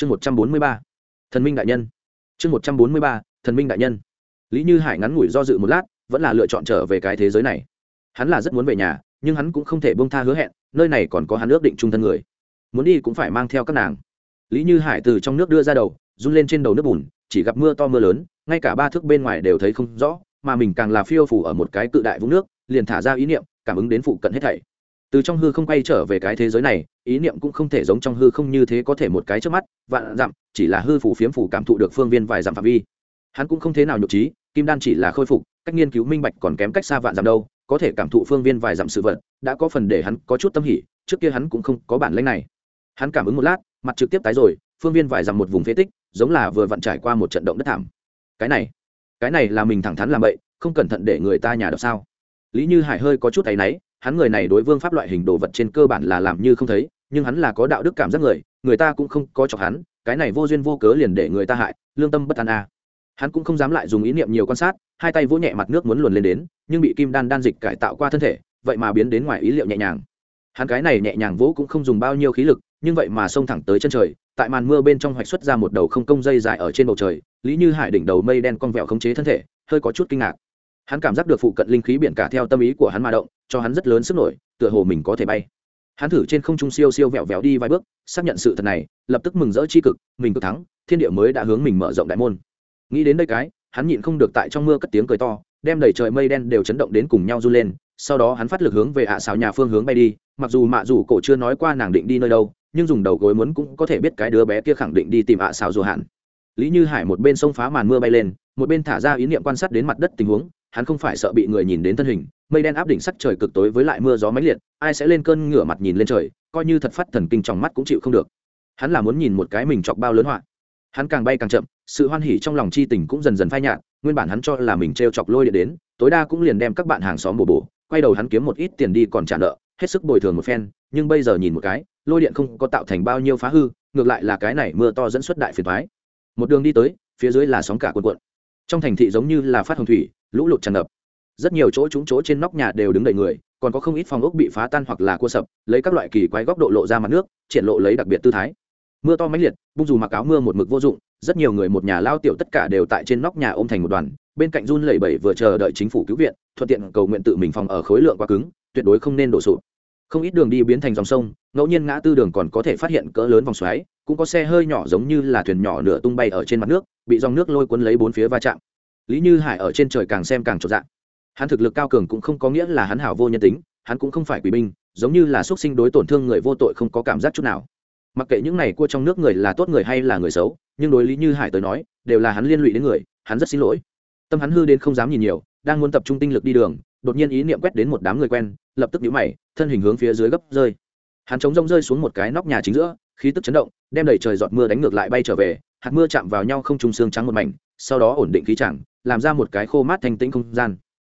chương một trăm bốn mươi ba, thần minh đại nhân. Chương một trăm bốn mươi ba, thần minh đại nhân. Lý như hải ngắn ngủi do dự một lát, vẫn là lựa chọn trở về cái thế giới này. Hắn là rất muốn về nhà, nhưng hắn cũng không thể bông tha hứa hẹn, nơi này còn có hắn ước định trung thân người. Muốn đi cũng phải mang theo các nàng. Lý như hải từ trong nước đưa ra đầu, run lên trên đầu nước bùn, chỉ gặp mưa to mưa lớn, ngay cả ba thước bên ngoài đều thấy không rõ, mà mình càng là phiêu phủ ở một cái cự đại vũng nước, liền thả ra ý niệm, cảm ứng đến phụ cận hết thảy từ trong hư không quay trở về cái thế giới này, ý niệm cũng không thể giống trong hư không như thế có thể một cái trước mắt, vạn dặm, chỉ là hư phủ phiếm phủ cảm thụ được phương viên vài dặm phạm vi. Hắn cũng không thế nào nhục trí, kim đan chỉ là khôi phục, cách nghiên cứu minh bạch còn kém cách xa vạn dặm đâu, có thể cảm thụ phương viên vài dặm sự vật, đã có phần để hắn có chút tâm hỉ, trước kia hắn cũng không có bản lĩnh này. Hắn cảm ứng một lát, mặt trực tiếp tái rồi, phương viên vài dặm một vùng phế tích, giống là vừa vặn trải qua một trận động đất thảm. Cái này cái này là mình thẳng thắn làm vậy không cẩn thận để người ta nhà đọc sao? Lý như hải hơi có chút áy náy hắn người này đối vương pháp loại hình đồ vật trên cơ bản là làm như không thấy, nhưng hắn là có đạo đức cảm giác người người ta cũng không có chọc hắn, cái này vô duyên vô cớ liền để người ta hại, lương tâm bất an a. À. hắn cũng không dám lại dùng ý niệm nhiều quan sát, hai tay vỗ nhẹ mặt nước muốn luồn lên đến, nhưng bị kim đan đan dịch cải tạo qua thân thể, vậy mà biến đến ngoài ý liệu nhẹ nhàng. Hắn cái này nhẹ nhàng vỗ cũng không dùng bao nhiêu khí lực, nhưng vậy mà xông thẳng tới chân trời, tại màn mưa bên trong hoạch xuất ra một đầu không công dây dài ở trên bầu trời, lý như hải đỉnh đầu mây đen con vẹo khống chế thân thể, hơi có chút kinh ngạc hắn cảm giác được phụ cận linh khí biển cả theo tâm ý của hắn mà động, cho hắn rất lớn sức nổi, tựa hồ mình có thể bay. Hắn thử trên không trung siêu siêu vẹo vẹo đi vài bước, xác nhận sự thật này, lập tức mừng rỡ c h i cực, mình cực thắng, thiên địa mới đã hướng mình mở rộng đại môn. Nghĩ đến đây cái, hắn nhịn không được tại trong mưa cất tiếng cười to, đem đầy trời mây đen đều chấn động đến cùng nhau run lên, sau đó hắn phát lực hướng về hạ xào nhà phương hướng bay đi, mặc dù mạ dù cổ chưa nói qua nàng định đi nơi đâu, nhưng dùng đầu gối muốn cũng có thể biết cái đứa bé kia khẳng định đi tìm hạ xào dù hạn. Lý như hải một bên sông phá màn mưa bay lên, một bên thả ra ý niệm quan sát đến mặt đất tình huống hắn không phải sợ bị người nhìn đến thân hình, mây đen áp đỉnh sắc trời cực tối với lại mưa gió máy liệt, ai sẽ lên cơn ngửa mặt nhìn lên trời, coi như thật phát thần kinh trong mắt cũng chịu không được. Hắn là muốn nhìn một cái mình chọc bao lớn họa. Hắn càng bay càng chậm, sự hoan hỉ trong lòng chi tình cũng dần dần phai nhạt, nguyên bản hắn cho là mình t r e o chọc lôi điện đến, tối đa cũng liền đem các bạn hàng xóm bổ bổ, quay đầu hắn kiếm một ít tiền đi còn trả nợ, hết sức bồi thường một phen, nhưng bây giờ nhìn một cái, lôi điện không có tạo thành bao nhiêu phá hư, ngược lại là cái này mưa to dẫn xuất đại phiền thoái một đường đi tới, phía dưới là sóng cả cuộn cuộn. Trong thành thị giống như là phát hồng thủy lũ lụt tràn ngập. Rất nhiều chỗ trúng chỗ trên nóc nhà đều đứng đầy người, còn có không ít phòng ốc bị phá tan hoặc là cua sập, lấy các loại kỳ quái góc độ lộ ra mặt nước, triển lộ lấy đặc biệt tư thái. Mưa to mãnh liệt, bung dù mặc áo mưa một mực vô dụng, rất nhiều người một nhà lao tiểu tất cả đều tại trên nóc nhà ôm thành một đoàn, bên cạnh run lẩy bẩy vừa chờ đợi chính phủ cứu viện, thuận tiện cầu nguyện tự mình phòng ở khối lượng quá cứng, tuyệt đối không nên đổ sụp. Không ít đường đi biến thành dòng sông, ngẫu nhiên ngã tư đường còn có thể phát hiện cỡ lớn vòng xoáy, cũng có xe hơi nhỏ giống như là thuyền nhỏ nửa tung bay ở trên mặt nước, bị dòng nước lôi cuốn lấy bốn phía va chạm lý như hải ở trên trời càng xem càng trọn dạng hắn thực lực cao cường cũng không có nghĩa là hắn hảo vô nhân tính, hắn cũng không phải quỷ binh, giống như là xuất sinh đối tổn thương người vô tội không có cảm giác chút nào. Mặc kệ những này cua trong nước người là tốt người hay là người xấu, nhưng đối lý như hải tới nói, đều là hắn liên lụy đến người, hắn rất xin lỗi. Tâm hắn hư đến không dám nhìn nhiều, đang muốn tập trung tinh lực đi đường, đột nhiên ý niệm quét đến một đám người quen, lập tức nhíu mày, thân hình hướng phía dưới gấp rơi. Hắn chống rông rơi xuống một cái nóc nhà chính giữa, khí tức chấn động, đem đầy trời giọt mưa đánh ngược lại bay trở về, hạt mưa chạm vào nhau không trùng xương trắng một mảnh, sau đó ổn định khí chẳng làm ra một cái khô mát thanh tĩnh không gian.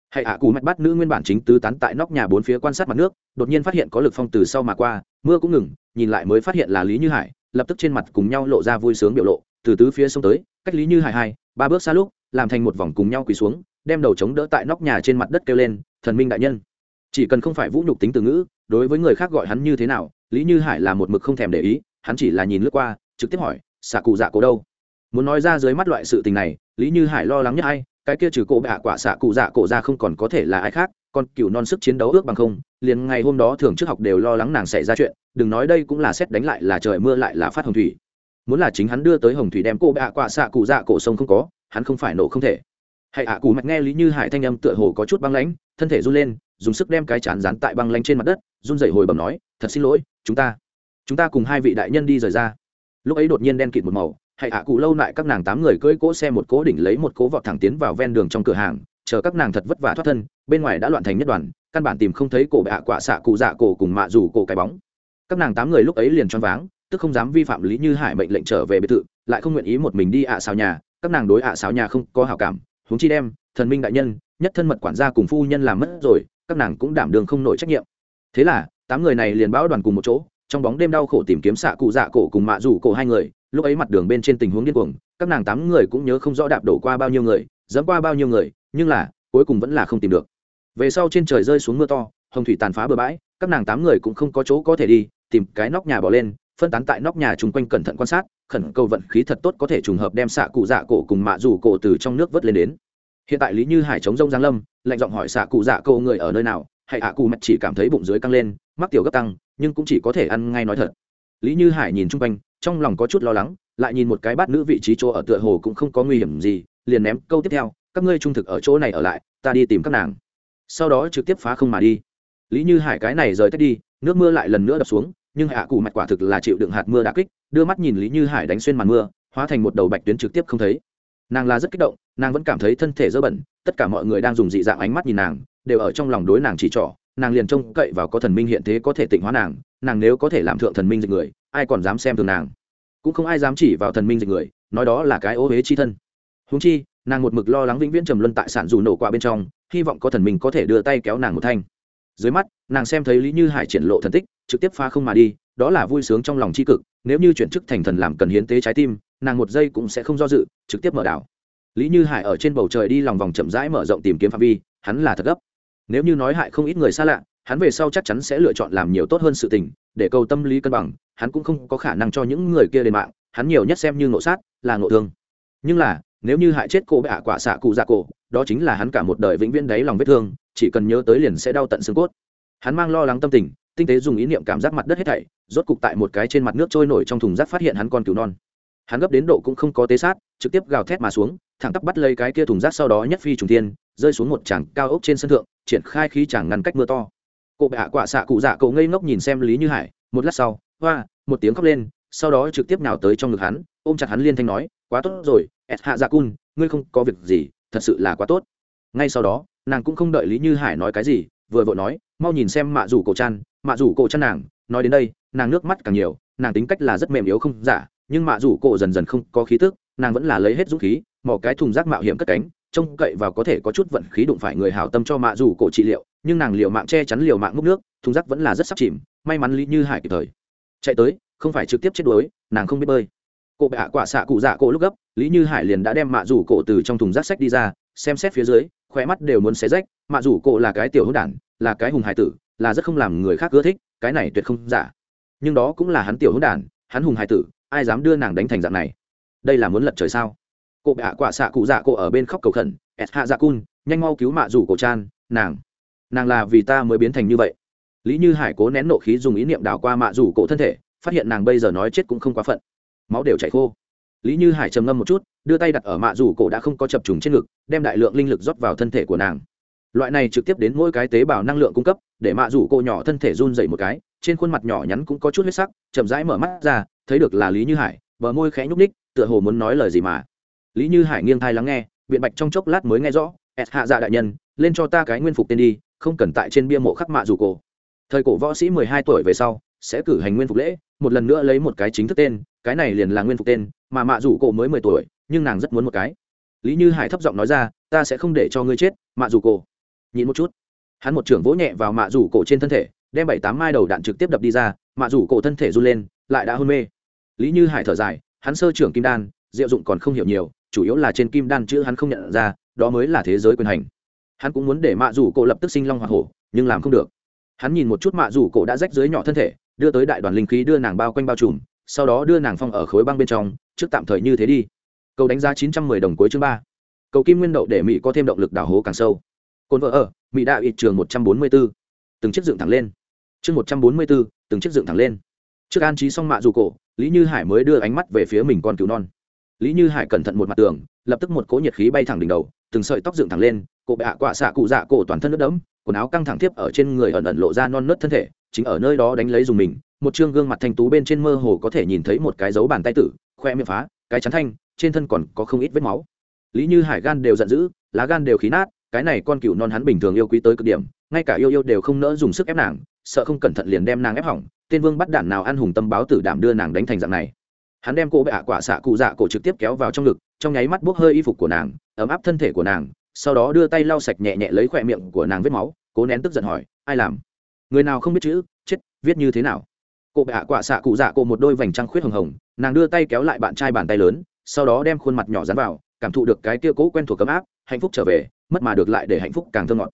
Hãy ạ cù mạch bắt nữ nguyên bản chính tứ tán tại nóc nhà bốn phía quan sát mặt nước, đột nhiên phát hiện có lực phong từ sau mà qua, mưa cũng ngừng, nhìn lại mới phát hiện là lý như hải, lập tức trên mặt cùng nhau lộ ra vui sướng biểu lộ, từ tứ phía sông tới, cách lý như hải hai, ba bước xa lúc, làm thành một vòng cùng nhau quỳ xuống, đem đầu chống đỡ tại nóc nhà trên mặt đất kêu lên, thần minh đại nhân. Chỉ cần không phải vũ nhục tính từ ngữ, đối với người khác gọi hắn như thế nào, lý như hải là một mực không thèm để ý, hắn chỉ là nhìn lướt qua, trực tiếp hỏi, xạ cụ dạ cổ đâu? Muốn nói ra dưới mắt loại sự tình này lý như hải lo lắng nhất ai? Cái kia trừ cổ bạ quả xạ cụ dạ cổ ra không còn có thể là ai khác, còn cựu non sức chiến đấu ước bằng không, liền ngày hôm đó thường trước học đều lo lắng nàng xảy ra chuyện, đừng nói đây cũng là xét đánh lại là trời mưa lại là phát hồng thủy. Muốn là chính hắn đưa tới hồng thủy đem cô bạ quả xạ cụ dạ cổ sông không có, hắn không phải nổ không thể. Hãy ạ cụ mạch nghe lý như hải thanh âm tựa hồ có chút băng lãnh, thân thể run lên, dùng sức đem cái chán dán tại băng lanh trên mặt đất, run dậy hồi bẩm nói, thật xin lỗi, chúng ta chúng ta cùng hai vị đại nhân đi rời ra. Lúc ấy đột nhiên đen kịt một màu hãy ạ cụ lâu lại các nàng tám người cưỡi cỗ xe một cố đỉnh lấy một cố vọt thẳng tiến vào ven đường trong cửa hàng, chờ các nàng thật vất vả thoát thân, bên ngoài đã loạn thành nhất đoàn, căn bản tìm không thấy cổ bệ hạ quả xạ cụ dạ cổ cùng mạ rủ cổ cái bóng. Các nàng tám người lúc ấy liền choáng váng, tức không dám vi phạm lý như hải mệnh lệnh trở về biệt thự, lại không nguyện ý một mình đi ạ à xào nhà, các nàng đối ạ à xào nhà không có hảo cảm, huống chi đem, thần minh đại nhân, nhất thân mật quản gia cùng phu nhân làm mất rồi, các nàng cũng đảm đường không nổi trách nhiệm. Thế là, tám người này liền bão đoàn cùng một chỗ, trong bóng đêm đau khổ tìm kiếm xạ cụ dạ cổ cùng mạ rủ cổ hai người lúc ấy mặt đường bên trên tình huống điên cuồng, các nàng tám người cũng nhớ không rõ đạp đổ qua bao nhiêu người, dẫm qua bao nhiêu người, nhưng là, cuối cùng vẫn là không tìm được. Về sau trên trời rơi xuống mưa to, hồng thủy tàn phá bờ bãi, các nàng tám người cũng không có chỗ có thể đi, tìm cái nóc nhà bỏ lên, phân tán tại nóc nhà chung quanh cẩn thận quan sát, khẩn cầu vận khí thật tốt có thể trùng hợp đem xạ cụ dạ cổ cùng mạ rủ cổ từ trong nước vớt lên đến. Hiện tại lý như hải chống rông giang lâm, lạnh giọng hỏi xạ cụ dạ cổ người ở nơi nào, hay ạ cụ mạch chỉ cảm thấy bụng dưới căng lên, mắc tiểu gấp tăng, nhưng cũng chỉ có thể ăn ngay nói thật. Lý như hải nhìn chung quanh trong lòng có chút lo lắng, lại nhìn một cái bát nữ vị trí chỗ ở tựa hồ cũng không có nguy hiểm gì, liền ném câu tiếp theo, các ngươi trung thực ở chỗ này ở lại, ta đi tìm các nàng. Sau đó trực tiếp phá không mà đi. Lý như hải cái này rời tách đi, nước mưa lại lần nữa đập xuống, nhưng hạ cụ mạch quả thực là chịu đựng hạt mưa đã kích, đưa mắt nhìn lý như hải đánh xuyên màn mưa, hóa thành một đầu bạch tuyến trực tiếp không thấy. Nàng là rất kích động, nàng vẫn cảm thấy thân thể dơ bẩn, tất cả mọi người đang dùng dị dạng ánh mắt nhìn nàng, đều ở trong lòng đối nàng chỉ trỏ, nàng liền trông cậy vào có thần minh hiện thế có thể tịnh hóa nàng nàng nếu có thể làm thượng thần minh dịch người ai còn dám xem thường nàng? Cũng không ai dám chỉ vào thần minh dịch người, nói đó là cái ô huế chi thân. Húng chi, nàng một mực lo lắng vĩnh viễn trầm luân tại sản dù nổ qua bên trong, hy vọng có thần minh có thể đưa tay kéo nàng một thanh. Dưới mắt, nàng xem thấy lý như hải triển lộ thần tích, trực tiếp pha không mà đi, đó là vui sướng trong lòng c cực, nếu như chuyển chức thành thần làm cần hiến tế trái tim, nàng một giây cũng sẽ không do dự, trực tiếp mở đảo. Lý như hải ở trên bầu trời đi lòng vòng chậm rãi mở rộng tìm kiếm phạm vi, hắn là thật gấp. Nếu như nói hại không ít người xa lạ, hắn về sau chắc chắn sẽ lựa chọn làm nhiều tốt hơn sự tình để cầu tâm lý cân bằng, hắn cũng không có khả năng cho những người kia lên mạng, hắn nhiều nhất xem như ngộ sát là ngộ thương. Nhưng là, nếu như hại chết cô bệ quả xạ cụ dạ cổ, đó chính là hắn cả một đời vĩnh viễn đáy lòng vết thương, chỉ cần nhớ tới liền sẽ đau tận xương cốt. Hắn mang lo lắng tâm tình, tinh tế dùng ý niệm cảm giác mặt đất hết thảy, rốt cục tại một cái trên mặt nước trôi nổi trong thùng rác phát hiện hắn con cứu non. Hắn gấp đến độ cũng không có tế sát, trực tiếp gào thét mà xuống, thẳng tắp bắt lấy cái kia thùng rác sau đó nhất phi trùng thiên, rơi xuống một tràng cao ốc trên sân thượng, triển khai khí chàng ngăn cách mưa to cụ bệ hạ quả xạ cụ dạ cậu ngây ngốc nhìn xem lý như hải, một lát sau, hoa, một tiếng khóc lên, sau đó trực tiếp nào tới trong ngực hắn, ôm chặt hắn liên thanh nói, quá tốt rồi ẹt hạ dạ cun, ngươi không có việc gì, thật sự là quá tốt. Ngay sau đó, nàng cũng không đợi lý như hải nói cái gì, vừa vội nói, mau nhìn xem mạ rủ cổ chăn, mạ rủ cổ chăn nàng. Nói đến đây, nàng nước mắt càng nhiều, nàng tính cách là rất mềm yếu không giả, nhưng mạ rủ cổ dần dần không có khí tức, nàng vẫn là lấy hết dũng khí, mò cái thùng rác mạo hiểm cất cánh, trông cậy vào có thể có chút vận khí đụng phải người hảo tâm cho mạ rủ cổ trị liệu nhưng nàng liều mạng che chắn liều mạng múc nước, thùng rác vẫn là rất sắp chìm, may mắn lý như hải kịp thời. Chạy tới, không phải trực tiếp chết đuối, nàng không biết bơi. Cụ bạ quả xạ cụ dạ cổ lúc gấp, lý như hải liền đã đem mạ rủ cổ từ trong thùng rác sách đi ra, xem xét phía dưới, khóe mắt đều muốn xé rách, mạ rủ cổ là cái tiểu hữu đản, là cái hùng hải tử, là rất không làm người khác ưa thích, cái này tuyệt không giả. Nhưng đó cũng là hắn tiểu hữu đản, hắn hùng hải tử, ai dám đưa nàng đánh thành dạng này? Đây là muốn lật trời sao? Cụ bạ quả xạ cụ dạ cổ ở bên khóc cầu khẩn ẹt hạ dạ cun, nhanh mau cứu mạ rủ cổ chan, nàng nàng là vì ta mới biến thành như vậy. Lý như hải cố nén nộ khí dùng ý niệm đảo qua mạ rủ cổ thân thể, phát hiện nàng bây giờ nói chết cũng không quá phận. Máu đều chảy khô. Lý như hải trầm ngâm một chút, đưa tay đặt ở mạ rủ cổ đã không có chập trùng trên ngực, đem đại lượng linh lực rót vào thân thể của nàng. Loại này trực tiếp đến mỗi cái tế bào năng lượng cung cấp, để mạ rủ cổ nhỏ thân thể run dậy một cái, trên khuôn mặt nhỏ nhắn cũng có chút huyết sắc, chậm rãi mở mắt ra, thấy được là lý như hải, bờ môi khẽ nhúc ních tựa hồ muốn nói lời gì mà. Lý như hải nghiêng thai lắng nghe, biện bạch trong chốc lát mới nghe rõ ẹt hạ dạ đại nhân, lên cho ta cái nguyên phục tên đi không cần tại trên bia mộ khắc mạ dù cổ. Thời cổ võ sĩ mười hai tuổi về sau, sẽ cử hành nguyên phục lễ, một lần nữa lấy một cái chính thức tên, cái này liền là nguyên phục tên, mà mạ dù cổ mới mười tuổi, nhưng nàng rất muốn một cái. Lý như hải thấp giọng nói ra, ta sẽ không để cho ngươi chết, mạ dù cổ. Nhịn một chút. Hắn một trưởng vỗ nhẹ vào mạ dù cổ trên thân thể, đem bảy tám mai đầu đạn trực tiếp đập đi ra, mạ dù cổ thân thể run lên, lại đã hôn mê. Lý như hải thở dài, hắn sơ trưởng kim đan, diệu dụng còn không hiểu nhiều, chủ yếu là trên kim đan chữ hắn không nhận ra, đó mới là thế giới quyền hành hắn cũng muốn để mạ rủ cổ lập tức sinh long hoa hổ, nhưng làm không được. Hắn nhìn một chút mạ rủ cổ đã rách dưới nhỏ thân thể, đưa tới đại đoàn linh khí đưa nàng bao quanh bao trùm, sau đó đưa nàng phong ở khối băng bên trong, trước tạm thời như thế đi. Cầu đánh giá chín trăm mười đồng cuối chương ba. Cầu kim nguyên đậu để mỹ có thêm động lực đào hố càng sâu. Cồn vợ ở, mỹ đạo ít trường một trăm bốn mươi b ố từng chiếc dựng thẳng lên. Chương một trăm bốn mươi b ố từng chiếc dựng thẳng lên. Trước an trí xong mạ dù cổ, lý như hải mới đưa ánh mắt về phía mình con cứu non. Lý như hải cẩn thận một mặt tường, lập tức một cỗ nhiệt khí bay thẳng đỉnh đầu, từng sợi tóc dựng thẳng lên cổ bệ ạ quạ xạ cụ dạ cổ toàn thân nước đẫm, quần áo căng thẳng tiếp ở trên người ẩn ẩn lộ ra non nớt thân thể, chính ở nơi đó đánh lấy dùng mình. Một chương gương mặt thanh tú bên trên mơ hồ có thể nhìn thấy một cái dấu bàn tay tử, khoe miệng phá, cái chắn thanh, trên thân còn có không ít vết máu. Lý như hải gan đều giận dữ, lá gan đều khí nát, cái này con cừu non hắn bình thường yêu quý tới cực điểm, ngay cả yêu yêu đều không nỡ dùng sức ép nàng, sợ không cẩn thận liền đem nàng ép hỏng, tên vương bắt đản nào ăn hùng tâm báo tử đảm đưa nàng đánh thành dạng này. Hắn đem cô bệ ạ quả xạ cụ dạ cổ trực tiếp kéo vào trong ngực, trong nháy mắt bốc hơi y phục của nàng, ấm áp thân thể của nàng sau đó đưa tay lau sạch nhẹ nhẹ lấy khỏe miệng của nàng vết máu, cố nén tức giận hỏi, ai làm? Người nào không biết chữ, chết, viết như thế nào? Cô bệ hạ quả xạ cụ dạ cô một đôi vành trăng khuyết hồng hồng, nàng đưa tay kéo lại bạn trai bàn tay lớn, sau đó đem khuôn mặt nhỏ dán vào, cảm thụ được cái kia cố quen thuộc cấm áp, hạnh phúc trở về, mất mà được lại để hạnh phúc càng thơ ngọt.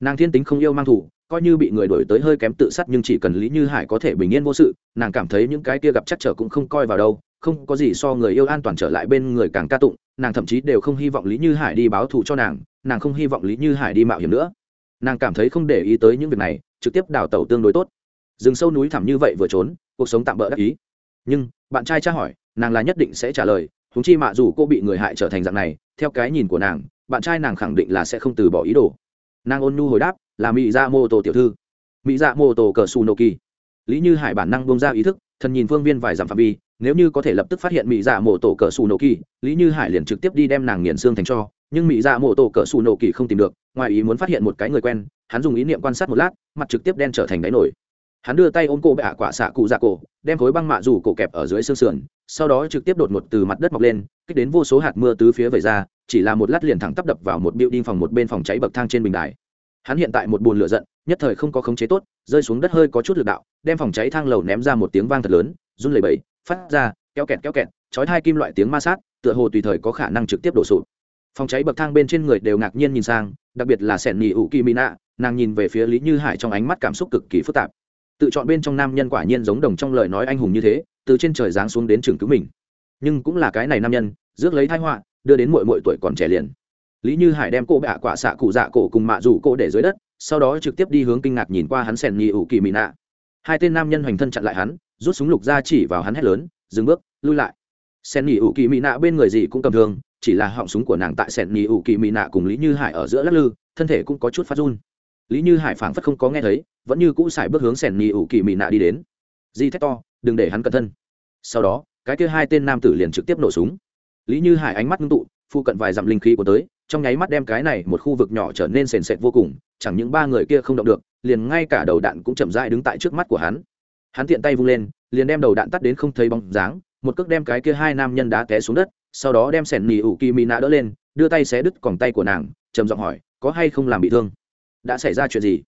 Nàng thiên tính không yêu mang thủ coi như bị người đổi tới hơi kém tự sát nhưng chỉ cần lý như hải có thể bình yên vô sự, nàng cảm thấy những cái kia gặp chắc trở cũng không coi vào đâu, không có gì so người yêu an toàn trở lại bên người càng ca tụng, nàng thậm chí đều không hy vọng lý như hải đi báo thù cho nàng nàng không hy vọng lý như hải đi mạo hiểm nữa. Nàng cảm thấy không để ý tới những việc này, trực tiếp đào tẩu tương đối tốt. Rừng sâu núi thẳm như vậy vừa trốn, cuộc sống tạm bỡ đắc ý. Nhưng, bạn trai tra hỏi, nàng là nhất định sẽ trả lời thúng chi mạ dù cô bị người hại trở thành dạng này, theo cái nhìn của nàng, bạn trai nàng khẳng định là sẽ không từ bỏ ý đồ. Nàng ôn nhu hồi đáp, là mỹ dạ mô tô tiểu thư. Mỹ dạ mô tô cờ su nô kỳ lý như hải bản năng bông ra ý thức thần nhìn phương viên vài dặm phạm vi, nếu như có thể lập tức phát hiện mỹ dạ mô tô cờ su nô kỳ lý như hải liền trực tiếp đi đem nàng nghiền xương thành cho nhưng mỹ dạ mô tô cỡ xù nổ kỳ không tìm được, ngoài ý muốn phát hiện một cái người quen, hắn dùng ý niệm quan sát một lát, mặt trực tiếp đen trở thành đáy nổi. Hắn đưa tay ôm cô bệ ạ quả xạ cụ dạ cổ, đem khối băng mạ rủ cổ kẹp ở dưới xương sườn, sau đó trực tiếp đột ngột từ mặt đất mọc lên, kích đến vô số hạt mưa tứ phía vẩy ra, chỉ là một lát liền thẳng tắp đập vào một điệu đinh phòng một bên phòng cháy bậc thang trên bình đài. Hắn hiện tại một bùn lửa giận, nhất thời không có khống chế tốt, rơi xuống đất hơi có chút lực đạo, đem phòng cháy thang lầu ném ra một tiếng vang thật lớn, run lẩy bẩy, phát ra, kéo kẹt kéo kẹt, chói hai kim loại tiếng ma sát, tựa hồ tùy thời có khả năng trực tiếp đổ sụp phòng cháy bậc thang bên trên người đều ngạc nhiên nhìn sang, đặc biệt là sẻn nhì ủ kỳ mỹ nạ, nàng nhìn về phía lý như hải trong ánh mắt cảm xúc cực kỳ phức tạp. Tự chọn bên trong nam nhân quả nhiên giống đồng trong lời nói anh hùng như thế, từ trên trời giáng xuống đến trường cứu mình. Nhưng cũng là cái này nam nhân, rước lấy thái họa, đưa đến mội mội tuổi còn trẻ liền. Lý như hải đem cô bạ quả xạ cụ dạ cổ cùng mạ rủ cô để dưới đất, sau đó trực tiếp đi hướng kinh ngạc nhìn qua hắn sèn nhì ủ kỳ mỹ nạ. Hai tên nam nhân hoành thân chặn lại hắn, rút súng lục ra chỉ vào hắn hét lớn, dừng bước, lui lại. Sèn nhì ủ kỳ mỹ nạ bên người gì cũng cầm thường chỉ là họng súng của nàng tại sẹn nhì ủ kỳ mỹ nạ cùng lý như hải ở giữa lắc lư, thân thể cũng có chút phát run. Lý như hải phảng phất không có nghe thấy, vẫn như cũ xài bước hướng sẹn nhì ủ kỳ mỹ nạ đi đến. Di thét to, đừng để hắn cẩn thân. Sau đó, cái kia hai tên nam tử liền trực tiếp nổ súng. Lý như hải ánh mắt ngưng tụ phụ cận vài dặm linh khí của tới, trong nháy mắt đem cái này một khu vực nhỏ trở nên sền sệt vô cùng, chẳng những ba người kia không động được, liền ngay cả đầu đạn cũng chậm rãi đứng tại trước mắt của hắn. Hắn tiện tay vung lên, liền đem đầu đạn tắt đến không thấy bóng dáng, một cước đem cái kia hai nam nhân đá té xuống đất sau đó đem sẻn nỉ ủ kỳ mỹ nạ đỡ lên, đưa tay xé đứt còng tay của nàng, trầm giọng hỏi, có hay không làm bị thương? Đã xảy ra chuyện gì?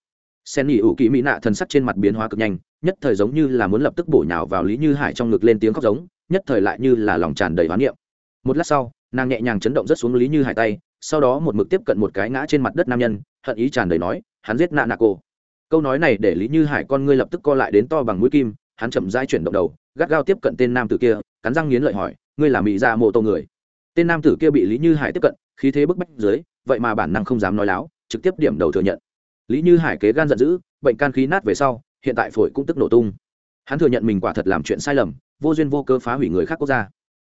Sen nỉ ủ kỳ mỹ nạ thần sắc trên mặt biến hóa cực nhanh, nhất thời giống như là muốn lập tức bổ nhào vào lý như hải trong ngực lên tiếng khóc giống, nhất thời lại như là lòng tràn đầy hoán niệm. Một lát sau, nàng nhẹ nhàng chấn động rất xuống lý như hải tay, sau đó một mực tiếp cận một cái ngã trên mặt đất nam nhân, hận ý tràn đầy nói, hắn giết nạ nạ cô. Câu nói này để lý như hải con ngươi lập tức co lại đến to bằng mũi kim, hắn chậm dai chuyển động đầu, gắt gao tiếp cận tên nam tử kia, cắn răng nghiến lợi hỏi ngươi là mỹ dạ ra mộ tô người. Tên nam tử kia bị lý như hải tiếp cận, khí thế bức bách dưới, vậy mà bản năng không dám nói láo, trực tiếp điểm đầu thừa nhận. Lý như hải kế gan giận dữ, bệnh can khí nát về sau, hiện tại phổi cũng tức nổ tung. Hắn thừa nhận mình quả thật làm chuyện sai lầm, vô duyên vô cơ phá hủy người khác quốc gia.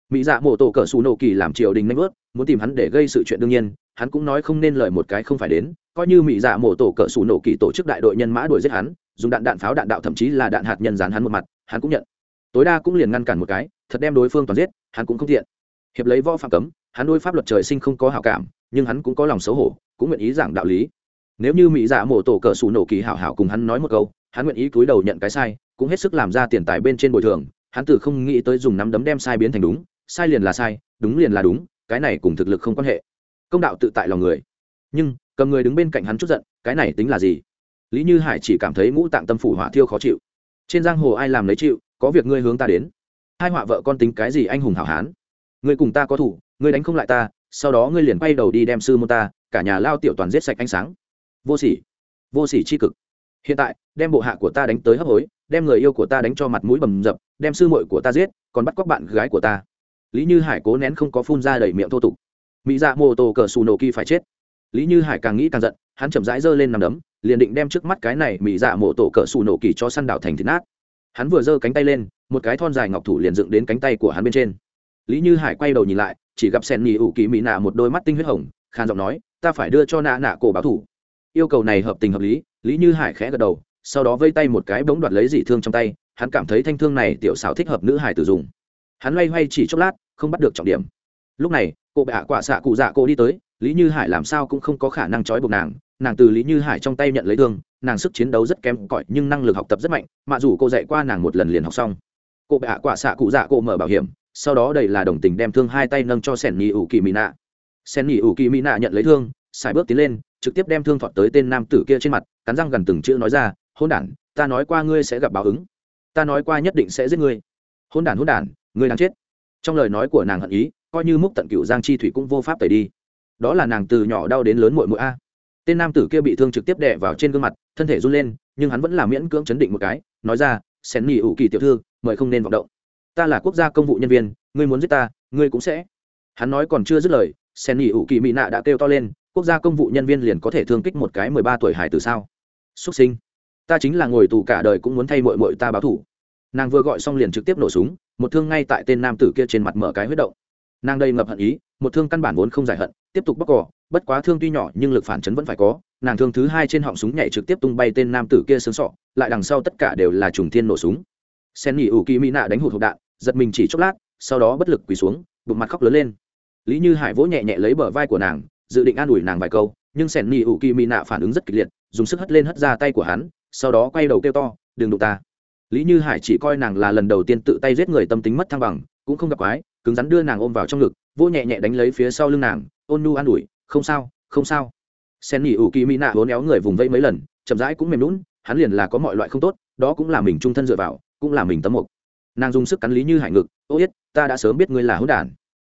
Mỹ dạ mộ tổ cỡ xù nổ kỳ làm triều đình nanh vớt, muốn tìm hắn để gây sự chuyện đương nhiên, hắn cũng nói không nên lời một cái không phải đến, coi như mỹ dạ mộ tổ cỡ xù nổ kỳ tổ chức đại đội nhân mã đuổi giết hắn, dùng đạn đạn pháo đạn đạo thậm chí là đạn hạt nhân dán hắn một mặt, hắn cũng nhận tối đa cũng liền ngăn cản một cái, thật đem đối phương toàn giết, hắn cũng không thiện hiệp lấy võ phạm cấm, hắn đôi pháp luật trời sinh không có hảo cảm, nhưng hắn cũng có lòng xấu hổ, cũng nguyện ý giảng đạo lý. Nếu như mỹ dạ mổ tổ cờ xù nổ kỳ hảo hảo cùng hắn nói một câu, hắn nguyện ý cúi đầu nhận cái sai, cũng hết sức làm ra tiền tài bên trên bồi thường, hắn từ không nghĩ tới dùng nắm đấm đem sai biến thành đúng, sai liền là sai, đúng liền là đúng, cái này cùng thực lực không quan hệ. Công đạo tự tại lòng người. Nhưng, cầm người đứng bên cạnh hắn chút giận, cái này tính là gì? Lý như hải chỉ cảm thấy ngũ tạng tâm phủ hỏa thiêu khó chịu. Trên giang hồ ai làm lấy chịu có việc ngươi hướng ta đến. Hai họa vợ con tính cái gì anh hùng hảo hán? Ngươi cùng ta có thủ, ngươi đánh không lại ta, sau đó ngươi liền quay đầu đi đem sư môn ta, cả nhà lao tiểu toàn giết sạch ánh sáng. Vô sỉ vô sỉ c h i cực. Hiện tại, đem bộ hạ của ta đánh tới hấp hối, đem người yêu của ta đánh cho mặt mũi bầm dập, đem sư muội của ta giết, còn bắt cóc bạn gái của ta. Lý như hải cố nén không có phun ra đầy miệng thô tục. Mỹ dạ mô tô cờ xù nổ kỳ phải chết. Lý như hải càng nghĩ càng giận, hắn chậm rãi giơ lên nằm đấm, liền định đem trước mắt cái này mỹ dạ mô Tô cờ xù nổ kỳ cho săn đảo thành thịt nát hắn vừa giơ cánh tay lên, một cái thon dài ngọc thủ liền dựng đến cánh tay của hắn bên trên. Lý như hải quay đầu nhìn lại, chỉ gặp sen nghỉ ủ kỳ mỹ nạ một đôi mắt tinh huyết hồng, khàn giọng nói, ta phải đưa cho nạ nạ cổ báo thủ. Yêu cầu này hợp tình hợp lý lý như hải khẽ gật đầu, sau đó vây tay một cái bỗng đoạt lấy dị thương trong tay, hắn cảm thấy thanh thương này tiểu xảo thích hợp nữ hải tử dùng. Hắn loay hoay chỉ chốc lát, không bắt được trọng điểm. Lúc này, cô bạ hạ quả xạ cụ dạ cô đi tới, lý như hải làm sao cũng không có khả năng trói buộc nàng nàng từ lý như hải trong tay nhận lấy thương nàng sức chiến đấu rất kém cỏi nhưng năng lực học tập rất mạnh, mà dù cô dạy qua nàng một lần liền học xong. Cô bệ hạ quả xạ cụ dạ cô mở bảo hiểm, sau đó đầy là đồng tình đem thương hai tay nâng cho sẻn nhị ủ kỳ mỹ nạ. Sen nhị ủ kỳ mỹ nạ nhận lấy thương, xài bước tiến lên, trực tiếp đem thương thọt tới tên nam tử kia trên mặt, cắn răng gần từng chữ nói ra hôn đản, ta nói qua ngươi sẽ gặp báo ứng. Ta nói qua nhất định sẽ giết ngươi. Hôn đản hôn đản, ngươi đang chết. Trong lời nói của nàng hận ý, coi như múc tận cựu giang chi thủy cũng vô pháp tẩy đi. Đó là nàng từ nhỏ đau đến lớn mội mũi a tên nam tử kia bị thương trực tiếp đè vào trên gương mặt, thân thể run lên, nhưng hắn vẫn là miễn cưỡng chấn định một cái, nói ra sen nghỉ ủ kỳ tiểu thư, mời không nên vọng động. Ta là quốc gia công vụ nhân viên, ngươi muốn giết ta, ngươi cũng sẽ. Hắn nói còn chưa dứt lời sen nghỉ ủ kỳ mỹ nạ đã kêu to lên, quốc gia công vụ nhân viên liền có thể thương kích một cái mười ba tuổi hải từ sao? Xuất sinh. Ta chính là ngồi tù cả đời cũng muốn thay mội mội ta báo thủ. Nàng vừa gọi xong liền trực tiếp nổ súng, một thương ngay tại tên nam tử kia trên mặt mở cái huyết động. Nàng đây ngập hận ý một thương căn bản vốn không giải hận, tiếp tục bóc cỏ, bất quá thương tuy nhỏ nhưng lực phản chấn vẫn phải có, nàng thương thứ hai trên họng súng nhảy trực tiếp tung bay tên nam tử kia sướng sọ, lại đằng sau tất cả đều là trùng thiên nổ súng. Sen nghỉ ủ kỳ mỹ nạ đánh hụt hộp đạn, giật mình chỉ chốc lát, sau đó bất lực quỳ xuống, bụng mặt khóc lớn lên. Lý như hải vỗ nhẹ nhẹ lấy bờ vai của nàng, dự định an ủi nàng vài câu, nhưng sen nghỉ ủ kỳ mỹ nạ phản ứng rất kịch liệt, dùng sức hất lên hất ra tay của hắn, sau đó quay đầu kêu to, đừng đụng ta. Lý như hải chỉ coi nàng là lần đầu tiên tự tay giết người tâm tính mất thăng bằng cũng không gặp quái, cứng rắn đưa nàng ôm vào trong ngực vô nhẹ nhẹ đánh lấy phía sau lưng nàng, ôn nu an ủi, không sao không sao. Sen nghỉ ủ kỳ mỹ nạ hố néo người vùng vẫy mấy lần, chậm rãi cũng mềm lún hắn liền là có mọi loại không tốt, đó cũng là mình trung thân dựa vào, cũng là mình tấm mục. Nàng dùng sức cắn lý như hải ngực, ô yết, ta đã sớm biết ngươi là hữu đản.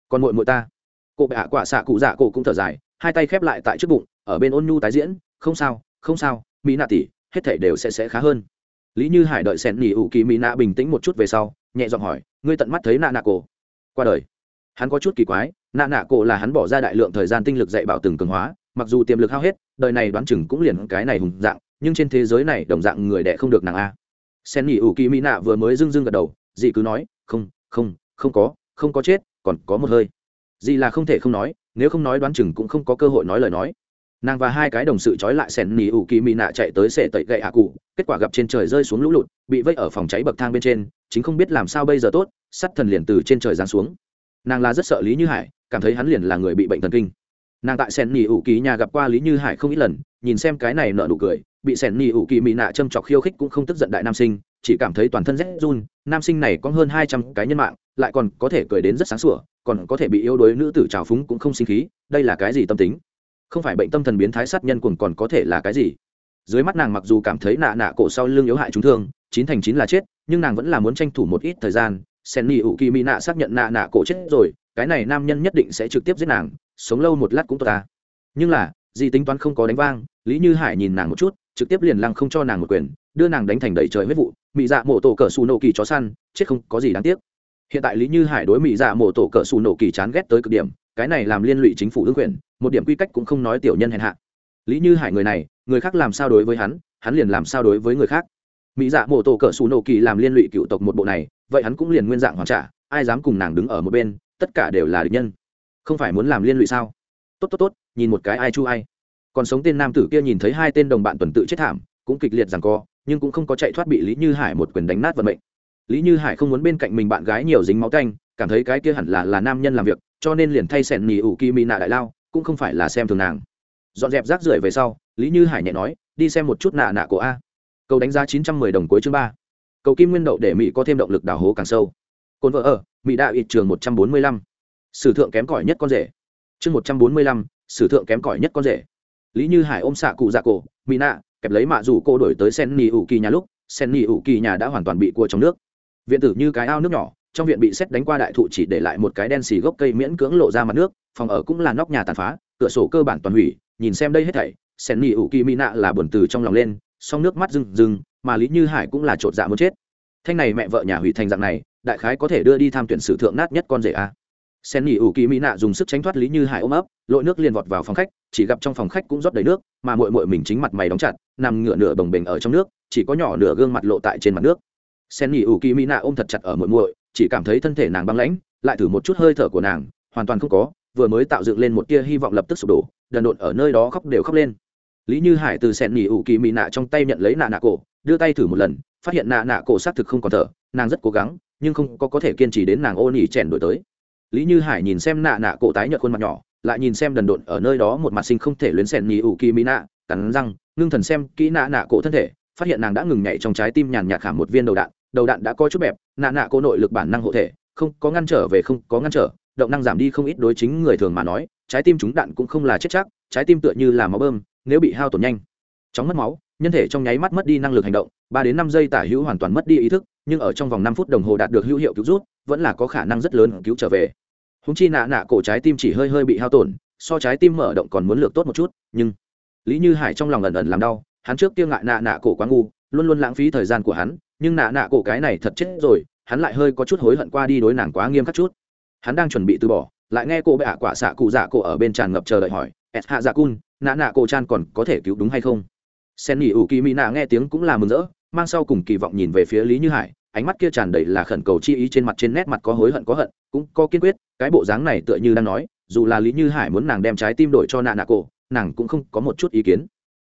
Còn muội muội ta. Cụ bệ hạ quả xạ cụ dạ cụ cũng thở dài, hai tay khép lại tại trước bụng, ở bên ôn nhu tái diễn, không sao không sao mỹ nạ tỷ hết thể đều sẽ sẽ khá hơn. Lý như hải đợi sen nghỉ ủ kỳ mỹ nạ bình tĩnh một chút về sau, nhẹ giọng hỏi ngươi tận mắt thấy nạ nạ cổ. Qua đời, hắn có chút kỳ quái, nạ nạ cổ là hắn bỏ ra đại lượng thời gian tinh lực dạy bảo từng cường hóa, mặc dù tiềm lực hao hết, đời này đoán chừng cũng liền cái này hùng dạng, nhưng trên thế giới này đồng dạng người đẻ không được nàng a. Sen nghỉ ủ kỳ mỹ nạ vừa mới dưng dưng gật đầu dì cứ nói, không không không có không có chết, còn có một hơi. Dì là không thể không nói, nếu không nói đoán chừng cũng không có cơ hội nói lời nói. Nàng và hai cái đồng sự trói lại sẻn nỉ ủ kỳ mỹ nạ chạy tới sệ tẩy gậy hạ cụ, kết quả gặp trên trời rơi xuống lũ lụt, bị vây ở phòng cháy bậc thang bên trên, chính không biết làm sao bây giờ tốt sắt thần liền từ trên trời giáng xuống. Nàng là rất sợ lý như hải, cảm thấy hắn liền là người bị bệnh thần kinh. Nàng tại sẻn nỉ ủ kỳ nhà gặp qua lý như hải không ít lần, nhìn xem cái này nợ nụ cười, bị sẻn nỉ ủ kỳ mỹ nạ châm chọc khiêu khích cũng không tức giận đại nam sinh, chỉ cảm thấy toàn thân rét run, nam sinh này có hơn hai trăm cái nhân mạng, lại còn có thể cười đến rất sáng sủa, còn có thể bị yếu đuối nữ tử trào phúng cũng không sinh khí, đây là cái gì tâm tính? Không phải bệnh tâm thần biến thái sát nhân cuồng còn có thể là cái gì? Dưới mắt nàng mặc dù cảm thấy nạ nạ cổ sau lưng yếu hại chúng thương, chín thành chín là chết, nhưng nàng vẫn là muốn tranh thủ một ít thời gian sen ni ủ kỳ mỹ nạ xác nhận nạ nạ cổ chết rồi, cái này nam nhân nhất định sẽ trực tiếp giết nàng, sống lâu một lát cũng tốt ta. Nhưng là di tính toán không có đánh vang, lý như hải nhìn nàng một chút, trực tiếp liền lăng không cho nàng một quyền, đưa nàng đánh thành đầy trời huyết vụ mỹ dạ mổ tổ cỡ xù nổ kỳ chó săn, chết không có gì đáng tiếc. Hiện tại lý như hải đối mỹ dạ mổ tổ cỡ xù nổ kỳ chán ghét tới cực điểm, cái này làm liên lụy chính phủ ứng quyền, một điểm quy cách cũng không nói tiểu nhân hèn hạ. Lý như hải người này, người khác làm sao đối với hắn hắn liền làm sao đối với người khác. Mỹ dạ mổ tổ cỡ xù nổ kỳ làm liên lụy cựu tộc một bộ này vậy hắn cũng liền nguyên dạng hoàn trả, ai dám cùng nàng đứng ở một bên, tất cả đều là địch nhân. Không phải muốn làm liên lụy sao? Tốt tốt tốt, nhìn một cái ai chu ai. Còn sống tên nam tử kia nhìn thấy hai tên đồng bạn tuần tự chết thảm, cũng kịch liệt rằng co, nhưng cũng không có chạy thoát bị lý như hải một quyền đánh nát vận mệnh. Lý như hải không muốn bên cạnh mình bạn gái nhiều dính máu canh, cảm thấy cái kia hẳn là là nam nhân làm việc, cho nên liền thay sẻn nỉ ủ kỳ mỹ nạ đại lao, cũng không phải là xem thường nàng. Dọn dẹp rác rưởi về sau, lý như hải nhẹ nói, đi xem một chút nạ nạ của a. Cầu đánh giá chín trăm mười đồng cuối chương ba cầu kim nguyên đậu để mỹ có thêm động lực đào hố càng sâu. Cồn vợ ở, mỹ đạo ít trường một trăm bốn mươi lăm. Sử thượng kém cỏi nhất con rể. Chương một trăm bốn mươi lăm, sử thượng kém cỏi nhất con rể. Lý như hải ôm xạ cụ dạ cổ, mỹ nạ, kẹp lấy mạ rủ cô đổi tới sen nỉ ủ kỳ nhà lúc sen nỉ ủ kỳ nhà đã hoàn toàn bị cua trong nước. Viện tử như cái ao nước nhỏ, trong viện bị xét đánh qua đại thụ chỉ để lại một cái đen xì gốc cây miễn cưỡng lộ ra mặt nước, phòng ở cũng là nóc nhà tàn phá, cửa sổ cơ bản toàn hủy, nhìn xem đây hết thảy sen nỉ ủ kỳ mỹ nạ là buồn từ trong lòng lên, song nước mắt rừng rừng mà lý như hải cũng là chột dạ muốn chết. Thanh này mẹ vợ nhà hủy thành dạng này, đại khái có thể đưa đi tham tuyển sử thượng nát nhất con rể a. Sen nghỉ ủ kỳ mỹ nạ dùng sức tránh thoát lý như hải ôm ấp, lội nước liền vọt vào phòng khách, chỉ gặp trong phòng khách cũng rót đầy nước, mà mội mội mình chính mặt mày đóng chặt, nằm ngửa nửa bồng bềnh ở trong nước, chỉ có nhỏ nửa gương mặt lộ tại trên mặt nước. Sen nghỉ ủ kỳ mỹ nạ ôm thật chặt ở mội mội chỉ cảm thấy thân thể nàng băng lãnh, lại thử một chút hơi thở của nàng, hoàn toàn không có, vừa mới tạo dựng lên một tia hy vọng lập tức sụp đổ, đần độn ở nơi đó khóc đều khóc lên lý như hải từ sẹn nỉ ủ kỳ mỹ nạ trong tay nhận lấy nạ nạ cổ, đưa tay thử một lần, phát hiện nạ nạ cổ xác thực không còn thở, nàng rất cố gắng, nhưng không có có thể kiên trì đến nàng ô nỉ chèn đổi tới. Lý như hải nhìn xem nạ nạ cổ tái nhợt khuôn mặt nhỏ, lại nhìn xem đần độn ở nơi đó một mặt sinh không thể luyến sẹn nỉ ủ kỳ mỹ nạ, cắn răng, ngưng thần xem kỹ nạ nạ cổ thân thể, phát hiện nàng đã ngừng nhảy trong trái tim nhàn nhạt khảm một viên đầu đạn đầu đạn đã có chút bẹp, nạ nạ cổ nội lực bản năng hộ thể, không có ngăn trở về không có ngăn trở, động năng giảm đi không ít đối chính người thường mà nói, trái tim chúng đạn cũng không là chết chắc, trái tim tựa như là máu bơm nếu bị hao tổn nhanh. Chóng mất máu, nhân thể trong nháy mắt mất đi năng lực hành động, ba đến năm giây tả hữu hoàn toàn mất đi ý thức, nhưng ở trong vòng năm phút đồng hồ đạt được hữu hiệu cứu rút vẫn là có khả năng rất lớn cứu trở về. Húng chi nạ nạ cổ trái tim chỉ hơi hơi bị hao tổn, so trái tim mở động còn muốn lược tốt một chút, nhưng lý như hải trong lòng ẩn ẩn làm đau, hắn trước kia ngại nạ nạ cổ quá ngu, luôn luôn lãng phí thời gian của hắn, nhưng nạ nạ cổ cái này thật chết rồi, hắn lại hơi có chút hối hận qua đi đối nàng quá nghiêm khắc chút. Hắn đang chuẩn bị từ bỏ, lại nghe cô bệ ạ quả xạ cụ dạ cổ ở bên tràn ngập chờ đợi hỏi s hạ dạ cun nạ nạ cổ chan còn có thể cứu đúng hay không? Sen nghỉ ủ kỳ mỹ nạ nghe tiếng cũng là mừng rỡ, mang sau cùng kỳ vọng nhìn về phía lý như hải, ánh mắt kia tràn đầy là khẩn cầu chi ý trên mặt trên nét mặt có hối hận có hận, cũng có kiên quyết, cái bộ dáng này tựa như đang nói, dù là lý như hải muốn nàng đem trái tim đổi cho nạ nạ cổ, nàng cũng không có một chút ý kiến.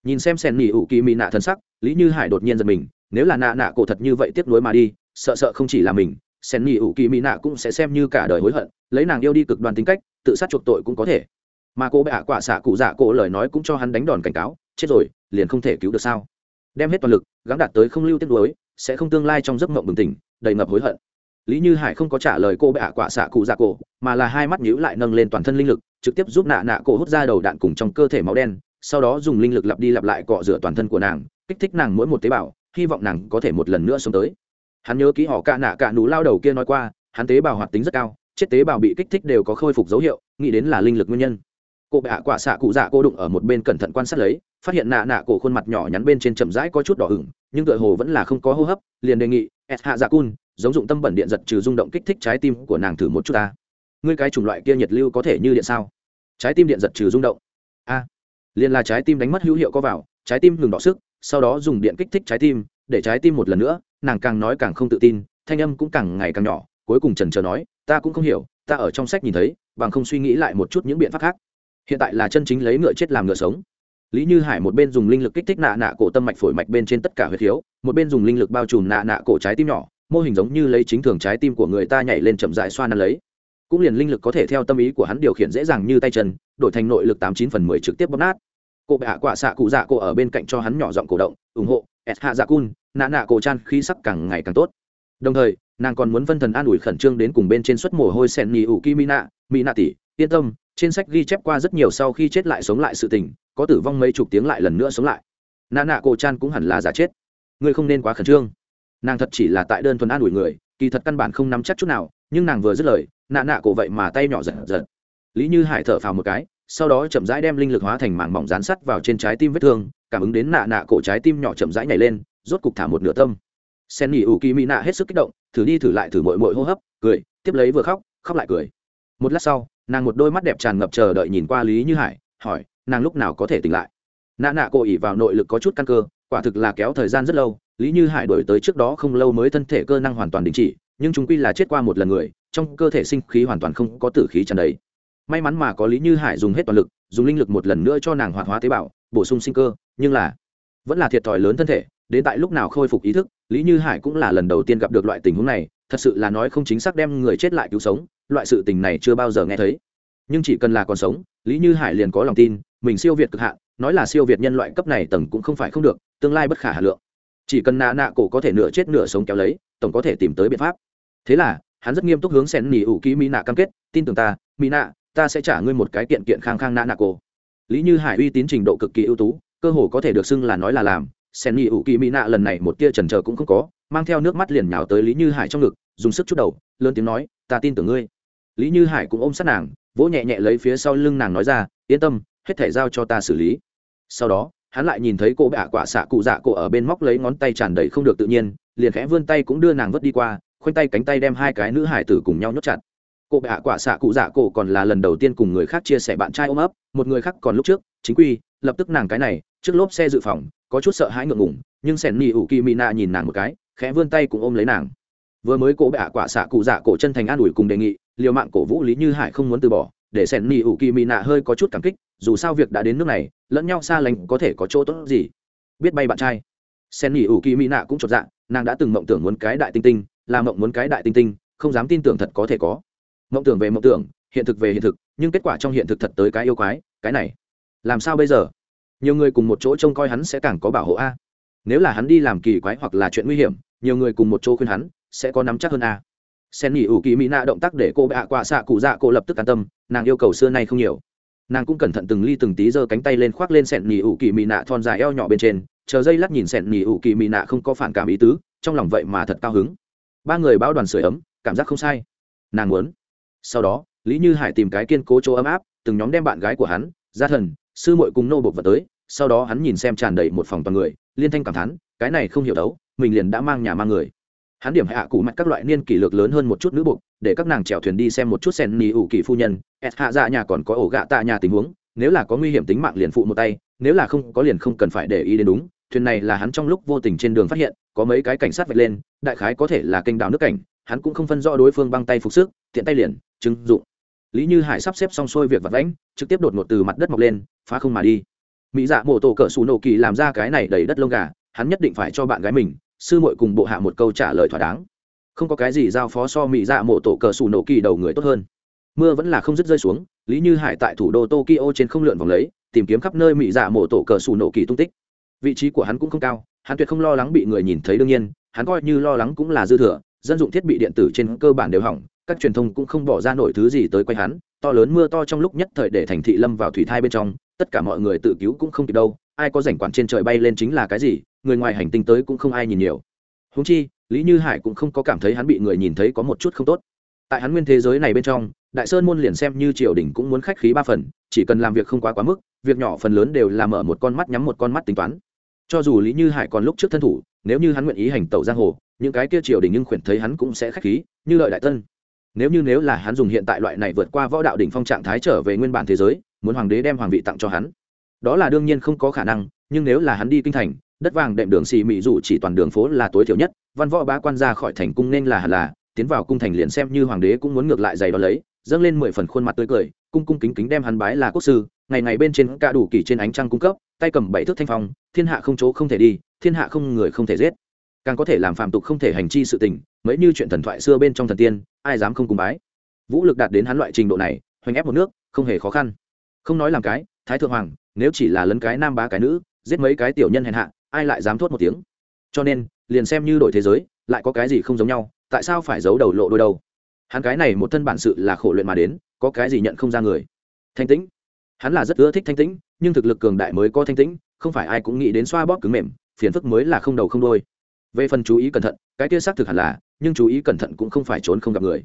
Nhìn xem sen nghỉ ủ kỳ mỹ nạ thân sắc, lý như hải đột nhiên giật mình, nếu là nạ nạ cổ thật như vậy tiếp nối mà đi, sợ sợ không chỉ là mình, sen nghỉ ủ kỳ mỹ nạ cũng sẽ xem như cả đời hối hận, lấy nàng yêu đi cực đoan tính cách, tự sát chuộc tội cũng có thể mà cô bệ hạ quả xạ cụ dạ cổ lời nói cũng cho hắn đánh đòn cảnh cáo, chết rồi, liền không thể cứu được sao? Đem hết toàn lực, gắng đạt tới không lưu tiết đối sẽ không tương lai trong giấc mộng bừng tỉnh, đầy ngập hối hận. Lý như hải không có trả lời cô bệ hạ quả xạ cụ dạ cổ, mà là hai mắt nhíu lại nâng lên toàn thân linh lực, trực tiếp giúp nạ nạ cổ hút ra đầu đạn cùng trong cơ thể máu đen, sau đó dùng linh lực lặp đi lặp lại cọ rửa toàn thân của nàng, kích thích nàng mỗi một tế bào, hy vọng nàng có thể một lần nữa sống tới. Hắn nhớ kỹ họ cạ nạ cạ nú lao đầu kia nói qua, hắn tế bào hoạt tính rất cao, chết tế bào bị kích thích đều có khôi phục dấu hiệu, nghĩ đến là linh lực nguyên nhân cô bệ hạ quả xạ cụ dạ cô đụng ở một bên cẩn thận quan sát lấy, phát hiện nạ nạ cổ khuôn mặt nhỏ nhắn bên trên chậm rãi có chút đỏ ửng, nhưng tựa hồ vẫn là không có hô hấp, liền đề nghị s hạ dạ cun, giống dụng tâm bẩn điện giật trừ rung động kích thích trái tim của nàng thử một chút ta. Ngươi cái chủng loại kia nhiệt lưu có thể như điện sao? Trái tim điện giật trừ rung động. A. Liền là trái tim đánh mất hữu hiệu có vào, trái tim ngừng đỏ sức, sau đó dùng điện kích thích trái tim, để trái tim một lần nữa, nàng càng nói càng không tự tin, thanh âm cũng càng ngày càng nhỏ, cuối cùng trần trờ nói, ta cũng không hiểu, ta ở trong sách nhìn thấy, bằng không suy nghĩ lại một chút những biện pháp khác hiện tại là chân chính lấy ngựa chết làm ngựa sống. Lý như hải một bên dùng linh lực kích thích nạ nạ cổ tâm mạch phổi mạch bên trên tất cả huyệt thiếu, một bên dùng linh lực bao trùm nạ nạ cổ trái tim nhỏ mô hình giống như lấy chính thường trái tim của người ta nhảy lên chậm dại xoa nắn lấy. Cũng liền linh lực có thể theo tâm ý của hắn điều khiển dễ dàng như tay chân đổi thành nội lực tám chín phần mười trực tiếp bóp nát. Cô bệ hạ quả xạ cụ dạ cổ ở bên cạnh cho hắn nhỏ giọng cổ động ủng hộ s hạ dạ cun nạ nạ cổ chan khí sắc càng ngày càng tốt. Đồng thời nàng còn muốn phân thần an ủi khẩn trương đến cùng bên trên suất mồ hôi sen nhì ủ ki mina mỹ nạ tỷ yên tâm, trên sách ghi chép qua rất nhiều sau khi chết lại sống lại sự tình, có tử vong mấy chục tiếng lại lần nữa sống lại. Nạ nạ cổ chan cũng hẳn là giả chết. Ngươi không nên quá khẩn trương. Nàng thật chỉ là tại đơn thuần an ủi người, kỳ thật căn bản không nắm chắc chút nào, nhưng nàng vừa dứt lời nạ nạ cổ vậy mà tay nhỏ giật giật. Lý như hải thở phào một cái, sau đó chậm rãi đem linh lực hóa thành mảng mỏng dán sắt vào trên trái tim vết thương, cảm ứng đến nạ nạ cổ trái tim nhỏ chậm rãi nhảy lên, rốt cục thả một nửa tâm. Sen nghỉ ủ kỳ mỹ nạ hết sức kích động, thử đi thử lại thử mội mội hô hấp, cười, tiếp lấy vừa khóc khóc lại cười. Một lát sau nàng một đôi mắt đẹp tràn ngập chờ đợi nhìn qua lý như hải, hỏi, nàng lúc nào có thể tỉnh lại? Nạ nạ cổ ỉ vào nội lực có chút căn cơ, quả thực là kéo thời gian rất lâu, lý như hải đổi tới trước đó không lâu mới thân thể cơ năng hoàn toàn đình chỉ, nhưng chúng quy là chết qua một lần người, trong cơ thể sinh khí hoàn toàn không có tử khí tràn đầy. May mắn mà có lý như hải dùng hết toàn lực, dùng linh lực một lần nữa cho nàng hoạt hóa tế bào, bổ sung sinh cơ, nhưng là vẫn là thiệt thòi lớn thân thể, đến tại lúc nào khôi phục ý thức, lý như hải cũng là lần đầu tiên gặp được loại tình huống này, thật sự là nói không chính xác đem người chết lại cứu sống loại sự tình này chưa bao giờ nghe thấy. Nhưng chỉ cần là còn sống, lý như hải liền có lòng tin, mình siêu việt cực hạn, nói là siêu việt nhân loại cấp này tầng cũng không phải không được, tương lai bất khả hà lượng. Chỉ cần nạ nạ cổ có thể nửa chết nửa sống kéo lấy, tổng có thể tìm tới biện pháp. Thế là, hắn rất nghiêm túc hướng sen nỉ ủ ký mỹ nạ cam kết, tin tưởng ta, mỹ nạ, ta sẽ trả ngươi một cái kiện kiện khang khang nạ nạ cổ. Lý như hải uy tín trình độ cực kỳ ưu tú, cơ hồ có thể được xưng là nói là làm. Sen nỉ ủ ký mỹ nạ lần này một tia trần trờ cũng không có, mang theo nước mắt liền nhào tới lý như hải trong ngực, dùng sức chút đầu lớn tiếng nói, ta tin tưởng ngươi. Lý như hải cũng ôm sát nàng, vỗ nhẹ nhẹ lấy phía sau lưng nàng nói ra, yên tâm, hết thể giao cho ta xử lý. Sau đó, hắn lại nhìn thấy cô bạ quả xạ cụ dạ cổ ở bên móc lấy ngón tay tràn đầy không được tự nhiên, liền khẽ vươn tay cũng đưa nàng vớt đi qua, khoanh tay cánh tay đem hai cái nữ hải tử cùng nhau nhốt chặt. Cô bạ quả xạ cụ dạ cổ còn là lần đầu tiên cùng người khác chia sẻ bạn trai ôm ấp, một người khác còn lúc trước, chính quy, lập tức nàng cái này, trước lốp xe dự phòng, có chút sợ hãi ngượng ngủng nhưng sẻn nỉ ủ kỳ mỹ nạ nhìn nàng một cái, khẽ vươn tay cũng ôm lấy nàng vừa mới cổ ạ quả xạ cụ dạ cổ chân thành an ủi cùng đề nghị, liều mạng cổ vũ lý như hải không muốn từ bỏ, để sẻn nỉ ủ kỳ mị nạ hơi có chút cảm kích, dù sao việc đã đến nước này, lẫn nhau xa lánh có thể có chỗ tốt gì? Biết bay bạn trai. Sen nỉ ủ kỳ mị nạ cũng chột dạ nàng đã từng mộng tưởng muốn cái đại tinh tinh, là mộng muốn cái đại tinh tinh, không dám tin tưởng thật có thể có. Mộng tưởng về mộng tưởng, hiện thực về hiện thực, nhưng kết quả trong hiện thực thật tới cái yêu quái, cái này. Làm sao bây giờ? Nhiều người cùng một chỗ trông coi hắn sẽ càng có bảo hộ a. Nếu là hắn đi làm kỳ quái hoặc là chuyện nguy hiểm, nhiều người cùng một chỗ khuyên hắn sẽ có nắm chắc hơn a. Sen nghỉ ủ kỳ mỹ nạ động tác để cô bạ quạ xạ cụ dạ cô lập tức an tâm, nàng yêu cầu xưa nay không nhiều. Nàng cũng cẩn thận từng ly từng tí giơ cánh tay lên khoác lên sẹn nhì ủ kỳ mị nạ thon dài eo nhỏ bên trên, chờ dây lát nhìn sẹn nhì ủ kỳ mị nạ không có phản cảm ý tứ, trong lòng vậy mà thật cao hứng. Ba người báo đoàn sửa ấm, cảm giác không sai. Nàng muốn. Sau đó, lý như hải tìm cái kiên cố chỗ ấm áp, từng nhóm đem bạn gái của hắn, gia thần, sư muội cùng nô bộc vật tới, sau đó hắn nhìn xem tràn đầy một phòng toàn người, liên thanh cảm thán, cái này không hiểu đấu, mình liền đã mang nhà mang người hắn điểm hạ cụ mạch các loại niên kỷ lược lớn hơn một chút nữ buộc, để các nàng chèo thuyền đi xem một chút sen nỉ ủ kỳ phu nhân. S hạ dạ nhà còn có ổ gạ tạ nhà tình huống, nếu là có nguy hiểm tính mạng liền phụ một tay, nếu là không có liền không cần phải để ý đến đúng. Thuyền này là hắn trong lúc vô tình trên đường phát hiện, có mấy cái cảnh sát vạch lên, đại khái có thể là kênh đào nước cảnh, hắn cũng không phân rõ đối phương băng tay phục sức, tiện tay liền, chứng dụng. Lý như hải sắp xếp xong xuôi việc vặt lãnh trực tiếp đột ngột từ mặt đất mọc lên, phá không mà đi. Mỹ dạ mổ tổ cỡ xù nổ kỳ làm ra cái này đầy đất lông gà, hắn nhất định phải cho bạn gái mình sư muội cùng bộ hạ một câu trả lời thỏa đáng. Không có cái gì giao phó so mỹ dạ mộ tổ cờ xù nổ kỳ đầu người tốt hơn. Mưa vẫn là không dứt rơi xuống, lý như hải tại thủ đô tokyo trên không lượn vòng lấy, tìm kiếm khắp nơi mỹ dạ mộ tổ cờ xù nổ kỳ tung tích. Vị trí của hắn cũng không cao, hắn tuyệt không lo lắng bị người nhìn thấy đương nhiên, hắn coi như lo lắng cũng là dư thừa, dân dụng thiết bị điện tử trên cơ bản đều hỏng, các truyền thông cũng không bỏ ra nổi thứ gì tới quay hắn, to lớn mưa to trong lúc nhất thời để thành thị lâm vào thủy thai bên trong, tất cả mọi người tự cứu cũng không kịp đâu, ai có rảnh quản trên trời bay lên chính là cái gì người ngoài hành tinh tới cũng không ai nhìn nhiều. Húng chi, lý như hải cũng không có cảm thấy hắn bị người nhìn thấy có một chút không tốt. Tại hắn nguyên thế giới này bên trong, đại sơn môn liền xem như triều đình cũng muốn khách khí ba phần, chỉ cần làm việc không quá quá mức, việc nhỏ phần lớn đều là mở một con mắt nhắm một con mắt tính toán. Cho dù lý như hải còn lúc trước thân thủ, nếu như hắn nguyện ý hành tẩu giang hồ, những cái kia triều đình nhưng khuyển thấy hắn cũng sẽ khách khí, như lợi đại tân. Nếu như nếu là hắn dùng hiện tại loại này vượt qua võ đạo đỉnh phong trạng thái trở về nguyên bản thế giới, muốn hoàng đế đem hoàng vị tặng cho hắn. Đó là đương nhiên không có khả năng, nhưng nếu là hắn đi kinh thành đất vàng đệm đường xì mị dù chỉ toàn đường phố là tối thiểu nhất, văn võ bá quan ra khỏi thành cung nên là hẳn là, tiến vào cung thành liền xem như hoàng đế cũng muốn ngược lại giày đó lấy, dâng lên mười phần khuôn mặt tươi cười, cung cung kính kính đem hắn bái là quốc sư, ngày ngày bên trên cả đủ kỳ trên ánh trăng cung cấp, tay cầm bảy thước thanh phong, thiên hạ không chỗ không thể đi, thiên hạ không người không thể giết. Càng có thể làm phạm tục không thể hành chi sự tình, mấy như chuyện thần thoại xưa bên trong thần tiên, ai dám không cung bái. Vũ lực đạt đến hắn loại trình độ này, hoành ép một nước, không hề khó khăn. Không nói làm cái, thái thượng hoàng, nếu chỉ là lấn cái nam bá cái nữ, giết mấy cái tiểu nhân hèn hạ ai lại dám thốt một tiếng? Cho nên, liền xem như đổi thế giới, lại có cái gì không giống nhau, tại sao phải giấu đầu lộ đôi đầu? Hắn cái này một thân bản sự là khổ luyện mà đến, có cái gì nhận không ra người? Thanh tĩnh. Hắn là rất ưa thích thanh tĩnh, nhưng thực lực cường đại mới có thanh tĩnh, không phải ai cũng nghĩ đến xoa bóp cứng mềm, phiền phức mới là không đầu không đôi về phần chú ý cẩn thận, cái kia xác thực hẳn là, nhưng chú ý cẩn thận cũng không phải trốn không gặp người.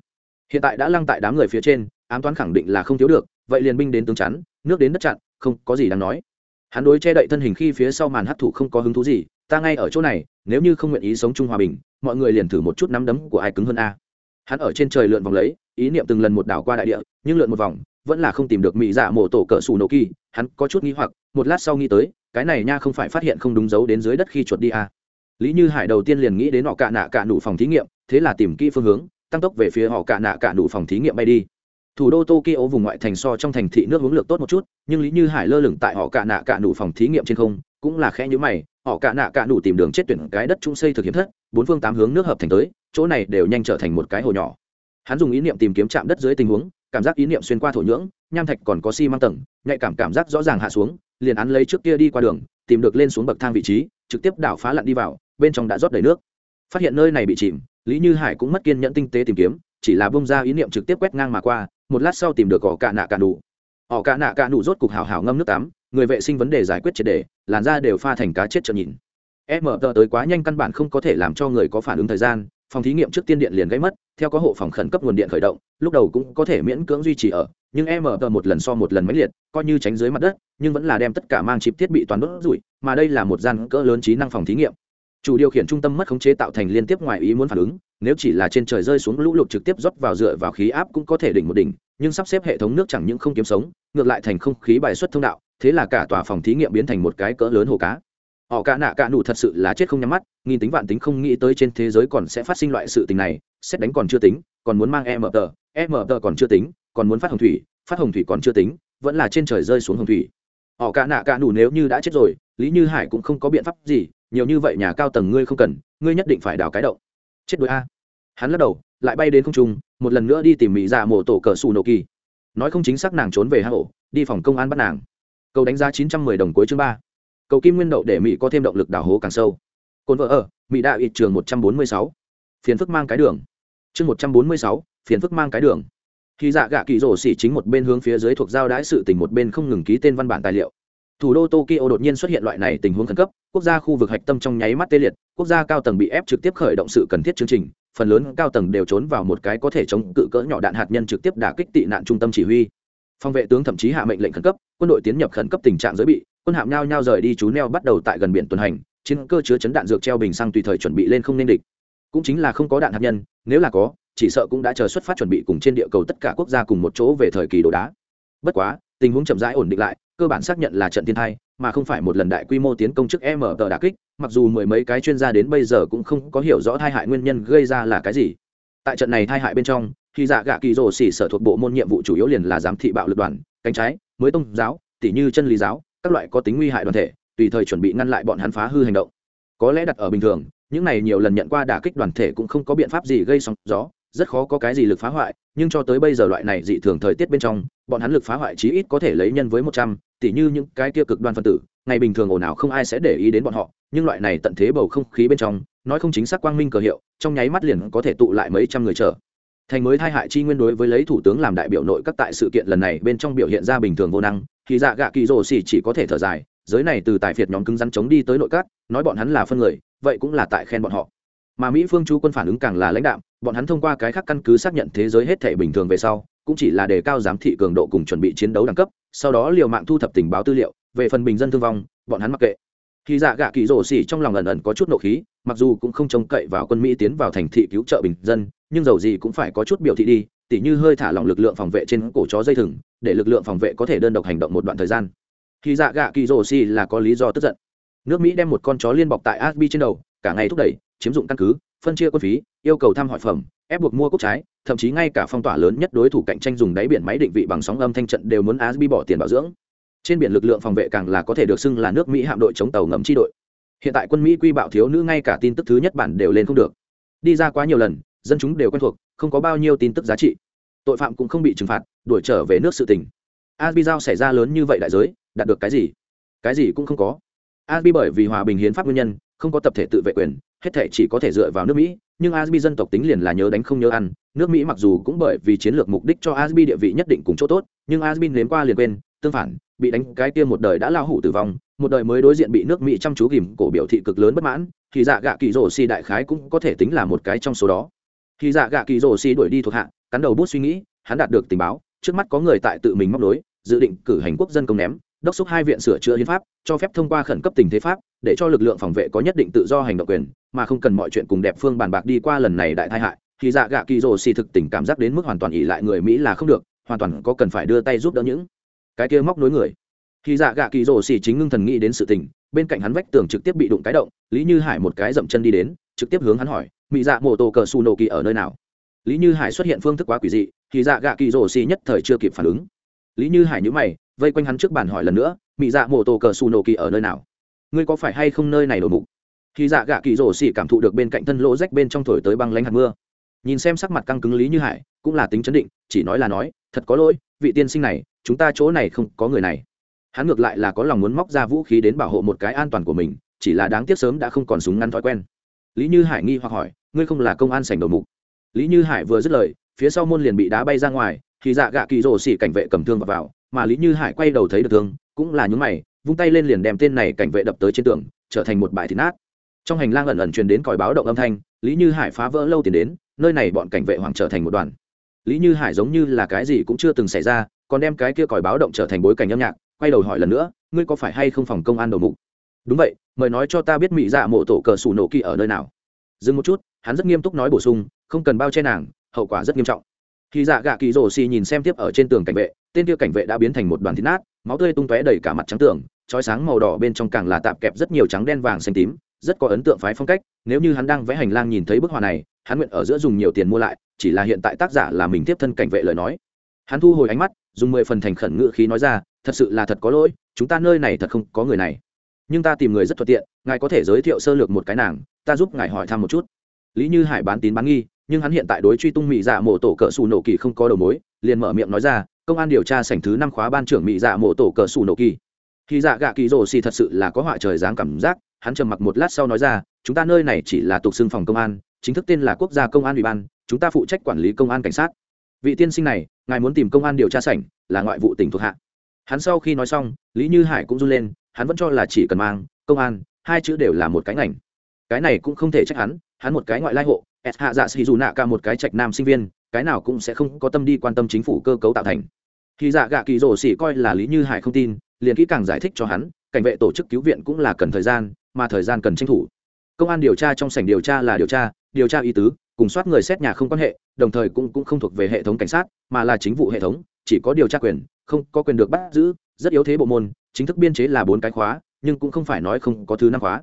Hiện tại đã lăng tại đám người phía trên, ám toán khẳng định là không thiếu được, vậy liền binh đến tướng chắn, nước đến đất chặn, không có gì đáng nói hắn đối che đậy thân hình khi phía sau màn hấp thụ không có hứng thú gì, ta ngay ở chỗ này, nếu như không nguyện ý sống chung hòa bình, mọi người liền thử một chút nắm đấm của ai cứng hơn a. Hắn ở trên trời lượn vòng lấy, ý niệm từng lần một đảo qua đại địa, nhưng lượn một vòng, vẫn là không tìm được mỹ dạ mổ tổ cỡ xù nổ kỳ. Hắn có chút nghi hoặc, một lát sau nghĩ tới, cái này nha không phải phát hiện không đúng dấu đến dưới đất khi chuột đi a. Lý như hải đầu tiên liền nghĩ đến họ cạ nạ cạ nụ phòng thí nghiệm, thế là tìm kỹ phương hướng, tăng tốc về phía họ cạ nạ cạ nụ phòng thí nghiệm bay đi thủ đô tokyo vùng ngoại thành so trong thành thị nước hướng lược tốt một chút, nhưng lý như hải lơ lửng tại họ cạ nạ cạ nụ phòng thí nghiệm trên không, cũng là khẽ nhữ mày, họ cạ nạ cạ nụ tìm đường chết tuyển cái đất trung xây thực hiện thất, bốn phương tám hướng nước hợp thành tới, chỗ này đều nhanh trở thành một cái hồ nhỏ. Hắn dùng ý niệm tìm kiếm chạm đất dưới tình huống, cảm giác ý niệm xuyên qua thổ nhưỡng, nham thạch còn có xi、si、măng tầng, nhạy cảm cảm giác rõ ràng hạ xuống, liền án lấy trước kia đi qua đường, tìm được lên xuống bậc thang vị trí, trực tiếp đảo phá lặn đi vào, bên trong đã rót đầy nước. Phát hiện nơi này bị chìm, lý như hải cũng mất kiên nhẫn tinh tế tìm kiếm, chỉ là bông ra ý niệm trực tiếp quét ngang mà qua một lát sau tìm được ỏ cạ nạ cạ nụ. Ỏ cạ nạ cạ nụ rốt cục hào hào ngâm nước tắm, người vệ sinh vấn đề giải quyết triệt đề, làn da đều pha thành cá chết trợn nhìn. Em mở tờ tới quá nhanh căn bản không có thể làm cho người có phản ứng thời gian, phòng thí nghiệm trước tiên điện liền gây mất, theo có hộ phòng khẩn cấp nguồn điện khởi động, lúc đầu cũng có thể miễn cưỡng duy trì ở, nhưng em mở tờ một lần so một lần máy liệt, coi như tránh dưới mặt đất, nhưng vẫn là đem tất cả mang chip thiết bị toàn đốt rủi, mà đây là một gian cỡ lớn trí năng phòng thí nghiệm chủ điều khiển trung tâm mất khống chế tạo thành liên tiếp ngoài ý muốn phản ứng, nếu chỉ là trên trời rơi xuống lũ lụt trực tiếp rót vào dựa vào khí áp cũng có thể đỉnh một đỉnh, nhưng sắp xếp hệ thống nước chẳng những không kiếm sống, ngược lại thành không khí bài xuất thông đạo, thế là cả tòa phòng thí nghiệm biến thành một cái cỡ lớn hồ cá. Họ cả nạ cả nụ thật sự là chết không nhắm mắt, nghìn tính vạn tính không nghĩ tới trên thế giới còn sẽ phát sinh loại sự tình này, xét đánh còn chưa tính, còn muốn mang em tờ em tờ còn chưa tính, còn muốn phát hồng thủy, phát hồng thủy còn chưa tính, vẫn là trên trời rơi xuống hồng thủy. Họ cả nạ cả nụ nếu như đã chết rồi, lý như hải cũng không có biện pháp gì nhiều như vậy nhà cao tầng ngươi không cần, ngươi nhất định phải đào cái động. Chết đuối a. Hắn lắc đầu, lại bay đến không trung, một lần nữa đi tìm mỹ dạ mổ tổ cờ xù nổ kỳ. Nói không chính xác nàng trốn về hang ổ, đi phòng công an bắt nàng. Cầu đánh giá chín trăm mười đồng cuối chương ba. Cầu kim nguyên đậu để mỹ có thêm động lực đào hố càng sâu. Cồn vợ ở, mỹ đạo ít trường một trăm bốn mươi sáu. Phiền phức mang cái đường. Chương một trăm bốn mươi sáu, phiền phức mang cái đường. Khi dạ gạ kỳ rổ xỉ chính một bên hướng phía dưới thuộc giao đãi sự tình, một bên không ngừng ký tên văn bản tài liệu thủ đô tokyo đột nhiên xuất hiện loại này tình huống khẩn cấp quốc gia khu vực hạch tâm trong nháy mắt tê liệt quốc gia cao tầng bị ép trực tiếp khởi động sự cần thiết chương trình phần lớn cao tầng đều trốn vào một cái có thể chống cự cỡ nhỏ đạn hạt nhân trực tiếp đả kích tị nạn trung tâm chỉ huy. Phòng vệ tướng thậm chí hạ mệnh lệnh khẩn cấp, quân đội tiến nhập khẩn cấp tình trạng giới bị, quân hạm nhao nhao rời đi chú neo bắt đầu tại gần biển tuần hành, chiến cơ chứa chấn đạn dược treo bình xăng tùy thời chuẩn bị lên không nên địch. Cũng chính là không có đạn hạt nhân, nếu là có, chỉ sợ cũng đã chờ xuất phát chuẩn bị cùng trên địa cầu tất cả quốc gia cùng một chỗ về thời kỳ đồ đá. Bất quá, tình huống chậm rãi ổn định lại cơ bản xác nhận là trận thiên thai, mà không phải một lần đại quy mô tiến công trước m tờ đà kích, mặc dù mười mấy cái chuyên gia đến bây giờ cũng không có hiểu rõ thai hại nguyên nhân gây ra là cái gì. Tại trận này thai hại bên trong khi dạ gạ kỳ rồ xỉ sở thuộc bộ môn nhiệm vụ chủ yếu liền là giám thị bạo lực đoàn, cánh trái, mới tôn giáo, tỉ như chân lý giáo, các loại có tính nguy hại đoàn thể, tùy thời chuẩn bị ngăn lại bọn hắn phá hư hành động. Có lẽ đặt ở bình thường, những này nhiều lần nhận qua đả kích đoàn thể cũng không có biện pháp gì gây sóng gió, rất khó có cái gì lực phá hoại, nhưng cho tới bây giờ loại này dị thường thời tiết bên trong bọn hắn lực phá hoại chí ít có thể lấy nhân với một trăm tỷ như những cái kia cực đoan phân tử ngày bình thường ồn ào không ai sẽ để ý đến bọn họ nhưng loại này tận thế bầu không khí bên trong nói không chính xác quang minh cờ hiệu trong nháy mắt liền có thể tụ lại mấy trăm người chờ thành mới thai hại chi nguyên đối với lấy thủ tướng làm đại biểu nội các tại sự kiện lần này bên trong biểu hiện ra bình thường vô năng thì dạ gạ kỳ rồ xỉ chỉ có thể thở dài giới này từ tài phiệt nhóm cứng rắn chống đi tới nội các nói bọn hắn là phân người vậy cũng là tại khen bọn họ. Mà mỹ phương chú quân phản ứng càng là lãnh đạm, bọn hắn thông qua cái khác căn cứ xác nhận thế giới hết thể bình thường về sau cũng chỉ là đề cao giám thị cường độ cùng chuẩn bị chiến đấu đẳng cấp, sau đó liều mạng thu thập tình báo tư liệu, về phần bình dân thương vong, bọn hắn mặc kệ. Khi dạ gạ kỳ rổ xỉ trong lòng ẩn ẩn có chút nộ khí, mặc dù cũng không trông cậy vào quân mỹ tiến vào thành thị cứu trợ bình dân, nhưng dầu gì cũng phải có chút biểu thị đi, tỉ như hơi thả lỏng lực lượng phòng vệ trên cổ chó dây thừng, để lực lượng phòng vệ có thể đơn độc hành động một đoạn thời gian. Khi dạ gạ kỳ rổ xỉ là có lý do tức giận. Nước mỹ đem một con chó liên bọc tại asbi trên đầu, cả ngày thúc đẩy, chiếm dụng căn cứ, phân chia quân phí, yêu cầu thăm hỏi phẩm ép buộc mua cốc trái, thậm chí ngay cả phong tỏa lớn nhất đối thủ cạnh tranh dùng đáy biển máy định vị bằng sóng âm thanh trận đều muốn asbi bỏ tiền bảo dưỡng. Trên biển lực lượng phòng vệ càng là có thể được xưng là nước mỹ hạm đội chống tàu ngầm chi đội. Hiện tại quân mỹ quy bạo thiếu nữ ngay cả tin tức thứ nhất bản đều lên không được. Đi ra quá nhiều lần, dân chúng đều quen thuộc, không có bao nhiêu tin tức giá trị. Tội phạm cũng không bị trừng phạt, đuổi trở về nước sự tình. Asbi giao xảy ra lớn như vậy đại giới, đạt được cái gì? Cái gì cũng không có. Asbi bởi vì hòa bình hiến pháp nguyên nhân, không có tập thể tự vệ quyền, hết thể chỉ có thể dựa vào nước mỹ nhưng asbi dân tộc tính liền là nhớ đánh không nhớ ăn, nước mỹ mặc dù cũng bởi vì chiến lược mục đích cho asbi địa vị nhất định cùng chỗ tốt, nhưng asbi nếm qua liền quên, tương phản, bị đánh cái kia một đời đã lao hủ tử vong, một đời mới đối diện bị nước mỹ chăm chú ghìm cổ biểu thị cực lớn bất mãn, thì dạ gạ kỳ rổ Si đại khái cũng có thể tính là một cái trong số đó. Khi dạ gạ kỳ rổ Si đuổi đi thuộc hạ, cắn đầu bút suy nghĩ, hắn đạt được tình báo, trước mắt có người tại tự mình móc nối, dự định cử hành quốc dân công ném đốc xúc hai viện sửa chữa hiến pháp, cho phép thông qua khẩn cấp tình thế pháp, để cho lực lượng phòng vệ có nhất định tự do hành động quyền, mà không cần mọi chuyện cùng đẹp phương bàn bạc đi qua lần này đại tai hại. Thì dạ gạ kỳ rồ xì thực tình cảm giác đến mức hoàn toàn ỉ lại người mỹ là không được, hoàn toàn có cần phải đưa tay giúp đỡ những cái kia móc nối người. Khi dạ gạ kỳ rồ xì chính ngưng thần nghĩ đến sự tình, bên cạnh hắn vách tường trực tiếp bị đụng cái động, lý như hải một cái dậm chân đi đến, trực tiếp hướng hắn hỏi mỹ dạ mô tô cờ su nô kỳ ở nơi nào? Lý như hải xuất hiện phương thức quá quỷ dị, thì dạ gạ kỳ rồ xì nhất thời chưa kịp phản ứng. Lý như hải nhữ mày vây quanh hắn trước bàn hỏi lần nữa mỹ dạ mô tô cờ xù nổ kỳ ở nơi nào? Ngươi có phải hay không nơi này đổ mục? Khi dạ gạ kỳ rổ xì cảm thụ được bên cạnh thân lỗ rách bên trong thổi tới băng lánh hạt mưa. Nhìn xem sắc mặt căng cứng lý như hải cũng là tính chấn định chỉ nói là nói thật có lỗi vị tiên sinh này chúng ta chỗ này không có người này. Hắn ngược lại là có lòng muốn móc ra vũ khí đến bảo hộ một cái an toàn của mình chỉ là đáng tiếc sớm đã không còn súng ngắn thói quen. Lý như hải nghi hoặc hỏi ngươi không là công an sảnh đầu mục? Lý như hải vừa dứt lời phía sau môn liền bị đá bay ra ngoài thì dạ gạ kỳ rổ xỉ cảnh vệ cầm thương vào, vào mà lý như hải quay đầu thấy được thương, cũng là những mày, vung tay lên liền đem tên này cảnh vệ đập tới trên tường, trở thành một bãi thịt nát. Trong hành lang ẩn ẩn truyền đến còi báo động âm thanh, lý như hải phá vỡ lâu tiền đến, nơi này bọn cảnh vệ hoàng trở thành một đoàn. Lý như hải giống như là cái gì cũng chưa từng xảy ra, còn đem cái kia còi báo động trở thành bối cảnh âm nhạc, quay đầu hỏi lần nữa, ngươi có phải hay không phòng công an đầu mục? Đúng vậy, mời nói cho ta biết mỹ dạ mộ tổ cờ sủ nổ kỳ ở nơi nào. Dừng một chút, hắn rất nghiêm túc nói bổ sung, không cần bao che nàng, hậu quả rất nghiêm trọng. Khi dạ gạ kỳ rổ xì nhìn xem tiếp ở trên tường cảnh vệ tên kia cảnh vệ đã biến thành một đoàn thịt nát, máu tươi tung tóe đầy cả mặt trắng tường, trói sáng màu đỏ bên trong càng là tạp kẹp rất nhiều trắng đen vàng xanh tím, rất có ấn tượng phái phong cách, nếu như hắn đang vẽ hành lang nhìn thấy bức họa này, hắn nguyện ở giữa dùng nhiều tiền mua lại, chỉ là hiện tại tác giả là mình tiếp thân cảnh vệ lời nói. Hắn thu hồi ánh mắt, dùng mười phần thành khẩn ngự khí nói ra, thật sự là thật có lỗi, chúng ta nơi này thật không có người này. Nhưng ta tìm người rất thuận tiện, ngài có thể giới thiệu sơ lược một cái nàng, ta giúp ngài hỏi thăm một chút. Lý như hải bán tín bán nghi, nhưng hắn hiện tại đối truy tung mỹ dạ mổ tổ cỡ xù nổ kỳ không có đầu mối, liền mở miệng nói ra công an điều tra sảnh thứ năm khóa ban trưởng mỹ dạ mộ tổ cờ xù nổ kỳ. Khi dạ gạ kỳ rồ xì thật sự là có họa trời dáng cảm giác, hắn trầm mặc một lát sau nói ra, chúng ta nơi này chỉ là tục xưng phòng công an, chính thức tên là quốc gia công an ủy ban, chúng ta phụ trách quản lý công an cảnh sát. Vị tiên sinh này, ngài muốn tìm công an điều tra sảnh, là ngoại vụ tỉnh thuộc hạ. Hắn sau khi nói xong, lý như hải cũng run lên, hắn vẫn cho là chỉ cần mang, công an, hai chữ đều là một cái ngành. Cái này cũng không thể trách hắn hắn một cái ngoại lai hộ s hạ dạ xì dù nạ cả một cái trạch nam sinh viên, cái nào cũng sẽ không có tâm đi quan tâm chính phủ cơ cấu tạo thành khi dạ gạ kỳ rổ xỉ coi là lý như hải không tin, liền kỹ càng giải thích cho hắn, cảnh vệ tổ chức cứu viện cũng là cần thời gian, mà thời gian cần tranh thủ. Công an điều tra trong sảnh điều tra là điều tra điều tra y tứ, cùng soát người xét nhà không quan hệ, đồng thời cũng cũng không thuộc về hệ thống cảnh sát, mà là chính vụ hệ thống, chỉ có điều tra quyền, không có quyền được bắt giữ, rất yếu thế bộ môn, chính thức biên chế là bốn cái khóa, nhưng cũng không phải nói không có thứ năm khóa.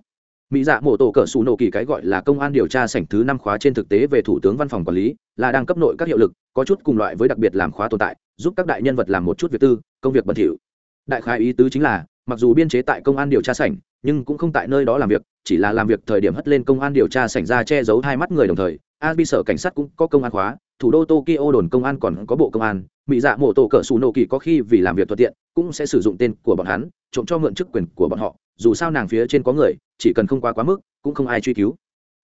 Mỹ dạ mổ tổ cỡ xù nổ kỳ cái gọi là công an điều tra sảnh thứ năm khóa trên thực tế về thủ tướng văn phòng quản lý, là đang cấp nội các hiệu lực, có chút cùng loại với đặc biệt làm khóa tồn tại giúp các đại nhân vật làm một chút việc tư, công việc bẩn thỉu. Đại khái ý tứ chính là, mặc dù biên chế tại công an điều tra sảnh, nhưng cũng không tại nơi đó làm việc, chỉ là làm việc thời điểm hất lên công an điều tra sảnh ra che giấu hai mắt người đồng thời, abi sở cảnh sát cũng có công an khóa, thủ đô tokyo đồn công an còn có bộ công an, mỹ dạ mổ tổ cỡ xù nổ kỳ có khi vì làm việc thuận tiện, cũng sẽ sử dụng tên của bọn hắn, trộm cho mượn chức quyền của bọn họ, dù sao nàng phía trên có người, chỉ cần không quá quá mức, cũng không ai truy cứu.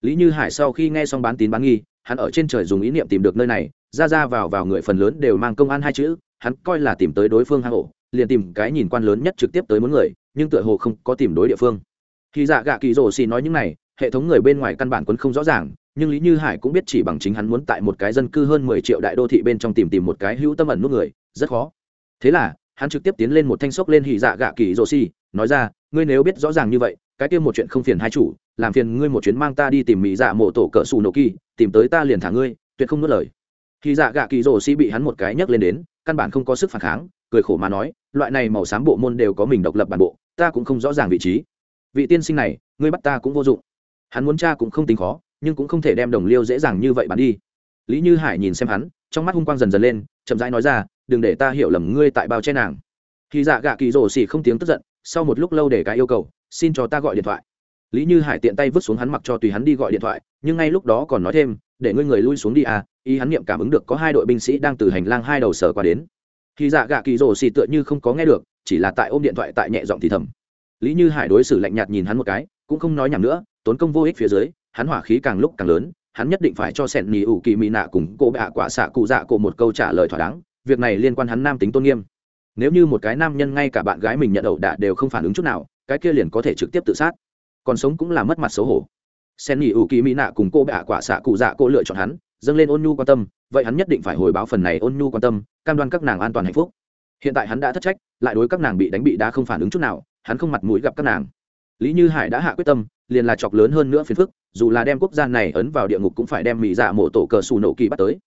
Lý như hải sau khi nghe xong bán tín bán nghi hắn ở trên trời dùng ý niệm tìm được nơi này, ra ra vào vào người phần lớn đều mang công an hai chữ, hắn coi là tìm tới đối phương hang ổ, liền tìm cái nhìn quan lớn nhất trực tiếp tới muốn người, nhưng tựa hồ không có tìm đối địa phương. Khi dạ gạ kỳ rổ xì nói những này, hệ thống người bên ngoài căn bản quấn không rõ ràng, nhưng lý như hải cũng biết chỉ bằng chính hắn muốn tại một cái dân cư hơn mười triệu đại đô thị bên trong tìm tìm một cái hữu tâm ẩn nút người, rất khó. Thế là, hắn trực tiếp tiến lên một thanh sốc lên hì dạ gạ kỳ rổ xì, nói ra, ngươi nếu biết rõ ràng như vậy, cái kia một chuyện không phiền hai chủ làm phiền ngươi một chuyến mang ta đi tìm mỹ dạ mộ tổ cỡ xù nổ kỳ, tìm tới ta liền thả ngươi, tuyệt không nuốt lời. Khi dạ gạ kỳ rổ xì bị hắn một cái nhấc lên đến, căn bản không có sức phản kháng, cười khổ mà nói, loại này màu xám bộ môn đều có mình độc lập bản bộ, ta cũng không rõ ràng vị trí. Vị tiên sinh này, ngươi bắt ta cũng vô dụng. Hắn muốn cha cũng không tính khó, nhưng cũng không thể đem đồng liêu dễ dàng như vậy bắn đi. Lý như hải nhìn xem hắn, trong mắt hung quang dần dần lên, chậm rãi nói ra, đừng để ta hiểu lầm ngươi tại bao che nàng. Khi dạ gạ kỳ rổ xỉ không tiếng tức giận, sau một lúc lâu để cái yêu cầu, xin cho ta gọi điện thoại lý như hải tiện tay vứt xuống hắn mặc cho tùy hắn đi gọi điện thoại, nhưng ngay lúc đó còn nói thêm, để ngươi người lui xuống đi à ý hắn niệm cảm ứng được có hai đội binh sĩ đang từ hành lang hai đầu sở qua đến. Khi dạ gạ kỳ rồ xì tựa như không có nghe được, chỉ là tại ôm điện thoại tại nhẹ giọng thì thầm. Lý như hải đối xử lạnh nhạt nhìn hắn một cái, cũng không nói nhảm nữa, tốn công vô ích phía dưới, hắn hỏa khí càng lúc càng lớn, hắn nhất định phải cho sẹn nì ủ kỳ mỹ nạ cùng cô bạ quả xạ cụ dạ cổ một câu trả lời thỏa đáng, việc này liên quan hắn nam tính tôn nghiêm. Nếu như một cái nam nhân ngay cả bạn gái mình nhận ẩu đả đều không phản ứng chút nào, cái kia liền có thể trực tiếp tự sát còn sống cũng là mất mặt xấu hổ. Sen nghỉ ưu kỳ mỹ nạ cùng cô bạ quả xạ cụ dạ cô lựa chọn hắn, dâng lên ôn nhu quan tâm, vậy hắn nhất định phải hồi báo phần này ôn nhu quan tâm, cam đoan các nàng an toàn hạnh phúc. Hiện tại hắn đã thất trách, lại đối các nàng bị đánh bị đá không phản ứng chút nào, hắn không mặt mũi gặp các nàng. Lý như hải đã hạ quyết tâm, liền là chọc lớn hơn nữa phiền phức, dù là đem quốc gia này ấn vào địa ngục cũng phải đem mỹ dạ mộ tổ cờ xù nổ kỳ bắt tới.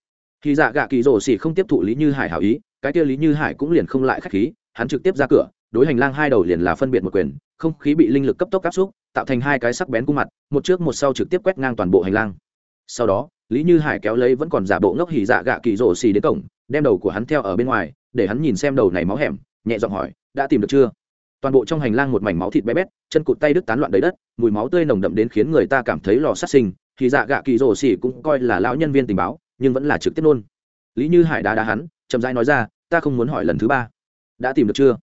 Khi dạ gạ kỳ rồ xỉ không tiếp thụ lý như hải hảo ý, cái kia lý như hải cũng liền không lại k h á c h khí, hắn trực tiếp ra cửa, đối hành lang hai đầu liền là phân biệt một quyền, không khí bị linh lực cấp tốc áp xúc tạo thành hai cái sắc bén cung mặt, một trước một sau trực tiếp quét ngang toàn bộ hành lang. Sau đó, lý như hải kéo lấy vẫn còn giả bộ ngốc hỉ dạ gạ kỳ rồ xì đến cổng, đem đầu của hắn theo ở bên ngoài, để hắn nhìn xem đầu này máu hẻm, nhẹ giọng hỏi, đã tìm được chưa? Toàn bộ trong hành lang một mảnh máu thịt bé bét, chân cụt tay đứt tán loạn đầy đất, mùi máu tươi nồng đậm đến khiến người ta cảm thấy lò sát sinh. Thì dạ gạ kỳ rồ xỉ cũng coi là lão nhân viên tình báo, nhưng vẫn là trực tiếp luôn. Lý như hải đá đá hắn, chậm rãi nói ra, ta không muốn hỏi lần thứ ba. Đã tìm được chưa?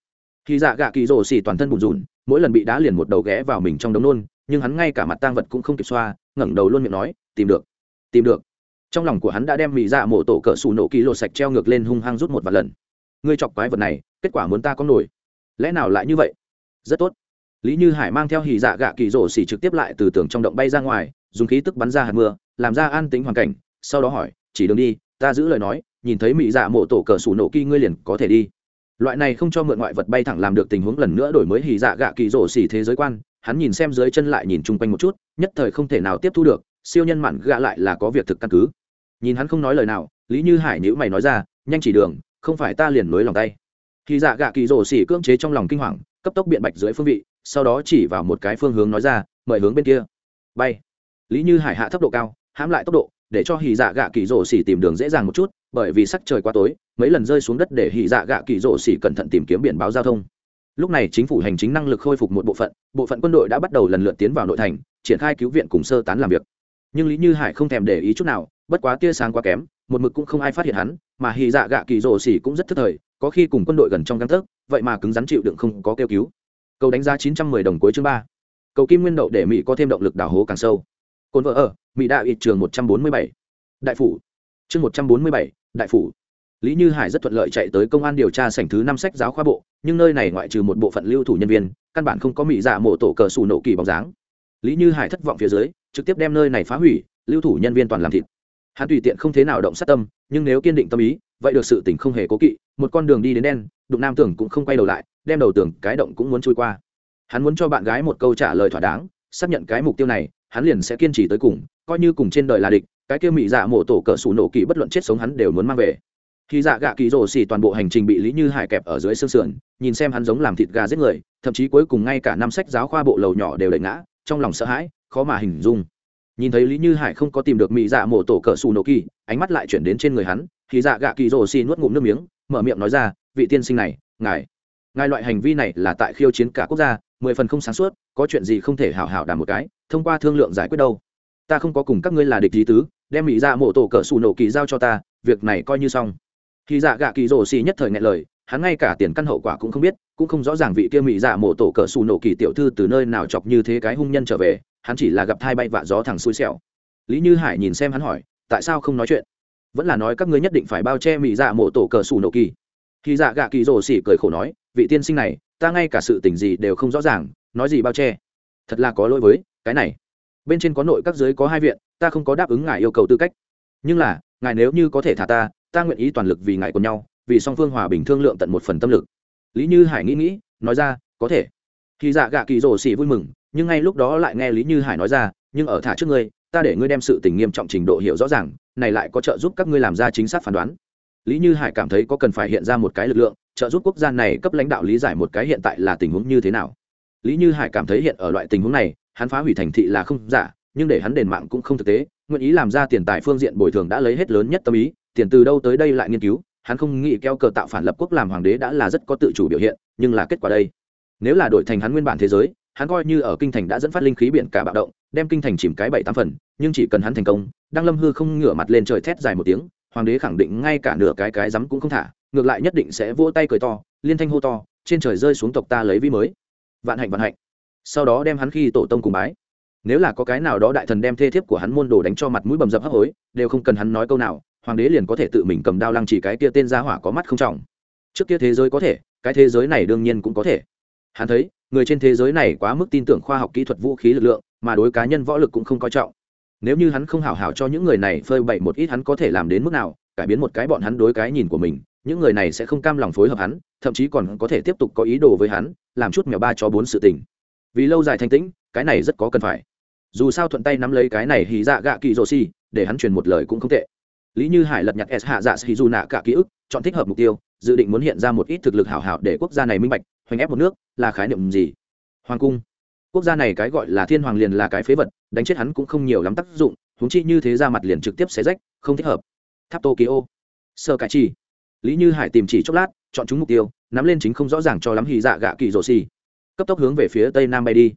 Thì dạ gạ kỳ rồ xỉ toàn thân bùn rùn mỗi lần bị đá liền một đầu ghé vào mình trong đống nôn, nhưng hắn ngay cả mặt tang vật cũng không kịp xoa, ngẩng đầu luôn miệng nói, tìm được tìm được. Trong lòng của hắn đã đem mì dạ mổ tổ cỡ xù nổ kỳ lộ sạch treo ngược lên hung hăng rút một vài lần. Ngươi chọc quái vật này, kết quả muốn ta có nổi. Lẽ nào lại như vậy? Rất tốt. Lý như hải mang theo hì dạ gạ kỳ rổ xỉ trực tiếp lại từ tường trong động bay ra ngoài, dùng khí tức bắn ra hạt mưa, làm ra an tính hoàn cảnh, sau đó hỏi, chỉ đường đi, ta giữ lời nói, nhìn thấy mỹ dạ mộ tổ cờ sủ nổ kỳ ngươi liền có thể đi loại này không cho mượn ngoại vật bay thẳng làm được tình huống lần nữa đổi mới hì dạ gạ kỳ rổ xỉ thế giới quan, hắn nhìn xem dưới chân lại nhìn chung quanh một chút, nhất thời không thể nào tiếp thu được, siêu nhân mặn gạ lại là có việc thực căn cứ. Nhìn hắn không nói lời nào, lý như hải nhữ mày nói ra, nhanh chỉ đường, không phải ta liền nối lòng tay. Hì dạ gạ kỳ rổ xỉ cưỡng chế trong lòng kinh hoàng, cấp tốc biện bạch dưới phương vị, sau đó chỉ vào một cái phương hướng nói ra, mời hướng bên kia. Bay. Lý như hải hạ thấp độ cao, hãm lại tốc độ để cho hì dạ gạ kỳ rổ xỉ tìm đường dễ dàng một chút, bởi vì sắc trời quá tối, mấy lần rơi xuống đất để hì dạ gạ kỳ rổ xỉ cẩn thận tìm kiếm biển báo giao thông. Lúc này chính phủ hành chính năng lực khôi phục một bộ phận bộ phận quân đội đã bắt đầu lần lượt tiến vào nội thành, triển khai cứu viện cùng sơ tán làm việc. Nhưng lý như hải không thèm để ý chút nào, bất quá tia sáng quá kém, một mực cũng không ai phát hiện hắn, mà hì dạ gạ kỳ rổ xỉ cũng rất thất thời, có khi cùng quân đội gần trong găng tấc, vậy mà cứng rắn chịu đựng không có kêu cứu. Cầu đánh giá chín trăm mười đồng cuối chương ba. Cầu kim nguyên đậu để mỹ có thêm động lực đào hố càng sâu cồn vợ ở, mỹ đạo ít trường một trăm bốn mươi bảy. Đại phủ. Chương một trăm bốn mươi bảy, đại phủ. Lý như hải rất thuận lợi chạy tới công an điều tra sảnh thứ năm sách giáo khoa bộ, nhưng nơi này ngoại trừ một bộ phận lưu thủ nhân viên, căn bản không có mỹ dạ mộ tổ cờ xù nổ kỳ bóng dáng. Lý như hải thất vọng phía dưới, trực tiếp đem nơi này phá hủy, lưu thủ nhân viên toàn làm thịt. Hắn tùy tiện không thế nào động sát tâm, nhưng nếu kiên định tâm ý, vậy được sự tình không hề cố kỵ, một con đường đi đến đen, đụng nam tưởng cũng không quay đầu lại, đem đầu tưởng cái động cũng muốn trôi qua. Hắn muốn cho bạn gái một câu trả lời thỏa đáng, xác nhận cái mục tiêu này hắn liền sẽ kiên trì tới cùng, coi như cùng trên đời là địch, cái kia mỹ dạ mổ tổ cỡ sủ nổ kỳ bất luận chết sống hắn đều muốn mang về. Khi dạ gạ kỳ rồ xỉ toàn bộ hành trình bị lý như hải kẹp ở dưới xương sườn, nhìn xem hắn giống làm thịt gà giết người, thậm chí cuối cùng ngay cả năm sách giáo khoa bộ lầu nhỏ đều đẩy ngã, trong lòng sợ hãi, khó mà hình dung. Nhìn thấy lý như hải không có tìm được mỹ dạ mổ tổ cỡ sủ nổ kỳ, ánh mắt lại chuyển đến trên người hắn, khi dạ gạ kỳ rồ xỉ nuốt ngụm nước miếng, mở miệng nói ra, vị tiên sinh này, ngài ngài loại hành vi này là tại khiêu chiến cả quốc gia mười phần không sáng suốt, có chuyện gì không thể hảo hảo đàm một cái, thông qua thương lượng giải quyết đâu. Ta không có cùng các ngươi là địch lý tứ, đem mỹ dạ mộ tổ cỡ xù nổ kỳ giao cho ta, việc này coi như xong. Khi dạ gạ kỳ rổ xì nhất thời ngại lời, hắn ngay cả tiền căn hậu quả cũng không biết, cũng không rõ ràng vị kia mỹ dạ mộ tổ cỡ xù nổ kỳ tiểu thư từ nơi nào chọc như thế cái hung nhân trở về, hắn chỉ là gặp thai bay vạ gió thẳng xui xẻo. Lý như hải nhìn xem hắn hỏi, tại sao không nói chuyện? Vẫn là nói các ngươi nhất định phải bao che mỹ dạ mộ tổ cỡ xù nổ kỳ. Khi dạ gạ kỳ rồ xì cười khổ nói, vị tiên sinh này ta ngay cả sự tình gì đều không rõ ràng, nói gì bao che. Thật là có lỗi với, cái này. Bên trên có nội các giới có hai viện, ta không có đáp ứng ngài yêu cầu tư cách. Nhưng là, ngài nếu như có thể thả ta ta nguyện ý toàn lực vì ngài cùng nhau, vì song phương hòa bình thương lượng tận một phần tâm lực. Lý như hải nghĩ nghĩ, nói ra, có thể. Khi dạ gạ kỳ rồ xỉ vui mừng, nhưng ngay lúc đó lại nghe lý như hải nói ra, nhưng ở thả trước ngươi, ta để ngươi đem sự tình nghiêm trọng trình độ hiểu rõ ràng, này lại có trợ giúp các ngươi làm ra chính xác phán đoán. Lý như hải cảm thấy có cần phải hiện ra một cái lực lượng trợ giúp quốc gia này cấp lãnh đạo lý giải một cái hiện tại là tình huống như thế nào. Lý như hải cảm thấy hiện ở loại tình huống này, hắn phá hủy thành thị là không giả, nhưng để hắn đền mạng cũng không thực tế, nguyện ý làm ra tiền tài phương diện bồi thường đã lấy hết lớn nhất tâm ý, tiền từ đâu tới đây lại nghiên cứu, hắn không nghĩ keo cờ tạo phản lập quốc làm hoàng đế đã là rất có tự chủ biểu hiện, nhưng là kết quả đây. Nếu là đổi thành hắn nguyên bản thế giới, hắn coi như ở kinh thành đã dẫn phát linh khí biển cả bạo động, đem kinh thành chìm cái bảy tám phần, nhưng chỉ cần hắn thành công, đăng lâm hư không ngửa mặt lên trời thét dài một tiếng, hoàng đế khẳng định ngay cả nửa cái cái rắm cũng không thả ngược lại nhất định sẽ vỗ tay cười to, liên thanh hô to, trên trời rơi xuống tộc ta lấy vi mới. Vạn hạnh vạn hạnh. Sau đó đem hắn khi tổ tông cùng bái. Nếu là có cái nào đó đại thần đem thê thiếp của hắn môn đồ đánh cho mặt mũi bầm dập hấp hối, đều không cần hắn nói câu nào, hoàng đế liền có thể tự mình cầm đao lăng chỉ cái kia tên gia hỏa có mắt không trọng. Trước kia thế giới có thể, cái thế giới này đương nhiên cũng có thể. Hắn thấy, người trên thế giới này quá mức tin tưởng khoa học kỹ thuật vũ khí lực lượng, mà đối cá nhân võ lực cũng không coi trọng. Nếu như hắn không hảo hảo cho những người này phơi bày một ít hắn có thể làm đến mức nào, cải biến một cái bọn hắn đối cái nhìn của mình những người này sẽ không cam lòng phối hợp hắn, thậm chí còn có thể tiếp tục có ý đồ với hắn, làm chút mèo ba cho bốn sự tình. Vì lâu dài thanh tĩnh, cái này rất có cần phải. Dù sao thuận tay nắm lấy cái này hì dạ gạ kỳ rô xi để hắn truyền một lời cũng không tệ. Lý như hải lật nhặt s hạ dạ xì dù nạ cả ký ức, chọn thích hợp mục tiêu, dự định muốn hiện ra một ít thực lực hảo hảo để quốc gia này minh bạch, hoành ép một nước, là khái niệm gì? Hoàng cung. Quốc gia này cái gọi là thiên hoàng liền là cái phế vật, đánh chết hắn cũng không nhiều lắm tác dụng húng chi như thế ra mặt liền trực tiếp xé rách, không thích hợp. Tháp tokyo. Sơ cải chi lý như hải tìm chỉ chốc lát, chọn chúng mục tiêu, nắm lên chính không rõ ràng cho lắm hy dạ gạ kỳ rổ xì. Cấp tốc hướng về phía tây nam bay đi.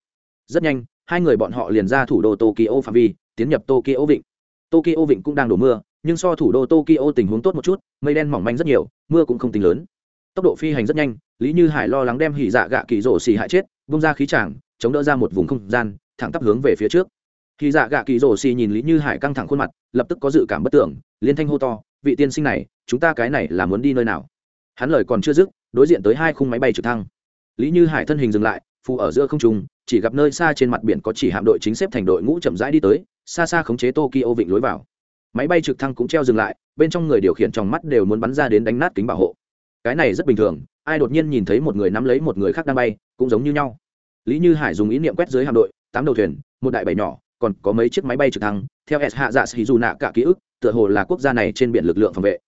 Rất nhanh, hai người bọn họ liền ra thủ đô tokyo phạm vi, tiến nhập tokyo vịnh. Tokyo vịnh cũng đang đổ mưa, nhưng so thủ đô tokyo tình huống tốt một chút, mây đen mỏng manh rất nhiều, mưa cũng không tính lớn. Tốc độ phi hành rất nhanh, lý như hải lo lắng đem hỉ dạ gạ kỳ rổ xì hại chết, bung ra khí tràng, chống đỡ ra một vùng không gian, thẳng tắp hướng về phía trước khi dạ gạ kỳ rổ xì nhìn lý như hải căng thẳng khuôn mặt, lập tức có dự cảm bất tưởng, liên thanh hô to, vị tiên sinh này, chúng ta cái này là muốn đi nơi nào? Hắn lời còn chưa dứt, đối diện tới hai khung máy bay trực thăng. Lý như hải thân hình dừng lại, phù ở giữa không trung, chỉ gặp nơi xa trên mặt biển có chỉ hạm đội chính xếp thành đội ngũ chậm rãi đi tới, xa xa khống chế tokyo vịnh lối vào. Máy bay trực thăng cũng treo dừng lại, bên trong người điều khiển trong mắt đều muốn bắn ra đến đánh nát kính bảo hộ. Cái này rất bình thường, ai đột nhiên nhìn thấy một người nắm lấy một người khác đang bay, cũng giống như nhau. Lý như hải dùng ý niệm quét dưới hạm đội, tám đầu thuyền, một đại bảy nhỏ còn có mấy chiếc máy bay trực thăng, theo s hạ dạ sĩ dù nạ cả ký ức, tựa hồ là quốc gia này trên biển lực lượng phòng vệ.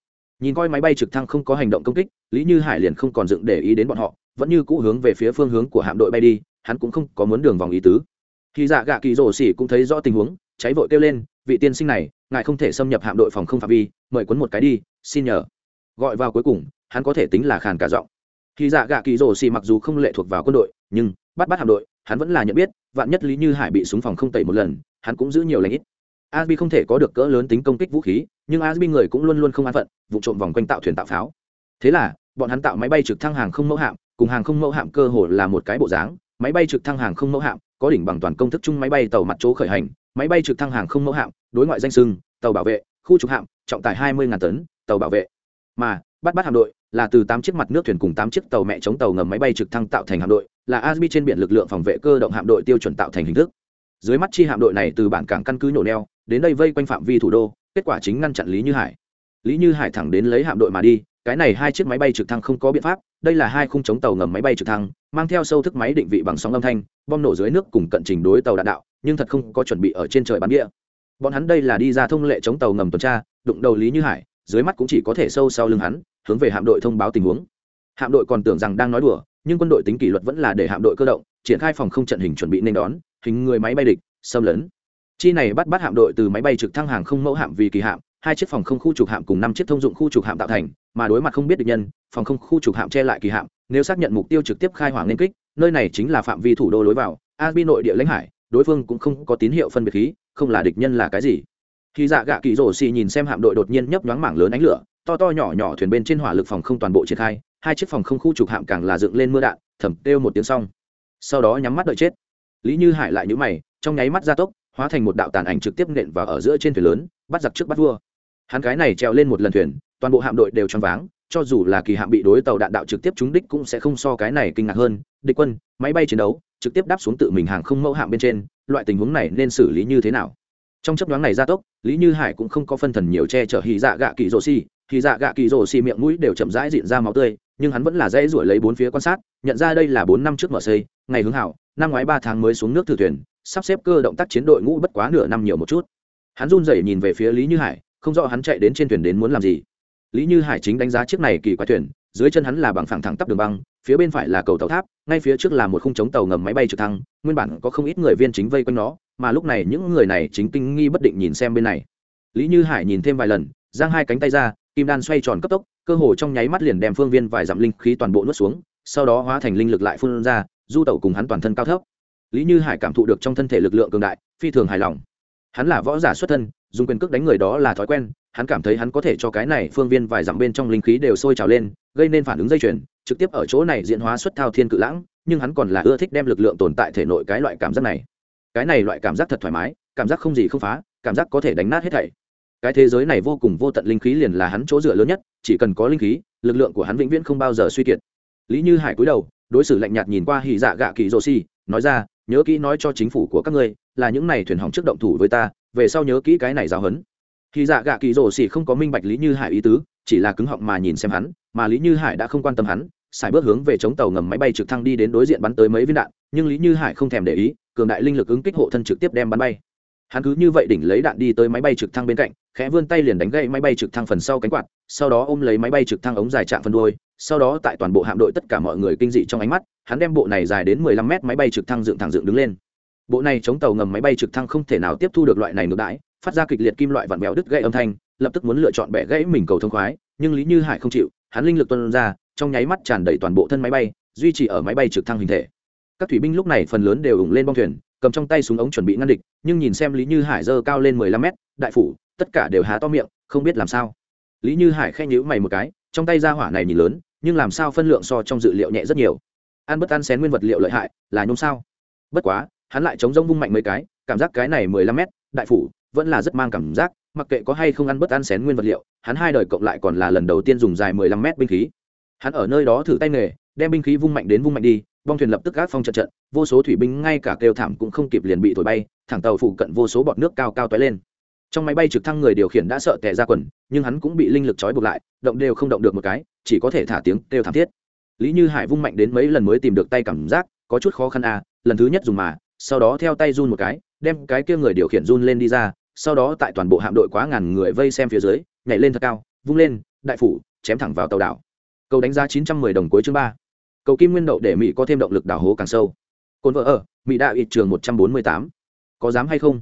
Nhìn coi máy bay trực thăng không có hành động công kích, lý như hải liền không còn dựng để ý đến bọn họ, vẫn như cũ hướng về phía phương hướng của hạm đội bay đi, hắn cũng không có muốn đường vòng ý tứ. Khi dạ gạ kỳ rổ xỉ cũng thấy rõ tình huống, cháy vội kêu lên, vị tiên sinh này, ngài không thể xâm nhập hạm đội phòng không phạm vi, mời quấn một cái đi, xin nhờ. Gọi vào cuối cùng, hắn có thể tính là khàn cả giọng. Khi dạ gạ kỳ rổ xỉ mặc dù không lệ thuộc vào quân đội, nhưng bắt bắt hạm đội, hắn vẫn là nhận biết, vạn nhất lý như hải bị súng phòng không tẩy một lần, hắn cũng giữ nhiều lãnh ít. Asbi không thể có được cỡ lớn tính công kích vũ khí, nhưng asbi người cũng luôn luôn không an phận, vụ trộm vòng quanh tạo thuyền tạo pháo. Thế là, bọn hắn tạo máy bay trực thăng hàng không mẫu hạm, cùng hàng không mẫu hạm cơ hồ là một cái bộ dáng. Máy bay trực thăng hàng không mẫu hạm, có đỉnh bằng toàn công thức chung máy bay tàu mặt chỗ khởi hành. Máy bay trực thăng hàng không mẫu hạm, đối ngoại danh sưng, tàu bảo vệ, khu trục hạm, trọng tải hai mươi tấn, tàu bảo vệ. Mà bắt bắt hạm đội, là từ tám chiếc mặt nước thuyền cùng tám chiếc tàu mẹ chống tàu ngầm máy bay trực thăng tạo thành hạm đội, là asbi trên biển lực lượng phòng vệ cơ động hạm đội tiêu chuẩn tạo thành hình thức. Dưới mắt chi hạm đội này từ bản cảng căn cứ nhổ neo, đến đây vây quanh phạm vi thủ đô, kết quả chính ngăn chặn lý như hải. Lý như hải thẳng đến lấy hạm đội mà đi, cái này hai chiếc máy bay trực thăng không có biện pháp, đây là hai khung chống tàu ngầm máy bay trực thăng, mang theo sâu thức máy định vị bằng sóng âm thanh, bom nổ dưới nước cùng cận trình đối tàu đạn đạo, nhưng thật không có chuẩn bị ở trên trời bắn địa bọn hắn đây là đi ra thông lệ chống tàu ngầm tuần tra, đụng đầu lý như hải dưới mắt cũng chỉ có thể sâu sau lưng hắn, hướng về hạm đội thông báo tình huống. Hạm đội còn tưởng rằng đang nói đùa, nhưng quân đội tính kỷ luật vẫn là để hạm đội cơ động, triển khai phòng không trận hình chuẩn bị nên đón, hình người máy bay địch, xâm lấn. Chi này bắt bắt hạm đội từ máy bay trực thăng hàng không mẫu hạm vì kỳ hạm, hai chiếc phòng không khu trục hạm cùng năm chiếc thông dụng khu trục hạm tạo thành, mà đối mặt không biết địch nhân, phòng không khu trục hạm che lại kỳ hạm, nếu xác nhận mục tiêu trực tiếp khai hỏa nên kích, nơi này chính là phạm vi thủ đô lối vào a bi nội địa lãnh hải, đối phương cũng không có tín hiệu phân biệt khí, không là địch nhân là cái gì khi dạ gạ kỳ rổ xì nhìn xem hạm đội đột nhiên nhấp nhoáng mảng lớn ánh lửa, to to nhỏ nhỏ thuyền bên trên hỏa lực phòng không toàn bộ triển khai, hai chiếc phòng không khu trục hạm càng là dựng lên mưa đạn thẩm kêu một tiếng xong. Sau đó nhắm mắt đợi chết. Lý như hải lại nhũ mày, trong nháy mắt gia tốc, hóa thành một đạo tàn ảnh trực tiếp nện vào ở giữa trên thuyền lớn, bắt giặc trước bắt vua. Hắn cái này treo lên một lần thuyền, toàn bộ hạm đội đều choáng váng, cho dù là kỳ hạm bị đối tàu đạn đạo trực tiếp trúng đích cũng sẽ không so cái này kinh ngạc hơn. Địch quân, máy bay chiến đấu, trực tiếp đáp xuống tự mình hàng không mẫu hạm bên trên, loại tình huống này nên xử lý như thế nào? Trong chấp đoán này gia tốc, lý như hải cũng không có phân thần nhiều che chở hy dạ gạ kỳ rồ xi hy dạ gạ kỳ rồ xi miệng mũi đều chậm rãi diện ra máu tươi, nhưng hắn vẫn là dễ ruổi lấy bốn phía quan sát, nhận ra đây là bốn năm trước mở xây, ngày hướng hảo, năm ngoái ba tháng mới xuống nước thử thuyền, sắp xếp cơ động tác chiến đội ngũ bất quá nửa năm nhiều một chút. Hắn run rẩy nhìn về phía lý như hải, không rõ hắn chạy đến trên thuyền đến muốn làm gì. Lý như hải chính đánh giá chiếc này kỳ quái thuyền, dưới chân hắn là bằng phẳng thẳng tắp đường băng phía bên phải là cầu tàu tháp, ngay phía trước là một khung chống tàu ngầm máy bay trực thăng, nguyên bản có không ít người viên chính vây quanh nó, mà lúc này những người này chính kinh nghi bất định nhìn xem bên này. Lý như hải nhìn thêm vài lần, giang hai cánh tay ra, kim đan xoay tròn cấp tốc, cơ hồ trong nháy mắt liền đem phương viên vài dặm linh khí toàn bộ nuốt xuống, sau đó hóa thành linh lực lại phun ra, du tẩu cùng hắn toàn thân cao thấp. Lý như hải cảm thụ được trong thân thể lực lượng cường đại, phi thường hài lòng. Hắn là võ giả xuất thân, dùng quyền cước đánh người đó là thói quen, hắn cảm thấy hắn có thể cho cái này phương viên vài dặm bên trong linh khí đều sôi trào lên, gây nên phản ứng dây chuyền trực tiếp ở chỗ này diễn hóa xuất thao thiên cự lãng, nhưng hắn còn là ưa thích đem lực lượng tồn tại thể nội cái loại cảm giác này. Cái này loại cảm giác thật thoải mái, cảm giác không gì không phá, cảm giác có thể đánh nát hết thảy. Cái thế giới này vô cùng vô tận linh khí liền là hắn chỗ dựa lớn nhất, chỉ cần có linh khí, lực lượng của hắn vĩnh viễn không bao giờ suy kiệt. Lý như hải cúi đầu, đối xử lạnh nhạt nhìn qua hì dạ gạ kỳ rô si, nói ra, nhớ kỹ nói cho chính phủ của các ngươi, là những này thuyền hỏng trước động thủ với ta, về sau nhớ kỹ cái này giáo hấn hì dạ gạ kỳ rô si không có minh bạch lý như hải ý tứ, chỉ là cứng họng mà nhìn xem hắn, mà lý như hải đã không quan tâm hắn xài bước hướng về chống tàu ngầm máy bay trực thăng đi đến đối diện bắn tới mấy viên đạn, nhưng lý như hải không thèm để ý, cường đại linh lực ứng kích hộ thân trực tiếp đem bắn bay. Hắn cứ như vậy đỉnh lấy đạn đi tới máy bay trực thăng bên cạnh, khẽ vươn tay liền đánh gậy máy bay trực thăng phần sau cánh quạt, sau đó ôm lấy máy bay trực thăng ống dài chạm phân đôi sau đó tại toàn bộ hạm đội tất cả mọi người kinh dị trong ánh mắt, hắn đem bộ này dài đến 15 mét máy bay trực thăng dựng thẳng dựng đứng lên. Bộ này chống tàu ngầm máy bay trực thăng không thể nào tiếp thu được loại này ngược đãi, phát ra kịch liệt kim loại vặn béo đứt gãy âm thanh, lập tức muốn lựa chọn bẻ gãy mình cầu thông khoái, nhưng lý như hải không chịu, hắn linh lực tuân ra trong nháy mắt tràn đầy toàn bộ thân máy bay, duy trì ở máy bay trực thăng hình thể. Các thủy binh lúc này phần lớn đều ủng lên bong thuyền, cầm trong tay súng ống chuẩn bị ngăn địch, nhưng nhìn xem lý như hải dơ cao lên mười lăm mét, đại phủ, tất cả đều há to miệng, không biết làm sao. Lý như hải khen nhữ mày một cái, trong tay ra hỏa này nhìn lớn, nhưng làm sao phân lượng so trong dự liệu nhẹ rất nhiều. Ăn bất ăn xén nguyên vật liệu lợi hại, là nhôm sao? Bất quá, hắn lại chống rông vung mạnh mấy cái, cảm giác cái này mười lăm mét, đại phủ, vẫn là rất mang cảm giác, mặc kệ có hay không ăn bất ăn xén nguyên vật liệu, hắn hai đời cộng lại còn là lần đầu tiên dùng dài mười lăm mét binh khí hắn ở nơi đó thử tay nghề, đem binh khí vung mạnh đến vung mạnh đi, bong thuyền lập tức gác phong trận trận, vô số thủy binh ngay cả kêu thảm cũng không kịp liền bị thổi bay, thẳng tàu phụ cận vô số bọt nước cao cao toái lên. Trong máy bay trực thăng người điều khiển đã sợ tè ra quần, nhưng hắn cũng bị linh lực trói buộc lại, động đều không động được một cái, chỉ có thể thả tiếng kêu thảm thiết. Lý như hải vung mạnh đến mấy lần mới tìm được tay cảm giác, có chút khó khăn à lần thứ nhất dùng mà, sau đó theo tay run một cái, đem cái kia người điều khiển run lên đi ra, sau đó tại toàn bộ hạm đội quá ngàn người vây xem phía dưới, nhảy lên thật cao, vung lên, đại phủ, chém thẳng vào tàu đảo cầu đánh giá chín trăm mười đồng cuối chương ba. Cầu kim nguyên đậu để mỹ có thêm động lực đào hố càng sâu. Cồn vợ ở, mỹ đạo ít trường một trăm bốn mươi tám. Có dám hay không?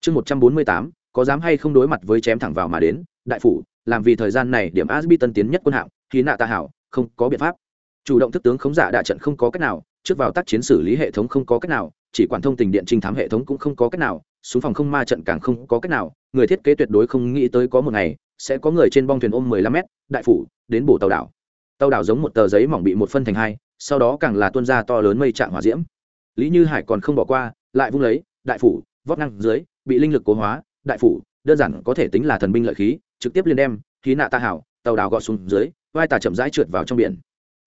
Chương một trăm bốn mươi tám, có dám hay không đối mặt với chém thẳng vào mà đến, đại phủ, làm vì thời gian này điểm asbi tân tiến nhất quân hạng khí nạ tạ hảo, không có biện pháp. Chủ động thức tướng khống giả đạ trận không có cách nào, trước vào tác chiến xử lý hệ thống không có cách nào, chỉ quản thông tình điện trinh thám hệ thống cũng không có cách nào, xuống phòng không ma trận càng không có cách nào, người thiết kế tuyệt đối không nghĩ tới có một ngày, sẽ có người trên bong thuyền ôm mười lăm mét, đại phủ, đến bổ tàu đảo tàu đảo giống một tờ giấy mỏng bị một phân thành hai, sau đó càng là tuôn ra to lớn mây trạng hỏa diễm. Lý như hải còn không bỏ qua, lại vung lấy, đại phủ, vót năng dưới, bị linh lực cố hóa. Đại phủ, đơn giản có thể tính là thần binh lợi khí, trực tiếp liên đem, khí nạ ta hảo, tàu đảo gọt xuống dưới, vai tà chậm rãi trượt vào trong biển.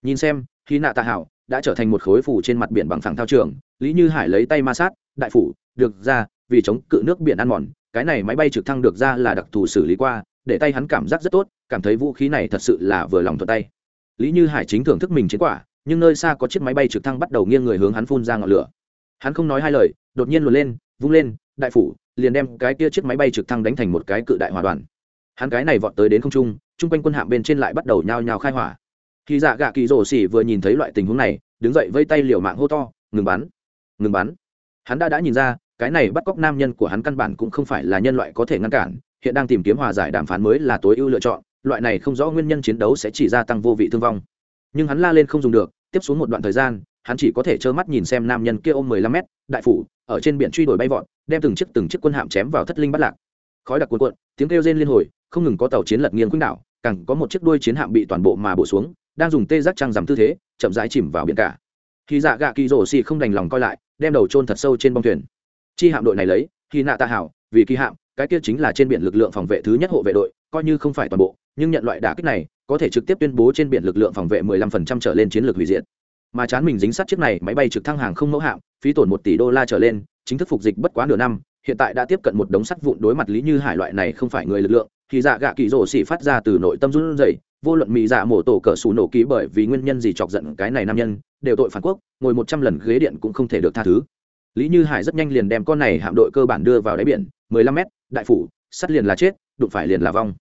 Nhìn xem, khí nạ ta hảo, đã trở thành một khối phủ trên mặt biển bằng thẳng thao trường. Lý như hải lấy tay ma sát, đại phủ, được ra, vì chống cự nước biển ăn mòn, cái này máy bay trực thăng được ra là đặc thù xử lý qua, để tay hắn cảm giác rất tốt, cảm thấy vũ khí này thật sự là vừa lòng thuận tay lý như hải chính thưởng thức mình chiến quả, nhưng nơi xa có chiếc máy bay trực thăng bắt đầu nghiêng người hướng hắn phun ra ngọn lửa. Hắn không nói hai lời, đột nhiên luồn lên, vung lên, đại phủ, liền đem cái kia chiếc máy bay trực thăng đánh thành một cái cự đại hỏa đoàn. Hắn cái này vọt tới đến không trung, chung quanh quân hạm bên trên lại bắt đầu nhao nhao khai hỏa. Khi dạ gạ kỳ rổ xỉ vừa nhìn thấy loại tình huống này, đứng dậy vây tay liều mạng hô to, ngừng bắn ngừng bắn. Hắn đã đã nhìn ra, cái này bắt cóc nam nhân của hắn căn bản cũng không phải là nhân loại có thể ngăn cản, hiện đang tìm kiếm hòa giải đàm phán mới là tối ưu lựa chọn loại này không rõ nguyên nhân chiến đấu sẽ chỉ gia tăng vô vị thương vong. Nhưng hắn la lên không dùng được, tiếp xuống một đoạn thời gian, hắn chỉ có thể trơ mắt nhìn xem nam nhân kia ôm mười lăm mét, đại phủ, ở trên biển truy đuổi bay vọt, đem từng chiếc từng chiếc quân hạm chém vào thất linh bắt lạc. Khói đặc cuộn cuộn, tiếng kêu rên liên hồi, không ngừng có tàu chiến lật nghiêng quýnh đảo, càng có một chiếc đuôi chiến hạm bị toàn bộ mà bổ xuống, đang dùng tê giác trăng giảm tư thế, chậm rãi chìm vào biển cả. Khi dạ gạ kỳ rổ xì không đành lòng coi lại, đem đầu trôn thật sâu trên bông thuyền. Chi hạm đội này lấy khi nạ tạ hảo, vì kỳ hạm, cái kia chính là trên biển lực lượng phòng vệ thứ nhất hộ vệ đội, coi như không phải toàn bộ nhưng nhận loại đả kích này, có thể trực tiếp tuyên bố trên biển lực lượng phòng vệ 15% trở lên chiến lược hủy diệt. Mà chán mình dính sát chiếc này máy bay trực thăng hàng không mẫu hạm, phí tổn một tỷ đô la trở lên, chính thức phục dịch bất quá nửa năm, hiện tại đã tiếp cận một đống sắt vụn đối mặt lý như hải loại này không phải người lực lượng, thì dạ gạ kỳ rổ xỉ phát ra từ nội tâm run rẩy, vô luận mỹ dạ mổ tổ cỡ sủ nổ ký bởi vì nguyên nhân gì chọc giận cái này nam nhân, đều tội phản quốc, ngồi một trăm lần ghế điện cũng không thể được tha thứ. Lý như hải rất nhanh liền đem con này hạm đội cơ bản đưa vào đáy biển, mười lăm mét, đại phủ, sắt liền là chết, đụng phải liền là vong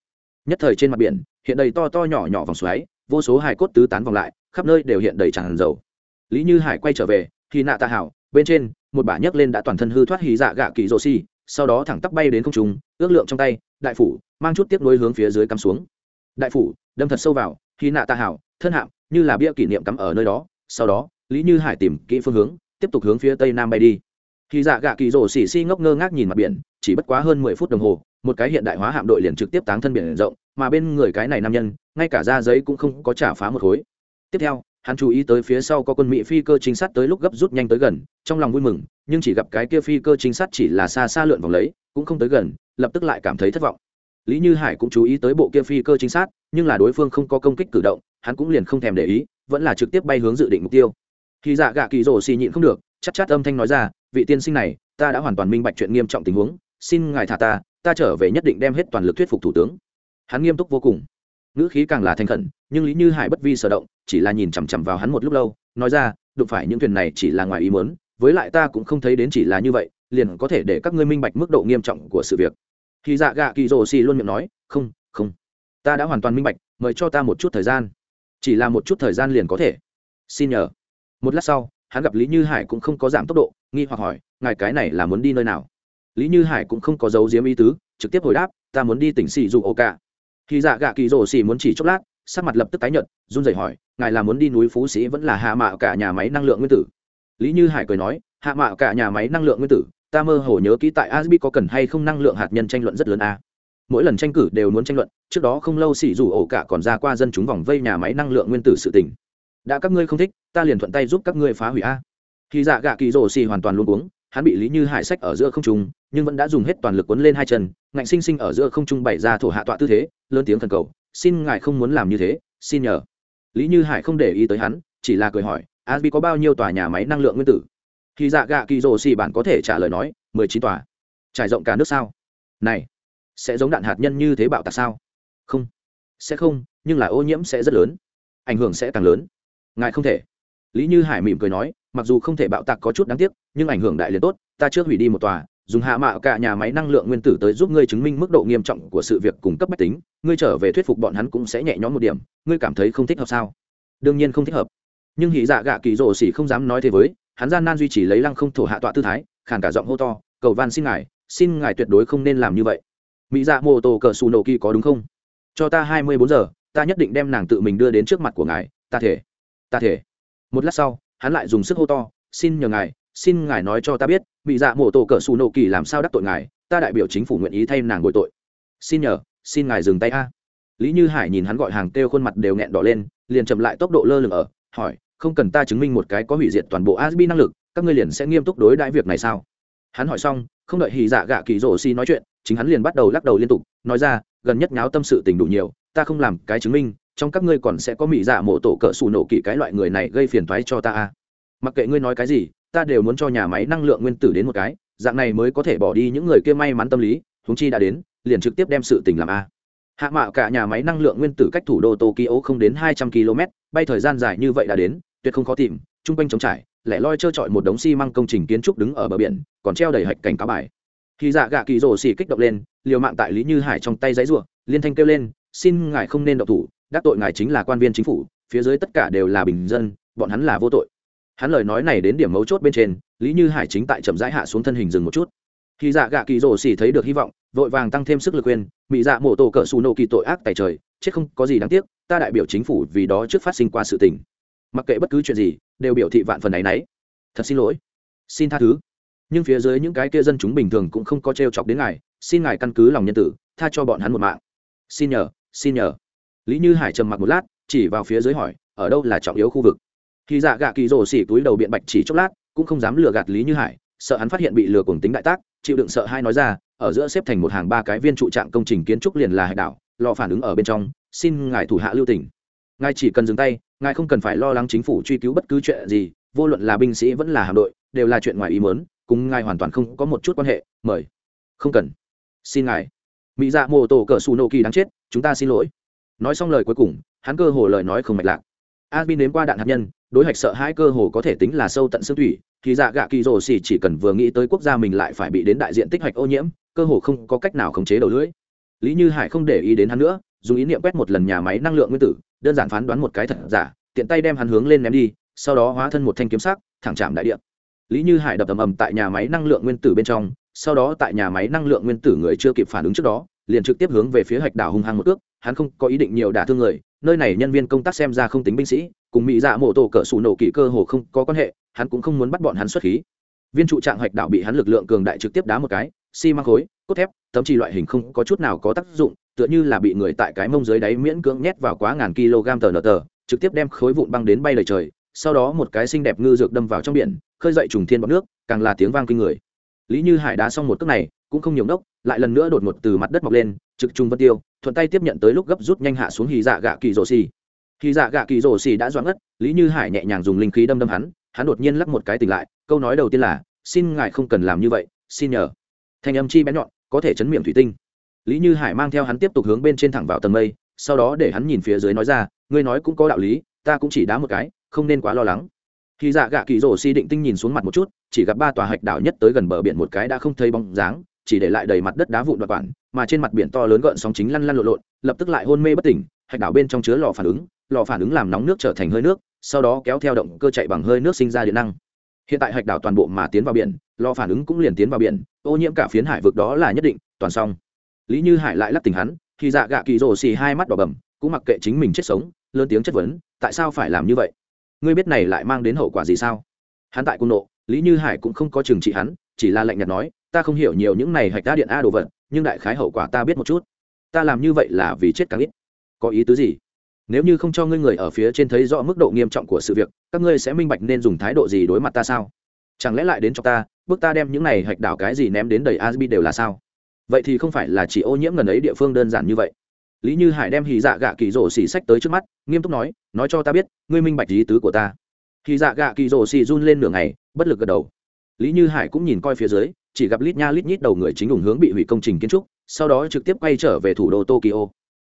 nhất thời trên mặt biển, hiện đầy to to nhỏ nhỏ vòng xoáy, vô số hải cốt tứ tán vòng lại, khắp nơi đều hiện đầy tràn dầu. Lý như hải quay trở về khi nạ tạ hảo, bên trên, một bả nhấc lên đã toàn thân hư thoát hí dạ gạ kỳ rô si, sau đó thẳng tắp bay đến không trung, ước lượng trong tay, đại phủ, mang chút tiếp nối hướng phía dưới cắm xuống. Đại phủ, đâm thật sâu vào khi nạ tạ hảo, thân hạm, như là bia kỷ niệm cắm ở nơi đó, sau đó, lý như hải tìm kỹ phương hướng, tiếp tục hướng phía tây nam bay đi. Khi dạ gạ kỳ rổ xỉ xi ngốc ngơ ngác nhìn mặt biển, chỉ bất quá hơn mười phút đồng hồ một cái hiện đại hóa hạm đội liền trực tiếp táng thân biển rộng, mà bên người cái này nam nhân, ngay cả da giấy cũng không có trả phá một khối. Tiếp theo, hắn chú ý tới phía sau có quân mỹ phi cơ chính sát tới lúc gấp rút nhanh tới gần, trong lòng vui mừng, nhưng chỉ gặp cái kia phi cơ chính sát chỉ là xa xa lượn vòng lấy, cũng không tới gần, lập tức lại cảm thấy thất vọng. Lý như hải cũng chú ý tới bộ kia phi cơ chính sát, nhưng là đối phương không có công kích cử động, hắn cũng liền không thèm để ý, vẫn là trực tiếp bay hướng dự định mục tiêu. Khi dạ gạ kỳ rổ xì nhịn không được chắc chắn âm thanh nói ra, vị tiên sinh này, ta đã hoàn toàn minh bạch chuyện nghiêm trọng tình huống, xin ngài thả ta ta trở về nhất định đem hết toàn lực thuyết phục thủ tướng. Hắn nghiêm túc vô cùng. Ngữ khí càng là thành khẩn, nhưng lý như hải bất vi sở động, chỉ là nhìn chằm chằm vào hắn một lúc lâu, nói ra, đụng phải những thuyền này chỉ là ngoài ý muốn, với lại ta cũng không thấy đến chỉ là như vậy, liền có thể để các ngươi minh bạch mức độ nghiêm trọng của sự việc. Khi dạ gạ kỳ rồ xì luôn miệng nói, không không. Ta đã hoàn toàn minh bạch, mời cho ta một chút thời gian. Chỉ là một chút thời gian liền có thể. Xin nhờ. Một lát sau, hắn gặp lý như hải cũng không có giảm tốc độ, nghi hoặc hỏi, ngài cái này là muốn đi nơi nào? Lý như hải cũng không có dấu diếm ý tứ, trực tiếp hồi đáp, ta muốn đi tỉnh xì dù ô cả. Khi dạ gạ kỳ rồ xì muốn chỉ chốc lát, sắc mặt lập tức tái nhợt, run rẩy hỏi, ngài là muốn đi núi phú sĩ vẫn là hạ mạo cả nhà máy năng lượng nguyên tử? Lý như hải cười nói, hạ mạo cả nhà máy năng lượng nguyên tử, ta mơ hồ nhớ kỹ tại asbi có cần hay không năng lượng hạt nhân tranh luận rất lớn a. Mỗi lần tranh cử đều muốn tranh luận, trước đó không lâu xỉ dù ổ cả còn ra qua dân chúng vòng vây nhà máy năng lượng nguyên tử sự tình. Đã các ngươi không thích, ta liền thuận tay giúp các ngươi phá hủy a. Khi dạ gạ kỳ rồ xì hoàn toàn luôn uống hắn bị lý như hải sách ở giữa không trung, nhưng vẫn đã dùng hết toàn lực quấn lên hai chân, ngạnh sinh sinh ở giữa không trung bày ra thổ hạ tọa tư thế, lớn tiếng thần cầu, xin ngài không muốn làm như thế, xin nhờ. Lý như hải không để ý tới hắn, chỉ là cười hỏi asbi có bao nhiêu tòa nhà máy năng lượng nguyên tử? Khi dạ gạ kỳ rồ xì bản có thể trả lời nói, mười chín tòa. Trải rộng cả nước sao? Này, sẽ giống đạn hạt nhân như thế bạo tạc sao? Không. Sẽ không, nhưng là ô nhiễm sẽ rất lớn, ảnh hưởng sẽ càng lớn. Ngài không thể. Lý như hải mỉm cười nói mặc dù không thể bạo tạc có chút đáng tiếc, nhưng ảnh hưởng đại liền tốt, ta chưa hủy đi một tòa, dùng hạ mạo cả nhà máy năng lượng nguyên tử tới giúp ngươi chứng minh mức độ nghiêm trọng của sự việc cung cấp bách tính, ngươi trở về thuyết phục bọn hắn cũng sẽ nhẹ nhõm một điểm, ngươi cảm thấy không thích hợp sao? Đương nhiên không thích hợp. Nhưng hỉ dạ gạ kỳ rồ xỉ không dám nói thế với, hắn gian nan duy trì lấy lăng không thổ hạ tọa tư thái, khàn cả giọng hô to, cầu van xin ngài xin ngài tuyệt đối không nên làm như vậy. Mỹ dạ mô tô cờ xù nổ kỳ có đúng không? Cho ta hai mươi bốn giờ, ta nhất định đem nàng tự mình đưa đến trước mặt của ngài, ta thể ta thể. Một lát sau hắn lại dùng sức hô to, xin nhờ ngài, xin ngài nói cho ta biết, bị dạ mổ tổ cỡ xù nổ kỳ làm sao đắc tội ngài, ta đại biểu chính phủ nguyện ý thay nàng ngồi tội. Xin nhờ, xin ngài dừng tay a. Lý như hải nhìn hắn gọi hàng kêu khuôn mặt đều nghẹn đỏ lên, liền chậm lại tốc độ lơ lửng ở, hỏi, không cần ta chứng minh một cái có hủy diệt toàn bộ asbi năng lực, các ngươi liền sẽ nghiêm túc đối đãi việc này sao? Hắn hỏi xong, không đợi hì dạ gạ kỳ rổ xi nói chuyện, chính hắn liền bắt đầu lắc đầu liên tục, nói ra, gần nhất nháo tâm sự tình đủ nhiều, ta không làm cái chứng minh trong các ngươi còn sẽ có mỹ dạ mộ tổ cỡ xù nổ kỳ cái loại người này gây phiền toái cho ta a mặc kệ ngươi nói cái gì, ta đều muốn cho nhà máy năng lượng nguyên tử đến một cái, dạng này mới có thể bỏ đi những người kia may mắn tâm lý húng chi đã đến, liền trực tiếp đem sự tình làm a hạ mạo cả nhà máy năng lượng nguyên tử cách thủ đô tokyo không đến hai trăm km bay thời gian dài như vậy đã đến, tuyệt không khó tìm, chung quanh trống trải, lẻ loi trơ trọi một đống xi măng công trình kiến trúc đứng ở bờ biển, còn treo đầy hạch cảnh cáo bài. Khi dạ gạ kỳ rồ xì kích động lên, liều mạng tại lý như hải trong tay giấy ruộng liên thanh kêu lên, xin ngài không nên độc thủ đắc tội ngài chính là quan viên chính phủ, phía dưới tất cả đều là bình dân, bọn hắn là vô tội. Hắn lời nói này đến điểm mấu chốt bên trên, lý như hải chính tại chậm rãi hạ xuống thân hình dừng một chút. Khi dạ gạ kỳ rổ xỉ thấy được hy vọng, vội vàng tăng thêm sức lực quên mỹ dạ mổ tổ cỡ xù nộ kỳ tội ác tài trời, chết không có gì đáng tiếc, ta đại biểu chính phủ vì đó trước phát sinh qua sự tình. Mặc kệ bất cứ chuyện gì, đều biểu thị vạn phần này nấy thật xin lỗi. Xin tha thứ. Nhưng phía dưới những cái kia dân chúng bình thường cũng không có t r e o chọc đến ngài, xin ngài căn cứ lòng nhân tử, tha cho bọn hắn một mạng. Xin nhờ xin nhờ lý như hải trầm mặc một lát, chỉ vào phía dưới hỏi, ở đâu là trọng yếu khu vực? Khi dạ gạ kỳ rổ xỉ túi đầu biện bạch chỉ chốc lát, cũng không dám lừa gạt lý như hải, sợ hắn phát hiện bị lừa cùng tính đại tác, chịu đựng sợ hai nói ra, ở giữa xếp thành một hàng ba cái viên trụ trạng công trình kiến trúc liền là hải đảo lò phản ứng ở bên trong, xin ngài thủ hạ lưu tỉnh ngài chỉ cần dừng tay, ngài không cần phải lo lắng chính phủ truy cứu bất cứ chuyện gì, vô luận là binh sĩ vẫn là hạm đội, đều là chuyện ngoài ý mớn cùng ngài hoàn toàn không có một chút quan hệ, mời. Không cần. Xin ngài. Mỹ dạ mô tổ cờ xù nô kỳ đáng chết, chúng ta xin lỗi nói xong lời cuối cùng hắn cơ hồ lời nói không mạch lạc Albin nếm qua đạn hạt nhân, đối hạch sợ hai cơ hồ có thể tính là sâu tận xương thủy, thì dạ gạ kỳ rồ xỉ chỉ cần vừa nghĩ tới quốc gia mình lại phải bị đến đại diện tích hạch ô nhiễm, cơ hồ không có cách nào khống chế đầu lưỡi. Lý Như Hải không để ý đến hắn nữa, dùng ý niệm quét một lần nhà máy năng lượng nguyên tử, đơn giản phán đoán một cái thật giả, tiện tay đem hắn hướng lên ném đi, sau đó hóa thân một thanh kiếm sắc, thẳng chạm đại địa. Lý Như Hải đập ầm ầm tại nhà máy năng lượng nguyên tử bên trong, sau đó tại nhà máy năng lượng nguyên tử người chưa kịp phản ứng trước đó, liền trực tiếp hướng về phía hạch đảo hung hăng một cước, hắn không có ý định nhiều đả thương người, nơi này nhân viên công tác xem ra không tính binh sĩ, cùng mỹ dạ mộ tổ cỡ sủ nổ kỹ cơ hồ không có quan hệ, hắn cũng không muốn bắt bọn hắn xuất khí. Viên trụ trạng hạch đảo bị hắn lực lượng cường đại trực tiếp đá một cái, xi khối, cốt thép, tấm chỉ loại hình không có chút nào có tác dụng, tựa như là bị người tại cái mông dưới đáy miễn cưỡng nhét vào quá ngàn kg tờ nở tờ, trực tiếp đem khối vụn băng đến bay lời trời, sau đó một cái xinh đẹp ngư dược đâm vào trong biển, khơi dậy trùng thiên bọt nước, càng là tiếng vang kinh người. Lý Như Hải đá xong một cước này, cũng không nhiều nốc, lại lần nữa đột ngột từ mặt đất mọc lên, trực trung vân tiêu, thuận tay tiếp nhận tới lúc gấp rút nhanh hạ xuống hì dạ gạ kỳ rổ xì. Hì dạ gạ kỳ rổ xì đã doãn ngất, Lý Như Hải nhẹ nhàng dùng linh khí đâm đâm hắn, hắn đột nhiên lắc một cái tỉnh lại, câu nói đầu tiên là, xin ngài không cần làm như vậy, xin nhờ. Thanh âm chi bén nhọn, có thể chấn miệng thủy tinh lý như hải mang theo hắn tiếp tục hướng bên trên thẳng vào tầng mây sau đó để hắn nhìn phía dưới nói ra ngươi nói cũng có đạo lý ta cũng chỉ đá một cái không nên quá lo lắng khi dạ gạ kỳ rổ si định tinh nhìn xuống mặt một chút chỉ gặp ba tòa hạch đảo nhất tới gần bờ biển một cái đã không thấy bóng dáng chỉ để lại đầy mặt đất đá vụn đoạt quản mà trên mặt biển to lớn gợn sóng chính lăn lăn lộn lộn, lập tức lại hôn mê bất tỉnh, hạch đảo bên trong chứa lò phản ứng, lò phản ứng làm nóng nước trở thành hơi nước, sau đó kéo theo động cơ chạy bằng hơi nước sinh ra điện năng. Hiện tại hạch đảo toàn bộ mà tiến vào biển, lò phản ứng cũng liền tiến vào biển, ô nhiễm cả phiến hải vực đó là nhất định, toàn xong. Lý như hải lại lắp tình hắn khi dạ gạ kỳ rồ xì hai mắt đỏ bầm, cũng mặc kệ chính mình chết sống, lớn tiếng chất vấn, tại sao phải làm như vậy? Ngươi biết này lại mang đến hậu quả gì sao? Hắn tại cung nộ, lý như hải cũng không có trừng trị hắn, chỉ là lạnh nhạt nói ta không hiểu nhiều những này hạch đá điện a đồ vật, nhưng đại khái hậu quả ta biết một chút. Ta làm như vậy là vì chết càng ít. Có ý tứ gì? Nếu như không cho ngươi người ở phía trên thấy rõ mức độ nghiêm trọng của sự việc, các ngươi sẽ minh bạch nên dùng thái độ gì đối mặt ta sao? Chẳng lẽ lại đến cho ta, bước ta đem những này hạch đảo cái gì ném đến đầy asbi đều là sao? Vậy thì không phải là chỉ ô nhiễm gần ấy địa phương đơn giản như vậy. Lý như hải đem hì dạ gạ kỳ rổ xỉ sách tới trước mắt, nghiêm túc nói nói cho ta biết, ngươi minh bạch lý tứ của ta. Hì dạ gạ kỳ rổ xỉ run lên nửa ngày, bất lực gật đầu. Lý như hải cũng nhìn coi phía dưới chỉ gặp lít nha lít nhít đầu người chính ủng hướng bị hủy công trình kiến trúc, sau đó trực tiếp quay trở về thủ đô tokyo.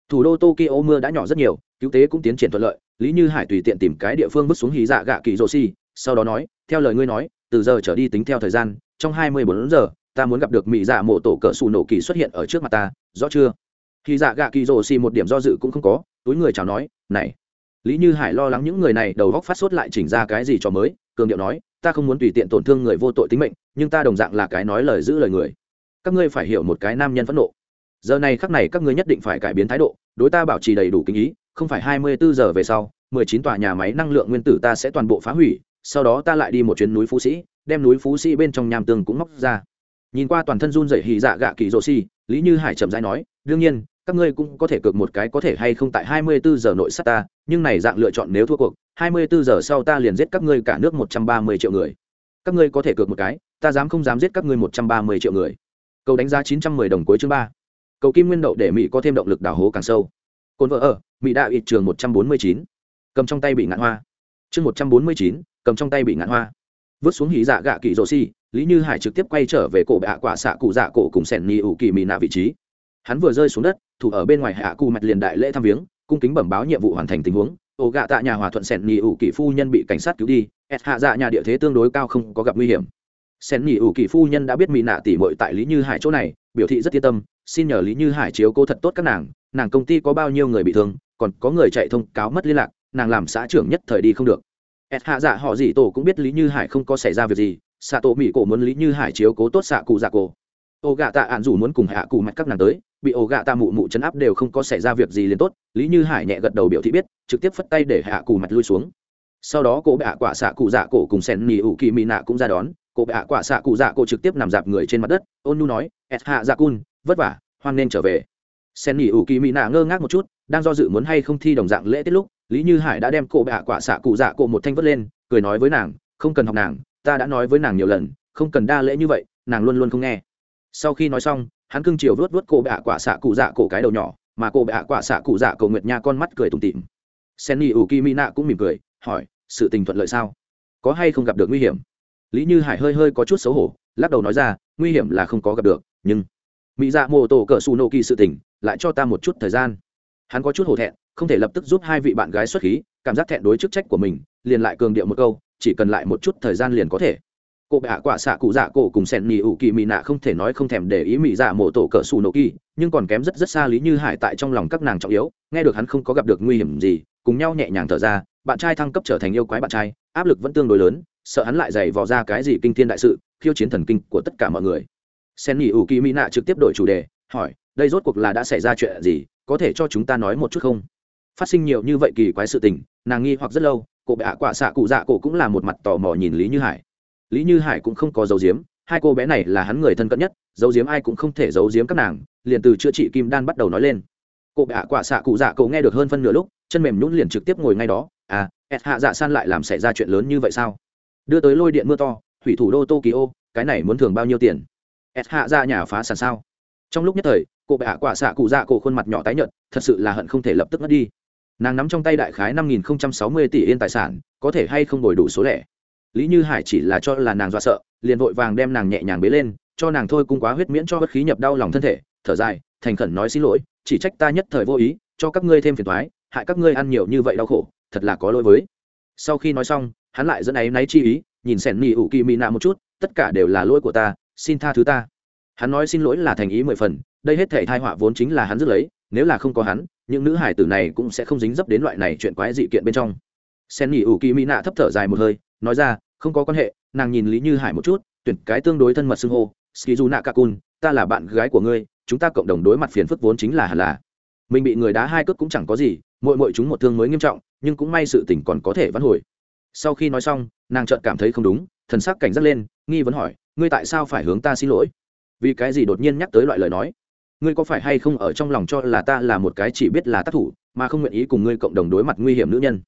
Thủ đô tokyo mưa đã nhỏ rất nhiều, cứu tế cũng tiến triển thuận lợi, lý như hải tùy tiện tìm cái địa phương vứt xuống hí dạ gạ kỳ rô si sau đó nói, theo lời ngươi nói, từ giờ trở đi tính theo thời gian, trong hai mươi bốn giờ, ta muốn gặp được mỹ dạ mộ tổ cỡ xù nổ kỳ xuất hiện ở trước mặt ta, rõ chưa? Khi dạ gạ kỳ rô si một điểm do dự cũng không có, túi người chào nói, này lý như hải lo lắng những người này đầu góc phát sốt lại chỉnh ra cái gì cho mới, cường điệu nói, ta không muốn tùy tiện tổn thương người vô tội tính mệnh, nhưng ta đồng dạng là cái nói lời giữ lời người. Các ngươi phải hiểu một cái nam nhân phẫn nộ. Giờ này khắc này các ngươi nhất định phải cải biến thái độ, đối ta bảo trì đầy đủ kinh ý, không phải hai mươi bốn giờ về sau, mười chín tòa nhà máy năng lượng nguyên tử ta sẽ toàn bộ phá hủy, sau đó ta lại đi một chuyến núi phú sĩ, đem núi phú sĩ bên trong nham tương cũng móc ra. Nhìn qua toàn thân run dậy hì dạ gạ kỳ rô si lý như hải chậm rãi nói, đương nhiên các ngươi cũng có thể cược một cái có thể hay không tại hai mươi bốn giờ nội sát ta, nhưng này dạng lựa chọn nếu thua cuộc, hai mươi bốn giờ sau ta liền giết các ngươi cả nước một trăm ba mươi triệu người. Các ngươi có thể cược một cái, ta dám không dám giết các ngươi một trăm ba mươi triệu người. Cầu đánh giá chín trăm mười đồng cuối chương ba. Cầu kim nguyên đậu để mỹ có thêm động lực đào hố càng sâu. Côn vợ ở, mỹ đạo ít trường một trăm bốn mươi chín. Cầm trong tay bị ngạn hoa. Chương một trăm bốn mươi chín, cầm trong tay bị ngạn hoa. Vứt xuống hí dạ gạ kỳ rô si lý như hải trực tiếp quay trở về cổ bệ quả xạ cụ dạ cổ cùng sẻn nhì ủ kỳ mì nạ vị trí hắn vừa rơi xuống đất, thủ ở bên ngoài hạ cụ mặt liền đại lễ thăm viếng, cung kính bẩm báo nhiệm vụ hoàn thành tình huống. Ổ gạ tạ nhà hòa thuận sẻn nhì ủ kỷ phu nhân bị cảnh sát cứu đi ẹt hạ dạ nhà địa thế tương đối cao không có gặp nguy hiểm. Sẻn nhì ủ kỷ phu nhân đã biết mỹ nạ tỉ mội tại lý như hải chỗ này, biểu thị rất yên tâm, xin nhờ lý như hải chiếu cố thật tốt các nàng nàng công ty có bao nhiêu người bị thương, còn có người chạy thông cáo mất liên lạc, nàng làm xã trưởng nhất thời đi không được. Ẹt hạ dạ họ gì tổ cũng biết lý như hải không có xảy ra việc gì xạ tổ mỹ cổ muốn lý như hải chiếu cố tốt xạ cụ dạ cổ. Ô gạ tạ ạn dù muốn cùng hạ cụ mạch các nàng tới bị ổ gạ tạ mụ mụ chấn áp đều không có xảy ra việc gì liền tốt, lý như hải nhẹ gật đầu biểu thị biết, trực tiếp phất tay để hạ cụ mạch lui xuống. Sau đó cô bệ hạ quả xạ cụ dạ cổ cùng sen nỉ ủ kỳ mỹ nạ cũng ra đón, cô bệ hạ quả xạ cụ dạ cổ trực tiếp nằm dạp người trên mặt đất, ôn nu nói, Et hạ dạ cun, vất vả, hoan nên trở về. Sen nỉ ủ kỳ mỹ nạ ngơ ngác một chút, đang do dự muốn hay không thi đồng dạng lễ tiết lúc, lý như hải đã đem cô bệ hạ quả xạ cụ dạ cổ một thanh vất lên, cười nói với nàng, không cần học nàng, ta đã nói với nàng nhiều lần, không cần đa lễ như vậy, nàng luôn luôn không nghe. Sau khi nói xong hắn cưng chiều vớt vớt cô bệ hạ quả xạ cụ dạ cổ cái đầu nhỏ, mà cô bệ hạ quả xạ cụ dạ cổ nguyệt nha con mắt cười tủm tỉm. Senni ủ kỳ i nạ cũng mỉm cười, hỏi, sự tình thuận lợi sao? Có hay không gặp được nguy hiểm? Lý như hải hơi hơi có chút xấu hổ, lắc đầu nói ra, nguy hiểm là không có gặp được, nhưng mỹ dạ mô tổ cỡ su nô kỳ sự tình, lại cho ta một chút thời gian. Hắn có chút hổ thẹn, không thể lập tức giúp hai vị bạn gái xuất khí, cảm giác thẹn đối chức trách của mình, liền lại cường điệu một câu, chỉ cần lại một chút thời gian liền có thể cô bệ hạ quả xạ cụ dạ cổ cùng sẹn nhì ủ kỳ mỹ nạ không thể nói không thèm để ý mỹ dạ mộ tổ cỡ xù nổ kỳ, nhưng còn kém rất rất xa lý như hải tại trong lòng các nàng trọng yếu, nghe được hắn không có gặp được nguy hiểm gì, cùng nhau nhẹ nhàng thở ra, bạn trai thăng cấp trở thành yêu quái bạn trai, áp lực vẫn tương đối lớn, sợ hắn lại dày vò ra cái gì kinh thiên đại sự, khiêu chiến thần kinh của tất cả mọi người. Sen nhị ủ kỳ mỹ nạ trực tiếp đổi chủ đề, hỏi, đây rốt cuộc là đã xảy ra chuyện gì, có thể cho chúng ta nói một chút không? Phát sinh nhiều như vậy kỳ quái sự tình, nàng nghi hoặc rất lâu, cô bệ hạ quả xạ cụ dạ cổ cũng là một mặt tò mò nhìn lý như hải lý như hải cũng không có dấu diếm hai cô bé này là hắn người thân cận nhất dấu diếm ai cũng không thể giấu diếm các nàng, liền từ chữa trị kim đan bắt đầu nói lên. Cô bạ hạ quả xạ cụ dạ cậu nghe được hơn phân nửa lúc, chân mềm nhún liền trực tiếp ngồi ngay đó à ẹt hạ dạ san lại làm xảy ra chuyện lớn như vậy sao? Đưa tới lôi điện mưa to, thủy thủ đô tokyo, cái này muốn thường bao nhiêu tiền? Ẹt hạ dạ nhà phá sản sao? Trong lúc nhất thời, cô bạ hạ quả xạ cụ dạ cổ khuôn mặt nhỏ tái nhợt, thật sự là hận không thể lập tức mất đi. Nàng nắm trong tay đại khái năm nghìn sáu mươi tỷ yên tài sản, có thể hay không đổi đủ số lẻ? Lý như hải chỉ là cho là nàng dọa sợ, liền vội vàng đem nàng nhẹ nhàng bế lên, cho nàng thôi cung quá huyết miễn cho bất khí nhập đau lòng thân thể, thở dài, thành khẩn nói xin lỗi, chỉ trách ta nhất thời vô ý, cho các ngươi thêm phiền thoái hại các ngươi ăn nhiều như vậy đau khổ, thật là có lỗi với. Sau khi nói xong, hắn lại dẫn áy náy chi ý, nhìn sẻn nỉ ủ kỳ mỹ nạ một chút, tất cả đều là lỗi của ta, xin tha thứ ta. Hắn nói xin lỗi là thành ý mười phần, đây hết thể thai họa vốn chính là hắn dứt lấy, nếu là không có hắn, những nữ hải tử này cũng sẽ không dính dấp đến loại này chuyện quái dị kiện bên trong. Sen nghỉ ủ kỳ mỹ nạ thấp thở dài một hơi nói ra, không có quan hệ, nàng nhìn lý như hải một chút, tuyển cái tương đối thân mật xưng hô skizu nakakun ta là bạn gái của ngươi, chúng ta cộng đồng đối mặt phiền phức vốn chính là hẳn là. Mình bị người đá hai cước cũng chẳng có gì mội mội chúng một thương mới nghiêm trọng, nhưng cũng may sự tình còn có thể vãn hồi. Sau khi nói xong, nàng chợt cảm thấy không đúng, thần sắc cảnh giác lên, nghi vấn hỏi, ngươi tại sao phải hướng ta xin lỗi? Vì cái gì đột nhiên nhắc tới loại lời nói? Ngươi có phải hay không ở trong lòng cho là ta là một cái chỉ biết là tác thủ, mà không nguyện ý cùng ngươi cộng đồng đối mặt nguy hiểm nữ nhân?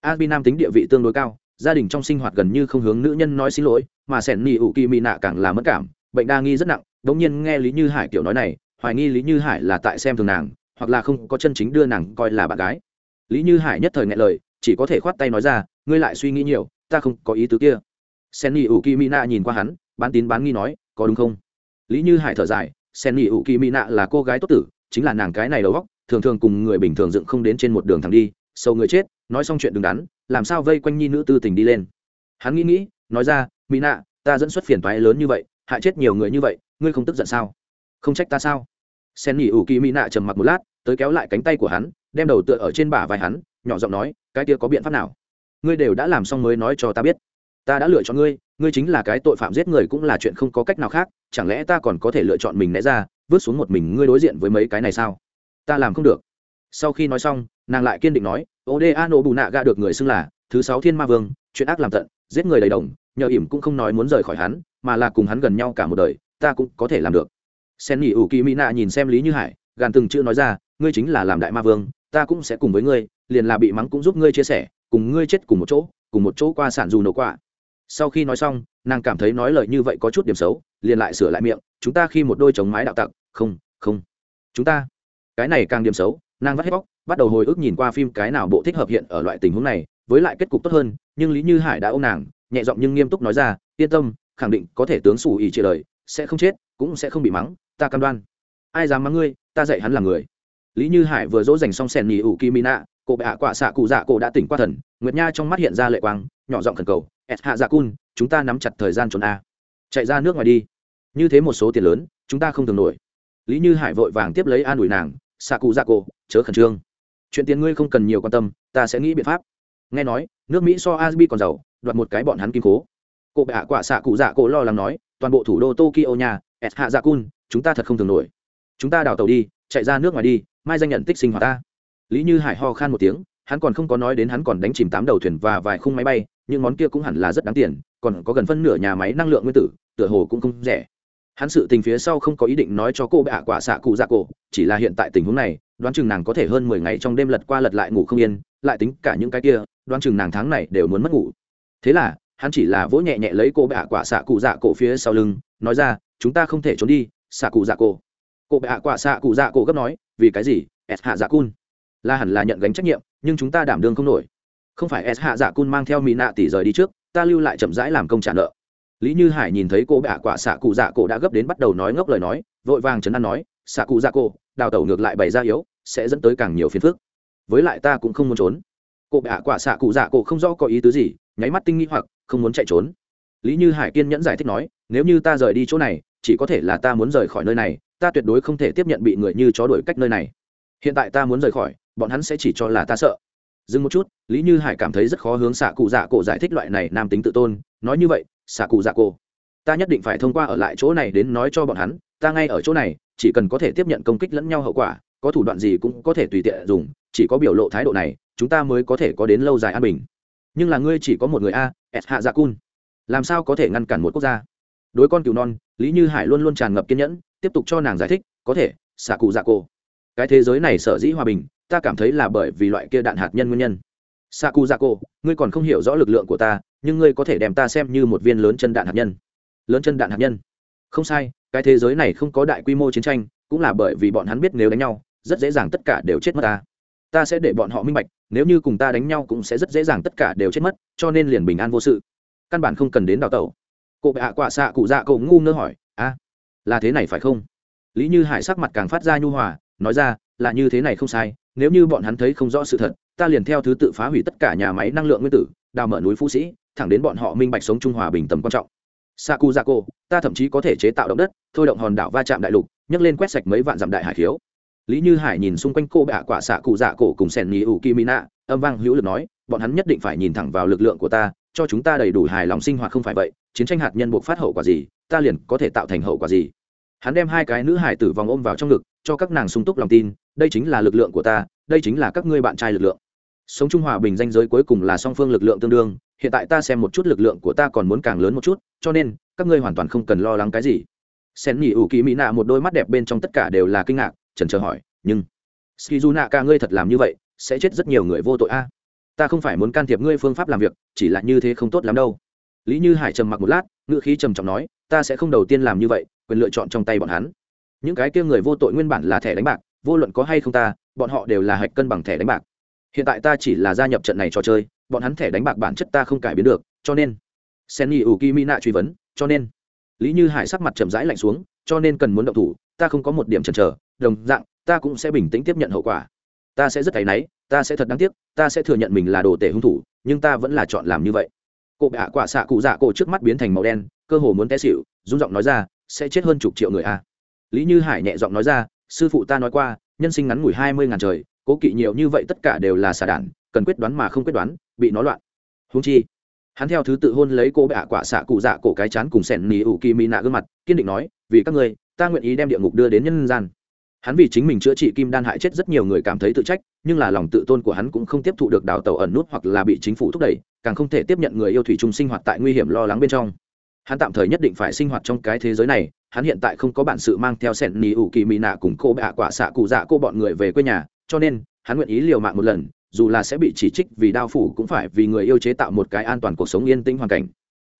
A nam tính địa vị tương đối cao gia đình trong sinh hoạt gần như không hướng nữ nhân nói xin lỗi, mà sẻn nỉ ủ kỳ mị nạ càng là mất cảm, bệnh đa nghi rất nặng đ ỗ n g nhiên nghe lý như hải kiểu nói này, hoài nghi lý như hải là tại xem thường nàng, hoặc là không có chân chính đưa nàng coi là bạn gái. Lý như hải nhất thời ngại lời, chỉ có thể khoát tay nói ra, ngươi lại suy nghĩ nhiều, ta không có ý tứ kia. Sen nỉ ủ kỳ mỹ nạ nhìn qua hắn, bán tín bán nghi nói, có đúng không? Lý như hải thở dài sen nỉ ủ kỳ mỹ nạ là cô gái tốt tử, chính là nàng cái này đầu góc thường thường cùng người bình thường dựng không đến trên một đường thẳng đi, sâu người chết, nói xong chuyện đứng đắn làm sao vây quanh nhi nữ tư tình đi lên? Hắn nghĩ nghĩ, nói ra, mỹ nạ, ta dẫn xuất phiền toái lớn như vậy, hại chết nhiều người như vậy, ngươi không tức giận sao? Không trách ta sao? Sen nghỉ ủ kỳ mỹ nạ trầm mặc một lát, tới kéo lại cánh tay của hắn, đem đầu tựa ở trên bả vai hắn, nhỏ giọng nói, cái kia có biện pháp nào? Ngươi đều đã làm xong mới nói cho ta biết. Ta đã lựa chọn ngươi ngươi chính là cái tội phạm giết người cũng là chuyện không có cách nào khác, chẳng lẽ ta còn có thể lựa chọn mình né ra, vứt xuống một mình ngươi đối diện với mấy cái này sao? Ta làm không được. Sau khi nói xong, nàng lại kiên định nói oda nổ bù nạ gạ được người xưng là thứ sáu thiên ma vương, chuyện ác làm tận, giết người đầy đồng, nhờ ỉm cũng không nói muốn rời khỏi hắn, mà là cùng hắn gần nhau cả một đời, ta cũng có thể làm được sen nghỉ ủ kỳ mỹ nạ nhìn xem lý như hải, gàn từng chữ nói ra, ngươi chính là làm đại ma vương, ta cũng sẽ cùng với ngươi, liền là bị mắng cũng giúp ngươi chia sẻ, cùng ngươi chết cùng một chỗ, cùng một chỗ qua sản dù nổ quạ. sau khi nói xong, nàng cảm thấy nói lời như vậy có chút điểm xấu, liền lại sửa lại miệng, chúng ta khi một đôi chống mái đạo tặc, không không chúng ta, cái này càng điểm xấu nàng vắt hết bóc, bắt đầu hồi ức nhìn qua phim cái nào bộ thích hợp hiện ở loại tình huống này, với lại kết cục tốt hơn, nhưng lý như hải đã ôm nàng, nhẹ giọng nhưng nghiêm túc nói ra, yên tâm, khẳng định có thể tướng xù ỉ chia lời sẽ không chết, cũng sẽ không bị mắng, ta cam đoan. Ai dám mắng ngươi, ta dạy hắn là người. Lý như hải vừa dỗ dành xong sèn nhì ủ kỳ mỹ nạ cổ bệ hạ quả xạ cụ dạ cổ đã tỉnh qua thần, nguyệt nha trong mắt hiện ra lệ quang, nhỏ giọng khẩn cầu s hạ dạ cun, chúng ta nắm chặt thời gian trốn a. Chạy ra nước ngoài đi. Như thế một số tiền lớn, chúng ta không thường nổi. Lý như hải vội vàng tiếp lấy an ủi nàng xạ cụ dạ cổ chớ khẩn trương. Chuyện tiền ngươi không cần nhiều quan tâm, ta sẽ nghĩ biện pháp. Nghe nói, nước mỹ so asbi còn giàu, đoạt một cái bọn hắn kim cố. Cụ bệ hạ quả xạ cụ dạ cổ lo lắng nói, toàn bộ thủ đô tokyo nhà s hạ dạ cun chúng ta thật không thường nổi. Chúng ta đào tàu đi, chạy ra nước ngoài đi, mai danh nhận tích sinh hoạt ta. Lý như hải ho khan một tiếng, hắn còn không có nói đến hắn còn đánh chìm tám đầu thuyền và vài khung máy bay, nhưng món kia cũng hẳn là rất đáng tiền, còn có gần phân nửa nhà máy năng lượng nguyên tử, tựa hồ cũng không rẻ hắn sự tình phía sau không có ý định nói cho cô bạ quả xạ cụ dạ cổ, chỉ là hiện tại tình huống này, đoán chừng nàng có thể hơn mười ngày trong đêm lật qua lật lại ngủ không yên, lại tính cả những cái kia, đoán chừng nàng tháng này đều muốn mất ngủ. Thế là, hắn chỉ là vỗ nhẹ nhẹ lấy cô bạ quả xạ cụ dạ cổ phía sau lưng, nói ra, chúng ta không thể trốn đi, xạ cụ dạ cổ. Cô bạ quả xạ cụ dạ cổ gấp nói, vì cái gì? S hạ dạ cun. Là hẳn là nhận gánh trách nhiệm, nhưng chúng ta đảm đương không nổi. Không phải s hạ dạ cun mang theo mỹ nạ tỷ rời đi trước, ta lưu lại chậm rãi làm công trả nợ lý như hải nhìn thấy cô bạ quả xạ cụ dạ cổ đã gấp đến bắt đầu nói ngốc lời nói, vội vàng chấn an nói, xạ cụ dạ cổ, đào tẩu ngược lại bày ra yếu, sẽ dẫn tới càng nhiều phiền phức. Với lại ta cũng không muốn trốn. Cô bạ quả xạ cụ dạ cổ không rõ có ý tứ gì, nháy mắt tinh nghĩ hoặc, không muốn chạy trốn. Lý như hải kiên nhẫn giải thích nói, nếu như ta rời đi chỗ này, chỉ có thể là ta muốn rời khỏi nơi này, ta tuyệt đối không thể tiếp nhận bị người như chó đuổi cách nơi này. Hiện tại ta muốn rời khỏi, bọn hắn sẽ chỉ cho là ta sợ. Dừng một chút, lý như hải cảm thấy rất khó hướng xạ cụ dạ cổ giải thích loại này nam tính tự tôn, nói như vậy xạ cụ dạ cô. Ta nhất định phải thông qua ở lại chỗ này đến nói cho bọn hắn, ta ngay ở chỗ này, chỉ cần có thể tiếp nhận công kích lẫn nhau hậu quả, có thủ đoạn gì cũng có thể tùy tiện dùng, chỉ có biểu lộ thái độ này, chúng ta mới có thể có đến lâu dài an bình. Nhưng là ngươi chỉ có một người a s hạ dạ cun. Làm sao có thể ngăn cản một quốc gia? Đối con cừu non, lý như hải luôn luôn tràn ngập kiên nhẫn, tiếp tục cho nàng giải thích, có thể xạ cụ dạ cô. Cái thế giới này sở dĩ hòa bình, ta cảm thấy là bởi vì loại kia đạn hạt nhân nguyên nhân. Xạ a dạ ngươi còn không hiểu rõ lực lượng của ta nhưng ngươi có thể đem ta xem như một viên lớn chân đạn hạt nhân. Lớn chân đạn hạt nhân? Không sai, cái thế giới này không có đại quy mô chiến tranh, cũng là bởi vì bọn hắn biết nếu đánh nhau, rất dễ dàng tất cả đều chết mất ta. Ta sẽ để bọn họ minh bạch, nếu như cùng ta đánh nhau cũng sẽ rất dễ dàng tất cả đều chết mất, cho nên liền bình an vô sự. Căn bản không cần đến đào tẩu. Cụ bệ hạ quả xạ cụ dạ cậu ngu ngơ hỏi, a, là thế này phải không? Lý như hải sắc mặt càng phát ra nhu hòa, nói ra, là như thế này không sai, nếu như bọn hắn thấy không rõ sự thật, ta liền theo thứ tự phá hủy tất cả nhà máy năng lượng nguyên tử, đào mở núi phú sĩ thẳng đến bọn họ minh bạch sống trung hòa bình tầm quan trọng. Saku dạ cô ta thậm chí có thể chế tạo động đất, thôi động hòn đảo va chạm đại lục, nhấc lên quét sạch mấy vạn dặm đại hải khiếu. Lý như hải nhìn xung quanh cô bạ quả xạ cụ dạ cổ cùng sèn nhì ủ kimina, âm vang hữu lực nói, bọn hắn nhất định phải nhìn thẳng vào lực lượng của ta, cho chúng ta đầy đủ hài lòng sinh hoạt không phải vậy, chiến tranh hạt nhân buộc phát hậu quả gì, ta liền có thể tạo thành hậu quả gì. Hắn đem hai cái nữ hải tử vòng ôm vào trong ngực, cho các nàng sung túc lòng tin, đây chính là lực lượng của ta, đây chính là các ngươi bạn trai lực lượng sống trung hòa bình danh giới cuối cùng là song phương lực lượng tương đương, hiện tại ta xem một chút lực lượng của ta còn muốn càng lớn một chút, cho nên, các ngươi hoàn toàn không cần lo lắng cái gì. Sen nhị ủ kỳ mỹ nạ một đôi mắt đẹp bên trong tất cả đều là kinh ngạc trần trờ hỏi, nhưng skizu nạ ca ngươi thật làm như vậy, sẽ chết rất nhiều người vô tội a. Ta không phải muốn can thiệp ngươi phương pháp làm việc, chỉ là như thế không tốt lắm đâu. Lý như hải trầm mặc một lát ngựa khí trầm trọng nói, ta sẽ không đầu tiên làm như vậy, quyền lựa chọn trong tay bọn hắn. Những cái kia người vô tội nguyên bản là thẻ đánh bạc, vô luận có hay không ta, bọn họ đều là hạch cân bằng thẻ đánh bạc hiện tại ta chỉ là gia nhập trận này trò chơi, bọn hắn thẻ đánh bạc bản chất ta không cải biến được, cho nên, senni ủ kỳ mỹ nạ truy vấn, cho nên, lý như hải sắc mặt chậm rãi lạnh xuống, cho nên cần muốn động thủ, ta không có một điểm chần chờ, đồng dạng, ta cũng sẽ bình tĩnh tiếp nhận hậu quả. Ta sẽ rất thấy náy, ta sẽ thật đáng tiếc, ta sẽ thừa nhận mình là đồ tể hung thủ, nhưng ta vẫn là chọn làm như vậy. Cụ bạ quả xạ cụ dạ cổ trước mắt biến thành màu đen, cơ hồ muốn té xịu rung giọng nói ra, sẽ chết hơn chục triệu người a. Lý như hải nhẹ giọng nói ra, sư phụ ta nói qua, nhân sinh ngắn ngủi hai mươi ngàn trời cố kỵ nhiều như vậy tất cả đều là xà đản, cần quyết đoán mà không quyết đoán, bị nó loạn. Húng chi, hắn theo thứ tự hôn lấy cô bạ quả xạ cụ dạ cổ cái chán cùng sẻn nỉ ủ kỳ mỹ nạ gương mặt, kiên định nói, vì các ngươi, ta nguyện ý đem địa ngục đưa đến nhân gian. Hắn vì chính mình chữa trị kim đan hại chết rất nhiều người cảm thấy tự trách, nhưng là lòng tự tôn của hắn cũng không tiếp thụ được đào tàu ẩn nút hoặc là bị chính phủ thúc đẩy, càng không thể tiếp nhận người yêu thủy chung sinh hoạt tại nguy hiểm lo lắng bên trong. Hắn tạm thời nhất định phải sinh hoạt trong cái thế giới này, hắn hiện tại không có bản sự mang theo sẻn nỉ ủ kỳ mỹ nạ cùng cô bạ quả xạ cụ dạ cô bọn người về quê nhà cho nên, hắn nguyện ý liều mạng một lần, dù là sẽ bị chỉ trích vì đao phủ cũng phải vì người yêu chế tạo một cái an toàn cuộc sống yên tĩnh hoàn cảnh.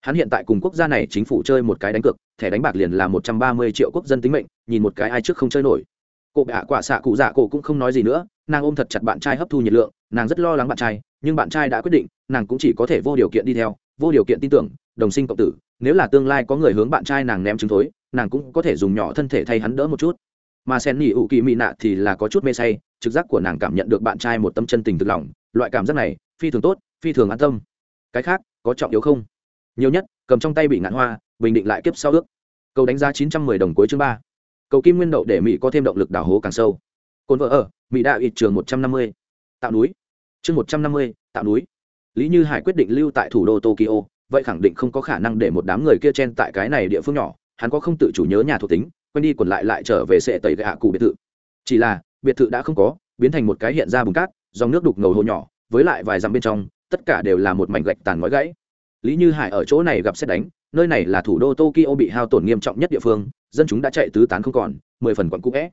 Hắn hiện tại cùng quốc gia này chính phủ chơi một cái đánh cược, thẻ đánh bạc liền là một trăm ba mươi triệu quốc dân tính mệnh, nhìn một cái ai trước không chơi nổi. Cụ bạ quả xạ cụ dạ cổ cũng không nói gì nữa, nàng ôm thật chặt bạn trai hấp thu nhiệt lượng, nàng rất lo lắng bạn trai, nhưng bạn trai đã quyết định, nàng cũng chỉ có thể vô điều kiện đi theo, vô điều kiện tin tưởng, đồng sinh cộng tử, nếu là tương lai có người hướng bạn trai nàng ném trứng thối, nàng cũng có thể dùng nhỏ thân thể thay hắn đỡ một chút. Mà sen nhị ủ kỳ mị nạ thì là có chút mê say trực giác của nàng cảm nhận được bạn trai một tâm chân tình thực lòng, loại cảm giác này, phi thường tốt, phi thường an tâm. Cái khác, có trọng yếu không? Nhiều nhất, cầm trong tay bị ngạn hoa, bình định lại kiếp sau ước. Cầu đánh giá chín trăm mười đồng cuối chương ba. Cầu kim nguyên đậu để mỹ có thêm động lực đào hố càng sâu. Cồn vợ ở, mỹ đạo ít trường một trăm năm mươi. Tạo núi. Chương một trăm năm mươi, tạo núi. Lý như hải quyết định lưu tại thủ đô tokyo, vậy khẳng định không có khả năng để một đám người kia chen tại cái này địa phương nhỏ. Hắn có không tự chủ nhớ nhà thuộc tính quen đi quẩn lại lại trở về sệ tẩy gạ cụ biệt thự. Chỉ là biệt thự đã không có, biến thành một cái hiện ra bùn cát, dòng nước đục ngầu hồ nhỏ, với lại vài dặm bên trong, tất cả đều là một mảnh gạch tàn ngói gãy. Lý như hải ở chỗ này gặp xét đánh, nơi này là thủ đô tokyo bị hao tổn nghiêm trọng nhất địa phương, dân chúng đã chạy tứ tán không còn, mười phần quận cũ vẽ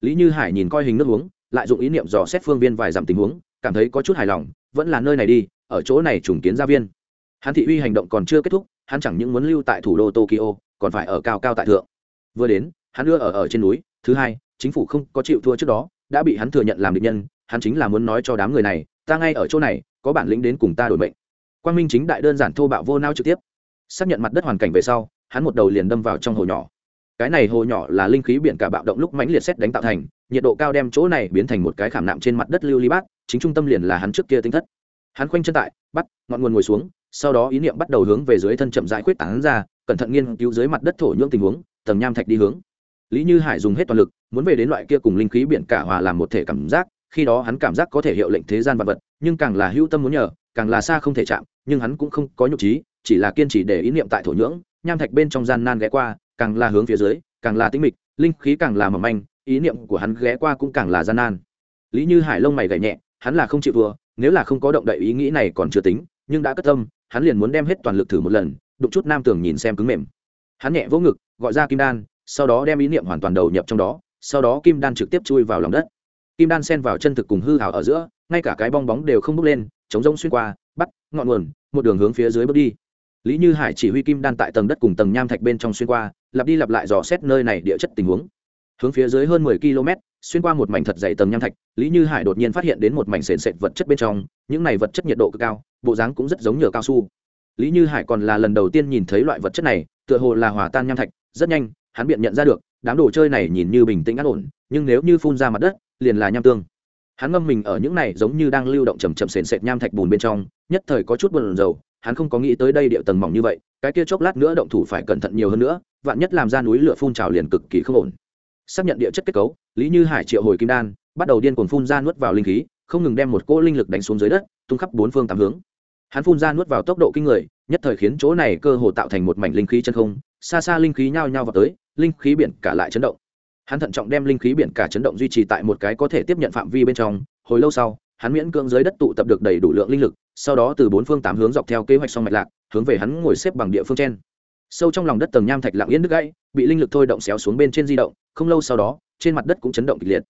lý như hải nhìn coi hình nước uống, lại dụng ý niệm dò xét phương viên vài dặm tình huống, cảm thấy có chút hài lòng, vẫn là nơi này đi, ở chỗ này trùng kiến gia viên. Hắn thị uy hành động còn chưa kết thúc, hắn chẳng những muốn lưu tại thủ đô tokyo, còn phải ở cao cao tại thượng. Vừa đến, hắn đưa ở ở trên núi, thứ hai, chính phủ không có chịu thua trước đó đã bị hắn thừa nhận làm địch nhân, hắn chính là muốn nói cho đám người này, ta ngay ở chỗ này, có bản lĩnh đến cùng ta đổi mệnh. Quang minh chính đại đơn giản thô bạo vô nao trực tiếp. Xác nhận mặt đất hoàn cảnh về sau, hắn một đầu liền đâm vào trong hồ nhỏ. Cái này hồ nhỏ là linh khí biển cả bạo động lúc mãnh liệt xét đánh tạo thành, nhiệt độ cao đem chỗ này biến thành một cái khảm nạm trên mặt đất lưu ly bát, chính trung tâm liền là hắn trước kia tinh thất. Hắn khoanh chân tại, bắt, ngọn nguồn ngồi xuống, sau đó ý niệm bắt đầu hướng về dưới thân chậm rãi khuyết tán ra, cẩn thận nghiên cứu dưới mặt đất thổ nhưỡng tình huống, tầng nham thạch đi hướng lý như hải dùng hết toàn lực muốn về đến loại kia cùng linh khí biển cả hòa làm một thể cảm giác khi đó hắn cảm giác có thể hiệu lệnh thế gian vật vật nhưng càng là hữu tâm muốn nhờ càng là xa không thể chạm nhưng hắn cũng không có nhục trí chỉ là kiên trì để ý niệm tại thổ nhưỡng nham thạch bên trong gian nan ghé qua càng là hướng phía dưới càng là tinh mịch linh khí càng là mỏng manh ý niệm của hắn ghé qua cũng càng là gian nan. Lý như hải lông mày gảy nhẹ hắn là không chịu vừa, nếu là không có động đậy ý nghĩ này còn chưa tính nhưng đã cất tâm hắn liền muốn đem hết toàn lực thử một lần đụng chút nam tường nhìn xem cứng mềm. Hắn nhẹ vỗ ngực gọi ra kim đan sau đó đem ý niệm hoàn toàn đầu nhập trong đó, sau đó kim đan trực tiếp chui vào lòng đất. Kim đan xen vào chân thực cùng hư hào ở giữa, ngay cả cái bong bóng đều không bốc lên, chống rông xuyên qua, bắt, ngọn nguồn, một đường hướng phía dưới bước đi. Lý như hải chỉ huy kim đan tại tầng đất cùng tầng nham thạch bên trong xuyên qua, lặp đi lặp lại dò xét nơi này địa chất tình huống. Hướng phía dưới hơn mười km, xuyên qua một mảnh thật dày tầng nham thạch, lý như hải đột nhiên phát hiện đến một mảnh sền sệt vật chất bên trong, những này vật chất nhiệt độ cực cao, bộ dáng cũng rất giống nhựa cao su. Lý như hải còn là lần đầu tiên nhìn thấy loại vật chất này, tựa hồ là hòa tan nham thạch, rất nhanh hắn biện nhận ra được, đám đồ chơi này nhìn như bình tĩnh an ổn, nhưng nếu như phun ra mặt đất, liền là nham tương. Hắn ngâm mình ở những này giống như đang lưu động chầm chậm sền sệt nham thạch bùn bên trong, nhất thời có chút buồn rầu, hắn không có nghĩ tới đây điệu tầng mỏng như vậy, cái kia chốc lát nữa động thủ phải cẩn thận nhiều hơn nữa, vạn nhất làm ra núi lửa phun trào liền cực kỳ không ổn. Xác nhận địa chất kết cấu, lý như hải triệu hồi kim đan, bắt đầu điên cuồng phun ra nuốt vào linh khí, không ngừng đem một cỗ linh lực đánh xuống dưới đất, tung khắp bốn phương tám hướng. Hắn phun ra nuốt vào tốc độ kinh người, nhất thời khiến chỗ này cơ hồ tạo thành một mảnh linh khí chân không xa xa linh khí nhao nhao vào tới, linh khí biển cả lại chấn động. Hắn thận trọng đem linh khí biển cả chấn động duy trì tại một cái có thể tiếp nhận phạm vi bên trong, hồi lâu sau, hắn miễn cưỡng dưới đất tụ tập được đầy đủ lượng linh lực, sau đó từ bốn phương tám hướng dọc theo kế hoạch song mạch lạc, hướng về hắn ngồi xếp bằng địa phương trên. Sâu trong lòng đất tầng nham thạch lặng yên đứt gãy, bị linh lực thôi động xéo xuống bên trên di động, không lâu sau đó, trên mặt đất cũng chấn động kịch liệt.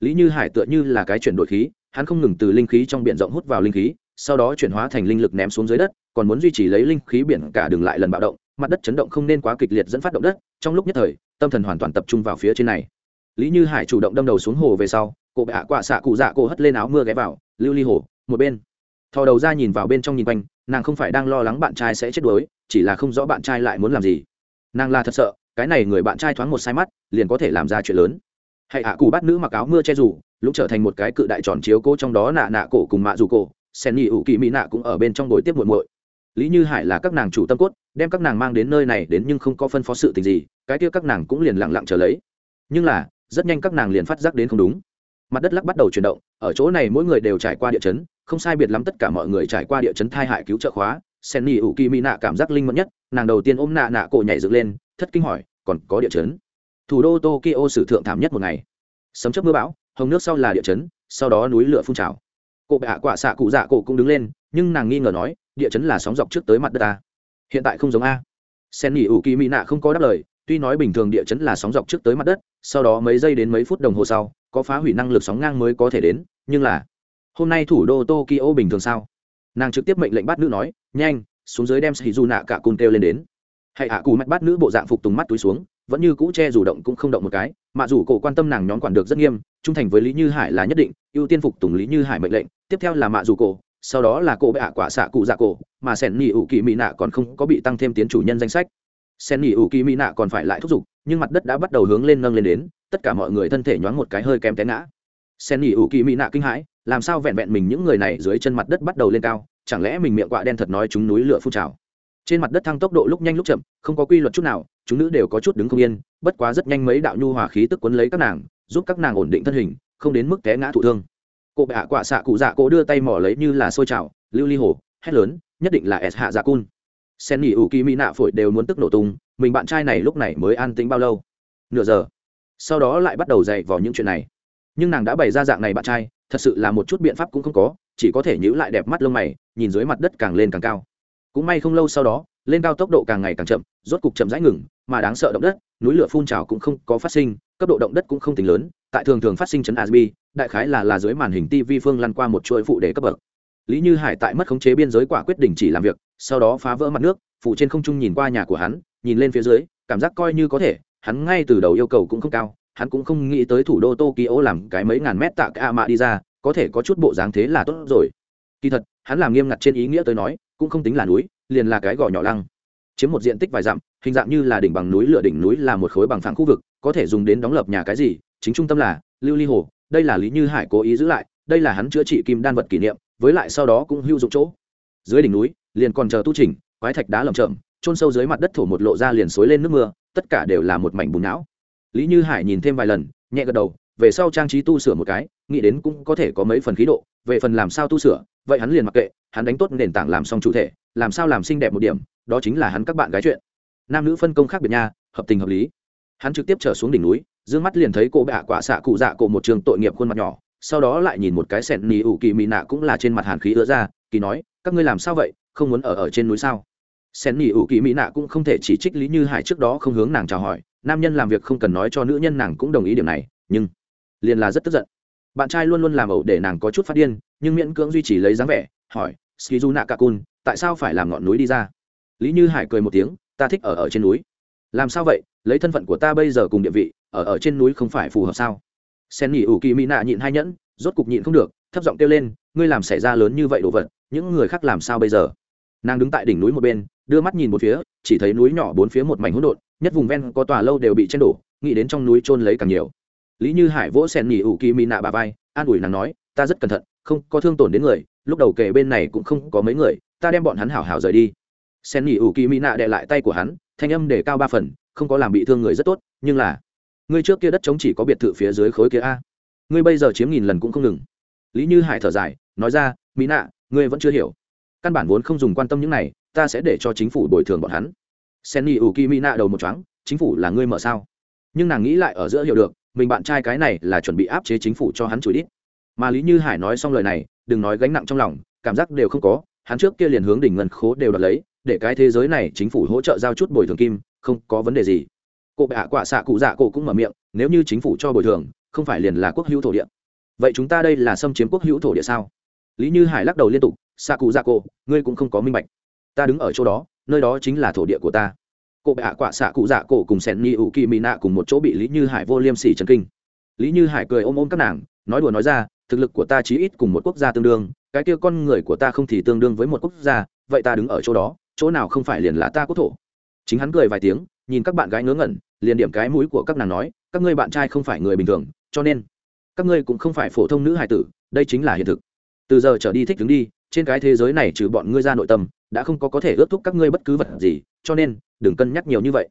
Lý như hải tựa như là cái chuyển đổi khí, hắn không ngừng từ linh khí trong biển rộng hút vào linh khí, sau đó chuyển hóa thành linh lực ném xuống dưới đất, còn muốn duy trì lấy linh khí biển cả đường lại lần bạo động mặt đất chấn động không nên quá kịch liệt dẫn phát động đất, trong lúc nhất thời, tâm thần hoàn toàn tập trung vào phía trên này. Lý như hải chủ động đâm đầu xuống hồ về sau cụ bạ quạ xạ cụ dạ cổ hất lên áo mưa ghé vào, lưu ly hồ, một bên. Thò đầu ra nhìn vào bên trong nhìn quanh, nàng không phải đang lo lắng bạn trai sẽ chết đuối, chỉ là không rõ bạn trai lại muốn làm gì. Nàng là thật sợ, cái này người bạn trai thoáng một sai mắt, liền có thể làm ra chuyện lớn. Hãy hạ cụ bắt nữ mặc áo mưa che rủ lúc trở thành một cái cự đại tròn chiếu cố trong đó nạ nạ cổ cùng mạ dù cổ, sen nhị ủ kỳ mỹ nạ cũng ở bên trong buổi tiếp muội muội lý như hải là các nàng chủ tâm cốt, đem các nàng mang đến nơi này đến nhưng không có phân phó sự tình gì, cái kia các nàng cũng liền lặng lặng chờ lấy. Nhưng là, rất nhanh các nàng liền phát giác đến không đúng. Mặt đất lắc bắt đầu chuyển động, ở chỗ này mỗi người đều trải qua địa chấn, không sai biệt lắm tất cả mọi người trải qua địa chấn thai hại cứu trợ khóa. Sen ni ủ kỳ mỹ nạ cảm giác linh mẫn nhất, nàng đầu tiên ôm nạ nạ cổ nhảy dựng lên, thất kinh hỏi, còn có địa chấn? Thủ đô tokyo sử thượng thảm nhất một ngày. Sấm chớp mưa bão, hồng nước sau là địa chấn, sau đó núi lửa phun trào. Cụ bệ hạ quả xạ cụ dạ cổ cũng đứng lên nhưng nàng nghi ngờ nói, địa chấn là sóng dọc trước tới mặt đất ta. Hiện tại không giống a. Sen nghỉ ủ kỳ mỹ nạ không có đáp lời, tuy nói bình thường địa chấn là sóng dọc trước tới mặt đất, sau đó mấy giây đến mấy phút đồng hồ sau, có phá hủy năng lực sóng ngang mới có thể đến, nhưng là, hôm nay thủ đô tokyo bình thường sao? Nàng trực tiếp mệnh lệnh bắt nữ nói, nhanh, xuống dưới đem sĩ du nạ cả cun kêu lên đến. Hãy hạ cù mạch bắt nữ bộ dạng phục tùng mắt túi xuống, vẫn như cũ che dù động cũng không động một cái, mà dù cổ quan tâm nàng nhóm quản được rất nghiêm, trung thành với lý như hải là nhất định, ưu tiên phục tùng lý như hải mệnh lệnh, tiếp theo là mạ dù cổ sau đó là cô bệ ạ quả xạ cụ dạ cổ, mà sẻn nhị ủ kỳ mỹ nạ còn không có bị tăng thêm tiến chủ nhân danh sách. Sen nhị ủ kỳ mỹ nạ còn phải lại thúc giục, nhưng mặt đất đã bắt đầu hướng lên nâng lên đến, tất cả mọi người thân thể nhoáng một cái hơi kém té ngã. Sen nhị ủ kỳ mỹ nạ kinh hãi, làm sao vẹn vẹn mình những người này dưới chân mặt đất bắt đầu lên cao, chẳng lẽ mình miệng quạ đen thật nói chúng núi lửa phun trào? Trên mặt đất thăng tốc độ lúc nhanh lúc chậm, không có quy luật chút nào, chúng nữ đều có chút đứng không yên, bất quá rất nhanh mấy đạo nhu hòa khí tức quấn lấy các nàng, giúp các nàng ổn định thân hình, không đến mức té ngã thụ thương cụ bệ hạ quả xạ cụ dạ cổ đưa tay mỏ lấy như là xôi trào, lưu ly hồ, hét lớn, nhất định là s hạ dạ cun. Sen nghỉ ủ kỳ mỹ nạ phổi đều muốn tức nổ tung, mình bạn trai này lúc này mới an tĩnh bao lâu? Nửa giờ. Sau đó lại bắt đầu dạy vào những chuyện này. Nhưng nàng đã bày ra dạng này bạn trai, thật sự là một chút biện pháp cũng không có, chỉ có thể nhữ lại đẹp mắt lông mày, nhìn dưới mặt đất càng lên càng cao. Cũng may không lâu sau đó, lên cao tốc độ càng ngày càng chậm, rốt cục chậm rãi ngừng, mà đáng sợ động đất, núi lửa phun trào cũng không có phát sinh, cấp độ động đất cũng không tính lớn, tại thường thường phát sinh chấn asbi đại khái là là dưới màn hình tv phương lăn qua một chuỗi phụ đề cấp bậc. Lý như hải tại mất khống chế biên giới quả quyết định chỉ làm việc, sau đó phá vỡ mặt nước phụ trên không trung nhìn qua nhà của hắn, nhìn lên phía dưới, cảm giác coi như có thể, hắn ngay từ đầu yêu cầu cũng không cao, hắn cũng không nghĩ tới thủ đô tokyo làm cái mấy ngàn mét tạ cả mà đi ra, có thể có chút bộ dáng thế là tốt rồi. Kỳ thật, hắn làm nghiêm ngặt trên ý nghĩa tới nói, cũng không tính là núi, liền là cái gò nhỏ lăng. Chiếm một diện tích vài dặm, hình dạng như là đỉnh bằng núi, lửa đỉnh núi là một khối bằng phẳng khu vực, có thể dùng đến đóng lập nhà cái gì, chính trung tâm là lưu ly hồ đây là lý như hải cố ý giữ lại, đây là hắn chữa trị kim đan vật kỷ niệm, với lại sau đó cũng hữu dụng chỗ. Dưới đỉnh núi, liền còn chờ tu trình quái thạch đá lầm chậm trôn sâu dưới mặt đất thổ một lộ ra liền xối lên nước mưa, tất cả đều là một mảnh bùn não. Lý như hải nhìn thêm vài lần, nhẹ gật đầu, về sau trang trí tu sửa một cái, nghĩ đến cũng có thể có mấy phần khí độ, về phần làm sao tu sửa, vậy hắn liền mặc kệ, hắn đánh tốt nền tảng làm xong chủ thể, làm sao làm xinh đẹp một điểm, đó chính là hắn các bạn gái chuyện. Nam nữ phân công khác biệt nha, hợp tình hợp lý. Hắn trực tiếp trở xuống đỉnh núi d mắt liền thấy cô bạ quả xạ cụ dạ cổ một trường tội nghiệp khuôn mặt nhỏ, sau đó lại nhìn một cái sẹn nỉ ủ kỳ mị nạ cũng là trên mặt hàn khí ứa ra, kỳ nói, các ngươi làm sao vậy? Không muốn ở ở trên núi sao? Sẹn nỉ ủ kỳ mỹ nạ cũng không thể chỉ trích lý như hải trước đó không hướng nàng chào hỏi, nam nhân làm việc không cần nói cho nữ nhân nàng cũng đồng ý điểm này, nhưng liền là rất tức giận. Bạn trai luôn luôn làm ẩu để nàng có chút phát điên, nhưng miễn cưỡng duy trì lấy dáng vẻ, hỏi, skizu nạ cun tại sao phải làm ngọn núi đi ra? Lý như hải cười một tiếng, ta thích ở ở trên núi. Làm sao vậy? Lấy thân phận của ta bây giờ cùng địa vị ở ở trên núi không phải phù hợp sao? Sen nghỉ ủ kỳ mỹ nạ nhịn hai nhẫn, rốt cục nhịn không được, thấp giọng kêu lên, ngươi làm xảy ra lớn như vậy đồ vật, những người khác làm sao bây giờ? Nàng đứng tại đỉnh núi một bên, đưa mắt nhìn một phía, chỉ thấy núi nhỏ bốn phía một mảnh hỗn độn, nhất vùng ven có tòa lâu đều bị chen đổ, nghĩ đến trong núi trôn lấy càng nhiều. Lý như hải vỗ sen nghỉ ủ kỳ mỹ nạ bà vai, an ủi nàng nói, ta rất cẩn thận, không có thương tổn đến người, lúc đầu kể bên này cũng không có mấy người, ta đem bọn hắn hảo hảo rời đi. Sen nghỉ ủ kỳ mỹ nạ đệ lại tay của hắn, thanh âm để cao ba phần, không có làm bị thương người rất tốt, nhưng là ngươi trước kia đất chống chỉ có biệt thự phía dưới khối kia a. Ngươi bây giờ chiếm nghìn lần cũng không ngừng. Lý như hải thở dài, nói ra, mỹ nạ, ngươi vẫn chưa hiểu. Căn bản vốn không dùng quan tâm những này, ta sẽ để cho chính phủ bồi thường bọn hắn. Sen nghỉ ủ kỳ mỹ nạ đầu một chóng chính phủ là ngươi mở sao? Nhưng nàng nghĩ lại ở giữa hiểu được, mình bạn trai cái này là chuẩn bị áp chế chính phủ cho hắn chửi đít. Mà lý như hải nói xong lời này, đừng nói gánh nặng trong lòng, cảm giác đều không có, hắn trước kia liền hướng đỉnh ngân khố đều đoạt lấy, để cái thế giới này chính phủ hỗ trợ giao chút bồi thường kim, không có vấn đề gì cụ bệ hạ quả xạ cụ dạ cổ cũng mở miệng, nếu như chính phủ cho bồi thường, không phải liền là quốc hữu thổ địa. Vậy chúng ta đây là xâm chiếm quốc hữu thổ địa sao? Lý như hải lắc đầu liên tục, xạ cụ dạ cổ, ngươi cũng không có minh bạch. Ta đứng ở chỗ đó, nơi đó chính là thổ địa của ta. Cụ bệ hạ quả xạ cụ dạ cổ cùng sẻn ni ủ kỳ mỹ nạ cùng một chỗ bị lý như hải vô liêm sỉ trần kinh. Lý như hải cười ôm ôm các nàng, nói đùa nói ra, thực lực của ta chí ít cùng một quốc gia tương đương, cái kia con người của ta không thì tương đương với một quốc gia, vậy ta đứng ở chỗ đó, chỗ nào không phải liền là ta quốc thổ? Chính hắn cười vài tiếng, nhìn các bạn gái ngớ ngẩn, liền điểm cái mũi của các nàng nói, các ngươi bạn trai không phải người bình thường, cho nên các ngươi cũng không phải phổ thông nữ hài tử, đây chính là hiện thực. Từ giờ trở đi thích đứng đi, trên cái thế giới này trừ bọn ngươi ra nội tâm, đã không có có thể ước thúc các ngươi bất cứ vật gì, cho nên đừng cân nhắc nhiều như vậy.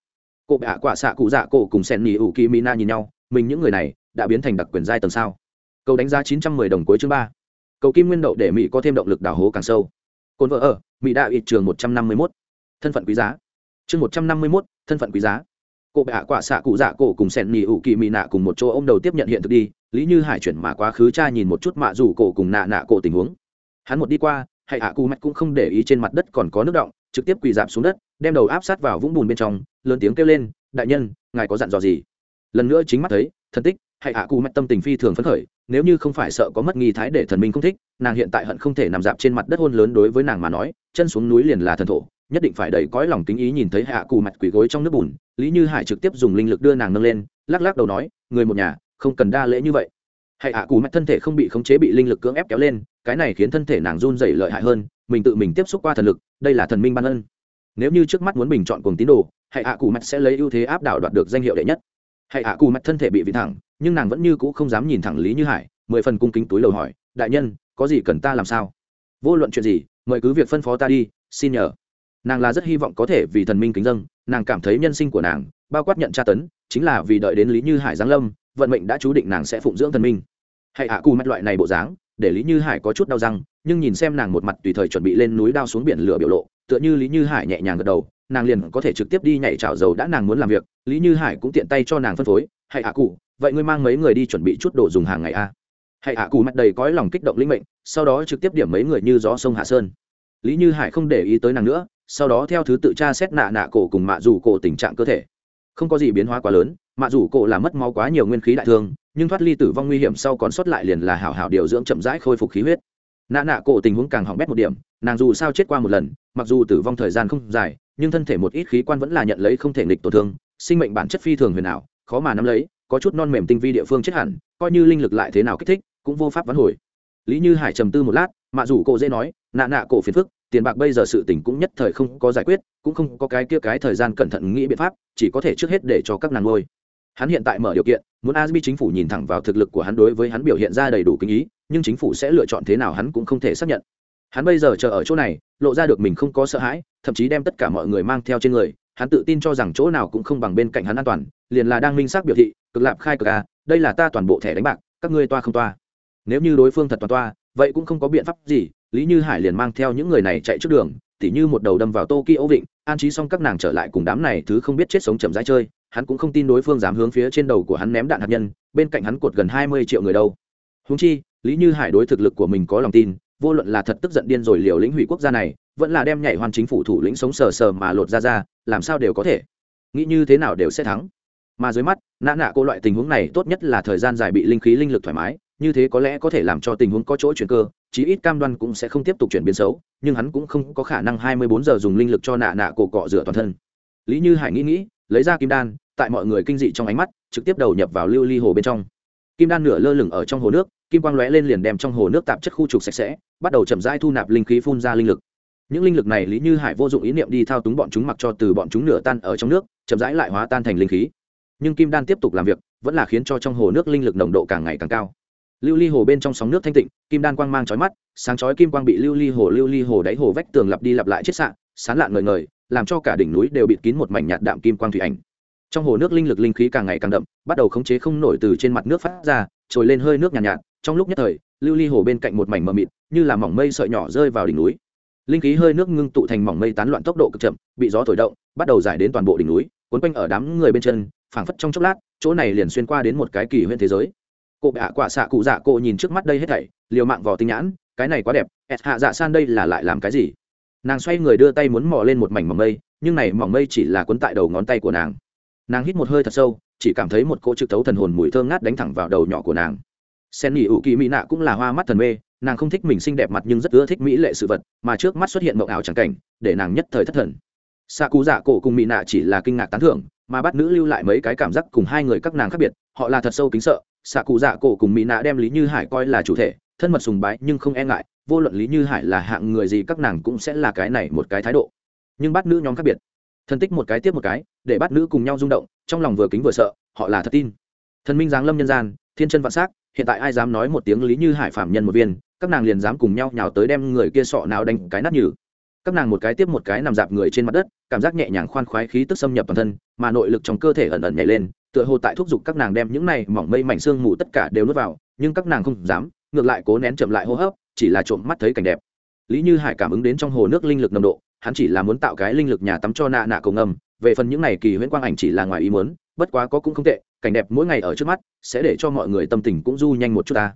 Cụ bạ quả xạ cụ dạ cổ cùng sen nỉ ủ kỳ mina nhìn nhau, mình những người này đã biến thành đặc quyền giai tầng sao? Câu đánh giá chín trăm mười đồng cuối chương ba. Cầu kim nguyên đậu để mỹ có thêm động lực đào hố càng sâu. Cồn vợ ở mỹ đã ít trường một trăm năm mươi mốt. Thân phận quý giá chương một trăm năm mươi mốt, thân phận quý giá. Cô bệ hạ quả xạ cụ dạ cổ cùng sẹn nhì ủ kỳ mị nạ cùng một chỗ ô m đầu tiếp nhận hiện thực đi, lý như hải chuyển mà quá khứ cha nhìn một chút mạ rủ cổ cùng nạ nạ cổ tình huống. Hắn một đi qua, hãy hạ cụ mạch cũng không để ý trên mặt đất còn có nước động, trực tiếp quỳ dạp xuống đất, đem đầu áp sát vào vũng bùn bên trong, lớn tiếng kêu lên, đại nhân, ngài có dặn dò gì? Lần nữa chính mắt thấy thân tích, hãy hạ cụ mạch tâm tình phi thường phấn khởi, nếu như không phải sợ có mất nghi thái để thần minh không thích, nàng hiện tại hận không thể nằm dạp trên mặt đất hôn lớn đối với nàng mà nói, chân xuống núi liền là thần thổ nhất định phải đẩy cõi lòng kính ý nhìn thấy hạ cù mặt quỷ gối trong nước bùn, lý như hải trực tiếp dùng linh lực đưa nàng nâng lên, lắc lắc đầu nói, người một nhà, không cần đa lễ như vậy. Hạ cù mặt thân thể không bị khống chế bị linh lực cưỡng ép kéo lên, cái này khiến thân thể nàng run dày lợi hại hơn, mình tự mình tiếp xúc qua thần lực, đây là thần minh ban ân. Nếu như trước mắt muốn bình chọn cùng tín đồ hạ cù mặt sẽ lấy ưu thế áp đảo đoạt được danh hiệu đệ nhất. Hãy hạ cù mặt thân thể bị vị thẳng, nhưng nàng vẫn như cũ không dám nhìn thẳng lý như hải, mười phần cung kính túi lầu hỏi, đại nhân, có gì cần ta làm sao? Vô luận chuyện gì, mời cứ việc phân phó ta đi, xin nhờ nàng là rất hy vọng có thể vì thần minh kính dân, nàng cảm thấy nhân sinh của nàng, bao quát nhận tra tấn, chính là vì đợi đến lý như hải giáng lâm, vận mệnh đã chú định nàng sẽ phụng dưỡng thần minh. Hãy ạ, cù mắt loại này bộ dáng, để lý như hải có chút đau răng, nhưng nhìn xem nàng một mặt tùy thời chuẩn bị lên núi đao xuống biển lửa biểu lộ, tựa như lý như hải nhẹ nhàng gật đầu, nàng liền có thể trực tiếp đi nhảy trào dầu đã nàng muốn làm việc, lý như hải cũng tiện tay cho nàng phân phối. Hãy ạ cụ vậy ngươi mang mấy người đi chuẩn bị chút đồ dùng hàng ngày à? a hãy ạ cụ mặt đầy cõi lòng kích động linh mệnh, sau đó trực tiếp điểm mấy người như gió sông hạ sơn. Lý như hải không để ý tới nàng nữa sau đó theo thứ tự tra xét nạ nạ cổ cùng mạ dù cổ tình trạng cơ thể. Không có gì biến hóa quá lớn, mạ dù cổ là mất máu quá nhiều nguyên khí đại thương, nhưng thoát ly tử vong nguy hiểm sau còn sót lại liền là hảo hảo điều dưỡng chậm rãi khôi phục khí huyết. Nạ nạ cổ tình huống càng hỏng bét một điểm, nàng dù sao chết qua một lần, mặc dù tử vong thời gian không dài, nhưng thân thể một ít khí quan vẫn là nhận lấy không thể nghịch tổn thương, sinh mệnh bản chất phi thường huyền ảo, khó mà nắm lấy, có chút non mềm tinh vi địa phương chết hẳn, coi như linh lực lại thế nào kích thích, cũng vô pháp vắn hồi. Lý như hải trầm tư một lát, mạ dù cổ dễ nói, nạ nạ cổ phiền phức tiền bạc bây giờ sự tình cũng nhất thời không có giải quyết, cũng không có cái kia cái thời gian cẩn thận nghĩ biện pháp, chỉ có thể trước hết để cho các nàng ngôi hắn hiện tại mở điều kiện, muốn asbi chính phủ nhìn thẳng vào thực lực của hắn đối với hắn biểu hiện ra đầy đủ kinh ý, nhưng chính phủ sẽ lựa chọn thế nào hắn cũng không thể xác nhận. Hắn bây giờ chờ ở chỗ này, lộ ra được mình không có sợ hãi, thậm chí đem tất cả mọi người mang theo trên người, hắn tự tin cho rằng chỗ nào cũng không bằng bên cạnh hắn an toàn, liền là đang minh xác biểu thị, cực lạp khai cực a đây là ta toàn bộ thẻ đánh bạc, các ngươi toa không toa. Nếu như đối phương thật toàn toa, vậy cũng không có biện pháp gì lý như hải liền mang theo những người này chạy trước đường, tỉ như một đầu đâm vào tokyo vịnh, an trí xong các nàng trở lại cùng đám này thứ không biết chết sống chậm rãi chơi, hắn cũng không tin đối phương dám hướng phía trên đầu của hắn ném đạn hạt nhân, bên cạnh hắn cột gần hai mươi triệu người đâu. Húng chi, lý như hải đối thực lực của mình có lòng tin, vô luận là thật tức giận điên rồi liều lĩnh hủy quốc gia này, vẫn là đem nhảy hoàn chính phủ thủ lĩnh sống sờ sờ mà lột ra ra, làm sao đều có thể. Nghĩ như thế nào đều sẽ thắng. Mà dưới mắt, nã nạ cô loại tình huống này tốt nhất là thời gian dài bị linh khí linh lực thoải mái như thế có lẽ có thể làm cho tình huống có chỗ chuyển cơ, chí ít cam đoan cũng sẽ không tiếp tục chuyển biến xấu, nhưng hắn cũng không có khả năng hai mươi bốn giờ dùng linh lực cho nạ nạ cổ cọ rửa toàn thân. Lý như hải nghĩ nghĩ, lấy ra kim đan, tại mọi người kinh dị trong ánh mắt, trực tiếp đầu nhập vào lưu ly hồ bên trong. Kim đan nửa lơ lửng ở trong hồ nước, kim quang lóe lên liền đem trong hồ nước tạp chất khu trục sạch sẽ, bắt đầu chậm rãi thu nạp linh khí phun ra linh lực. Những linh lực này lý như hải vô dụng ý niệm đi thao túng bọn chúng mặc cho từ bọn chúng nửa tan ở trong nước, chậm rãi lại hóa tan thành linh khí. Nhưng kim đan tiếp tục làm việc, vẫn là khiến cho trong hồ nước linh lực nồng độ càng ngày càng cao lưu ly hồ bên trong sóng nước thanh tịnh kim đan quang mang trói mắt sáng chói kim quang bị lưu ly hồ lưu ly hồ đáy hồ vách tường lặp đi lặp lại chết xạ sán lạn ngời ngời làm cho cả đỉnh núi đều bịt kín một mảnh nhạt đạm kim quang thủy ảnh. Trong hồ nước linh lực linh khí càng ngày càng đậm bắt đầu khống chế không nổi từ trên mặt nước phát ra trồi lên hơi nước nhàn nhạt, nhạt. Trong lúc nhất thời lưu ly hồ bên cạnh một mảnh mờ mịt như là mỏng mây sợi nhỏ rơi vào đỉnh núi. Linh khí hơi nước ngưng tụ thành mỏng mây tán loạn tốc độ cực chậm bị gió thổi động bắt đầu giải đến toàn bộ đỉnh núi cuốn quanh ở đám người bên chân phảng phất trong chốc lát chỗ này liền xuyên qua đến một cái kỳ huyễn thế giới cô bạ quả xạ cụ dạ cô nhìn trước mắt đây hết thảy, liều mạng vào tinh nhãn, cái này quá đẹp, ẹt hạ dạ san đây là lại làm cái gì? Nàng xoay người đưa tay muốn mò lên một mảnh mỏng mây, nhưng này mỏng mây chỉ là cuốn tại đầu ngón tay của nàng. Nàng hít một hơi thật sâu, chỉ cảm thấy một cỗ trực thấu thần hồn mùi thơm ngát đánh thẳng vào đầu nhỏ của nàng. Sen nghỉ ủ kỳ mỹ nạ cũng là hoa mắt thần mê, nàng không thích mình xinh đẹp mặt nhưng rất ưa thích mỹ lệ sự vật, mà trước mắt xuất hiện mộng ảo chẳng cảnh, để nàng nhất thời thất thần. Xạ cú dạ cổ cùng mỹ nạ chỉ là kinh ngạc tán thưởng, mà bắt nữ lưu lại mấy cái cảm giác cùng hai người các nàng khác biệt, họ là thật sâu kính sợ xạ cụ dạ cổ cùng mỹ nạ đem lý như hải coi là chủ thể, thân mật sùng bái nhưng không e ngại, vô luận lý như hải là hạng người gì các nàng cũng sẽ là cái này một cái thái độ. Nhưng bắt nữ nhóm khác biệt. Thân tích một cái tiếp một cái, để bắt nữ cùng nhau rung động, trong lòng vừa kính vừa sợ, họ là thật tin. Thần minh giáng lâm nhân gian, thiên chân vạn s á c hiện tại ai dám nói một tiếng lý như hải phạm nhân một viên, các nàng liền dám cùng nhau nhào tới đem người kia sọ nào đánh cái nát nhừ. Các nàng một cái tiếp một cái nằm dạp người trên mặt đất, cảm giác nhẹ nhàng khoan khoái khí tức xâm nhập toàn thân, mà nội lực trong cơ thể ẩn ẩn nhảy lên tựa hồ tại thúc giục các nàng đem những này mỏng mây mảnh xương mù tất cả đều nuốt vào, nhưng các nàng không dám, ngược lại cố nén chậm lại hô hấp, chỉ là trộm mắt thấy cảnh đẹp. Lý như hải cảm ứng đến trong hồ nước linh lực nồng độ, hắn chỉ là muốn tạo cái linh lực nhà tắm cho nạ nạ cầu ngầm, về phần những này kỳ huyễn quang ảnh chỉ là ngoài ý muốn, bất quá có cũng không tệ, cảnh đẹp mỗi ngày ở trước mắt, sẽ để cho mọi người tâm tình cũng du nhanh một chút ta.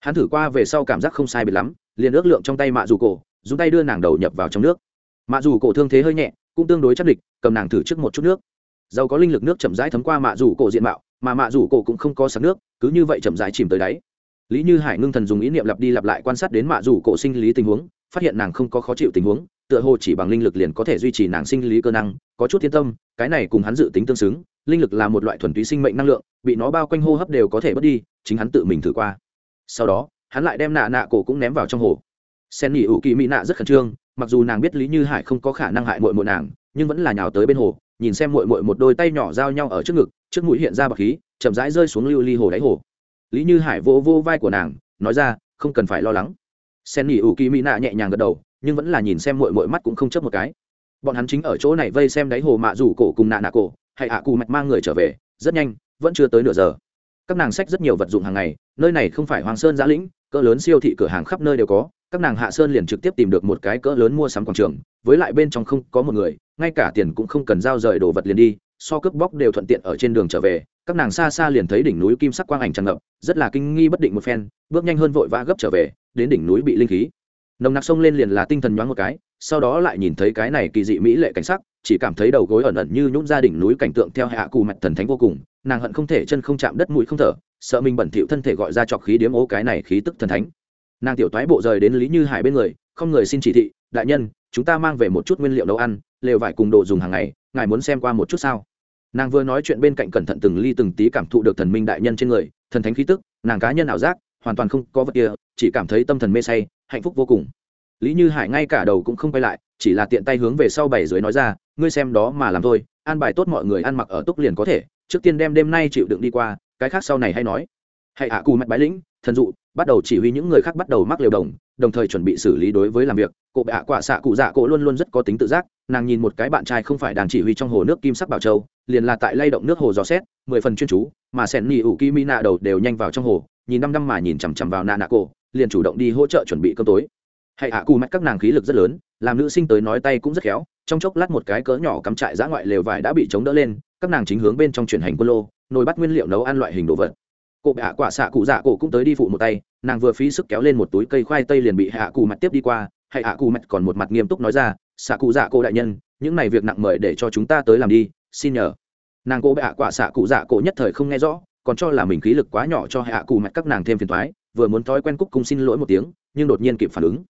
Hắn thử qua về sau cảm giác không sai biệt lắm, liền ước lượng trong tay mạ dù cổ, dùng tay đưa nàng đầu nhập vào trong nước. Mạ dù cổ thương thế hơi nhẹ, cũng tương đối chắc địch, cầm nàng thử trước một chút nước dầu có linh lực nước chậm rãi thấm qua mạ rủ cổ diện mạo, mà mạ rủ cổ cũng không có sạc nước, cứ như vậy chậm rãi chìm tới đáy. Lý như hải ngưng thần dùng ý niệm lặp đi lặp lại quan sát đến mạ rủ cổ sinh lý tình huống, phát hiện nàng không có khó chịu tình huống, tựa hồ chỉ bằng linh lực liền có thể duy trì nàng sinh lý cơ năng, có chút thiên tâm, cái này cùng hắn dự tính tương xứng, linh lực là một loại thuần túy sinh mệnh năng lượng, bị nó bao quanh hô hấp đều có thể bớt đi, chính hắn tự mình thử qua. Sau đó, hắn lại đem nạ nạ cổ cũng ném vào trong hồ. Sen nghỉ ủ kỳ mỹ nạ rất khẩn trương, mặc dù nàng biết lý như hải không có khả năng hại mội mội nàng, nhưng vẫn là nhào tới bên hồ nhìn xem mội mội một đôi tay nhỏ giao nhau ở trước ngực, trước mũi hiện ra bọc khí, chậm rãi rơi xuống lưu ly hồ đáy hồ. Lý như hải vô vô vai của nàng, nói ra, không cần phải lo lắng. Sen nghỉ ủ kỳ mỹ nạ nhẹ nhàng gật đầu, nhưng vẫn là nhìn xem mội mội mắt cũng không chấp một cái. Bọn hắn chính ở chỗ này vây xem đáy hồ mạ rủ cổ cùng nạ nạ cổ, hay à cù mạch mang người trở về, rất nhanh, vẫn chưa tới nửa giờ. Các nàng xách rất nhiều vật dụng hàng ngày, nơi này không phải hoàng sơn giã lĩnh, cỡ lớn siêu thị cửa hàng khắp nơi đều có. Các nàng hạ sơn liền trực tiếp tìm được một cái cỡ lớn mua sắm quảng trường, với lại bên trong không có một người ngay cả tiền cũng không cần giao rời đồ vật liền đi, so cướp bóc đều thuận tiện ở trên đường trở về, các nàng xa xa liền thấy đỉnh núi kim sắc quang ảnh tràn ngập, rất là kinh nghi bất định một phen, bước nhanh hơn vội vã gấp trở về, đến đỉnh núi bị linh khí. Nồng nặc sông lên liền là tinh thần nhoáng một cái, sau đó lại nhìn thấy cái này kỳ dị mỹ lệ cảnh sắc, chỉ cảm thấy đầu gối ẩn ẩn như nhún ra đỉnh núi cảnh tượng theo hạ cù mạch thần thánh vô cùng, nàng hận không thể chân không chạm đất mũi không thở, sợ mình bẩn thỉu thân thể gọi ra chọc khí điếm ố cái này khí tức thần thánh nàng tiểu toái bộ rời đến lý như hải bên người, không người xin chỉ thị, đại nhân, chúng ta mang về một chút nguyên liệu nấu ăn, lều vải cùng đồ dùng hàng ngày, ngài muốn xem qua một chút sao? Nàng vừa nói chuyện bên cạnh cẩn thận từng ly từng tí cảm thụ được thần minh đại nhân trên người, thần thánh khí tức, nàng cá nhân ảo giác, hoàn toàn không có vật kia, chỉ cảm thấy tâm thần mê say, hạnh phúc vô cùng. Lý như hải ngay cả đầu cũng không quay lại, chỉ là tiện tay hướng về sau bảy dưới nói ra, ngươi xem đó mà làm thôi, an bài tốt mọi người ăn mặc ở túc liền có thể, trước tiên đem đêm nay chịu đựng đi qua, cái khác sau này hay nói. Hãy hạ cù mạch bái lĩnh thần dụ, bắt đầu chỉ huy những người khác bắt đầu mắc liều đồng đồng thời chuẩn bị xử lý đối với làm việc. Cụ bệ quả xạ cụ dạ cổ luôn luôn rất có tính tự giác, nàng nhìn một cái bạn trai không phải đang chỉ huy trong hồ nước kim sắc bảo châu, liền là tại lay động nước hồ gió xét, mười phần chuyên chú, mà sẻn nhị ủ kim mi nạ đầu đều nhanh vào trong hồ, nhìn năm năm mà nhìn chằm chằm vào nạ nạ cổ, liền chủ động đi hỗ trợ chuẩn bị cơm tối. Hãy hạ cù mạch các nàng khí lực rất lớn, làm nữ sinh tới nói tay cũng rất khéo, trong chốc lát một cái cỡ nhỏ cắm trại giã ngoại lều vải đã bị chống đỡ lên, các nàng chính hướng bên trong chuyển hành quân lô, nồi bắt nguyên liệu nấu ăn loại hình đồ vật cụ hạ quả xạ cụ dạ cổ cũng tới đi phụ một tay, nàng vừa phí sức kéo lên một túi cây khoai tây liền bị hạ cụ mặt tiếp đi qua, hay hạ cụ mặt còn một mặt nghiêm túc nói ra, xạ cụ dạ cổ đại nhân, những này việc nặng mời để cho chúng ta tới làm đi, xin nhờ. Nàng cô hạ quả xạ cụ dạ cổ nhất thời không nghe rõ, còn cho là mình khí lực quá nhỏ cho hạ cụ mặt các nàng thêm phiền thoái vừa muốn thói quen cúc cung xin lỗi một tiếng, nhưng đột nhiên kịp phản ứng.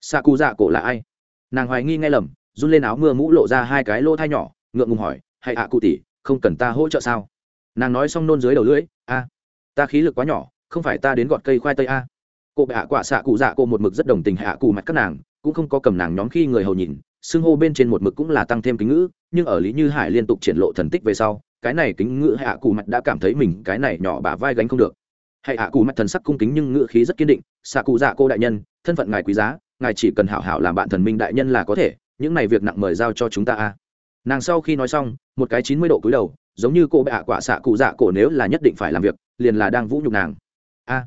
Xạ cụ dạ cổ là ai? Nàng hoài nghi nghe lầm, run lên áo mưa mũ lộ ra hai cái lỗ thai nhỏ, ngượng ngùng hỏi, hay hạ cụ tỷ, không cần ta hỗ trợ sao? Nàng nói xong nôn dưới đầu lưỡi, a ta khí lực quá nhỏ, không phải ta đến gọt cây khoai tây a. Cô bệ hạ quả xạ cụ dạ cô một mực rất đồng tình hạ cụ mặt các nàng, cũng không có cầm nàng nhóm khi người hầu nhìn, xưng hô bên trên một mực cũng là tăng thêm kính ngữ, nhưng ở lý như hải liên tục triển lộ thần tích về sau, cái này kính ngữ hạ cụ mặt đã cảm thấy mình cái này nhỏ bà vai gánh không được. Hạ cụ mặt thần sắc cung kính nhưng ngữ khí rất kiên định, xạ cụ dạ cô đại nhân, thân phận ngài quý giá, ngài chỉ cần hảo hảo làm bạn thần minh đại nhân là có thể, những này việc nặng mời giao cho chúng ta a. Nàng sau khi nói xong, một cái chín mươi độ cúi đầu, giống như cô bệ hạ quả xạ cụ dạ cổ nếu là nhất định phải làm việc liền là đang vũ nhục nàng. A,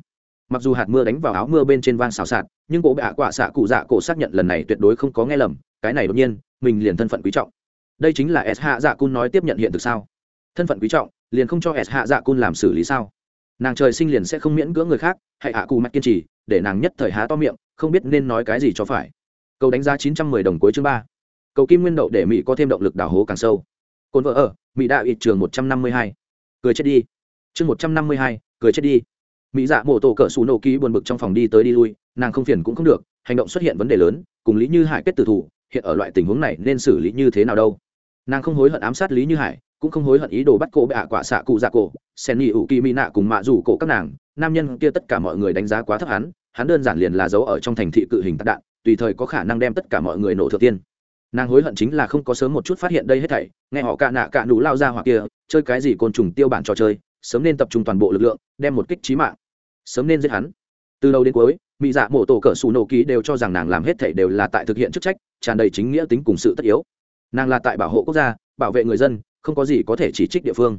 mặc dù hạt mưa đánh vào áo mưa bên trên vang xào xạc, nhưng cổ bệ quả xạ cụ dạ cổ xác nhận lần này tuyệt đối không có nghe lầm, cái này đột nhiên, mình liền thân phận quý trọng. Đây chính là s hạ dạ cun nói tiếp nhận hiện thực sao? Thân phận quý trọng, liền không cho s hạ dạ cun làm xử lý sao? Nàng trời sinh liền sẽ không miễn cưỡng người khác, hãy hạ cù mạch kiên trì, để nàng nhất thời há to miệng, không biết nên nói cái gì cho phải. Câu đánh giá chín trăm mười đồng cuối chương ba. Cầu kim nguyên đậu để mỹ có thêm động lực đào hố càng sâu. Cồn vợ ở, mỹ đạo ít trường một trăm năm mươi hai. Cười chết đi chương một trăm năm mươi hai, cười chết đi. Mỹ dạ mổ tổ cỡ xù nổ ký buồn bực trong phòng đi tới đi lui, nàng không phiền cũng không được, hành động xuất hiện vấn đề lớn, cùng lý như hải kết tử thủ, hiện ở loại tình huống này nên xử lý như thế nào đâu? Nàng không hối hận ám sát lý như hải, cũng không hối hận ý đồ bắt cổ bệ ạ quả xạ cụ dạ cổ, sen nhị ủ kỳ mỹ nạ cùng mạ rủ cổ các nàng, nam nhân kia tất cả mọi người đánh giá quá thấp hắn hắn đơn giản liền là giấu ở trong thành thị cự hình tạc đạn, tùy thời có khả năng đem tất cả mọi người nổ thượng tiên. Nàng hối hận chính là không có sớm một chút phát hiện đây hết thảy, nghe họ cạ nạ cạ nú lao ra hoặc kia, chơi cái gì côn trùng tiêu bản trò chơi sớm nên tập trung toàn bộ lực lượng, đem một kích trí mạng. Sớm nên giết hắn. Từ đầu đến cuối mỹ dạ mộ tổ cỡ xù nổ ký đều cho rằng nàng làm hết thể đều là tại thực hiện chức trách, tràn đầy chính nghĩa tính cùng sự tất yếu. Nàng là tại bảo hộ quốc gia, bảo vệ người dân, không có gì có thể chỉ trích địa phương.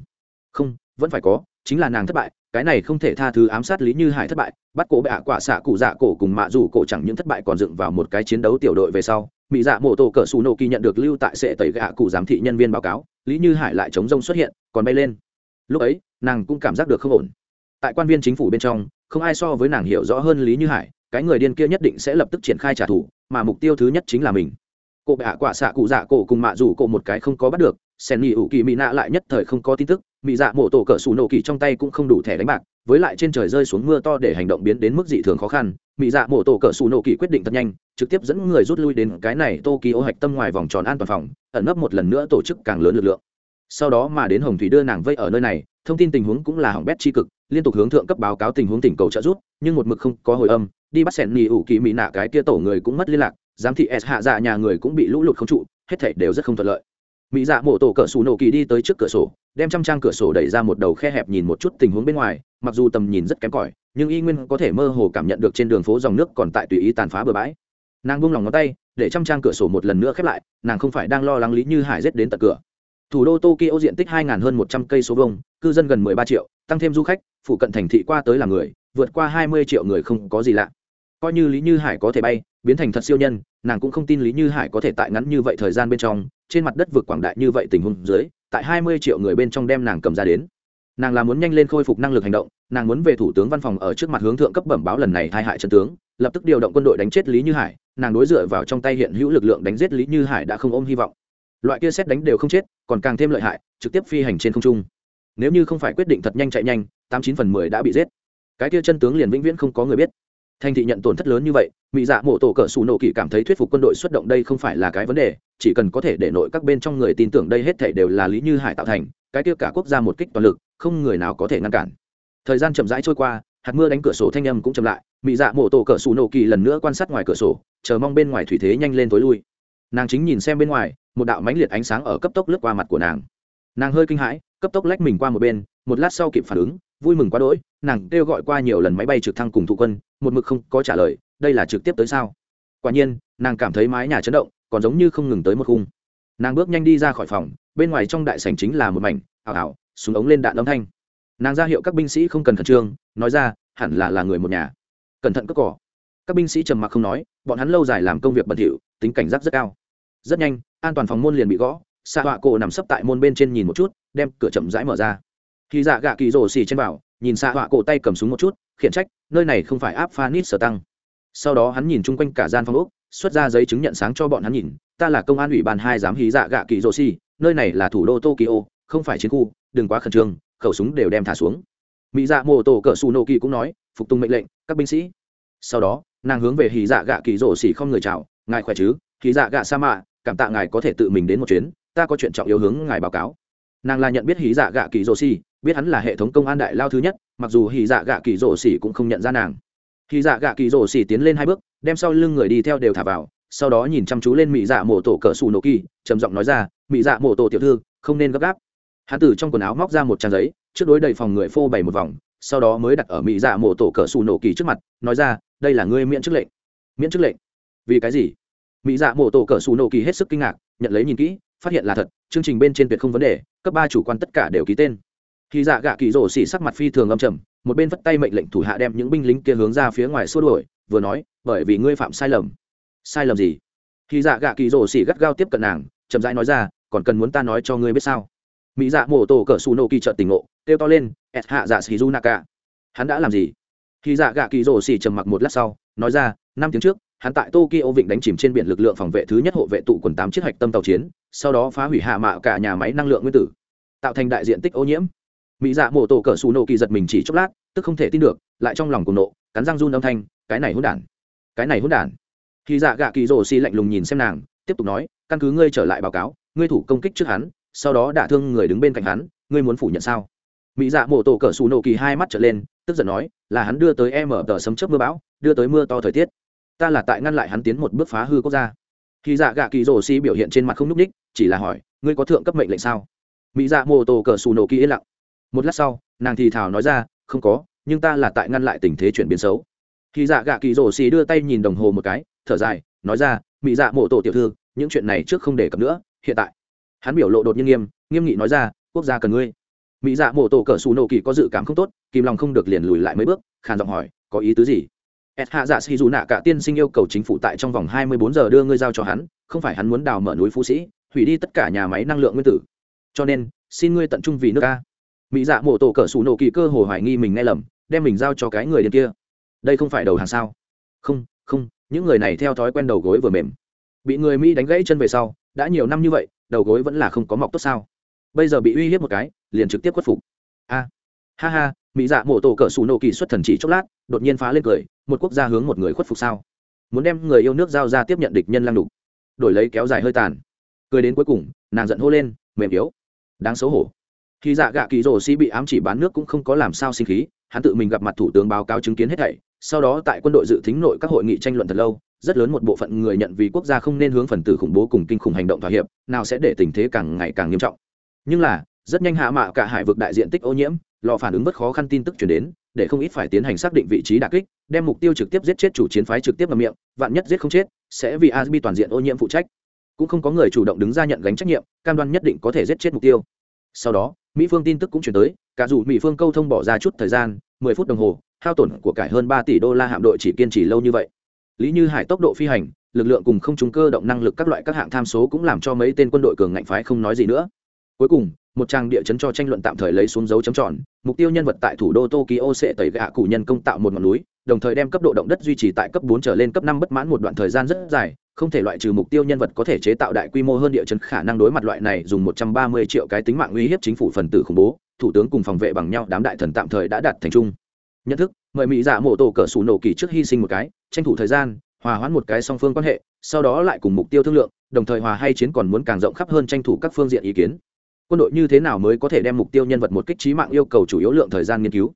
Không, vẫn phải có, chính là nàng thất bại, cái này không thể tha thứ ám sát lý như hải thất bại, bắt cổ bệ hạ quả xạ cụ dạ cổ cùng mạ dù cổ chẳng những thất bại còn dựng vào một cái chiến đấu tiểu đội về sau mỹ dạ mộ tổ cỡ xù nổ kỳ nhận được lưu tại sệ tẩy gạ cụ giám thị nhân viên báo cáo, lý như hải lại chống rông xuất hiện, còn bay lên. Lúc ấy nàng cũng cảm giác được không ổn. Tại quan viên chính phủ bên trong, không ai so với nàng hiểu rõ hơn lý như hải, cái người điên kia nhất định sẽ lập tức triển khai trả thù, mà mục tiêu thứ nhất chính là mình. Cô bệ hạ quả xạ cụ dạ cổ cùng mạ rủ cổ một cái không có bắt được, sen nghỉ ủ kỳ mỹ nạ lại nhất thời không có tin tức, mỹ dạ mộ tổ cỡ sủ nổ kỳ trong tay cũng không đủ thẻ đánh bạc, với lại trên trời rơi xuống mưa to để hành động biến đến mức dị thường khó khăn, mỹ dạ mộ tổ cỡ sủ nổ kỳ quyết định thật nhanh, trực tiếp dẫn người rút lui đến cái này tokyo hạch tâm ngoài vòng tròn an toàn phòng, ẩn nấp một lần nữa tổ chức càng lớn lực lượng sau đó mà đến hồng thủy đưa nàng vây ở nơi này thông tin tình huống cũng là hỏng bét tri cực liên tục hướng thượng cấp báo cáo tình huống tỉnh cầu trợ giúp, nhưng một mực không có hồi âm đi bắt sẻn nhì ủ kỳ mỹ nạ cái kia tổ người cũng mất liên lạc giám thị s hạ dạ nhà người cũng bị lũ lụt không trụ hết thảy đều rất không thuận lợi. Mỹ dạ mổ tổ cỡ xù nổ kỳ đi tới trước cửa sổ đem trăm trang cửa sổ đẩy ra một đầu khe hẹp nhìn một chút tình huống bên ngoài mặc dù tầm nhìn rất kém cỏi nhưng y nguyên có thể mơ hồ cảm nhận được trên đường phố dòng nước còn tại tùy ý tàn phá bừa bãi. Nàng buông lòng ngón tay để trăm trang cửa sổ một lần nữa khép lại nàng không phải đang lo lắng lý như hải rết đến tận cửa thủ đô tokyo diện tích 2.000 hơn một trăm cây số vông cư dân gần mười ba triệu, tăng thêm du khách, phụ cận thành thị qua tới là người, vượt qua hai mươi triệu người không có gì lạ. Coi như lý như hải có thể bay, biến thành thật siêu nhân, nàng cũng không tin lý như hải có thể tại ngắn như vậy thời gian bên trong, trên mặt đất vực quảng đại như vậy tình huống dưới, tại hai mươi triệu người bên trong đem nàng cầm ra đến. Nàng là muốn nhanh lên khôi phục năng lực hành động, nàng muốn về thủ tướng văn phòng ở trước mặt hướng thượng cấp bẩm báo lần này hai hại chân tướng, lập tức điều động quân đội đánh chết lý như hải, nàng đối dựa vào trong tay hiện hữu lực lượng đánh giết lý như hải đã không ôm hy vọng loại kia xét đánh đều không chết, còn càng thêm lợi hại, trực tiếp phi hành trên không trung. Nếu như không phải quyết định thật nhanh chạy nhanh, tám chín phần mười đã bị giết. Cái kia chân tướng liền vĩnh viễn không có người biết. Thành thị nhận tổn thất lớn như vậy mỹ dạ mộ tổ cỡ xù nổ kỳ cảm thấy thuyết phục quân đội xuất động đây không phải là cái vấn đề, chỉ cần có thể để nội các bên trong người tin tưởng đây hết thể đều là lý như hải tạo thành, cái kia cả quốc gia một kích toàn lực, không người nào có thể ngăn cản. Thời gian chậm rãi trôi qua, hạt mưa đánh cửa sổ thanh âm cũng chậm lại mỹ dạ mộ tổ cỡ xù nổ kỳ lần nữa quan sát ngoài cửa sổ, chờ mong bên ngoài thủy thế nhanh lên tối lui. Nàng chính nhìn xem bên ngoài một đạo mãnh liệt ánh sáng ở cấp tốc lướt qua mặt của nàng. Nàng hơi kinh hãi, cấp tốc lách mình qua một bên, một lát sau kịp phản ứng, vui mừng quá đỗi, nàng kêu gọi qua nhiều lần máy bay trực thăng cùng thụ quân, một mực không có trả lời, đây là trực tiếp tới sao? Quả nhiên, nàng cảm thấy mái nhà chấn động, còn giống như không ngừng tới một khung. Nàng bước nhanh đi ra khỏi phòng, bên ngoài trong đại sảnh chính là một mảnh, ảo ảo, súng ống lên đạn âm thanh. Nàng ra hiệu các binh sĩ không cần khẩn trương, nói ra, hẳn là là người một nhà. Cẩn thận cất cỏ. Các binh sĩ trầm mặc không nói, bọn hắn lâu dài làm công việc bẩn thỉu, tính cảnh giác rất cao rất nhanh, an toàn phòng môn liền bị gõ xạ họa cổ nằm sấp tại môn bên trên nhìn một chút, đem cửa chậm rãi mở ra. Khi dạ gạ kỳ rổ xì trên bảo, nhìn xạ họa cổ tay cầm súng một chút, khiển trách, nơi này không phải áp phanit sở tăng. Sau đó hắn nhìn chung quanh cả gian phòng úc xuất ra giấy chứng nhận sáng cho bọn hắn nhìn, ta là công an ủy ban hai giám hí dạ gạ kỳ rổ xì, nơi này là thủ đô tokyo, không phải chiến khu, đừng quá khẩn trương, khẩu súng đều đem thả xuống. Mỹ dạ mô tổ cỡ xù nô kỳ cũng nói, phục tùng mệnh lệnh, các binh sĩ. Sau đó, nàng hướng về hì dạ gạ kỳ rổ xỉ không người chào, ngài khỏe chứ? Hì dạ gạ sa mạ cảm tạ ngài có thể tự mình đến một chuyến, ta có chuyện trọng yếu hướng ngài báo cáo. Nàng là nhận biết hí dạ gạ kỳ rổ xỉ, biết hắn là hệ thống công an đại lao thứ nhất, mặc dù hí dạ gạ kỳ rổ xỉ cũng không nhận ra nàng. Hí dạ gạ kỳ rổ xỉ tiến lên hai bước, đem sau lưng người đi theo đều thả vào, sau đó nhìn chăm chú lên mỹ dạ mổ tổ cỡ xù nổ kỳ, trầm giọng nói ra mỹ dạ mổ tổ tiểu thư, không nên gấp gáp. Hắn từ trong quần áo móc ra một trang giấy, trước đối đầy phòng người phô bày một vòng, sau đó mới đặt ở mỹ dạ mổ tổ cỡ xù nổ kỳ trước mặt, nói ra, đây là ngươi miễn chức lệnh. Miễn chức lệnh? Vì cái gì? Mỹ dạ mổ tổ cỡ xù nổ kỳ hết sức kinh ngạc, nhận lấy nhìn kỹ, phát hiện là thật, chương trình bên trên tuyệt không vấn đề, cấp ba chủ quan tất cả đều ký tên. Khi dạ gạ kỳ rổ xỉ sắc mặt phi thường âm trầm, một bên vất tay mệnh lệnh thủ hạ đem những binh lính kia hướng ra phía ngoài xua đuổi, vừa nói, bởi vì ngươi phạm sai lầm. Sai lầm gì? Khi dạ gạ kỳ rổ xỉ gắt gao tiếp cận nàng, chậm rãi nói ra, còn cần muốn ta nói cho ngươi biết sao? Mỹ dạ mổ tổ cỡ xù nổ kỳ trợn tỉnh ngộ, kêu to lên ẹt hạ dạ xì du naka hắn đã làm gì? Khi dạ gạ kỳ rổ xỉ trầm mặc một lát sau, nói ra, năm tiếng trước hắn tại tokyo vịnh đánh chìm trên biển lực lượng phòng vệ thứ nhất hộ vệ tụ quần tám chiếc hạch tâm tàu chiến, sau đó phá hủy hạ mạ cả nhà máy năng lượng nguyên tử, tạo thành đại diện tích ô nhiễm. Mỹ dạ mổ tổ cỡ xù nổ kỳ giật mình chỉ chốc lát, tức không thể tin được, lại trong lòng cùng nộ, cắn răng run âm thanh, cái này hôn đản, cái này hôn đản. Khi dạ gạ kỳ rổ xi lạnh lùng nhìn xem nàng, tiếp tục nói, căn cứ ngươi trở lại báo cáo, ngươi thủ công kích trước hắn, sau đó đả thương người đứng bên cạnh hắn, ngươi muốn phủ nhận sao? Mỹ dạ mổ tổ cỡ xù nổ kỳ hai mắt trở lên, tức giận nói, là hắn đưa tới em ở tờ sấm chớp mưa bão, đưa tới mưa to thời tiết ta là tại ngăn lại hắn tiến một bước phá hư quốc gia. Khi dạ gạ kỳ rổ xi biểu hiện trên mặt không n ú c ních chỉ là hỏi, ngươi có thượng cấp mệnh lệnh sao? Mỹ dạ mô tổ cờ xù nổ kỳ yên lặng. Một lát sau, nàng thì thảo nói ra, không có, nhưng ta là tại ngăn lại tình thế chuyển biến xấu. Khi dạ gạ kỳ rổ xi đưa tay nhìn đồng hồ một cái, thở dài, nói ra, mỹ dạ mô tổ tiểu thư, những chuyện này trước không đề cập nữa, hiện tại. Hắn biểu lộ đột nhiên nghiêm nghiêm nghị nói ra, quốc gia cần ngươi. Mỹ dạ mô tổ cờ xù nổ kỳ có dự cảm không tốt, kìm lòng không được liền lùi lại mấy bước, khàn giọng hỏi, có ý tứ gì? Ed hạ dạ sĩ dù nạ cả tiên sinh yêu cầu chính phủ tại trong vòng hai mươi bốn giờ đưa ngươi giao cho hắn, không phải hắn muốn đào mở núi phú sĩ, hủy đi tất cả nhà máy năng lượng nguyên tử. Cho nên, xin ngươi tận trung vì nước ta. mỹ dạ mộ tổ cỡ xù nổ kỳ cơ hồ hoài nghi mình nghe lầm, đem mình giao cho cái người điên kia. Đây không phải đầu hàng sao? Không không, những người này theo thói quen đầu gối vừa mềm. Bị người mỹ đánh gãy chân về sau, đã nhiều năm như vậy, đầu gối vẫn là không có mọc tốt sao? Bây giờ bị uy hiếp một cái, liền trực tiếp khuất phục. A. Ha ha mỹ dạ mổ tổ cỡ xù nổ kỳ xuất thần chỉ chốc lát, đột nhiên phá lên cười, một quốc gia hướng một người khuất phục sao? Muốn đem người yêu nước giao ra tiếp nhận địch nhân lăng đục đổi lấy kéo dài hơi tàn. Cười đến cuối cùng, nàng giận hô lên, mềm yếu. Đáng xấu hổ. Khi dạ gạ kỳ rổ xi bị ám chỉ bán nước cũng không có làm sao sinh khí, hắn tự mình gặp mặt thủ tướng báo cáo chứng kiến hết thảy, sau đó tại quân đội dự tính nội các hội nghị tranh luận thật lâu, rất lớn một bộ phận người nhận vì quốc gia không nên hướng phần tử khủng bố cùng kinh khủng hành động thỏa hiệp, nào sẽ để tình thế càng ngày càng nghiêm trọng. Nhưng là rất nhanh hạ mạ cả hải vực đại diện tích ô nhiễm, lò phản ứng bất khó khăn tin tức chuyển đến, để không ít phải tiến hành xác định vị trí đà kích, đem mục tiêu trực tiếp giết chết chủ chiến phái trực tiếp vào miệng, vạn nhất giết không chết, sẽ vì asbi toàn diện ô nhiễm phụ trách. Cũng không có người chủ động đứng ra nhận gánh trách nhiệm, cam đoan nhất định có thể giết chết mục tiêu. Sau đó, mỹ phương tin tức cũng chuyển tới, cả dù mỹ phương câu thông bỏ ra chút thời gian, mười phút đồng hồ, hao tổn của cải hơn ba tỷ đô la hạm đội chỉ kiên trì lâu như vậy. Lý như hải tốc độ phi hành, lực lượng cùng không trúng cơ động năng lực các loại các hạng tham số cũng làm cho mấy tên quân đội cường ngạnh phái không nói gì nữa. Cuối cùng một trang địa chấn cho tranh luận tạm thời lấy xuống dấu chấm tròn, mục tiêu nhân vật tại thủ đô tokyo sẽ tẩy gạ cụ nhân công tạo một ngọn núi, đồng thời đem cấp độ động đất duy trì tại cấp bốn trở lên cấp năm bất mãn một đoạn thời gian rất dài, không thể loại trừ mục tiêu nhân vật có thể chế tạo đại quy mô hơn địa chấn khả năng đối mặt loại này dùng một trăm ba mươi triệu cái tính mạng uy hiếp chính phủ phần tử khủng bố, thủ tướng cùng phòng vệ bằng nhau đám đại thần tạm thời đã đạt thành trung nhận thức, mời mỹ giả mộ tổ cỡ sủ nổ kỳ trước hy sinh một cái, tranh thủ thời gian, hòa hoãn một cái song phương quan hệ, sau đó lại cùng mục tiêu thương lượng, đồng thời hòa hay chiến còn muốn càng rộng khắp hơn tranh thủ các phương diện ý kiến quân đội như thế nào mới có thể đem mục tiêu nhân vật một kích trí mạng yêu cầu chủ yếu lượng thời gian nghiên cứu?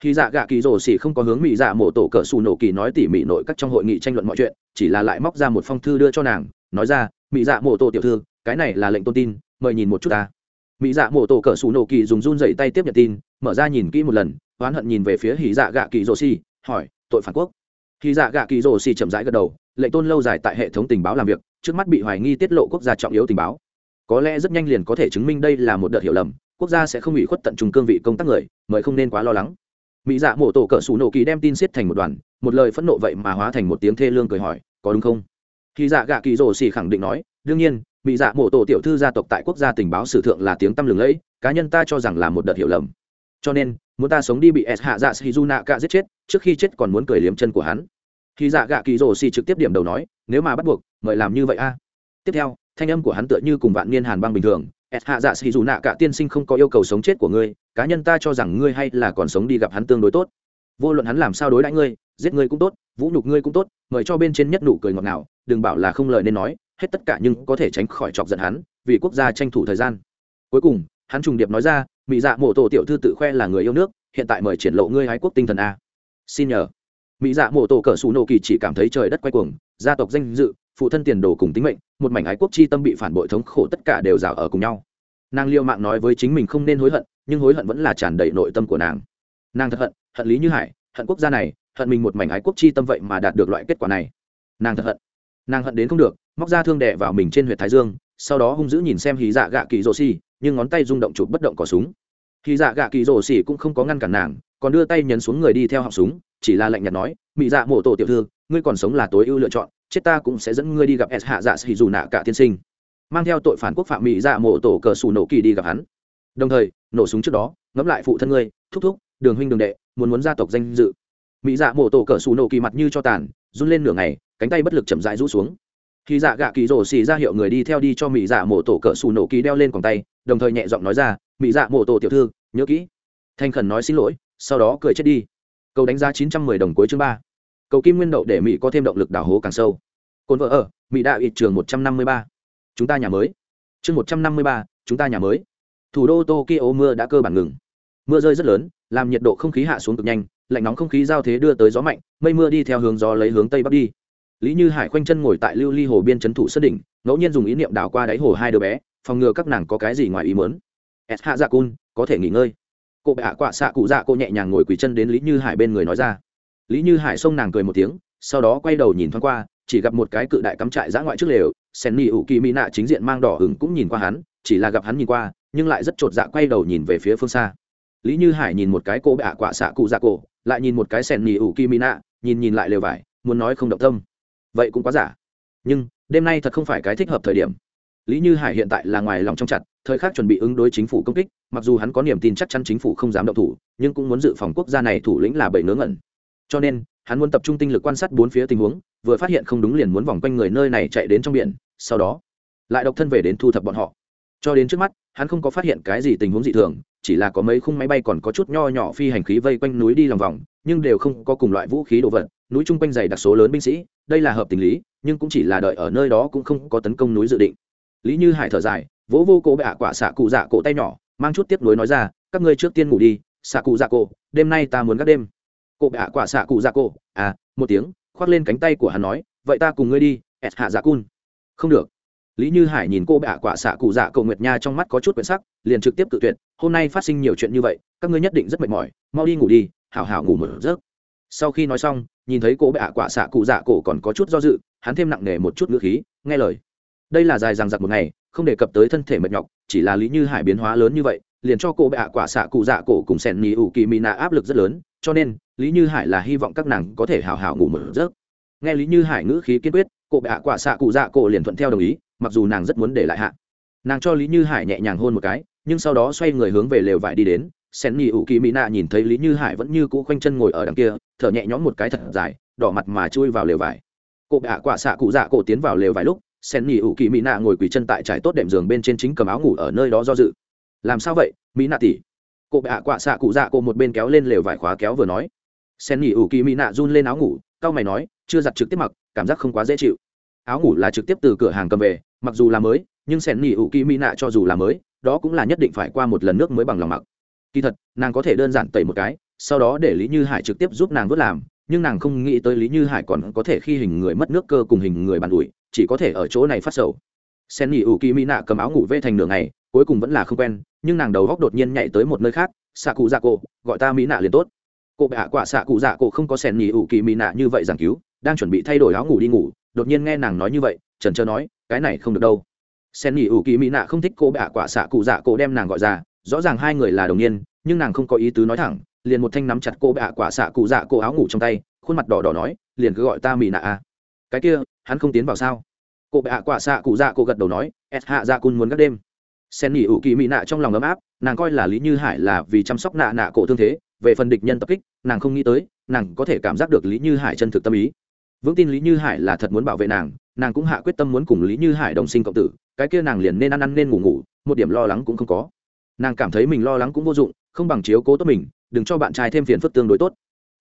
Khi dạ gạ kỳ rồ xỉ không có hướng mỹ dạ mộ tổ cỡ xù nổ kỳ nói tỉ mỉ nội các trong hội nghị tranh luận mọi chuyện, chỉ là lại móc ra một phong thư đưa cho nàng, nói ra mỹ dạ mộ tổ tiểu thư, cái này là lệnh tôn tin, mời nhìn một chút ta. Mỹ dạ mộ tổ cỡ xù nổ kỳ dùng run dậy tay tiếp nhận tin, mở ra nhìn kỹ một lần, oán hận nhìn về phía hỉ dạ gạ kỳ rồ xỉ, hỏi, tội phản quốc? Hỉ dạ gạ kỳ rồ xỉ chậm rãi gật đầu, lệnh tôn lâu dài tại hệ thống tình báo làm việc, trước mắt bị hoài nghi tiết lộ quốc gia trọng yếu tình báo có lẽ rất nhanh liền có thể chứng minh đây là một đợt hiểu lầm, quốc gia sẽ không bị khuất tận trung cương vị công tác người, mời không nên quá lo lắng. Mỹ dạ mổ tổ cỡ sủ nổ kỳ đem tin xiết thành một đoàn, một lời phẫn nộ vậy mà hóa thành một tiếng thê lương cười hỏi, có đúng không? Khi dạ gạ kỳ rồ xì khẳng định nói, đương nhiên, mỹ dạ mổ tổ tiểu thư gia tộc tại quốc gia tình báo sử thượng là tiếng tăm lừng lẫy, cá nhân ta cho rằng là một đợt hiểu lầm. Cho nên, muốn ta sống đi bị s hạ dạ shizuna cạ giết chết, trước khi chết còn muốn cười liếm chân của hắn. Khi dạ gạ kỳ rồ xì trực tiếp điểm đầu nói, nếu mà bắt buộc, mời làm như vậy a. Tiếp theo thanh âm của hắn tựa như cùng vạn niên hàn băng bình thường. S hạ dạ xì dù nạ cả tiên sinh không có yêu cầu sống chết của ngươi, cá nhân ta cho rằng ngươi hay là còn sống đi gặp hắn tương đối tốt. Vô luận hắn làm sao đối đãi ngươi, giết ngươi cũng tốt, vũ nhục ngươi cũng tốt, mời cho bên trên nhất nụ cười ngọt ngào, đừng bảo là không lời nên nói, hết tất cả nhưng có thể tránh khỏi chọc giận hắn, vì quốc gia tranh thủ thời gian. Cuối cùng, hắn trùng điệp nói ra mỹ dạ mộ tổ tiểu thư tự khoe là người yêu nước, hiện tại mời triển lộ ngươi hái quốc tinh thần a. Xin nhờ. Mỹ dạ mộ tổ cỡ xù nổ kỳ chỉ cảm thấy trời đất quay cuồng, gia tộc danh dự phụ thân tiền đồ cùng tính mệnh, một mảnh ái quốc chi tâm bị phản bội thống khổ tất cả đều rào ở cùng nhau. Nàng liêu mạng nói với chính mình không nên hối hận, nhưng hối hận vẫn là tràn đầy nội tâm của nàng. Nàng thật hận hận lý như hải, hận quốc gia này, hận mình một mảnh ái quốc chi tâm vậy mà đạt được loại kết quả này. Nàng thật hận. Nàng hận đến không được, móc ra thương đẻ vào mình trên huyện thái dương, sau đó hung dữ nhìn xem hí dạ gạ kỳ rồ xì nhưng ngón tay rung động chụp bất động cỏ súng. Hí dạ gạ kỳ rồ xì cũng không có ngăn cản nàng, còn đưa tay nhấn xuống người đi theo họng súng, chỉ là lạnh nhạt nói, mị dạ mộ tổ tiểu thư, ngươi còn sống là tối ưu lựa chọn chết ta cũng sẽ dẫn ngươi đi gặp s hạ dạ sĩ dù nạ cả tiên sinh. Mang theo tội phản quốc phạm mỹ dạ mộ tổ cờ Sủ nổ kỳ đi gặp hắn. Đồng thời, nổ súng trước đó, ngẫm lại phụ thân ngươi, thúc thúc, đường huynh đường đệ, muốn muốn gia tộc danh dự. Mỹ dạ mộ tổ cờ Sủ nổ kỳ mặt như cho tàn, run lên nửa ngày, cánh tay bất lực chậm rãi rũ xuống. Khi dạ gạ kỳ rổ xì ra hiệu người đi theo đi cho mỹ dạ mộ tổ cờ Sủ nổ kỳ đeo lên còng tay, đồng thời nhẹ giọng nói ra, mỹ dạ mộ tổ tiểu thư, nhớ kỹ. Thanh khẩn nói xin lỗi, sau đó cười chết đi. Câu đánh giá chín trăm mười đồng cuối chương ba. Cầu kim nguyên đậu để mỹ có thêm động lực đào hố càng sâu cồn vợ ở, mỹ đạo ít trường một trăm năm mươi ba. Chúng ta nhà mới. Chương một trăm năm mươi ba, chúng ta nhà mới. Thủ đô tokyo mưa đã cơ bản ngừng. Mưa rơi rất lớn, làm nhiệt độ không khí hạ xuống cực nhanh, lạnh nóng không khí giao thế đưa tới gió mạnh, mây mưa đi theo hướng gió lấy hướng tây bắc đi. Lý như hải khoanh chân ngồi tại lưu ly hồ biên trấn thủ sân đỉnh, ngẫu nhiên dùng ý niệm đảo qua đáy hồ hai đứa bé, phòng ngừa các nàng có cái gì ngoài ý mớn s hạ dạ cun, có thể nghỉ ngơi. Cô bệ hạ quạ xạ cụ dạ cô nhẹ nhàng ngồi quỳ chân đến lý như hải bên người nói ra. Lý như hải xông nàng cười một tiếng, sau đó quay đầu nhìn thoáng qua chỉ gặp một cái cự đại cắm trại giã ngoại trước lều, sen ni ủ kỳ mỹ nạ chính diện mang đỏ hứng cũng nhìn qua hắn, chỉ là gặp hắn nhìn qua, nhưng lại rất chột dạ quay đầu nhìn về phía phương xa. Lý như hải nhìn một cái cô bệ hạ quạ xạ cụ dạ cổ, lại nhìn một cái sen ni ủ kỳ mỹ nạ, nhìn nhìn lại lều vải, muốn nói không động tâm. Vậy cũng quá giả. Nhưng, đêm nay thật không phải cái thích hợp thời điểm. Lý như hải hiện tại là ngoài lòng trong chặt, thời khắc chuẩn bị ứng đối chính phủ công kích, mặc dù hắn có niềm tin chắc chắn chính phủ không dám động thủ, nhưng cũng muốn dự phòng quốc gia này thủ lĩnh là bậy ngớ ngẩn cho nên, hắn muốn tập trung tinh lực quan sát bốn phía tình huống, vừa phát hiện không đúng liền muốn vòng quanh người nơi này chạy đến trong biển, sau đó, lại độc thân về đến thu thập bọn họ. Cho đến trước mắt, hắn không có phát hiện cái gì tình huống dị thường, chỉ là có mấy khung máy bay còn có chút nho nhỏ phi hành khí vây quanh núi đi lòng vòng, nhưng đều không có cùng loại vũ khí đồ vật, núi chung quanh dày đặc số lớn binh sĩ, đây là hợp tình lý, nhưng cũng chỉ là đợi ở nơi đó cũng không có tấn công núi dự định. Lý như hải thở dài, vỗ vô cố bệ ạ quả xạ cụ dạ cổ tay nhỏ, mang chút tiếp nối nói ra, các ngươi trước tiên ngủ đi, xạ cụ dạ cổ, đêm nay ta muốn gác đêm cụ bệ hạ quả xạ cụ dạ cổ. À một tiếng, khoác lên cánh tay của hắn nói, vậy ta cùng ngươi đi, ẹt hạ dạ cun. Không được. Lý như hải nhìn cô bạ quả xạ cụ dạ cầu nguyệt nha trong mắt có chút quyển sắc, liền trực tiếp tự tuyệt, hôm nay phát sinh nhiều chuyện như vậy, các ngươi nhất định rất mệt mỏi, mau đi ngủ đi, hảo hảo ngủ một giấc. Sau khi nói xong, nhìn thấy cô bạ quả xạ cụ dạ cổ còn có chút do dự, hắn thêm nặng nề một chút ngữ khí, nghe lời. Đây là dài dằng dặc một ngày, không đề cập tới thân thể mệt nhọc, chỉ là lý như hải biến hóa lớn như vậy, liền cho cô bạ quả xạ cụ dạ cổ cùng sẻn nhì ủ kỳ mỹ nạ áp lực rất lớn cho nên, lý như hải là hy vọng các nàng có thể hào hào ngủ một giấc. Nghe lý như hải ngữ khí kiên quyết, cô bạ quả xạ cụ dạ cổ liền thuận theo đồng ý, mặc dù nàng rất muốn để lại hạ. Nàng cho lý như hải nhẹ nhàng hôn một cái, nhưng sau đó xoay người hướng về lều vải đi đến, sen nhì ủ kỳ mỹ nạ nhìn thấy lý như hải vẫn như cũ khoanh chân ngồi ở đằng kia, thở nhẹ nhõm một cái thật dài, đỏ mặt mà chui vào lều vải. Cô bạ quả xạ cụ dạ cổ tiến vào lều vải lúc, sen nhì ủ kỳ mỹ nạ ngồi quỳ chân tại trải tốt đệm giường bên trên chính cầm áo ngủ ở nơi đó do dự. Làm sao vậy mỹ nạ tỉ cô bạ quạ xạ cụ dạ cô một bên kéo lên lều vải khóa kéo vừa nói. Sen nghỉ ủ kỳ mỹ nạ run lên áo ngủ, cau mày nói, chưa giặt trực tiếp mặc, cảm giác không quá dễ chịu. Áo ngủ là trực tiếp từ cửa hàng cầm về, mặc dù là mới, nhưng sen nghỉ ủ kỳ mỹ nạ cho dù là mới, đó cũng là nhất định phải qua một lần nước mới bằng lòng mặc. Kỳ thật, nàng có thể đơn giản tẩy một cái, sau đó để lý như hải trực tiếp giúp nàng vớt làm, nhưng nàng không nghĩ tới lý như hải còn có thể khi hình người mất nước cơ cùng hình người bàn ủi, chỉ có thể ở chỗ này phát sầu. Sen nghỉ ủ kỳ mỹ nạ cầm áo ngủ vê thành nửa ngày cuối cùng vẫn là không quen, nhưng nàng đầu góc đột nhiên nhảy tới một nơi khác xạ cụ dạ cổ gọi ta mỹ nạ liền tốt. Cô bệ hạ quả xạ cụ dạ cổ không có sen nhì ủ kỳ mỹ nạ như vậy giảng cứu, đang chuẩn bị thay đổi áo ngủ đi ngủ, đột nhiên nghe nàng nói như vậy, trần trơ nói, cái này không được đâu. Sen nhì ủ kỳ mỹ nạ không thích cô bệ hạ quả xạ cụ dạ cổ đem nàng gọi ra, rõ ràng hai người là đồng niên, nhưng nàng không có ý tứ nói thẳng, liền một thanh nắm chặt cô bệ hạ quả xạ cụ dạ cổ áo ngủ trong tay, khuôn mặt đỏ đỏ nói, liền cứ gọi ta mỹ nạ a. Cái kia, hắn không tiến vào sao? Cô bệ hạ quả xạ cụ dạ cổ gật đầu nói s hạ dạ cun muốn các đêm sen nghỉ ủ kỳ mỹ nạ trong lòng ấm áp, nàng coi là lý như hải là vì chăm sóc nạ nạ cổ thương thế, về phần địch nhân tập kích, nàng không nghĩ tới, nàng có thể cảm giác được lý như hải chân thực tâm ý. Vững tin lý như hải là thật muốn bảo vệ nàng nàng cũng hạ quyết tâm muốn cùng lý như hải đồng sinh cộng tử, cái kia nàng liền nên ăn ăn nên ngủ ngủ, một điểm lo lắng cũng không có. Nàng cảm thấy mình lo lắng cũng vô dụng, không bằng chiếu cố tốt mình, đừng cho bạn trai thêm phiền phức tương đối tốt.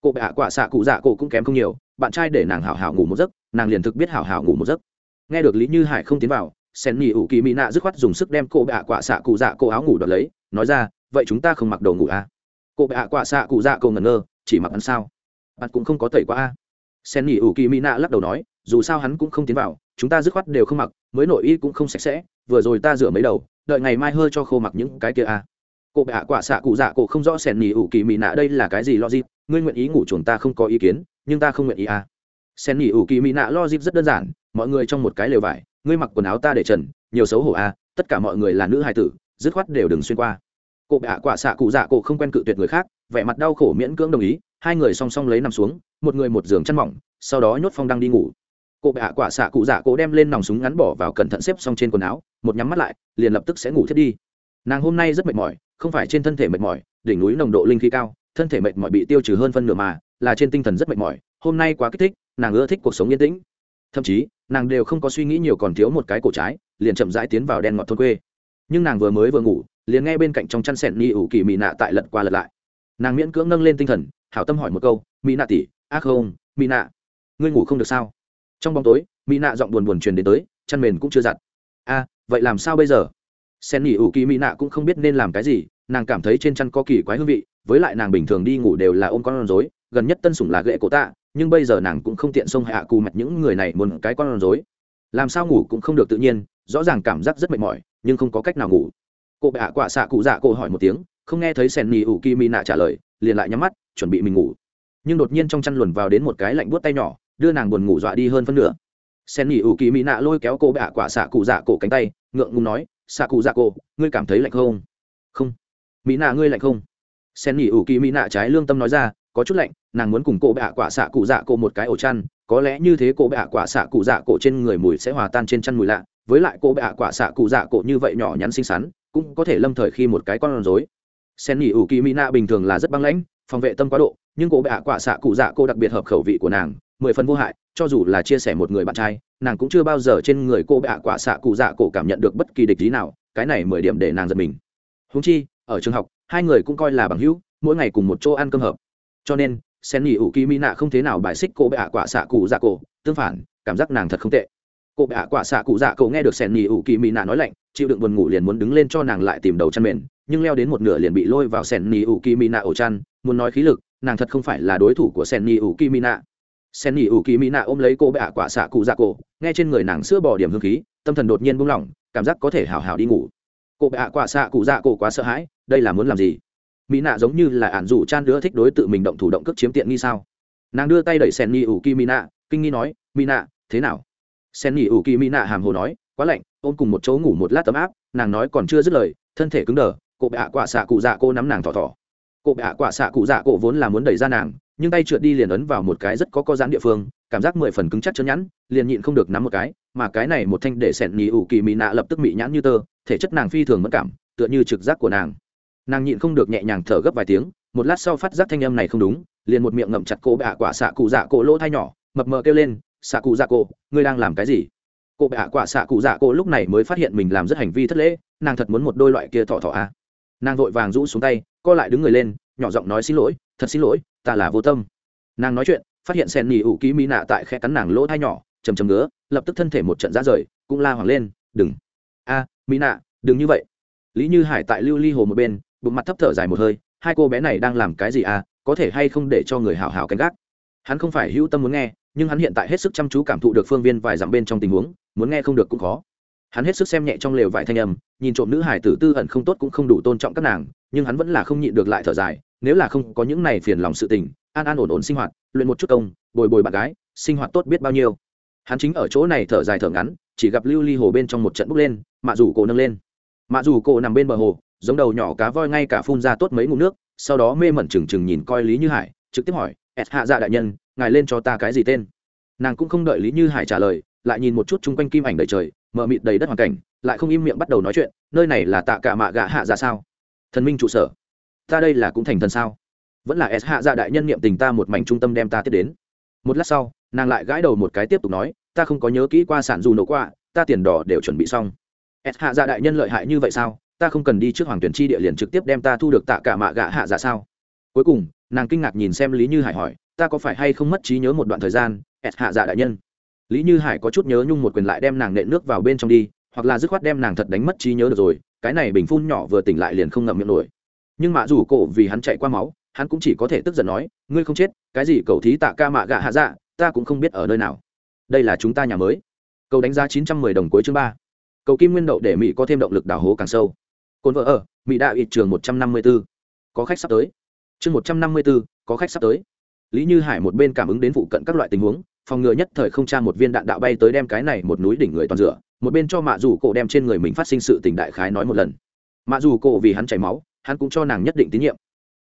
Cụ bệ hạ quả xạ cụ dạ cụ cũng kém không nhiều, bạn trai để nàng hảo hảo ngủ một giấc, nàng liền thực biết hảo hảo ngủ một giấc. Nghe được lý như hải không tiến vào sen nhị ủ kỳ mỹ nạ dứt khoát dùng sức đem cô bệ quạ quả xạ cụ dạ cô áo ngủ đợt lấy, nói ra, vậy chúng ta không mặc đồ ngủ à? cô bệ quạ quả xạ cụ dạ cô ngẩn ngơ, chỉ mặc ăn sao bạn cũng không có tẩy quá a à? sen nhị ủ kỳ mỹ nạ lắc đầu nói, dù sao hắn cũng không tiến vào, chúng ta dứt khoát đều không mặc, mới nội y cũng không sạch sẽ, vừa rồi ta rửa mấy đầu, đợi ngày mai hơi cho khô mặc những cái kia a à? cô bệ hạ quả xạ cụ dạ cổ không rõ sen nhì ủ kỳ mỹ nạ đây là cái gì lo gì ngươi nguyện ý ngủ chuồng ta không có ý kiến, nhưng ta không nguyện ý à sen nhì ủ kỳ mỹ nạ lo dịp rất đơn giản mọi người trong một cái lều vải, ngươi mặc quần áo ta để trần, nhiều xấu hổ à tất cả mọi người là nữ hài tử, dứt khoát đều đừng xuyên qua. Cô bạ hạ quả xạ cụ dạ cụ không quen cự tuyệt người khác, vẻ mặt đau khổ miễn cưỡng đồng ý, hai người song song lấy nằm xuống, một người một giường chăn mỏng, sau đó nhốt phong đăng đi ngủ. Cô bạ hạ quả xạ cụ dạ cụ đem lên nòng súng ngắn bỏ vào cẩn thận xếp xong trên quần áo, một nhắm mắt lại, liền lập tức sẽ ngủ thiết đi. Nàng hôm nay rất mệt mỏi, không phải trên thân thể mệt mỏi, đỉnh núi nồng độ linh khí cao, thân thể mệt mỏi bị tiêu trừ hơn phân nửa mà, là trên tinh thần rất mệt mỏi, hôm nay quá kích thích, nàng ưa thích cuộc sống yên tĩnh. Thậm chí nàng đều không có suy nghĩ nhiều còn thiếu một cái cổ trái, liền chậm rãi tiến vào đen ngọt thôn quê. Nhưng nàng vừa mới vừa ngủ, liền nghe bên cạnh trong chăn sẹn ni ủ kỳ mỹ nạ tại lật qua lật lại. Nàng miễn cưỡng nâng lên tinh thần, hảo tâm hỏi một câu mỹ nạ tỉ ác không mỹ nạ, ngươi ngủ không được sao? Trong bóng tối mỹ nạ giọng buồn buồn truyền đến tới, chăn mền cũng chưa giặt. A, vậy làm sao bây giờ? Sen nghỉ ủ kỳ mỹ nạ cũng không biết nên làm cái gì, nàng cảm thấy trên chăn có kỳ quái hương vị, với lại nàng bình thường đi ngủ đều là ôm con rối, gần nhất tân sủng là ghệ cổ tạ nhưng bây giờ nàng cũng không tiện xông hạ cù mặt những người này muốn cái con rối. Làm sao ngủ cũng không được tự nhiên, rõ ràng cảm giác rất mệt mỏi, nhưng không có cách nào ngủ. Cô bệ hạ quả xạ cụ dạ cô hỏi một tiếng, không nghe thấy sen nhì ủ kỳ mi nạ trả lời, liền lại nhắm mắt, chuẩn bị mình ngủ. Nhưng đột nhiên trong chăn luồn vào đến một cái lạnh buốt tay nhỏ, đưa nàng buồn ngủ dọa đi hơn phân nửa. Sen nhì ủ kỳ mỹ nạ lôi kéo cô bệ hạ quả xạ cụ dạ cổ cánh tay, ngượng ngùng nói, xạ cụ dạ cô, ngươi cảm thấy lạnh không? Không. Mỹ nạ ngươi lạnh không? Sen nhì ủ kỳ mỹ nạ trái lương tâm nói ra có chút lạnh, nàng muốn cùng cô bạ quả xạ cụ dạ cổ một cái ổ chăn, có lẽ như thế cô bạ quả xạ cụ dạ cổ trên người mùi sẽ hòa tan trên chăn mùi lạ, với lại cô bạ quả xạ cụ dạ cổ như vậy nhỏ nhắn xinh xắn, cũng có thể lâm thời khi một cái con rối. Sen nghỉ ủ kỳ mỹ nạ bình thường là rất băng lãnh, phòng vệ tâm quá độ, nhưng cô bạ quả xạ cụ dạ cô đặc biệt hợp khẩu vị của nàng, mười phần vô hại, cho dù là chia sẻ một người bạn trai, nàng cũng chưa bao giờ trên người cô bạ quả xạ cụ dạ cổ cảm nhận được bất kỳ địch lý nào, cái này mười điểm để nàng giật mình. Húng chi, ở trường học, hai người cũng coi là bằng hữu, mỗi ngày cùng một chỗ ăn cơm hợp cho nên, sen nghỉ ủ kỳ mỹ nạ không thế nào bài xích cô bệ ạ quả xạ cụ dạ cổ. Tương phản, cảm giác nàng thật không tệ. Cô bệ ạ quả xạ cụ dạ cổ nghe được sen nghỉ ủ kỳ mỹ nạ nói lạnh, chịu đựng buồn ngủ liền muốn đứng lên cho nàng lại tìm đầu chăn mền, nhưng leo đến một nửa liền bị lôi vào sen nghỉ ủ kỳ mỹ nạ ổ chăn, muốn nói khí lực, nàng thật không phải là đối thủ của sen nghỉ ủ kỳ mỹ nạ. Sen nghỉ ủ kỳ mỹ nạ ôm lấy cô bệ ạ quả xạ cụ dạ cổ, nghe trên người nàng sữa bỏ điểm hương khí, tâm thần đột nhiên buông lỏng, cảm giác có thể hào hào đi ngủ. Cô bệ ạ quả xạ cụ dạ cổ quá sợ hãi, đây là muốn làm gì? Mỹ nạ giống như là ản dù chan đứa thích đối tự mình động thủ động cước chiếm tiện nghi sao? Nàng đưa tay đẩy sen nghi ủ kỳ mỹ nạ, kinh nghi nói, mỹ nạ, thế nào? Sen nghi ủ kỳ mỹ nạ hàm hồ nói, quá lạnh, ôm cùng một chỗ ngủ một lát tấm áp. Nàng nói còn chưa dứt lời, thân thể cứng đờ cô bệ ạ quả xạ cụ dạ cô nắm nàng thỏ thỏ. Cô bệ ạ quả xạ cụ dạ cổ vốn là muốn đẩy ra nàng, nhưng tay trượt đi liền ấn vào một cái rất có co giãn địa phương, cảm giác mười phần cứng chắc chân nhẵn, liền nhịn không được nắm một cái, mà cái này một thanh để sẹn nhì ủ kỳ mị nạ lập tức mị nhãn như tơ, thể chất nàng phi thường mất cảm, tựa như trực giác của nàng nàng nhịn không được nhẹ nhàng thở gấp vài tiếng, một lát sau phát giác thanh âm này không đúng, liền một miệng ngậm chặt cô bạ quả xạ cụ dạ cổ lỗ thai nhỏ, mập mờ kêu lên, xạ cụ dạ cổ, ngươi đang làm cái gì? Cô bạ quả xạ cụ dạ cổ lúc này mới phát hiện mình làm rất hành vi thất lễ, nàng thật muốn một đôi loại kia thọ thọ a. À. nàng vội vàng rũ xuống tay, co lại đứng người lên, nhỏ giọng nói, xin lỗi, thật xin lỗi, ta là vô tâm. Nàng nói chuyện, phát hiện sen nỉ ủ ký mỹ nạ tại khe cắn nàng lỗ thai nhỏ, chầm chầm ngứa, lập tức thân thể một trận ra rời, cũng la hoàng lên, đừng. A, mỹ nạ, đừng như vậy. Lý như hải tại lưu ly hồ một bên bụng mặt thấp thở dài một hơi, hai cô bé này đang làm cái gì à có thể hay không để cho người hào hào canh gác? Hắn không phải hữu tâm muốn nghe, nhưng hắn hiện tại hết sức chăm chú cảm thụ được phương viên vài dặm bên trong tình huống, muốn nghe không được cũng khó. Hắn hết sức xem nhẹ trong lều vải thanh âm, nhìn trộm nữ hải tử tư ẩn không tốt cũng không đủ tôn trọng các nàng, nhưng hắn vẫn là không nhịn được lại thở dài, nếu là không có những này phiền lòng sự tình, an an ổn ổn sinh hoạt, luyện một chút công, bồi bồi bạn gái, sinh hoạt tốt biết bao nhiêu. Hắn chính ở chỗ này thở dài thở ngắn, chỉ gặp lưu ly hồ bên trong một trận bốc lên, mạ rủ cổ nâng lên. Mạ rủ cổ nằm bên bờ hồ giống đầu nhỏ cá voi ngay cả phun ra tốt mấy ngụm nước, sau đó mê mẩn trừng trừng nhìn coi lý như hải, trực tiếp hỏi, ẹt hạ dạ đại nhân, ngài lên cho ta cái gì tên? Nàng cũng không đợi lý như hải trả lời, lại nhìn một chút chung quanh kim ảnh đầy trời mờ mịt đầy đất hoàn cảnh, lại không im miệng bắt đầu nói chuyện, nơi này là tạ cả mạ gạ hạ dạ sao? Thần minh trụ sở. Ta đây là cũng thành thần sao? Vẫn là s hạ dạ đại nhân niệm tình ta một mảnh trung tâm đem ta tiếp đến. Một lát sau, nàng lại gãi đầu một cái tiếp tục nói, ta không có nhớ kỹ qua sản dù nổ qua ta tiền đỏ đều chuẩn bị xong. S hạ dạ đại nhân lợi hại như vậy sao? Ta không cần đi trước hoàng tuyển chi địa liền trực tiếp đem ta thu được tạ cả mạ gạ hạ dạ sao? Cuối cùng, nàng kinh ngạc nhìn xem lý như hải hỏi, ta có phải hay không mất trí nhớ một đoạn thời gian ẹt hạ dạ đại nhân? Lý như hải có chút nhớ nhung một quyền lại đem nàng nện nước vào bên trong đi, hoặc là dứt khoát đem nàng thật đánh mất trí nhớ được rồi, cái này bình phun nhỏ vừa tỉnh lại liền không ngậm miệng nổi. Nhưng mạ dù cổ vì hắn chạy qua máu, hắn cũng chỉ có thể tức giận nói, ngươi không chết, cái gì cầu thí tạ ca mạ gạ hạ dạ ta cũng không biết ở nơi nào. Đây là chúng ta nhà mới. Cầu đánh giá chín trăm mười đồng cuối chương ba. Cầu kim nguyên đậu để mỹ có thêm động lực đào hố càng sâu cồn vợ ở, mỹ đạo ít trường một trăm năm mươi b ố có khách sắp tới. Chương một trăm năm mươi b ố có khách sắp tới. Lý như hải một bên cảm ứng đến phụ cận các loại tình huống, phòng ngừa nhất thời không tra một viên đạn đạo bay tới đem cái này một núi đỉnh người toàn rửa, một bên cho mạ dù cổ đem trên người mình phát sinh sự tình đại khái nói một lần. Mạ dù cổ vì hắn chảy máu, hắn cũng cho nàng nhất định tín nhiệm.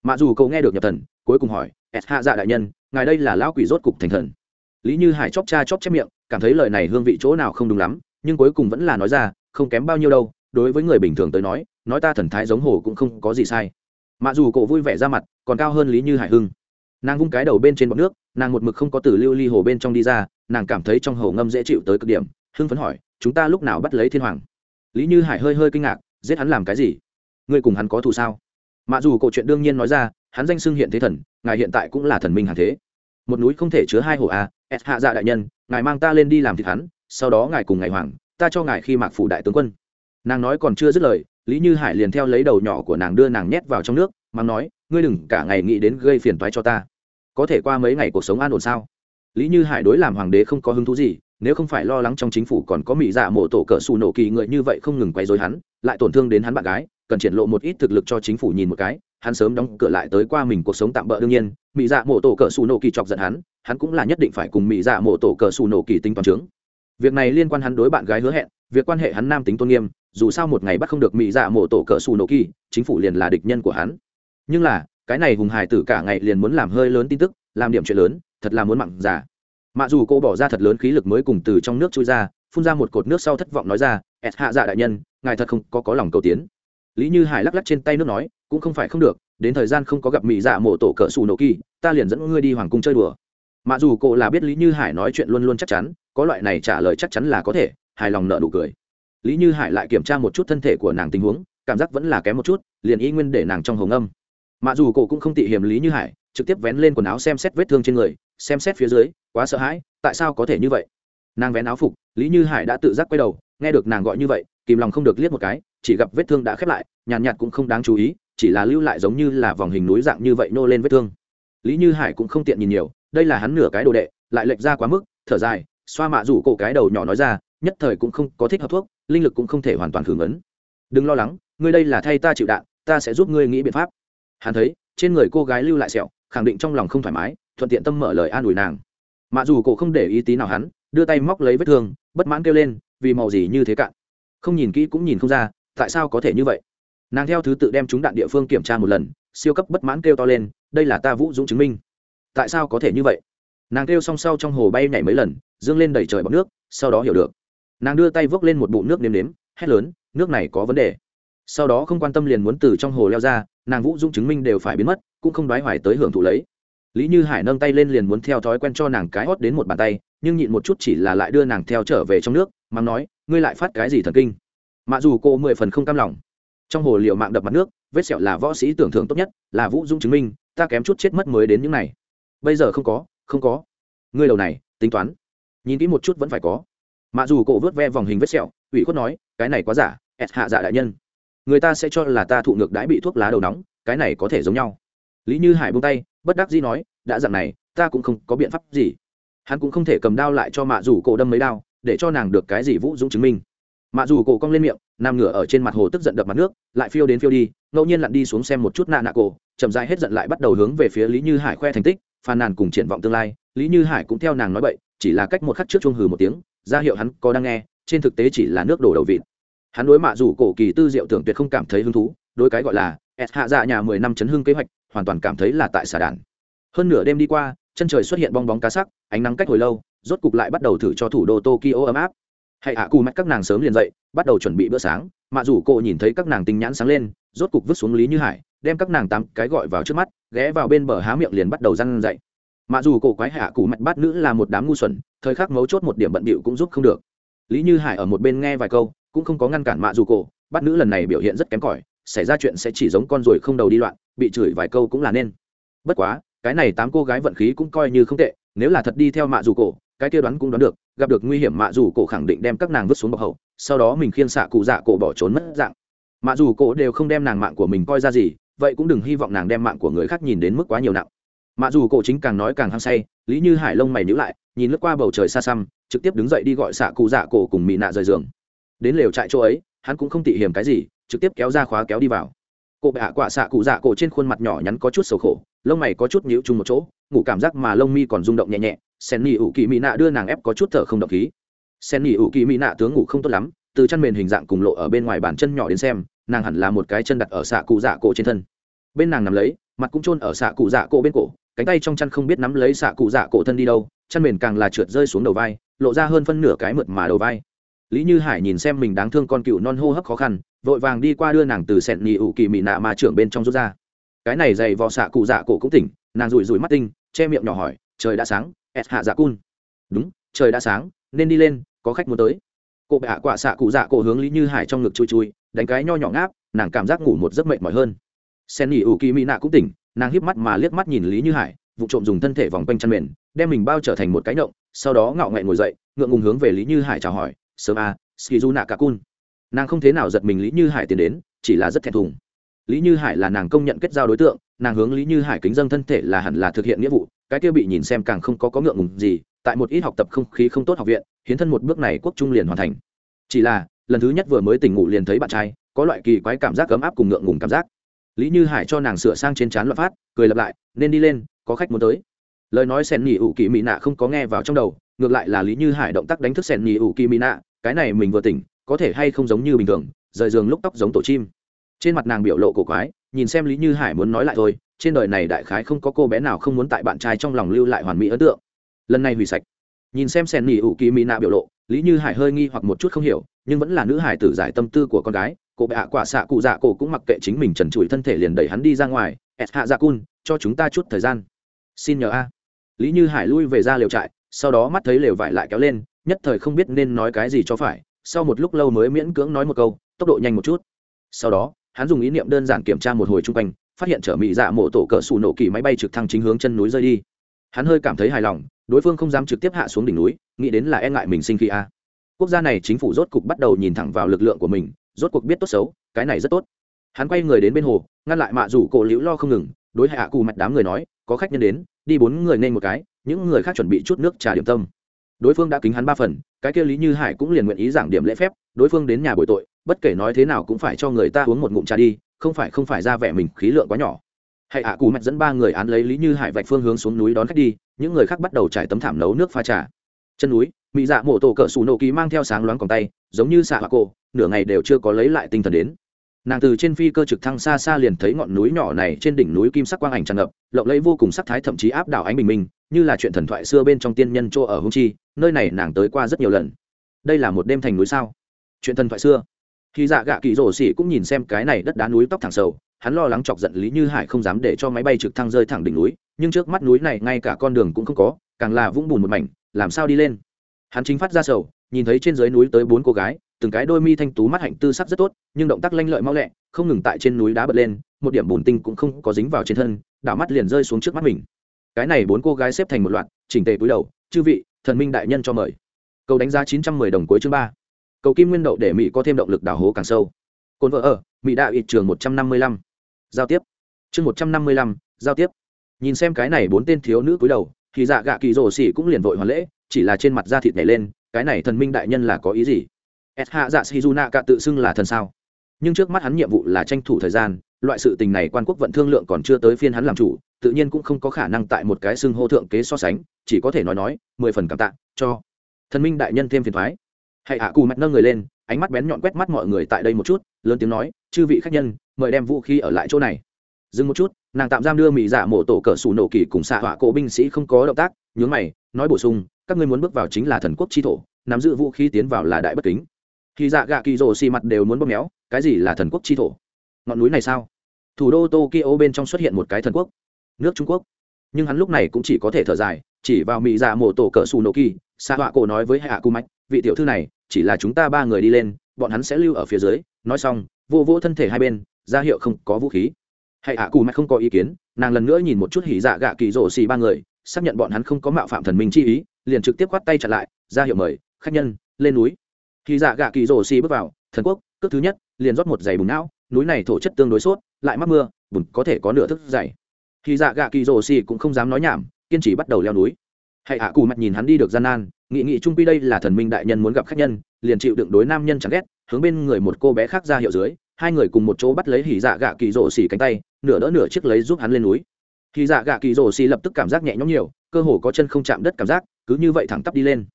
Mạ dù cổ nghe được nhập thần, cuối cùng hỏi, s hạ dạ đại nhân, ngài đây là lão quỷ rốt cục thành thần? Lý như hải chóp cha chóp chép miệng, cảm thấy lời này hương vị chỗ nào không đúng lắm, nhưng cuối cùng vẫn là nói ra, không kém bao nhiêu đâu đối với người bình thường tới nói nói ta thần thái giống hồ cũng không có gì sai. Mà dù cổ vui vẻ ra mặt còn cao hơn lý như hải hưng. Nàng vung cái đầu bên trên bọc nước nàng một mực không có từ lưu ly hồ bên trong đi ra nàng cảm thấy trong hồ ngâm dễ chịu tới cực điểm hưng phấn hỏi chúng ta lúc nào bắt lấy thiên hoàng? Lý như hải hơi hơi kinh ngạc giết hắn làm cái gì? Ngươi cùng hắn có thù sao? Mà dù cổ chuyện đương nhiên nói ra hắn danh xưng hiện thế thần ngài hiện tại cũng là thần minh hàng thế. Một núi không thể chứa hai hồ a à, hạ dạ đại nhân ngài mang ta lên đi làm thịt hắn sau đó ngài cùng ngài hoàng ta cho ngài khi mạc phủ đại tướng quân nàng nói còn chưa dứt lời, lý như hải liền theo lấy đầu nhỏ của nàng đưa nàng nhét vào trong nước mà nói, ngươi đừng cả ngày nghĩ đến gây phiền toái cho ta. Có thể qua mấy ngày cuộc sống an ổn sao? Lý như hải đối làm hoàng đế không có hứng thú gì, nếu không phải lo lắng trong chính phủ còn có mỹ dạ mộ tổ cỡ xù nổ kỳ người như vậy không ngừng quay dối hắn, lại tổn thương đến hắn bạn gái, cần triển lộ một ít thực lực cho chính phủ nhìn một cái, hắn sớm đóng cửa lại tới qua mình cuộc sống tạm bỡ đương nhiên mỹ dạ mộ tổ cỡ xù nổ kỳ chọc giận hắn hắn cũng là nhất định phải cùng mỹ dạ mộ tổ cỡ xù nổ kỳ tính toàn trướng việc này liên quan hắn đối bạn gái hứa hẹn việc quan hệ hắn nam tính tôn nghiêm, dù sao một ngày bắt không được mỹ dạ mộ tổ cỡ xù nổ kỳ, chính phủ liền là địch nhân của hắn. Nhưng là, cái này hùng hải tử cả ngày liền muốn làm hơi lớn tin tức, làm điểm chuyện lớn, thật là muốn mặn giả mặc dù cô bỏ ra thật lớn khí lực mới cùng từ trong nước chui ra, phun ra một cột nước sau thất vọng nói ra s hạ dạ đại nhân, ngài thật không có có lòng cầu tiến. Lý như hải lắc lắc trên tay nước nói, cũng không phải không được, đến thời gian không có gặp mỹ dạ mộ tổ cỡ xù nổ kỳ, ta liền dẫn ngươi đi hoàng cung chơi đùa. Mặc dù cô là biết lý như hải nói chuyện luôn luôn chắc chắn, có loại này trả lời chắc chắn là có thể hài lòng nợ nụ cười. Lý như hải lại kiểm tra một chút thân thể của nàng tình huống cảm giác vẫn là kém một chút liền y nguyên để nàng trong hồng âm. Mặc dù cổ cũng không tị hiểm lý như hải trực tiếp vén lên quần áo xem xét vết thương trên người xem xét phía dưới quá sợ hãi tại sao có thể như vậy? Nàng vén áo phục lý như hải đã tự giác quay đầu nghe được nàng gọi như vậy kìm lòng không được liếc một cái chỉ gặp vết thương đã khép lại nhàn nhạt, nhạt cũng không đáng chú ý chỉ là lưu lại giống như là vòng hình núi dạng như vậy nô lên vết thương. Lý như hải cũng không tiện nhìn nhiều đây là hắn nửa cái đồ đệ lại lệch ra quá mức thở dài xoa mạ rủ cổ cái đầu nhỏ nói ra nhất thời cũng không có thích hợp thuốc, linh lực cũng không thể hoàn toàn hưởng ấn đừng lo lắng, ngươi đây là thay ta chịu đạn, ta sẽ giúp ngươi nghĩ biện pháp. Hắn thấy, trên người cô gái lưu lại sẹo, khẳng định trong lòng không thoải mái, thuận tiện tâm mở lời an ủi nàng. Mà dù cổ không để ý tí nào hắn, đưa tay móc lấy vết thương, bất mãn kêu lên, vì màu gì như thế cạn. Không nhìn kỹ cũng nhìn không ra, tại sao có thể như vậy? Nàng theo thứ tự đem chúng đạn địa phương kiểm tra một lần, siêu cấp bất mãn kêu to lên, đây là ta vũ dũng chứng minh. Tại sao có thể như vậy? Nàng kêu song sau trong hồ bay nhảy mấy lần, dương lên đẩy trời bọc nước, sau đó hiểu được nàng đưa tay vốc lên một bụng nước nếm nếm, hét lớn, nước này có vấn đề. Sau đó không quan tâm liền muốn từ trong hồ leo ra, nàng vũ dũng chứng minh đều phải biến mất, cũng không đoái hoài tới hưởng thụ lấy. Lý như hải nâng tay lên liền muốn theo thói quen cho nàng cái hót đến một bàn tay, nhưng nhịn một chút chỉ là lại đưa nàng theo trở về trong nước, mắng nói, ngươi lại phát cái gì thần kinh? Mặc dù cô mười phần không cam lòng. Trong hồ liệu mạng đập mặt nước, vết sẹo là võ sĩ tưởng thưởng tốt nhất, là vũ dũng chứng minh, ta kém chút chết mất mới đến những này. Bây giờ không có không có. Ngươi đầu này, tính toán. Nhìn kỹ một chút vẫn phải có mà dù cổ vớt ve vòng hình vết sẹo, ủy khuất nói, cái này quá giả, ẹt hạ dạ đại nhân. Người ta sẽ cho là ta thụ ngược đãi bị thuốc lá đầu nóng, cái này có thể giống nhau. Lý như hải buông tay, bất đắc dĩ nói, đã dặn này, ta cũng không có biện pháp gì. Hắn cũng không thể cầm đao lại cho mạ dù cổ đâm mấy đao, để cho nàng được cái gì vũ dũng chứng minh. Mạ dù cổ cong lên miệng, nằm ngửa ở trên mặt hồ tức giận đập mặt nước, lại phiêu đến phiêu đi, ngẫu nhiên lặn đi xuống xem một chút nạ nạ cổ, chậm dai hết giận lại bắt đầu hướng về phía lý như hải khoe thành tích, phàn nàn cùng triển vọng tương lai. Lý như hải cũng theo nàng nói vậy, chỉ là cách một khắc trước chuông hừ một tiếng ra hiệu hắn có đang nghe, trên thực tế chỉ là nước đổ đầu vịt. Hắn đối mạ dù cổ kỳ tư diệu tưởng tuyệt không cảm thấy hứng thú, đối cái gọi là s hạ dạ nhà mười năm chấn hưng kế hoạch, hoàn toàn cảm thấy là tại xà đàn hơn nửa đêm đi qua, chân trời xuất hiện bong bóng cá sắc, ánh nắng cách hồi lâu, rốt cục lại bắt đầu thử cho thủ đô tokyo ấm áp. Hãy hạ cù mắt các nàng sớm liền dậy, bắt đầu chuẩn bị bữa sáng, mạ dù cô nhìn thấy các nàng tinh nhãn sáng lên, rốt cục vứt xuống lý như hải, đem các nàng tám cái gọi vào trước mắt, ghé vào bên bờ há miệng liền bắt đầu răn dậy mạ dù cổ quái hạ cụ mạch bát nữ là một đám ngu xuẩn, thời khắc mấu chốt một điểm bận bịu cũng giúp không được. Lý như hải ở một bên nghe vài câu, cũng không có ngăn cản mạ dù cổ, bát nữ lần này biểu hiện rất kém cỏi, xảy ra chuyện sẽ chỉ giống con ruồi không đầu đi loạn, bị chửi vài câu cũng là nên. Bất quá, cái này tám cô gái vận khí cũng coi như không tệ, nếu là thật đi theo mạ dù cổ, cái kia đoán cũng đoán được, gặp được nguy hiểm mạ dù cổ khẳng định đem các nàng vứt xuống bọc hậu, sau đó mình khiên xạ cụ dạ cổ bỏ trốn mất dạng. Mạ dù cổ đều không đem nàng mạng của mình coi ra gì, vậy cũng đừng hy vọng nàng đem mạng của người khác nhìn đến mức quá nhiều nặng mặc dù cổ chính càng nói càng hăng say, lý như hải lông mày nhữ lại, nhìn lướt qua bầu trời xa xăm, trực tiếp đứng dậy đi gọi xạ cụ dạ cổ cùng mỹ nạ rời giường. Đến lều trại chỗ ấy, hắn cũng không tị hiểm cái gì, trực tiếp kéo ra khóa kéo đi vào. Cô bệ hạ quả xạ cụ dạ cổ trên khuôn mặt nhỏ nhắn có chút sầu khổ, lông mày có chút nhíu chung một chỗ, ngủ cảm giác mà lông mi còn rung động nhẹ nhẹ. Sen nỉ ủ kỳ mỹ nạ đưa nàng ép có chút thở không động khí. Sen nỉ ủ kỳ mỹ nạ tướng ngủ không tốt lắm, từ chân mền hình dạng cùng lộ ở bên ngoài bàn chân nhỏ đến xem, nàng hẳn là một cái chân đặt ở xạ cụ dạ cổ trên thân. Bên nàng nằm lấy, mặt cũng chôn ở xạ cụ dạ cổ bên cổ cánh tay trong chăn không biết nắm lấy xạ cụ dạ cổ thân đi đâu chân mền càng là trượt rơi xuống đầu vai, lộ ra hơn phân nửa cái mượt mà đầu vai. Lý như hải nhìn xem mình đáng thương con cựu non hô hấp khó khăn, vội vàng đi qua đưa nàng từ sẹn nhị ủ kỳ mị nạ mà trưởng bên trong rút ra. Cái này dày vò xạ cụ dạ cổ cũng tỉnh, nàng rủi rủi mắt tinh, che miệng nhỏ hỏi, trời đã sáng ẹt hạ dạ cun. Đúng, trời đã sáng, nên đi lên, có khách muốn tới. Cụ bệ hạ quả xạ cụ dạ cổ hướng lý như hải trong ngực chui chui, đánh cái nho nhỏ ngáp, nàng cảm giác ngủ một giấc mệt mỏi hơn. Sen nhị ủ kỳ mỹ nạ cũng tỉnh nàng híp mắt mà liếc mắt nhìn lý như hải vụ trộm dùng thân thể vòng quanh chăn mền đem mình bao trở thành một cái động, sau đó ngạo nghễ ngồi dậy ngượng ngùng hướng về lý như hải chào hỏi sớm a à, skizu nạ cả cun nàng không thế nào giật mình lý như hải tiến đến chỉ là rất thẹn thùng lý như hải là nàng công nhận kết giao đối tượng nàng hướng lý như hải kính dân thân thể là hẳn là thực hiện nghĩa vụ cái kia bị nhìn xem càng không có có ngượng ngùng gì tại một ít học tập không khí không tốt học viện hiến thân một bước này quốc trung liền hoàn thành chỉ là lần thứ nhất vừa mới tỉnh ngủ liền thấy bạn trai có loại kỳ quái cảm giác ấm áp cùng ngượng ngùng cảm giác lý như hải cho nàng sửa sang trên trán loạn phát cười lặp lại, nên đi lên, có khách muốn tới. Lời nói sen nhì ủ kỳ mỹ nạ không có nghe vào trong đầu, ngược lại là lý như hải động tác đánh thức sen nhì ủ kỳ mỹ nạ, cái này mình vừa tỉnh, có thể hay không giống như bình thường, rời giường lúc tóc giống tổ chim. Trên mặt nàng biểu lộ cổ quái, nhìn xem lý như hải muốn nói lại thôi, trên đời này đại khái không có cô bé nào không muốn tại bạn trai trong lòng lưu lại hoàn mỹ ấn tượng. Lần này hủy sạch. Nhìn xem sen nhì ủ kỳ mỹ nạ biểu lộ, lý như hải hơi nghi hoặc một chút không hiểu, nhưng vẫn là nữ hải tử giải tâm tư của con gái cổ bệ hạ quả xạ cụ dạ cổ cũng mặc kệ chính mình trần trụi thân thể liền đẩy hắn đi ra ngoài. Ẹt hạ dạ cun, cho chúng ta chút thời gian. Xin nhờ a. Lý như hải lui về ra lều trại, sau đó mắt thấy lều vải lại kéo lên, nhất thời không biết nên nói cái gì cho phải. Sau một lúc lâu mới miễn cưỡng nói một câu, tốc độ nhanh một chút. Sau đó, hắn dùng ý niệm đơn giản kiểm tra một hồi chung quanh, phát hiện chở mỹ dạ mộ tổ cỡ xù nổ kỳ máy bay trực thăng chính hướng chân núi rơi đi. Hắn hơi cảm thấy hài lòng, đối phương không dám trực tiếp hạ xuống đỉnh núi, nghĩ đến là e ngại mình sinh khi a. Quốc gia này chính phủ rốt cục bắt đầu nhìn thẳng vào lực lượng của mình rốt cuộc biết tốt xấu, cái này rất tốt. Hắn quay người đến bên hồ, ngăn lại mạ rủ cổ liễu lo không ngừng, đối hạ cù mạch đám người nói, có khách nhân đến, đi bốn người nên một cái, những người khác chuẩn bị chút nước trà điểm tâm. Đối phương đã kính hắn ba phần, cái kia lý như hải cũng liền nguyện ý giảng điểm lễ phép, đối phương đến nhà bồi tội, bất kể nói thế nào cũng phải cho người ta uống một ngụm trà đi, không phải không phải ra vẻ mình khí lượng quá nhỏ. Hãy ạ cù mạch dẫn ba người án lấy lý như hải vạch phương hướng xuống núi đón khách đi, những người khác bắt đầu trải tấm thảm nấu nước pha trà. Chân núi mỹ dạ mổ tổ cỡ xù nổ ký mang theo sáng loáng còn tay, giống như xạ hoa cổ nửa ngày đều chưa có lấy lại tinh thần đến. Nàng từ trên phi cơ trực thăng xa xa liền thấy ngọn núi nhỏ này trên đỉnh núi kim sắc quang ảnh tràn ngập, lộng lẫy vô cùng sắc thái thậm chí áp đảo ánh bình minh, như là chuyện thần thoại xưa bên trong tiên nhân chỗ ở hung chi, nơi này nàng tới qua rất nhiều lần. Đây là một đêm thành núi sao? Chuyện thần thoại xưa. Khi dạ gạ kỳ rổ xỉ cũng nhìn xem cái này đất đá núi tóc thẳng sầu, hắn lo lắng chọc giận lý như hải không dám để cho máy bay trực thăng rơi thẳng đỉnh núi, nhưng trước mắt núi này ngay cả con đường cũng không có, càng là vũng bùn một mảnh, làm sao đi lên? Hắn chính phát ra sầu, nhìn thấy trên dưới núi tới bốn cô gái từng cái đôi mi thanh tú mắt hạnh tư sắc rất tốt, nhưng động tác lanh lợi mau lẹ, không ngừng tại trên núi đá bật lên, một điểm bùn tinh cũng không có dính vào trên thân, đảo mắt liền rơi xuống trước mắt mình. Cái này bốn cô gái xếp thành một loạt, chỉnh tề cúi đầu, chư vị, thần minh đại nhân cho mời. Cầu đánh giá chín trăm mười đồng cuối chương ba. Cầu kim nguyên đậu để mỹ có thêm động lực đào hố càng sâu. Cồn vợ ở mỹ đạo ít trường một trăm năm mươi lăm. Giao tiếp. Chương một trăm năm mươi lăm, giao tiếp. Nhìn xem cái này bốn tên thiếu nữ cúi đầu, thì dạ gạ kỳ rổ xỉ cũng liền vội hoàn lễ, chỉ là trên mặt da thịt nhảy lên, cái này thần minh đại nhân là có ý gì? S hạ dạ shizuna cả tự xưng là thần sao. Nhưng trước mắt hắn nhiệm vụ là tranh thủ thời gian, loại sự tình này quan quốc vận thương lượng còn chưa tới phiên hắn làm chủ, tự nhiên cũng không có khả năng tại một cái xưng hô thượng kế so sánh, chỉ có thể nói nói, mười phần cảm tạ, cho. Thần minh đại nhân thêm phiền thoái. Hãy hạ cù mặt nâng người lên, ánh mắt bén nhọn quét mắt mọi người tại đây một chút, lớn tiếng nói, chư vị khách nhân, mời đem vũ khí ở lại chỗ này. Dừng một chút, nàng tạm giam đưa mỹ giả dạ mổ tổ cỡ sủ nổ kỳ cùng xạ họa cổ binh sĩ không có động tác, nhướng mày, nói bổ sung, các ngươi muốn bước vào chính là thần quốc chi thổ, nắm giữ vũ khí tiến vào là đại bất kính khi dạ gạ kỳ rổ xì mặt đều muốn bóp méo, cái gì là thần quốc chi thổ? Ngọn núi này sao? Thủ đô tokyo bên trong xuất hiện một cái thần quốc. Nước trung quốc. Nhưng hắn lúc này cũng chỉ có thể thở dài, chỉ vào mỹ dạ mổ tổ cỡ xù nổ kỳ xa họa cổ nói với hạ cu mạch, vị tiểu thư này, chỉ là chúng ta ba người đi lên, bọn hắn sẽ lưu ở phía dưới. Nói xong, vô vô thân thể hai bên, ra hiệu không có vũ khí. Hãy hạ cù mạch không có ý kiến, nàng lần nữa nhìn một chút hỉ dạ gạ kỳ rổ xì ba người, xác nhận bọn hắn không có mạo phạm thần minh chi ý, liền trực tiếp khoát tay chặt lại, ra hiệu mời, khách nhân, lên núi khi dạ gạ kỳ rổ xì bước vào, thần quốc, cước thứ nhất, liền rót một giày bùn não, núi này thổ chất tương đối sốt, lại mắc mưa, bùn có thể có nửa thức dày. Khi dạ gạ kỳ rổ xì cũng không dám nói nhảm, kiên trì bắt đầu leo núi. Hãy hạ cù mặt nhìn hắn đi được gian nan, nghị nghị trung Pi đây là thần minh đại nhân muốn gặp khách nhân, liền chịu đựng đối nam nhân chẳng ghét, hướng bên người một cô bé khác ra hiệu dưới, hai người cùng một chỗ bắt lấy hỉ dạ gạ kỳ rổ xì cánh tay, nửa đỡ nửa chiếc lấy giúp hắn lên núi. Hỉ dạ gạ kỳ rổ xì lập tức cảm giác nhẹ nhõm nhiều, cơ hồ có chân không chạm đất cảm giác, cứ như vậy thẳng tắp đi lên.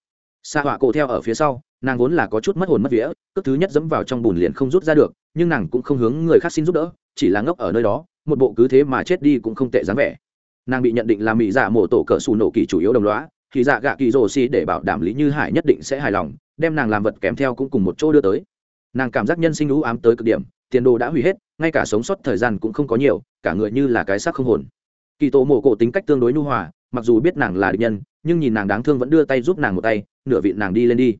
Xa họa cổ theo ở phía sau nàng vốn là có chút mất hồn mất vía, cước thứ nhất dẫm vào trong bùn liền không rút ra được, nhưng nàng cũng không hướng người khác xin giúp đỡ, chỉ là ngốc ở nơi đó, một bộ cứ thế mà chết đi cũng không tệ dáng vẻ. Nàng bị nhận định là mỹ giả mổ tổ cỡ xù nổ kỳ chủ yếu đồng loá thì dạ gạ kỳ rồ xì để bảo đảm lý như hải nhất định sẽ hài lòng, đem nàng làm vật kèm theo cũng cùng một chỗ đưa tới. Nàng cảm giác nhân sinh lũ ám tới cực điểm, tiền đồ đã hủy hết, ngay cả sống sót thời gian cũng không có nhiều, cả người như là cái xác không hồn. Kỳ tổ mổ cổ tính cách tương đối nhu hòa, mặc dù biết nàng là địch nhân, nhưng nhìn nàng đáng thương vẫn đưa tay giúp nàng một tay, nửa vị nàng đi lên đi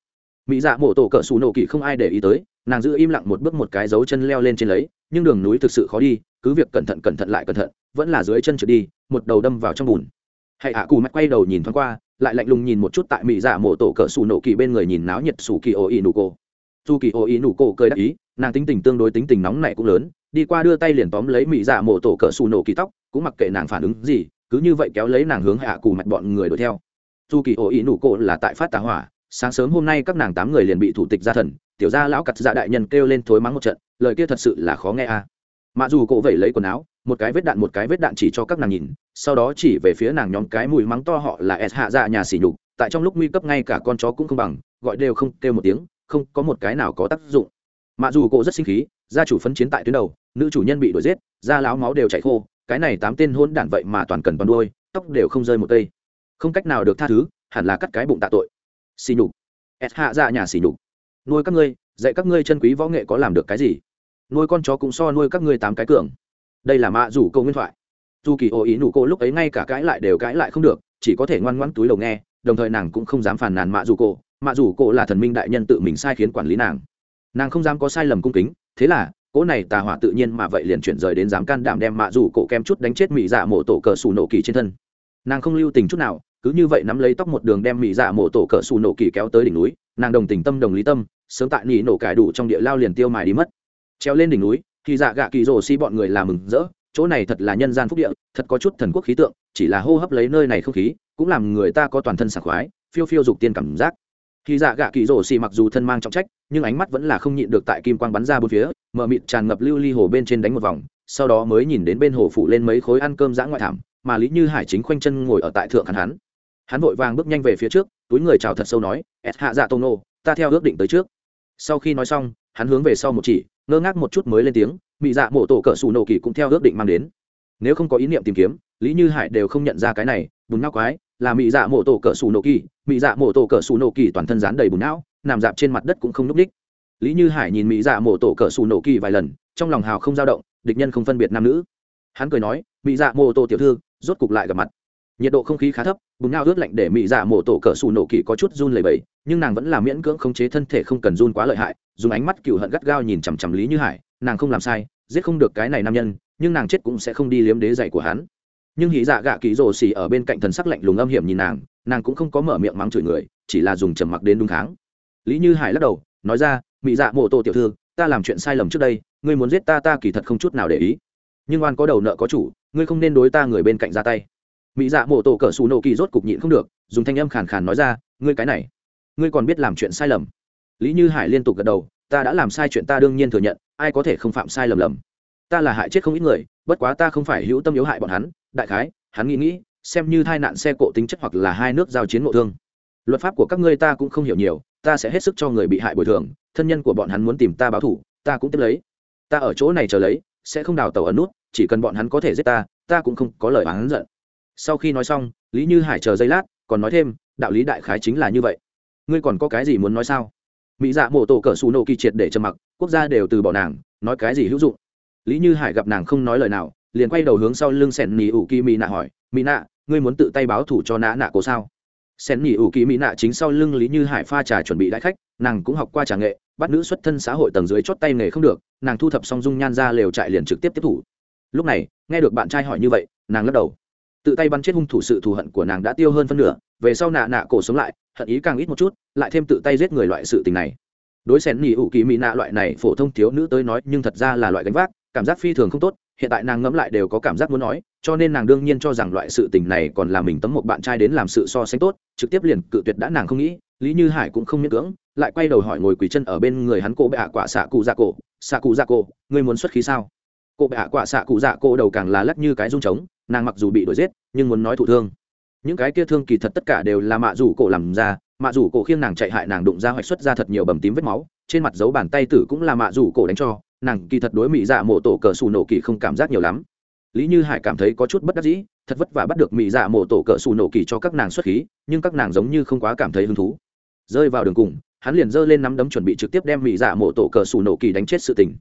mỹ dạ mổ tổ cỡ xù nổ kỳ không ai để ý tới, nàng giữ im lặng một bước một cái dấu chân leo lên trên lấy, nhưng đường núi thực sự khó đi, cứ việc cẩn thận cẩn thận lại cẩn thận, vẫn là dưới chân trượt đi, một đầu đâm vào trong bùn. Hãy ạ, cù mắt quay đầu nhìn thoáng qua, lại lạnh lùng nhìn một chút tại mỹ dạ mổ tổ cỡ xù nổ kỳ bên người nhìn náo nhiệt xù kỳ ô ý nụ cô dù kỳ ô ý nụ cô cười đắc ý, nàng tính tình tương đối tính tình nóng này cũng lớn, đi qua đưa tay liền tóm lấy mỹ dạ mổ tổ cỡ xù nổ kỳ tóc, cũng mặc kệ nàng phản ứng gì, cứ như vậy kéo lấy nàng hướng hạ cù mạch bọn người đuổi theo. Dù kỳ ô ý nụ cô là tại phát tà hỏa sáng sớm hôm nay các nàng tám người liền bị thủ tịch gia thần, tiểu gia lão cặt dạ đại nhân kêu lên thối mắng một trận, lời kia thật sự là khó nghe a. À. dù cổ vẩy lấy quần áo, một cái vết đạn một cái vết đạn chỉ cho các nàng nhìn, sau đó chỉ về phía nàng nhóm cái mùi mắng to họ là s hạ dạ nhà xỉ nhục, tại trong lúc nguy cấp ngay cả con chó cũng không bằng, gọi đều không, kêu một tiếng, không có một cái nào có tác dụng. Mặc dù cô rất sinh khí, gia chủ phấn chiến tại tuyến đầu, nữ chủ nhân bị đuổi giết, da láo máu đều chảy khô, cái này tám tên hôn đản vậy mà toàn cần toàn đuôi, tóc đều không rơi một cây. Không cách nào được tha thứ, hẳn là cắt cái bụng tạ tội xỉ nhục. S hạ dạ nhà xỉ nhục. Nuôi các ngươi, dạy các ngươi chân quý võ nghệ có làm được cái gì? Nuôi con chó cũng so nuôi các ngươi tám cái cường. Đây là mạ rủ câu nguyên thoại. Dù kỳ ô ý nụ cô lúc ấy ngay cả cãi lại đều cãi lại không được, chỉ có thể ngoan ngoãn túi đầu nghe, đồng thời nàng cũng không dám phản nàn mạ dù cô mạ dù cô là thần minh đại nhân tự mình sai khiến quản lý nàng. Nàng không dám có sai lầm cung kính, thế là, cỗ này tà hỏa tự nhiên mà vậy liền chuyển rời đến dám can đảm đem mạ dù cổ kem chút đánh chết mỹ dạ mộ tổ cờ xù nổ kỳ trên thân. Nàng không lưu tình chút nào cứ như vậy nắm lấy tóc một đường đem mỹ dạ mổ tổ cỡ xù nổ kỳ kéo tới đỉnh núi, nàng đồng tình tâm đồng lý tâm, sớm tại nỉ nổ cải đủ trong địa lao liền tiêu mài đi mất. Treo lên đỉnh núi, thì dạ gạ kỳ rồ si bọn người làm mừng rỡ, chỗ này thật là nhân gian phúc địa, thật có chút thần quốc khí tượng, chỉ là hô hấp lấy nơi này không khí, cũng làm người ta có toàn thân sảng khoái, phiêu phiêu dục tiên cảm giác. Khi dạ gạ kỳ rổ xì mặc dù thân mang trọng trách, nhưng ánh mắt vẫn là không nhịn được tại kim quang bắn ra bốn phía mờ mịt tràn ngập lưu ly hồ bên trên đánh một vòng, sau đó mới nhìn đến bên hồ phụ lên mấy khối ăn cơm dã ngoại thảm, mà lý như hải chính khoanh chân ngồi ở tại thượng hắn hắn hắn vội vàng bước nhanh về phía trước, túi người chào thật sâu nói s hạ dạ tô nô, ta theo ước định tới trước. Sau khi nói xong, hắn hướng về sau một chỉ, ngơ ngác một chút mới lên tiếng, mị dạ mộ tổ cỡ xù nổ kỳ cũng theo ước định mang đến. Nếu không có ý niệm tìm kiếm, lý như hải đều không nhận ra cái này, bùn não quái, là mị dạ mộ tổ cỡ xù nổ kỳ, mị dạ mộ tổ cỡ xù nổ kỳ toàn thân dán đầy bùn não, nằm dạp trên mặt đất cũng không n ú c đích. Lý như hải nhìn mỹ dạ mổ tổ cỡ xù nổ kỳ vài lần, trong lòng hào không dao động, địch nhân không phân biệt nam nữ. Hắn cười nói mỹ dạ mổ tổ tiểu thư, rốt cục lại gặp mặt nhiệt độ không khí khá thấp bùn nhau ướt lạnh để mỹ dạ mổ tổ cỡ xù nổ kỳ có chút run lầy bẫy nhưng nàng vẫn là miễn cưỡng khống chế thân thể không cần run quá lợi hại, dùng ánh mắt cựu hận gắt gao nhìn chằm chằm lý như hải, nàng không làm sai, giết không được cái này nam nhân, nhưng nàng chết cũng sẽ không đi liếm đế dạy của hắn. Nhưng hỉ dạ gạ kỳ rồ xì ở bên cạnh thần sắc lạnh lùng âm hiểm nhìn nàng nàng cũng không có mở miệng mắng chửi người, chỉ là dùng trầm mặc đến đúng kháng. Lý như hải lắc đầu, nói ra mỹ dạ mộ tổ tiểu thư, ta làm chuyện sai lầm trước đây, ngươi muốn giết ta ta kỳ thật không chút nào để ý. Nhưng oan có đầu nợ có chủ, ngươi không nên đối ta người bên cạnh ra tay mỹ dạ mổ tổ cỡ xù nổ kỳ rốt cục nhịn không được, dùng thanh âm khàn khàn nói ra, ngươi cái này, ngươi còn biết làm chuyện sai lầm? Lý như hải liên tục gật đầu, ta đã làm sai chuyện ta đương nhiên thừa nhận, ai có thể không phạm sai lầm lầm? Ta là hại chết không ít người, bất quá ta không phải hữu tâm yếu hại bọn hắn, đại khái, hắn nghĩ nghĩ, xem như tai nạn xe cộ tính chất hoặc là hai nước giao chiến ngộ thương. Luật pháp của các ngươi ta cũng không hiểu nhiều, ta sẽ hết sức cho người bị hại bồi thường, thân nhân của bọn hắn muốn tìm ta báo thủ ta cũng tiếp lấy. Ta ở chỗ này chờ lấy, sẽ không đào tàu ẩn nút, chỉ cần bọn hắn có thể giết ta ta cũng không có lời oán giận sau khi nói xong, lý như hải chờ giây lát, còn nói thêm, đạo lý đại khái chính là như vậy. Ngươi còn có cái gì muốn nói sao? Mỹ dạ mổ tổ cỡ xù nổ kỳ triệt để trầm mặc, quốc gia đều từ bỏ nàng, nói cái gì hữu dụng? Lý như hải gặp nàng không nói lời nào, liền quay đầu hướng sau lưng sẻn nỉ ủ kỳ mỹ nạ hỏi, mỹ nạ, ngươi muốn tự tay báo thủ cho nã nạ cổ sao? Sen nhị ủ kỳ mỹ nạ chính sau lưng lý như hải pha trà chuẩn bị đại khách, nàng cũng học qua trà nghệ, bắt nữ xuất thân xã hội tầng dưới chót tay nghề không được, nàng thu thập xong dung nhan ra lều trại liền trực tiếp tiếp thủ. Lúc này, nghe được bạn trai hỏi như vậy, nàng lắc đầu tự tay bắn chết hung thủ sự thù hận của nàng đã tiêu hơn phân nửa, về sau nạ nạ cổ sống lại, hận ý càng ít một chút, lại thêm tự tay giết người loại sự tình này. Đối xén nỉ ủ kỳ mỹ nạ loại này phổ thông thiếu nữ tới nói, nhưng thật ra là loại gánh vác, cảm giác phi thường không tốt, hiện tại nàng ngẫm lại đều có cảm giác muốn nói, cho nên nàng đương nhiên cho rằng loại sự tình này còn là mình tấm một bạn trai đến làm sự so sánh tốt, trực tiếp liền cự tuyệt đã nàng không nghĩ, lý như hải cũng không miễn cưỡng, lại quay đầu hỏi ngồi quỳ chân ở bên người hắn cổ bệ hạ quả xạ cụ dạ cổ. Xạ cụ dạ cổ, ngươi muốn xuất khí sao? Cô bệ hạ quả xạ cụ dạ cô đầu càng là lắc như cái rung trống, nàng mặc dù bị đuổi giết, nhưng muốn nói thụ thương. Những cái kia thương kỳ thật tất cả đều là mạ rủ cổ làm ra, mạ rủ cổ khiêng nàng chạy hại nàng đụng ra hoạch xuất ra thật nhiều bầm tím vết máu, trên mặt dấu bàn tay tử cũng là mạ rủ cổ đánh cho, nàng kỳ thật đối mỹ dạ mộ tổ cờ xù nổ kỳ không cảm giác nhiều lắm. Lý như hải cảm thấy có chút bất đắc dĩ, thật vất vả bắt được mỹ dạ mộ tổ cờ xù nổ kỳ cho các nàng xuất khí, nhưng các nàng giống như không quá cảm thấy hứng thú. Rơi vào đường cùng, hắn liền giơ lên nắm đấm chuẩn bị trực tiếp đem mỹ dạ mộ tổ cờ xù nổ kỳ đánh chết sự tình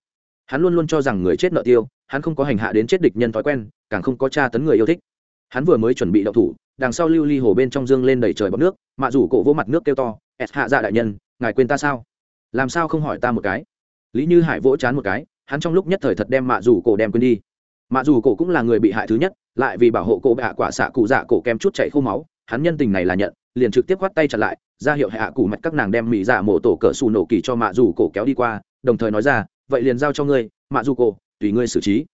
hắn luôn luôn cho rằng người chết nợ tiêu, hắn không có hành hạ đến chết địch nhân thói quen, càng không có tra tấn người yêu thích. Hắn vừa mới chuẩn bị đậu thủ, đằng sau lưu ly hồ bên trong dương lên đầy trời bọc nước mạ rủ cổ vỗ mặt nước kêu to ẹt hạ dạ đại nhân, ngài quên ta sao? Làm sao không hỏi ta một cái? Lý như hải vỗ chán một cái, hắn trong lúc nhất thời thật đem mạ rủ cổ đem quên đi. Mạ rủ cổ cũng là người bị hại thứ nhất, lại vì bảo hộ cổ bạ quả xạ cụ dạ cổ kem chút chảy khô máu, hắn nhân tình này là nhận, liền trực tiếp khoát tay chặt lại, ra hiệu hạ cụ mặt các nàng đem mỹ dạ mổ tổ cỡ xù nổ kỳ cho mạ rủ cổ kéo đi qua, đồng thời nói ra vậy liền giao cho ngươi, mạ rủ cổ, tùy ngươi xử trí.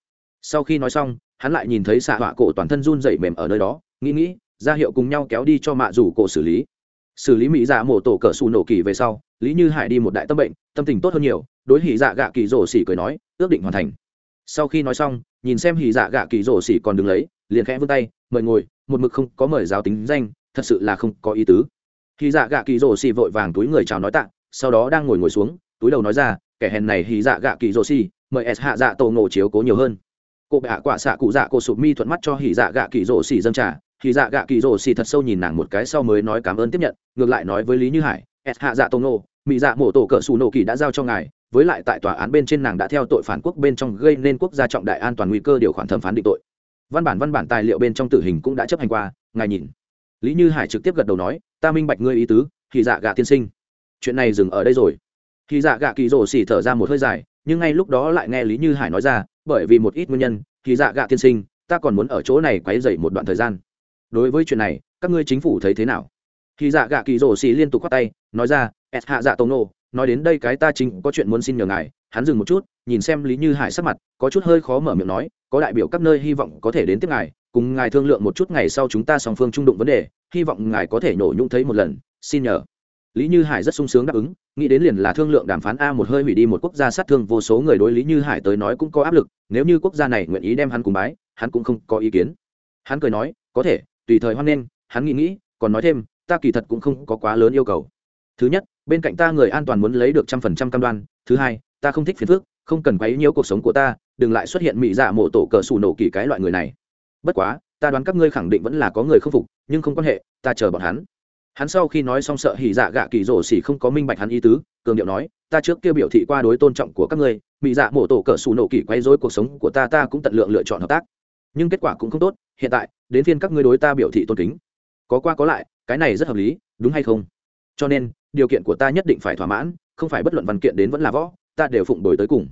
Sau khi nói xong, hắn lại nhìn thấy xạ họa cổ toàn thân run dậy mềm ở nơi đó, nghĩ nghĩ, ra hiệu cùng nhau kéo đi cho mạ rủ cổ xử lý. Xử lý mỹ dạ mổ tổ cỡ xù nổ kỳ về sau, lý như hải đi một đại tâm bệnh, tâm tình tốt hơn nhiều, đối hỉ dạ gạ kỳ rổ xỉ cười nói, ước định hoàn thành. Sau khi nói xong, nhìn xem hỉ dạ gạ kỳ rổ xỉ còn đứng lấy, liền khẽ vươn tay, mời ngồi, một mực không có mời giáo tính danh, thật sự là không có ý tứ. Hỉ dạ gạ kỳ rổ xỉ vội vàng túi người chào nói tạ, sau đó đang ngồi ngồi xuống, túi đầu nói ra kẻ hèn này hỉ dạ gạ kỳ rổ xỉ mời s hạ dạ tổ ngộ chiếu cố nhiều hơn. Cô bệ hạ quả xạ cụ dạ cô sụp mi thuận mắt cho hỉ dạ gạ kỳ rổ xỉ dâng trà. Hỉ dạ gạ kỳ rổ xỉ thật sâu nhìn nàng một cái sau mới nói cảm ơn tiếp nhận, ngược lại nói với lý như hải, s hạ dạ tổ ngộ mỹ dạ mổ tổ cỡ xù nổ kỳ đã giao cho ngài, với lại tại tòa án bên trên nàng đã theo tội phản quốc bên trong gây nên quốc gia trọng đại an toàn nguy cơ điều khoản thẩm phán định tội. Văn bản văn bản tài liệu bên trong tử hình cũng đã chấp hành qua, ngài nhìn. Lý như hải trực tiếp gật đầu nói, ta minh bạch ngươi ý tứ thì dạ gạ tiên sinh. Chuyện này dừng ở đây rồi khi dạ gạ kỳ rổ xỉ thở ra một hơi dài, nhưng ngay lúc đó lại nghe lý như hải nói ra, bởi vì một ít nguyên nhân, khi dạ gạ tiên sinh, ta còn muốn ở chỗ này quấy dậy một đoạn thời gian. Đối với chuyện này, các ngươi chính phủ thấy thế nào? Khi dạ gạ kỳ rổ xỉ liên tục khoát tay, nói ra s hạ dạ tông nô, nói đến đây cái ta chính có chuyện muốn xin nhờ ngài. Hắn dừng một chút, nhìn xem lý như hải sắc mặt, có chút hơi khó mở miệng nói, có đại biểu các nơi hy vọng có thể đến tiếp ngài, cùng ngài thương lượng một chút ngày sau chúng ta song phương trung đụng vấn đề, hy vọng ngài có thể nổ nhũng thấy một lần, xin nhờ lý như hải rất sung sướng đáp ứng, nghĩ đến liền là thương lượng đàm phán a một hơi hủy đi một quốc gia sát thương, vô số người đối lý như hải tới nói cũng có áp lực, nếu như quốc gia này nguyện ý đem hắn cùng bái, hắn cũng không có ý kiến. Hắn cười nói, có thể, tùy thời hoan nghênh, hắn nghĩ nghĩ, còn nói thêm, ta kỳ thật cũng không có quá lớn yêu cầu. Thứ nhất, bên cạnh ta người an toàn muốn lấy được trăm phần trăm cam đoan. Thứ hai, ta không thích phiền phức, không cần quấy nhiễu cuộc sống của ta, đừng lại xuất hiện mỹ dạ mộ tổ cờ sủ nổ kỳ cái loại người này. Bất quá, ta đoán các ngươi khẳng định vẫn là có người không phục, nhưng không quan hệ, ta chờ bọn hắn hắn sau khi nói xong sợ hỉ dạ gạ kỳ rổ xỉ không có minh bạch hắn ý tứ, cường điệu nói, ta trước kia biểu thị qua đối tôn trọng của các ngươi mỹ dạ mổ tổ cỡ xù nổ kỳ quay dối cuộc sống của ta ta cũng tận lượng lựa chọn hợp tác. Nhưng kết quả cũng không tốt, hiện tại, đến phiên các ngươi đối ta biểu thị tôn kính. Có qua có lại, cái này rất hợp lý, đúng hay không? Cho nên, điều kiện của ta nhất định phải thỏa mãn, không phải bất luận văn kiện đến vẫn là võ, ta đều phụng đổi tới cùng.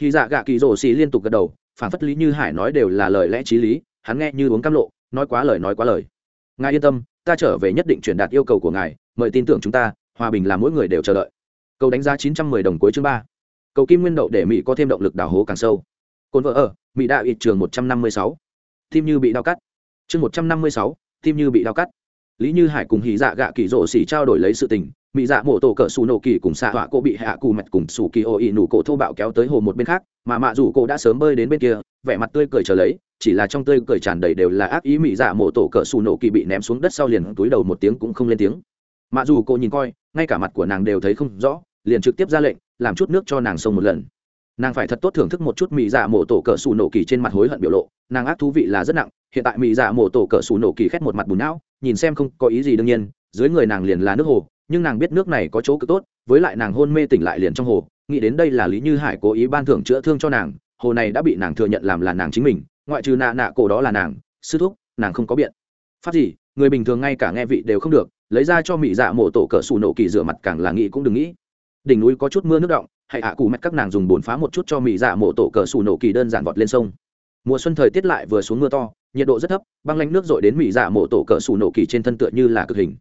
Khi dạ gạ kỳ rổ xỉ liên tục gật đầu, phản phất lý như hải nói đều là lời lẽ t r í lý, hắn nghe như uống cam lộ, nói quá lời nói quá lời. Ngài yên tâm ta trở về nhất định truyền đạt yêu cầu của ngài, mời tin tưởng chúng ta, hòa bình là mỗi người đều chờ đợi. Cầu đánh giá chín trăm mười đồng cuối chương ba. Cầu kim nguyên đậu để mỹ có thêm động lực đào hố càng sâu. Cồn vợ ở, mỹ đạo ít trường một trăm năm mươi sáu. Tim như bị đau cắt. Chương một trăm năm mươi sáu, tim như bị đau cắt. Lý như hải cùng hỉ dạ gạ kỳ rộ xỉ trao đổi lấy sự tình. Mỹ dạ mổ tổ cỡ xù nổ kỳ cùng xạ họa cô bị hạ cù mạch cùng xù kỳ ô ị nụ cổ thô bạo kéo tới hồ một bên khác, mà mạ dù cô đã sớm bơi đến bên kia, vẻ mặt tươi cười trở lấy chỉ là trong tươi cười tràn đầy đều là ác ý mỹ dạ mổ tổ cỡ xù nổ kỳ bị ném xuống đất sau liền túi đầu một tiếng cũng không lên tiếng. Mặc dù cô nhìn coi, ngay cả mặt của nàng đều thấy không rõ, liền trực tiếp ra lệnh, làm chút nước cho nàng sông một lần. Nàng phải thật tốt thưởng thức một chút mỹ dạ mổ tổ cỡ xù nổ kỳ trên mặt hối hận biểu lộ, nàng ác thú vị là rất nặng, hiện tại mỹ dạ mổ tổ cỡ xù nổ kỳ khét một mặt bùn não, nhìn xem không có ý gì đương nhiên, dưới người nàng liền là nước hồ, nhưng nàng biết nước này có chỗ cực tốt, với lại nàng hôn mê tỉnh lại liền trong hồ, nghĩ đến đây là lý như hải cố ý ban thưởng chữa thương cho nàng, hồ này đã bị nàng thừa nhận làm là nàng chính mình ngoại trừ nạ nạ cổ đó là nàng, sư thúc, nàng không có biện. Pháp gì, người bình thường ngay cả nghe vị đều không được, lấy ra cho mỹ dạ mổ tổ cỡ xù nổ kỳ rửa mặt càng là nghĩ cũng đừng nghĩ. Đỉnh núi có chút mưa nước động, hãy ạ à cụ mạch các nàng dùng bồn phá một chút cho mỹ dạ mổ tổ cỡ xù nổ kỳ đơn giản vọt lên sông. Mùa xuân thời tiết lại vừa xuống mưa to, nhiệt độ rất thấp, băng lanh nước dội đến mỹ dạ mổ tổ cỡ xù nổ kỳ trên thân tựa như là cực hình.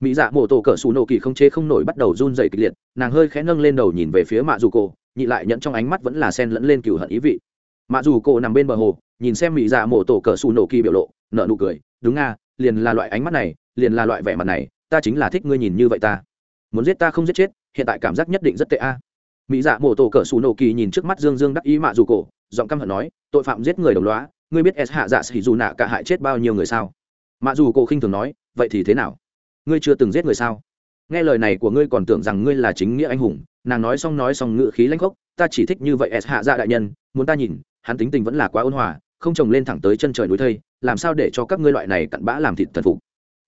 Mỹ dạ mổ tổ cỡ xù nổ kỳ không chế không nổi bắt đầu run dày kịch liệt, nàng hơi khẽ nâng lên đầu nhìn về phía mạ dù cổ, nhị lại nhận trong ánh mắt vẫn là sen lẫn lên cựu hận ý vị. Mạ dù cổ nằm bên bờ hồ nhìn xem mỹ dạ mổ tổ cỡ xù nổ kỳ biểu lộ nợ nụ cười, đúng nga liền là loại ánh mắt này, liền là loại vẻ mặt này, ta chính là thích ngươi nhìn như vậy ta. Muốn giết ta không giết chết, hiện tại cảm giác nhất định rất tệ a. Mỹ dạ mổ tổ cỡ xù nổ kỳ nhìn trước mắt dương dương đắc ý mạ dù cổ, giọng căm hận nói, tội phạm giết người đồng loá ngươi biết s hạ dạ xỉ dù nạ cả hại chết bao nhiêu người sao? Mạ dù cổ khinh thường nói, vậy thì thế nào? Ngươi chưa từng giết người sao? Nghe lời này của ngươi còn tưởng rằng ngươi là chính nghĩa anh hùng, nàng nói xong nói xong ngự khí lãnh khốc, ta chỉ thích như vậy s hạ dạ đại nhân, muốn ta nhìn, hắn tính tình vẫn là quá ôn hòa không trồng lên thẳng tới chân trời núi thây, làm sao để cho các ngươi loại này cặn bã làm thịt thần phục?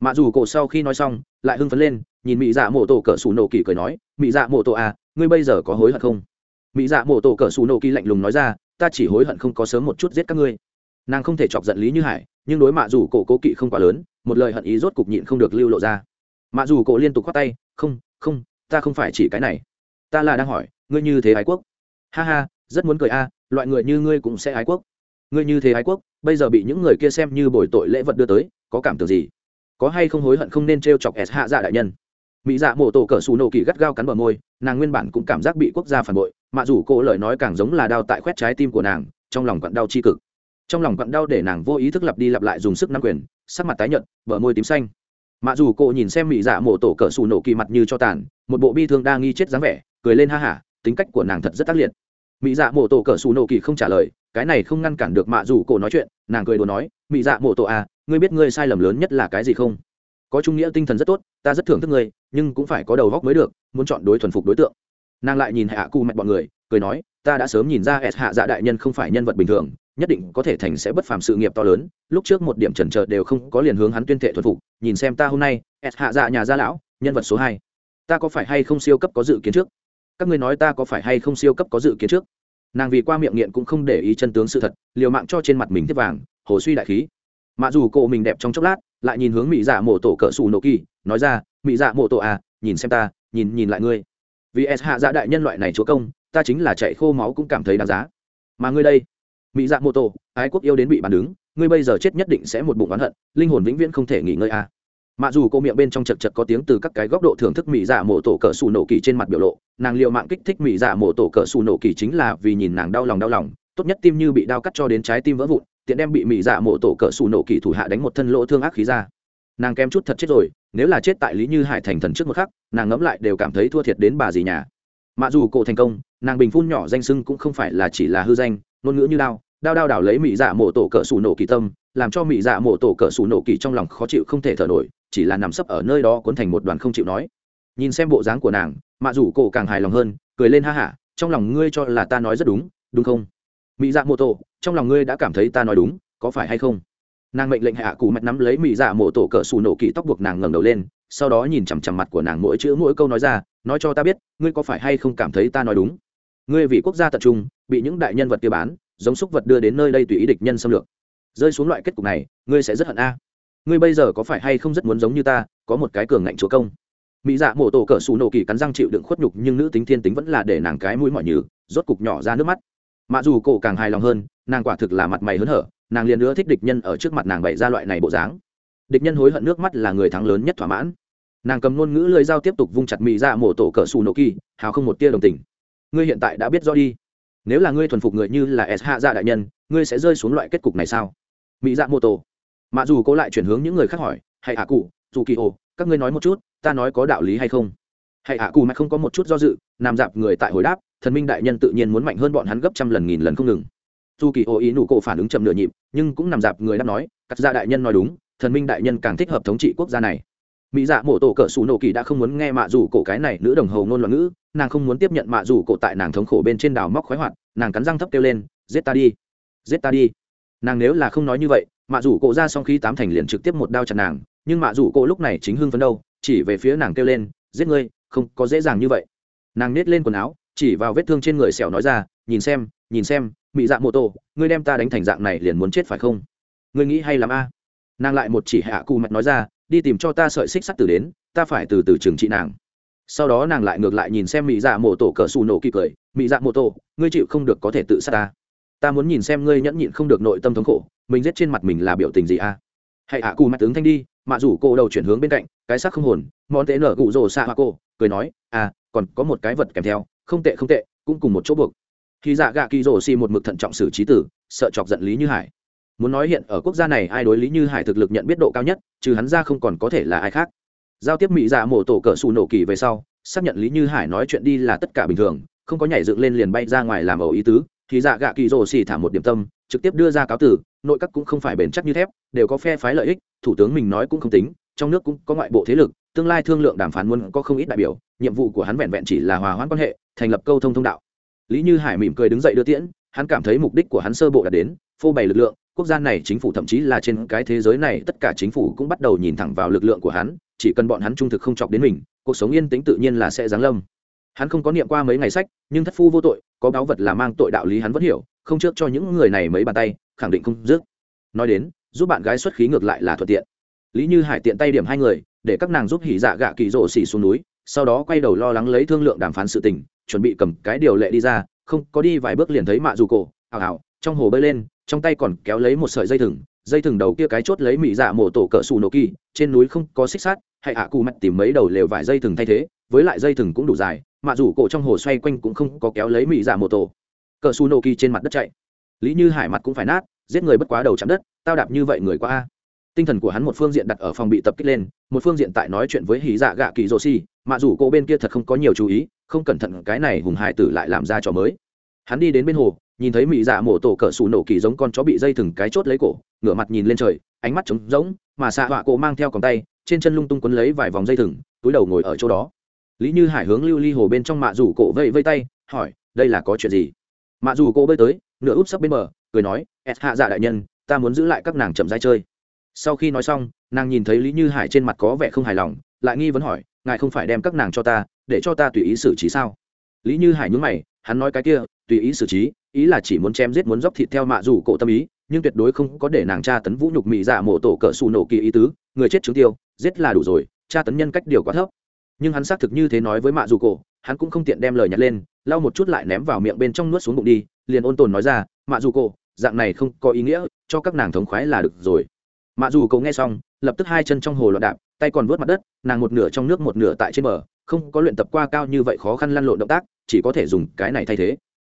Mã dù cổ sau khi nói xong, lại hưng phấn lên, nhìn mỹ dạ mộ tổ cỡ xù nổ kỳ cười nói mỹ dạ mộ tổ à ngươi bây giờ có hối hận không? Mỹ dạ mộ tổ cỡ xù nổ kỳ lạnh lùng nói ra, ta chỉ hối hận không có sớm một chút giết các ngươi. Nàng không thể chọc giận lý như hải, nhưng đối mạ dù cổ cố kỵ không quá lớn, một lời hận ý rốt cục nhịn không được lưu lộ ra. Mạ dù cổ liên tục khoát tay, không không, ta không phải chỉ cái này. Ta là đang hỏi, ngươi như thế ái quốc? Ha ha, rất muốn cười a, loại người như ngươi cũng sẽ ái quốc ngươi như thế ái quốc, bây giờ bị những người kia xem như bồi tội lễ vật đưa tới, có cảm tưởng gì? Có hay không hối hận không nên t r e o chọc s hạ dạ đại nhân? Mỹ dạ mổ tổ cỡ xù nổ kỳ gắt gao cắn bờ môi, nàng nguyên bản cũng cảm giác bị quốc gia phản bội, mà dù cô lời nói càng giống là đau tại khoét trái tim của nàng, trong lòng quặn đau c h i cực. Trong lòng quặn đau để nàng vô ý thức lặp đi lặp lại dùng sức nắm quyền, sắc mặt tái nhợt, bờ môi tím xanh. Mà dù cô nhìn xem mỹ dạ mổ tổ cỡ xù nổ kỳ mặt như cho tàn, một bộ bi thương đa nghi chết dáng vẻ, cười lên ha hả, tính cách của nàng thật rất tác liệt. Mỹ dạ mổ tổ cỡ xù nổ kỳ không trả lời cái này không ngăn cản được mạ dù cổ nói chuyện, nàng cười đồ nói, mị dạ mộ tổ à ngươi biết ngươi sai lầm lớn nhất là cái gì không? Có trung nghĩa tinh thần rất tốt, ta rất thưởng thức ngươi, nhưng cũng phải có đầu góc mới được, muốn chọn đối thuần phục đối tượng. Nàng lại nhìn hạ cu mạch bọn người, cười nói, ta đã sớm nhìn ra s hạ dạ đại nhân không phải nhân vật bình thường, nhất định có thể thành sẽ bất phàm sự nghiệp to lớn, lúc trước một điểm trần trờ đều không có liền hướng hắn tuyên thệ thuần phục, nhìn xem ta hôm nay, s hạ dạ nhà gia lão, nhân vật số hai. Ta có phải hay không siêu cấp có dự kiến trước? Các ngươi nói ta có phải hay không siêu cấp có dự kiến trước? Nàng vì qua miệng nghiện cũng không để ý chân tướng sự thật, liều mạng cho trên mặt mình tiếp vàng, hồ suy đại khí. Mà dù cổ mình đẹp trong chốc lát, lại nhìn hướng mỹ dạ mộ tổ cỡ xù nổ kỳ, nói ra mỹ dạ mộ tổ à nhìn xem ta, nhìn nhìn lại ngươi. Vì s hạ dạ đại nhân loại này chúa công, ta chính là chạy khô máu cũng cảm thấy đáng giá. Mà ngươi đây mỹ dạ mộ tổ, ái quốc yêu đến bị bàn đứng, ngươi bây giờ chết nhất định sẽ một bụng oán hận, linh hồn vĩnh viễn không thể nghỉ ngơi à mạ dù cô miệng bên trong chật chật có tiếng từ các cái góc độ thưởng thức mỹ giả dạ mổ tổ cỡ xù nổ kỳ trên mặt biểu lộ. Nàng liệu mạng kích thích mỹ giả dạ mổ tổ cỡ xù nổ kỳ chính là vì nhìn nàng đau lòng đau lòng. Tốt nhất tim như bị đau cắt cho đến trái tim vỡ vụn, tiện đem bị mỹ dạ mổ tổ cỡ xù nổ kỳ thủ hạ đánh một thân lỗ thương ác khí ra. Nàng kém chút thật chết rồi, nếu là chết tại lý như hải thành thần trước một khắc, nàng ngẫm lại đều cảm thấy thua thiệt đến bà gì nhà. Mạ dù cổ thành công, nàng bình phun nhỏ danh sưng cũng không phải là chỉ là hư danh, ngôn ngữ như đao đao đao đảo lấy mỹ dạ mổ tổ cỡ xù nổ kỳ tâm làm cho mỹ dạ Mộ tổ cỡ sủ nổ kỳ trong lòng khó chịu không thể thở nổi, chỉ là nằm sấp ở nơi đó cuốn thành một đoàn không chịu nói. Nhìn xem bộ dáng của nàng, mạ dù cổ càng hài lòng hơn, cười lên ha hả, trong lòng ngươi cho là ta nói rất đúng đúng không? Mỹ dạ Mộ tổ, trong lòng ngươi đã cảm thấy ta nói đúng, có phải hay không? Nàng mệnh lệnh hạ cụ mạch nắm lấy mỹ dạ mộ tổ cỡ sủ nổ kỳ tóc buộc nàng ngẩng đầu lên, sau đó nhìn chằm chằm mặt của nàng mỗi chữ mỗi câu nói ra, nói cho ta biết, ngươi có phải hay không cảm thấy ta nói đúng? Ngươi vì quốc gia tập trung, bị những đại nhân vật kia bán, giống xúc vật đưa đến nơi đây tùy ý địch nhân xâm lược rơi xuống loại kết cục này, ngươi sẽ rất hận a. Ngươi bây giờ có phải hay không rất muốn giống như ta, có một cái cường ngạnh chúa công? Mỹ dạ mổ tổ cỡ xù nổ kỳ cắn răng chịu đựng khuất nhục nhưng nữ tính thiên tính vẫn là để nàng cái mũi mọi nhừ, rốt cục nhỏ ra nước mắt. Mặc dù cổ càng hài lòng hơn, nàng quả thực là mặt mày hớn hở, nàng liền nữa thích địch nhân ở trước mặt nàng bày ra loại này bộ dáng. Địch nhân hối hận nước mắt là người thắng lớn nhất thỏa mãn. Nàng cầm ngôn ngữ lời giao tiếp tục vung chặt mỹ dạ mổ tổ cỡ xù nổ kỳ, hào không một tia đồng tình. Ngươi hiện tại đã biết rõ đi. Nếu là ngươi thuần phục người như là s hạ dạ đại nhân, ngươi sẽ rơi xuống loại kết cục này sao? Mỹ dạ mô tô, mà dù cô lại chuyển hướng những người khác hỏi hãy à cụ dù kỳ ồ các ngươi nói một chút ta nói có đạo lý hay không? Hãy à cụ mà không có một chút do dự nằm dạp người tại hồi đáp thần minh đại nhân tự nhiên muốn mạnh hơn bọn hắn gấp trăm lần nghìn lần không ngừng. Dù kỳ ô ý nụ cổ phản ứng chậm nửa nhịp nhưng cũng nằm dạp người đáp nói cắt ra đại nhân nói đúng thần minh đại nhân càng thích hợp thống trị quốc gia này. Mỹ dạ mổ tổ cỡ xù nổ kỳ đã không muốn nghe mạ dù cổ cái này nữ đồng hầu ngôn loạn ngữ nàng không muốn tiếp nhận mạ dù cổ tại nàng thống khổ bên trên đào móc khoái hoạt nàng cắn răng thấp kêu lên giết ta đi giết ta đi nàng nếu là không nói như vậy, mạ rủ cổ ra xong khi tám thành liền trực tiếp một đao chặt nàng, nhưng mạ rủ cổ lúc này chính hưng phấn đâu, chỉ về phía nàng kêu lên, giết ngươi, không có dễ dàng như vậy. Nàng nết lên quần áo, chỉ vào vết thương trên người sẹo nói ra, nhìn xem nhìn xem mỹ dạ mô tô ngươi đem ta đánh thành dạng này liền muốn chết phải không? Ngươi nghĩ hay lắm a? Nàng lại một chỉ hạ cù mạch nói ra, đi tìm cho ta sợi xích sắt tử đến, ta phải từ từ trừng trị nàng. Sau đó nàng lại ngược lại nhìn xem mỹ dạ mô tổ cờ xù nổ kỳ cười mỹ dạ mô tô ngươi chịu không được có thể tự sát ta ta muốn nhìn xem ngươi nhẫn nhịn không được nội tâm thống khổ, mình giết trên mặt mình là biểu tình gì a? Hãy à cù mặt tướng thanh đi, mạ rủ cô đầu chuyển hướng bên cạnh, cái xác không hồn, món tế nở cụ rồ xạ hoa cô cười nói à còn có một cái vật kèm theo, không tệ không tệ, cũng cùng một chỗ buộc. Khi dạ gạ kỳ rồ xì một mực thận trọng xử trí tử, sợ chọc giận lý như hải. Muốn nói hiện ở quốc gia này, ai đối lý như hải thực lực nhận biết độ cao nhất, trừ hắn ra không còn có thể là ai khác. Giao tiếp mỹ dạ mổ tổ cỡ xù nổ kỳ về sau, xác nhận lý như hải nói chuyện đi là tất cả bình thường, không có nhảy dựng lên liền bay ra ngoài làm ẩu ý tứ thì dạ gạ kỳ rồ xì thả một điểm tâm, trực tiếp đưa ra cáo tử nội các cũng không phải bền chắc như thép, đều có phe phái lợi ích, thủ tướng mình nói cũng không tính, trong nước cũng có ngoại bộ thế lực, tương lai thương lượng đàm phán muốn có không ít đại biểu, nhiệm vụ của hắn vẹn vẹn chỉ là hòa hoãn quan hệ, thành lập câu thông thông đạo. Lý như hải mỉm cười đứng dậy đưa tiễn, hắn cảm thấy mục đích của hắn sơ bộ đạt đến, phô bày lực lượng, quốc gia này chính phủ thậm chí là trên cái thế giới này, tất cả chính phủ cũng bắt đầu nhìn thẳng vào lực lượng của hắn, chỉ cần bọn hắn trung thực không chọc đến mình, cuộc sống yên tĩnh tự nhiên là sẽ giáng lâm hắn không có niệm qua mấy ngày sách, nhưng thất phu vô tội, có báu vật là mang tội đạo lý hắn vẫn hiểu, không trước cho những người này mấy bàn tay, khẳng định không dứt. Nói đến, giúp bạn gái xuất khí ngược lại là thuận tiện. Lý như hải tiện tay điểm hai người, để các nàng giúp hỉ dạ gạ kỳ rộ xỉ xuống núi, sau đó quay đầu lo lắng lấy thương lượng đàm phán sự tình, chuẩn bị cầm cái điều lệ đi ra, không có đi vài bước liền thấy mạ dù cổ ảo ảo trong hồ bơi lên, trong tay còn kéo lấy một sợi dây thừng dây thừng đầu kia cái chốt lấy mỹ dạ mổ tổ cỡ xù nổ kỳ, trên núi không có xích sắt hãy hạ cụ mạch tìm mấy đầu lều vải dây thừng thay thế với lại dây thừng cũng đủ dài mạ dù cổ trong hồ xoay quanh cũng không có kéo lấy mỹ dạ mô tổ. Cờ su nô kỳ trên mặt đất chạy. Lý như hải mặt cũng phải nát, giết người bất quá đầu chạm đất, tao đạp như vậy người qua a. Tinh thần của hắn một phương diện đặt ở phòng bị tập kích lên, một phương diện tại nói chuyện với hí dạ gạ kỳ rô si mạ dù cô bên kia thật không có nhiều chú ý, không cẩn thận cái này hùng hải tử lại làm ra trò mới. Hắn đi đến bên hồ, nhìn thấy mỹ dạ mổ tổ cỡ sủ nổ kỳ giống con chó bị dây thừng cái chốt lấy cổ, ngửa mặt nhìn lên trời, ánh mắt trống rỗng, mà xạ họa cổ mang theo còng tay, trên chân lung tung quấn lấy vài vòng dây thừng, túi đầu ngồi ở chỗ đó lý như hải hướng lưu ly hồ bên trong mạ rủ cổ vây vây tay, hỏi, đây là có chuyện gì? Mạ rủ cổ bơi tới, nửa úp sấp bên bờ, cười nói ẹt hạ dạ đại nhân, ta muốn giữ lại các nàng chậm dai chơi. Sau khi nói xong, nàng nhìn thấy lý như hải trên mặt có vẻ không hài lòng, lại nghi vấn hỏi, ngài không phải đem các nàng cho ta, để cho ta tùy ý xử trí sao? Lý như hải nhún mày, hắn nói cái kia, tùy ý xử trí, ý là chỉ muốn chém giết muốn dốc thịt theo mạ dù cổ tâm ý, nhưng tuyệt đối không có để nàng tra tấn vũ nhục mỹ giả mộ tổ cỡ xù nổ kỳ ý tứ, người chết trứng tiêu, giết là đủ rồi, tra tấn nhân cách điều quá thấp nhưng hắn xác thực như thế nói với mạ dù cổ, hắn cũng không tiện đem lời nhặt lên, lau một chút lại ném vào miệng bên trong nuốt xuống bụng đi, liền ôn tồn nói ra, mạ dù cổ, dạng này không có ý nghĩa, cho các nàng thống khoái là được rồi. Mạ dù cổ nghe xong, lập tức hai chân trong hồ loạn đạp, tay còn vớt mặt đất, nàng một nửa trong nước một nửa tại trên bờ, không có luyện tập qua cao như vậy khó khăn lăn lộn động tác, chỉ có thể dùng cái này thay thế.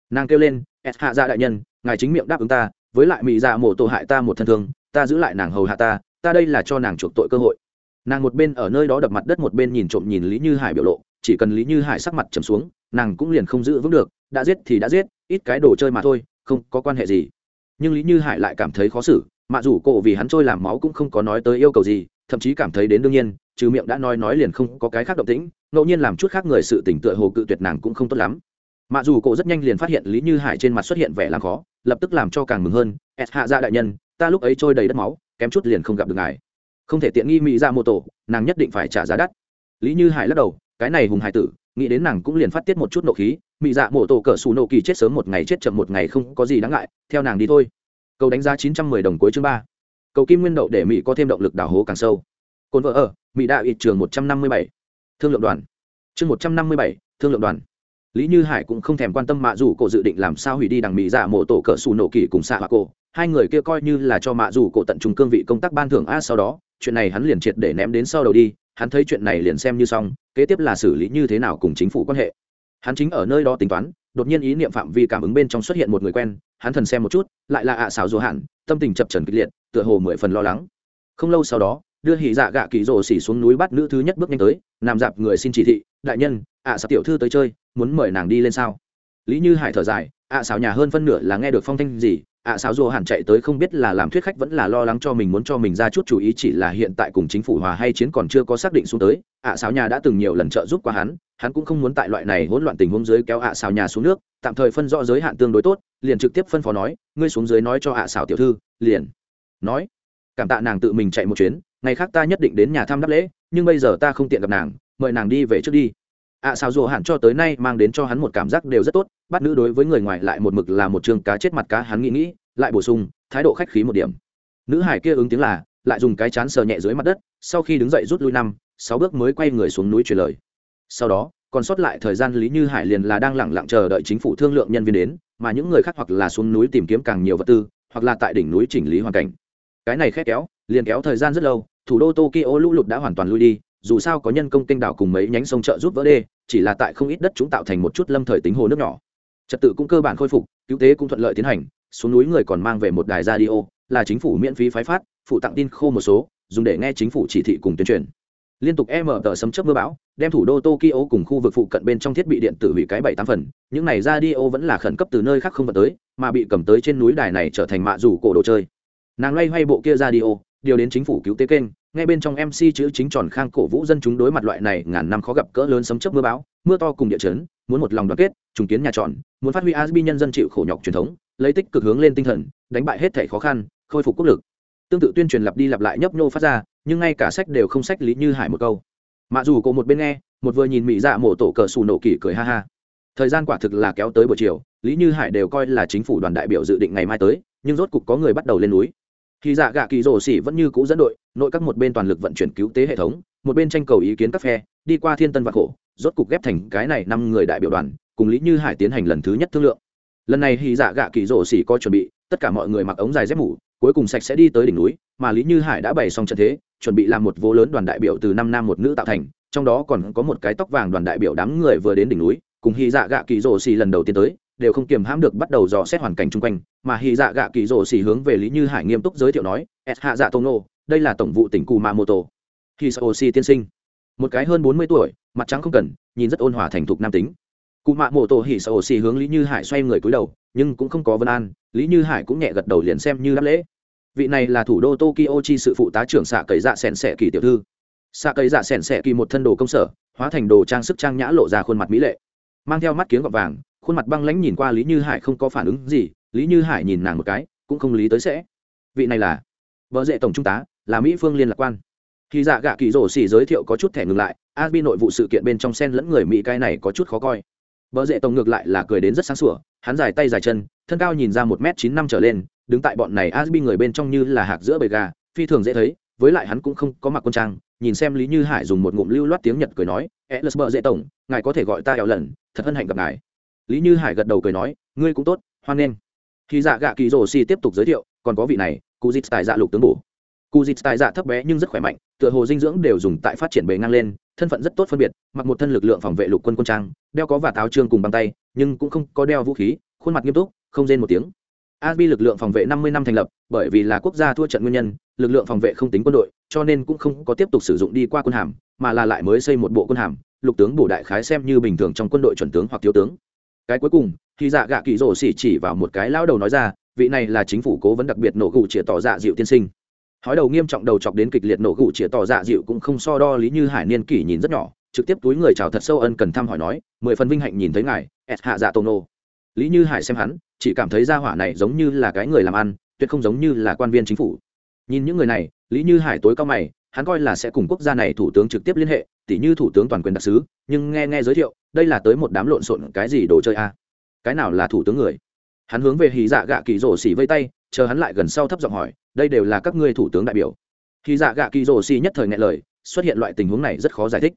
Nàng kêu lên s hạ ra đại nhân, ngài chính miệng đáp ứng ta, với lại mỹ dạ mổ tổ hại ta một thân thương, ta giữ lại nàng hầu hạ ta ta đây là cho nàng chuộc tội cơ hội nàng một bên ở nơi đó đập mặt đất, một bên nhìn trộm nhìn lý như hải biểu lộ, chỉ cần lý như hải sắc mặt trầm xuống, nàng cũng liền không giữ vững được, đã giết thì đã giết, ít cái đồ chơi mà thôi, không có quan hệ gì. Nhưng lý như hải lại cảm thấy khó xử, mặc dù cổ vì hắn trôi làm máu cũng không có nói tới yêu cầu gì, thậm chí cảm thấy đến đương nhiên, trừ miệng đã nói nói liền không có cái khác động tĩnh, ngẫu nhiên làm chút khác người sự tỉnh tựa hồ cự tuyệt nàng cũng không tốt lắm. Mặc dù cổ rất nhanh liền phát hiện lý như hải trên mặt xuất hiện vẻ làm khó, lập tức làm cho càng mừng hơn s hạ ra đại nhân, ta lúc ấy trôi đầy đất máu, kém chút liền không gặp được ngài không thể tiện nghi mỹ ra mô tổ, nàng nhất định phải trả giá đắt. Lý như hải lắc đầu, cái này hùng hải tử, nghĩ đến nàng cũng liền phát tiết một chút nộ khí, mỹ dạ mô tổ cỡ xù nộ kỳ chết sớm một ngày chết chậm một ngày không có gì đáng ngại, theo nàng đi thôi. Cầu đánh giá chín trăm mười đồng cuối chương ba. Cầu kim nguyên đậu để mỹ có thêm động lực đào hố càng sâu. Cồn vợ ở, mỹ đạo ít trường một trăm năm mươi bảy. Thương lượng đoàn. Chương một trăm năm mươi bảy, thương lượng đoàn. Lý như hải cũng không thèm quan tâm mạ dù cổ dự định làm sao hủy đi đằng mỹ dạ mộ tổ cỡ xù nổ kỳ cùng xạ hoa cổ. Hai người kia coi như là cho mạ dù cổ tận trung cương vị công tác ban thưởng a sau đó chuyện này hắn liền triệt để ném đến sau đầu đi, hắn thấy chuyện này liền xem như xong, kế tiếp là xử lý như thế nào cùng chính phủ quan hệ. Hắn chính ở nơi đó tính toán, đột nhiên ý niệm phạm vi cảm ứng bên trong xuất hiện một người quen, hắn thần xem một chút, lại là ạ à xào dù hạn tâm tình chập trần kịch liệt, tựa hồ mười phần lo lắng. Không lâu sau đó, đưa hỉ dạ gạ kỳ rồ xỉ xuống núi bắt nữ thứ nhất bước nhanh tới nằm dạp người xin chỉ thị, đại nhân, ạ à tiểu thư tới chơi, muốn mời nàng đi lên sao? Lý như hải thở dài, ạ à xào nhà hơn phân nửa là nghe được phong thanh gì ạ à, sáo rồ hẳn chạy tới không biết là làm thuyết khách vẫn là lo lắng cho mình muốn cho mình ra chút chú ý chỉ là hiện tại cùng chính phủ hòa hay chiến còn chưa có xác định xuống tới. ạ à, sáo nhà đã từng nhiều lần trợ giúp qua hắn hắn cũng không muốn tại loại này hỗn loạn tình huống dưới kéo ạ à, sáo nhà xuống nước tạm thời phân rõ giới hạn tương đối tốt liền trực tiếp phân phó nói ngươi xuống dưới nói cho ạ à, sáo tiểu thư liền nói. Cảm tạ nàng tự mình chạy một chuyến ngày khác ta nhất định đến nhà thăm đáp lễ nhưng bây giờ ta không tiện gặp nàng mời nàng đi về trước đi ạ à, sao dù hạn cho tới nay mang đến cho hắn một cảm giác đều rất tốt bắt nữ đối với người ngoài lại một mực là một trường cá chết mặt cá hắn nghĩ nghĩ lại bổ sung thái độ khách khí một điểm. Nữ hải kia ứng tiếng là lại dùng cái chán sờ nhẹ dưới mặt đất sau khi đứng dậy rút lui năm sáu bước mới quay người xuống núi truyền lời. Sau đó còn sót lại thời gian lý như hải liền là đang lẳng lặng chờ đợi chính phủ thương lượng nhân viên đến mà những người khác hoặc là xuống núi tìm kiếm càng nhiều vật tư hoặc là tại đỉnh núi chỉnh lý hoàn cảnh. Cái này khét kéo liền kéo thời gian rất lâu thủ đô tokyo lũ lụt đã hoàn toàn lui đi dù sao có nhân công kênh đảo cùng mấy nhánh sông trợ giúp vỡ đê chỉ là tại không ít đất chúng tạo thành một chút lâm thời tính hồ nước nhỏ. Trật tự cũng cơ bản khôi phục, cứu tế cũng thuận lợi tiến hành, xuống núi người còn mang về một đài radio, là chính phủ miễn phí phái phát, phụ tặng tin khô một số, dùng để nghe chính phủ chỉ thị cùng tuyên truyền. Liên tục em tờ sấm chấp mưa bão, đem thủ đô tokyo cùng khu vực phụ cận bên trong thiết bị điện tử hủy cái bảy tám phần, những này radio vẫn là khẩn cấp từ nơi khác không vận tới, mà bị cầm tới trên núi đài này trở thành mạ rủ cổ đồ chơi. Nàng loay hoay bộ kia radio điều đến chính phủ cứu tế kênh, ngay bên trong mc chữ chính tròn khang cổ vũ dân chúng đối mặt loại này ngàn năm khó gặp cỡ lớn sấm chớp mưa bão, mưa to cùng địa chấn, muốn một lòng đoàn kết, trùng kiến nhà tròn muốn phát huy asbi nhân dân chịu khổ nhọc truyền thống, lấy tích cực hướng lên tinh thần, đánh bại hết thể khó khăn, khôi phục quốc lực. Tương tự tuyên truyền lặp đi lặp lại nhấp nhô phát ra, nhưng ngay cả sách đều không sách lý như hải một câu. Mà dù cô một bên nghe, một vừa nhìn mỹ dạ mổ tổ cờ xù nổ kỷ cười ha ha. Thời gian quả thực là kéo tới buổi chiều, lý như hải đều coi là chính phủ đoàn đại biểu dự định ngày mai tới, nhưng rốt cục có người bắt đầu lên núi khi dạ gạ kỳ rổ xỉ vẫn như cũ dẫn đội, nội các một bên toàn lực vận chuyển cứu tế hệ thống, một bên tranh cầu ý kiến các phe, đi qua thiên tân và khổ, rốt cục ghép thành cái này năm người đại biểu đoàn, cùng lý như hải tiến hành lần thứ nhất thương lượng. Lần này hy dạ gạ kỳ rổ xỉ có chuẩn bị, tất cả mọi người mặc ống dài dép mũ, cuối cùng sạch sẽ đi tới đỉnh núi, mà lý như hải đã bày xong trận thế, chuẩn bị làm một vô lớn đoàn đại biểu từ năm nam một nữ tạo thành, trong đó còn có một cái tóc vàng đoàn đại biểu đám người vừa đến đỉnh núi, cùng hy dạ gạ kỳ rổ xỉ lần đầu tiên tới đều không kiềm hãm được bắt đầu dò xét hoàn cảnh chung quanh, mà hy dạ gạ kỳ rổ xỉ hướng về lý như hải nghiêm túc giới thiệu nói s hạ dạ tô nô, đây là tổng vụ tỉnh cù ma mô tô hy sa oxy tiên sinh. Một cái hơn bốn mươi tuổi, mặt trắng không cần, nhìn rất ôn hòa thành thục nam tính. Cụ mạ mô tô hỉ dạ sa oxy hướng lý như hải xoay người cúi đầu, nhưng cũng không có vân an, lý như hải cũng nhẹ gật đầu liền xem như đáp lễ. Vị này là thủ đô tokyo chi sự phụ tá trưởng xạ cấy dạ sẻn sẻ kỳ tiểu thư. Xạ cấy dạ sẻn sẻ kỳ một thân đồ công sở, hóa thành đồ trang sức trang nhã lộ ra khuôn mặt mỹ lệ, mang theo mắt kiếng gọt vàng khuôn mặt băng lãnh nhìn qua lý như hải không có phản ứng gì, lý như hải nhìn nàng một cái, cũng không lý tới sẽ. Vị này là vợ dệ tổng trung tá, là mỹ phương liên lạc quan. Khi dạ gạ kỳ rổ xỉ giới thiệu có chút thẻ ngừng lại asbi nội vụ sự kiện bên trong sen lẫn người mỹ cái này có chút khó coi. Vợ dệ tổng ngược lại là cười đến rất sáng sủa, hắn dài tay dài chân, thân cao nhìn ra một m chín năm trở lên, đứng tại bọn này asbi người bên trong như là hạc giữa bầy gà, phi thường dễ thấy, với lại hắn cũng không có mặc quân trang, nhìn xem lý như hải dùng một ngụm lưu loát tiếng nhật cười nói ellis bờ dễ tổng, ngài có thể gọi ta eo lần, thật hân hạnh gặp ngài lý như hải gật đầu cười nói, ngươi cũng tốt, hoan nghênh. Khi dạ gạ kỳ rổ xì tiếp tục giới thiệu, còn có vị này cụ Dịt tài dạ lục tướng bổ. Cụ dịch tài dạ thấp bé nhưng rất khỏe mạnh, tựa hồ dinh dưỡng đều dùng tại phát triển bề ngang lên, thân phận rất tốt phân biệt, mặc một thân lực lượng phòng vệ lục quân quân trang, đeo có và táo trương cùng bàn tay, nhưng cũng không có đeo vũ khí, khuôn mặt nghiêm túc, không rên một tiếng. Asbi lực lượng phòng vệ năm mươi năm thành lập, bởi vì là quốc gia thua trận nguyên nhân, lực lượng phòng vệ không tính quân đội, cho nên cũng không có tiếp tục sử dụng đi qua quân hàm, mà là lại mới xây một bộ quân hàm, lục tướng bổ đại khái xem như bình thường trong quân đội chuẩn tướng hoặc thiếu tướng cái cuối cùng khi dạ gạ kỳ rổ xỉ chỉ vào một cái lao đầu nói ra, vị này là chính phủ cố vấn đặc biệt nổ gù chĩa tỏ dạ dịu tiên sinh. Hói đầu nghiêm trọng đầu chọc đến kịch liệt nổ gù chĩa tỏ dạ dịu cũng không so đo lý như hải niên kỷ nhìn rất nhỏ, trực tiếp túi người chào thật sâu ân cần thăm hỏi nói, mười phần vinh hạnh nhìn thấy ngài s hạ dạ tôn nô. Lý như hải xem hắn, chỉ cảm thấy gia hỏa này giống như là cái người làm ăn, tuyệt không giống như là quan viên chính phủ. Nhìn những người này, lý như hải tối cao mày, hắn coi là sẽ cùng quốc gia này thủ tướng trực tiếp liên hệ tỉ như thủ tướng toàn quyền đặc sứ nhưng nghe nghe giới thiệu đây là tới một đám lộn xộn cái gì đồ chơi a cái nào là thủ tướng người hắn hướng về hì dạ gạ kỳ rổ xỉ vây tay chờ hắn lại gần sau thấp giọng hỏi đây đều là các ngươi thủ tướng đại biểu hì dạ gạ kỳ rổ xỉ nhất thời ngại lời xuất hiện loại tình huống này rất khó giải thích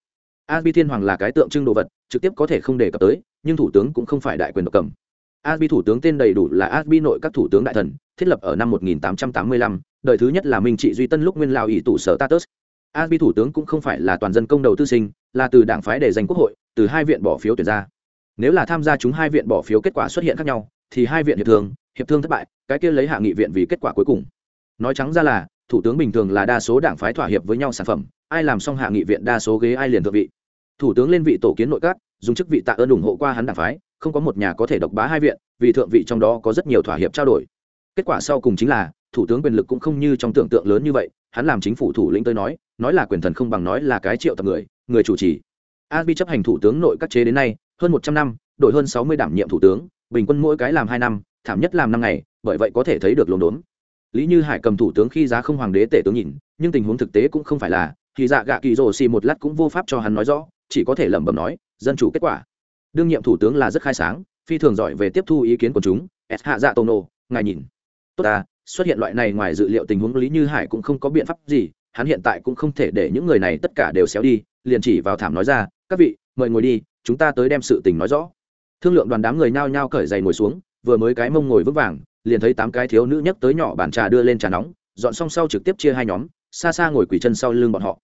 Abi Thiên Hoàng là cái tượng trưng đồ vật, trực tiếp có thể không đề cập tới, nhưng thủ tướng cũng không phải đại quyền độc cầm. Abi thủ tướng tên đầy đủ là Abi nội các thủ tướng đại thần, thiết lập ở năm 1885, đời thứ nhất là Minh Trị Duy Tân lúc nguyên lao ủy tụ sở Tatus. Abi thủ tướng cũng không phải là toàn dân công đầu tư sinh, là từ đảng phái để giành quốc hội, từ hai viện bỏ phiếu tuyển ra. Nếu là tham gia chúng hai viện bỏ phiếu kết quả xuất hiện khác nhau, thì hai viện hiệp thương, hiệp thương thất bại, cái kia lấy hạ nghị viện vì kết quả cuối cùng. Nói trắng ra là, thủ tướng bình thường là đa số đảng phái thỏa hiệp với nhau sản phẩm, ai làm xong hạ nghị viện đa số ghế ai liền thượng vị thủ tướng lên vị tổ kiến nội các dùng chức vị tạ ơn ủng hộ qua hắn đảng phái không có một nhà có thể độc bá hai viện vì thượng vị trong đó có rất nhiều thỏa hiệp trao đổi kết quả sau cùng chính là thủ tướng quyền lực cũng không như trong tưởng tượng lớn như vậy hắn làm chính phủ thủ lĩnh tới nói nói là quyền thần không bằng nói là cái triệu tập người người chủ trì. Asbi chấp hành thủ tướng nội các chế đến nay, hơn một trăm năm, đổi hơn sáu mươi đảm nhiệm thủ tướng, bình quân mỗi cái làm hai năm, thảm nhất làm năm ngày, bởi vậy có thể thấy được lồn đốn. Lý như hải cầm thủ tướng khi giá không hoàng đế tể tướng nhìn, nhưng tình huống thực tế cũng không phải là, thì dạ gạ kỳ rồ xì một lát cũng vô pháp cho hắn nói rõ, chỉ có thể lẩm bẩm nói, dân chủ kết quả. Đương nhiệm thủ tướng là rất khai sáng, phi thường giỏi về tiếp thu ý kiến của chúng, s hạ dạ tô nô, ngài nhìn. Tốt ta xuất hiện loại này ngoài dự liệu tình huống, lý như hải cũng không có biện pháp gì, hắn hiện tại cũng không thể để những người này tất cả đều xéo đi, liền chỉ vào thảm nói ra, các vị, mời ngồi đi, chúng ta tới đem sự tình nói rõ. Thương lượng đoàn đám người nhao nhao cởi giày ngồi xuống, vừa mới cái mông ngồi vững vàng, liền thấy tám cái thiếu nữ nhấc tới nhỏ bàn trà đưa lên trà nóng, dọn xong sau trực tiếp chia hai nhóm, xa xa ngồi quỳ chân sau lưng bọn họ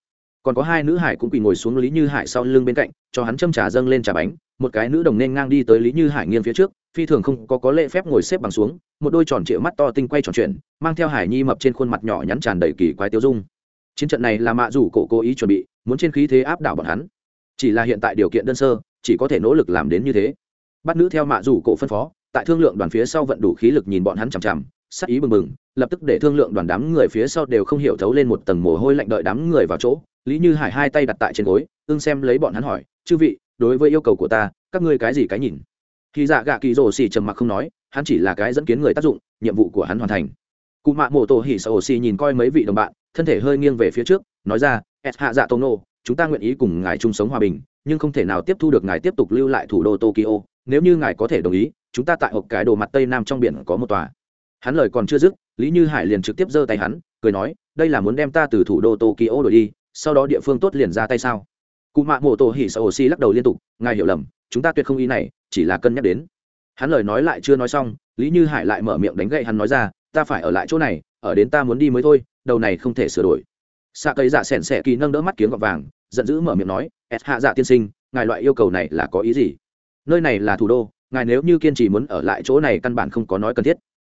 còn có hai nữ hải cũng quỳ ngồi xuống lý như hải sau lưng bên cạnh, cho hắn châm trà dâng lên trà bánh. Một cái nữ đồng nên ngang đi tới lý như hải nghiêng phía trước, phi thường không có có lễ phép ngồi xếp bằng xuống, một đôi tròn trịa mắt to tinh quay tròn chuyện mang theo hải nhi mập trên khuôn mặt nhỏ nhắn tràn đầy kỳ quái tiêu dung. Chiến trận này là mạ rủ cổ cố ý chuẩn bị, muốn trên khí thế áp đảo bọn hắn. Chỉ là hiện tại điều kiện đơn sơ, chỉ có thể nỗ lực làm đến như thế. Bắt nữ theo mạ rủ cổ phân phó, tại thương lượng đoàn phía sau vận đủ khí lực nhìn bọn hắn chằm chằm, sắc ý bừng bừng, lập tức để thương lượng đoàn đám người phía sau đều không hiểu thấu lên một tầng mồ hôi lạnh đợi đám người vào chỗ lý như hải hai tay đặt tại trên gối, ưng xem lấy bọn hắn hỏi, chư vị, đối với yêu cầu của ta, các ngươi cái gì cái nhìn? Khi dạ gạ kỳ rổ xì trầm mặc không nói, hắn chỉ là cái dẫn kiến người tác dụng, nhiệm vụ của hắn hoàn thành. Cụ mạ mổ tổ hỉ sợ ổ xì nhìn coi mấy vị đồng bạn, thân thể hơi nghiêng về phía trước, nói ra s hạ dạ tô nô, chúng ta nguyện ý cùng ngài chung sống hòa bình, nhưng không thể nào tiếp thu được ngài tiếp tục lưu lại thủ đô tokyo. Nếu như ngài có thể đồng ý, chúng ta tại hộp cái đồ mặt tây nam trong biển có một tòa. Hắn lời còn chưa dứt, lý như hải liền trực tiếp giơ tay hắn, cười nói, đây là muốn đem ta từ thủ đô tokyo đổi đi sau đó địa phương tốt liền ra tay sao? Cụ mạ mổ tổ hỉ sợ ổ xi lắc đầu liên tục, ngài hiểu lầm, chúng ta tuyệt không ý này, chỉ là cân nhắc đến. Hắn lời nói lại chưa nói xong, lý như hải lại mở miệng đánh gậy hắn nói ra, ta phải ở lại chỗ này, ở đến ta muốn đi mới thôi, đầu này không thể sửa đổi. Xạ cây dạ sẻn sẻ kỳ nâng đỡ mắt kiếm gọt vàng, giận dữ mở miệng nói s hạ dạ tiên sinh, ngài loại yêu cầu này là có ý gì? Nơi này là thủ đô, ngài nếu như kiên trì muốn ở lại chỗ này căn bản không có nói cần thiết.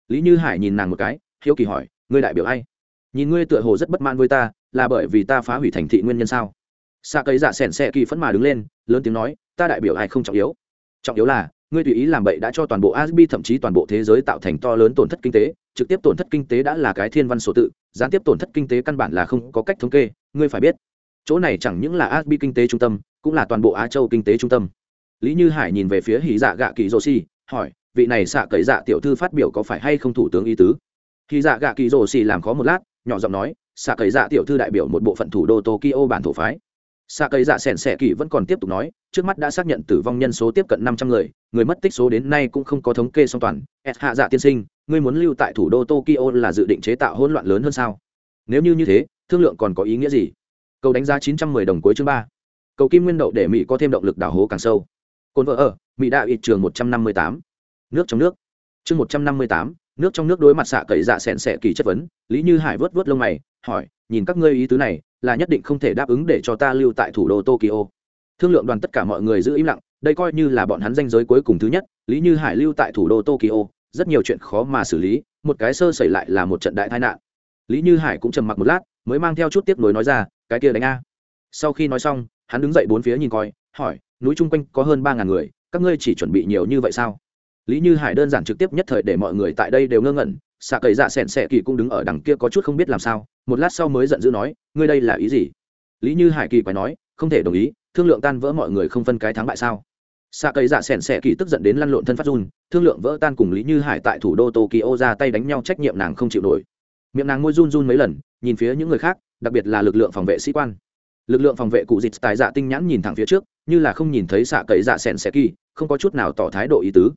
Lý như hải nhìn nàng một cái, hiếu kỳ hỏi, ngươi đại biểu ai? Nhìn ngươi tựa hồ rất bất mãn với ta, là bởi vì ta phá hủy thành thị nguyên nhân sao? Xa cấy giả dạ sẻn xẻ kỳ phẫn mà đứng lên, lớn tiếng nói, ta đại biểu ai không trọng yếu? Trọng yếu là, ngươi tùy ý làm bậy đã cho toàn bộ asbi thậm chí toàn bộ thế giới tạo thành to lớn tổn thất kinh tế, trực tiếp tổn thất kinh tế đã là cái thiên văn số tự, gián tiếp tổn thất kinh tế căn bản là không có cách thống kê, ngươi phải biết. Chỗ này chẳng những là asbi kinh tế trung tâm, cũng là toàn bộ á châu kinh tế trung tâm. Lý như hải nhìn về phía hỉ dạ gạ kỳ rô si hỏi, vị này xạ cậy dạ tiểu thư phát biểu có phải hay không thủ tướng ý tứ? Hỉ dạ gạ kỳ rô si làm khó một lát nhỏ giọng nói, xạ cầy dạ tiểu thư đại biểu một bộ phận thủ đô tokyo bản thổ phái. Xạ cầy dạ sẻn sẻ kỳ vẫn còn tiếp tục nói, trước mắt đã xác nhận tử vong nhân số tiếp cận năm trăm người người mất tích số đến nay cũng không có thống kê song toàn. S hạ dạ tiên sinh, ngươi muốn lưu tại thủ đô tokyo là dự định chế tạo hỗn loạn lớn hơn sao? Nếu như như thế, thương lượng còn có ý nghĩa gì? Câu đánh giá chín trăm mười đồng cuối chương ba. Cầu kim nguyên đậu để mỹ có thêm động lực đào hố càng sâu. Cồn vợ ở, mỹ đạo ít trường một trăm năm mươi tám. Nước trong nước. Chương một trăm năm mươi tám nước trong nước đối mặt xạ cậy dạ sẹn sẹ kỳ chất vấn, lý như hải vớt vớt lông mày, hỏi, nhìn các ngươi ý tứ này, là nhất định không thể đáp ứng để cho ta lưu tại thủ đô tokyo. Thương lượng đoàn tất cả mọi người giữ im lặng, đây coi như là bọn hắn danh giới cuối cùng thứ nhất, lý như hải lưu tại thủ đô tokyo, rất nhiều chuyện khó mà xử lý, một cái sơ xảy lại là một trận đại tai nạn. Lý như hải cũng trầm mặc một lát, mới mang theo chút tiếp nối nói ra, cái kia đánh a. Sau khi nói xong, hắn đứng dậy bốn phía nhìn coi, hỏi, núi chung quanh có hơn ba ngàn người, các ngươi chỉ chuẩn bị nhiều như vậy sao? Lý như hải đơn giản trực tiếp nhất thời để mọi người tại đây đều ngơ ngẩn xạ cậy dạ Sẻn Sẻ kỳ cũng đứng ở đằng kia có chút không biết làm sao, một lát sau mới giận dữ nói, ngươi đây là ý gì? Lý như hải kỳ quái nói, không thể đồng ý, thương lượng tan vỡ mọi người không phân cái thắng bại sao? Xạ cậy dạ Sẻn Sẻ kỳ tức giận đến lăn lộn thân phát run, thương lượng vỡ tan cùng lý như hải tại thủ đô tokyo ra tay đánh nhau trách nhiệm nàng không chịu nổi. Miệng nàng môi run run mấy lần, nhìn phía những người khác, đặc biệt là lực lượng phòng vệ sĩ quan. Lực lượng phòng vệ cụ dịch tài dạ tinh nhãn nhìn thẳng phía trước, như là không nhìn thấy xạ cậy dạ Sẻn Sẻ kỳ, không có chút nào tỏ thái độ ý tứ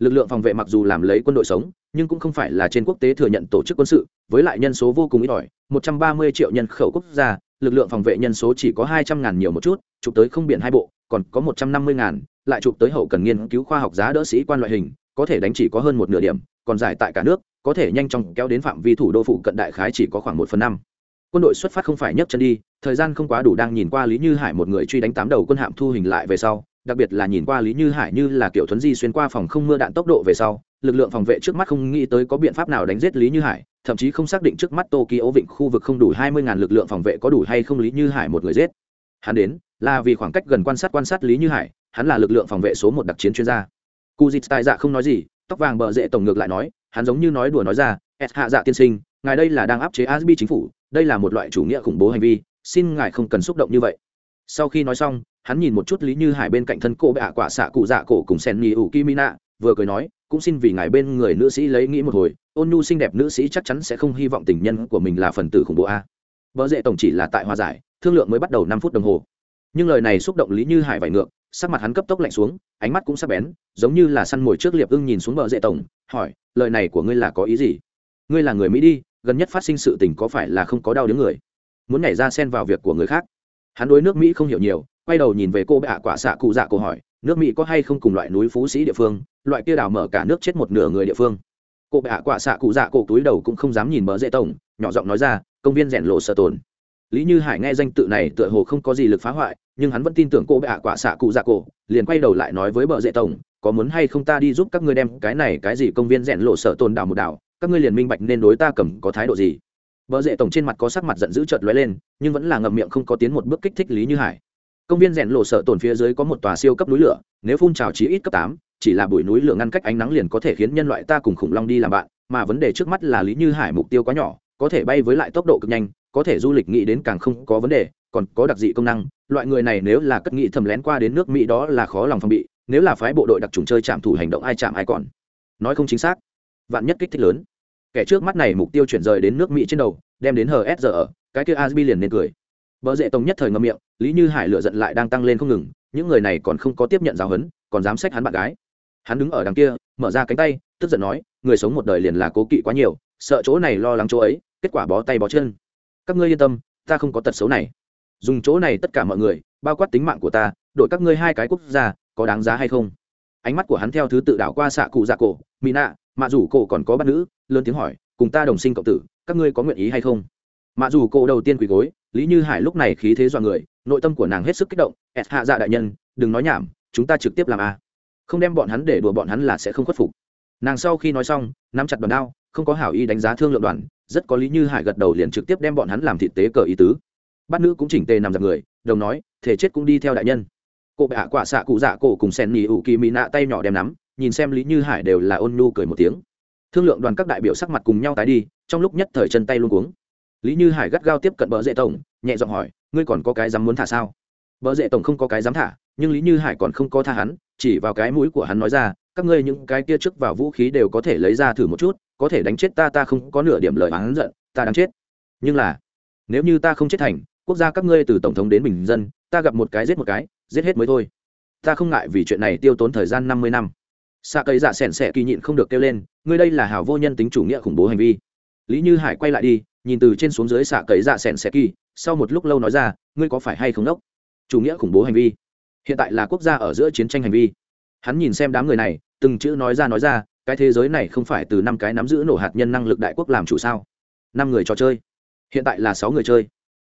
lực lượng phòng vệ mặc dù làm lấy quân đội sống, nhưng cũng không phải là trên quốc tế thừa nhận tổ chức quân sự, với lại nhân số vô cùng ít ỏi, một trăm ba mươi triệu nhân khẩu quốc gia, lực lượng phòng vệ nhân số chỉ có hai trăm ngàn nhiều một chút, chụp tới không biển hai bộ, còn có một trăm năm mươi ngàn, lại chụp tới hậu cần nghiên cứu khoa học giá đỡ sĩ quan loại hình, có thể đánh chỉ có hơn một nửa điểm, còn giải tại cả nước, có thể nhanh chóng kéo đến phạm vi thủ đô phụ cận đại khái chỉ có khoảng một phần năm quân đội xuất phát không phải nhấc chân đi, thời gian không quá đủ đang nhìn qua lý như hải một người truy đánh tám đầu quân hạm thu hình lại về sau, đặc biệt là nhìn qua lý như hải như là kiểu thuấn di xuyên qua phòng không mưa đạn tốc độ về sau, lực lượng phòng vệ trước mắt không nghĩ tới có biện pháp nào đánh giết lý như hải, thậm chí không xác định trước mắt tokyo vịnh khu vực không đủ hai mươi ngàn lực lượng phòng vệ có đủ hay không lý như hải một người giết. Hắn đến, là vì khoảng cách gần quan sát quan sát lý như hải, hắn là lực lượng phòng vệ số một đặc chiến chuyên gia. Cụ dịch tài dạ không nói gì, tóc vàng bờ rễ tổng ngược lại nói, hắn giống như nói đùa nói ra s hạ dạ tiên sinh ngài đây là đang áp chế asbi chính phủ, đây là một loại chủ nghĩa khủng bố hành vi, xin ngài không cần xúc động như vậy. Sau khi nói xong, hắn nhìn một chút lý như hải bên cạnh thân cô bạ quả xạ cụ dạ cổ cùng sen nhì ủ kimina vừa cười nói, cũng xin vì ngài bên người nữ sĩ lấy nghĩ một hồi, ôn nhu xinh đẹp nữ sĩ chắc chắn sẽ không hy vọng tình nhân của mình là phần tử khủng bố a. Vợ dễ tổng chỉ là tại hòa giải, thương lượng mới bắt đầu năm phút đồng hồ. Nhưng lời này xúc động lý như hải vải ngược, sắc mặt hắn cấp tốc lạnh xuống, ánh mắt cũng sắc bén, giống như là săn mồi trước liệp ưng nhìn xuống bờ dễ tổng, hỏi, lời này của ngươi là có ý gì? Ngươi là người mỹ đi gần nhất phát sinh sự tình có phải là không có đau đớn người? Muốn nhảy ra xen vào việc của người khác. Hắn đối nước mỹ không hiểu nhiều, quay đầu nhìn về cô bệ hạ quả xạ cụ dạ cổ hỏi, nước mỹ có hay không cùng loại núi phú sĩ địa phương, loại kia đào mở cả nước chết một nửa người địa phương? Cô bệ hạ quả xạ cụ dạ cổ túi đầu cũng không dám nhìn bờ dễ tổng, nhỏ giọng nói ra, công viên rèn lộ sợ tồn. Lý như hải nghe danh tự này tựa hồ không có gì lực phá hoại, nhưng hắn vẫn tin tưởng cô bệ hạ quả xạ cụ dạ cổ, liền quay đầu lại nói với bờ dễ tổng, có muốn hay không ta đi giúp các ngươi đem cái này cái gì công viên rèn lộ sợ tồn đào một đào các ngươi liền minh bạch nên đối ta cầm có thái độ gì Bờ rễ tổng trên mặt có sắc mặt giận dữ chợt lóe lên, nhưng vẫn là ngậm miệng không có tiến một bước kích thích Lý Như Hải. Công viên rèn lộ sợ tổn phía dưới có một tòa siêu cấp núi lửa, nếu phun trào chí ít cấp tám, chỉ là bụi núi lửa ngăn cách ánh nắng liền có thể khiến nhân loại ta cùng khủng long đi làm bạn, mà vấn đề trước mắt là Lý Như Hải mục tiêu quá nhỏ, có thể bay với lại tốc độ cực nhanh, có thể du lịch nghĩ đến càng không có vấn đề, còn có đặc dị công năng, loại người này nếu là cất nghị thầm lén qua đến nước Mỹ đó là khó lòng phòng bị, nếu là phái bộ đội đặc trùng chơi chạm thủ hành động ai chạm ai còn. Nói không chính xác. Vạn nhất kích thích lớn kẻ trước mắt này mục tiêu chuyển rời đến nước mỹ trên đầu, đem đến hờ ếch ở, cái kia asbi liền nên cười. Vợ dễ tông nhất thời ngâm miệng, lý như hải lựa giận lại đang tăng lên không ngừng, những người này còn không có tiếp nhận giáo huấn, còn dám sách hắn bạn gái. Hắn đứng ở đằng kia, mở ra cánh tay, tức giận nói, người sống một đời liền là cố kỵ quá nhiều, sợ chỗ này lo lắng chỗ ấy, kết quả bó tay bó chân. Các ngươi yên tâm, ta không có tật xấu này. Dùng chỗ này tất cả mọi người, bao quát tính mạng của ta Đội các ngươi hai cái quốc gia, có đáng giá hay không? Ánh mắt của hắn theo thứ tự đảo qua xạ cụ dạ cổ mỹ nạ mạ dù cổ còn có bắt nữ, lớn tiếng hỏi, cùng ta đồng sinh cộng tử, các ngươi có nguyện ý hay không? Mạ dù cổ đầu tiên quỳ gối, lý như hải lúc này khí thế dọa người, nội tâm của nàng hết sức kích động, ẹt hạ dạ đại nhân, đừng nói nhảm, chúng ta trực tiếp làm a. Không đem bọn hắn để đùa bọn hắn là sẽ không khuất phục. Nàng sau khi nói xong, nắm chặt đòn đao, không có hảo ý đánh giá thương lượng đoàn, rất có lý như hải gật đầu liền trực tiếp đem bọn hắn làm thị tế cờ ý tứ. Bát nữ cũng chỉnh tề nằm giặc người, đồng nói, thể chết cũng đi theo đại nhân. Cô bệ hạ quả xạ cụ dạ cổ cùng sen nhì ủ kỳ mỹ nạ tay nhỏ đem nắm nhìn xem lý như hải đều là ôn nhu cười một tiếng. Thương lượng đoàn các đại biểu sắc mặt cùng nhau tái đi, trong lúc nhất thời chân tay luôn cuống. Lý như hải gắt gao tiếp cận bờ dễ tổng, nhẹ giọng hỏi, ngươi còn có cái dám muốn thả sao? Bờ dễ tổng không có cái dám thả, nhưng lý như hải còn không có tha hắn, chỉ vào cái mũi của hắn nói ra, các ngươi những cái kia trước vào vũ khí đều có thể lấy ra thử một chút, có thể đánh chết ta ta không có nửa điểm lời hắn giận, ta đáng chết. Nhưng là, nếu như ta không chết thành, quốc gia các ngươi từ tổng thống đến bình dân, ta gặp một cái giết một cái, giết hết mới thôi. Ta không ngại vì chuyện này tiêu tốn thời gian năm mươi năm xạ cây dạ sẻn sẻ kỳ nhịn không được kêu lên, ngươi đây là hào vô nhân tính chủ nghĩa khủng bố hành vi. Lý như hải quay lại đi, nhìn từ trên xuống dưới xạ cây dạ sẻn sẻ kỳ, sau một lúc lâu nói ra, ngươi có phải hay không đốc? Chủ nghĩa khủng bố hành vi. Hiện tại là quốc gia ở giữa chiến tranh hành vi. Hắn nhìn xem đám người này, từng chữ nói ra nói ra, cái thế giới này không phải từ năm cái nắm giữ nổ hạt nhân năng lực đại quốc làm chủ sao? Năm người trò chơi. Hiện tại là sáu người chơi.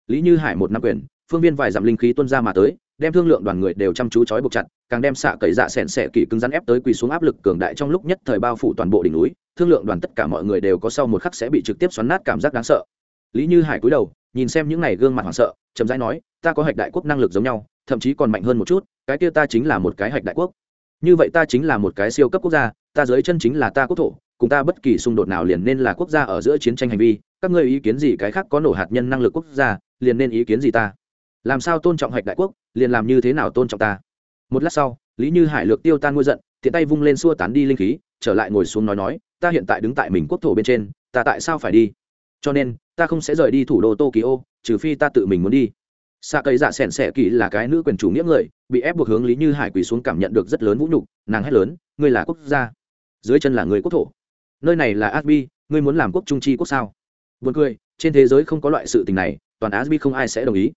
Lý như hải một năm quyền, phương viên vài dặm linh khí tuân ra mà tới, đem thương lượng đoàn người đều chăm chú chói buộc chặt càng đem xạ cậy dạ sẹn sẹ kỳ cứng rắn ép tới quỳ xuống áp lực cường đại trong lúc nhất thời bao phủ toàn bộ đỉnh núi. Thương lượng đoàn tất cả mọi người đều có sau một khắc sẽ bị trực tiếp xoắn nát cảm giác đáng sợ. Lý như hải cúi đầu, nhìn xem những này gương mặt hoảng sợ, chậm rãi nói, ta có hạch đại quốc năng lực giống nhau, thậm chí còn mạnh hơn một chút, cái kia ta chính là một cái hạch đại quốc. Như vậy ta chính là một cái siêu cấp quốc gia, ta dưới chân chính là ta quốc thổ, cùng ta bất kỳ xung đột nào liền nên là quốc gia ở giữa chiến tranh hành vi, các ngươi ý kiến gì cái khác có nổ hạt nhân năng lực quốc gia, liền nên ý kiến gì ta? Làm sao tôn trọng hạch đại quốc, liền làm như thế nào tôn trọng ta? Một lát sau lý như hải lược tiêu tan ngôi giận tiện tay vung lên xua tán đi linh khí trở lại ngồi xuống nói nói ta hiện tại đứng tại mình quốc thổ bên trên ta tại sao phải đi? Cho nên ta không sẽ rời đi thủ đô tokyo trừ phi ta tự mình muốn đi. Xạ cây dạ sẻn sẻ kỳ là cái nữ quyền chủ nghĩa người bị ép buộc hướng lý như hải quỳ xuống cảm nhận được rất lớn vũ nhục nàng hét lớn ngươi là quốc gia. Dưới chân là người quốc thổ. Nơi này là asbi ngươi muốn làm quốc trung chi quốc sao? Buồn cười, trên thế giới không có loại sự tình này, toàn Asbi không ai sẽ đồng ý.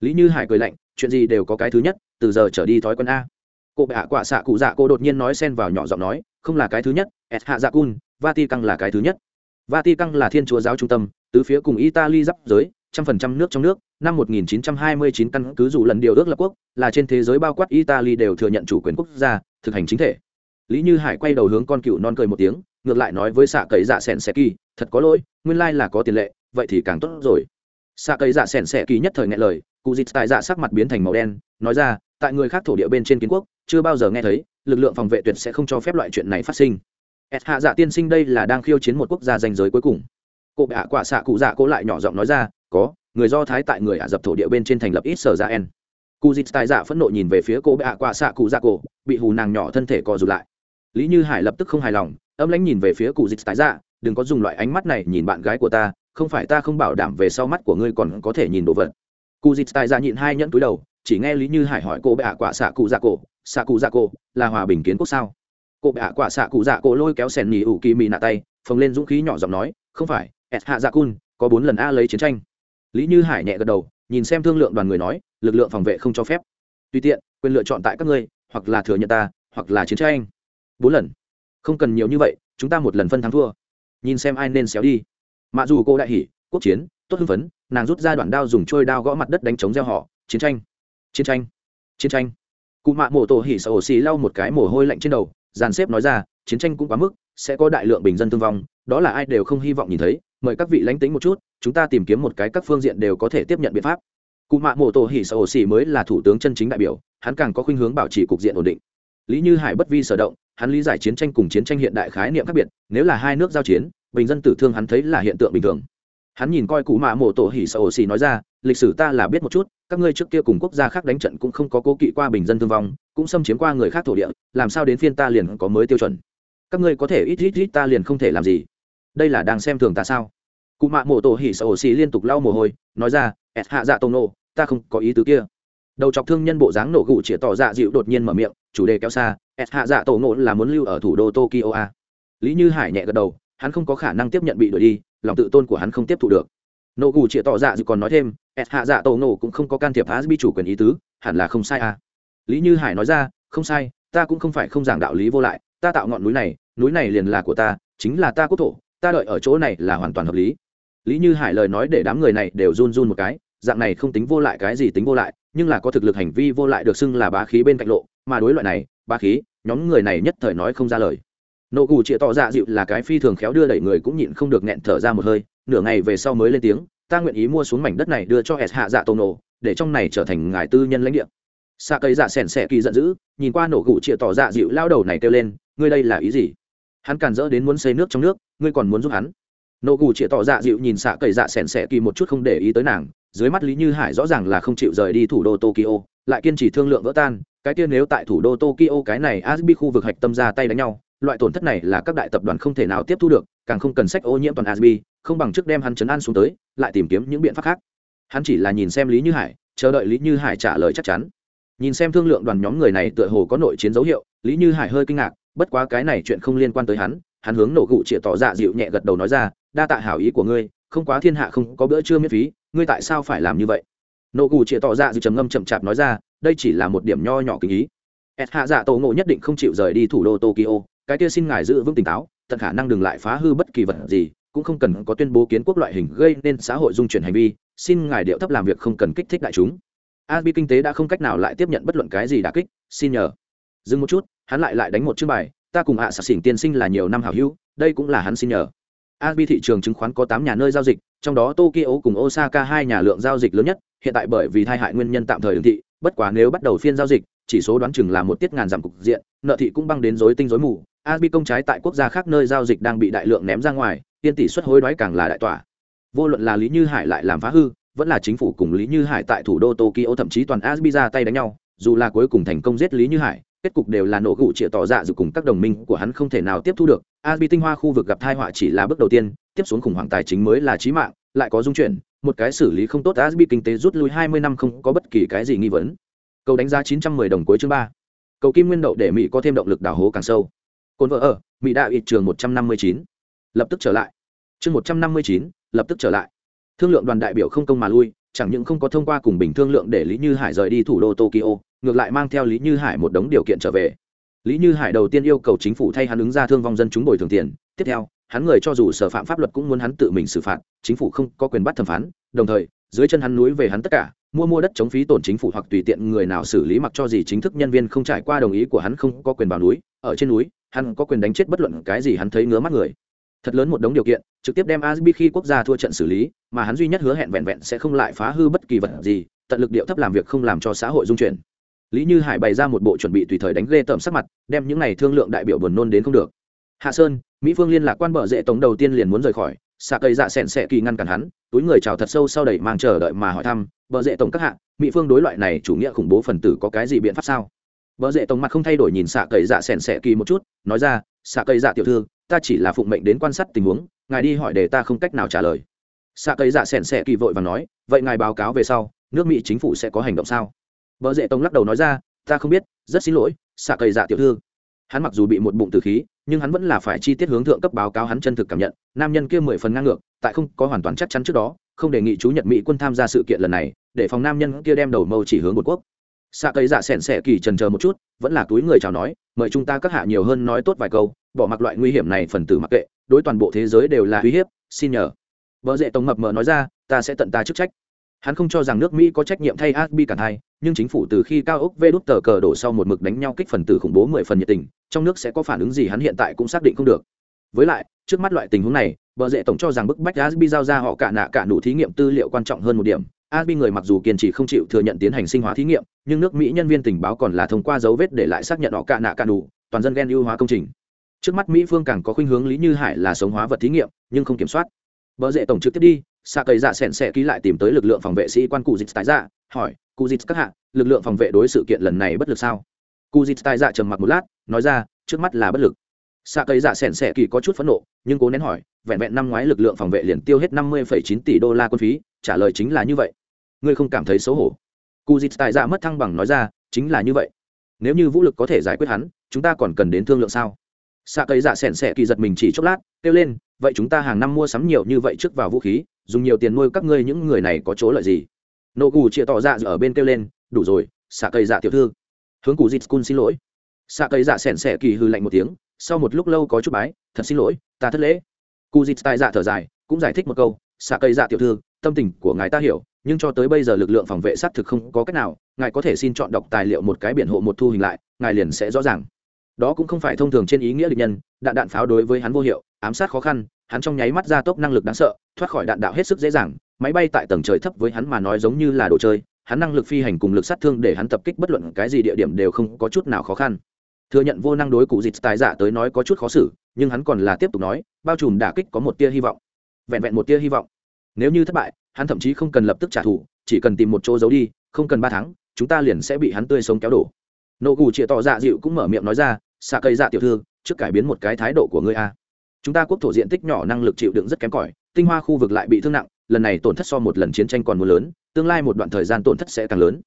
Lý Như Hải cười lạnh, chuyện gì đều có cái thứ nhất, từ giờ trở đi thói quen a. Cô bệ hạ quả xạ cụ dạ cô đột nhiên nói xen vào nhỏ giọng nói, không là cái thứ nhất, Et hạ dạ cun, vati căng là cái thứ nhất. vati căng là thiên chúa giáo trung tâm, tứ phía cùng Italy giáp giới, trăm phần trăm nước trong nước, năm 1929 căn cứ dù lần điều ước lập quốc, là trên thế giới bao quát Italy đều thừa nhận chủ quyền quốc gia, thực hành chính thể. Lý Như Hải quay đầu hướng con cựu non cười một tiếng, ngược lại nói với xạ cậy dạ sẻn xẻ kỳ thật có lỗi nguyên lai là có tiền lệ vậy thì càng tốt rồi xạ cậy dạ sẻn xẻ kỳ nhất thời nghe lời cụ dịt tại dạ sắc mặt biến thành màu đen, nói ra, tại người khác thổ địa bên trên kiến quốc, chưa bao giờ nghe thấy, lực lượng phòng vệ tuyệt sẽ không cho phép loại chuyện này phát sinh. S hạ dạ tiên sinh đây là đang khiêu chiến một quốc gia danh giới cuối cùng. Cụ bệ hạ quả xạ cụ dạ cố lại nhỏ giọng nói ra, có, người do thái tại người ả dập thổ địa bên trên thành lập ít sở ra en. Cụ dịt tại dạ phẫn nộ nhìn về phía cô bệ hạ quả xạ cụ dạ cổ bị hù nàng nhỏ thân thể co rụt lại. Lý như hải lập tức không hài lòng, âm lãnh nhìn về phía cụ dịt tài dạ đừng có dùng loại ánh mắt này nhìn bạn gái của ta, không phải ta không bảo đảm về sau mắt của ngươi còn có thể nhìn đồ vật cụ dịt tài ra nhịn hai nhẫn túi đầu, chỉ nghe lý như hải hỏi cô bệ ạ quả xạ cụ dạ cổ, xạ cụ dạ cổ là hòa bình kiến quốc sao? Cô bệ ạ quả xạ cụ dạ cổ lôi kéo sẻn nhì ủ kỳ mì nạ tay, phồng lên dũng khí nhỏ giọng nói, không phải ẹt hạ dạ cun, có bốn lần a lấy chiến tranh. Lý như hải nhẹ gật đầu, nhìn xem thương lượng đoàn người nói, lực lượng phòng vệ không cho phép. Tùy tiện, quyền lựa chọn tại các ngươi, hoặc là thừa nhận ta, hoặc là chiến tranh. Bốn lần? Không cần nhiều như vậy, chúng ta một lần phân thắng thua. Nhìn xem ai nên xéo đi. Mặc dù cô đại hỉ, quốc chiến, tốt hưng phấn nàng rút ra đoạn đao dùng trôi đao gõ mặt đất đánh chống gieo họ, chiến tranh chiến tranh chiến tranh. Cụ mạ mổ tổ hỉ sợ ổ xì lau một cái mồ hôi lạnh trên đầu, dàn xếp nói ra, chiến tranh cũng quá mức, sẽ có đại lượng bình dân thương vong, đó là ai đều không hy vọng nhìn thấy, mời các vị lánh tính một chút, chúng ta tìm kiếm một cái các phương diện đều có thể tiếp nhận biện pháp. Cụ mạ mổ tổ hỉ sợ ổ xì mới là thủ tướng chân chính đại biểu, hắn càng có khuynh hướng bảo trì cục diện ổn định. Lý như hải bất vi sở động, hắn lý giải chiến tranh cùng chiến tranh hiện đại khái niệm khác biệt, nếu là hai nước giao chiến, bình dân tử thương hắn thấy là hiện tượng bình thường hắn nhìn coi cụ mạ mổ tổ hỉ sợ ổ xì nói ra, lịch sử ta là biết một chút, các ngươi trước kia cùng quốc gia khác đánh trận cũng không có cố kỵ qua bình dân thương vong, cũng xâm chiếm qua người khác thổ địa, làm sao đến phiên ta liền có mới tiêu chuẩn? Các ngươi có thể ít ít ít ta liền không thể làm gì. Đây là đang xem thường ta sao? Cụ mạ mổ tổ hỉ sợ ổ xì liên tục lau mồ hôi, nói ra, ẹt hạ dạ tông nộ, ta không có ý tứ kia. Đầu chọc thương nhân bộ dáng nổ gụ chĩa tỏ dạ dịu đột nhiên mở miệng, chủ đề kéo xa s hạ dạ tổ ngộ là muốn lưu ở thủ đô tokyo a. Lý như hải nhẹ gật đầu, hắn không có khả năng tiếp nhận bị đuổi đi lòng tự tôn của hắn không tiếp thu được. Nổ gù chĩa tỏ dạ dịu còn nói thêm s hạ dạ tổ nổ cũng không có can thiệp asbi chủ quyền ý tứ, hẳn là không sai à? lý như hải nói ra, không sai, ta cũng không phải không giảng đạo lý vô lại, ta tạo ngọn núi này núi này liền là của ta, chính là ta quốc thổ, ta đợi ở chỗ này là hoàn toàn hợp lý. Lý như hải lời nói để đám người này đều run run một cái, dạng này không tính vô lại cái gì tính vô lại, nhưng là có thực lực hành vi vô lại được xưng là bá khí bên cạnh lộ, mà đối loại này, bá khí, nhóm người này nhất thời nói không ra lời nộ gù chĩa tỏ dạ dịu là cái phi thường khéo đưa đẩy người cũng nhịn không được nghẹn thở ra một hơi, nửa ngày về sau mới lên tiếng, ta nguyện ý mua xuống mảnh đất này đưa cho s hạ dạ tổ nổ để trong này trở thành ngài tư nhân lãnh địa. Xạ cây dạ sẻn xẻ kỳ giận dữ, nhìn qua nổ gù chĩa tỏ dạ dịu lao đầu này kêu lên, ngươi đây là ý gì? Hắn càn rỡ đến muốn xây nước trong nước, ngươi còn muốn giúp hắn? Nổ gù chĩa tỏ dạ dịu nhìn xạ cây dạ sẻn xẻ kỳ một chút không để ý tới nàng, dưới mắt lý như hải rõ ràng là không chịu rời đi thủ đô tokyo, lại kiên trì thương lượng vỡ tan, cái kia nếu tại thủ đô tokyo cái này asbi khu vực hạch tâm ra tay đánh nhau loại tổn thất này là các đại tập đoàn không thể nào tiếp thu được, càng không cần sách ô nhiễm toàn asbi không bằng trước đem hắn chấn an xuống tới, lại tìm kiếm những biện pháp khác. Hắn chỉ là nhìn xem lý như hải, chờ đợi lý như hải trả lời chắc chắn. Nhìn xem thương lượng đoàn nhóm người này tựa hồ có nội chiến dấu hiệu, lý như hải hơi kinh ngạc, bất quá cái này chuyện không liên quan tới hắn hắn hướng nổ gụ chĩa tỏ dạ dịu nhẹ gật đầu nói ra, đa tạ hảo ý của ngươi, không quá thiên hạ không có bữa trưa miễn phí, ngươi tại sao phải làm như vậy? Nổ gù chĩa tỏ dạ dịu trầm ngâm chậm chạp nói ra, đây chỉ là một điểm nho nhỏ kinh ý. S hạ dạ tổ ngộ nhất định không chịu rời đi thủ đô tokyo cái kia xin ngài giữ vững tỉnh táo, tận khả năng đừng lại phá hư bất kỳ vật gì, cũng không cần có tuyên bố kiến quốc loại hình gây nên xã hội dung chuyển hành vi, xin ngài điệu thấp làm việc không cần kích thích đại chúng. Asbi kinh tế đã không cách nào lại tiếp nhận bất luận cái gì đà kích, xin nhờ. Dừng một chút, hắn lại lại đánh một chương bài, ta cùng hạ sạc xỉn tiên sinh là nhiều năm hảo hữu, đây cũng là hắn xin nhờ. Asbi thị trường chứng khoán có tám nhà nơi giao dịch, trong đó tokyo cùng osaka hai nhà lượng giao dịch lớn nhất, hiện tại bởi vì thai hại nguyên nhân tạm thời ứng thị, bất quá nếu bắt đầu phiên giao dịch, chỉ số đoán chừng là một tiết ngàn giảm cục diện, nợ thị cũng băng đến rối tinh rối mù asbi công trái tại quốc gia khác nơi giao dịch đang bị đại lượng ném ra ngoài, tiên tỷ suất hối đoái càng là đại tỏa vô luận là lý như hải lại làm phá hư, vẫn là chính phủ cùng lý như hải tại thủ đô tokyo thậm chí toàn asbi ra tay đánh nhau, dù là cuối cùng thành công giết lý như hải, kết cục đều là nổ gụ chĩa tỏ dạ dù cùng các đồng minh của hắn không thể nào tiếp thu được. Asbi tinh hoa khu vực gặp tai họa chỉ là bước đầu tiên, tiếp xuống khủng hoảng tài chính mới là chí mạng, lại có dung chuyển, một cái xử lý không tốt asbi kinh tế rút lui 20 năm không có bất kỳ cái gì nghi vấn. Câu đánh giá 910 đồng cuối chương ba. Cầu kim nguyên đậu để mỹ có thêm động lực đào hố càng sâu cồn vợ ở mỹ đạo ít trường 159. lập tức trở lại. Chương 159, lập tức trở lại. Thương lượng đoàn đại biểu không công mà lui chẳng những không có thông qua cùng bình thương lượng để lý như hải rời đi thủ đô tokyo ngược lại mang theo lý như hải một đống điều kiện trở về. Lý như hải đầu tiên yêu cầu chính phủ thay hắn ứng ra thương vong dân chúng bồi thường tiền. Tiếp theo hắn người cho dù sở phạm pháp luật cũng muốn hắn tự mình xử phạt chính phủ không có quyền bắt thẩm phán. Đồng thời dưới chân hắn núi về hắn tất cả mua mua đất chống phí tổn chính phủ hoặc tùy tiện người nào xử lý mặc cho gì chính thức nhân viên không trải qua đồng ý của hắn không có quyền vào núi ở trên núi hắn có quyền đánh chết bất luận cái gì hắn thấy ngứa mắt người. Thật lớn một đống điều kiện, trực tiếp đem asbi khi quốc gia thua trận xử lý, mà hắn duy nhất hứa hẹn vẹn vẹn sẽ không lại phá hư bất kỳ vật gì, tận lực điệu thấp làm việc không làm cho xã hội dung chuyển. Lý như hải bày ra một bộ chuẩn bị tùy thời đánh ghê tởm sắc mặt, đem những này thương lượng đại biểu buồn nôn đến không được. Hạ sơn, mỹ phương liên lạc quan bờ dễ tống đầu tiên liền muốn rời khỏi, xạ cây dạ sẹn sẹ kỳ ngăn cản hắn, túi người chào thật sâu sau đẩy mang chờ đợi mà hỏi thăm bờ dễ tổng các hạ, mỹ phương đối loại này chủ nghĩa khủng bố phần tử có cái gì biện pháp sao? Bỡ rễ tổng mặt không thay đổi nhìn xạ cậy dạ sẹn sẹ kỳ một chút, nói ra, xạ cậy dạ tiểu thư, ta chỉ là phụng mệnh đến quan sát tình huống, ngài đi hỏi để ta không cách nào trả lời. Xạ cậy dạ sẹn sẹ kỳ vội và nói, vậy ngài báo cáo về sau, nước mỹ chính phủ sẽ có hành động sao? Vợ dễ tông lắc đầu nói ra, ta không biết, rất xin lỗi, xạ cậy dạ tiểu thư. Hắn mặc dù bị một bụng từ khí, nhưng hắn vẫn là phải chi tiết hướng thượng cấp báo cáo hắn chân thực cảm nhận, nam nhân kia mười phần ngang ngược, tại không có hoàn toàn chắc chắn trước đó, không đề nghị chú nhật mỹ quân tham gia sự kiện lần này, để phòng nam nhân kia đem đầu mâu chỉ hướng một quốc xạ cây dạ sẻn sẻ kỳ trần chờ một chút, vẫn là túi người chào nói, mời chúng ta các hạ nhiều hơn nói tốt vài câu, bỏ mặc loại nguy hiểm này phần tử mặc kệ, đối toàn bộ thế giới đều là uy hiếp, xin nhờ. Vợ dễ tổng mập mờ nói ra, ta sẽ tận ta chức trách. Hắn không cho rằng nước mỹ có trách nhiệm thay asbi cả hai, nhưng chính phủ từ khi cao ốc vê đút tờ cờ đổ sau một mực đánh nhau kích phần tử khủng bố mười phần nhiệt tình, trong nước sẽ có phản ứng gì hắn hiện tại cũng xác định không được. Với lại, trước mắt loại tình huống này bờ rễ tổng cho rằng bức bách asbi giao ra họ cả nạ cả đủ thí nghiệm tư liệu quan trọng hơn một điểm. Asbi người mặc dù kiên trì không chịu thừa nhận tiến hành sinh hóa thí nghiệm, nhưng nước mỹ nhân viên tình báo còn là thông qua dấu vết để lại xác nhận họ cả nạ cả đủ toàn dân gen ưu hóa công trình. Trước mắt mỹ phương càng có khuynh hướng lý như hải là sống hóa vật thí nghiệm, nhưng không kiểm soát. Bờ rễ tổng trực tiếp đi xạ cầy dạ sẹn sẹ ký lại tìm tới lực lượng phòng vệ sĩ quan cụ dịch tại dạ hỏi, cụ dịch các hạ, lực lượng phòng vệ đối sự kiện lần này bất lực sao? Cụ dịch tại dạ trầm mặc một lát, nói ra, trước mắt là bất lực xạ cây dạ sẻn sẻ kỳ có chút phẫn nộ, nhưng cố nén hỏi, vẹn vẹn năm ngoái lực lượng phòng vệ liền tiêu hết năm mươi chín tỷ đô la quân phí, trả lời chính là như vậy. Ngươi không cảm thấy xấu hổ. Cụ dịt tài dạ mất thăng bằng nói ra, chính là như vậy. Nếu như vũ lực có thể giải quyết hắn, chúng ta còn cần đến thương lượng sao? Xạ cây dạ sẻn sẻ kỳ giật mình chỉ chốc lát, kêu lên, vậy chúng ta hàng năm mua sắm nhiều như vậy trước vào vũ khí, dùng nhiều tiền nuôi các ngươi những người này có chỗ lợi gì? Nô cù chia tỏ dạ ở bên kêu lên, đủ rồi, xạ cây dạ tiểu thư. Hướng cù dịt cun xin lỗi. Xạ cây dạ sẻn sẻ kỳ hư lạnh một tiếng sau một lúc lâu có chút bái, thật xin lỗi, ta thất lễ. Cu dịt tai dạ thở dài, cũng giải thích một câu, xạ cây dạ tiểu thư, tâm tình của ngài ta hiểu, nhưng cho tới bây giờ lực lượng phòng vệ sát thực không có cách nào, ngài có thể xin chọn đọc tài liệu một cái biển hộ một thu hình lại, ngài liền sẽ rõ ràng. Đó cũng không phải thông thường trên ý nghĩa địch nhân, đạn đạn pháo đối với hắn vô hiệu, ám sát khó khăn, hắn trong nháy mắt ra tốc năng lực đáng sợ, thoát khỏi đạn đạo hết sức dễ dàng, máy bay tại tầng trời thấp với hắn mà nói giống như là đồ chơi, hắn năng lực phi hành cùng lực sát thương để hắn tập kích bất luận cái gì địa điểm đều không có chút nào khó khăn thừa nhận vô năng đối cụ dịch tài giả tới nói có chút khó xử, nhưng hắn còn là tiếp tục nói, bao trùm đả kích có một tia hy vọng. Vẹn vẹn một tia hy vọng. Nếu như thất bại, hắn thậm chí không cần lập tức trả thù, chỉ cần tìm một chỗ giấu đi, không cần ba tháng, chúng ta liền sẽ bị hắn tươi sống kéo đổ. Nộ gù chĩa tỏ dạ dịu cũng mở miệng nói ra, xạ cây dạ tiểu thư, trước cải biến một cái thái độ của ngươi a. Chúng ta quốc thổ diện tích nhỏ năng lực chịu đựng rất kém cỏi, tinh hoa khu vực lại bị thương nặng, lần này tổn thất so một lần chiến tranh còn mưa lớn, tương lai một đoạn thời gian tổn thất sẽ càng lớn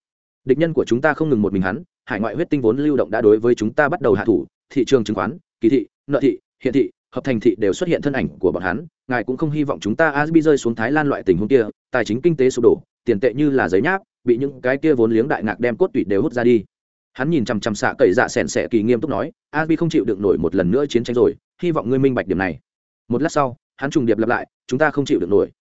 địch nhân của chúng ta không ngừng một mình hắn, hải ngoại huyết tinh vốn lưu động đã đối với chúng ta bắt đầu hạ thủ, thị trường chứng khoán, kỳ thị, nợ thị, hiện thị, hợp thành thị đều xuất hiện thân ảnh của bọn hắn, ngài cũng không hy vọng chúng ta asbi rơi xuống thái lan loại tình huống kia, tài chính kinh tế sụp đổ, tiền tệ như là giấy nháp, bị những cái kia vốn liếng đại ngạc đem cốt tủy đều hút ra đi. Hắn nhìn chằm chằm xạ cậy dạ sẻn sẻ kỳ nghiêm túc nói, asbi không chịu được nổi một lần nữa chiến tranh rồi, hy vọng ngươi minh bạch điểm này. Một lát sau, hắn trùng điệp lặp lại, chúng ta không chịu được nổi.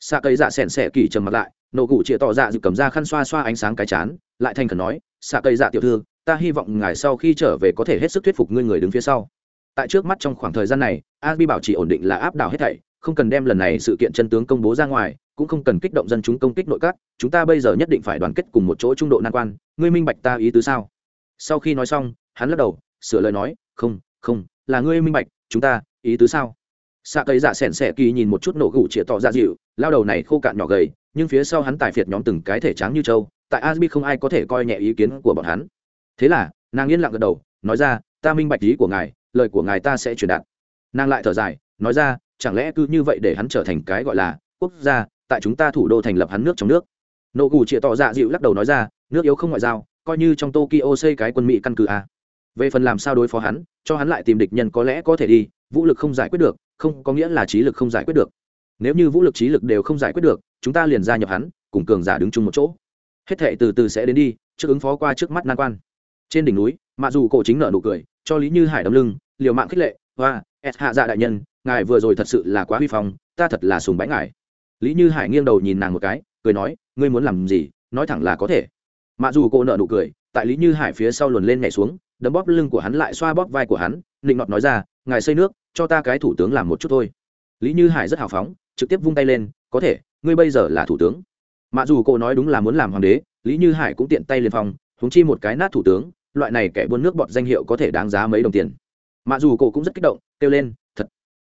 Xạ cậy dạ sẻn sẻ kỳ trầm mặt lại, nổ cụ chĩa tỏ dạ dự cầm ra khăn xoa xoa ánh sáng cái chán lại thành khẩn nói, xạ cây dạ tiểu thư, ta hy vọng ngài sau khi trở về có thể hết sức thuyết phục ngươi người đứng phía sau. Tại trước mắt trong khoảng thời gian này a bi bảo trì ổn định là áp đảo hết thảy, không cần đem lần này sự kiện chân tướng công bố ra ngoài, cũng không cần kích động dân chúng công kích nội các, chúng ta bây giờ nhất định phải đoàn kết cùng một chỗ trung độ nan quan, ngươi minh bạch ta ý tứ sao? Sau khi nói xong, hắn lắc đầu, sửa lời nói, không không, là ngươi minh bạch, chúng ta, ý tứ sao? Xạ cây dạ sẻn sẻ kỳ nhìn một chút nổ gủ chĩa tỏ ra dịu, lao đầu này khô cạn nhỏ gầy, nhưng phía sau hắn tài phiệt nhóm từng cái thể trắng như trâu tại asbi không ai có thể coi nhẹ ý kiến của bọn hắn. Thế là, nàng yên lặng gật đầu, nói ra, ta minh bạch ý của ngài, lời của ngài ta sẽ truyền đạt. Nàng lại thở dài, nói ra, chẳng lẽ cứ như vậy để hắn trở thành cái gọi là quốc gia, tại chúng ta thủ đô thành lập hắn nước trong nước? Nộ gù chĩa tỏ dạ dịu lắc đầu nói ra, nước yếu không ngoại giao, coi như trong tokyo xây cái quân mỹ căn cứ a về phần làm sao đối phó hắn, cho hắn lại tìm địch nhân có lẽ có thể đi, vũ lực không giải quyết được, không có nghĩa là trí lực không giải quyết được. Nếu như vũ lực trí lực đều không giải quyết được, chúng ta liền gia nhập hắn, cùng cường giả đứng chung một chỗ hết thệ từ từ sẽ đến đi, trước ứng phó qua trước mắt nan quan. Trên đỉnh núi, mạ dù cổ chính nợ nụ cười, cho lý như hải đấm lưng, liều mạng khích lệ hoa s hạ dạ đại nhân, ngài vừa rồi thật sự là quá huy phong, ta thật là sùng bái ngài. Lý như hải nghiêng đầu nhìn nàng một cái, cười nói, ngươi muốn làm gì? Nói thẳng là có thể. Mạ dù cô nợ nụ cười, tại lý như hải phía sau luồn lên nhảy xuống, đấm bóp lưng của hắn lại xoa bóp vai của hắn định nọt nói ra, ngài xây nước, cho ta cái thủ tướng làm một chút thôi. Lý như hải rất hào phóng, trực tiếp vung tay lên, có thể, ngươi bây giờ là thủ tướng mặc dù cô nói đúng là muốn làm hoàng đế, lý như hải cũng tiện tay liền phòng húng chi một cái nát thủ tướng, loại này kẻ buôn nước bọt danh hiệu có thể đáng giá mấy đồng tiền. Mặc dù cô cũng rất kích động, kêu lên, thật.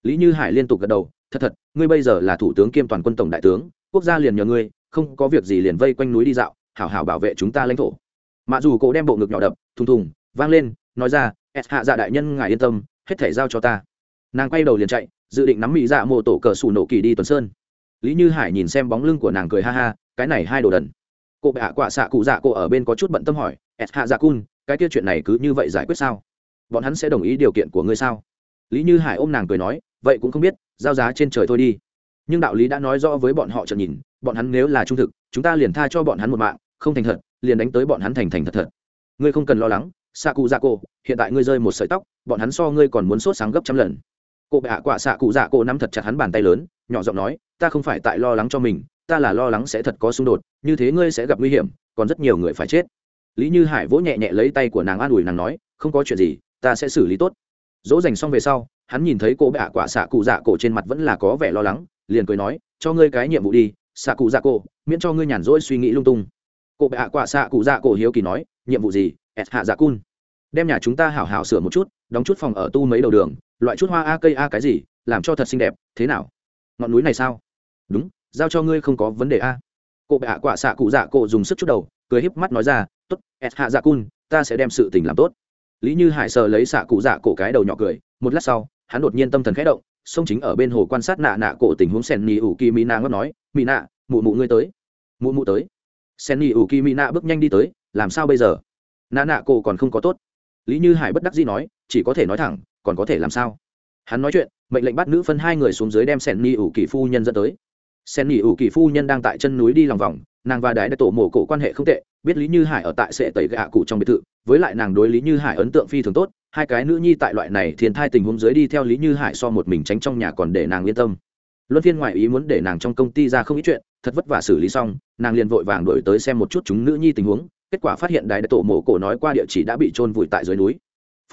Lý như hải liên tục gật đầu, thật thật, ngươi bây giờ là thủ tướng kiêm toàn quân tổng đại tướng, quốc gia liền nhờ ngươi, không có việc gì liền vây quanh núi đi dạo, hảo hảo bảo vệ chúng ta lãnh thổ. Mặc dù cô đem bộ ngực nhỏ đập, thùng thùng, vang lên, nói ra s hạ dạ đại nhân ngài yên tâm, hết thể giao cho ta. Nàng quay đầu liền chạy, dự định nắm mỹ dạ mô tổ cờ sủ nổ kỳ đi tuần sơn. Lý như hải nhìn xem bóng lưng của nàng cười ha ha cái này hai đồ đần. Cô bệ hạ quạ xạ cụ dạ cô ở bên có chút bận tâm hỏi s hạ dạ cun cái kia chuyện này cứ như vậy giải quyết sao? Bọn hắn sẽ đồng ý điều kiện của ngươi sao? Lý như hải ôm nàng cười nói vậy cũng không biết giao giá trên trời thôi đi. Nhưng đạo lý đã nói rõ với bọn họ trợn nhìn bọn hắn nếu là trung thực chúng ta liền tha cho bọn hắn một mạng không thành thật liền đánh tới bọn hắn thành thành thật thật. Ngươi không cần lo lắng xạ cụ dạ cô, hiện tại ngươi rơi một sợi tóc bọn hắn so ngươi còn muốn sốt sáng gấp trăm lần. Cô bệ hạ quả xạ cụ dạ cô nắm thật chặt hắn bàn tay lớn nhỏ giọng nói ta không phải tại lo lắng cho mình ta là lo lắng sẽ thật có xung đột, như thế ngươi sẽ gặp nguy hiểm, còn rất nhiều người phải chết. Lý như hải vỗ nhẹ nhẹ lấy tay của nàng an ủi nàng nói, không có chuyện gì, ta sẽ xử lý tốt. Dỗ dành xong về sau, hắn nhìn thấy cô bệ hạ quả xạ cụ dạ cổ trên mặt vẫn là có vẻ lo lắng, liền cười nói, cho ngươi cái nhiệm vụ đi, xạ cụ dạ cổ, miễn cho ngươi nhàn rỗi suy nghĩ lung tung. Cô bệ hạ quả xạ cụ dạ cổ hiếu kỳ nói, nhiệm vụ gì ẹt hạ dạ cun. Đem nhà chúng ta hảo hảo sửa một chút, đóng chút phòng ở tu mấy đầu đường, loại chút hoa a cây a cái gì, làm cho thật xinh đẹp, thế nào? Ngọn núi này sao? Đúng giao cho ngươi không có vấn đề a. Cô bệ hạ quả xạ cụ dạ cụ dùng sức chút đầu, cười híp mắt nói ra t ố t ẹt hạ dạ cun, ta sẽ đem sự tình làm tốt. Lý như hải sờ lấy xạ cụ dạ cổ cái đầu nhỏ cười, một lát sau, hắn đột nhiên tâm thần khẽ động sông chính ở bên hồ quan sát nạ nạ cổ tình huống sen ni ủ kỳ mỹ nạ ngót nói mỹ nạ mụ mụ ngươi tới. Mụ mụ tới. Sen ni ủ kỳ mỹ nạ bước nhanh đi tới, làm sao bây giờ? Nạ nạ cổ còn không có tốt. Lý như hải bất đắc dĩ nói, chỉ có thể nói thẳng, còn có thể làm sao? Hắn nói chuyện, mệnh lệnh bắt nữ phân hai người xuống dưới đem sen ni ủ kỳ phu nhân dẫn tới sen nghỉ ủ kỳ phu nhân đang tại chân núi đi lòng vòng, nàng và đái đã tổ mổ cổ quan hệ không tệ, biết lý như hải ở tại sệ tẩy gạ cụ trong biệt thự, với lại nàng đối lý như hải ấn tượng phi thường tốt, hai cái nữ nhi tại loại này thiên thai tình huống dưới đi theo lý như hải so một mình tránh trong nhà còn để nàng yên tâm. Luân phiên ngoại ý muốn để nàng trong công ty ra không ít chuyện, thật vất vả xử lý xong, nàng liền vội vàng đổi tới xem một chút chúng nữ nhi tình huống, kết quả phát hiện đài đại tổ mổ cổ nói qua địa chỉ đã bị trôn vùi tại dưới núi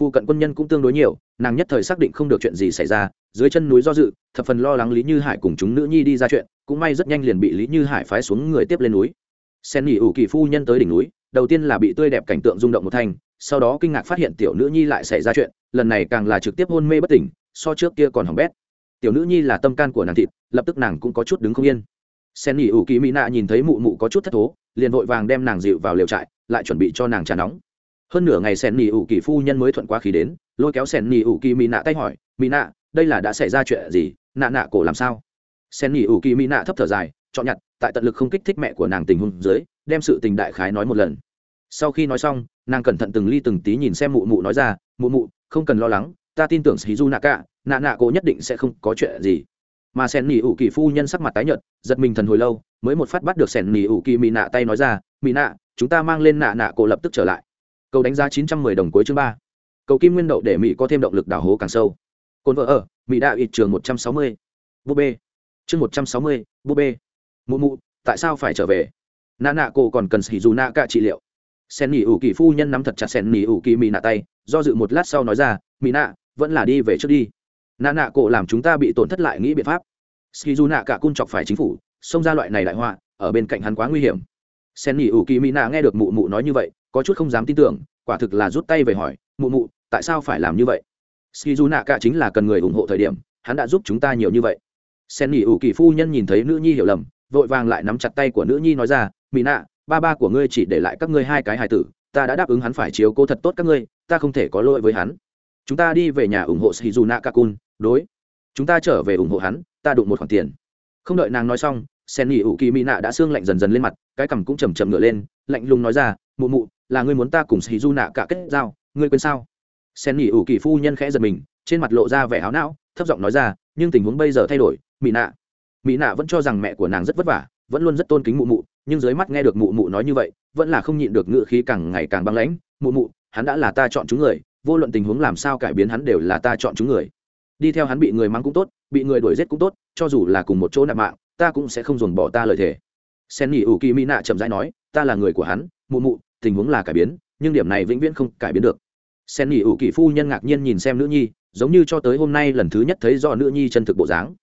phu cận quân nhân cũng tương đối nhiều, nàng nhất thời xác định không được chuyện gì xảy ra, dưới chân núi do dự, thập phần lo lắng lý như hải cùng chúng nữ nhi đi ra chuyện, cũng may rất nhanh liền bị lý như hải phái xuống người tiếp lên núi. Sen nghỉ ủ kỳ phu nhân tới đỉnh núi, đầu tiên là bị tươi đẹp cảnh tượng rung động một thanh, sau đó kinh ngạc phát hiện tiểu nữ nhi lại xảy ra chuyện, lần này càng là trực tiếp hôn mê bất tỉnh, so trước kia còn hỏng bét. Tiểu nữ nhi là tâm can của nàng thịt, lập tức nàng cũng có chút đứng không yên. Sen nghỉ ủ kỳ mỹ nạ nhìn thấy mụ mụ có chút thất thố, liền vội vàng đem nàng dịu vào liều trại, lại chuẩn bị cho nàng trà nóng hơn nửa ngày sen nỉ ủ kỳ phu nhân mới thuận qua khí đến, lôi kéo sen nỉ ủ kỳ mỹ nạ tay hỏi mỹ nạ, đây là đã xảy ra chuyện gì? Nạ nạ cổ làm sao? Sen nỉ ủ kỳ mỹ nạ thấp thở dài, chọn nhặt, tại tận lực không kích thích mẹ của nàng tình huống dưới, đem sự tình đại khái nói một lần. Sau khi nói xong, nàng cẩn thận từng ly từng tí nhìn xem mụ mụ nói ra, mụ mụ, không cần lo lắng, ta tin tưởng shizu nạ cả, nạ nạ cô nhất định sẽ không có chuyện gì. Mà sen nỉ ủ kỳ phu nhân sắc mặt tái nhợt, giật mình thần hồi lâu, mới một phát bắt được sen nỉ ủ kỳ mỹ nạ tay nói ra mỹ nạ, chúng ta mang lên nạ nạ cô lập tức trở lại cầu đánh giá chín trăm mười đồng cuối chương ba. Cầu kim nguyên đậu để mỹ có thêm động lực đào hố càng sâu. Cồn vợ ở, mỹ đạo ít trường một trăm sáu mươi. Búp bê. Chương một trăm sáu mươi, búp bê. Mụ mụ, tại sao phải trở về? Nạ nạ cô còn cần xì dù nạ cả trị liệu. Sen nỉ ủ kỳ phu nhân nắm thật chặt sen nỉ ủ kỳ mỹ nạ tay, do dự một lát sau nói ra mỹ nạ, vẫn là đi về trước đi. Nạ nạ cổ làm chúng ta bị tổn thất lại nghĩ biện pháp. Ski du nạ cả cung chọc phải chính phủ, xông ra loại này đại họa, ở bên cạnh hắn quá nguy hiểm. Sen nỉ ủ kỳ mỹ nạ nghe được mụ mụ nói như vậy có chút không dám tin tưởng, quả thực là rút tay về hỏi, mụ mụ, tại sao phải làm như vậy? Ski du nạ cả chính là cần người ủng hộ thời điểm, hắn đã giúp chúng ta nhiều như vậy. Sen nỉ ủ kỳ phu nhân nhìn thấy nữ nhi hiểu lầm, vội vàng lại nắm chặt tay của nữ nhi nói ra mỹ nạ, ba ba của ngươi chỉ để lại các ngươi hai cái hài tử, ta đã đáp ứng hắn phải chiếu cố thật tốt các ngươi, ta không thể có lỗi với hắn. Chúng ta đi về nhà ủng hộ shizuna kakun đối, chúng ta trở về ủng hộ hắn, ta đụng một khoản tiền. Không đợi nàng nói xong sen nghỉ ủ kỳ mỹ nạ đã xương lạnh dần dần lên mặt, cái cằm cũng chầm chầm ngựa lên, lạnh lùng nói ra, mụ mụ là ngươi muốn ta cùng shizuna cả kết giao, ngươi quên sao? Sen nghỉ ủ kỳ phu nhân khẽ giật mình, trên mặt lộ ra vẻ háo não, thấp giọng nói ra, nhưng tình huống bây giờ thay đổi mỹ nạ. Mỹ nạ vẫn cho rằng mẹ của nàng rất vất vả, vẫn luôn rất tôn kính mụ mụ, nhưng dưới mắt nghe được mụ mụ nói như vậy, vẫn là không nhịn được ngự khí càng ngày càng băng lãnh, mụ mụ, hắn đã là ta chọn chúng người, vô luận tình huống làm sao cải biến hắn đều là ta chọn chúng người. Đi theo hắn bị người mắng cũng tốt, bị người đuổi giết cũng tốt, cho dù là cùng một chỗ nạp mạng, ta cũng sẽ không dồn bỏ ta lời thề. Sen nghỉ ủ kỳ mỹ nạ chậm rãi nói, ta là người của hắn, mụ mụ tình huống là cải biến, nhưng điểm này vĩnh viễn không cải biến được. Sen nghỉ ủ kỳ phu nhân ngạc nhiên nhìn xem nữ nhi, giống như cho tới hôm nay lần thứ nhất thấy do nữ nhi chân thực bộ dáng.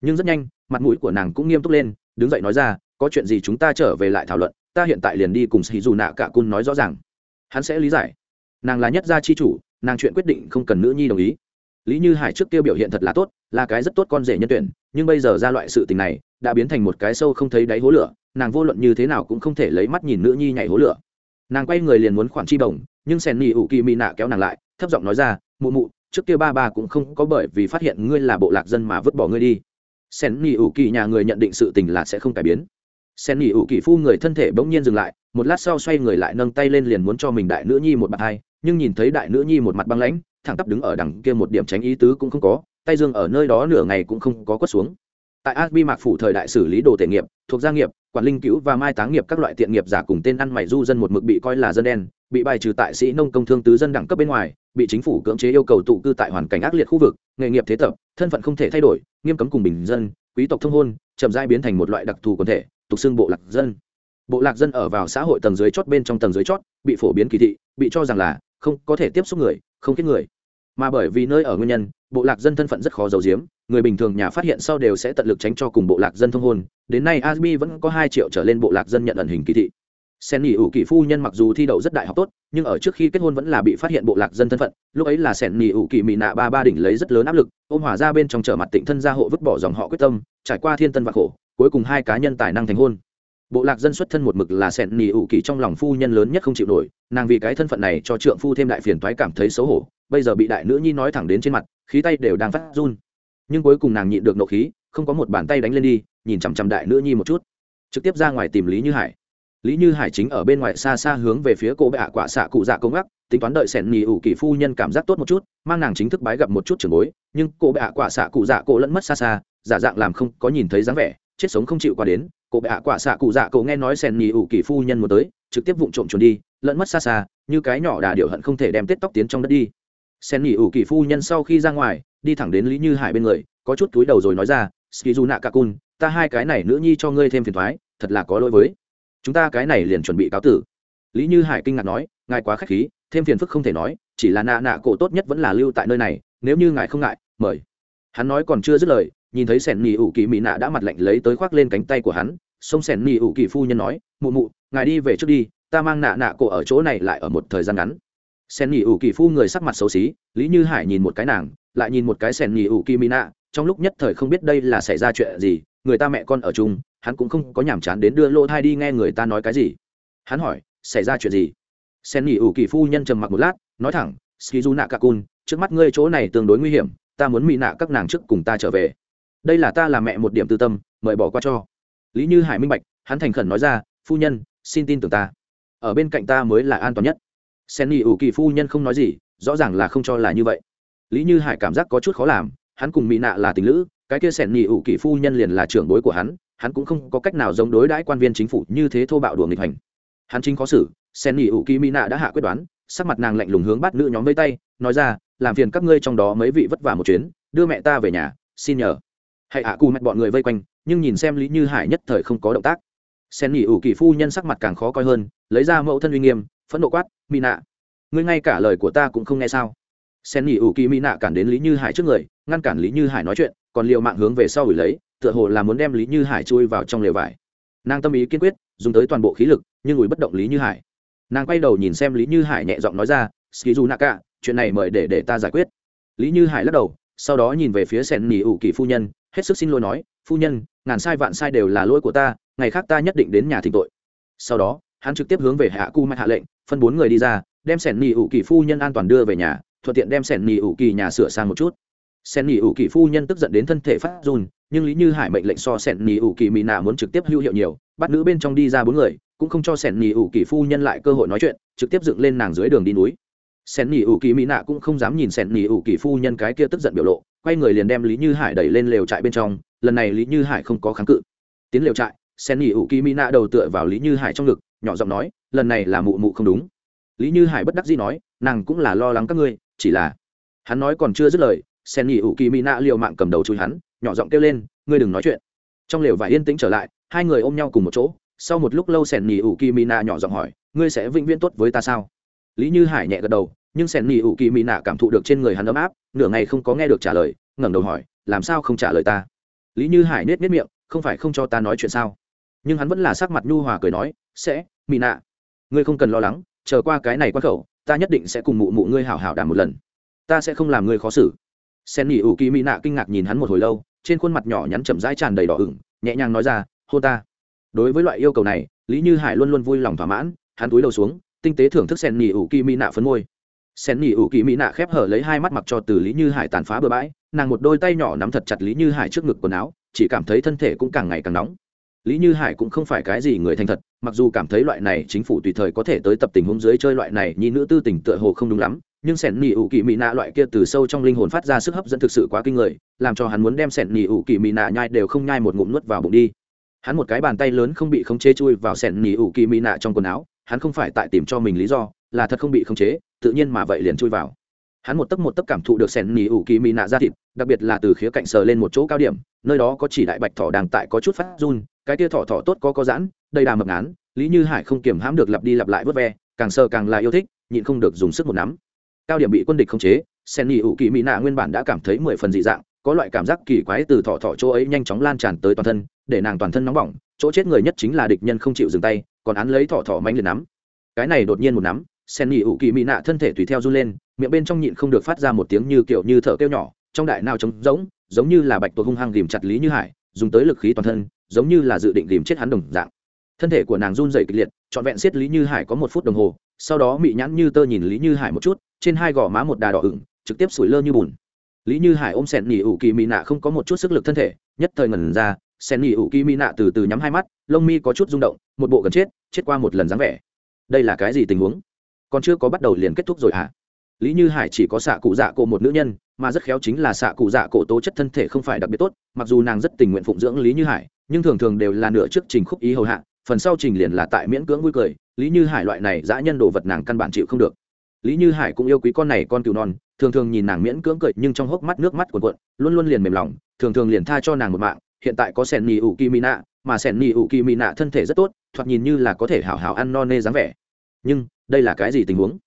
Nhưng rất nhanh, mặt mũi của nàng cũng nghiêm túc lên, đứng dậy nói ra, có chuyện gì chúng ta trở về lại thảo luận, ta hiện tại liền đi cùng sĩ dù nạ cả cun nói rõ ràng. Hắn sẽ lý giải. Nàng là nhất gia chi chủ, nàng chuyện quyết định không cần nữ nhi đồng ý. Lý như hải trước kia biểu hiện thật là tốt, là cái rất tốt con rể nhân tuyển, nhưng bây giờ ra loại sự tình này, đã biến thành một cái sâu không thấy đáy hố lửa, nàng vô luận như thế nào cũng không thể lấy mắt nhìn nữ nhi nhảy hố lửa nàng quay người liền muốn khoản chi bồng nhưng sèn nỉ ủ kỳ mỹ nạ kéo nàng lại, thấp giọng nói ra, mụ mụ, trước kia ba ba cũng không có bởi vì phát hiện ngươi là bộ lạc dân mà vứt bỏ ngươi đi. Sen nỉ ủ kỳ nhà người nhận định sự tình là sẽ không cải biến. Sen nỉ ủ kỳ phu người thân thể bỗng nhiên dừng lại, một lát sau xoay người lại nâng tay lên liền muốn cho mình đại nữ nhi một bàn hai, nhưng nhìn thấy đại nữ nhi một mặt băng lãnh, thẳng tắp đứng ở đằng kia một điểm tránh ý tứ cũng không có, tay dương ở nơi đó nửa ngày cũng không có quất xuống tại asbi mạc phủ thời đại xử lý đồ thể nghiệp, thuộc gia nghiệp, quản linh cứu và mai táng nghiệp các loại tiện nghiệp giả cùng tên ăn mày du dân một mực bị coi là dân đen, bị bài trừ tại sĩ nông công thương tứ dân đẳng cấp bên ngoài, bị chính phủ cưỡng chế yêu cầu tụ cư tại hoàn cảnh ác liệt khu vực, nghề nghiệp thế tập, thân phận không thể thay đổi, nghiêm cấm cùng bình dân, quý tộc thông hôn, chậm rãi biến thành một loại đặc thù quần thể, tục xưng bộ lạc dân. Bộ lạc dân ở vào xã hội tầng dưới chót bên trong tầng dưới chót, bị phổ biến kỳ thị, bị cho rằng là không có thể tiếp xúc người, không kết người. Mà bởi vì nơi ở nguyên nhân, bộ lạc dân thân phận rất khó giấu giếm người bình thường nhà phát hiện sau đều sẽ tận lực tránh cho cùng bộ lạc dân thông hôn. Đến nay asbi vẫn có hai triệu trở lên bộ lạc dân nhận ẩn hình kỳ thị. Sen nghỉ ủ kỳ phu nhân mặc dù thi đậu rất đại học tốt, nhưng ở trước khi kết hôn vẫn là bị phát hiện bộ lạc dân thân phận. Lúc ấy là sen nghỉ ủ kỳ mỹ nạ ba ba đỉnh lấy rất lớn áp lực, ôm hòa ra bên trong trở mặt tịnh thân gia hộ vứt bỏ dòng họ quyết tâm, trải qua thiên tân và khổ, cuối cùng hai cá nhân tài năng thành hôn. Bộ lạc dân xuất thân một mực là sẹn nỉ ủ kỳ trong lòng phu nhân lớn nhất không chịu nổi, nàng vì cái thân phận này cho trượng phu thêm đại phiền toái cảm thấy xấu hổ, bây giờ bị đại nữ nhi nói thẳng đến trên mặt, khí tay đều đang phát run nhưng cuối cùng nàng nhịn được nộ khí, không có một bàn tay đánh lên đi, nhìn chằm chằm đại nữ nhi một chút. Trực tiếp ra ngoài tìm lý như hải. Lý như hải chính ở bên ngoài xa xa hướng về phía cô bệ hạ quả xạ cụ dạ công ác tính toán đợi sẻn nhì ủ kỳ phu nhân cảm giác tốt một chút, mang nàng chính thức bái gặp một chút trường bối, nhưng cô bệ hạ quả xạ cụ dạ cổ lẫn mất xa xa, giả dạng làm không có nhìn thấy dáng vẻ, chết sống không chịu qua đến. Cô bệ hạ quả xạ cụ dạ cổ nghe nói sẻn nhì ủ kỳ phu nhân một tới, trực tiếp vụng trộm trốn đi, lẫn mất xa xa, như cái nhỏ đà điệu hận không thể đem tết tóc tiến trong đất đi sen nghỉ ủ kỳ phu nhân sau khi ra ngoài, đi thẳng đến lý như hải bên người, có chút túi đầu rồi nói ra ski du nạ ca cun ta hai cái này nữ nhi cho ngươi thêm phiền thoái, thật là có lỗi với. Chúng ta cái này liền chuẩn bị cáo tử. Lý như hải kinh ngạc nói, ngài quá k h á c h khí, thêm phiền phức không thể nói, chỉ là nạ nạ cổ tốt nhất vẫn là lưu tại nơi này, nếu như ngài không ngại, mời. Hắn nói còn chưa dứt lời, nhìn thấy sẻn nỉ ủ kỳ mỹ nạ đã mặt lạnh lấy tới khoác lên cánh tay của hắn, xong sẻn nỉ ủ kỳ phu nhân nói, mụ mụ, ngài đi về trước đi, ta mang nạ nạ cổ ở chỗ này lại ở một thời gian ngắn sen nhị ủ kỳ phu người sắc mặt xấu xí, lý như hải nhìn một cái nàng, lại nhìn một cái sen nhị ủ kỳ mỹ nạ trong lúc nhất thời không biết đây là xảy ra chuyện gì, người ta mẹ con ở chung, hắn cũng không có nhàm chán đến đưa lô thai đi nghe người ta nói cái gì. Hắn hỏi, xảy ra chuyện gì? Sen nghỉ ủ kỳ phu nhân trầm mặc một lát, nói thẳng skizu nạ kakun trước mắt ngươi chỗ này tương đối nguy hiểm, ta muốn mỹ nạ các nàng trước cùng ta trở về. Đây là ta làm mẹ một điểm tư tâm, mời bỏ qua cho. Lý như hải minh bạch, hắn thành khẩn nói ra, phu nhân, xin tin tưởng ta. Ở bên cạnh ta mới là an toàn nhất sen nghỉ ủ kỳ phu nhân không nói gì, rõ ràng là không cho là như vậy. Lý như hải cảm giác có chút khó làm, hắn cùng mỹ nạ là tình lữ, cái kia sẻn nhị ủ kỳ phu nhân liền là trưởng bối của hắn hắn cũng không có cách nào giống đối đãi quan viên chính phủ như thế thô bạo đùa nghịch hành. Hắn chính có xử, sen nhị ủ kỳ mỹ nạ đã hạ quyết đoán, sắc mặt nàng lạnh lùng hướng bắt nữ nhóm vây tay, nói ra, làm phiền các ngươi trong đó mấy vị vất vả một chuyến, đưa mẹ ta về nhà, xin nhờ. Hãy ạ à cù mẹ bọn người vây quanh, nhưng nhìn xem lý như hải nhất thời không có động tác. Sen nghỉ ủ kỳ phu nhân sắc mặt càng khó coi hơn, lấy ra mẫu thân uy nghiêm phẫn nộ quát mỹ nạ, ngươi ngay cả lời của ta cũng không nghe sao? Sen nghỉ ủ kỳ mỹ nạ cản đến lý như hải trước người, ngăn cản lý như hải nói chuyện, còn liệu mạng hướng về sau ủi lấy, tựa hồ là muốn đem lý như hải chui vào trong lều vải. Nàng tâm ý kiên quyết, dùng tới toàn bộ khí lực, nhưng ủi bất động lý như hải. Nàng quay đầu nhìn xem lý như hải nhẹ giọng nói ra ski du naka, chuyện này mời để để ta giải quyết. Lý như hải lắc đầu, sau đó nhìn về phía sen nghỉ ủ kỳ phu nhân, hết sức xin lỗi nói, phu nhân, ngàn sai vạn sai đều là lỗi của ta, ngày khác ta nhất định đến nhà thỉnh tội. Sau đó, hắn trực tiếp hướng về hạ cu mạch hạ lệnh phân bốn người đi ra, đem sẻn nỉ ủ kỳ phu nhân an toàn đưa về nhà, thuận tiện đem sẻn nỉ ủ kỳ nhà sửa sang một chút. Sẻn nỉ ủ kỳ phu nhân tức giận đến thân thể phát run, nhưng lý như hải mệnh lệnh so sẻn nỉ ủ kỳ mỹ nạ muốn trực tiếp hữu hiệu nhiều, bắt nữ bên trong đi ra bốn người, cũng không cho sẻn nỉ ủ kỳ phu nhân lại cơ hội nói chuyện, trực tiếp dựng lên nàng dưới đường đi núi. Sẻn nỉ ủ kỳ mỹ nạ cũng không dám nhìn sẻn nỉ ủ kỳ phu nhân cái kia tức giận biểu lộ, quay người liền đem lý như hải đẩy lên lều trại bên trong, lần này lý như hải không có kháng cự. Tiến lều trại sen nghỉ ủ kỳ mỹ nạ đầu tựa vào lý như hải trong ngực, nhỏ giọng nói, lần này là mụ mụ không đúng. Lý như hải bất đắc dĩ nói, nàng cũng là lo lắng các ngươi, chỉ là hắn nói còn chưa dứt lời, sen nghỉ ủ kỳ mỹ nạ liều mạng cầm đầu chui hắn, nhỏ giọng kêu lên, ngươi đừng nói chuyện. Trong lều vải yên tĩnh trở lại, hai người ôm nhau cùng một chỗ, sau một lúc lâu sen nghỉ ủ kỳ mỹ nạ nhỏ giọng hỏi, ngươi sẽ vĩnh viễn tốt với ta sao? Lý như hải nhẹ gật đầu, nhưng sen nghỉ ủ kỳ mỹ nạ cảm thụ được trên người hắn ấm áp, nửa ngày không có nghe được trả lời, ngẩng đầu hỏi, làm sao không trả lời ta? Lý như hải nết nết miệng, không phải không cho ta nói chuyện sao? Nhưng hắn vẫn là sắc mặt nhu hòa cười nói, sẽ mỹ nạ ngươi không cần lo lắng, chờ qua cái này quan khẩu, ta nhất định sẽ cùng mụ mụ ngươi hảo hảo đàm một lần. Ta sẽ không làm ngươi khó xử. Sen nghỉ ủ kỳ mỹ nạ kinh ngạc nhìn hắn một hồi lâu, trên khuôn mặt nhỏ nhắn chậm rãi tràn đầy đỏ ửng, nhẹ nhàng nói ra, hô ta. Đối với loại yêu cầu này, lý như hải luôn luôn vui lòng thỏa mãn, hắn túi đầu xuống, tinh tế thưởng thức sen nghỉ ủ kỳ mỹ nạ phấn môi. Sen nghỉ ủ kỳ mỹ nạ khép hở lấy hai mắt mặc cho từ lý như hải tàn phá bừa bãi, nàng một đôi tay nhỏ nắm thật chặt lý như hải trước ngực quần áo, chỉ cảm thấy thân thể cũng càng ngày càng nóng lý như hải cũng không phải cái gì người thành thật, mặc dù cảm thấy loại này chính phủ tùy thời có thể tới tập tình hung dưới chơi loại này nhi nữ tư tình tựa hồ không đúng lắm, nhưng sẻn nỉ ủ kỳ mỹ nạ loại kia từ sâu trong linh hồn phát ra sức hấp dẫn thực sự quá kinh người, làm cho hắn muốn đem sẻn nỉ ủ kỳ mỹ nạ nhai đều không nhai một ngụm nuốt vào bụng đi. Hắn một cái bàn tay lớn không bị khống chế chui vào sẻn nỉ ủ kỳ mỹ nạ trong quần áo, hắn không phải tại tìm cho mình lý do, là thật không bị khống chế, tự nhiên mà vậy liền chui vào hắn một tấc một tấc cảm thụ được sẻn nỉ ủ kỳ mỹ nạ ra thịt, đặc biệt là từ khía cạnh sờ lên một chỗ cao điểm, nơi đó có chỉ đại bạch thỏ đang tại có chút phát run, cái tia thỏ thỏ tốt có có giãn, đầy đà mập ngán, lý như hải không kiểm hãm được lặp đi lặp lại vớt ve, càng sờ càng là yêu thích, nhịn không được dùng sức một nắm. Cao điểm bị quân địch khống chế, sẻn nỉ ủ kỳ mỹ nạ nguyên bản đã cảm thấy mười phần dị dạng, có loại cảm giác kỳ quái từ thỏ thỏ chỗ ấy nhanh chóng lan tràn tới toàn thân, để nàng toàn thân nóng bỏng, chỗ chết người nhất chính là địch nhân không chịu dừng tay, còn án lấy thỏ thỏ mánh liền nắm. Cái này đột nhiên một nắm sen nghỉ ủ kỳ mỹ nạ thân thể tùy theo run lên miệng bên trong nhịn không được phát ra một tiếng như kiểu như thở kêu nhỏ, trong đại nào trống rỗng, giống như là bạch tuộc hung hăng ghìm chặt lý như hải, dùng tới lực khí toàn thân, giống như là dự định ghìm chết hắn đồng dạng. Thân thể của nàng run dày kịch liệt, trọn vẹn xiết lý như hải có một phút đồng hồ, sau đó mị nhãn như tơ nhìn lý như hải một chút, trên hai gò má một đà đỏ ửng, trực tiếp sủi lơ như bùn. Lý như hải ôm sẹn nỉ ủ kỳ mị nạ không có một chút sức lực thân thể, nhất thời ngẩn ra, sẹn nỉ ủ kỳ mị nạ từ từ nhắm hai mắt, lông mi có chút rung động, một bộ gần chết chết qua một lần dáng vẻ. Đây là cái gì tình huống? Còn chưa có bắt đầu liền kết thúc rồi hả? à? Lý như hải chỉ có xạ cụ dạ cổ một nữ nhân, mà rất khéo chính là xạ cụ dạ cổ tố chất thân thể không phải đặc biệt tốt, mặc dù nàng rất tình nguyện phụng dưỡng lý như hải, nhưng thường thường đều là nửa trước trình khúc ý hầu hạ, phần sau trình liền là tại miễn cưỡng vui cười, lý như hải loại này dã nhân đồ vật nàng căn bản chịu không được. Lý như hải cũng yêu quý con này con cừu non, thường thường nhìn nàng miễn cưỡng cười, nhưng trong hốc mắt nước mắt cuộn cuộn, luôn luôn liền mềm lòng, thường thường liền tha cho nàng một mạng, hiện tại có sẻn nỉ ủ kỳ mỹ nạ, mà sẻn nỉ ủ kỳ mỹ nạ thân thể rất tốt, thoạt nhìn như là có thể hảo hảo ăn no nê dáng vẻ. Nhưng, đây là cái gì tình huống?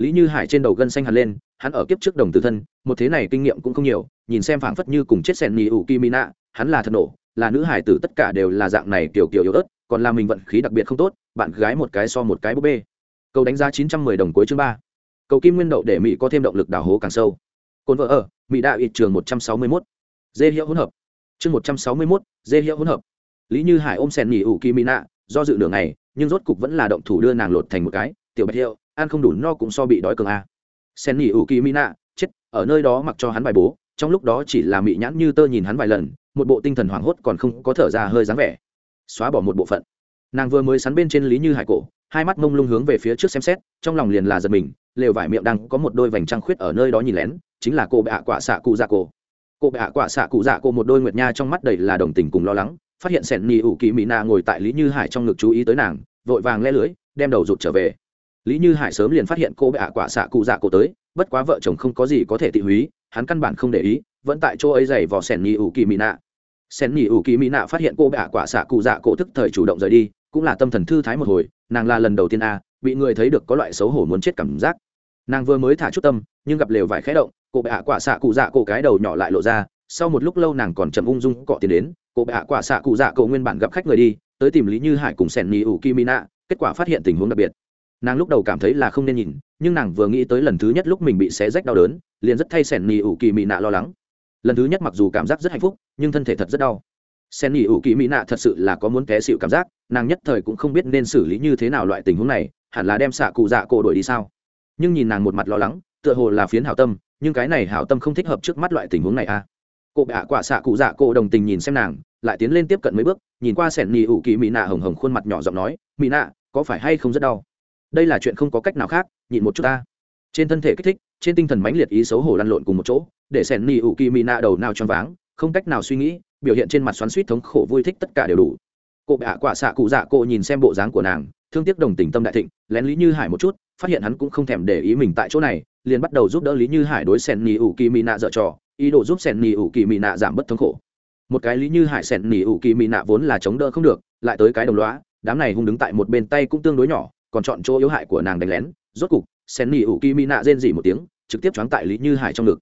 Lý như hải trên đầu gân xanh hẳn lên, hắn ở kiếp trước đồng tử thân, một thế này kinh nghiệm cũng không nhiều, nhìn xem phảng phất như cùng chết sẹn nhì ủ kỳ mỹ nạ hắn là thật nổ, là nữ hải tử tất cả đều là dạng này kiểu kiểu yếu ớt, còn là mình vận khí đặc biệt không tốt, bạn gái một cái so một cái búp bê. Cầu đánh giá chín trăm mười đồng cuối chương ba. Cầu kim nguyên đậu để mỹ có thêm động lực đào hố càng sâu. Cồn vợ ở, mỹ đạo ít trường một trăm sáu mươi mốt. Dê hiệu hỗn hợp. Chương một trăm sáu mươi mốt, dê hiệu hỗn hợp. Lý như hải ôm sẹn nhì ủ kỳ mỹ nạ do dự đường ngày, nhưng rốt cục vẫn là động thủ đưa nàng lột thành một cái, tiểu bạch hiệu ăn không đủ no cũng so bị đói cường a. Sen nghỉ ủ kỳ mỹ nạ, chết, ở nơi đó mặc cho hắn bài bố, trong lúc đó chỉ là mị nhãn như tơ nhìn hắn vài lần, một bộ tinh thần hoảng hốt còn không có thở ra hơi dáng vẻ. Xóa bỏ một bộ phận. Nàng vừa mới sắn bên trên lý như hải cổ, hai mắt mông lung hướng về phía trước xem xét, trong lòng liền là giật mình, lều vải miệng đang có một đôi vành trăng khuyết ở nơi đó nhìn lén, chính là cô bệ hạ quả xạ cụ dạ cổ. Cô bệ hạ quả xạ cụ dạ cổ một đôi nguyệt nha trong mắt đầy là đồng tình cùng lo lắng, phát hiện sẻn nỉ ủ kỳ mỹ nạ ngồi tại lý như hải trong ngực chú ý tới nàng, vội vàng le lưới, đem đầu rụt trở về lý như hải sớm liền phát hiện cô bệ ạ quả xạ cụ dạ cổ tới, bất quá vợ chồng không có gì có thể tị húy, hắn căn bản không để ý, vẫn tại chỗ ấy giày vò sẻn nhì ủ kỳ mỹ nạ. Sẻn nhì ủ kỳ mỹ nạ phát hiện cô bệ ạ quả xạ cụ dạ cổ thức thời chủ động rời đi, cũng là tâm thần thư thái một hồi, nàng là lần đầu tiên a, bị người thấy được có loại xấu hổ muốn chết cảm giác. Nàng vừa mới thả chút tâm, nhưng gặp lều vải khẽ động, cô bệ ạ quả xạ cụ dạ cổ cái đầu nhỏ lại lộ ra, sau một lúc lâu nàng còn chậm ung dung cọ tiền đến, cô bệ ạ quả xạ cụ dạ cổ nguyên bản gặp khách người đi, tới tìm lý như hải cùng sẻn nhì ủ kỳ mỹ nạ, kết quả phát hiện tình huống đặc biệt nàng lúc đầu cảm thấy là không nên nhìn, nhưng nàng vừa nghĩ tới lần thứ nhất lúc mình bị xé rách đau đớn, liền rất thay sẻn nỉ ủ kỳ mỹ nạ lo lắng. Lần thứ nhất mặc dù cảm giác rất hạnh phúc, nhưng thân thể thật rất đau. Sen nhì ủ kỳ mỹ nạ thật sự là có muốn té xịu cảm giác, nàng nhất thời cũng không biết nên xử lý như thế nào loại tình huống này, hẳn là đem xạ cụ dạ cổ đổi đi sao. Nhưng nhìn nàng một mặt lo lắng, tựa hồ là phiến hảo tâm, nhưng cái này hảo tâm không thích hợp trước mắt loại tình huống này à. Cụ bạ quả xạ cụ dạ cổ đồng tình nhìn xem nàng, lại tiến lên tiếp cận mấy bước, nhìn qua sẻn nhì ủ kỳ mỹ nạ hồng hồng khuôn mặt nhỏ giọng nói mỹ nạ, có phải hay không rất đau? Đây là chuyện không có cách nào khác, nhịn một chút ta. Trên thân thể kích thích, trên tinh thần mãnh liệt ý xấu hổ lăn lộn cùng một chỗ, để sẻn nhì ủ kỳ mỹ nạ đầu nào choáng váng, không cách nào suy nghĩ, biểu hiện trên mặt xoắn suýt thống khổ vui thích tất cả đều đủ. Cô bạ quả xạ cụ dạ cô nhìn xem bộ dáng của nàng, thương tiếc đồng tình tâm đại thịnh, lén lý như hải một chút, phát hiện hắn cũng không thèm để ý mình tại chỗ này, liền bắt đầu giúp đỡ lý như hải đối sẻn nỉ ủ kỳ mỹ nạ dở trò, ý đồ giúp sẻn nỉ ủ kỳ mỹ nạ giảm bớt thống khổ. Một cái lý như hải sẻn nỉ ủ kỳ mỹ nạ vốn là chống đỡ không được, lại tới cái đồng loá đám này hung đứng tại một bên tay cũng tương đối nhỏ còn chọn chỗ yếu hại của nàng đánh lén. Rốt cục, sen nỉ ủ kỳ mỹ nạ rên dỉ một tiếng, trực tiếp choáng tại lý như hải trong ngực.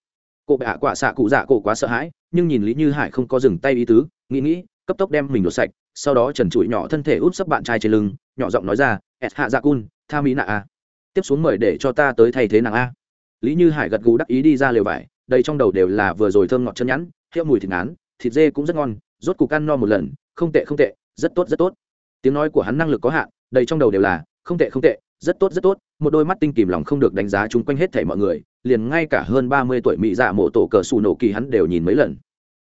Cô hạ quả xạ cụ dạ cổ quá sợ hãi, nhưng nhìn lý như hải không có dừng tay ý tứ, nghĩ nghĩ, cấp tốc đem mình đổ sạch, sau đó trần trụi nhỏ thân thể út sấp bạn trai trên lưng, nhỏ giọng nói ra, et hạ dạ cun, tha mỹ nạ a. Tiếp xuống mời để cho ta tới thay thế nàng a. Lý như hải gật gù đắc ý đi ra lều vải đây trong đầu đều là vừa rồi thơm ngọt chân nhẵn hiệu mùi thịt ngán, thịt dê cũng rất ngon, rốt cục ăn no một lần, không tệ không tệ, rất tốt rất tốt. Tiếng nói của hắn năng lực có hạn, đầy trong đầu đều là không tệ không tệ, rất tốt rất tốt. Một đôi mắt tinh kìm lòng không được đánh giá chung quanh hết thảy mọi người, liền ngay cả hơn ba mươi tuổi mỹ dạ mộ tổ cờ xù nổ kỳ hắn đều nhìn mấy lần.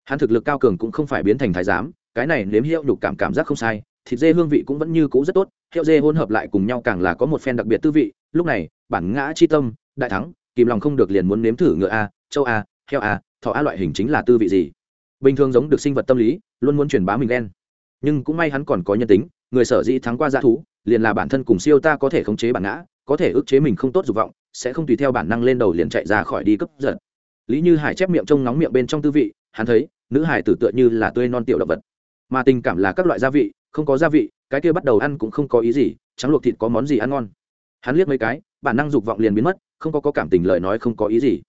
Hắn thực lực cao cường cũng không phải biến thành thái giám, cái này nếm hiệu nhục cảm cảm giác không sai, thịt dê hương vị cũng vẫn như cũ rất tốt, hiệu dê hỗn hợp lại cùng nhau càng là có một phen đặc biệt tư vị. Lúc này, bản ngã chi tâm, đại thắng, kìm lòng không được liền muốn nếm thử ngựa a, châu a, heo a thọ a loại hình chính là tư vị gì? Bình thường giống được sinh vật tâm lý, luôn muốn truyền bá mình đen nhưng cũng may hắn còn có nhân tính, người sở dĩ thắng qua g thú liền là bản thân cùng siêu ta có thể khống chế bản ngã có thể ức chế mình không tốt dục vọng sẽ không tùy theo bản năng lên đầu liền chạy ra khỏi đi cấp giật. Lý như hải chép miệng trông nóng miệng bên trong tư vị hắn thấy nữ hải tử tựa như là tươi non tiểu động vật. Mà tình cảm là các loại gia vị không có gia vị cái kia bắt đầu ăn cũng không có ý gì trắng luộc thịt có món gì ăn ngon. Hắn liếc mấy cái bản năng dục vọng liền biến mất không có, có cảm tình lời nói không có ý gì.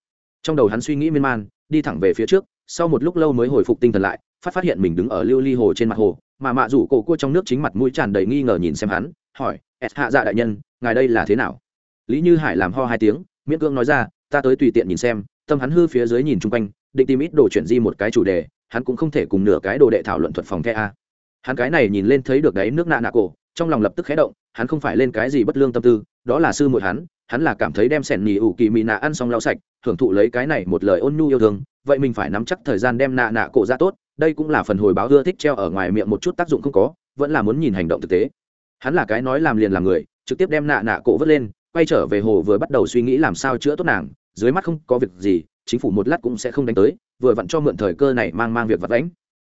Trong đầu hắn suy nghĩ miên man đi thẳng về phía trước sau một lúc lâu mới hồi phục tinh thần lại phát phát hiện mình đứng ở lưu ly hồ trên mặt hồ mà mạ rủ cổ cua trong nước chính mặt mũi tràn đầy nghi ngờ nhìn xem hắn hỏi s hạ dạ đại nhân, ngài đây là thế nào? Lý như hải làm ho hai tiếng, miễn cưỡng nói ra, ta tới tùy tiện nhìn xem. Tâm hắn hư phía dưới nhìn chung quanh, định tìm ít đồ chuyện di một cái chủ đề, hắn cũng không thể cùng nửa cái đồ đệ thảo luận thuật phòng the a. Hắn cái này nhìn lên thấy được đấy nước nạ nạ cổ, trong lòng lập tức khé động, hắn không phải lên cái gì bất lương tâm tư, đó là sư muội hắn hắn là cảm thấy đem sẻn nhì ủ kỳ mị nạ ăn xong lau sạch, thưởng thụ lấy cái này một lời ôn nhu yêu thương, vậy mình phải nắm chắc thời gian đem nạ nạ cổ ra tốt, đây cũng là phần hồi báo ưa thích treo ở ngoài miệng một chút tác dụng không có, vẫn là muốn nhìn hành động thực tế hắn là cái nói làm liền làm người, trực tiếp đem nạ nạ cổ vớt lên, quay trở về hồ vừa bắt đầu suy nghĩ làm sao chữa tốt nàng, dưới mắt không có việc gì, chính phủ một lát cũng sẽ không đánh tới, vừa vặn cho mượn thời cơ này mang mang việc vật đánh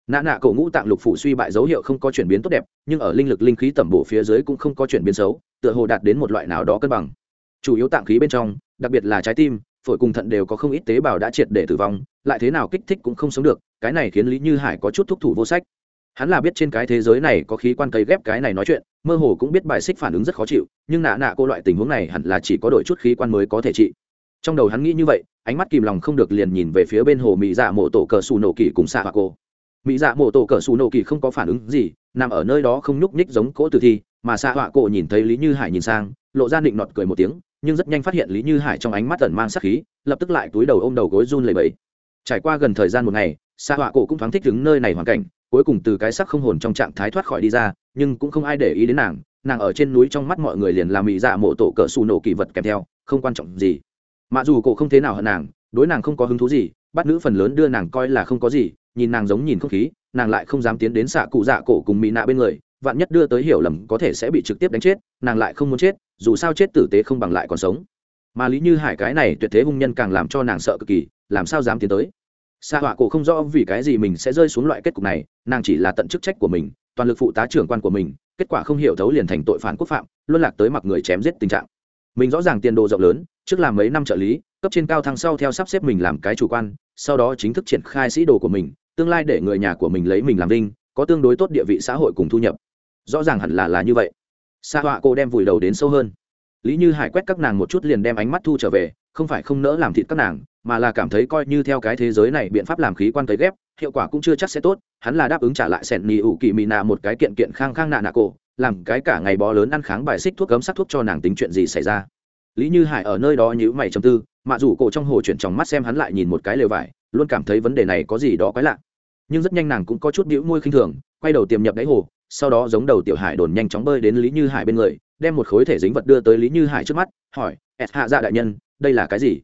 nạ nạ cổ ngũ tạng lục phủ suy bại dấu hiệu không có chuyển biến tốt đẹp, nhưng ở linh lực linh khí tẩm bổ phía dưới cũng không có chuyển biến xấu, tựa hồ đạt đến một loại nào đó cân bằng. Chủ yếu tạng khí bên trong, đặc biệt là trái tim, phổi cùng thận đều có không ít tế bào đã triệt để tử vong, lại thế nào kích thích cũng không sống được, cái này khiến lý như hải có chút thúc thủ vô sách hắn là biết trên cái thế giới này có khí quan cấy ghép cái này nói chuyện, mơ hồ cũng biết bài xích phản ứng rất khó chịu, nhưng nạ nạ cô loại tình huống này hẳn là chỉ có đổi chút khí quan mới có thể trị. Trong đầu hắn nghĩ như vậy, ánh mắt kìm lòng không được liền nhìn về phía bên hồ mỹ dạ mộ tổ cờ xù nổ kỳ cùng xạ hoa cô. Mỹ dạ mộ tổ cờ xù nổ kỳ không có phản ứng gì, nằm ở nơi đó không nhúc nhích giống cỗ tử thi, mà xạ họa cổ nhìn thấy lý như hải nhìn sang, lộ ra định nọt cười một tiếng, nhưng rất nhanh phát hiện lý như hải trong ánh mắt tẩn mang sắc khí, lập tức lại túi đầu ôm đầu gối run lầy bẫy trải qua gần thời gian một ngày xa họa cổ cũng thoáng thích đứng nơi này hoàn cảnh, cuối cùng từ cái sắc không hồn trong trạng thái thoát khỏi đi ra, nhưng cũng không ai để ý đến nàng nàng ở trên núi trong mắt mọi người liền làm mỹ dạ mộ tổ cỡ xù nổ kỳ vật kèm theo, không quan trọng gì. Mặc dù cổ không thế nào hận nàng, đối nàng không có hứng thú gì, bắt nữ phần lớn đưa nàng coi là không có gì, nhìn nàng giống nhìn không khí, nàng lại không dám tiến đến xạ cụ dạ cổ cùng mỹ nạ bên người, vạn nhất đưa tới hiểu lầm có thể sẽ bị trực tiếp đánh chết, nàng lại không muốn chết, dù sao chết tử tế không bằng lại còn sống. Mà lý như hải cái này tuyệt thế hung nhân càng làm cho nàng sợ cực kỳ, làm sao dám tiến tới? Xạ họa cổ không rõ vì cái gì mình sẽ rơi xuống loại kết cục này, nàng chỉ là tận chức trách của mình, toàn lực phụ tá trưởng quan của mình, kết quả không hiểu thấu liền thành tội phản quốc phạm, luân lạc tới mặc người chém giết tình trạng. Mình rõ ràng tiền đồ rộng lớn, trước làm mấy năm trợ lý, cấp trên cao thăng sau theo sắp xếp mình làm cái chủ quan, sau đó chính thức triển khai sĩ đồ của mình, tương lai để người nhà của mình lấy mình làm linh có tương đối tốt địa vị xã hội cùng thu nhập. Rõ ràng hẳn là là như vậy. Sa họa cô đem vùi đầu đến sâu hơn. Lý như hải quét các nàng một chút liền đem ánh mắt thu trở về không phải không nỡ làm thịt các nàng, mà là cảm thấy coi như theo cái thế giới này biện pháp làm khí quan cấy ghép, hiệu quả cũng chưa chắc sẽ tốt, hắn là đáp ứng trả lại sẹn nì ủ kỳ mì nạ một cái kiện kiện khang khang nạ nạ cổ, làm cái cả ngày bó lớn ăn kháng bài xích thuốc cấm sắc thuốc cho nàng tính chuyện gì xảy ra. Lý như hải ở nơi đó nhữ mày chầm tư mạ rủ cổ trong hồ chuyển trong mắt xem hắn lại nhìn một cái lều vải, luôn cảm thấy vấn đề này có gì đó quái lạ. Nhưng rất nhanh nàng cũng có chút đĩu môi khinh thường, quay đầu tiềm nhập đáy hồ, sau đó giống đầu tiểu hải đồn nhanh chóng bơi đến lý như hải bên người, đem một khối thể dính vật đưa tới lý như hải trước mắt, hỏi ẹt hạ dạ đại nhân đây là cái gì?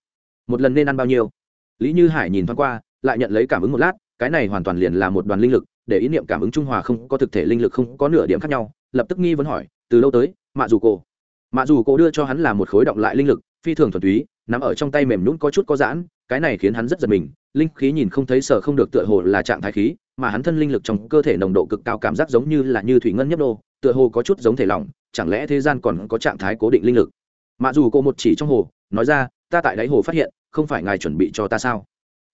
Một lần nên ăn bao nhiêu? Lý như hải nhìn thoáng qua, lại nhận lấy cảm ứng một lát, cái này hoàn toàn liền là một đoàn linh lực, để ý niệm cảm ứng trung hòa không có thực thể linh lực không có nửa điểm khác nhau, lập tức nghi vấn hỏi, từ lâu tới, mạ dù cổ. Mạ dù cổ đưa cho hắn là một khối động lại linh lực, phi thường thuần túy nằm ở trong tay mềm nhún có chút có giãn, cái này khiến hắn rất giật mình, linh khí nhìn không thấy sở không được tựa hồ là trạng thái khí, mà hắn thân linh lực trong cơ thể nồng độ cực cao cảm giác giống như là như thủy ngân nhấp đô tựa hồ có chút giống thể lỏng, chẳng lẽ thế gian còn có trạng thái cố định linh lực? Mạ dù cô một chỉ trong hồ, nói ra, ta tại đáy hồ phát hiện, không phải ngài chuẩn bị cho ta sao?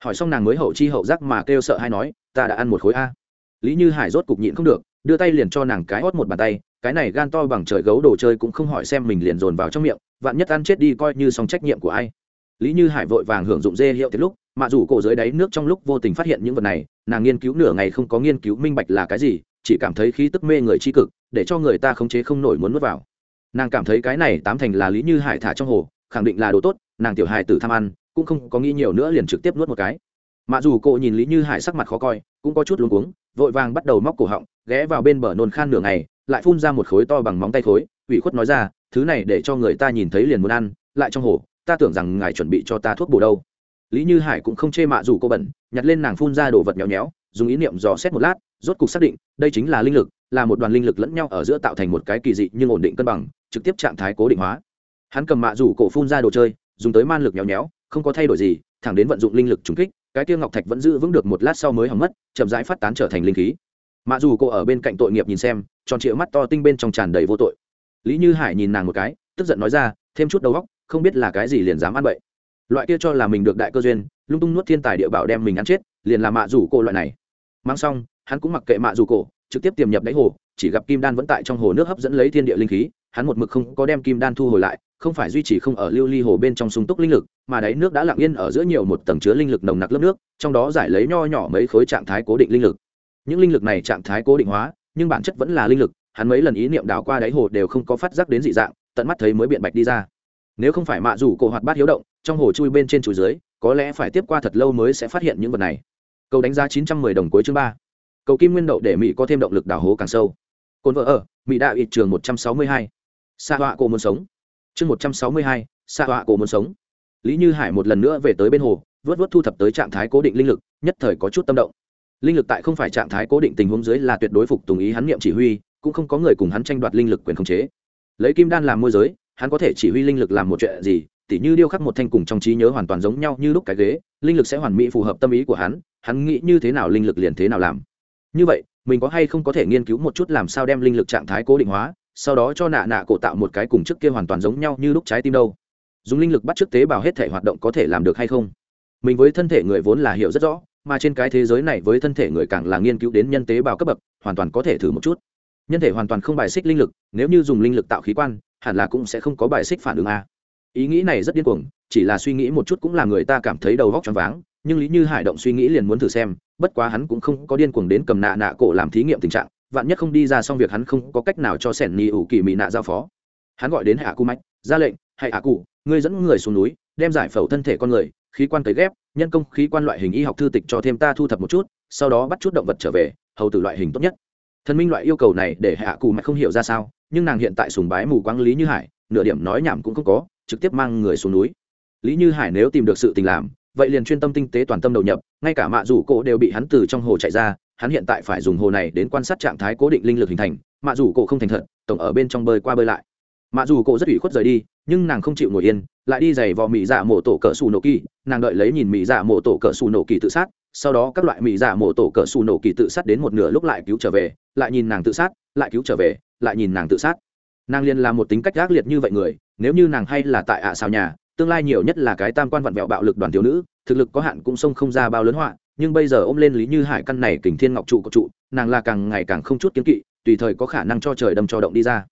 Hỏi xong nàng mới hậu chi hậu giác mà kêu sợ hay nói, ta đã ăn một khối a. Lý như hải rốt cục nhịn không được, đưa tay liền cho nàng cái hót một bàn tay, cái này gan to bằng trời gấu đồ chơi cũng không hỏi xem mình liền dồn vào trong miệng, vạn nhất ăn chết đi coi như xong trách nhiệm của ai. Lý như hải vội vàng hưởng dụng dê hiệu tiết lúc mạ dù cổ dưới đáy nước trong lúc vô tình phát hiện những vật này, nàng nghiên cứu nửa ngày không có nghiên cứu minh bạch là cái gì, chỉ cảm thấy khí tức mê người c cực, để cho người ta khống chế không nổi muốn nuốt vào nàng cảm thấy cái này tám thành là lý như hải thả trong hồ, khẳng định là đồ tốt, nàng tiểu hài tử tham ăn, cũng không có nghĩ nhiều nữa liền trực tiếp nuốt một cái. Mà dù cô nhìn lý như hải sắc mặt khó coi, cũng có chút luống cuống, vội vàng bắt đầu móc cổ họng, ghé vào bên bờ nôn khan nửa ngày, lại phun ra một khối to bằng móng tay khối, ủy khuất nói ra, thứ này để cho người ta nhìn thấy liền muốn ăn, lại trong hồ, ta tưởng rằng ngài chuẩn bị cho ta thuốc bổ đâu. Lý như hải cũng không chê mạ dù cô bẩn, nhặt lên nàng phun ra đồ vật nhéo nhéo, dùng ý niệm dò xét một lát, rốt cục xác định, đây chính là linh lực là một đoàn linh lực lẫn nhau ở giữa tạo thành một cái kỳ dị nhưng ổn định cân bằng, trực tiếp trạng thái cố định hóa. Hắn cầm mạ rủ cổ phun ra đồ chơi, dùng tới man lực nhéo nhéo, không có thay đổi gì, thẳng đến vận dụng linh lực trùng kích, cái tiêu ngọc thạch vẫn giữ vững được một lát sau mới hỏng mất, chậm rãi phát tán trở thành linh khí. Mạ dù cô ở bên cạnh tội nghiệp nhìn xem, tròn trịa mắt to tinh bên trong tràn đầy vô tội. Lý như hải nhìn nàng một cái, tức giận nói ra, thêm chút đầu óc, không biết là cái gì liền dám ăn bậy. Loại kia cho là mình được đại cơ duyên, lung tung nuốt thiên tài địa bảo đem mình ăn chết, liền là mạ rủ cổ loại này. Mang xong, hắn cũng mặc kệ mạ rủ cổ trực tiếp tiềm nhập đáy hồ, chỉ gặp kim đan vẫn tại trong hồ nước hấp dẫn lấy thiên địa linh khí, hắn một mực không có đem kim đan thu hồi lại, không phải duy trì không ở lưu ly hồ bên trong sung túc linh lực, mà đáy nước đã lặng yên ở giữa nhiều một tầng chứa linh lực nồng nặc lớp nước, trong đó giải lấy nho nhỏ mấy khối trạng thái cố định linh lực. Những linh lực này trạng thái cố định hóa, nhưng bản chất vẫn là linh lực, hắn mấy lần ý niệm đảo qua đáy hồ đều không có phát giác đến dị dạng, tận mắt thấy mới biện bạch đi ra. Nếu không phải mạ rủ cổ hoạt bát hiếu động, trong hồ chui bên trên chuối dưới, có lẽ phải tiếp qua thật lâu mới sẽ phát hiện những vật này. Câu đánh giá chín trăm mười đồng cuối chương ba cầu kim nguyên đậu để mỹ có thêm động lực đào hố càng sâu cồn vợ ở mỹ đạo ít trường một trăm sáu mươi hai xa họa cổ muốn sống chương một trăm sáu mươi hai xa họa cổ muốn sống lý như hải một lần nữa về tới bên hồ vớt vớt thu thập tới trạng thái cố định linh lực nhất thời có chút tâm động linh lực tại không phải trạng thái cố định tình huống dưới là tuyệt đối phục tùng ý hắn niệm chỉ huy cũng không có người cùng hắn tranh đoạt linh lực quyền khống chế lấy kim đan làm môi giới hắn có thể chỉ huy linh lực làm một chuyện gì tỉ như điêu khắc một thanh cùng trong trí nhớ hoàn toàn giống nhau như lúc cái ghế linh lực sẽ hoàn mỹ phù hợp tâm ý của hắn hắn nghĩ như thế nào linh lực liền thế nào làm như vậy, mình có hay không có thể nghiên cứu một chút làm sao đem linh lực trạng thái cố định hóa, sau đó cho nạ nạ cổ tạo một cái cùng trước kia hoàn toàn giống nhau như lúc trái tim đâu? Dùng linh lực bắt trước tế bào hết thể hoạt động có thể làm được hay không? Mình với thân thể người vốn là hiểu rất rõ, mà trên cái thế giới này với thân thể người càng là nghiên cứu đến nhân tế bào cấp bậc, hoàn toàn có thể thử một chút. Nhân thể hoàn toàn không bài xích linh lực, nếu như dùng linh lực tạo khí quan, hẳn là cũng sẽ không có bài xích phản ứng a. Ý nghĩ này rất điên cuồng, chỉ là suy nghĩ một chút cũng là người ta cảm thấy đầu góc choáng váng, nhưng lý như hải động suy nghĩ liền muốn thử xem bất quá hắn cũng không có điên cuồng đến cầm nạ nạ cổ làm thí nghiệm tình trạng, vạn nhất không đi ra xong việc hắn không có cách nào cho sẻn nhì ủ kỳ mỹ nạ giao phó. Hắn gọi đến hạ cụ mạch, ra lệnh hãy hạ cụ ngươi dẫn người xuống núi, đem giải phẫu thân thể con người, khí quan cấy ghép, nhân công khí quan loại hình y học thư tịch cho thêm ta thu thập một chút, sau đó bắt chút động vật trở về, hầu từ loại hình tốt nhất. Thần minh loại yêu cầu này để hạ cụ mạch không hiểu ra sao, nhưng nàng hiện tại sùng bái mù quáng lý như hải, nửa điểm nói nhảm cũng không có, trực tiếp mang người xuống núi. Lý như hải nếu tìm được sự tình làm vậy liền chuyên tâm tinh tế toàn tâm đầu nhập, ngay cả mạ rủ cổ đều bị hắn từ trong hồ chạy ra, hắn hiện tại phải dùng hồ này đến quan sát trạng thái cố định linh lực hình thành, mạ rủ cổ không thành thật, tổng ở bên trong bơi qua bơi lại. Mạ rủ cổ rất ủy khuất rời đi, nhưng nàng không chịu ngồi yên, lại đi giày vò mỹ dạ mổ tổ cỡ xù nổ kỳ, nàng đợi lấy nhìn mỹ dạ mổ tổ cỡ xù nổ kỳ tự sát, sau đó các loại mỹ dạ mổ tổ cỡ xù nổ kỳ tự sát đến một nửa lúc lại cứu trở về, lại nhìn nàng tự sát, lại cứu trở về, lại nhìn nàng tự sát. Nàng liền là một tính cách gác liệt như vậy người, nếu như nàng hay là tại ạ à xào nhà tương lai nhiều nhất là cái tam quan vặn vẹo bạo lực đoàn thiếu nữ, thực lực có hạn cũng xông không ra bao lớn họa, nhưng bây giờ ôm lên lý như hải căn này kình thiên ngọc trụ của trụ, nàng là càng ngày càng không chút kiếm kỵ, tùy thời có khả năng cho trời đâm cho động đi ra.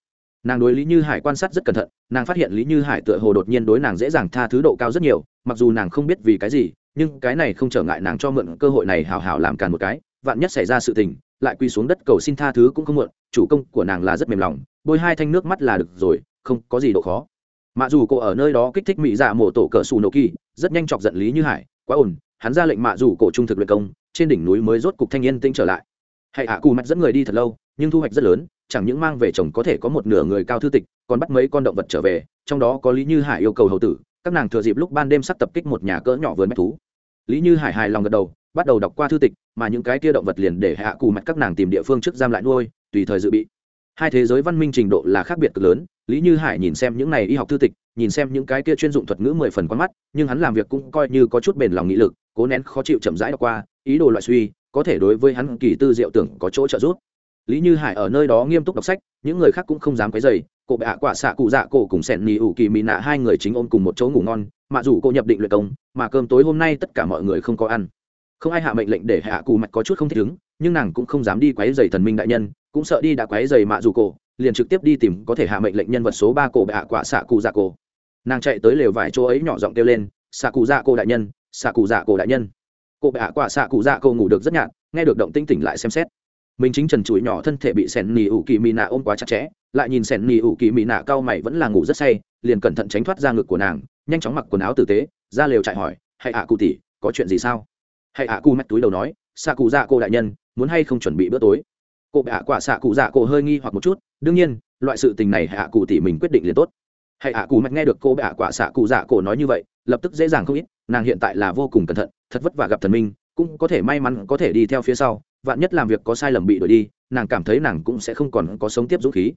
Nàng đối lý như hải quan sát rất cẩn thận, nàng phát hiện lý như hải tựa hồ đột nhiên đối nàng dễ dàng tha thứ độ cao rất nhiều, mặc dù nàng không biết vì cái gì, nhưng cái này không trở ngại nàng cho mượn cơ hội này hào hào làm càn một cái, vạn nhất xảy ra sự tình, lại quy xuống đất cầu xin tha thứ cũng không mượn chủ công của nàng là rất mềm lòng, bôi hai thanh nước mắt là được rồi, không có gì độ khó mạ dù cô ở nơi đó kích thích mỹ dạ mổ tổ cỡ xù nổ kỳ, rất nhanh chọc giận lý như hải. Quá ổn, hắn ra lệnh mạ dù cổ trung thực luyện công, trên đỉnh núi mới rốt cục thanh niên tinh trở lại. Hãy hạ cù mạch dẫn người đi thật lâu, nhưng thu hoạch rất lớn, chẳng những mang về chồng có thể có một nửa người cao thư tịch, còn bắt mấy con động vật trở về, trong đó có lý như hải yêu cầu hầu tử, các nàng thừa dịp lúc ban đêm sắp tập kích một nhà cỡ nhỏ vườn mét thú. Lý như hải hài lòng gật đầu, bắt đầu đọc qua thư tịch, mà những cái kia động vật liền để hạ cù mạch các nàng tìm địa phương trước giam lại nuôi, tùy thời dự bị hai thế giới văn minh trình độ là khác biệt cực lớn, lý như hải nhìn xem những này y học thư tịch, nhìn xem những cái kia chuyên dụng thuật ngữ mười phần quan mắt, nhưng hắn làm việc cũng coi như có chút bền lòng nghị lực, cố nén khó chịu chậm rãi đọc qua, ý đồ loại suy, có thể đối với hắn kỳ tư diệu tưởng có chỗ trợ giúp. Lý như hải ở nơi đó nghiêm túc đọc sách, những người khác cũng không dám quấy dày Cụ bệ ạ quả xạ cụ dạ cổ cùng sẻn nỉ ủ kỳ mỹ nạ hai người chính ôm cùng một chỗ ngủ ngon, mà dù cô nhập định luyện công, mà cơm tối hôm nay tất cả mọi người không có ăn. Không ai hạ mệnh lệnh để hạ cụ mạch có chút không thích ứng, nhưng nàng cũng không dám đi quấy dày thần minh đại nhân cũng sợ đi đã quấy dày mạ dù cổ, liền trực tiếp đi tìm có thể hạ mệnh lệnh nhân vật số ba cổ bệ hạ quả xạ cụ dạ cổ nàng chạy tới lều vải chỗ ấy nhỏ giọng kêu lên xạ cụ dạ cổ đại nhân xạ cụ dạ cổ đại nhân. Cổ bệ hạ quả xạ cụ dạ cổ ngủ được rất nhạt, nghe được động tinh tỉnh lại xem xét. Mình chính trần chuỗi nhỏ thân thể bị sẻn nỉ ủ kỳ mỹ nạ ôm quá chặt chẽ, lại nhìn sẻn nỉ ủ kỳ mỹ nạ cao mày vẫn là ngủ rất say, liền cẩn thận tránh thoát ra ngực của nàng, nhanh chóng mặc quần áo tử tế, ra lều chạy hỏi hãy ạ cụ tỷ, có chuyện gì sao? Hãy ạ cụ mắt túi đầu nói xạ cụ dạ cô đại nhân, muốn hay không chuẩn bị bữa tối? Cô bạ hạ quả xạ cụ dạ cô hơi nghi hoặc một chút, đương nhiên, loại sự tình này hạ cụ tỷ mình quyết định liền tốt. Hãy ạ cụ mạch nghe được cô bạ quả xạ cụ dạ cô nói như vậy, lập tức dễ dàng không ít, nàng hiện tại là vô cùng cẩn thận, thật vất vả gặp thần minh, cũng có thể may mắn có thể đi theo phía sau, vạn nhất làm việc có sai lầm bị đuổi đi, nàng cảm thấy nàng cũng sẽ không còn có sống tiếp dũng khí.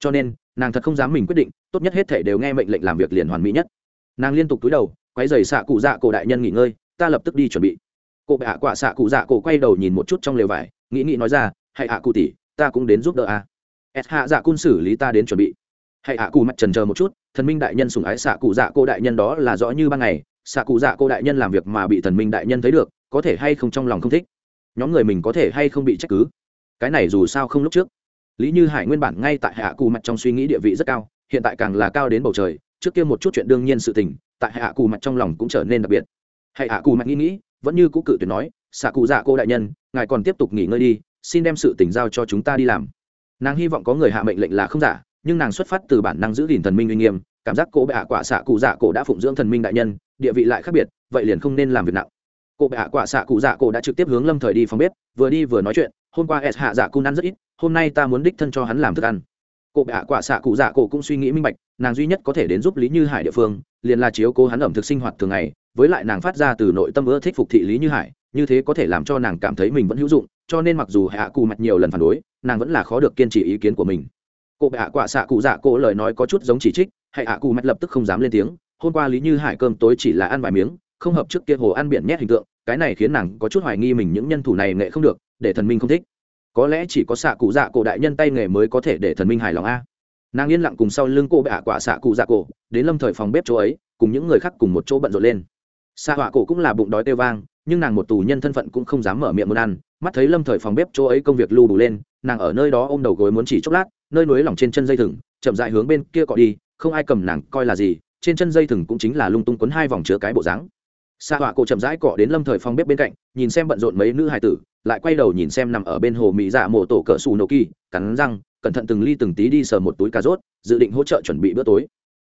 Cho nên, nàng thật không dám mình quyết định, tốt nhất hết thể đều nghe mệnh lệnh làm việc liền hoàn mỹ nhất. Nàng liên tục túi đầu quay giày xạ cụ dạ cổ đại nhân nghỉ ngơi, ta lập tức đi chuẩn bị. Cô bạ quả xạ cụ dạ cổ quay đầu nhìn một chút trong lều vải, nghĩ nghĩ nói ra hãy hạ cụ tỷ, ta cũng đến giúp đỡ a. À. s hạ dạ cun xử lý ta đến chuẩn bị. Hãy hạ cụ mặt trần chờ một chút, thần minh đại nhân sùng ái xạ cụ dạ cô đại nhân đó là rõ như ban ngày, xạ cụ dạ cô đại nhân làm việc mà bị thần minh đại nhân thấy được, có thể hay không trong lòng không thích? Nhóm người mình có thể hay không bị trách cứ? Cái này dù sao không lúc trước. Lý như hải nguyên bản ngay tại hạ cù mặt trong suy nghĩ địa vị rất cao, hiện tại càng là cao đến bầu trời, trước kia một chút chuyện đương nhiên sự tình, tại hạ cù mặt trong lòng cũng trở nên đặc biệt. Hạ cù mặt nghĩ nghĩ, vẫn như cũ cự tuyệt nói, xạ cụ dạ cô đại nhân, ngài còn tiếp tục nghỉ ngơi đi xin đem sự tình giao cho chúng ta đi làm. Nàng hy vọng có người hạ mệnh lệnh là không giả, nhưng nàng xuất phát từ bản năng giữ gìn thần minh uy nghiêm, cảm giác cô bệ hạ quả xạ cụ dạ cổ đã phụng dưỡng thần minh đại nhân, địa vị lại khác biệt, vậy liền không nên làm việc nặng. Cô bệ hạ quả xạ cụ dạ cổ đã trực tiếp hướng lâm thời đi phòng bếp, vừa đi vừa nói chuyện, hôm qua s hạ dạ cung ăn rất ít, hôm nay ta muốn đích thân cho hắn làm thức ăn. Cô bệ hạ quả xạ cụ dạ cổ cũng suy nghĩ minh bạch, nàng duy nhất có thể đến giúp lý như hải địa phương, liền là chiếu cố hắn ẩm thực sinh hoạt thường ngày, với lại nàng phát ra từ nội tâm ưa thích phục thị lý như hải, như thế có thể làm cho nàng cảm thấy mình vẫn hữu dụng cho nên mặc dù hạ cụ mặt nhiều lần phản đối, nàng vẫn là khó được kiên trì ý kiến của mình. Cụ bệ hạ quả xạ cụ dạ cỗ lời nói có chút giống chỉ trích hạ cụ mặt lập tức không dám lên tiếng, hôm qua lý như hải cơm tối chỉ là ăn vài miếng, không hợp trước kia hồ ăn biển nhét hình tượng, cái này khiến nàng có chút hoài nghi mình những nhân thủ này nghệ không được, để thần minh không thích. Có lẽ chỉ có xạ cụ dạ cổ đại nhân tay nghề mới có thể để thần minh hài lòng a. Nàng yên lặng cùng sau lưng cô bệ hạ quả xạ cụ dạ cổ, đến lâm thời phòng bếp chỗ ấy, cùng những người khác cùng một chỗ bận rộn lên. Xạ họa cổ cũng là bụng đói tê vang, nhưng nàng một tù nhân thân phận cũng không dám mở miệng muốn ăn mắt thấy lâm thời phòng bếp chỗ ấy công việc lưu đủ lên, nàng ở nơi đó ôm đầu gối muốn chỉ chốc lát, nơi núi lỏng trên chân dây thừng, chậm dại hướng bên kia cọ đi, không ai cầm nàng coi là gì, trên chân dây thừng cũng chính là lung tung quấn hai vòng chứa cái bộ dáng. Xa họa cổ chậm rãi cọ đến lâm thời phòng bếp bên cạnh, nhìn xem bận rộn mấy nữ hài tử, lại quay đầu nhìn xem nằm ở bên hồ mỹ dạ mổ tổ cỡ xù nổ kỳ, cắn răng, cẩn thận từng ly từng tí đi sờ một túi cà rốt, dự định hỗ trợ chuẩn bị bữa tối.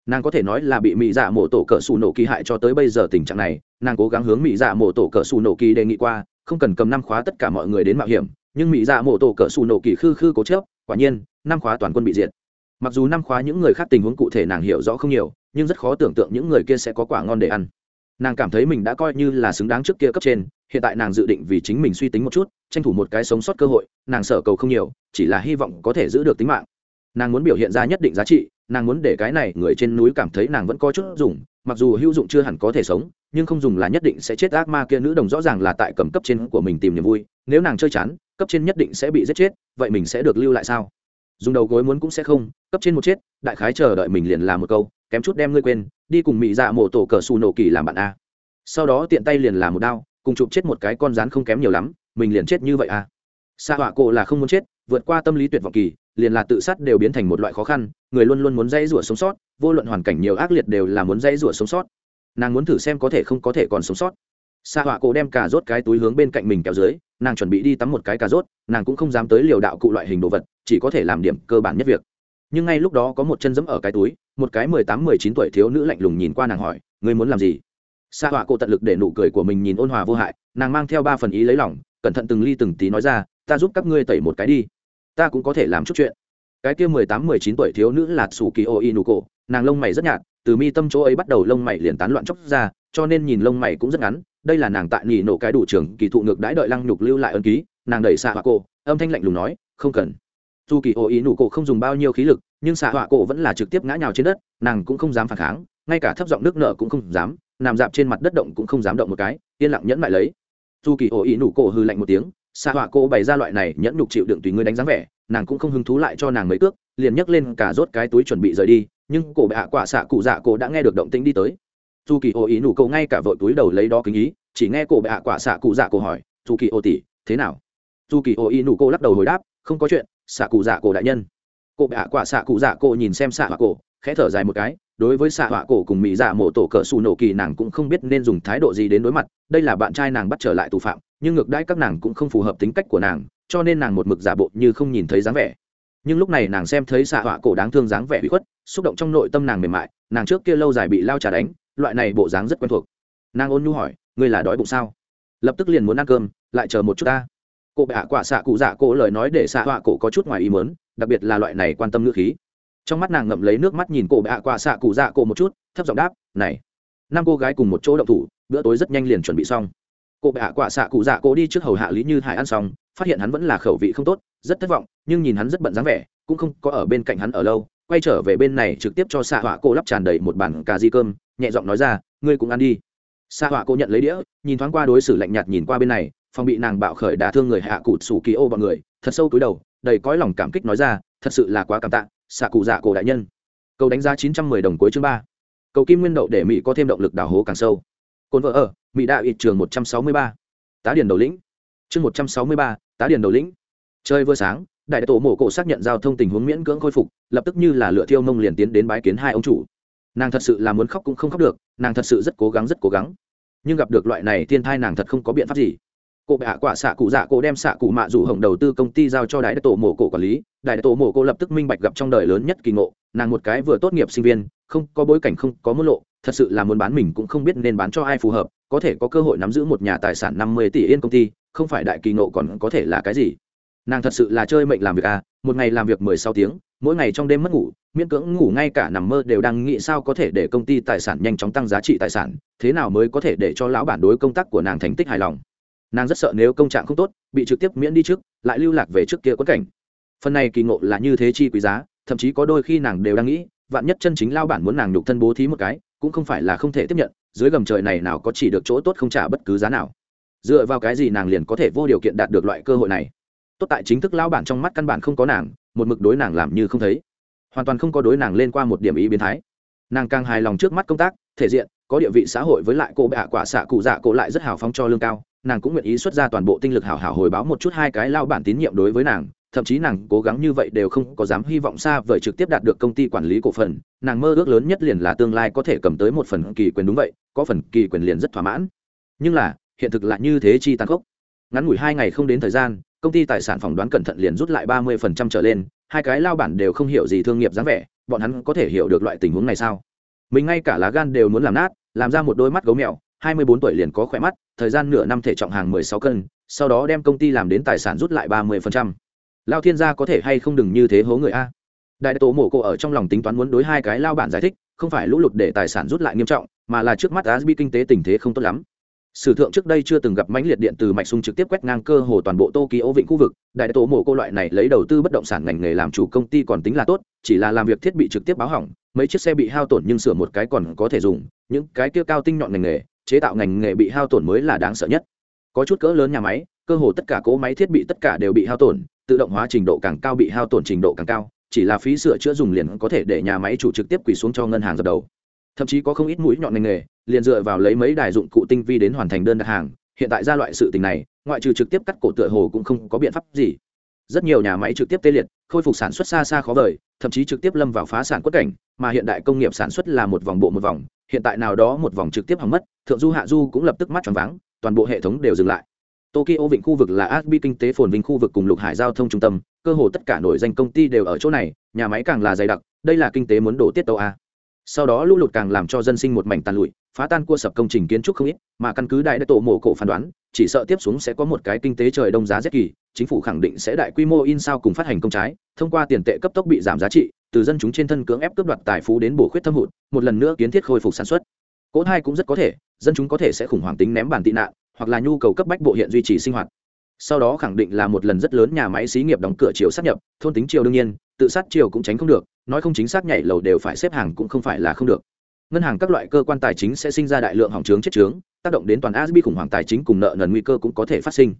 Nàng có thể nói là bị mỹ dạ mổ tổ cỡ xù nổ kỳ hại cho tới bây giờ tình trạng này, nàng cố gắng hướng mỹ dạ mổ tổ cỡ xù nổ kỳ đề nghị qua không cần cầm năm khóa tất cả mọi người đến mạo hiểm, nhưng mỹ dạ mổ tổ cỡ xù nổ kỳ khư khư cố chớp quả nhiên, năm khóa toàn quân bị diệt. Mặc dù năm khóa những người khác tình huống cụ thể nàng hiểu rõ không nhiều, nhưng rất khó tưởng tượng những người kia sẽ có quả ngon để ăn. Nàng cảm thấy mình đã coi như là xứng đáng trước kia cấp trên, hiện tại nàng dự định vì chính mình suy tính một chút, tranh thủ một cái sống sót cơ hội, nàng sợ cầu không nhiều, chỉ là hy vọng có thể giữ được tính mạng. Nàng muốn biểu hiện ra nhất định giá trị, nàng muốn để cái này người trên núi cảm thấy nàng vẫn có chút dùng, mặc dù hữu dụng chưa hẳn có thể sống nhưng không dùng là nhất định sẽ chết. Ác ma kia nữ đồng rõ ràng là tại cầm cấp trên của mình tìm niềm vui. Nếu nàng chơi chán, cấp trên nhất định sẽ bị giết chết. Vậy mình sẽ được lưu lại sao? Dùng đầu gối muốn cũng sẽ không. Cấp trên một chết, đại khái chờ đợi mình liền là một câu. Kém chút đem ngươi quên. Đi cùng mỹ dạ mổ tổ cờ xù nổ kỳ làm bạn a. Sau đó tiện tay liền làm một đao, cùng chụp chết một cái con rán không kém nhiều lắm. Mình liền chết như vậy a. Xa họa cổ là không muốn chết, vượt qua tâm lý tuyệt vọng kỳ, liền là tự sát đều biến thành một loại khó khăn. Người luôn luôn muốn dây rủa sống sót, vô luận hoàn cảnh nhiều ác liệt đều là muốn dây rủa sống sót nàng muốn thử xem có thể không có thể còn sống sót. Xa họa cổ đem cà rốt cái túi hướng bên cạnh mình kéo dưới, nàng chuẩn bị đi tắm một cái cà rốt, nàng cũng không dám tới liều đạo cụ loại hình đồ vật, chỉ có thể làm điểm cơ bản nhất việc. Nhưng ngay lúc đó có một chân dẫm ở cái túi, một cái mười tám, mười chín tuổi thiếu nữ lạnh lùng nhìn qua nàng hỏi, ngươi muốn làm gì? Xa họa cổ tận lực để nụ cười của mình nhìn ôn hòa vô hại, nàng mang theo ba phần ý lấy lòng, cẩn thận từng ly từng tí nói ra, ta giúp các ngươi tẩy một cái đi, ta cũng có thể làm chút chuyện. Cái kia mười tám, mười chín tuổi thiếu nữ là sủ kỳ ô y nụ cổ, nàng lông mày rất nhạt từ mi tâm chỗ ấy bắt đầu lông mày liền tán loạn chóc ra, cho nên nhìn lông mày cũng rất ngắn, đây là nàng tại nhì nổ cái đủ trưởng kỳ thụ ngược đãi đợi lăng nhục lưu lại ân ký, nàng đẩy xạ họa cổ, âm thanh lạnh lùng nói, không cần. Dù kỳ ô ý nụ cổ không dùng bao nhiêu khí lực, nhưng xạ họa cổ vẫn là trực tiếp ngã nhào trên đất, nàng cũng không dám phản kháng, ngay cả thấp giọng nước nợ cũng không dám, nằm dạp trên mặt đất động cũng không dám động một cái, yên lặng nhẫn mại lấy. Dù kỳ ô ý nụ cổ hư lạnh một tiếng, xạ họa cổ bày ra loại này nhẫn nhục chịu đựng tùy ngươi đánh dáng vẻ, nàng cũng không hứng thú lại cho nàng mấy cước, liền nhấc lên cả rốt cái túi chuẩn bị rời đi nhưng cổ bệ hạ quả xạ cụ dạ cổ đã nghe được động tĩnh đi tới. Dù kỳ ô ý nụ cầu ngay cả vội túi đầu lấy đó kính ý, chỉ nghe cổ bệ hạ quả xạ cụ dạ cổ hỏi dù kỳ ô tỷ, thế nào? Dù kỳ ô ý nụ cổ lắc đầu hồi đáp, không có chuyện, xạ cụ dạ cổ đại nhân. Cổ bệ hạ quả xạ cụ dạ cổ nhìn xem xạ họa cổ, khẽ thở dài một cái, đối với xạ họa cổ cùng mỹ dạ mổ tổ cỡ xù nổ kỳ nàng cũng không biết nên dùng thái độ gì đến đối mặt, đây là bạn trai nàng bắt trở lại tù phạm, nhưng ngược đãi các nàng cũng không phù hợp tính cách của nàng, cho nên nàng một mực giả bộ như không nhìn thấy dáng vẻ nhưng lúc này nàng xem thấy xạ họa cổ đáng thương dáng vẻ bị khuất, xúc động trong nội tâm nàng mềm mại, nàng trước kia lâu dài bị lao trà đánh, loại này bộ dáng rất quen thuộc. Nàng ôn nhu hỏi, ngươi là đói bụng sao? Lập tức liền muốn ăn cơm, lại chờ một chút ta. Cô bạ quả xạ cụ dạ cổ lời nói để xạ họa cổ có chút ngoài ý mớn đặc biệt là loại này quan tâm ngữ khí. Trong mắt nàng ngậm lấy nước mắt nhìn cổ bạ quả xạ cụ dạ cổ một chút, thấp giọng đáp, này, năm cô gái cùng một chỗ động thủ, bữa tối rất nhanh liền chuẩn bị xong cô hạ quả xạ cụ dạ cố đi trước hầu hạ lý như hải ăn xong, phát hiện hắn vẫn là khẩu vị không tốt, rất thất vọng, nhưng nhìn hắn rất bận dáng vẻ, cũng không có ở bên cạnh hắn ở lâu, quay trở về bên này trực tiếp cho xạ họa cô lắp tràn đầy một bản cà di cơm, nhẹ giọng nói ra, ngươi cũng ăn đi. Xạ họa cô nhận lấy đĩa, nhìn thoáng qua đối xử lạnh nhạt nhìn qua bên này, phòng bị nàng bạo khởi đả thương người hạ cụt sủ kỳ ô bọn người, thật sâu túi đầu, đầy cõi lòng cảm kích nói ra, thật sự là quá cảm tạ, xạ cụ dạ cổ đại nhân. Cầu đánh giá chín trăm mười đồng cuối chương ba. Cầu kim nguyên đậu để mỹ có thêm động lực đào hố càng sâu cồn vợ ở, mỹ đạo ít trường một trăm sáu mươi ba. Tá điền đầu lĩnh. Chương một trăm sáu mươi ba, tá điền đầu lĩnh. Chơi vừa sáng, đại tổ mổ cổ xác nhận giao thông tình huống miễn cưỡng khôi phục, lập tức như là lựa thiêu mông liền tiến đến bái kiến hai ông chủ. Nàng thật sự là muốn khóc cũng không khóc được, nàng thật sự rất cố gắng, rất cố gắng. Nhưng gặp được loại này thiên thai nàng thật không có biện pháp gì cô bệ hạ quả xạ cụ dạ cổ đem xạ cụ mạ rủ hồng đầu tư công ty giao cho đại tổ mổ cổ quản lý. Đại tổ mổ cổ lập tức minh bạch gặp trong đời lớn nhất kỳ ngộ, nàng một cái vừa tốt nghiệp sinh viên, không có bối cảnh không có môn lộ, thật sự là muốn bán mình cũng không biết nên bán cho ai phù hợp, có thể có cơ hội nắm giữ một nhà tài sản năm mươi tỷ yên công ty, không phải đại kỳ ngộ còn có thể là cái gì. Nàng thật sự là chơi mệnh làm việc à một ngày làm việc mười sáu tiếng, mỗi ngày trong đêm mất ngủ, miễn cưỡng ngủ ngay cả nằm mơ đều đang nghĩ sao có thể để công ty tài sản nhanh chóng tăng giá trị tài sản, thế nào mới có thể để cho lão bản đối công tác của nàng thành tích hài lòng nàng rất sợ nếu công trạng không tốt, bị trực tiếp miễn đi trước, lại lưu lạc về trước kia quất cảnh. Phần này kỳ ngộ là như thế chi quý giá, thậm chí có đôi khi nàng đều đang nghĩ, vạn nhất chân chính lao bản muốn nàng nhục thân bố thí một cái, cũng không phải là không thể tiếp nhận, dưới gầm trời này nào có chỉ được chỗ tốt không trả bất cứ giá nào. Dựa vào cái gì nàng liền có thể vô điều kiện đạt được loại cơ hội này? Tốt tại chính thức lao bản trong mắt căn bản không có nàng, một mực đối nàng làm như không thấy. Hoàn toàn không có đối nàng lên qua một điểm ý biến thái. Nàng càng hài lòng trước mắt công tác, thể diện, có địa vị xã hội với lại cô bạ quả xạ cụ dạ cổ lại rất hào phóng cho lương cao nàng cũng nguyện ý xuất ra toàn bộ tinh lực hảo hảo hồi báo một chút hai cái lao bản tín nhiệm đối với nàng, thậm chí nàng cố gắng như vậy đều không có dám hy vọng xa vời trực tiếp đạt được công ty quản lý cổ phần, nàng mơ ước lớn nhất liền là tương lai có thể cầm tới một phần kỳ quyền đúng vậy, có phần kỳ quyền liền rất thỏa mãn. Nhưng là, hiện thực lại như thế chi tàn khốc. Ngắn ngủi hai ngày không đến thời gian, công ty tài sản phỏng đoán cẩn thận liền rút lại ba mươi phần trăm trở lên, hai cái lao bản đều không hiểu gì thương nghiệp dáng vẻ, bọn hắn có thể hiểu được loại tình huống này sao? Mình ngay cả lá gan đều muốn làm nát, làm ra một đôi mắt gấu mèo hai mươi bốn tuổi liền có khỏe mắt, thời gian nửa năm thể trọng hàng mười sáu cân, sau đó đem công ty làm đến tài sản rút lại ba mươi phần trăm. Lao thiên gia có thể hay không đừng như thế hố người a? Đại tổ mổ cổ ở trong lòng tính toán muốn đối hai cái lao bản giải thích, không phải lũ lụt để tài sản rút lại nghiêm trọng, mà là trước mắt asbi kinh tế tình thế không tốt lắm. Sử thượng trước đây chưa từng gặp mãnh liệt điện từ mạch sung trực tiếp quét ngang cơ hồ toàn bộ tokyo vịnh khu vực, đại tổ mổ cô loại này lấy đầu tư bất động sản ngành nghề làm chủ công ty còn tính là tốt, chỉ là làm việc thiết bị trực tiếp báo hỏng, mấy chiếc xe bị hao tổn nhưng sửa một cái còn có thể dùng, những cái kia cao tinh nhọn ngành nghề chế tạo ngành nghề bị hao tổn mới là đáng sợ nhất. Có chút cỡ lớn nhà máy, cơ hồ tất cả cỗ máy thiết bị tất cả đều bị hao tổn, tự động hóa trình độ càng cao bị hao tổn trình độ càng cao, chỉ là phí sửa chữa dùng liền có thể để nhà máy chủ trực tiếp quỳ xuống cho ngân hàng dập đầu. Thậm chí có không ít mũi nhọn ngành nghề, liền dựa vào lấy mấy đài dụng cụ tinh vi đến hoàn thành đơn đặt hàng, hiện tại ra loại sự tình này, ngoại trừ trực tiếp cắt cổ tựa hồ cũng không có biện pháp gì. Rất nhiều nhà máy trực tiếp tê liệt, khôi phục sản xuất xa xa khó vời, thậm chí trực tiếp lâm vào phá sản quất cảnh, mà hiện đại công nghiệp sản xuất là một vòng bộ một vòng hiện tại nào đó một vòng trực tiếp hỏng mất, thượng du hạ du cũng lập tức mắt tròn váng, toàn bộ hệ thống đều dừng lại. Tokyo vịnh khu vực là asbi kinh tế phồn vinh khu vực cùng lục hải giao thông trung tâm, cơ hồ tất cả nổi danh công ty đều ở chỗ này, nhà máy càng là dày đặc, đây là kinh tế muốn đổ tiết tàu a. Sau đó lũ lụt càng làm cho dân sinh một mảnh tàn lụi, phá tan cua sập công trình kiến trúc không ít, mà căn cứ đại đất tổ mổ cổ phán đoán, chỉ sợ tiếp xuống sẽ có một cái kinh tế trời đông giá rét kỳ, chính phủ khẳng định sẽ đại quy mô in sao cùng phát hành công trái, thông qua tiền tệ cấp tốc bị giảm giá trị từ dân chúng trên thân cưỡng ép cướp đoạt tài phú đến bổ khuyết thâm hụt, một lần nữa kiến thiết khôi phục sản xuất. Cỗ hai cũng rất có thể, dân chúng có thể sẽ khủng hoảng tính ném bản tị nạn, hoặc là nhu cầu cấp bách bộ hiện duy trì sinh hoạt. Sau đó khẳng định là một lần rất lớn nhà máy xí nghiệp đóng cửa chiều sát nhập, thôn tính chiều đương nhiên, tự sát chiều cũng tránh không được, nói không chính xác nhảy lầu đều phải xếp hàng cũng không phải là không được. Ngân hàng các loại cơ quan tài chính sẽ sinh ra đại lượng hỏng trướng chết trướng tác động đến toàn asbi khủng hoảng tài chính cùng nợ nần nguy cơ cũng có thể phát sinh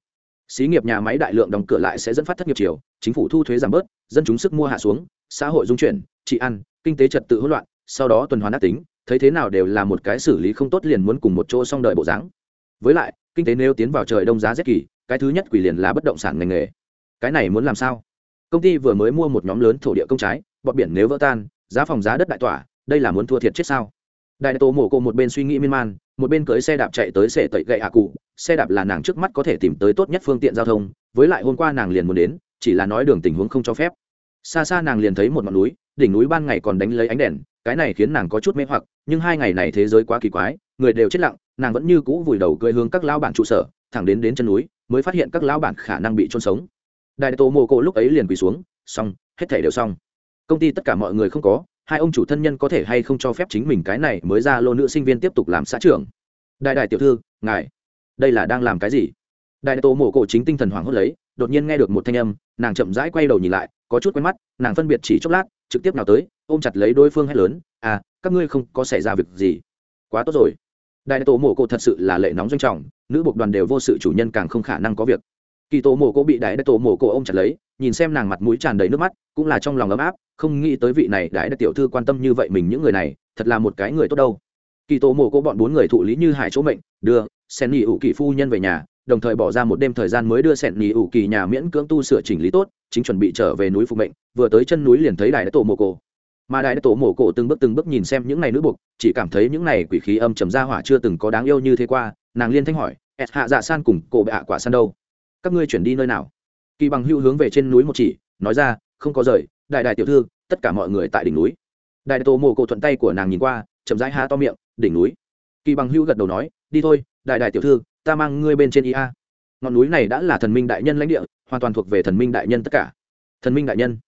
xí nghiệp nhà máy đại lượng đóng cửa lại sẽ dẫn phát thất nghiệp chiều, chính phủ thu thuế giảm bớt, dân chúng sức mua hạ xuống, xã hội dung chuyển, trị ăn, kinh tế trật tự hỗn loạn, sau đó tuần hoàn ác tính, thấy thế nào đều là một cái xử lý không tốt liền muốn cùng một chỗ xong đợi bộ dáng. Với lại, kinh tế nếu tiến vào trời đông giá rét kỳ, cái thứ nhất quỷ liền là bất động sản ngành nghề. Cái này muốn làm sao? Công ty vừa mới mua một nhóm lớn thổ địa công trái bọn biển nếu vỡ tan, giá phòng giá đất đại tỏa, đây là muốn thua thiệt chết sao? Đại tổ mổ cộ một bên suy nghĩ miên man một bên cưới xe đạp chạy tới xe tẩy gậy hạ cụ, xe đạp là nàng trước mắt có thể tìm tới tốt nhất phương tiện giao thông, với lại hôm qua nàng liền muốn đến, chỉ là nói đường tình huống không cho phép. Xa xa nàng liền thấy một ngọn núi, đỉnh núi ban ngày còn đánh lấy ánh đèn, cái này khiến nàng có chút mê hoặc, nhưng hai ngày này thế giới quá kỳ quái, người đều chết lặng, nàng vẫn như cũ vùi đầu cưỡi hướng các lao bản trụ sở, thẳng đến đến chân núi, mới phát hiện các lao bản khả năng bị trôn sống. Đại tổ mồ cô lúc ấy liền quỳ xuống, xong, hết thể đều xong. Công ty tất cả mọi người không có hai ông chủ thân nhân có thể hay không cho phép chính mình cái này mới ra lô nữ sinh viên tiếp tục làm xã trưởng? Đại đại tiểu thư, ngài, đây là đang làm cái gì? Đại tổ mổ cổ chính tinh thần hoảng hốt lấy, đột nhiên nghe được một thanh âm, nàng chậm rãi quay đầu nhìn lại, có chút quen mắt, nàng phân biệt chỉ chốc lát, trực tiếp nào tới, ôm chặt lấy đối phương hét lớn à các ngươi không có xảy ra việc gì. Quá tốt rồi. Đại tổ mổ cổ thật sự là lệ nóng doanh trọng, nữ bộ đoàn đều vô sự chủ nhân càng không khả năng có việc kỳ tổ mộ Cô bị đại tổ mộ Cô ôm chặt lấy, nhìn xem nàng mặt mũi tràn đầy nước mắt, cũng là trong lòng ấm áp, không nghĩ tới vị này đại tiểu thư quan tâm như vậy mình những người này, thật là một cái người tốt đâu. Kỳ tổ mộ Cô bọn bốn người thụ lý như hải chỗ mệnh, đưa sen nghỉ ủ kỳ phu nhân về nhà, đồng thời bỏ ra một đêm thời gian mới đưa sẹn nghỉ ủ kỳ nhà miễn cưỡng tu sửa chỉnh lý tốt, chính chuẩn bị trở về núi phục mệnh, vừa tới chân núi liền thấy đại tổ mộ cổ. Mà đại tổ mộ cổ từng bước từng bước nhìn xem những này nữ buộc chỉ cảm thấy những này quỷ khí âm trầm ra hỏa chưa từng có đáng yêu như thế qua, nàng liên thanh hỏi, ẹt hạ dạ san cùng cổ bệ hạ quả san đâu? Các ngươi chuyển đi nơi nào? Kỳ bằng hưu hướng về trên núi một chỉ, nói ra, không có rời, đại đại tiểu thư, tất cả mọi người tại đỉnh núi. Đại tổ mộ cổ thuận tay của nàng nhìn qua, chậm rãi há to miệng, đỉnh núi. Kỳ bằng hưu gật đầu nói, đi thôi, đại đại tiểu thư, ta mang ngươi bên trên ia. Ngọn núi này đã là thần minh đại nhân lãnh địa, hoàn toàn thuộc về thần minh đại nhân tất cả. Thần minh đại nhân.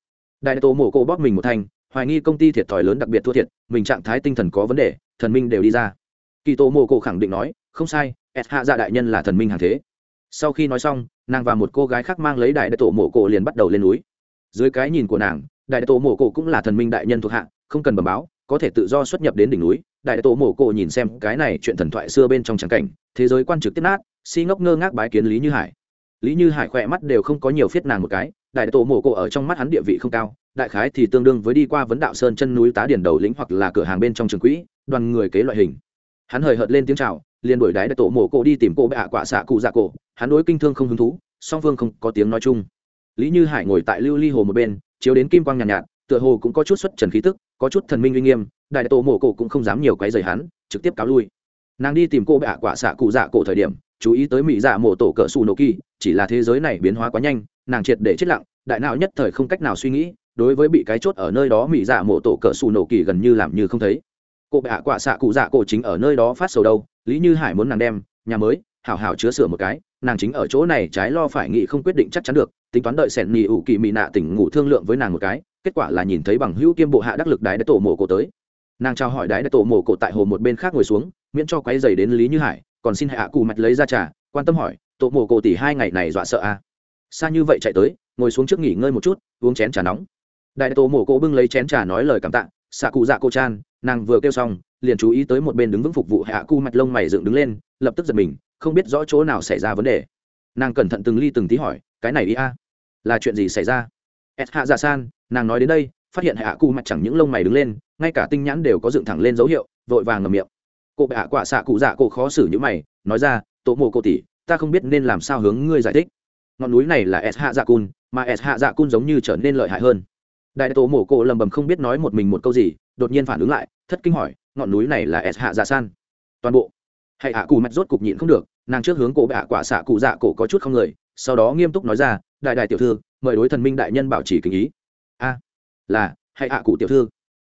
Đại tổ mộ cổ bóp mình một thanh hoài nghi công ty thiệt thòi lớn đặc biệt thua thiệt, mình trạng thái tinh thần có vấn đề, thần minh đều đi ra. Kỳ tổ mộ cổ khẳng định nói, không sai, s hạ dạ đại nhân là thần minh hàng thế sau khi nói xong, nàng và một cô gái khác mang lấy đại đại tổ mộ cổ liền bắt đầu lên núi. Dưới cái nhìn của nàng, đại đại tổ mộ cổ cũng là thần minh đại nhân thuộc hạ, không cần bẩm báo, có thể tự do xuất nhập đến đỉnh núi. Đại đại tổ mộ cổ nhìn xem cái này chuyện thần thoại xưa bên trong trắng cảnh, thế giới quan trực tiếp nát, si ngốc ngơ ngác bái kiến lý như hải. Lý như hải khỏe mắt đều không có nhiều phiết nàng một cái, đại đại tổ mộ cổ ở trong mắt hắn địa vị không cao, đại khái thì tương đương với đi qua vấn đạo sơn chân núi tá điển đầu lĩnh hoặc là cửa hàng bên trong trường quỹ, đoàn người kế loại hình. Hắn hời hợt lên tiếng chào, liền đuổi đáy đại tổ mộ cổ đi tìm cô bệ hạ quả xạ cụ dạ cổ hắn đối kinh thương không hứng thú song phương không có tiếng nói chung. Lý như hải ngồi tại lưu ly hồ một bên chiếu đến kim quang nhàn nhạt, nhạt tựa hồ cũng có chút xuất trần khí tức có chút thần minh uy nghiêm đại tổ mổ cổ cũng không dám nhiều quấy rầy hắn trực tiếp cáo lui. Nàng đi tìm cô bệ hạ quả xạ cụ dạ cổ thời điểm chú ý tới mỹ dạ mổ tổ cỡ xù nổ kỳ chỉ là thế giới này biến hóa quá nhanh nàng triệt để chết lặng đại não nhất thời không cách nào suy nghĩ đối với bị cái chốt ở nơi đó mỹ dạ mổ tổ cỡ xù nổ kỳ gần như làm như không thấy. Cô bệ hạ quả xạ cụ dạ cổ chính ở nơi đó phát sầu đâu lý như hải muốn nàng đem nhà mới hảo hảo chứa sửa một cái, nàng chính ở chỗ này trái lo phải nghĩ không quyết định chắc chắn được, tính toán đợi sẻn nhì ủ kỳ mỹ nạ tỉnh ngủ thương lượng với nàng một cái, kết quả là nhìn thấy bằng hữu kiêm bộ hạ đắc lực đái đã tổ mổ cổ tới. Nàng trao hỏi đái đã tổ mổ cổ tại hồ một bên khác ngồi xuống, miễn cho quay dày đến lý như hải, còn xin hạ cụ mạch lấy ra trà, quan tâm hỏi, tổ mổ cổ tỷ hai ngày này dọa sợ à. xa như vậy chạy tới, ngồi xuống trước nghỉ ngơi một chút, uống chén trà nóng. Đại tổ mổ cổ bưng lấy chén trà nói lời cảm tạ, xạ cụ dạ cô chan. Nàng vừa kêu xong, liền chú ý tới một bên đứng vững phục vụ hạ cụ mạch lông mày dựng đứng lên, lập tức giật mình không biết rõ chỗ nào xảy ra vấn đề. Nàng cẩn thận từng ly từng tí hỏi, cái này ý a, là chuyện gì xảy ra? S hạ dạ san, nàng nói đến đây, phát hiện hạ cụ mặt chẳng những lông mày đứng lên, ngay cả tinh nhãn đều có dựng thẳng lên dấu hiệu, vội vàng ngầm miệng. Cô bệ hạ quả xạ cụ dạ cô khó xử như mày, nói ra, tổ mộ cô tỷ, ta không biết nên làm sao hướng ngươi giải thích. Ngọn núi này là s hạ dạ cun, mà s hạ dạ cun giống như trở nên lợi hại hơn. Đại tổ mộ cô lầm bầm không biết nói một mình một câu gì, đột nhiên phản ứng lại, thất kinh hỏi, ngọn núi này là s hạ dạ san? Toàn bộ hãy hạ cụ mặt rốt cục nhịn không được, nàng trước hướng cổ bệ hạ quả xạ cụ dạ cổ có chút không người, sau đó nghiêm túc nói ra, đại đại tiểu thư, mời đối thần minh đại nhân bảo trì kinh ý. A, là hãy hạ cụ tiểu thư.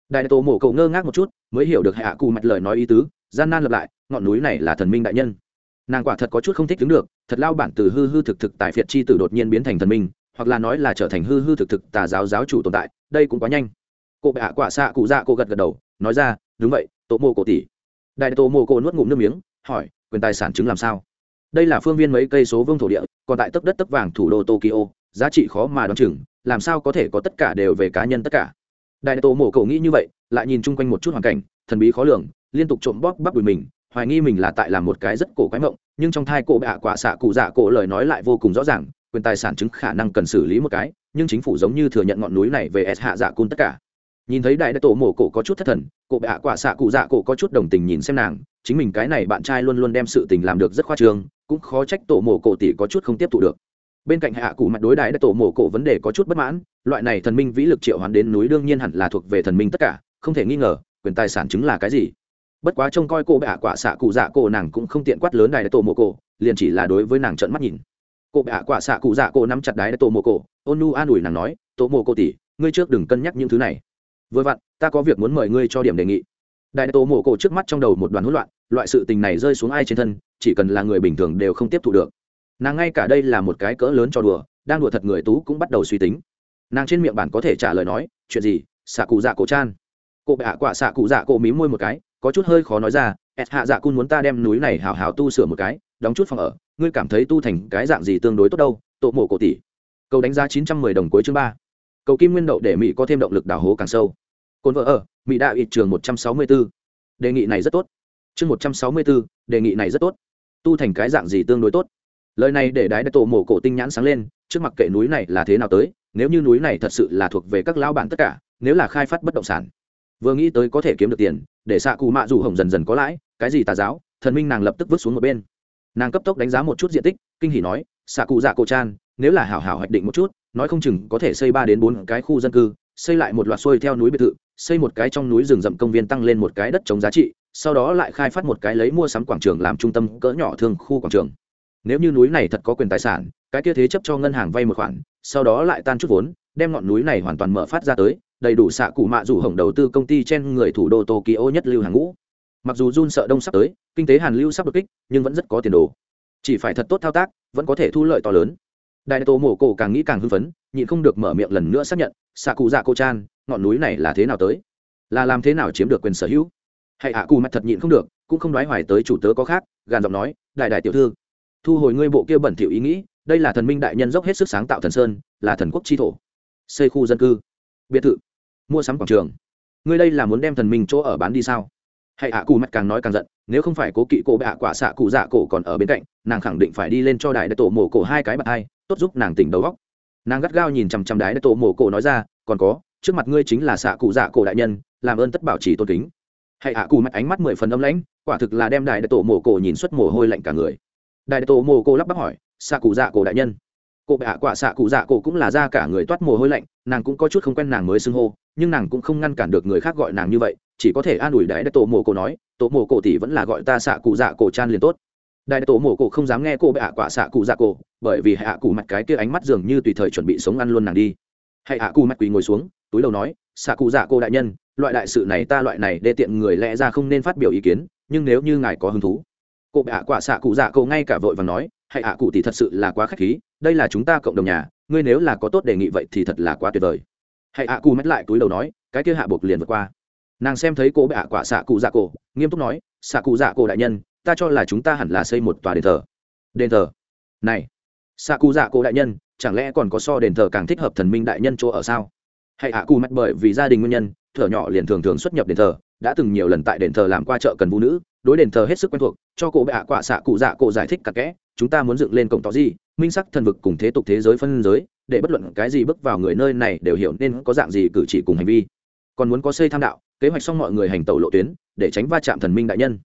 Đại đại tổ mổ cậu ngơ ngác một chút, mới hiểu được hãy hạ cụ mặt lời nói ý tứ, gian nan lập lại, ngọn núi này là thần minh đại nhân. Nàng quả thật có chút không thích đứng được, thật lao bản từ hư hư thực thực tại phiệt chi tử đột nhiên biến thành thần minh, hoặc là nói là trở thành hư hư thực thực tà giáo giáo chủ tồn tại, đây cũng quá nhanh. Cụ bệ hạ quả xạ cụ dạ cô gật gật đầu, nói ra, đúng vậy, tổ mô cổ tỷ. Đại tổ mô cổ nuốt ngụm nước miếng hỏi, quyền tài sản chứng làm sao? Đây là phương viên mấy cây số vương thổ địa, còn tại tấc đất tấc vàng thủ đô tokyo, giá trị khó mà đoán chừng, làm sao có thể có tất cả đều về cá nhân tất cả? Đại tổ mổ cổ nghĩ như vậy, lại nhìn chung quanh một chút hoàn cảnh, thần bí khó lường, liên tục trộm bóp bắp đùi mình, hoài nghi mình là tại làm một cái rất cổ quái mộng, nhưng trong thai cổ bạ quả xạ cụ dạ cổ lời nói lại vô cùng rõ ràng, quyền tài sản chứng khả năng cần xử lý một cái, nhưng chính phủ giống như thừa nhận ngọn núi này về s hạ dạ cun tất cả. Nhìn thấy đại đại tổ mổ cổ có chút thất thần, cổ bạ quả xạ cụ dạ cổ có chút đồng tình nhìn xem nàng chính mình cái này bạn trai luôn luôn đem sự tình làm được rất khoa trương, cũng khó trách tổ mổ cổ tỷ có chút không tiếp thu được. Bên cạnh hạ cụ mặt đối đại đã tổ mổ cổ vấn đề có chút bất mãn, loại này thần minh vĩ lực triệu hoán đến núi đương nhiên hẳn là thuộc về thần minh tất cả, không thể nghi ngờ, quyền tài sản chứng là cái gì. Bất quá trông coi cô bạ quả xạ cụ dạ cổ nàng cũng không tiện quát lớn đái đã tổ mổ cổ, liền chỉ là đối với nàng trợn mắt nhìn. Cô bạ quả xạ cụ dạ cổ nắm chặt đái tổ mổ cổ, ôn nu an ủi nàng nói, tổ mổ cổ tỷ, ngươi trước đừng cân nhắc những thứ này. Vừa vặn, ta có việc muốn mời ngươi cho điểm đề nghị đại tổ mổ cổ trước mắt trong đầu một đoàn hỗn loạn, loại sự tình này rơi xuống ai trên thân, chỉ cần là người bình thường đều không tiếp thu được. Nàng ngay cả đây là một cái cỡ lớn cho đùa, đang đùa thật người tú cũng bắt đầu suy tính. Nàng trên miệng bản có thể trả lời nói, chuyện gì? Xạ cụ dạ cổ chan. Cô bệ hạ quả xạ cụ dạ cổ mí môi một cái, có chút hơi khó nói ra ẹt hạ dạ cun muốn ta đem núi này hào hào tu sửa một cái, đóng chút phòng ở, ngươi cảm thấy tu thành cái dạng gì tương đối tốt đâu tổ mộ cổ tỷ. Cầu đánh giá chín trăm mười đồng cuối chương ba. Cầu kim nguyên đậu để mỹ có thêm động lực đào hố càng sâu cồn vợ ở, mỹ đạo ít trường một trăm sáu mươi b ố đề nghị này rất tốt. Chương một trăm sáu mươi b ố đề nghị này rất tốt. Tu thành cái dạng gì tương đối tốt? Lời này để đái đất tổ mổ cổ tinh nhãn sáng lên, trước mặt kệ núi này là thế nào tới, nếu như núi này thật sự là thuộc về các lão bản tất cả, nếu là khai phát bất động sản. Vừa nghĩ tới có thể kiếm được tiền, để xạ cụ mạ dù hồng dần dần có lãi, cái gì tà giáo, thần minh nàng lập tức vứt xuống một bên. Nàng cấp tốc đánh giá một chút diện tích, kinh hỉ nói, xạ cụ dạ cổ chan, nếu là hảo hảo hoạch định một chút, nói không chừng có thể xây ba đến bốn cái khu dân cư, xây lại một loạt xuôi theo núi biệt thự xây một cái trong núi rừng rậm công viên tăng lên một cái đất chống giá trị, sau đó lại khai phát một cái lấy mua sắm quảng trường làm trung tâm cỡ nhỏ thương khu quảng trường. Nếu như núi này thật có quyền tài sản, cái kia thế chấp cho ngân hàng vay một khoản, sau đó lại tan chút vốn, đem ngọn núi này hoàn toàn mở phát ra tới, đầy đủ xạ cụ mạ rủ hỏng đầu tư công ty trên người thủ đô tokyo nhất lưu hàng ngũ. Mặc dù run sợ đông sắp tới, kinh tế hàn lưu sắp đột kích, nhưng vẫn rất có tiền đồ. Chỉ phải thật tốt thao tác, vẫn có thể thu lợi to lớn. Đại tổ mổ cổ càng nghĩ càng hưng phấn nhịn không được mở miệng lần nữa xác nhận xạ cụ dạ cô chan ngọn núi này là thế nào tới? Là làm thế nào chiếm được quyền sở hữu? Hãy à cù mặt thật nhịn không được, cũng không đoái hoài tới chủ tớ có khác, gàn giọng nói, đại đại tiểu thư, thu hồi ngươi bộ kia bẩn thiệu ý nghĩ, đây là thần minh đại nhân dốc hết sức sáng tạo thần sơn, là thần quốc chi thổ. Xây khu dân cư. Biệt thự. Mua sắm quảng trường. Ngươi đây là muốn đem thần minh chỗ ở bán đi sao? Hãy à cù mặt càng nói càng giận, nếu không phải cố kỵ cổ bạ quả xạ cụ dạ cổ còn ở bên cạnh, nàng khẳng định phải đi lên cho đại đại tổ mổ cổ hai cái bạc hai, tốt giúp nàng tỉnh đầu góc nàng gắt gao nhìn chằm chằm đái đại tổ mổ cổ nói ra, còn có, trước mặt ngươi chính là xạ cụ dạ cổ đại nhân, làm ơn tất bảo trì tôn kính. Hãy hạ cụ mặt ánh mắt mười phần âm lãnh, quả thực là đem đại đại tổ mổ cổ nhìn xuất mồ hôi lạnh cả người. Đại đại tổ mổ cổ lắp bắp hỏi, xạ cụ dạ cổ đại nhân? Cổ bạ quả xạ cụ dạ cổ cũng là ra cả người toát mồ hôi lạnh, nàng cũng có chút không quen nàng mới xưng hô, nhưng nàng cũng không ngăn cản được người khác gọi nàng như vậy, chỉ có thể an ủi đại đại tổ mổ cổ nói, tổ mổ cổ tỷ vẫn là gọi ta xạ cụ dạ cổ chan liền tốt đại tổ mổ cổ không dám nghe cô bệ hạ quả xạ cụ dạ cổ, bởi vì hạ cụ mặt cái kia ánh mắt dường như tùy thời chuẩn bị sống ăn luôn nàng đi. Hãy hạ cụ mặt quỳ ngồi xuống, túi đầu nói, xạ cụ dạ cô đại nhân, loại đại sự này ta loại này đê tiện người lẽ ra không nên phát biểu ý kiến, nhưng nếu như ngài có hứng thú. Cô bệ hạ quả xạ cụ dạ cổ ngay cả vội và nói hãy hạ cụ thì thật sự là quá khách khí, đây là chúng ta cộng đồng nhà, ngươi nếu là có tốt đề nghị vậy thì thật là quá tuyệt vời. Hãy hạ cụ mắt lại túi đầu nói, cái kia hạ buộc liền vượt qua. Nàng xem thấy cô bệ hạ quả xạ cụ dạ cổ, nghiêm túc nói, xạ cụ dạ cổ đại nhân ta cho là chúng ta hẳn là xây một tòa đền thờ. Đền thờ? Này xạ cụ dạ cổ đại nhân, chẳng lẽ còn có so đền thờ càng thích hợp thần minh đại nhân chỗ ở sao? Hãy hạ cụ mạch bởi vì gia đình nguyên nhân, thở nhỏ liền thường thường xuất nhập đền thờ, đã từng nhiều lần tại đền thờ làm qua chợ cần vũ nữ, đối đền thờ hết sức quen thuộc, cho cổ bệ hạ quả xạ cụ dạ cổ giải thích cặp kẽ, chúng ta muốn dựng lên cổng tỏ gì minh sắc thần vực cùng thế tục thế giới phân giới, để bất luận cái gì bước vào người nơi này đều hiểu nên có dạng gì cử chỉ cùng hành vi. Còn muốn có xây tham đạo, kế hoạch xong mọi người hành tẩu lộ tuyến, để tránh va chạm thần minh đại nhân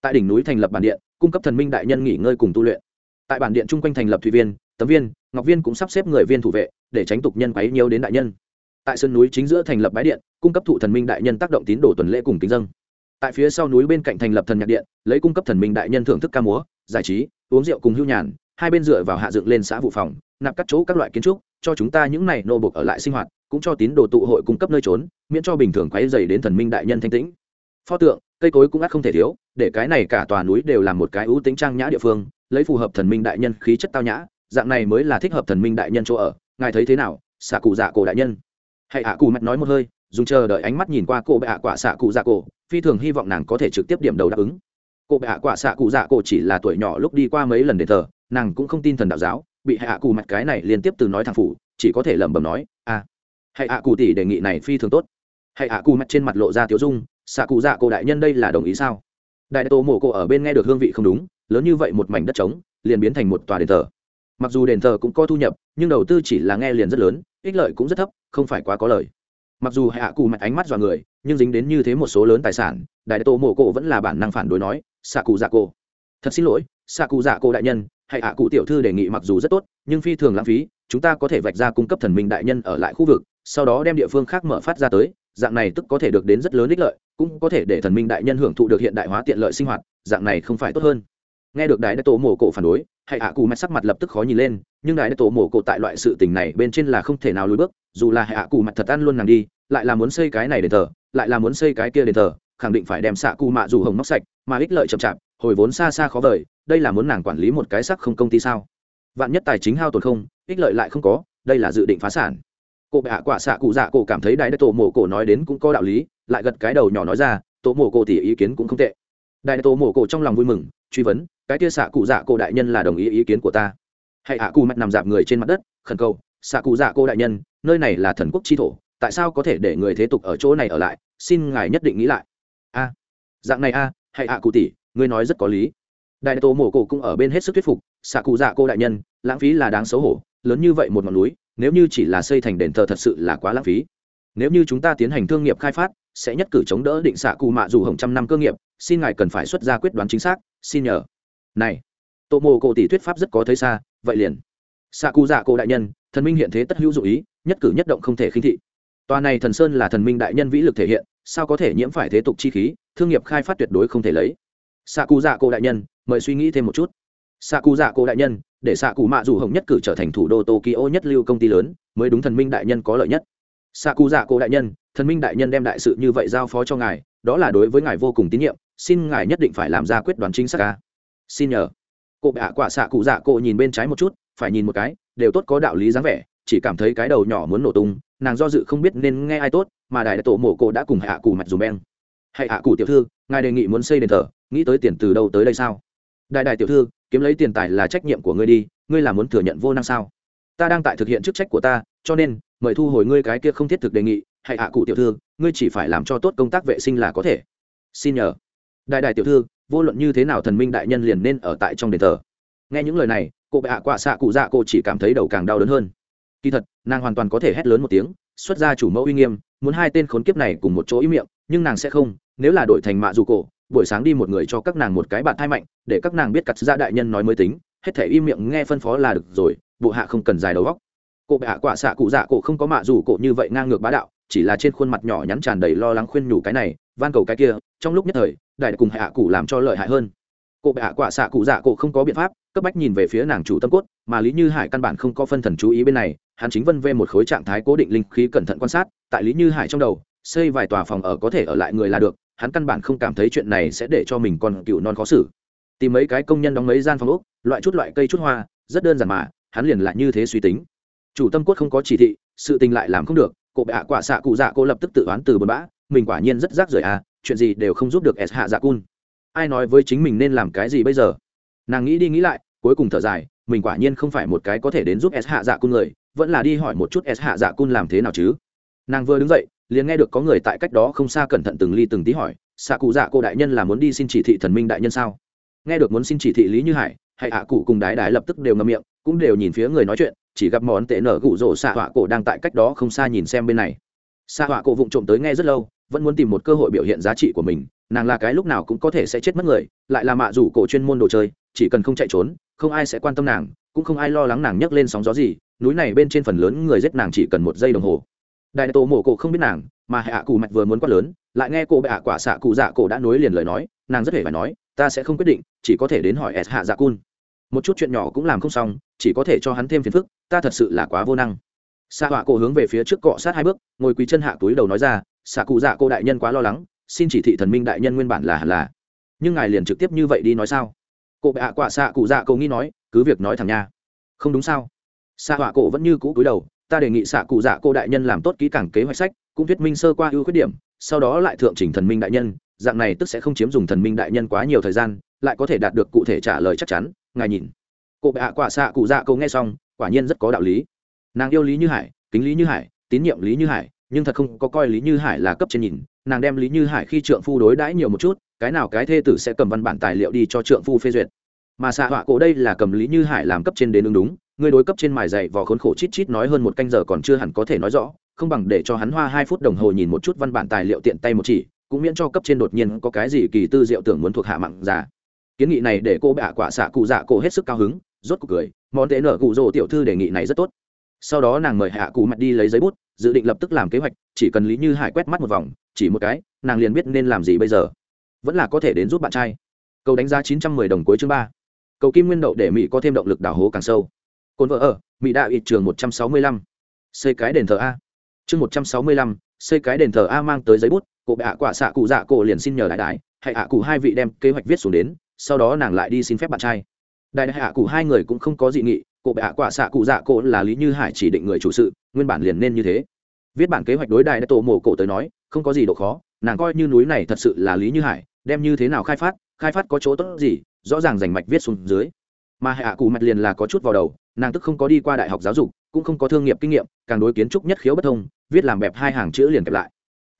tại đỉnh núi thành lập bản điện, cung cấp thần minh đại nhân nghỉ ngơi cùng tu luyện. Tại bản điện chung quanh thành lập thủy viên, tấm viên, ngọc viên cũng sắp xếp người viên thủ vệ, để tránh tục nhân quấy nhiều đến đại nhân. Tại sân núi chính giữa thành lập bãi điện, cung cấp thụ thần minh đại nhân tác động tín đồ tuần lễ cùng kính dân. Tại phía sau núi bên cạnh thành lập thần nhạc điện, lấy cung cấp thần minh đại nhân thưởng thức ca múa, giải trí, uống rượu cùng hưu nhàn, hai bên dựa vào hạ dựng lên xã vụ phòng, nạp các chỗ các loại kiến trúc, cho chúng ta những này nô bộc ở lại sinh hoạt, cũng cho tín đồ tụ hội cung cấp nơi trốn, miễn cho bình thường quấy dày đến thần minh đại nhân thanh tĩnh. Pho tượng cây cối cũng ắt không thể thiếu, để cái này cả tòa núi đều là một cái ưu tính trang nhã địa phương, lấy phù hợp thần minh đại nhân khí chất tao nhã, dạng này mới là thích hợp thần minh đại nhân chỗ ở. Ngài thấy thế nào xạ cụ dạ cổ đại nhân? Hãy ạ, cụ mạch nói một hơi, dùng chờ đợi ánh mắt nhìn qua cô bệ ạ quả xạ cụ dạ cổ, phi thường hy vọng nàng có thể trực tiếp điểm đầu đáp ứng. Cô bệ ạ quả xạ cụ dạ cổ chỉ là tuổi nhỏ lúc đi qua mấy lần đền thờ, nàng cũng không tin thần đạo giáo, bị hạ cụ mạch cái này liên tiếp từ nói thằng phủ, chỉ có thể lẩm bẩm nói a à. hãy ạ, cụ tỷ đề nghị này phi thường tốt. Hãy ạ, cụ mạch trên mặt lộ ra tiếu dung xạ cụ dạ cổ đại nhân đây là đồng ý sao? Đại tô mổ cổ ở bên nghe được hương vị không đúng, lớn như vậy một mảnh đất trống, liền biến thành một tòa đền thờ. Mặc dù đền thờ cũng có thu nhập, nhưng đầu tư chỉ là nghe liền rất lớn, ích lợi cũng rất thấp, không phải quá có lời. Mặc dù hạ cụ mạch ánh mắt dọa người, nhưng dính đến như thế một số lớn tài sản, đại tô mổ cổ vẫn là bản năng phản đối nói, xạ cụ dạ cổ, thật xin lỗi, xạ cụ dạ cổ đại nhân, hãy hạ cụ tiểu thư đề nghị mặc dù rất tốt, nhưng phi thường lãng phí, chúng ta có thể vạch ra cung cấp thần minh đại nhân ở lại khu vực, sau đó đem địa phương khác mở phát ra tới dạng này tức có thể được đến rất lớn ích lợi, cũng có thể để thần minh đại nhân hưởng thụ được hiện đại hóa tiện lợi sinh hoạt, dạng này không phải tốt hơn. Nghe được đại đại tổ mổ cổ phản đối hãy hạ cụ mặt sắc mặt lập tức khó nhìn lên, nhưng đại đại tổ mổ cổ tại loại sự tình này bên trên là không thể nào lùi bước, dù là hạ cụ mặt thật ăn luôn nàng đi, lại là muốn xây cái này đền thờ, lại là muốn xây cái kia đền thờ, khẳng định phải đem xạ cù mạ dù hồng móc sạch, mà ích lợi chậm chạp, hồi vốn xa xa khó vời, đây là muốn nàng quản lý một cái sắc không công ty sao? Vạn nhất tài chính hao tổn không, ích lợi lại không có, đây là dự định phá sản cô bệ hạ quả xạ cụ dạ cổ cảm thấy đại đại tổ mộ cổ nói đến cũng có đạo lý, lại gật cái đầu nhỏ nói ra, tổ mộ cổ thì ý kiến cũng không tệ. Đại đại tổ mộ cổ trong lòng vui mừng, truy vấn, cái kia xạ cụ dạ cổ đại nhân là đồng ý ý kiến của ta. Hãy hạ cụ mặt nằm dạp người trên mặt đất, khẩn cầu, xạ cụ dạ cô đại nhân, nơi này là thần quốc chi thổ, tại sao có thể để người thế tục ở chỗ này ở lại? Xin ngài nhất định nghĩ lại. A, dạng này a, hãy hạ cụ tỷ, ngươi nói rất có lý. Đại tổ mộ cổ cũng ở bên hết sức thuyết phục, xạ cụ dạ cô đại nhân, lãng phí là đáng xấu hổ, lớn như vậy một ngọn núi nếu như chỉ là xây thành đền thờ thật sự là quá lãng phí. Nếu như chúng ta tiến hành thương nghiệp khai phát, sẽ nhất cử chống đỡ định xạ cụ mạ dù hồng trăm năm cơ nghiệp, xin ngài cần phải xuất ra quyết đoán chính xác, xin nhờ. Này tổ mộ cổ tỷ thuyết pháp rất có thấy xa, vậy liền. Xạ cụ dạ cổ đại nhân, thần minh hiện thế tất hữu dụ ý, nhất cử nhất động không thể khinh thị. Tòa này thần sơn là thần minh đại nhân vĩ lực thể hiện, sao có thể nhiễm phải thế tục chi khí, thương nghiệp khai phát tuyệt đối không thể lấy. Xạ cụ dạ cổ đại nhân, mời suy nghĩ thêm một chút. Xạ cụ dạ cổ đại nhân để xạ cụ mạ dù hồng nhất cử trở thành thủ đô tokyo nhất lưu công ty lớn, mới đúng thần minh đại nhân có lợi nhất. Xạ cụ dạ cổ đại nhân, thần minh đại nhân đem đại sự như vậy giao phó cho ngài, đó là đối với ngài vô cùng tín nhiệm, xin ngài nhất định phải làm ra quyết đoán chính xác ca xin nhờ. Cụ bạ quả xạ cụ dạ cổ nhìn bên trái một chút, phải nhìn một cái, đều tốt có đạo lý dáng vẻ, chỉ cảm thấy cái đầu nhỏ muốn nổ tung, nàng do dự không biết nên nghe ai tốt, mà đại tổ mộ cổ đã cùng hạ cụ mặt dùm beng. Hãy hạ cụ tiểu thư, ngài đề nghị muốn xây đền thờ, nghĩ tới tiền từ đâu tới đây sao? Đại đại tiểu thư kiếm lấy tiền tài là trách nhiệm của ngươi đi, ngươi là muốn thừa nhận vô năng sao? Ta đang tại thực hiện chức trách của ta, cho nên, mời thu hồi ngươi cái kia không thiết thực đề nghị, hãy hạ cụ tiểu thư, ngươi chỉ phải làm cho tốt công tác vệ sinh là có thể. Xin nhờ. Đại đại tiểu thư, vô luận như thế nào thần minh đại nhân liền nên ở tại trong đền thờ. Nghe những lời này cụ bệ hạ quạ xạ cụ dạ cô chỉ cảm thấy đầu càng đau đớn hơn. Kỳ thật, nàng hoàn toàn có thể hét lớn một tiếng, xuất ra chủ mẫu uy nghiêm, muốn hai tên khốn kiếp này cùng một chỗ ý miệng, nhưng nàng sẽ không, nếu là đổi thành mạ dù cổ buổi sáng đi một người cho các nàng một cái bạn thai mạnh, để các nàng biết cặt ra đại nhân nói mới tính, hết thể im miệng nghe phân phó là được rồi, bộ hạ không cần dài đầu góc Cụ bệ hạ quả xạ cụ dạ cổ không có mạ dù cổ như vậy ngang ngược bá đạo, chỉ là trên khuôn mặt nhỏ nhắn tràn đầy lo lắng khuyên nhủ cái này, van cầu cái kia, trong lúc nhất thời, đại cùng hạ cụ làm cho lợi hại hơn. Cụ bệ hạ quả xạ cụ dạ cổ không có biện pháp, cấp bách nhìn về phía nàng chủ tâm cốt, mà lý như hải căn bản không có phân thần chú ý bên này, hắn chính vân vê một khối trạng thái cố định linh khí cẩn thận quan sát, tại lý như hải trong đầu, xây vài tòa phòng ở có thể ở lại người là được hắn căn bản không cảm thấy chuyện này sẽ để cho mình còn cựu non khó xử. Tìm mấy cái công nhân đóng mấy gian phòng ốc, loại chút loại cây chút hoa rất đơn giản mà hắn liền lại như thế suy tính. Chủ tâm cốt không có chỉ thị sự tình lại làm không được cô bệ hạ quả xạ cụ dạ cô lập tức tự oán từ bờ bã mình quả nhiên rất rác rưởi à chuyện gì đều không giúp được s hạ dạ cun. Ai nói với chính mình nên làm cái gì bây giờ? Nàng nghĩ đi nghĩ lại cuối cùng thở dài mình quả nhiên không phải một cái có thể đến giúp s hạ dạ cun người vẫn là đi hỏi một chút s hạ dạ cun làm thế nào chứ? Nàng vừa đứng dậy liền nghe được có người tại cách đó không xa cẩn thận từng ly từng tí hỏi, xạ cụ dạ cô đại nhân là muốn đi xin chỉ thị thần minh đại nhân sao? Nghe được muốn xin chỉ thị lý như hải hãy hạ cụ cùng đái đái lập tức đều ngậm miệng, cũng đều nhìn phía người nói chuyện, chỉ gặp món tệ nở gụ rổ xạ họa cổ đang tại cách đó không xa nhìn xem bên này. Xạ họa cổ vụng trộm tới nghe rất lâu, vẫn muốn tìm một cơ hội biểu hiện giá trị của mình, nàng là cái lúc nào cũng có thể sẽ chết mất người, lại là mạ rủ cổ chuyên môn đồ chơi, chỉ cần không chạy trốn, không ai sẽ quan tâm nàng, cũng không ai lo lắng nàng nhấc lên sóng gió gì, núi này bên trên phần lớn người giết nàng chỉ cần một giây đồng hồ đại tổ mổ cổ không biết nàng, mà hạ cụ mạch vừa muốn quát lớn, lại nghe cô bệ hạ quả xạ cụ dạ cổ đã nối liền lời nói, nàng rất hề phải nói, ta sẽ không quyết định, chỉ có thể đến hỏi s hạ dạ cun. Một chút chuyện nhỏ cũng làm không xong, chỉ có thể cho hắn thêm phiền phức, ta thật sự là quá vô năng. Xạ họa cổ hướng về phía trước cọ sát hai bước, ngồi quý chân hạ túi đầu nói ra, xạ cụ dạ cô đại nhân quá lo lắng, xin chỉ thị thần minh đại nhân nguyên bản là hẳn là. Nhưng ngài liền trực tiếp như vậy đi nói sao? Cô bệ hạ quả xạ cụ dạ cô nghĩ nói, cứ việc nói thẳng nha. Không đúng sao? Xạ họa cổ vẫn như cũ cúi đầu ta đề nghị xạ cụ dạ cô đại nhân làm tốt kỹ càng kế hoạch sách, cũng thuyết minh sơ qua ưu khuyết điểm, sau đó lại thượng chỉnh thần minh đại nhân, dạng này tức sẽ không chiếm dùng thần minh đại nhân quá nhiều thời gian, lại có thể đạt được cụ thể trả lời chắc chắn, ngài nhìn. Cụ bệ hạ quả xạ cụ dạ cô nghe xong, quả nhiên rất có đạo lý. Nàng yêu lý như hải, kính lý như hải, tín nhiệm lý như hải, nhưng thật không có coi lý như hải là cấp trên nhìn. Nàng đem lý như hải khi trượng phu đối đãi nhiều một chút, cái nào cái thê tử sẽ cầm văn bản tài liệu đi cho trượng phu phê duyệt. Mà xạ họa cổ đây là cầm lý như hải làm cấp trên đến ứng đúng Ngươi đối cấp trên mài dày vò khốn khổ chít chít nói hơn một canh giờ còn chưa hẳn có thể nói rõ, không bằng để cho hắn hoa hai phút đồng hồ nhìn một chút văn bản tài liệu tiện tay một chỉ, cũng miễn cho cấp trên đột nhiên có cái gì kỳ tư diệu tưởng muốn thuộc hạ mặn giả kiến nghị này để cô bạ quả xạ cụ dạ cổ hết sức cao hứng, rốt cuộc cười, món tế nở cụ rỗ tiểu thư đề nghị này rất tốt. Sau đó nàng mời hạ cụ mặt đi lấy giấy bút, dự định lập tức làm kế hoạch, chỉ cần lý như hải quét mắt một vòng, chỉ một cái, nàng liền biết nên làm gì bây giờ. Vẫn là có thể đến giúp bạn trai. Câu đánh giá chín trăm mười đồng cuối chương ba. Cầu kim nguyên đậu để mỹ có thêm động lực đào hố càng sâu cồn vợ ở, mỹ đạo ít trường một trăm sáu mươi lăm. Xây cái đền thờ a. Chương một trăm sáu mươi lăm, xây cái đền thờ a mang tới giấy bút cụ bệ ạ quả xạ cụ dạ cổ liền xin nhờ đại đại, hãy hạ cụ hai vị đem kế hoạch viết xuống đến, sau đó nàng lại đi xin phép bạn trai. Đại đại hạ cụ hai người cũng không có dị nghị cụ bệ ạ quả xạ cụ dạ cổ là lý như hải chỉ định người chủ sự, nguyên bản liền nên như thế. Viết bản kế hoạch đối đại đã tổ mổ cổ tới nói, không có gì độ khó, nàng coi như núi này thật sự là lý như hải, đem như thế nào khai phát khai phát có chỗ tốt gì, rõ ràng rành mạch viết xuống dưới mà hạ cụ mạch liền là có chút vào đầu, nàng tức không có đi qua đại học giáo dục, cũng không có thương nghiệp kinh nghiệm, càng đối kiến trúc nhất khiếu bất thông, viết làm bẹp hai hàng chữ liền kẹp lại.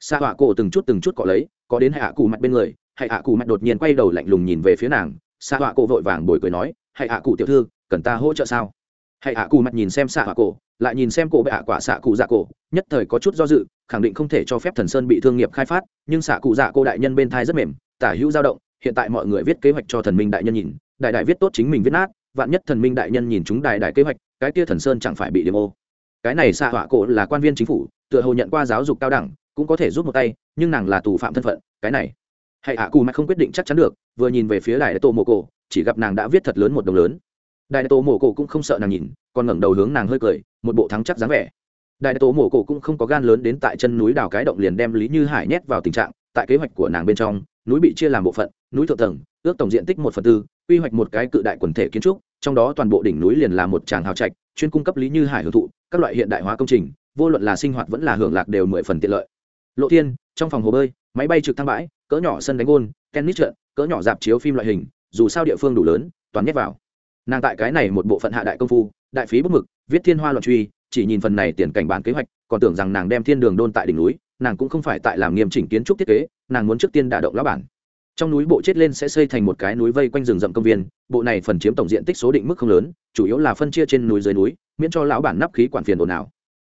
Xa họa cổ từng chút từng chút cọ lấy, có đến hạ cụ mạch bên người, hạ cụ mạch đột nhiên quay đầu lạnh lùng nhìn về phía nàng xa họa cổ vội vàng bồi cười nói, hạ cụ tiểu thư, cần ta hỗ trợ sao? Hạ cụ mạch nhìn xem xa họa cổ, lại nhìn xem cổ bệ hạ quả xạ cụ dạ cổ, nhất thời có chút do dự, khẳng định không thể cho phép thần sơn bị thương nghiệp khai phát, nhưng xạ cụ dạ cô đại nhân bên thai rất mềm, tả hữu dao động, hiện tại mọi người viết kế hoạch cho thần minh đại nhân nhìn đại đại viết tốt chính mình viết nát, vạn nhất thần minh đại nhân nhìn chúng đại đại kế hoạch, cái kia thần sơn chẳng phải bị điểm ô. Cái này xạ họa cổ là quan viên chính phủ, tựa hồ nhận qua giáo dục cao đẳng, cũng có thể giúp một tay, nhưng nàng là tù phạm thân phận, cái này. Hãy à cù mà không quyết định chắc chắn được, vừa nhìn về phía đại tô mộ cổ, chỉ gặp nàng đã viết thật lớn một đồng lớn. Đại tô mộ cổ cũng không sợ nàng nhìn, còn ngẩng đầu hướng nàng hơi cười, một bộ thắng chắc dáng vẻ. Đại tô mộ cổ cũng không có gan lớn đến tại chân núi đào cái động liền đem lý như hải nhét vào tình trạng, tại kế hoạch của nàng bên trong, núi bị chia làm bộ phận, núi thượng tầng, ước tổng diện tích một phần tư quy hoạch một cái cự đại quần thể kiến trúc, trong đó toàn bộ đỉnh núi liền là một tràng hào trạch, chuyên cung cấp lý như hải hưởng thụ, các loại hiện đại hóa công trình, vô luận là sinh hoạt vẫn là hưởng lạc đều mười phần tiện lợi. Lộ thiên, trong phòng hồ bơi, máy bay trực thăng bãi, cỡ nhỏ sân đánh gôn, tennis trận, cỡ nhỏ dạp chiếu phim loại hình, dù sao địa phương đủ lớn, toàn nhét vào. Nàng tại cái này một bộ phận hạ đại công phu, đại phí bút mực, viết thiên hoa loạn truy, chỉ nhìn phần này tiền cảnh bán kế hoạch, còn tưởng rằng nàng đem thiên đường đôn tại đỉnh núi, nàng cũng không phải tại làm nghiêm chỉnh kiến trúc thiết kế, nàng muốn trước tiên đả động lão bản trong núi bộ chết lên sẽ xây thành một cái núi vây quanh rừng rậm công viên, bộ này phần chiếm tổng diện tích số định mức không lớn, chủ yếu là phân chia trên núi dưới núi, miễn cho lão bản nắp khí quản phiền ồn ào.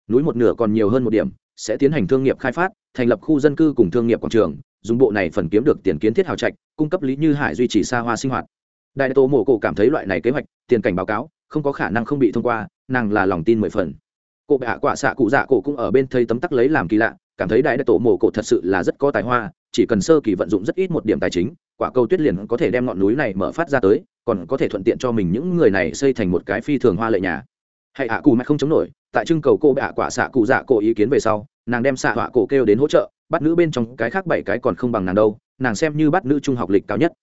Núi một nửa còn nhiều hơn một điểm, sẽ tiến hành thương nghiệp khai phát, thành lập khu dân cư cùng thương nghiệp quảng trường, dùng bộ này phần kiếm được tiền kiến thiết hào trạch, cung cấp lý như hải duy trì xa hoa sinh hoạt. Đại tô mổ cổ cảm thấy loại này kế hoạch, tiền cảnh báo cáo, không có khả năng không bị thông qua, nàng là lòng tin mười phần. Cô bệ hạ quả xạ cụ dạ cổ cũng ở bên thây tấm tắc lấy làm kỳ lạ, cảm thấy đại đại tổ mổ cổ thật sự là rất có tài hoa chỉ cần sơ kỳ vận dụng rất ít một điểm tài chính, quả cầu tuyết liền có thể đem ngọn núi này mở phát ra tới, còn có thể thuận tiện cho mình những người này xây thành một cái phi thường hoa lệ nhà. Hãy hạ cù mạch không chống nổi, tại trưng cầu cô bệ hạ quả xạ cụ dạ cổ ý kiến về sau, nàng đem xạ họa cổ kêu đến hỗ trợ, bắt nữ bên trong cái khác bảy cái còn không bằng nàng đâu, nàng xem như bắt nữ trung học lịch cao nhất.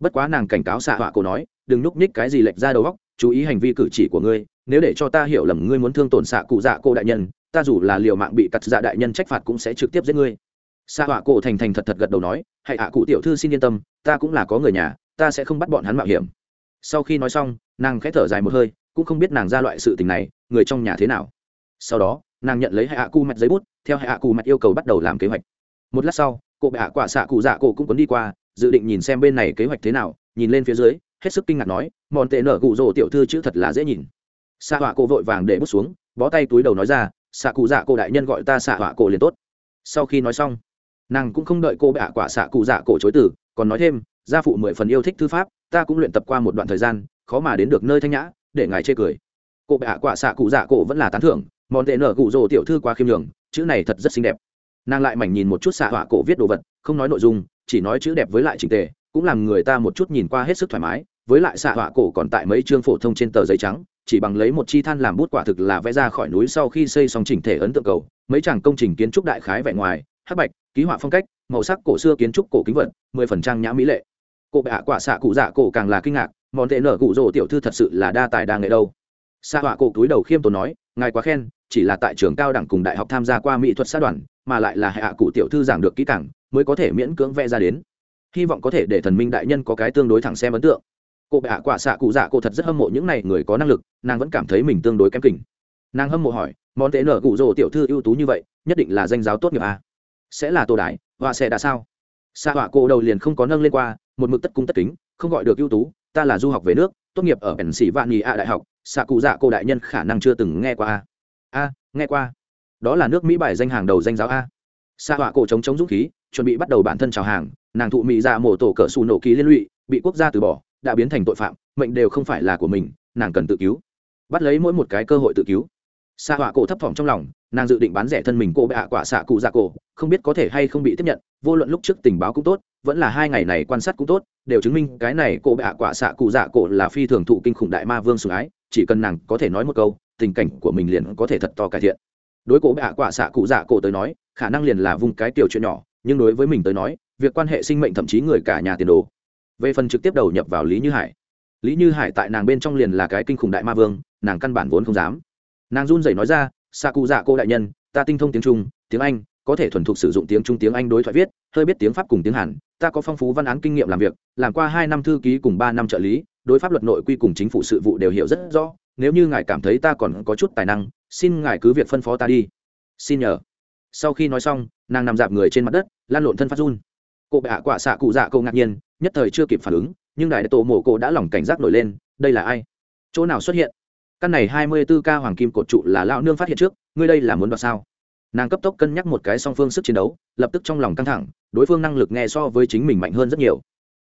Bất quá nàng cảnh cáo xạ họa cổ nói, đừng núp ních cái gì lệch ra đầu góc chú ý hành vi cử chỉ của ngươi, nếu để cho ta hiểu lầm ngươi muốn thương tổn xạ cụ dạ cô đại nhân, ta dù là liều mạng bị cắt dạ đại nhân trách phạt cũng sẽ trực tiếp giết ngươi xạ họa cổ thành thành thật thật gật đầu nói, hãy hạ cụ tiểu thư xin yên tâm, ta cũng là có người nhà, ta sẽ không bắt bọn hắn mạo hiểm. Sau khi nói xong, nàng khẽ thở dài một hơi, cũng không biết nàng ra loại sự tình này, người trong nhà thế nào. Sau đó, nàng nhận lấy hạ cụ mạch giấy bút, theo hạ cụ mạch yêu cầu bắt đầu làm kế hoạch. Một lát sau, cô bệ hạ quả xạ cụ dạ cổ cũng quấn đi qua, dự định nhìn xem bên này kế hoạch thế nào, nhìn lên phía dưới, hết sức kinh ngạc nói mòn tệ nở cụ rồ tiểu thư chữ thật là dễ nhìn. Xạ họa cổ vội vàng để bút xuống, bó tay túi đầu nói ra, xạ cụ dạ cổ đại nhân gọi ta xạ họa cổ liền tốt. Sau khi nói xong nàng cũng không đợi cô bạ quả xạ cụ dạ cổ chối từ, còn nói thêm, gia phụ mười phần yêu thích thư pháp, ta cũng luyện tập qua một đoạn thời gian, khó mà đến được nơi thanh nhã, để ngài chê cười. Cô bạ quả xạ cụ dạ cổ vẫn là tán thưởng, món tệ nở cụ rồ tiểu thư qua khiêm nhường, chữ này thật rất xinh đẹp. Nàng lại mảnh nhìn một chút xạ họa cổ viết đồ vật, không nói nội dung, chỉ nói chữ đẹp với lại trình tề, cũng làm người ta một chút nhìn qua hết sức thoải mái, với lại xạ họa cổ còn tại mấy chương phổ thông trên tờ giấy trắng, chỉ bằng lấy một chi than làm bút quả thực là vẽ ra khỏi núi sau khi xây xong chỉnh thể ấn tượng cầu, mấy chàng công trình kiến trúc đại khái vẻ ngoài hắc bạch, ký họa phong cách, màu sắc cổ xưa kiến trúc cổ kính vật, mười phần trang nhã mỹ lệ. Cổ bệ hạ quả xạ cụ dạ cổ càng là kinh ngạc, món tệ nở cụ rỗ tiểu thư thật sự là đa tài đa nghệ đâu. Xạ họa cổ túi đầu khiêm tốn nói, ngài quá khen, chỉ là tại trường cao đẳng cùng đại học tham gia qua mỹ thuật sát đoàn, mà lại là hạ cụ tiểu thư giảng được kỹ càng, mới có thể miễn cưỡng vẽ ra đến. Hy vọng có thể để thần minh đại nhân có cái tương đối thẳng xem ấn tượng. Cụ bệ hạ quả xạ cụ dạ cô thật rất hâm mộ những này người có năng lực, nàng vẫn cảm thấy mình tương đối kém kỉnh nàng hâm mộ hỏi, món tệ nở cụ rồ tiểu thư ưu tú như vậy, nhất định là danh giáo tốt nghiệp à? Sẽ là tổ đại, họa sẽ đã sao? Xa họa cô đầu liền không có nâng lên qua một mực tất cung tất kính không gọi được ưu tú ta là du học về nước tốt nghiệp ở bèn sĩ vạn nghị a đại học xạ cụ dạ cô đại nhân khả năng chưa từng nghe qua a. A nghe qua. Đó là nước mỹ bài danh hàng đầu danh giáo a. Xạ họa cổ chống chống dũng khí chuẩn bị bắt đầu bản thân chào hàng nàng thụ mỹ ra mổ tổ cỡ xù nổ ký liên lụy bị quốc gia từ bỏ đã biến thành tội phạm mệnh đều không phải là của mình nàng cần tự cứu. Bắt lấy mỗi một cái cơ hội tự cứu. Xạ họa cổ thấp thỏm trong lòng nàng dự định bán rẻ thân mình cô bệ hạ quả xạ cụ dạ cổ, không biết có thể hay không bị tiếp nhận, vô luận lúc trước tình báo cũng tốt, vẫn là hai ngày này quan sát cũng tốt, đều chứng minh cái này cô bệ hạ quả xạ cụ dạ cổ là phi thường thụ kinh khủng đại ma vương sùng ái, chỉ cần nàng có thể nói một câu, tình cảnh của mình liền có thể thật to cải thiện. Đối cổ bệ hạ quả xạ cụ dạ cổ tới nói, khả năng liền là vung cái tiểu chuyện nhỏ, nhưng đối với mình tới nói, việc quan hệ sinh mệnh thậm chí người cả nhà tiền đồ. Về phần trực tiếp đầu nhập vào lý như hải, lý như hải tại nàng bên trong liền là cái kinh khủng đại ma vương, nàng căn bản vốn không dám. Nàng run rẩy nói ra xạ cụ dạ cô đại nhân, ta tinh thông tiếng trung, tiếng anh, có thể thuần thục sử dụng tiếng trung tiếng anh đối thoại viết, hơi biết tiếng pháp cùng tiếng hàn, ta có phong phú văn án kinh nghiệm làm việc, làm qua hai năm thư ký cùng ba năm trợ lý, đối pháp luật nội quy cùng chính phủ sự vụ đều hiểu rất rõ, nếu như ngài cảm thấy ta còn có chút tài năng, xin ngài cứ việc phân phó ta đi. Xin nhờ. Sau khi nói xong, nàng nằm dạp người trên mặt đất, lan lộn thân phát run. Cụ bệ hạ quả xạ cụ dạ câu ngạc nhiên, nhất thời chưa kịp phản ứng, nhưng đại tổ mộ cô đã lỏng cảnh giác nổi lên, đây là ai? Chỗ nào xuất hiện? Căn này hai mươi 24 ca hoàng kim cột trụ là lão nương phát hiện trước, ngươi đây là muốn đoạt sao? Nàng cấp tốc cân nhắc một cái song phương sức chiến đấu, lập tức trong lòng căng thẳng, đối phương năng lực nghe so với chính mình mạnh hơn rất nhiều.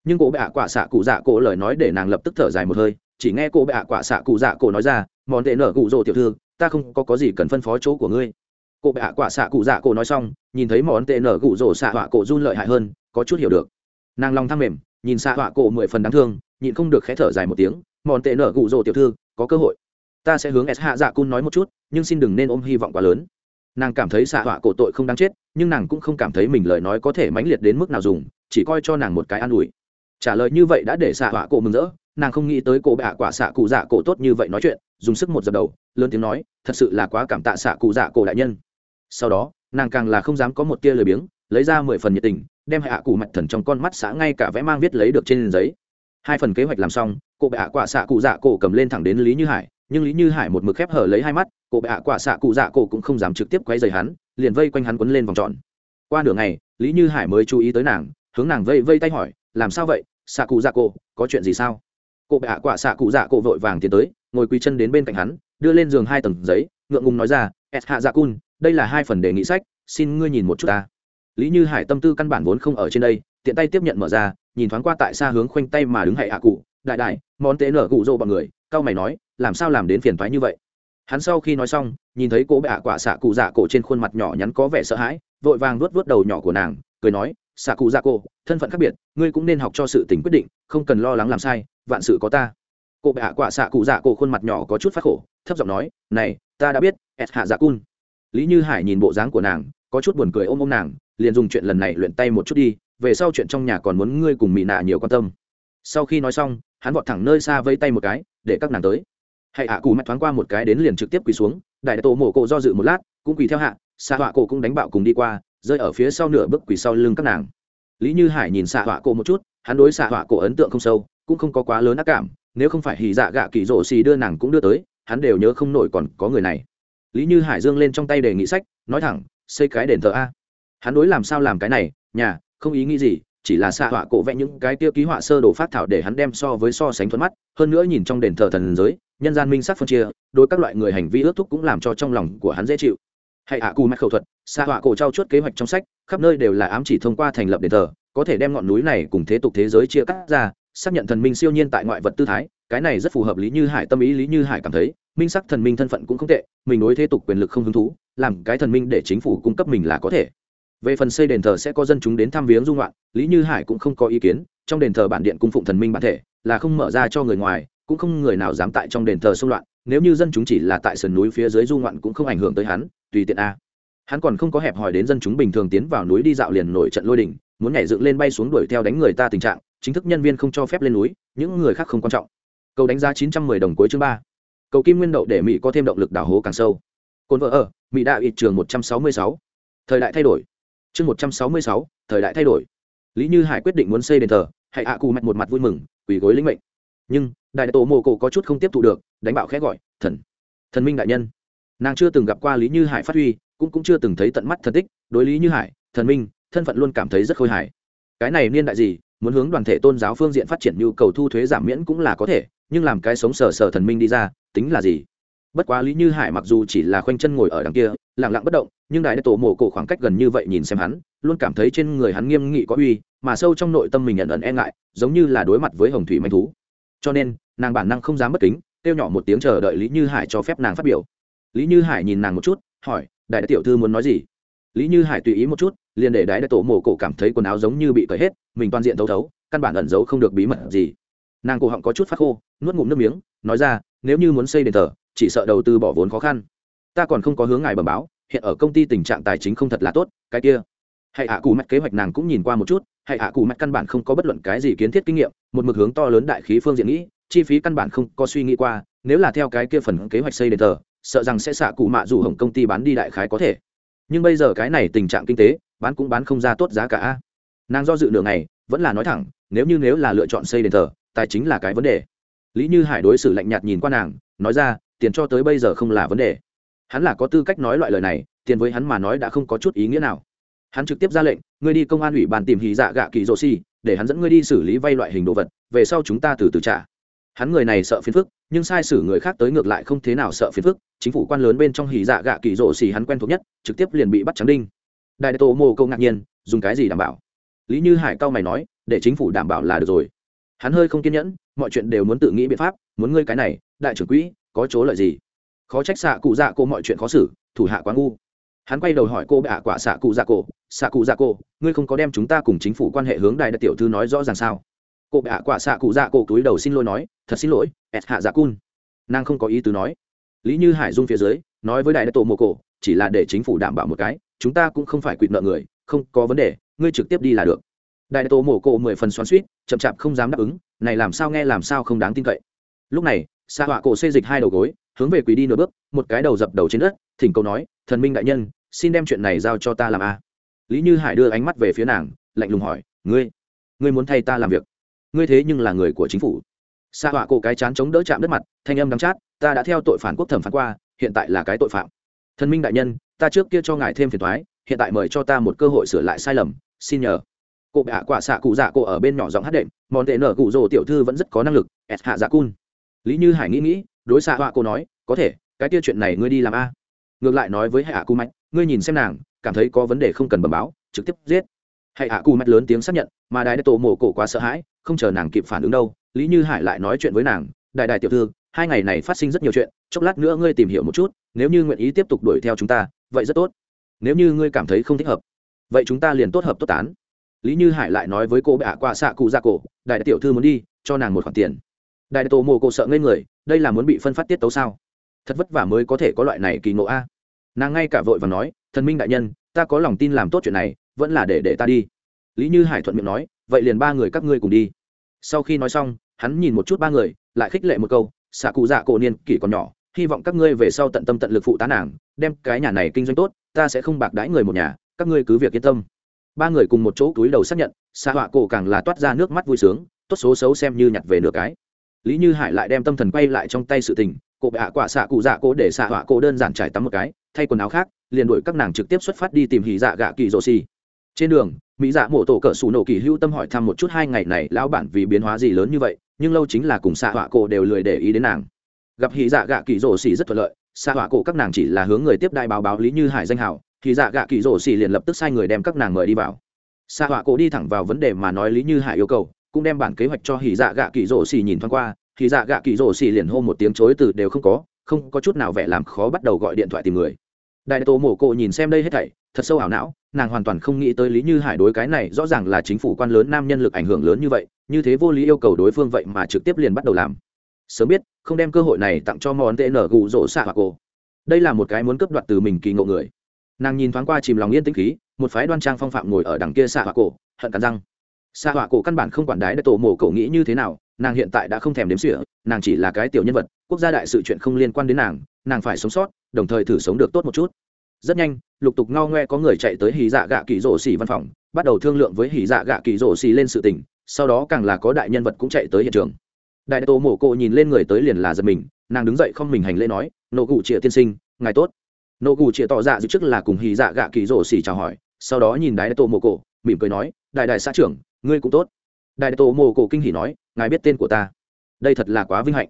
Nhưng cổ bệ hạ quả xạ cụ dạ cổ lời nói để nàng lập tức thở dài một hơi, chỉ nghe cổ bệ hạ quả xạ cụ dạ cổ nói ra "Món tệ nở cụ rồ tiểu thư, ta không có có gì cần phân phó chỗ của ngươi. Cổ bệ hạ quả xạ cụ dạ cổ nói xong, nhìn thấy món tệ nở cụ rồ xạ họa cổ run lợi hại hơn, có chút hiểu được. Nàng lòng thăng mềm, nhìn xạ họa cổ mười phần đáng thương, nhịn không được khẽ thở dài một tiếng "Món tệ nở cụ rồ tiểu thư, có cơ hội ta sẽ hướng s hạ dạ cun nói một chút, nhưng xin đừng nên ôm hy vọng quá lớn. Nàng cảm thấy xạ họa cổ tội không đáng chết, nhưng nàng cũng không cảm thấy mình lời nói có thể mãnh liệt đến mức nào dùng, chỉ coi cho nàng một cái an ủi. Trả lời như vậy đã để xạ họa cổ mừng rỡ, nàng không nghĩ tới cổ bạ quả xạ cụ dạ cổ tốt như vậy nói chuyện, dùng sức một dập đầu, lớn tiếng nói, thật sự là quá cảm tạ xạ cụ dạ cổ đại nhân. Sau đó, nàng càng là không dám có một tia lời biếng, lấy ra mười phần nhiệt tình, đem hạ cụ mạch thần trong con mắt xã ngay cả vẽ mang viết lấy được trên giấy. Hai phần kế hoạch làm xong, cổ bạ quả xạ cụ dạ cổ cầm lên thẳng đến lý như hải nhưng lý như hải một mực khép hở lấy hai mắt cổ hạ quả xạ cụ dạ cổ cũng không dám trực tiếp quay dày hắn liền vây quanh hắn quấn lên vòng tròn qua nửa ngày lý như hải mới chú ý tới nàng hướng nàng vây vây tay hỏi làm sao vậy xạ cụ dạ cổ có chuyện gì sao cô bệ hạ quả xạ cụ dạ cổ vội vàng tiến tới ngồi quỳ chân đến bên cạnh hắn đưa lên giường hai tầng giấy ngượng ngùng nói ra s hạ dạ cun đây là hai phần đề nghị sách xin ngươi nhìn một chút ta lý như hải tâm tư căn bản vốn không ở trên đây tiện tay tiếp nhận mở ra nhìn thoáng qua tại xa hướng khoanh tay mà đứng hạy hạ cụ đại đại món tế nở cụ rô bọn người cao mày nói làm sao làm đến phiền thoái như vậy? Hắn sau khi nói xong, nhìn thấy cô bệ ạ quả xạ cụ dạ cổ trên khuôn mặt nhỏ nhắn có vẻ sợ hãi, vội vàng vuốt vuốt đầu nhỏ của nàng, cười nói, xạ cụ dạ cổ, thân phận khác biệt, ngươi cũng nên học cho sự tình quyết định, không cần lo lắng làm sai, vạn sự có ta. Cô bệ ạ quả xạ cụ dạ cổ khuôn mặt nhỏ có chút phát khổ, thấp giọng nói, này, ta đã biết s hạ dạ cun. Lý như hải nhìn bộ dáng của nàng, có chút buồn cười ôm ôm nàng, liền dùng chuyện lần này luyện tay một chút đi, về sau chuyện trong nhà còn muốn ngươi cùng mỹ nạ nhiều quan tâm. Sau khi nói xong, hắn vọt thẳng nơi xa vây tay một cái, để các nàng tới hãy hạ cù mạch thoáng qua một cái đến liền trực tiếp quỳ xuống, đại tổ mổ cổ do dự một lát, cũng quỳ theo hạ, xạ họa cổ cũng đánh bạo cùng đi qua, rơi ở phía sau nửa bước quỳ sau lưng các nàng. Lý như hải nhìn xạ họa cổ một chút, hắn đối xạ họa cổ ấn tượng không sâu, cũng không có quá lớn ác cảm, nếu không phải hỉ dạ gạ kỳ rổ xì đưa nàng cũng đưa tới, hắn đều nhớ không nổi còn có người này. Lý như hải dương lên trong tay đề nghị sách, nói thẳng, xây cái đền thờ a. Hắn đối làm sao làm cái này, nhà, không ý nghĩ gì, chỉ là xạ họa cổ vẽ những cái tiêu ký họa sơ đồ phát thảo để hắn đem so với so sánh thuận mắt, hơn nữa nhìn trong đền thờ thần giới nhân gian minh sắc phân chia, đối các loại người hành vi ước thúc cũng làm cho trong lòng của hắn dễ chịu. Hãy hạ cù mạch khẩu thuật, xa họa cổ trao chuốt kế hoạch trong sách, khắp nơi đều là ám chỉ thông qua thành lập đền thờ, có thể đem ngọn núi này cùng thế tục thế giới chia cắt ra, xác nhận thần minh siêu nhiên tại ngoại vật tư thái, cái này rất phù hợp lý như hải tâm ý, lý như hải cảm thấy, minh sắc thần minh thân phận cũng không tệ, mình đối thế tục quyền lực không hứng thú, làm cái thần minh để chính phủ cung cấp mình là có thể. Về phần xây đền thờ sẽ có dân chúng đến thăm viếng dung loạn, lý như hải cũng không có ý kiến, trong đền thờ bản điện cung phụng thần minh bản thể, là không mở ra cho người ngoài cũng không người nào dám tại trong đền thờ xung loạn, nếu như dân chúng chỉ là tại sườn núi phía dưới du ngoạn cũng không ảnh hưởng tới hắn, tùy tiện a. Hắn còn không có hẹp hòi đến dân chúng bình thường tiến vào núi đi dạo liền nổi trận lôi đình, muốn nhảy dựng lên bay xuống đuổi theo đánh người ta tình trạng, chính thức nhân viên không cho phép lên núi, những người khác không quan trọng. Câu đánh giá chín trăm mười đồng cuối chương ba. Cầu kim nguyên đậu để mỹ có thêm động lực đào hố càng sâu. Cồn vợ ở, mỹ đạo ít trường một trăm sáu mươi sáu. Thời đại thay đổi. Chương một trăm sáu mươi sáu, thời đại thay đổi. Lý như hải quyết định muốn xây đền thờ, hãy ạ cù mạch một mặt vui mừng, quỳ gối lĩnh mệnh. Nhưng đại tổ mộ cổ có chút không tiếp thu được, đánh bạo khẽ gọi, thần thần minh đại nhân. Nàng chưa từng gặp qua lý như hải phát huy, cũng cũng chưa từng thấy tận mắt thần tích, đối lý như hải, thần minh, thân phận luôn cảm thấy rất khôi hài. Cái này niên đại gì, muốn hướng đoàn thể tôn giáo phương diện phát triển nhu cầu thu thuế giảm miễn cũng là có thể, nhưng làm cái sống sờ sờ thần minh đi ra, tính là gì? Bất quá lý như hải mặc dù chỉ là khoanh chân ngồi ở đằng kia, lặng lặng bất động, nhưng đại tổ mộ cổ khoảng cách gần như vậy nhìn xem hắn, luôn cảm thấy trên người hắn nghiêm nghị có uy, mà sâu trong nội tâm mình nhận ẩn e ngại, giống như là đối mặt với hồng thủy manh thú cho nên, nàng bản năng không dám bất kính, kêu nhỏ một tiếng chờ đợi lý như hải cho phép nàng phát biểu. Lý như hải nhìn nàng một chút, hỏi, đại tiểu thư muốn nói gì? Lý như hải tùy ý một chút, liền để đại tổ mồ cổ cảm thấy quần áo giống như bị cởi hết, mình toàn diện thấu thấu, căn bản ẩn giấu không được bí mật gì. Nàng cổ họng có chút phát khô, nuốt ngụm nước miếng, nói ra, nếu như muốn xây đền thờ, chỉ sợ đầu tư bỏ vốn khó khăn. Ta còn không có hướng ngài bẩm báo, hiện ở công ty tình trạng tài chính không thật là tốt, cái kia hãy hạ cù mắt kế hoạch nàng cũng nhìn qua một chút hãy hạ cù mắt căn bản không có bất luận cái gì kiến thiết kinh nghiệm, một mực hướng to lớn đại khí phương diện nghĩ, chi phí căn bản không có suy nghĩ qua, nếu là theo cái kia phần kế hoạch xây đền thờ, sợ rằng sẽ xạ cụ mạ dù hồng công ty bán đi đại khái có thể. Nhưng bây giờ cái này tình trạng kinh tế, bán cũng bán không ra tốt giá cả. Nàng do dự nửa ngày, vẫn là nói thẳng, nếu như nếu là lựa chọn xây đền thờ, tài chính là cái vấn đề. Lý như hải đối xử lạnh nhạt nhìn qua nàng, nói ra, tiền cho tới bây giờ không là vấn đề. Hắn là có tư cách nói loại lời này, tiền với hắn mà nói đã không có chút ý nghĩa nào hắn trực tiếp ra lệnh ngươi đi công an ủy ban tìm hì dạ gạ kỳ rô xi, để hắn dẫn ngươi đi xử lý vay loại hình đồ vật về sau chúng ta từ từ trả. Hắn người này sợ phiền phức nhưng sai sử người khác tới ngược lại không thế nào sợ phiền phức chính phủ quan lớn bên trong hì dạ gạ kỳ rô xì hắn quen thuộc nhất trực tiếp liền bị bắt trắng đinh. Đại tổ mô câu ngạc nhiên dùng cái gì đảm bảo? Lý như hải cao mày nói để chính phủ đảm bảo là được rồi. Hắn hơi không kiên nhẫn mọi chuyện đều muốn tự nghĩ biện pháp muốn ngươi cái này đại trưởng quỹ có chỗ lợi gì? Khó trách xạ cụ dạ cô mọi chuyện khó xử thủ hạ quá ngu. Hắn quay đầu hỏi cô bạ quả xạ cụ dạ cổ xạ cụ dạ cổ, ngươi không có đem chúng ta cùng chính phủ quan hệ hướng đại đại tiểu thư nói rõ ràng sao? Cụ bạ quả xạ cụ dạ cổ túi đầu xin lỗi nói, thật xin lỗi, ẹt hạ dạ cun. Nàng không có ý tứ nói. Lý như hải dung phía dưới, nói với đại đại tổ mộ cổ, chỉ là để chính phủ đảm bảo một cái, chúng ta cũng không phải quỵt nợ người, không có vấn đề, ngươi trực tiếp đi là được. Đại tổ mộ cổ mười phần xoắn suýt chậm chạp không dám đáp ứng, này làm sao nghe làm sao không đáng tin cậy. Lúc này, xạ họa cổ xê dịch hai đầu gối, hướng về quỳ đi nửa bước, một cái đầu dập đầu trên đất, thỉnh cầu nói, thần minh đại nhân, xin đem chuyện này giao cho ta làm a lý như hải đưa ánh mắt về phía nàng, lạnh lùng hỏi, ngươi ngươi muốn thay ta làm việc? Ngươi thế nhưng là người của chính phủ. Sa họa cổ cái chán chống đỡ chạm đất mặt, thanh âm đắng chát, ta đã theo tội phản quốc thẩm phán qua, hiện tại là cái tội phạm. Thần minh đại nhân, ta trước kia cho ngài thêm phiền thoái hiện tại mời cho ta một cơ hội sửa lại sai lầm, xin nhờ. Cụ bạ quả xạ cụ dạ cổ ở bên nhỏ giọng hát đệm, món tệ nở cụ rồ tiểu thư vẫn rất có năng lực, ẹt hạ dạ cun. Lý như hải nghĩ nghĩ, đối xạ họa cô nói, có thể, cái kia chuyện này ngươi đi làm a. Ngược lại nói với hạ cụ mạnh, ngươi nhìn xem nàng cảm thấy có vấn đề không cần bẩm báo, trực tiếp giết. Hãy hạ cù mắt lớn tiếng xác nhận, mà đài đại tổ mổ cổ quá sợ hãi, không chờ nàng kịp phản ứng đâu, lý như hải lại nói chuyện với nàng, đại đại tiểu thư, hai ngày này phát sinh rất nhiều chuyện, chốc lát nữa ngươi tìm hiểu một chút, nếu như nguyện ý tiếp tục đuổi theo chúng ta, vậy rất tốt. Nếu như ngươi cảm thấy không thích hợp, vậy chúng ta liền tốt hợp tốt tán. Lý như hải lại nói với cô bệ ạ qua xạ cụ ra cổ, đại đại tiểu thư muốn đi, cho nàng một khoản tiền. Đại tổ mồ cổ sợ ngây người, đây là muốn bị phân phát tiết tấu sao? Thật vất vả mới có thể có loại này kỳ ngộ a nàng ngay cả vội và nói, thần minh đại nhân, ta có lòng tin làm tốt chuyện này, vẫn là để để ta đi. Lý như hải thuận miệng nói, vậy liền ba người các ngươi cùng đi. Sau khi nói xong, hắn nhìn một chút ba người, lại khích lệ một câu, xạ cụ dạ cổ niên, kỷ còn nhỏ, hy vọng các ngươi về sau tận tâm tận lực phụ tá nàng, đem cái nhà này kinh doanh tốt, ta sẽ không bạc đãi người một nhà, các ngươi cứ việc yên tâm. Ba người cùng một chỗ túi đầu xác nhận, xạ họa cổ càng là toát ra nước mắt vui sướng, tốt số xấu xem như nhặt về nửa cái. Lý như hải lại đem tâm thần quay lại trong tay sự tình cổ bệ hạ quả xạ cụ dạ cổ để xạ họa cổ đơn giản trải tắm một cái, thay quần áo khác, liền đuổi các nàng trực tiếp xuất phát đi tìm hì dạ gạ kỳ rô xì. Trên đường, mỹ dạ mổ tổ cỡ xù nổ kỳ hưu tâm hỏi thăm một chút hai ngày này lão bản vì biến hóa gì lớn như vậy, nhưng lâu chính là cùng xạ họa cổ đều lười để ý đến nàng. Gặp hì dạ gạ kỳ rổ xì rất thuận lợi, xạ họa cổ các nàng chỉ là hướng người tiếp đại báo báo lý như hải danh hảo thì dạ gạ kỳ rổ xì liền lập tức sai người đem các nàng mời đi vào. Xạ họa cổ đi thẳng vào vấn đề mà nói lý như hải yêu cầu, cũng đem bản kế hoạch cho hì dạ gạ kỳ rổ xì nhìn thoáng qua thì dạ gạ kỳ rổ xì liền hô một tiếng chối từ đều không có không có chút nào vẻ làm khó bắt đầu gọi điện thoại tìm người. Đại tổ mổ cộ nhìn xem đây hết thảy, thật sâu ảo não, nàng hoàn toàn không nghĩ tới lý như hải đối cái này rõ ràng là chính phủ quan lớn nam nhân lực ảnh hưởng lớn như vậy, như thế vô lý yêu cầu đối phương vậy mà trực tiếp liền bắt đầu làm. Sớm biết, không đem cơ hội này tặng cho món tn gù rổ xạ hoặc cô đây là một cái muốn cướp đoạt từ mình kỳ ngộ người. Nàng nhìn thoáng qua chìm lòng yên tĩnh khí, một phái đoan trang phong phạm ngồi ở đằng kia xạ hoặc cổ hận cắn răng. Xạ họa cổ căn bản không quản đái đại tổ mổ cổ nghĩ như thế nào nàng hiện tại đã không thèm đếm xỉa, nàng chỉ là cái tiểu nhân vật, quốc gia đại sự chuyện không liên quan đến nàng nàng phải sống sót, đồng thời thử sống được tốt một chút. Rất nhanh, lục tục ngao ngoe có người chạy tới hì dạ gạ kỳ rổ xỉ văn phòng, bắt đầu thương lượng với hì dạ gạ kỳ rổ xỉ lên sự tình, sau đó càng là có đại nhân vật cũng chạy tới hiện trường. Đại tổ mổ cổ nhìn lên người tới liền là giật mình, nàng đứng dậy không mình hành lễ nói, nộ cụ trịa tiên sinh, ngài tốt. Nộ cụ trịa tỏ dạ giữ trước là cùng hì dạ gạ kỳ rổ xỉ chào hỏi, sau đó nhìn đại tổ mổ cổ mỉm cười nói, đại đại xã trưởng, ngươi cũng tốt. Đại tổ mổ cổ kinh hỉ nói ngài biết tên của ta. Đây thật là quá vinh hạnh.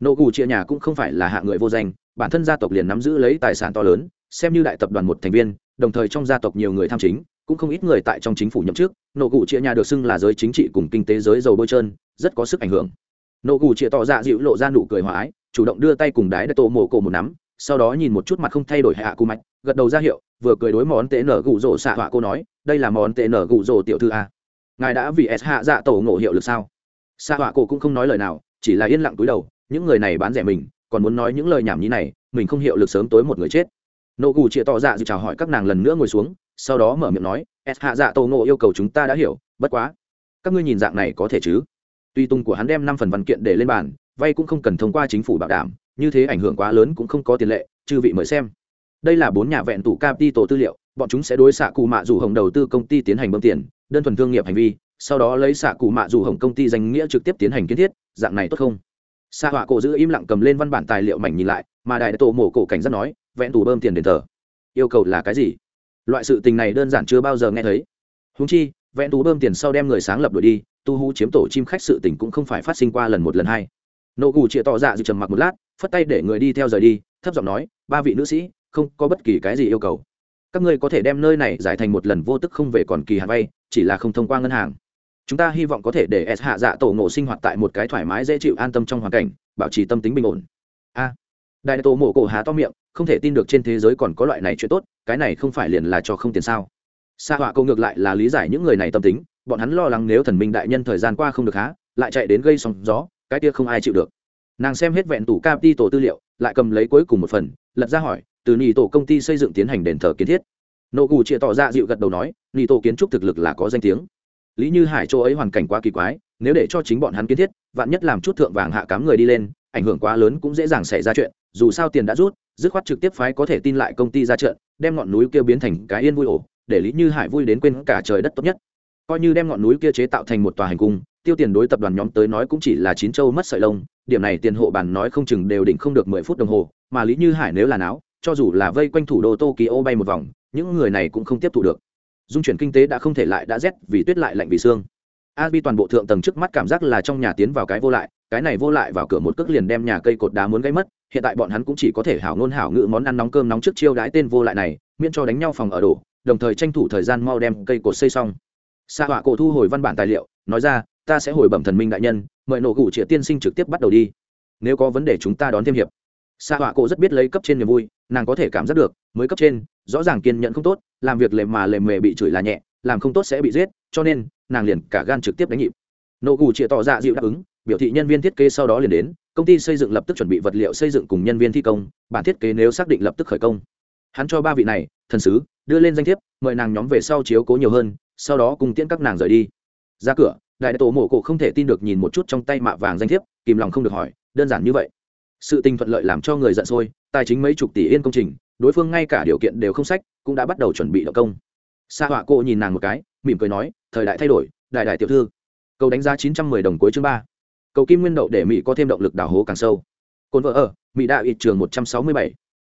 Nô cụ chia nhà cũng không phải là hạ người vô danh, bản thân gia tộc liền nắm giữ lấy tài sản to lớn, xem như đại tập đoàn một thành viên, đồng thời trong gia tộc nhiều người tham chính, cũng không ít người tại trong chính phủ nhậm chức. Nô cụ chia nhà được xưng là giới chính trị cùng kinh tế giới giàu bôi trơn, rất có sức ảnh hưởng. Nô cụ chia tỏ ra dịu lộ ra nụ cười hòa ái, chủ động đưa tay cùng đái đã tổ mổ cổ một nắm, sau đó nhìn một chút mặt không thay đổi hạ cù mạch, gật đầu ra hiệu, vừa cười đối món tệ nở gù rổ xạ họa cô nói, đây là món tệ nở gù rổ tiểu thư a. Ngài đã vì s hạ dạ tổ ngộ hiệu lực sao? Xạ họa cổ cũng không nói lời nào, chỉ là yên lặng túi đầu, những người này bán rẻ mình, còn muốn nói những lời nhảm nhí này, mình không hiệu lực sớm tối một người chết. Nô cù chịa tỏ dạ dự chào hỏi các nàng lần nữa ngồi xuống, sau đó mở miệng nói, s hạ dạ Tô ngộ yêu cầu chúng ta đã hiểu, bất quá, các ngươi nhìn dạng này có thể chứ? Tuy tung của hắn đem năm phần văn kiện để lên bàn, vay cũng không cần thông qua chính phủ bảo đảm, như thế ảnh hưởng quá lớn cũng không có tiền lệ, chư vị mời xem. Đây là bốn nhà vẹn tủ tổ tư liệu, bọn chúng sẽ đối xạ cụ mạ dù hồng đầu tư công ty tiến hành bơm tiền, đơn thuần thương nghiệp hành vi sau đó lấy xạ cụ mạ dù hồng công ty danh nghĩa trực tiếp tiến hành kiến thiết, dạng này tốt không? Xạ họa cổ giữ im lặng cầm lên văn bản tài liệu mảnh nhìn lại, mà đại tổ mổ cổ cảnh giác nói, vẹn tù bơm tiền đền thờ. Yêu cầu là cái gì? Loại sự tình này đơn giản chưa bao giờ nghe thấy. Húng chi, vẹn tù bơm tiền sau đem người sáng lập đổi đi, tu hú chiếm tổ chim khách sự tình cũng không phải phát sinh qua lần một lần hai. Nộ gù chịa tỏ dạ dự trầm mặc một lát, phất tay để người đi theo rời đi, thấp giọng nói, ba vị nữ sĩ, không có bất kỳ cái gì yêu cầu. Các ngươi có thể đem nơi này giải thành một lần vô tức không về còn kỳ hạn vay, chỉ là không thông qua ngân hàng chúng ta hy vọng có thể để s hạ dạ tổ ngộ sinh hoạt tại một cái thoải mái, dễ chịu, an tâm trong hoàn cảnh, bảo trì tâm tính bình ổn. A. Đại tổ mộ cổ há to miệng, không thể tin được trên thế giới còn có loại này chuyện tốt, cái này không phải liền là cho không tiền sao? Xa họa câu ngược lại là lý giải những người này tâm tính, bọn hắn lo lắng nếu thần minh đại nhân thời gian qua không được há, lại chạy đến gây sóng gió, cái kia không ai chịu được. Nàng xem hết vẹn tủ cap đi tổ tư liệu, lại cầm lấy cuối cùng một phần, lật ra hỏi, từ nỉ tổ công ty xây dựng tiến hành đền thờ kiến thiết. Nộ cù chịa tỏ ra dịu gật đầu nói, nỉ tổ kiến trúc thực lực là có danh tiếng lý như hải chỗ ấy hoàn cảnh quá kỳ quái, nếu để cho chính bọn hắn kiến thiết, vạn nhất làm chút thượng vàng hạ cám người đi lên, ảnh hưởng quá lớn cũng dễ dàng xảy ra chuyện, dù sao tiền đã rút, dứt khoát trực tiếp phái có thể tin lại công ty ra trận, đem ngọn núi kia biến thành cái yên vui ổ, để lý như hải vui đến quên cả trời đất tốt nhất. Coi như đem ngọn núi kia chế tạo thành một tòa hành cung, tiêu tiền đối tập đoàn nhóm tới nói cũng chỉ là chín châu mất sợi lông, điểm này tiền hộ bàn nói không chừng đều định không được mười phút đồng hồ, mà lý như hải nếu là não, cho dù là vây quanh thủ đô tokyo bay một vòng, những người này cũng không tiếp thu được dung chuyển kinh tế đã không thể lại đã rét vì tuyết lại lạnh vì xương. A bi toàn bộ thượng tầng trước mắt cảm giác là trong nhà tiến vào cái vô lại, cái này vô lại vào cửa một cước liền đem nhà cây cột đá muốn gây mất, hiện tại bọn hắn cũng chỉ có thể hảo ngôn hảo ngự món ăn nóng cơm nóng trước chiêu đãi tên vô lại này, miễn cho đánh nhau phòng ở đổ, đồng thời tranh thủ thời gian mau đem cây cột xây xong. Sa họa cổ thu hồi văn bản tài liệu, nói ra, ta sẽ hồi bẩm thần minh đại nhân, mời nổ cụ triệt tiên sinh trực tiếp bắt đầu đi. Nếu có vấn đề chúng ta đón thêm hiệp. Sa họa cổ rất biết lấy cấp trên niềm vui, nàng có thể cảm giác được, mới cấp trên, rõ ràng kiên nhẫn không tốt làm việc lề mà lề mề bị chửi là nhẹ, làm không tốt sẽ bị giết, cho nên nàng liền cả gan trực tiếp đánh nhịp. Nô gù triệt tỏ dạ dịu đáp ứng, biểu thị nhân viên thiết kế sau đó liền đến, công ty xây dựng lập tức chuẩn bị vật liệu xây dựng cùng nhân viên thi công, bản thiết kế nếu xác định lập tức khởi công. Hắn cho ba vị này, thần sứ, đưa lên danh thiếp, mời nàng nhóm về sau chiếu cố nhiều hơn, sau đó cùng tiễn các nàng rời đi. Ra cửa, đại tổ mổ cổ không thể tin được nhìn một chút trong tay mạ vàng danh thiếp, kìm lòng không được hỏi, đơn giản như vậy. Sự tình thuận lợi làm cho người giận sôi, tài chính mấy chục tỷ yên công trình, đối phương ngay cả điều kiện đều không sách cũng đã bắt đầu chuẩn bị động công. Sa họa cô nhìn nàng một cái, mỉm cười nói, thời đại thay đổi, đại đại tiểu thư. Cầu đánh giá chín trăm mười đồng cuối chương ba. Cầu kim nguyên đậu để mỹ có thêm động lực đào hố càng sâu. Cồn vợ ở, mỹ đạo ít trường một trăm sáu mươi bảy.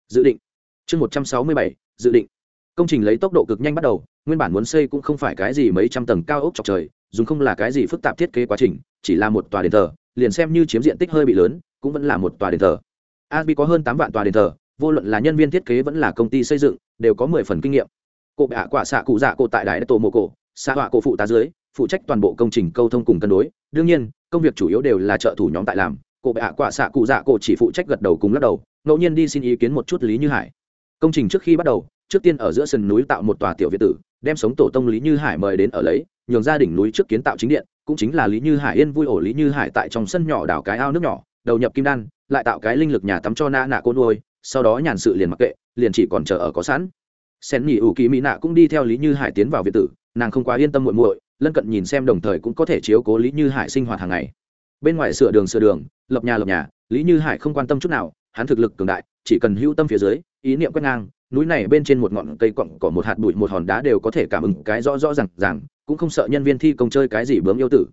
Dự định. Chương một trăm sáu mươi bảy, dự định. Công trình lấy tốc độ cực nhanh bắt đầu, nguyên bản muốn xây cũng không phải cái gì mấy trăm tầng cao ốc chọc trời, dùng không là cái gì phức tạp thiết kế quá trình, chỉ là một tòa đền thờ, liền xem như chiếm diện tích hơi bị lớn, cũng vẫn là một tòa đền thờ. Asbi có hơn tám vạn tòa đền thờ vô luận là nhân viên thiết kế vẫn là công ty xây dựng, đều có mười phần kinh nghiệm. Cụ bạ quả xạ cụ dạ cổ tại đại tổ mộ cổ, xạ họa cổ phụ tá dưới, phụ trách toàn bộ công trình câu thông cùng cân đối. Đương nhiên, công việc chủ yếu đều là trợ thủ nhóm tại làm. Cụ bạ quả xạ cụ dạ cổ chỉ phụ trách gật đầu cùng lắc đầu, ngẫu nhiên đi xin ý kiến một chút lý như hải. Công trình trước khi bắt đầu, trước tiên ở giữa sườn núi tạo một tòa tiểu việt tử, đem sống tổ tông lý như hải mời đến ở lấy, nhường gia đỉnh núi trước kiến tạo chính điện, cũng chính là lý như hải yên vui ổ lý như hải tại trong sân nhỏ đào cái ao nước nhỏ, đầu nhập kim đan, lại tạo cái linh lực nhà tắm cho na nạ cô nuôi sau đó nhàn sự liền mặc kệ, liền chỉ còn chờ ở có sẵn. Sen nhị ủ kỳ mỹ nạ cũng đi theo lý như hải tiến vào việt tử, nàng không quá yên tâm muội muội, lân cận nhìn xem đồng thời cũng có thể chiếu cố lý như hải sinh hoạt hàng ngày. Bên ngoài sửa đường sửa đường, lập nhà lập nhà, lý như hải không quan tâm chút nào, hắn thực lực cường đại, chỉ cần hữu tâm phía dưới, ý niệm quét ngang, núi này bên trên một ngọn cây cọng cỏ một hạt bụi một hòn đá đều có thể cảm ứng cái rõ rõ rằng rằng cũng không sợ nhân viên thi công chơi cái gì bướm yêu tử.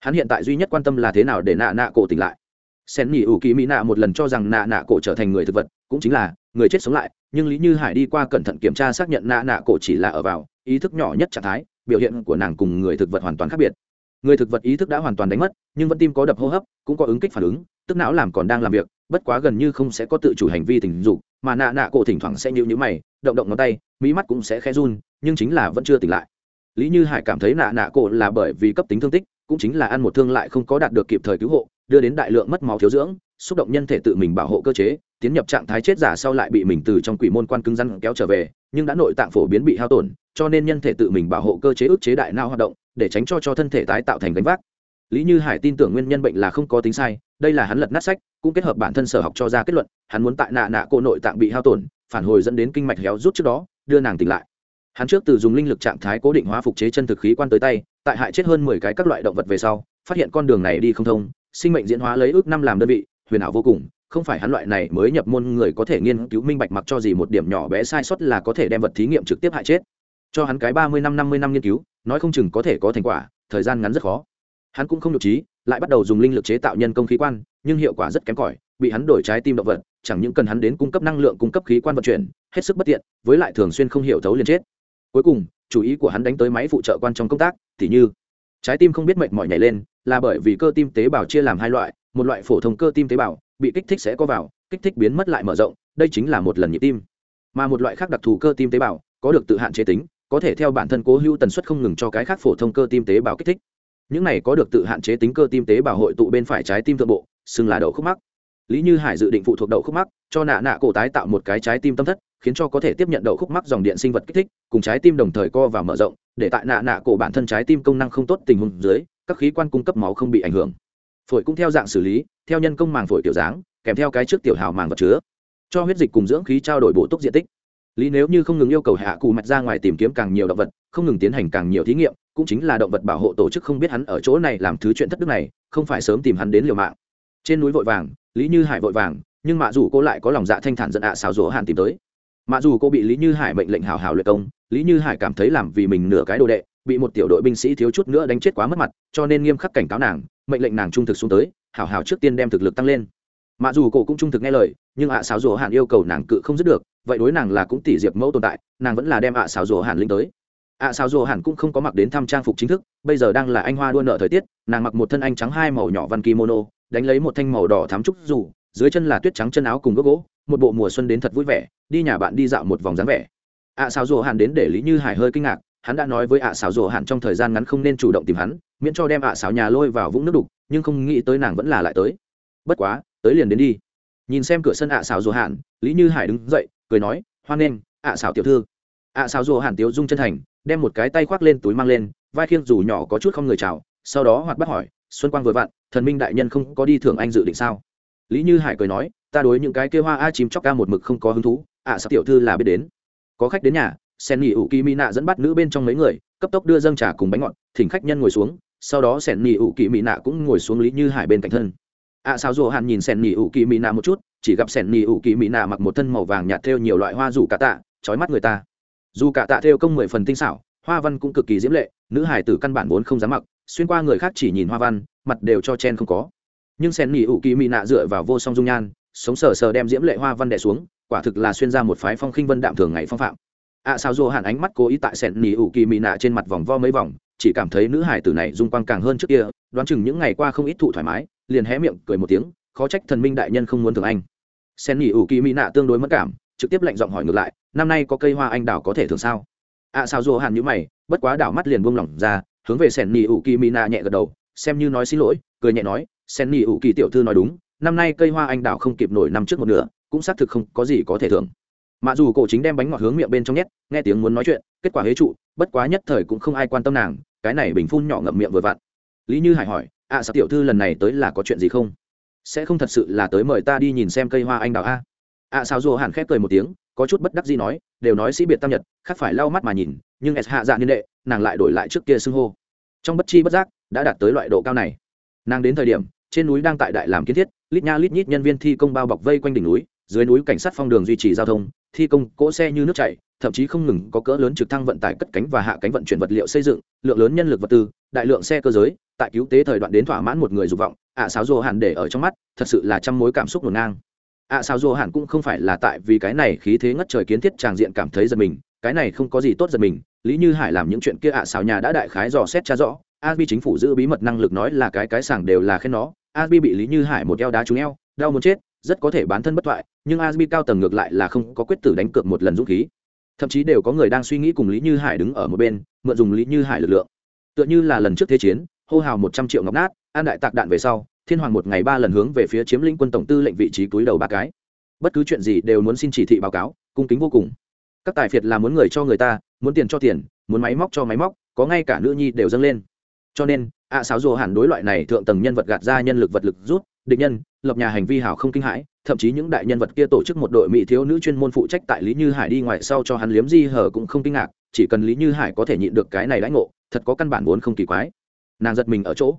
Hắn hiện tại duy nhất quan tâm là thế nào để nạ nạ cổ tỉnh lại. Sen nhị ủ kỳ mỹ nạ một lần cho rằng nạ nạ cổ trở thành người thực vật cũng chính là, người chết sống lại, nhưng lý như hải đi qua cẩn thận kiểm tra xác nhận nạ nạ cổ chỉ là ở vào, ý thức nhỏ nhất trạng thái, biểu hiện của nàng cùng người thực vật hoàn toàn khác biệt. Người thực vật ý thức đã hoàn toàn đánh mất, nhưng vẫn tim có đập hô hấp, cũng có ứng kích phản ứng, tức não làm còn đang làm việc, bất quá gần như không sẽ có tự chủ hành vi tình dục, mà nạ nạ cổ thỉnh thoảng sẽ nhịu nhữ mày, động động ngón tay mỹ mắt cũng sẽ khẽ run, nhưng chính là vẫn chưa tỉnh lại. Lý như hải cảm thấy nạ nạ cổ là bởi vì cấp tính thương tích, cũng chính là ăn một thương lại không có đạt được kịp thời cứu hộ, đưa đến đại lượng mất máu thiếu dưỡng xúc động nhân thể tự mình bảo hộ cơ chế, tiến nhập trạng thái chết giả sau lại bị mình từ trong quỷ môn quan cứng rắn kéo trở về, nhưng đã nội tạng phổ biến bị hao tổn, cho nên nhân thể tự mình bảo hộ cơ chế ức chế đại não hoạt động, để tránh cho cho thân thể tái tạo thành gánh vác. Lý như hải tin tưởng nguyên nhân bệnh là không có tính sai, đây là hắn lật nát sách, cũng kết hợp bản thân sở học cho ra kết luận, hắn muốn tại nạ nạ cô nội tạng bị hao tổn, phản hồi dẫn đến kinh mạch héo rút trước đó, đưa nàng tỉnh lại. Hắn trước từ dùng linh lực trạng thái cố định hóa phục chế chân thực khí quan tới tay, tại hại chết hơn mười cái các loại động vật về sau, phát hiện con đường này đi không thông, sinh mệnh diễn hóa lấy ước năm làm đơn vị huyền ảo vô cùng, không phải hắn loại này mới nhập môn người có thể nghiên cứu minh bạch mặc cho gì một điểm nhỏ bé sai sót là có thể đem vật thí nghiệm trực tiếp hại chết. Cho hắn cái ba mươi năm năm mươi năm nghiên cứu, nói không chừng có thể có thành quả, thời gian ngắn rất khó. Hắn cũng không nhục trí, lại bắt đầu dùng linh lực chế tạo nhân công khí quan, nhưng hiệu quả rất kém cỏi, bị hắn đổi trái tim động vật, chẳng những cần hắn đến cung cấp năng lượng cung cấp khí quan vận chuyển, hết sức bất tiện, với lại thường xuyên không hiểu thấu liền chết. Cuối cùng, chủ ý của hắn đánh tới máy phụ trợ quan trong công tác thì như, trái tim không biết mệnh mọi nhảy lên, là bởi vì cơ tim tế bào chia làm hai loại một loại phổ thông cơ tim tế bào, bị kích thích sẽ có vào, kích thích biến mất lại mở rộng, đây chính là một lần nhịp tim. Mà một loại khác đặc thù cơ tim tế bào, có được tự hạn chế tính, có thể theo bản thân cố hữu tần suất không ngừng cho cái khác phổ thông cơ tim tế bào kích thích. Những này có được tự hạn chế tính cơ tim tế bào hội tụ bên phải trái tim thượng bộ, xưng là đậu khúc mắc. Lý như hải dự định phụ thuộc đậu khúc mắc, cho nạ nạ cổ tái tạo một cái trái tim tâm thất, khiến cho có thể tiếp nhận đậu khúc mắc dòng điện sinh vật kích thích, cùng trái tim đồng thời co và mở rộng, để tại nạ nạ cổ bản thân trái tim công năng không tốt tình huống dưới, các khí quan cung cấp máu không bị ảnh hưởng phổi cũng theo dạng xử lý, theo nhân công màng phổi tiểu dáng, kèm theo cái trước tiểu hào màng vật chứa, cho huyết dịch cùng dưỡng khí trao đổi bổ túc diện tích. Lý nếu như không ngừng yêu cầu hạ cù mạch ra ngoài tìm kiếm càng nhiều động vật, không ngừng tiến hành càng nhiều thí nghiệm, cũng chính là động vật bảo hộ tổ chức không biết hắn ở chỗ này làm thứ chuyện thất đức này, không phải sớm tìm hắn đến liều mạng. Trên núi vội vàng, lý như hải vội vàng, nhưng mạ dù cô lại có lòng dạ thanh thản giận ạ à xào rỗ hạn tìm tới. Mạ dù cô bị lý như hải mệnh lệnh hào hào luyện công, lý như hải cảm thấy làm vì mình nửa cái đồ đệ bị một tiểu đội binh sĩ thiếu chút nữa đánh chết quá mất mặt, cho nên nghiêm khắc cảnh cáo nàng, mệnh lệnh nàng trung thực xuống tới, hảo hảo trước tiên đem thực lực tăng lên. Mặc dù cô cũng trung thực nghe lời, nhưng ạ à xáo rỗ hạn yêu cầu nàng cự không dứt được, vậy đối nàng là cũng tỷ diệp mẫu tồn tại, nàng vẫn là đem ạ à xáo rỗ hạn linh tới. Ạ à xáo rỗ hạn cũng không có mặc đến thăm trang phục chính thức, bây giờ đang là anh hoa đua nợ thời tiết, nàng mặc một thân anh trắng hai màu nhỏ văn kimono, đánh lấy một thanh màu đỏ thám trúc dù, dưới chân là tuyết trắng chân áo cùng gốc gỗ, một bộ mùa xuân đến thật vui vẻ, đi nhà bạn đi dạo một vòng dáng vẻ. Ạ xáo rỗ hạn đến để lý như hải hơi kinh ngạc hắn đã nói với ạ xảo rồ hạn trong thời gian ngắn không nên chủ động tìm hắn, miễn cho đem ạ xảo nhà lôi vào vũng nước đục, nhưng không nghĩ tới nàng vẫn là lại tới. Bất quá, tới liền đến đi. Nhìn xem cửa sân ạ xảo rùa hạn lý như hải đứng dậy, cười nói, hoan nghênh, ạ xảo tiểu thư. Ạ xảo rùa hạn tiếu dung chân thành, đem một cái tay khoác lên túi mang lên, vai khiêng dù nhỏ có chút không người chào, sau đó hoạt bắt hỏi, xuân quang vừa vặn, thần minh đại nhân không có đi thưởng anh dự định sao? Lý như hải cười nói, ta đối những cái kêu hoa a chim chóc ca một mực không có hứng thú, ạ xảo tiểu thư là biết đến. Có khách đến nhà sen nghỉ ủ kỳ mỹ nạ dẫn bắt nữ bên trong mấy người, cấp tốc đưa dâng trà cùng bánh ngọt, thỉnh khách nhân ngồi xuống, sau đó sen nghỉ ủ kỳ mỹ nạ cũng ngồi xuống lý như hải bên cạnh thân. Ạ sao dù hạn nhìn sen nghỉ ủ kỳ mỹ nạ một chút, chỉ gặp sen nghỉ ủ kỳ mỹ nạ mặc một thân màu vàng nhạt theo nhiều loại hoa rủ cả tạ trói mắt người ta. Dù cả tạ theo công mười phần tinh xảo, hoa văn cũng cực kỳ diễm lệ, nữ hải tử căn bản vốn không dám mặc, xuyên qua người khác chỉ nhìn hoa văn, mặt đều cho chen không có. Nhưng sen nghỉ ủ kỳ mỹ nạ dựa vào vô song dung nhan, sống sờ sờ đem diễm lệ hoa văn đẻ xuống, quả thực là xuyên ra một phái phong khinh vân đạm thường ngày phong phạm ạ sao dù hạn ánh mắt cố ý tại sen nỉ ủ kỳ mỹ nạ trên mặt vòng vo mấy vòng, chỉ cảm thấy nữ hải tử này dung quang càng hơn trước kia, đoán chừng những ngày qua không ít thụ thoải mái, liền hé miệng cười một tiếng, khó trách thần minh đại nhân không muốn thường anh. Sen nỉ ủ kỳ mỹ nạ tương đối mất cảm, trực tiếp lệnh giọng hỏi ngược lại, năm nay có cây hoa anh đào có thể thường sao? Ạ sao dù hàn nhữ mày, bất quá đảo mắt liền buông lỏng ra, hướng về sen nỉ ủ kỳ mỹ nạ nhẹ gật đầu, xem như nói xin lỗi, cười nhẹ nói sen nỉ ủ kỳ tiểu thư nói đúng, năm nay cây hoa anh đào không kịp nổi năm trước một nửa, cũng xác thực không có gì có thể thưởng mà dù cổ chính đem bánh ngọt hướng miệng bên trong nhét, nghe tiếng muốn nói chuyện, kết quả hế trụ, bất quá nhất thời cũng không ai quan tâm nàng, cái này bình phun nhỏ ngậm miệng vừa vặn. Lý như hải hỏi à, ạ sao tiểu thư lần này tới là có chuyện gì không? Sẽ không thật sự là tới mời ta đi nhìn xem cây hoa anh đào a. À, ạ sao dù hẳn khép cười một tiếng, có chút bất đắc gì nói, đều nói sĩ biệt tam nhật, khác phải lau mắt mà nhìn, nhưng s hạ dạ niên đệ, nàng lại đổi lại trước kia xưng hô. Trong bất chi bất giác, đã đạt tới loại độ cao này. Nàng đến thời điểm, trên núi đang tại đại làm kiến thiết, lít nha lít nhít nhân viên thi công bao bọc vây quanh đỉnh núi, dưới núi cảnh sát phong đường duy trì giao thông thi công cỗ xe như nước chảy thậm chí không ngừng có cỡ lớn trực thăng vận tải cất cánh và hạ cánh vận chuyển vật liệu xây dựng lượng lớn nhân lực vật tư đại lượng xe cơ giới tại cứu tế thời đoạn đến thỏa mãn một người dục vọng ạ à, sáo rồ hẳn để ở trong mắt thật sự là trăm mối cảm xúc ngổn ngang. ạ à, sáo rồ hẳn cũng không phải là tại vì cái này khí thế ngất trời kiến thiết tràng diện cảm thấy giật mình cái này không có gì tốt giật mình lý như hải làm những chuyện kia ạ à, nhà đã đại khái dò xét cha rõ asbi chính phủ giữ bí mật năng lực nói là cái cái sàng đều là khen nó asbi bị lý như hải một eo đá trúng eo đau muốn chết rất có thể bán thân bất thoại, nhưng asbi cao tầng ngược lại là không có quyết tử đánh cược một lần dũng khí. Thậm chí đều có người đang suy nghĩ cùng lý như hải đứng ở một bên, mượn dùng lý như hải lực lượng. Tựa như là lần trước thế chiến, hô hào một trăm triệu ngọc nát, an đại tạc đạn về sau, thiên hoàng một ngày ba lần hướng về phía chiếm lĩnh quân tổng tư lệnh vị trí túi đầu ba cái. Bất cứ chuyện gì đều muốn xin chỉ thị báo cáo, cung kính vô cùng. Các tài phiệt là muốn người cho người ta, muốn tiền cho tiền, muốn máy móc cho máy móc, có ngay cả nữ nhi đều dâng lên. Cho nên ạ à sáo rồ hẳn đối loại này thượng tầng nhân vật gạt ra nhân lực vật lực rút địch nhân, lập nhà hành vi hảo không kinh hãi, thậm chí những đại nhân vật kia tổ chức một đội mỹ thiếu nữ chuyên môn phụ trách tại lý như hải đi ngoài sau cho hắn liếm di hở cũng không kinh ngạc, chỉ cần lý như hải có thể nhịn được cái này đãi ngộ, thật có căn bản vốn không kỳ quái. Nàng giật mình ở chỗ.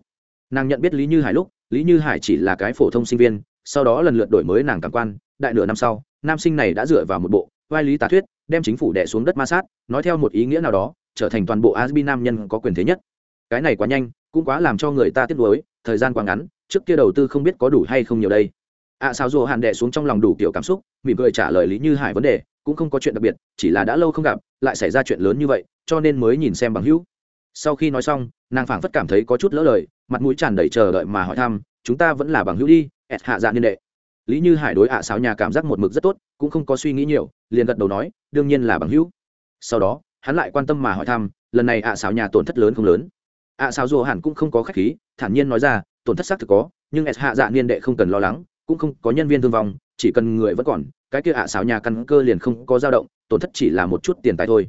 Nàng nhận biết lý như hải lúc, lý như hải chỉ là cái phổ thông sinh viên, sau đó lần lượt đổi mới nàng cảm quan, đại nửa năm sau, nam sinh này đã dựa vào một bộ, vai lý tà thuyết, đem chính phủ đẻ xuống đất ma sát, nói theo một ý nghĩa nào đó, trở thành toàn bộ asbi nam nhân có quyền thế nhất. Cái này quá nhanh, cũng quá làm cho người ta tiếc nuối, thời gian quá ngắn trước kia đầu tư không biết có đủ hay không nhiều đây. Ạ à, sao dù hàn đệ xuống trong lòng đủ kiểu cảm xúc mỉm cười trả lời lý như hải vấn đề cũng không có chuyện đặc biệt chỉ là đã lâu không gặp lại xảy ra chuyện lớn như vậy cho nên mới nhìn xem bằng hữu. Sau khi nói xong nàng phảng phất cảm thấy có chút lỡ lời mặt mũi tràn đầy chờ đợi mà hỏi thăm chúng ta vẫn là bằng hữu đi ẹt hạ dạ niên đệ. Lý như hải đối ạ à sáo nhà cảm giác một mực rất tốt cũng không có suy nghĩ nhiều liền gật đầu nói đương nhiên là bằng hữu. Sau đó hắn lại quan tâm mà hỏi thăm lần này ạ à sáo nhà tổn thất lớn không lớn? ạ sáo dù hẳn cũng không có khách khí thản nhiên nói ra tổn thất xác thực có, nhưng s hạ dạ niên đệ không cần lo lắng, cũng không có nhân viên thương vong, chỉ cần người vẫn còn, cái kia ạ sáo nhà căn cơ liền không có dao động, tổn thất chỉ là một chút tiền tài thôi.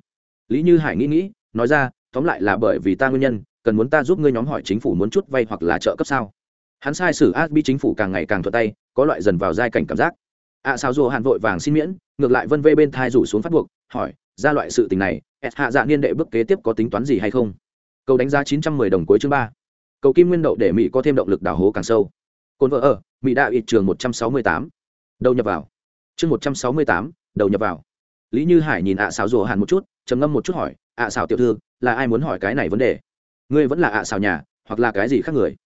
Lý như hải nghĩ nghĩ, nói ra, tóm lại là bởi vì ta nguyên nhân, cần muốn ta giúp ngươi nhóm hỏi chính phủ muốn chút vay hoặc là trợ cấp sao? Hắn sai sử a bi chính phủ càng ngày càng thuận tay, có loại dần vào giai cảnh cảm giác. Ạ sao dù hạn vội vàng xin miễn, ngược lại vân vê bên thai rủ xuống phát buộc, hỏi, ra loại sự tình này, s hạ dạ niên đệ bước kế tiếp có tính toán gì hay không? Câu đánh giá chín trăm mười đồng cuối chương ba cầu kim nguyên đậu để mỹ có thêm động lực đào hố càng sâu cồn vợ ở mỹ đạo ít trường một trăm sáu mươi tám đầu nhập vào chương một trăm sáu mươi tám đầu nhập vào lý như hải nhìn ạ à xào rùa hàn một chút trầm ngâm một chút hỏi ạ xào tiểu thư là ai muốn hỏi cái này vấn đề ngươi vẫn là ạ xào nhà hoặc là cái gì khác người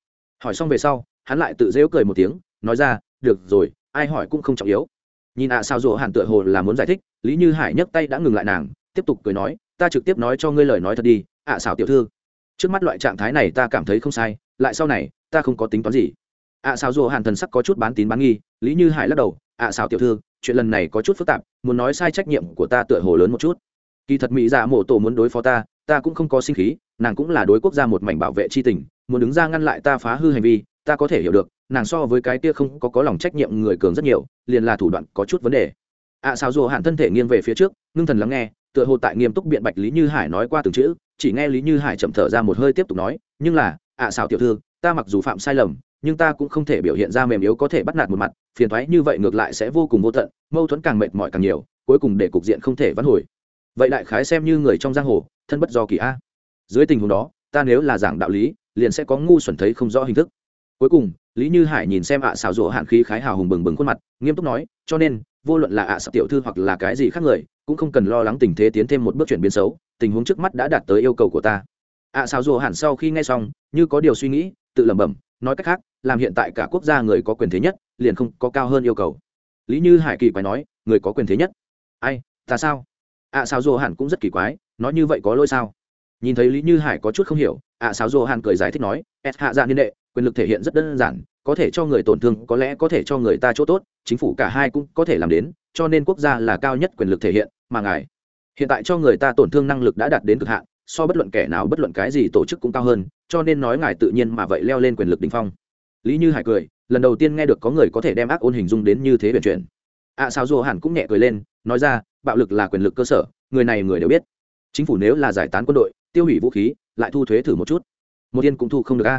hỏi xong về sau hắn lại tự dễu cười một tiếng nói ra được rồi ai hỏi cũng không trọng yếu nhìn ạ xào rùa hàn tựa hồ là muốn giải thích lý như hải nhấc tay đã ngừng lại nàng tiếp tục cười nói ta trực tiếp nói cho ngươi lời nói thật đi ạ xào tiểu thư trước mắt loại trạng thái này ta cảm thấy không sai lại sau này ta không có tính toán gì. Ạ xào rùa hàn thần sắc có chút bán tín bán nghi lý như hải lắc đầu ạ xào tiểu thư chuyện lần này có chút phức tạp muốn nói sai trách nhiệm của ta tựa hồ lớn một chút. Kỳ thật mỹ dạ mộ tổ muốn đối phó ta ta cũng không có sinh khí nàng cũng là đối quốc gia một mảnh bảo vệ c h i tình muốn đứng ra ngăn lại ta phá hư hành vi ta có thể hiểu được nàng so với cái kia không có, có lòng trách nhiệm người cường rất nhiều liền là thủ đoạn có chút vấn đề. Ạ xào rùa hạn thân thể nghiêng về phía trước ngưng thần lắng nghe tựa hồ tại nghiêm túc biện bạch lý như hải nói qua từng chữ, chỉ nghe lý như hải chậm thở ra một hơi tiếp tục nói, nhưng là, ạ xào tiểu thư, ta mặc dù phạm sai lầm, nhưng ta cũng không thể biểu hiện ra mềm yếu có thể bắt nạt một mặt, phiền thoái như vậy ngược lại sẽ vô cùng vô tận, mâu thuẫn càng mệt mỏi càng nhiều, cuối cùng để cục diện không thể vãn hồi. Vậy đại khái xem như người trong giang hồ, thân bất do kỳ a. Dưới tình huống đó, ta nếu là giảng đạo lý, liền sẽ có ngu xuẩn thấy không rõ hình thức. Cuối cùng, lý như hải nhìn xem ạ à xào rộ hạn khí khái hào hùng bừng bừng khuôn mặt, nghiêm túc nói, cho nên vô luận là ạ à tiểu thư hoặc là cái gì khác người cũng không cần lo lắng tình thế tiến thêm một bước chuyển biến xấu tình huống trước mắt đã đạt tới yêu cầu của ta. Ạ à xào rộ hẳn sau khi nghe xong như có điều suy nghĩ tự lẩm bẩm nói cách khác làm hiện tại cả quốc gia người có quyền thế nhất liền không có cao hơn yêu cầu. Lý như hải kỳ quái nói người có quyền thế nhất? Ai ta sao? Ạ à, sao dù hẳn cũng rất kỳ quái nói như vậy có lỗi sao? Nhìn thấy lý như hải có chút không hiểu ạ sao dù hẳn cười giải thích nói s hạ dạ niên đệ quyền lực thể hiện rất đơn giản có thể cho người tổn thương có lẽ có thể cho người ta chỗ tốt chính phủ cả hai cũng có thể làm đến cho nên quốc gia là cao nhất quyền lực thể hiện mà ngài hiện tại cho người ta tổn thương năng lực đã đạt đến cực hạn so bất luận kẻ nào bất luận cái gì tổ chức cũng cao hơn cho nên nói ngài tự nhiên mà vậy leo lên quyền lực đ ỉ n h phong. Lý như hải cười lần đầu tiên nghe được có người có thể đem ác ôn hình dung đến như thế biển chuyển. Ạ à, sao dù hẳn cũng nhẹ cười lên nói ra bạo lực là quyền lực cơ sở người này người đều biết. Chính phủ nếu là giải tán quân đội tiêu hủy vũ khí lại thu thuế thử một chút. Một yên cũng thu không được a.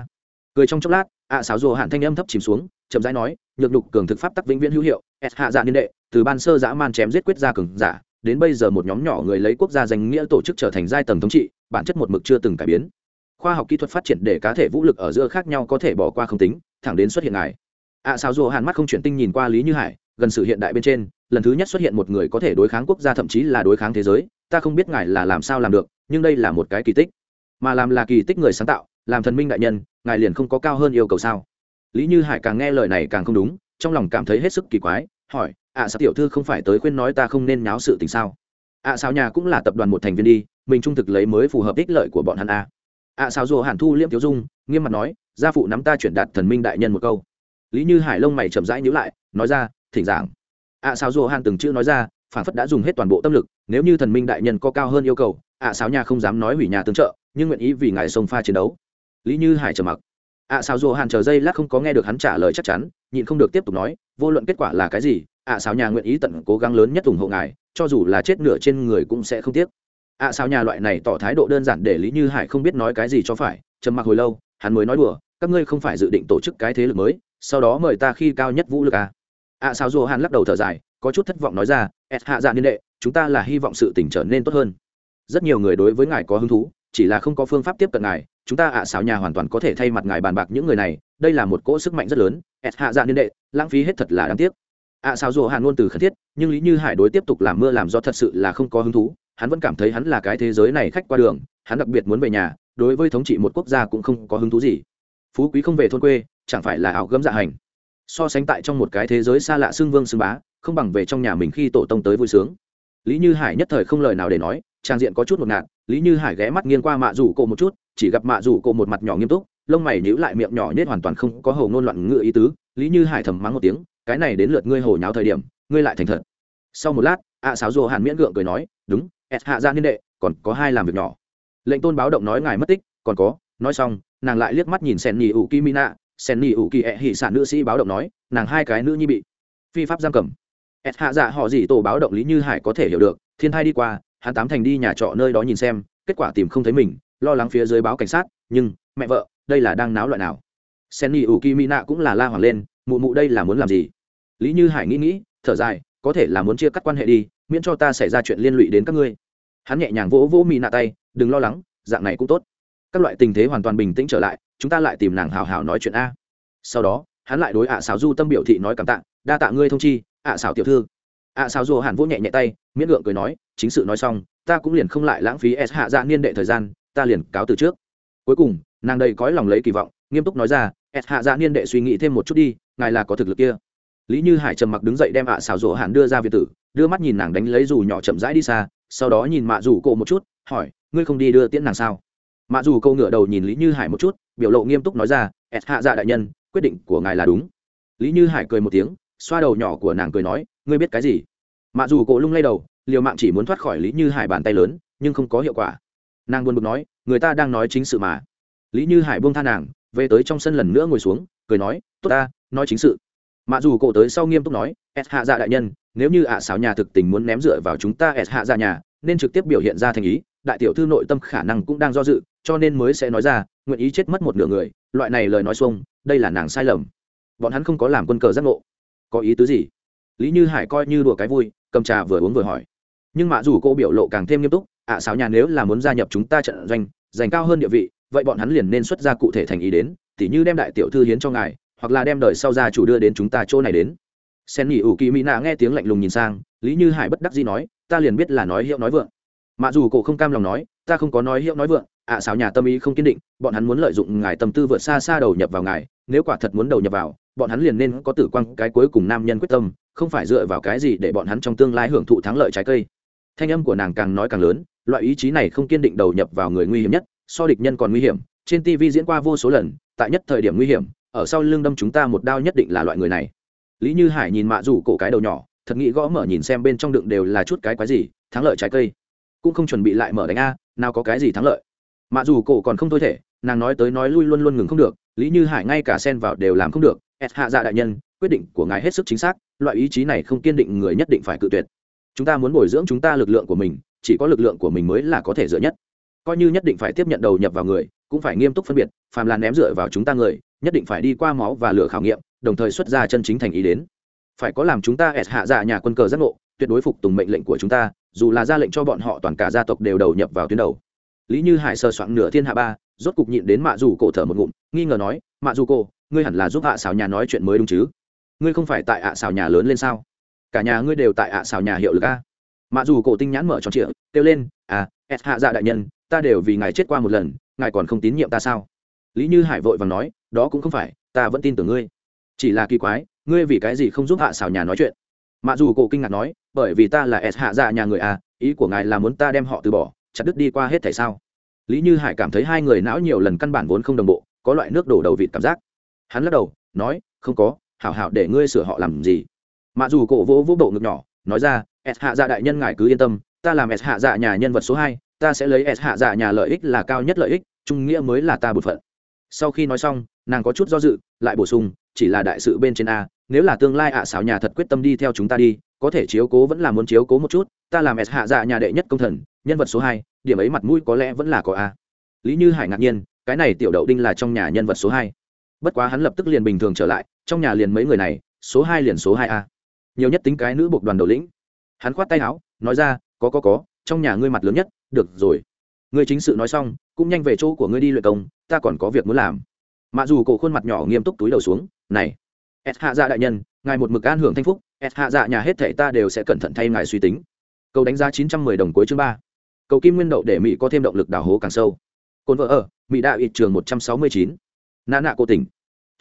Cười trong chốc lát ạ à, xáo rùa thanh âm thấp chìm xuống chậm rãi nói nhược nhục cường thực pháp tắc vĩnh viễn hữu hiệu s hạ dạ niên đệ từ ban sơ dã man chém giết quyết gia cường giả đến bây giờ một nhóm nhỏ người lấy quốc gia danh nghĩa tổ chức trở thành giai tầng thống trị bản chất một mực chưa từng cải biến. Khoa học kỹ thuật phát triển để cá thể vũ lực ở giữa khác nhau có thể bỏ qua không tính thẳng đến xuất hiện ngài. Ạ à, sao dù hàn mắt không chuyển tinh nhìn qua lý như hải gần sự hiện đại bên trên lần thứ nhất xuất hiện một người có thể đối kháng quốc gia thậm chí là đối kháng thế giới ta không biết ngài là làm sao làm được nhưng đây là một cái kỳ tích. Mà làm là kỳ tích người sáng tạo làm thần minh đại nhân ngài liền không có cao hơn yêu cầu sao? Lý như hải càng nghe lời này càng không đúng trong lòng cảm thấy hết sức kỳ quái hỏi ạ à, sao tiểu thư không phải tới khuyên nói ta không nên nháo sự tình sao? Ạ à, sao nhà cũng là tập đoàn một thành viên đi mình trung thực lấy mới phù hợp ích lợi của bọn hắn a ạ sao dù hàn thu liêm Tiểu dung nghiêm mặt nói gia phụ nắm ta chuyển đạt thần minh đại nhân một câu. Lý như hải lông mày chậm rãi nhữ lại nói ra thỉnh giảng. Ạ sao dù hàn từng chữ nói ra phản phất đã dùng hết toàn bộ tâm lực nếu như thần minh đại nhân có cao hơn yêu cầu ạ sao nhà không dám nói hủy nhà tương trợ nhưng nguyện ý vì ngài sông pha chiến đấu. Lý như hải trầm mặc ạ xào dù hàn chờ giây lát không có nghe được hắn trả lời chắc chắn, nhịn không được tiếp tục nói, vô luận kết quả là cái gì, ạ xào nhà nguyện ý tận cố gắng lớn nhất ủng hộ ngài, cho dù là chết nửa trên người cũng sẽ không tiếc ạ xào nhà loại này tỏ thái độ đơn giản để lý như hải không biết nói cái gì cho phải, trầm mặc hồi lâu, hắn mới nói đùa, các ngươi không phải dự định tổ chức cái thế lực mới, sau đó mời ta khi cao nhất vũ lực à. ạ xào dù hàn lắc đầu thở dài, có chút thất vọng nói ra s hạ dạ niên đệ, chúng ta là hy vọng sự tỉnh trở nên tốt hơn rất nhiều người đối với ngài có hứng thú chỉ là không có phương pháp tiếp cận ngài, chúng ta ạ xảo nhà hoàn toàn có thể thay mặt ngài bàn bạc những người này, đây là một cỗ sức mạnh rất lớn ẹt hạ dạ niên đệ, lãng phí hết thật là đáng tiếc. Ạ xảo rồ hạn ngôn từ khẩn thiết, nhưng lý như hải đối tiếp tục làm mưa làm do thật sự là không có hứng thú, hắn vẫn cảm thấy hắn là cái thế giới này khách qua đường, hắn đặc biệt muốn về nhà, đối với thống trị một quốc gia cũng không có hứng thú gì. Phú quý không về thôn quê, chẳng phải là ảo gấm dạ hành. So sánh tại trong một cái thế giới xa lạ xưng vương xưng bá, không bằng về trong nhà mình khi tổ tông tới vui sướng. Lý như hải nhất thời không lời nào để nói trang diện có chút một ngạt, lý như hải ghé mắt nghiêng qua mạ rủ cổ một chút, chỉ gặp mạ rủ cổ một mặt nhỏ nghiêm túc, lông mày nhíu lại miệng nhỏ nhất hoàn toàn không có hầu ngôn loạn ngựa ý tứ. Lý như hải thầm mắng một tiếng, cái này đến lượt ngươi hồ nháo thời điểm, ngươi lại thành thật. Sau một lát, ạ sáo rồ hàn miễn gượng cười nói, đúng s hạ ra niên đệ, còn có hai làm việc nhỏ. Lệnh tôn báo động nói ngài mất tích, còn có. Nói xong, nàng lại liếc mắt nhìn sen nhì ủ kim mina sen nhì ủ kỳ ẹ e hỉ sản nữ sĩ báo động nói, nàng hai cái nữ nhi bị phi pháp giam cầm. S hạ dạ họ gì tổ báo động lý như hải có thể hiểu được, thiên thai đi qua hắn tám thành đi nhà trọ nơi đó nhìn xem, kết quả tìm không thấy mình, lo lắng phía dưới báo cảnh sát, nhưng, mẹ vợ, đây là đang náo loại nào? Senny ủ kỳ cũng là la hoàng lên, mụ mụ đây là muốn làm gì? Lý như hải nghĩ nghĩ, thở dài, có thể là muốn chia cắt quan hệ đi, miễn cho ta xảy ra chuyện liên lụy đến các ngươi. Hắn nhẹ nhàng vỗ vỗ mỹ nạ tay, đừng lo lắng, dạng này cũng tốt. Các loại tình thế hoàn toàn bình tĩnh trở lại, chúng ta lại tìm nàng hào hào nói chuyện a. Sau đó, hắn lại đối ạ à du tâm biểu thị nói cảm tạ, đa tạ ngươi thông chi, ạ à tiểu thư. ạ à du hàn vỗ nhẹ nhẹ tay miễn ngượng cười nói, chính sự nói xong, ta cũng liền không lại lãng phí s hạ dạ niên đệ thời gian, ta liền cáo từ trước. Cuối cùng, nàng đầy cõi lòng lấy kỳ vọng, nghiêm túc nói ra, s hạ dạ niên đệ suy nghĩ thêm một chút đi, ngài là có thực lực kia. Lý như hải trầm mặc đứng dậy đem ạ xào rỗ hạn đưa ra việt tử, đưa mắt nhìn nàng đánh lấy dù nhỏ chậm rãi đi xa, sau đó nhìn mạ dù cô một chút, hỏi, ngươi không đi đưa tiễn nàng sao? Mạ dù câu ngựa đầu nhìn lý như hải một chút, biểu lộ nghiêm túc nói ra, s hạ dạ đại nhân, quyết định của ngài là đúng. Lý như hải cười một tiếng, xoa đầu nhỏ của nàng cười nói, ngươi biết cái gì? Mạ dù cổ lung lay đầu, liều mạng chỉ muốn thoát khỏi lý như hải bàn tay lớn, nhưng không có hiệu quả. Nàng buồn bực nói, người ta đang nói chính sự mà. Lý như hải buông tha nàng, về tới trong sân lần nữa ngồi xuống, cười nói, tốt ta, nói chính sự. Mặc dù cổ tới sau nghiêm túc nói s hạ dạ đại nhân, nếu như ạ à xáo nhà thực tình muốn ném dựa vào chúng ta s hạ dạ nhà, nên trực tiếp biểu hiện ra thành ý, đại tiểu thư nội tâm khả năng cũng đang do dự, cho nên mới sẽ nói ra, nguyện ý chết mất một nửa người. Loại này lời nói xuông, đây là nàng sai lầm. Bọn hắn không có làm quân cờ giác ngộ. Có ý tứ gì? Lý như hải coi như đùa cái vui cầm trà vừa uống vừa hỏi. Nhưng mà dù cô biểu lộ càng thêm nghiêm túc ạ à, xáo nhà nếu là muốn gia nhập chúng ta trận doanh giành cao hơn địa vị vậy bọn hắn liền nên xuất ra cụ thể thành ý đến tỉ như đem đại tiểu thư hiến cho ngài hoặc là đem đời sau gia chủ đưa đến chúng ta chỗ này đến. Sen nghỉ ủ kỳ mỹ nạ nghe tiếng lạnh lùng nhìn sang lý như hải bất đắc dĩ nói ta liền biết là nói hiệu nói vượng. Mà dù cổ không cam lòng nói ta không có nói hiệu nói vượng ạ à, xáo nhà tâm ý không kiên định bọn hắn muốn lợi dụng ngài tâm tư vượt xa xa đầu nhập vào ngài nếu quả thật muốn đầu nhập vào bọn hắn liền nên có tử quang cái cuối cùng nam nhân quyết tâm không phải dựa vào cái gì để bọn hắn trong tương lai hưởng thụ thắng lợi trái cây. Thanh âm của nàng càng nói càng lớn, loại ý chí này không kiên định đầu nhập vào người nguy hiểm nhất, so địch nhân còn nguy hiểm. Trên tv diễn qua vô số lần, tại nhất thời điểm nguy hiểm, ở sau lưng đâm chúng ta một đao nhất định là loại người này. Lý như hải nhìn mạ dù cổ cái đầu nhỏ, thật nghĩ gõ mở nhìn xem bên trong đựng đều là chút cái quái gì, thắng lợi trái cây. Cũng không chuẩn bị lại mở đánh a, nào có cái gì thắng lợi. Mạ dù cổ còn không thôi thể, nàng nói tới nói lui luôn luôn ngừng không được, lý như hải ngay cả xen vào đều làm không được. S hạ dạ đại nhân quyết định của ngài hết sức chính xác, loại ý chí này không kiên định người nhất định phải cự tuyệt. Chúng ta muốn bồi dưỡng chúng ta lực lượng của mình, chỉ có lực lượng của mình mới là có thể dựa nhất. Coi như nhất định phải tiếp nhận đầu nhập vào người, cũng phải nghiêm túc phân biệt, phàm là ném dựa vào chúng ta người, nhất định phải đi qua máu và lửa khảo nghiệm, đồng thời xuất ra chân chính thành ý đến. Phải có làm chúng ta s hạ dạ nhà quân cờ giác ngộ, tuyệt đối phục tùng mệnh lệnh của chúng ta, dù là ra lệnh cho bọn họ toàn cả gia tộc đều đầu nhập vào tuyến đầu. Lý như hải sờ soạn nửa thiên hạ ba, rốt cục nhịn đến mạ dù cổ thở một ngụm, nghi ngờ nói, mạ dù cổ, ngươi hẳn là giúp hạ xào nhà nói chuyện mới đúng chứ? Ngươi không phải tại ạ xào nhà lớn lên sao? Cả nhà ngươi đều tại ạ xào nhà hiệu lực a. Mà dù cổ tinh nhãn mở tròn trịa, kêu lên à s hạ dạ đại nhân, ta đều vì ngài chết qua một lần, ngài còn không tín nhiệm ta sao? Lý như hải vội vàng nói, đó cũng không phải, ta vẫn tin tưởng ngươi. Chỉ là kỳ quái, ngươi vì cái gì không giúp hạ xào nhà nói chuyện? Mà dù cổ kinh ngạc nói, bởi vì ta là s hạ dạ nhà người à ý của ngài là muốn ta đem họ từ bỏ, chặt đứt đi qua hết thảy sao? Lý như hải cảm thấy hai người não nhiều lần căn bản vốn không đồng bộ, có loại nước đổ đầu vịt cảm giác. Hắn lắc đầu, nói, không có hảo hảo để ngươi sửa họ làm gì. Mặc dù cổ vỗ vỗ bộ ngực nhỏ, nói ra, s hạ dạ đại nhân ngài cứ yên tâm, ta làm s hạ dạ nhà nhân vật số hai, ta sẽ lấy s hạ dạ nhà lợi ích là cao nhất lợi ích, trung nghĩa mới là ta bột phận. Sau khi nói xong, nàng có chút do dự, lại bổ sung, chỉ là đại sự bên trên a, nếu là tương lai ạ xảo nhà thật quyết tâm đi theo chúng ta đi, có thể chiếu cố vẫn là muốn chiếu cố một chút, ta làm s hạ dạ nhà đệ nhất công thần, nhân vật số hai, điểm ấy mặt mũi có lẽ vẫn là có a. Lý như hải ngạc nhiên, cái này tiểu đậu đinh là trong nhà nhân vật số hai. Bất quá hắn lập tức liền bình thường trở lại trong nhà liền mấy người này, số hai liền số hai a. Nhiều nhất tính cái nữ buộc đoàn đầu lĩnh. Hắn khoát tay áo, nói ra, có có có, trong nhà ngươi mặt lớn nhất, được rồi. Ngươi chính sự nói xong, cũng nhanh về chỗ của ngươi đi luyện công, ta còn có việc muốn làm. Mạ dù cổ khuôn mặt nhỏ nghiêm túc túi đầu xuống, này s hạ dạ đại nhân, ngài một mực an hưởng thanh phúc s hạ dạ nhà hết thảy ta đều sẽ cẩn thận thay ngài suy tính. Câu đánh giá chín trăm mười đồng cuối chương ba. Cầu kim nguyên đậu để mỹ có thêm động lực đào hố càng sâu. Cồn vợ ở, mỹ đạo ít trường một trăm sáu mươi chín. Nã nạ cô tỉnh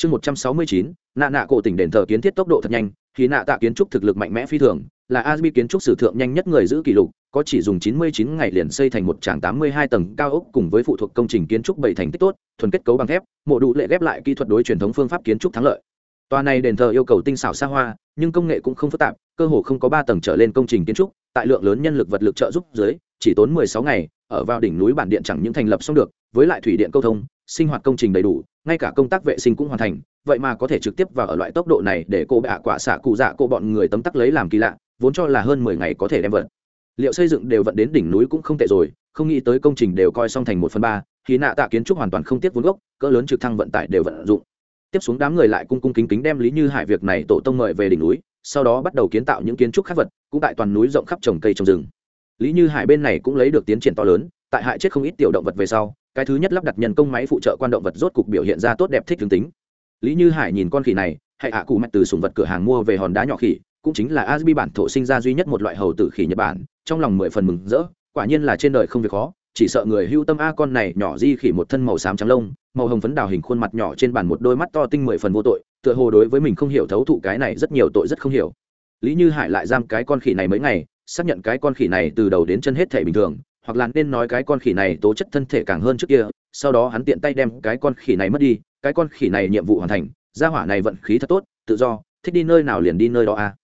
chương một trăm sáu mươi chín, nạ nạ cổ tỉnh đền thờ kiến thiết tốc độ thật nhanh, khi nạ tạ kiến trúc thực lực mạnh mẽ phi thường, là asbi kiến trúc sử thượng nhanh nhất người giữ kỷ lục, có chỉ dùng 99 ngày liền xây thành một tràng 82 tầng cao ốc cùng với phụ thuộc công trình kiến trúc bảy thành tích tốt, thuần kết cấu bằng thép, mộ đủ lệ ghép lại kỹ thuật đối truyền thống phương pháp kiến trúc thắng lợi. Tòa này đền thờ yêu cầu tinh xảo xa hoa, nhưng công nghệ cũng không phức tạp, cơ hồ không có ba tầng trở lên công trình kiến trúc, tại lượng lớn nhân lực vật lực trợ giúp dưới, chỉ tốn 16 ngày, ở vào đỉnh núi bản điện chẳng những thành lập xong được, với lại thủy điện câu thông sinh hoạt công trình đầy đủ, ngay cả công tác vệ sinh cũng hoàn thành, vậy mà có thể trực tiếp vào ở loại tốc độ này để cô bạ quả xạ cụ dạ cô bọn người tấm tắc lấy làm kỳ lạ, vốn cho là hơn mười ngày có thể đem vận. Liệu xây dựng đều vận đến đỉnh núi cũng không tệ rồi, không nghĩ tới công trình đều coi xong thành một phần ba, khi nạ tạ kiến trúc hoàn toàn không tiếc vốn gốc, cỡ lớn trực thăng vận tải đều vận dụng. Tiếp xuống đám người lại cung cung kính kính đem lý như hải việc này tổ tông mời về đỉnh núi, sau đó bắt đầu kiến tạo những kiến trúc khác vật, cũng tại toàn núi rộng khắp trồng cây trồng rừng. Lý như hải bên này cũng lấy được tiến triển to lớn, tại hại chết không ít tiểu động vật về sau cái thứ nhất lắp đặt nhân công máy phụ trợ quan động vật rốt cục biểu hiện ra tốt đẹp thích tướng tính. Lý như hải nhìn con khỉ này hãy hạ cụ mạch từ sùng vật cửa hàng mua về hòn đá nhỏ khỉ, cũng chính là asbi bản thổ sinh ra duy nhất một loại hầu tử khỉ nhật bản, trong lòng mười phần mừng rỡ, quả nhiên là trên đời không việc khó, chỉ sợ người hưu tâm a con này nhỏ di khỉ một thân màu xám trắng lông, màu hồng phấn đào hình khuôn mặt nhỏ trên bàn một đôi mắt to tinh mười phần vô tội, tựa hồ đối với mình không hiểu thấu thụ cái này rất nhiều tội rất không hiểu. Lý như hải lại giam cái con khỉ này mấy ngày, xác nhận cái con khỉ này từ đầu đến chân hết thể bình thường hoặc là nên nói cái con khỉ này tố chất thân thể càng hơn trước kia, sau đó hắn tiện tay đem cái con khỉ này mất đi, cái con khỉ này nhiệm vụ hoàn thành, gia hỏa này vận khí thật tốt, tự do, thích đi nơi nào liền đi nơi đó a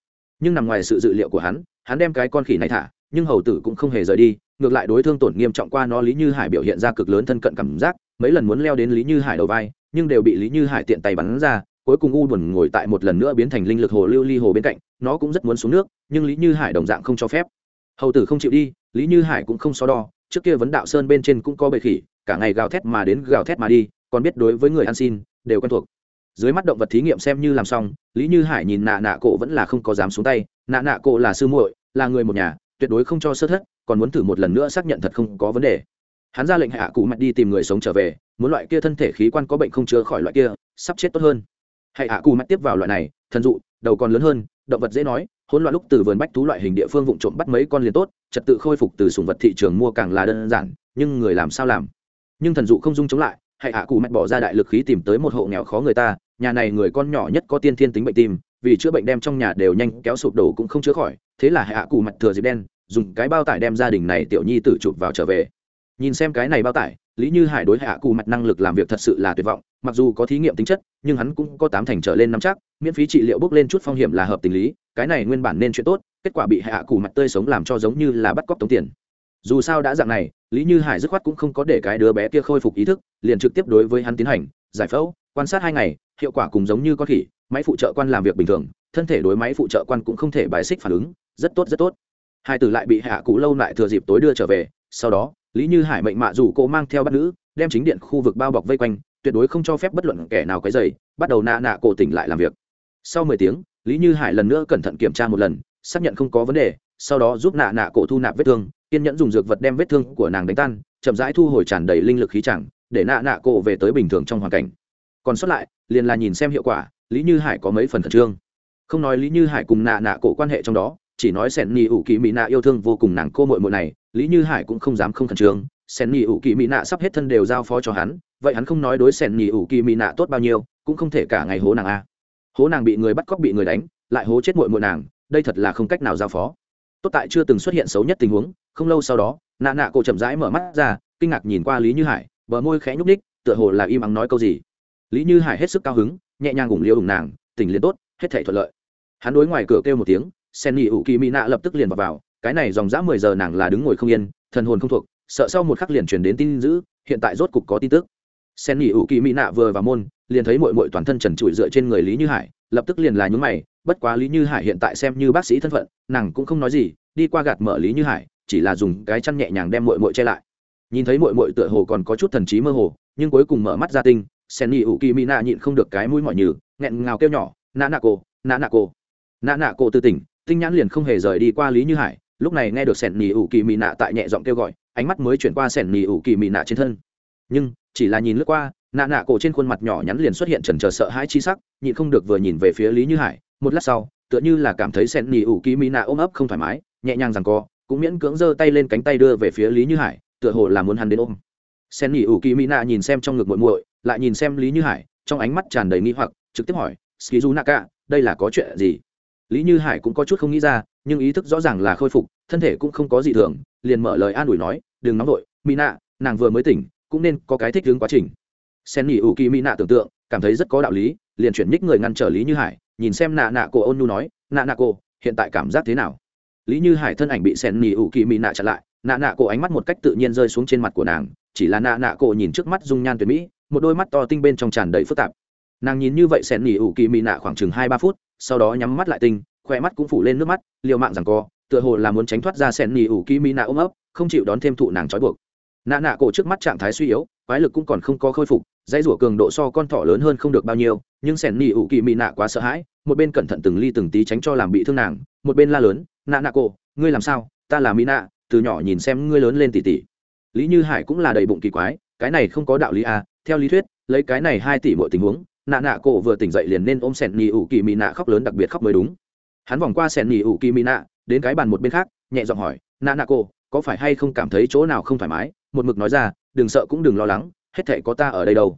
nhưng nằm ngoài sự dự liệu của hắn hắn đem cái con khỉ này thả, nhưng hầu tử cũng không hề rời đi, ngược lại đối thương tổn nghiêm trọng qua nó lý như hải biểu hiện ra cực lớn thân cận cảm giác, mấy lần muốn leo đến lý như hải đầu vai, nhưng đều bị lý như hải tiện tay bắn ra, cuối cùng u buồn ngồi tại một lần nữa biến thành linh lực hồ lưu ly hồ bên cạnh, nó cũng rất muốn xuống nước, nhưng lý như hải đồng dạng không cho phép. Hầu tử không chịu đi lý như hải cũng không so đo, trước kia vấn đạo sơn bên trên cũng có bầy khỉ, cả ngày gào thét mà đến gào thét mà đi, còn biết đối với người ăn xin, đều quen thuộc. Dưới mắt động vật thí nghiệm xem như làm xong, lý như hải nhìn nạ nạ cổ vẫn là không có dám xuống tay, nạ nạ cổ là sư muội, là người một nhà, tuyệt đối không cho sơ thất, còn muốn thử một lần nữa xác nhận thật không có vấn đề. Hắn ra lệnh hạ cụ mạch đi tìm người sống trở về, muốn loại kia thân thể khí quan có bệnh không chữa khỏi loại kia, sắp chết tốt hơn. Hãy hạ cụ mạch tiếp vào loại này, thần dụ, đầu còn lớn hơn, động vật dễ nói hỗn loạn lúc từ vườn bách thú loại hình địa phương vụn trộm bắt mấy con liền tốt, trật tự khôi phục từ sùng vật thị trường mua càng là đơn giản, nhưng người làm sao làm? Nhưng thần dụ không dung chống lại, hãy hạ cụ mạch bỏ ra đại lực khí tìm tới một hộ nghèo khó người ta, nhà này người con nhỏ nhất có tiên thiên tính bệnh tim, vì chữa bệnh đem trong nhà đều nhanh kéo sụp đổ cũng không chữa khỏi, thế là hạ cụ mạch thừa dịp đen, dùng cái bao tải đem gia đình này tiểu nhi tử chụp vào trở về. Nhìn xem cái này bao tải lý như hải đối hạ cù mặt năng lực làm việc thật sự là tuyệt vọng, mặc dù có thí nghiệm tính chất, nhưng hắn cũng có tám thành trở lên nắm chắc, miễn phí trị liệu bước lên chút phong hiểm là hợp tình lý, cái này nguyên bản nên chuyện tốt, kết quả bị hạ cù mặt tươi sống làm cho giống như là bắt cóc tống tiền. Dù sao đã dạng này, lý như hải dứt khoát cũng không có để cái đứa bé kia khôi phục ý thức, liền trực tiếp đối với hắn tiến hành, giải phẫu, quan sát hai ngày, hiệu quả cùng giống như con khỉ, máy phụ trợ quan làm việc bình thường, thân thể đối máy phụ trợ quan cũng không thể bài xích phản ứng, rất tốt rất tốt. Hai tử lại bị hạ cụ lâu lại thừa dịp tối đưa trở về, sau đó lý như hải mệnh mạ dù cô mang theo bắt nữ, đem chính điện khu vực bao bọc vây quanh, tuyệt đối không cho phép bất luận kẻ nào cái dày bắt đầu nạ nạ cổ tỉnh lại làm việc. Sau mười tiếng, lý như hải lần nữa cẩn thận kiểm tra một lần, xác nhận không có vấn đề, sau đó giúp nạ nạ cổ thu nạp vết thương, kiên nhẫn dùng dược vật đem vết thương của nàng đánh tan, chậm rãi thu hồi tràn đầy linh lực khí chẳng, để nạ nạ cổ về tới bình thường trong hoàn cảnh. Còn sót lại, liền là nhìn xem hiệu quả, lý như hải có mấy phần khẩn trương. Không nói lý như hải cùng nạ nạ cổ quan hệ trong đó, chỉ nói sẻn nhì ủ kỳ mỹ nạ yêu thương vô cùng nàng cô mội mội này lý như hải cũng không dám không khẩn trương sen nghỉ ủ kỳ mỹ nạ sắp hết thân đều giao phó cho hắn vậy hắn không nói đối sen nghỉ ủ kỳ mỹ nạ tốt bao nhiêu cũng không thể cả ngày hố nàng a. Hố nàng bị người bắt cóc bị người đánh lại hố chết mội mội nàng đây thật là không cách nào giao phó. Tốt tại chưa từng xuất hiện xấu nhất tình huống không lâu sau đó nạ nạ cổ chậm rãi mở mắt ra kinh ngạc nhìn qua lý như hải bờ môi khẽ nhúc ních tựa hồ là im ắng nói câu gì. Lý như hải hết sức cao hứng nhẹ nhàng ủng liêu ủng nàng tỉnh liền tốt hết thể thuận lợi. Hắn đối ngoài cửa kêu một tiếng sen nghỉ ủ kỳ mỹ nạ lập tức liền vào, vào cái này dòng dã mười giờ nàng là đứng ngồi không yên, thần hồn không thuộc, sợ sau một khắc liền truyền đến tin dữ, hiện tại rốt cục có tin tức. Sen nghỉ ủ kỳ mỹ nạ vừa vào môn, liền thấy mội mội toàn thân trần trụi dựa trên người lý như hải, lập tức liền là nhúng mày, bất quá lý như hải hiện tại xem như bác sĩ thân phận, nàng cũng không nói gì, đi qua gạt mở lý như hải, chỉ là dùng cái chăn nhẹ nhàng đem mội mội che lại. Nhìn thấy mội mội tựa hồ còn có chút thần trí mơ hồ, nhưng cuối cùng mở mắt ra tinh, sen nghỉ ủ kỳ mỹ nạ nhịn không được cái mũi mọi nhừ, nghẹn ngào kêu nhỏ nã nạ cô nã nạ cô. Nã nạ cô từ tỉnh, tinh nhãn liền không hề rời đi qua lý như hải lúc này nghe được sẻn nỉ ủ kỳ mị nạ tại nhẹ giọng kêu gọi, ánh mắt mới chuyển qua sẻn nỉ ủ kỳ mị nạ trên thân. Nhưng, chỉ là nhìn lướt qua, nạ nạ cổ trên khuôn mặt nhỏ nhắn liền xuất hiện trần trờ sợ hãi chi sắc, nhịn không được vừa nhìn về phía lý như hải, một lát sau, tựa như là cảm thấy sẻn nỉ ủ kỳ mị nạ ôm ấp không thoải mái, nhẹ nhàng rằng co, cũng miễn cưỡng giơ tay lên cánh tay đưa về phía lý như hải, tựa hồ là muốn hắn đến ôm. Sẻn nỉ ủ kỳ mì nạ nhìn xem trong ngực muội muội, lại nhìn xem lý như hải, trong ánh mắt tràn đầy nghi hoặc, trực tiếp hỏi, skizu naka, đây là có chuyện gì? Lý như hải cũng có chút không nghĩ ra, nhưng ý thức rõ ràng là khôi phục, thân thể cũng không có gì thường, liền mở lời an ủi nói, đừng nóng vội mỹ nạ nàng vừa mới tỉnh, cũng nên có cái thích hướng quá trình. Sen nghỉ ủ kỳ mỹ nạ tưởng tượng, cảm thấy rất có đạo lý, liền chuyển nhích người ngăn trở lý như hải, nhìn xem nạ nạ cổ ôn nhu nói, nạ nạ cổ, hiện tại cảm giác thế nào? Lý như hải thân ảnh bị sen nghỉ ủ kỳ mỹ nạ chặn lại, nạ nạ cổ ánh mắt một cách tự nhiên rơi xuống trên mặt của nàng, chỉ là nạ nạ cổ nhìn trước mắt dung nhan tuyệt mỹ, một đôi mắt to tinh bên trong tràn đầy phức tạp. Nàng nhìn như vậy sen nghỉ ủ kỳ mỹ nạ khoảng chừng hai ba phút sau đó nhắm mắt lại tinh khoe mắt cũng phủ lên nước mắt, liều mạng rằng co, tựa hồ là muốn tránh thoát ra sen nỉ ủ kỳ mỹ nạ ôm ấp, không chịu đón thêm thụ nàng trói buộc. Nạ nạ cổ trước mắt trạng thái suy yếu, quái lực cũng còn không có khôi phục dây rủa cường độ so con thỏ lớn hơn không được bao nhiêu, nhưng sen nỉ ủ kỳ mỹ nạ quá sợ hãi, một bên cẩn thận từng ly từng tí tránh cho làm bị thương nàng, một bên la lớn, nạ nạ cổ, ngươi làm sao? Ta là mỹ nạ, từ nhỏ nhìn xem ngươi lớn lên tỉ tỉ. Lý như hải cũng là đầy bụng kỳ quái, cái này không có đạo lý à theo lý thuyết, lấy cái này hai tỷ mọi tình huống nạ nạ cổ vừa tỉnh dậy liền nên ôm sẹn nhì ủ kỳ mỹ nạ khóc lớn đặc biệt khóc mới đúng. Hắn vòng qua sẹn nhì ủ kỳ mỹ nạ, đến cái bàn một bên khác, nhẹ giọng hỏi, nạ nạ cổ, có phải hay không cảm thấy chỗ nào không thoải mái? Một mực nói ra, đừng sợ cũng đừng lo lắng, hết thể có ta ở đây đâu.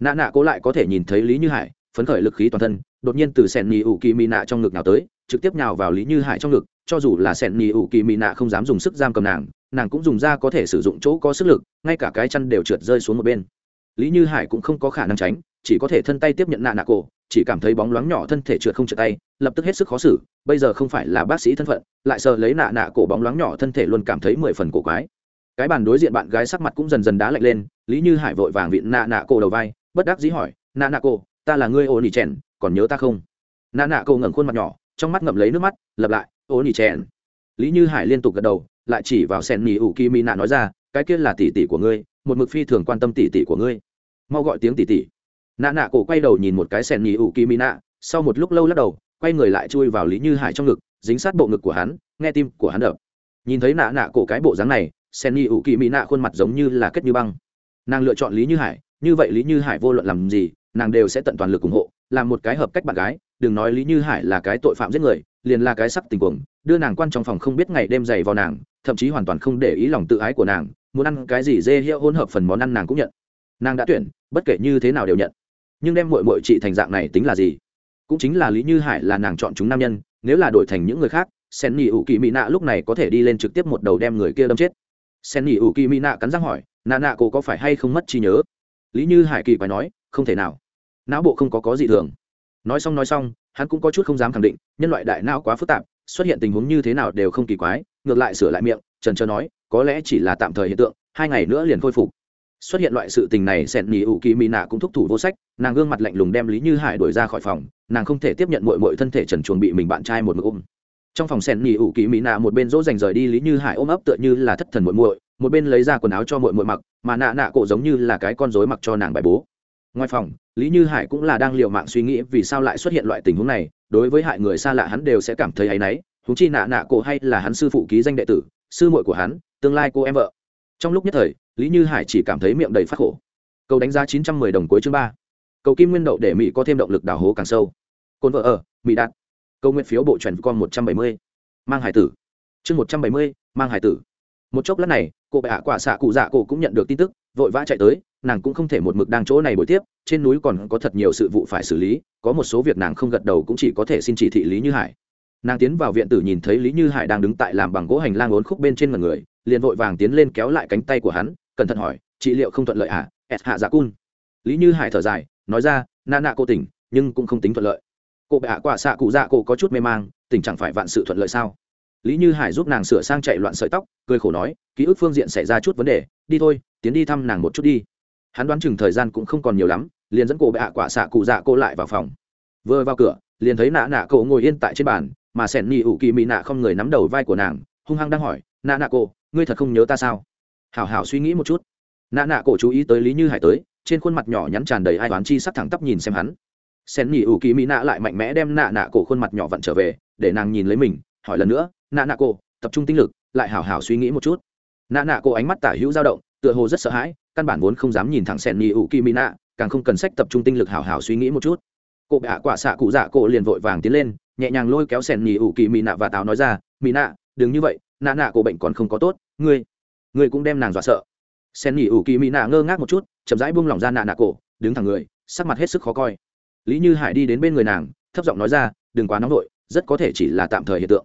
Nạ nạ cổ lại có thể nhìn thấy lý như hải, phấn khởi lực khí toàn thân, đột nhiên từ sẹn nhì ủ kỳ mỹ nạ trong ngực nào tới, trực tiếp nhào vào lý như hải trong ngực, cho dù là sẹn nhì ủ kỳ mỹ nạ không dám dùng sức giam cầm nàng nàng cũng dùng ra có thể sử dụng chỗ có sức lực, ngay cả cái chăn đều trượt rơi xuống một bên. Lý như hải cũng không có khả năng tránh chỉ có thể thân tay tiếp nhận nạ nạ cổ, chỉ cảm thấy bóng loáng nhỏ thân thể trượt không trượt tay, lập tức hết sức khó xử, bây giờ không phải là bác sĩ thân phận, lại sợ lấy nạ nạ cổ bóng loáng nhỏ thân thể luôn cảm thấy mười phần cổ quái. Cái bàn đối diện bạn gái sắc mặt cũng dần dần đá lạnh lên, lý như hải vội vàng vịn nạ nạ cổ đầu vai, bất đắc dĩ hỏi, nạ nạ cổ, ta là ngươi ô nỉ chèn còn nhớ ta không? Nạ nạ cổ ngẩng khuôn mặt nhỏ, trong mắt ngậm lấy nước mắt lặp lại ô nỉ chèn lý như hải liên tục gật đầu, lại chỉ vào sen nỉ ủ kỳ mi nạ nói ra, cái kia là tỷ tỷ của ngươi, một mực phi thường quan tâm tỷ tỷ của ngươi. Mau gọi tiếng tỷ tỷ nạ nạ cổ quay đầu nhìn một cái sẻn nhì ủ kỳ mỹ nạ, sau một lúc lâu lắc đầu, quay người lại chui vào lý như hải trong ngực, dính sát bộ ngực của hắn, nghe tim của hắn đập. Nhìn thấy nạ nạ cổ cái bộ dáng này sẻn nhì ủ kỳ mỹ nạ khuôn mặt giống như là kết như băng. Nàng lựa chọn lý như hải, như vậy lý như hải vô luận làm gì, nàng đều sẽ tận toàn lực ủng hộ, làm một cái hợp cách bạn gái, đừng nói lý như hải là cái tội phạm giết người, liền là cái sắc tình cuồng, đưa nàng quan trong phòng không biết ngày đêm dày vào nàng, thậm chí hoàn toàn không để ý lòng tự ái của nàng, muốn ăn cái gì dê hiệu hỗn hợp phần món ăn nàng cũng nhận. Nàng đã tuyển, bất kể như thế nào đều nhận nhưng đem mội mội chị thành dạng này tính là gì? Cũng chính là lý như hải là nàng chọn chúng nam nhân, nếu là đổi thành những người khác, sen nhị ủ kỳ mỹ nạ lúc này có thể đi lên trực tiếp một đầu đem người kia đâm chết. Sen nghỉ ủ kỳ mỹ nạ cắn răng hỏi nạ nạ cô có phải hay không mất trí nhớ? Lý như hải kỳ quái nói, không thể nào. Não bộ không có có gì thường. Nói xong nói xong, hắn cũng có chút không dám khẳng định, nhân loại đại não quá phức tạp, xuất hiện tình huống như thế nào đều không kỳ quái, ngược lại sửa lại miệng, trần trơ nói, có lẽ chỉ là tạm thời hiện tượng, hai ngày nữa liền khôi phục xuất hiện loại sự tình này sẹn nhì ủ kỳ mỹ nạ cũng thúc thủ vô sách, nàng gương mặt lạnh lùng đem lý như hải đuổi ra khỏi phòng, nàng không thể tiếp nhận mội mội thân thể trần chuồng bị mình bạn trai một mực ôm. Trong phòng sẹn nhì ủ kỳ mỹ nạ một bên dỗ dành rời đi, lý như hải ôm ấp tựa như là thất thần muội muội, một bên lấy ra quần áo cho muội muội mặc, mà nạ nạ cổ giống như là cái con rối mặc cho nàng bài bố. Ngoài phòng, lý như hải cũng là đang l i ề u mạng suy nghĩ vì sao lại xuất hiện loại tình huống này, đối với hại người xa lạ hắn đều sẽ cảm thấy áy náy húng chi nạ nạ cổ hay là hắn sư phụ ký danh đệ tử, sư muội của hắn, tương lai cô em vợ. Trong lúc nhất thời lý như hải chỉ cảm thấy miệng đầy phát khổ. Cầu đánh giá chín trăm mười đồng cuối chương ba. Cầu kim nguyên đậu để mỹ có thêm động lực đào hố càng sâu. Cồn vợ ở, mỹ đạt. Câu nguyện phiếu bộ trần con một trăm bảy mươi. Mang hải tử. Chương một trăm bảy mươi, mang hải tử. Một chốc lát này, cô bệ hạ quả xạ cụ dạ cô cũng nhận được tin tức, vội vã chạy tới, nàng cũng không thể một mực đang chỗ này buổi tiếp, trên núi còn có thật nhiều sự vụ phải xử lý, có một số việc nàng không gật đầu cũng chỉ có thể xin chỉ thị lý như hải. Nàng tiến vào viện tử nhìn thấy lý như hải đang đứng tại làm bằng gỗ hành lang ốn khúc bên trên mặt người, liền vội vàng tiến lên kéo lại cánh tay của hắn cẩn thận hỏi trị liệu không thuận lợi à? Ẹt hạ dạ cun. Lý như hải thở dài, nói ra, na nạ cô tỉnh, nhưng cũng không tính thuận lợi. Cô bệ hạ quả xạ cụ dạ cô có chút mê mang, tỉnh chẳng phải vạn sự thuận lợi sao? Lý như hải giúp nàng sửa sang chạy loạn sợi tóc, cười khổ nói, ký ức phương diện xảy ra chút vấn đề, đi thôi, tiến đi thăm nàng một chút đi. Hắn đoán chừng thời gian cũng không còn nhiều lắm, liền dẫn cô bệ hạ quả xạ cụ dạ cô lại vào phòng. Vừa vào cửa, liền thấy nạ nạ cô ngồi yên tại trên bàn, mà sẻn nhị ủ kỳ mỹ nạ không người nắm đầu vai của nàng, hung hăng đang hỏi nạ nạ cô, ngươi thật không nhớ ta sao? Hảo hảo suy nghĩ một chút. Nạ nạ cổ chú ý tới lý như hải tới, trên khuôn mặt nhỏ nhắn tràn đầy ai toán chi sắc thẳng tắp nhìn xem hắn. Sen nghỉ ủ kỳ mỹ nạ lại mạnh mẽ đem nạ nạ cổ khuôn mặt nhỏ vặn trở về, để nàng nhìn lấy mình, hỏi lần nữa, nạ nạ cổ, tập trung tinh lực, lại hảo hảo suy nghĩ một chút. Nạ nạ cổ ánh mắt tả hữu dao động, tựa hồ rất sợ hãi, căn bản vốn không dám nhìn thẳng sen nghỉ ủ kỳ mỹ nạ, càng không cần sách tập trung tinh lực hảo hảo suy nghĩ một chút. Cụ bạ quả xạ cụ dạ cổ liền vội vàng tiến lên, nhẹ nhàng lôi kéo sen nghỉ ủ kỳ mỹ nạ và táo nói ra mỹ nạ, đừng như vậy, nạ nạ cổ bệnh còn không có tốt, ngươi ngươi cũng đem nàng dọa sợ. Sen nghỉ ủ kỳ mỹ nạ ngơ ngác một chút, chậm rãi buông lỏng ra nạ nạ cổ, đứng thẳng người, sắc mặt hết sức khó coi. Lý như hải đi đến bên người nàng, thấp giọng nói ra, đừng quá nóng vội, rất có thể chỉ là tạm thời hiện tượng.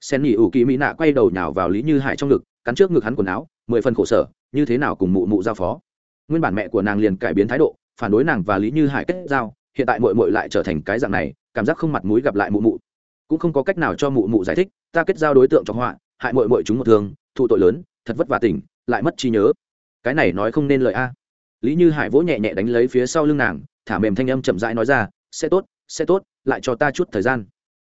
Sen nghỉ ủ kỳ mỹ nạ quay đầu nhào vào lý như hải trong ngực, cắn trước ngực hắn quần áo, mười phần khổ sở, như thế nào cùng mụ mụ giao phó? Nguyên bản mẹ của nàng liền cải biến thái độ, phản đối nàng và lý như hải kết giao, hiện tại mội mội lại trở thành cái dạng này, cảm giác không mặt mũi gặp lại mụ mụ. Cũng không có cách nào cho mụ mụ giải thích, ta kết giao đối tượng cho họa, hại mội mội chúng một thương, thụ tội lớn thật vất vả tỉnh, lại mất trí nhớ. Cái này nói không nên lời a. Lý như hải vỗ nhẹ nhẹ đánh lấy phía sau lưng nàng, thả mềm thanh âm chậm rãi nói ra, sẽ tốt sẽ tốt, lại cho ta chút thời gian.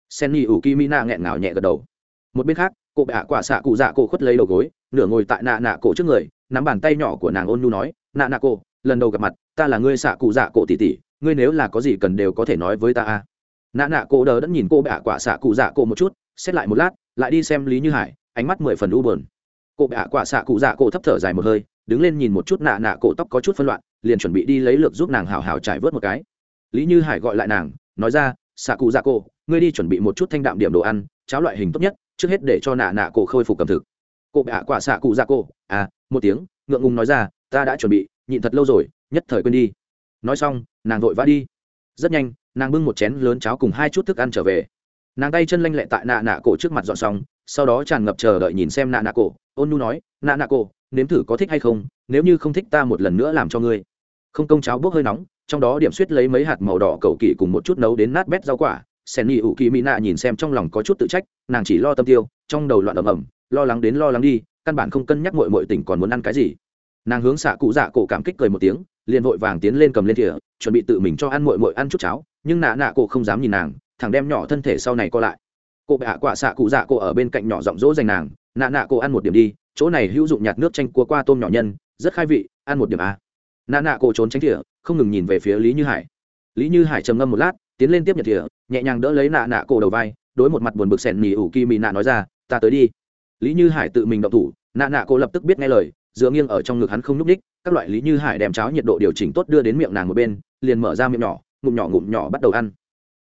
Sen ni ủ kim na nghẹn ngào nhẹ gật đầu. Một bên khác, cô bạ quả xạ cụ dạ cổ khuất lấy đầu gối, nửa ngồi tại nạ nạ cổ trước người, nắm bàn tay nhỏ của nàng ôn nhu nói, nạ nạ cổ, lần đầu gặp mặt, ta là ngươi xạ cụ dạ cổ tỉ tỉ ngươi nếu là có gì cần đều có thể nói với ta a. Nạ nạ cổ đờ đẫn nhìn cô bạ quả xạ cụ dạ cổ một chút, xét lại một lát, lại đi xem lý như hải, ánh mắt mười phần u bờn cô bạ quả xạ cụ dạ cổ thấp thở dài một hơi, đứng lên nhìn một chút nạ nạ cổ tóc có chút phân loạn, liền chuẩn bị đi lấy lược giúp nàng hào hào trải vớt một cái. Lý như hải gọi lại nàng, nói ra, xạ cụ dạ cổ, ngươi đi chuẩn bị một chút thanh đạm điểm đồ ăn, cháo loại hình tốt nhất, trước hết để cho nạ nạ cổ khôi phục cầm thực. Cô bạ quả xạ cụ dạ cổ à một tiếng, ngượng ngùng nói ra, ta đã chuẩn bị, nhịn thật lâu rồi, nhất thời quên đi. Nói xong, nàng vội vã đi. Rất nhanh, nàng bưng một chén lớn cháo cùng hai chút thức ăn trở về. Nàng tay chân lanh lẹ tại nạ nạ cổ trước mặt dọn xong sau đó tràn ngập chờ đợi nhìn xem nạ nạ cổ. Ôn nu nói nạ nạ cổ, nếm thử có thích hay không? Nếu như không thích ta một lần nữa làm cho ngươi. Không công cháo bốc hơi nóng, trong đó điểm suýt lấy mấy hạt màu đỏ cầu kỳ cùng một chút nấu đến nát bét rau quả. Sen ni ủ kỳ mỹ nạ nhìn xem trong lòng có chút tự trách, nàng chỉ lo tâm tiêu, trong đầu loạn ầm ầm, lo lắng đến lo lắng đi, căn bản không cân nhắc mội mội tỉnh còn muốn ăn cái gì. Nàng hướng xạ cụ dạ cổ cảm kích cười một tiếng, liền vội vàng tiến lên cầm lên thìa, chuẩn bị tự mình cho ăn mội mội ăn chút cháo, nhưng nạ nạ cổ không dám nhìn nàng, thằng đem nhỏ thân thể sau này co lại cô bệ hạ quả xạ cụ dạ cô ở bên cạnh nhỏ giọng dỗ dành nàng, nạ nạ cô ăn một điểm đi, chỗ này hữu dụng nhạt nước chanh cua qua tôm nhỏ nhân, rất khai vị, ăn một điểm a nạ nạ cô trốn tránh thỉa không ngừng nhìn về phía lý như hải. Lý như hải trầm ngâm một lát, tiến lên tiếp nhật thỉa nhẹ nhàng đỡ lấy nạ nạ cô đầu vai, đối một mặt buồn bực sẻn nỉ ủ kỳ mị nạ nói ra, ta tới đi. Lý như hải tự mình động thủ, nạ nạ cô lập tức biết nghe lời, dựa nghiêng ở trong ngực hắn không n ú c ních các loại lý như hải đem cháo nhiệt độ điều chỉnh tốt đưa đến miệng nàng một bên, liền mở ra miệng nhỏ, ngụm nhỏ ngụm nhỏ bắt đầu ăn.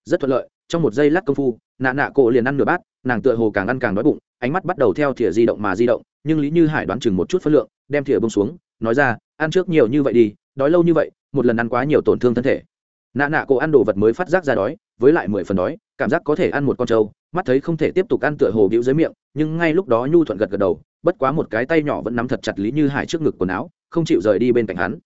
Rất thuận lợi trong một giây lát công phu, nạ nạ cổ liền ăn nửa bát, nàng tựa hồ càng ăn càng đói bụng, ánh mắt bắt đầu theo thìa di động mà di động, nhưng lý như hải đoán chừng một chút phân lượng, đem thìa bông xuống, nói ra, ăn trước nhiều như vậy đi, đói lâu như vậy, một lần ăn quá nhiều tổn thương thân thể. Nạ nạ cổ ăn đồ vật mới phát giác ra đói, với lại mười phần đói, cảm giác có thể ăn một con trâu, mắt thấy không thể tiếp tục ăn tựa hồ bĩu dưới miệng, nhưng ngay lúc đó nhu thuận gật gật đầu, bất quá một cái tay nhỏ vẫn nắm thật chặt lý như hải trước ngực quần áo, không chịu rời đi bên cạnh hắn.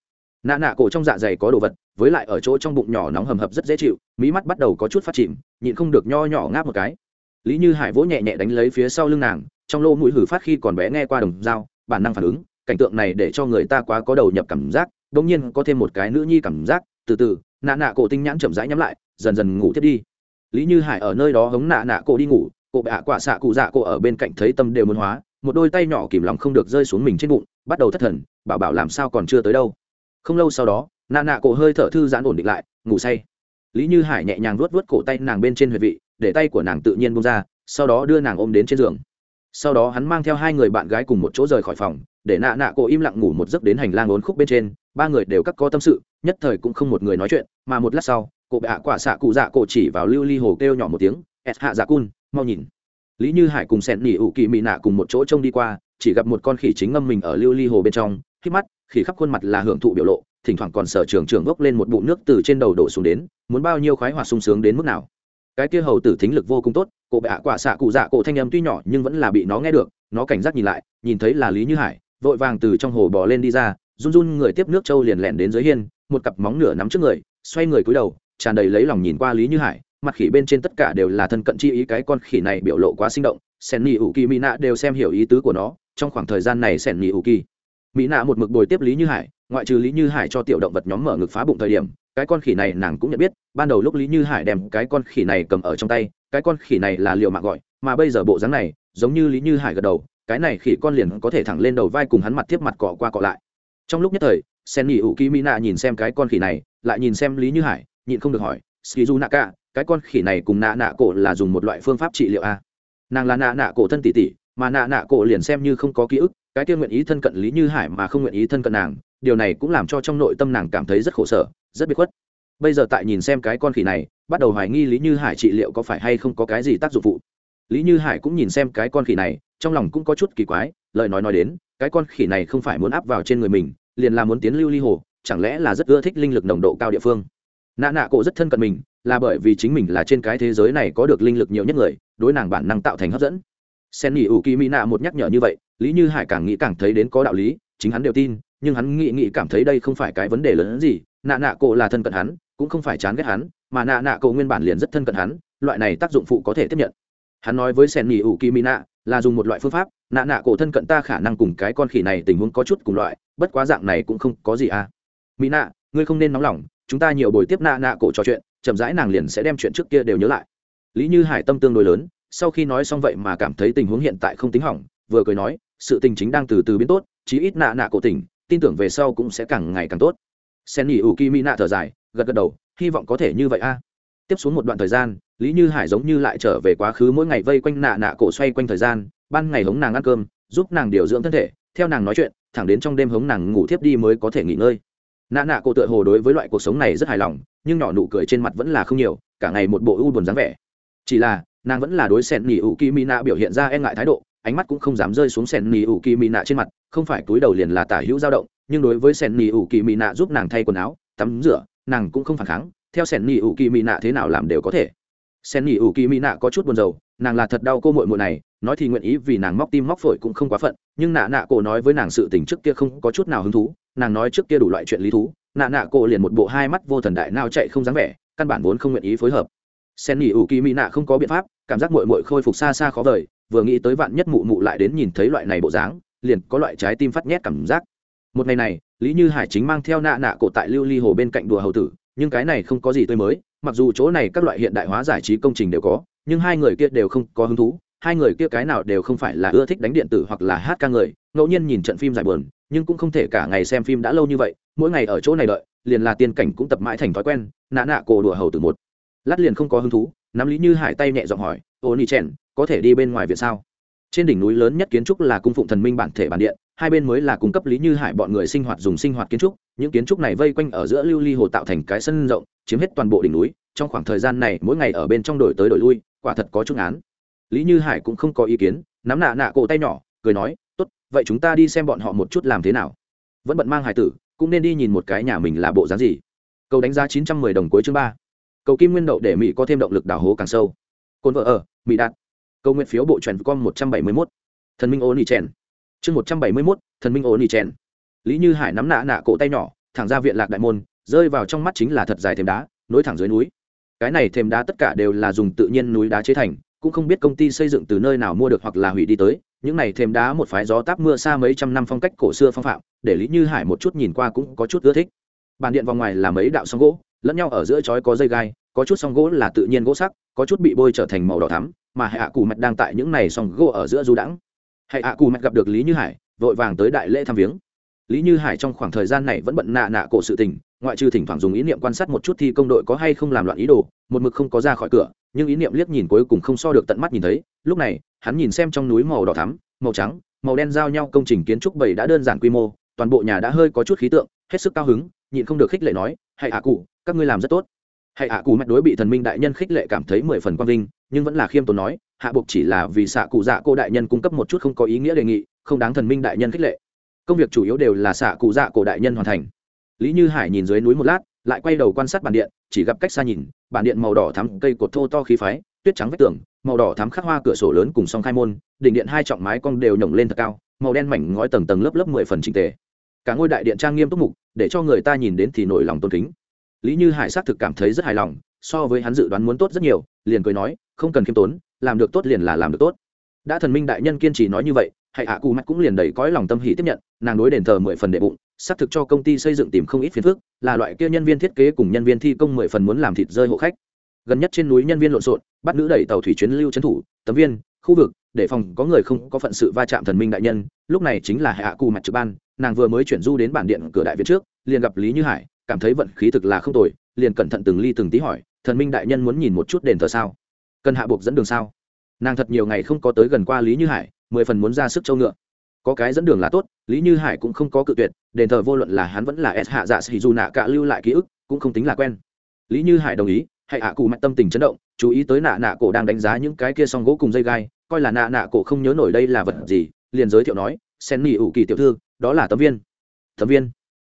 Nạ nạ cổ trong dạ dày có đồ vật, với lại ở chỗ trong bụng nhỏ nóng hầm hập rất dễ chịu mỹ mắt bắt đầu có chút phát chìm nhịn không được nho nhỏ ngáp một cái. Lý như hải vỗ nhẹ nhẹ đánh lấy phía sau lưng nàng, trong lô mũi hử phát khi còn bé nghe qua đồng dao, bản năng phản ứng, cảnh tượng này để cho người ta quá có đầu nhập cảm giác đ ỗ n g nhiên có thêm một cái nữ nhi cảm giác, từ từ, nạ nạ cổ tinh nhãn chậm rãi nhắm lại, dần dần ngủ tiếp đi. Lý như hải ở nơi đó hống nạ nạ cổ đi ngủ, cổ bạ quả xạ cụ dạ cổ ở bên cạnh thấy tâm đều muốn hóa, một đôi tay nhỏ kìm lòng không được rơi xuống mình trên bụng, bắt đầu thất thần, bảo bảo làm sao còn chưa tới đâu. Không lâu sau đó, nạ nạ cổ hơi thở thư giãn ổn định lại, ngủ say lý như hải nhẹ nhàng vuốt vuốt cổ tay nàng bên trên huyệt vị, để tay của nàng tự nhiên bông ra, sau đó đưa nàng ôm đến trên giường. Sau đó hắn mang theo hai người bạn gái cùng một chỗ rời khỏi phòng, để nạ nạ cổ im lặng ngủ một giấc đến hành lang ốn khúc bên trên, ba người đều cắt có tâm sự, nhất thời cũng không một người nói chuyện, mà một lát sau cổ bệ hạ quả xạ cụ dạ cổ chỉ vào lưu ly hồ kêu nhỏ một tiếng ẹt hạ dạ cun, mau nhìn. Lý như hải cùng sẹn nỉ ủ kỳ mị nạ cùng một chỗ trông đi qua, chỉ gặp một con khỉ chính ngâm mình ở lưu ly hồ bên trong khi mắt, khỉ khắp khuôn mặt là hưởng thụ biểu lộ thỉnh thoảng còn sở trường trường gốc lên một bụng nước từ trên đầu đổ xuống đến, muốn bao nhiêu khoái hoạt sung sướng đến mức nào. Cái kia hầu tử thính lực vô cùng tốt, cổ bệ ạ quả xạ cụ dạ cổ thanh âm tuy nhỏ nhưng vẫn là bị nó nghe được, nó cảnh giác nhìn lại, nhìn thấy là lý như hải, vội vàng từ trong hồ bò lên đi ra, run run người tiếp nước trâu liền lẻn đến dưới hiên, một cặp móng nửa nắm trước người, xoay người cúi đầu, tràn đầy lấy lòng nhìn qua lý như hải, mặt khỉ bên trên tất cả đều là thân cận chi ý cái con khỉ này biểu lộ quá sinh động sen ni ủ kỳ mỹ nạ đều xem hiểu ý tứ của nó, trong khoảng thời gian này sen ni ủ kỳ mỹ nạ một mực bồi tiếp lý như hải ngoại trừ lý như hải cho tiểu động vật nhóm mở ngực phá bụng thời điểm cái con khỉ này nàng cũng nhận biết ban đầu lúc lý như hải đem cái con khỉ này cầm ở trong tay cái con khỉ này là liệu mạng gọi mà bây giờ bộ dáng này giống như lý như hải gật đầu cái này khỉ con liền có thể thẳng lên đầu vai cùng hắn mặt tiếp mặt cọ qua cọ lại trong lúc nhất thời sen nghỉ ủ Ký mỹ nạ nhìn xem cái con khỉ này lại nhìn xem lý như hải nhịn không được hỏi skizu naka, cái con khỉ này cùng nạ nạ cổ là dùng một loại phương pháp trị liệu a nàng là nạ nạ cổ thân tỷ tỷ mà nạ nạ cổ liền xem như không có ký ức, cái tiên nguyện ý thân cận lý như hải mà không nguyện ý thân cận nàng, điều này cũng làm cho trong nội tâm nàng cảm thấy rất khổ sở, rất bị khuất. Bây giờ tại nhìn xem cái con khỉ này, bắt đầu hoài nghi lý như hải trị liệu có phải hay không có cái gì tác dụng phụ. Lý như hải cũng nhìn xem cái con khỉ này, trong lòng cũng có chút kỳ quái, lời nói nói đến, cái con khỉ này không phải muốn áp vào trên người mình, liền là muốn tiến lưu ly hồ, chẳng lẽ là rất ưa thích linh lực nồng độ cao địa phương. Nạ nạ cổ rất thân cận mình, là bởi vì chính mình là trên cái thế giới này có được linh lực nhiều nhất người, đối nàng bản năng tạo thành hấp dẫn sen nghỉ ủ kỳ mỹ nạ một nhắc nhở như vậy, lý như hải càng nghĩ càng thấy đến có đạo lý, chính hắn đều tin, nhưng hắn nghĩ nghĩ cảm thấy đây không phải cái vấn đề lớn hơn gì, nạ nạ cổ là thân cận hắn, cũng không phải chán ghét hắn, mà nạ nạ cổ nguyên bản liền rất thân cận hắn, loại này tác dụng phụ có thể tiếp nhận. Hắn nói với sen nghỉ ủ kỳ mỹ nạ là dùng một loại phương pháp, nạ nạ cổ thân cận ta khả năng cùng cái con khỉ này tình huống có chút cùng loại, bất quá dạng này cũng không có gì à. Mỹ nạ ngươi không nên nóng lòng, chúng ta nhiều buổi tiếp nạ nạ cổ trò chuyện, chậm rãi nàng liền sẽ đem chuyện trước kia đều nhớ lại. Lý như hải tâm tương đối lớn sau khi nói xong vậy mà cảm thấy tình huống hiện tại không tính hỏng, vừa cười nói, sự tình chính đang từ từ biến tốt, chí ít nạ nạ cổ tình, tin tưởng về sau cũng sẽ càng ngày càng tốt. Sen nghỉ ủ kỳ mỹ nạ thở dài, gật gật đầu, hy vọng có thể như vậy a. Tiếp xuống một đoạn thời gian, lý như hải giống như lại trở về quá khứ mỗi ngày vây quanh nạ nạ cổ xoay quanh thời gian, ban ngày hống nàng ăn cơm, giúp nàng điều dưỡng thân thể, theo nàng nói chuyện, thẳng đến trong đêm hống nàng ngủ thiếp đi mới có thể nghỉ ngơi. Nạ nạ cổ tựa hồ đối với loại cuộc sống này rất hài lòng, nhưng nhỏ nụ cười trên mặt vẫn là không nhiều, cả ngày một bộ u buồn dáng vẻ. Chỉ là nàng vẫn là đối sen nỉ ủ kỳ mỹ nạ biểu hiện ra e ngại thái độ, ánh mắt cũng không dám rơi xuống sen nỉ ủ kỳ mỹ nạ trên mặt, không phải túi đầu liền là tả hữu dao động, nhưng đối với sen nỉ ủ kỳ mỹ nạ giúp nàng thay quần áo, tắm rửa, nàng cũng không phản kháng, theo sen nỉ ủ kỳ mỹ nạ thế nào làm đều có thể. Sen nỉ ủ kỳ mỹ nạ có chút buồn rầu, nàng là thật đau cô mội mội này, nói thì nguyện ý vì nàng móc tim móc phổi cũng không quá phận, nhưng nạ nạ cổ nói với nàng sự tình trước kia không có chút nào hứng thú, nàng nói trước kia đủ loại chuyện lý thú, nạ nạ cổ liền một bộ hai mắt vô thần đại nao chạy không dám vẻ, căn bản vốn không nguyện ý phối hợp sen nghỉ ủ kỳ mỹ nạ không có biện pháp, cảm giác mội mội khôi phục xa xa khó vời, vừa nghĩ tới vạn nhất mụ mụ lại đến nhìn thấy loại này bộ dáng, liền có loại trái tim phát nhét cảm giác. Một ngày này, lý như hải chính mang theo nạ nạ cổ tại lưu ly hồ bên cạnh đùa hầu tử, nhưng cái này không có gì tươi mới, mặc dù chỗ này các loại hiện đại hóa giải trí công trình đều có, nhưng hai người kia đều không có hứng thú, hai người kia cái nào đều không phải là ưa thích đánh điện tử hoặc là hát ca người, ngẫu nhiên nhìn trận phim giải buồn, nhưng cũng không thể cả ngày xem phim đã lâu như vậy, mỗi ngày ở chỗ này đợi, liền là tiên cảnh cũng tập mãi thành thói quen, nạ nạ cổ đùa hầu tử một lát liền không có hứng thú, nắm lý như hải tay nhẹ giọng hỏi, ô ni chèn, có thể đi bên ngoài viện sao? Trên đỉnh núi lớn nhất kiến trúc là cung phụng thần minh bản thể bản điện, hai bên mới là cung cấp lý như hải bọn người sinh hoạt dùng sinh hoạt kiến trúc. Những kiến trúc này vây quanh ở giữa lưu ly hồ tạo thành cái sân rộng, chiếm hết toàn bộ đỉnh núi. Trong khoảng thời gian này, mỗi ngày ở bên trong đổi tới đổi lui, quả thật có chút án lý như hải cũng không có ý kiến, nắm nạ nạ cổ tay nhỏ, cười nói, tốt, vậy chúng ta đi xem bọn họ một chút làm thế nào. Vẫn bận mang hải tử, cũng nên đi nhìn một cái nhà mình là bộ dáng gì. Câu đánh giá chín trăm mười đồng cuối chương ba cầu kim nguyên đậu để mỹ có thêm động lực đào hố càng sâu cồn vợ ở mỹ đạt câu nguyện phiếu bộ truyền com một trăm bảy mươi mốt thần minh ô nỉ chèn chương một trăm bảy mươi mốt thần minh ô nỉ chèn lý như hải nắm nạ nạ cổ tay nhỏ thẳng ra viện lạc đại môn rơi vào trong mắt chính là thật dài thềm đá nối thẳng dưới núi cái này thềm đá tất cả đều là dùng tự nhiên núi đá chế thành cũng không biết công ty xây dựng từ nơi nào mua được hoặc là hủy đi tới những này thềm đá một phái gió táp mưa xa mấy trăm năm phong cách cổ xưa phong phạm để lý như hải một chút nhìn qua cũng có chút ưa thích bàn điện vòng ngoài là mấy đạo song gỗ lẫn nhau ở giữa chói có dây gai, có chút song gỗ là tự nhiên gỗ sắc, có chút bị bôi trở thành màu đỏ thắm, mà hạ cù mạch đang tại những này song gỗ ở giữa du đãng. Hạ cù mạch gặp được lý như hải, vội vàng tới đại lễ thăm viếng. Lý như hải trong khoảng thời gian này vẫn bận nạ nạ cổ sự tình, ngoại trừ thỉnh thoảng dùng ý niệm quan sát một chút thi công đội có hay không làm loạn ý đồ, một mực không có ra khỏi cửa, nhưng ý niệm liếc nhìn cuối cùng không so được tận mắt nhìn thấy. Lúc này, hắn nhìn xem trong núi màu đỏ thắm, màu trắng, màu đen giao nhau công trình kiến trúc bảy đã đơn giản quy mô toàn bộ nhà đã hơi có chút khí tượng, hết sức cao hứng, nhịn không được khích lệ nói hãy ạ, cụ, các ngươi làm rất tốt. Hãy ạ, cụ mạch đối bị thần minh đại nhân khích lệ cảm thấy mười phần quang vinh, nhưng vẫn là khiêm tốn nói, hạ buộc chỉ là vì xạ cụ dạ cô đại nhân cung cấp một chút không có ý nghĩa đề nghị, không đáng thần minh đại nhân khích lệ. Công việc chủ yếu đều là xạ cụ dạ cổ đại nhân hoàn thành. Lý như hải nhìn dưới núi một lát, lại quay đầu quan sát bản điện, chỉ gặp cách xa nhìn, bản điện màu đỏ thắm cây cột thô to khí phái, tuyết trắng vách tường, màu đỏ thắm khắc hoa cửa sổ lớn cùng song khai môn, đỉnh điện hai trọng mái cong đều nhổng lên thật cao, màu đen mảnh ngói tầng tầng lớp lớp mười phần trình tề cả ngôi đại điện trang nghiêm túc mục, để cho người ta nhìn đến thì nổi lòng tôn kính. Lý như hải xác thực cảm thấy rất hài lòng, so với hắn dự đoán muốn tốt rất nhiều, liền cười nói, không cần khiêm tốn, làm được tốt liền là làm được tốt. Đã thần minh đại nhân kiên trì nói như vậy hãy ạ cù mạch cũng liền đầy cõi lòng tâm hỷ tiếp nhận, nàng đối đền thờ mười phần đệ bụng, xác thực cho công ty xây dựng tìm không ít phiền phức, là loại kia nhân viên thiết kế cùng nhân viên thi công mười phần muốn làm thịt rơi hộ khách. Gần nhất trên núi nhân viên lộn xộn, bắt nữ đẩy tàu thủy chuyến lưu trấn thủ, tấm viên, khu vực, để phòng có người không có phận sự va chạm thần minh đại nhân, lúc này chính là hạ cù mặt trực ban nàng vừa mới chuyển du đến bản điện cửa đại viện trước, liền gặp lý như hải, cảm thấy vận khí thực là không tồi, liền cẩn thận từng ly từng tí hỏi, thần minh đại nhân muốn nhìn một chút đền thờ sao? Cần hạ buộc dẫn đường sao? Nàng thật nhiều ngày không có tới gần qua lý như hải, mười phần muốn ra sức châu ngựa. Có cái dẫn đường là tốt, lý như hải cũng không có cự tuyệt, đền thờ vô luận là hắn vẫn là s hạ dạ sĩ dù nạ cả lưu lại ký ức, cũng không tính là quen. Lý như hải đồng ý hãy hạ cụ mạnh tâm tình chấn động, chú ý tới nạ nạ cổ đang đánh giá những cái kia song gỗ cùng dây gai, coi là nạ nạ cổ không nhớ nổi đây là vật gì, liền giới thiệu nói, sen nỉ ủ kỳ tiểu thư đó là tấm viên. Tấm viên.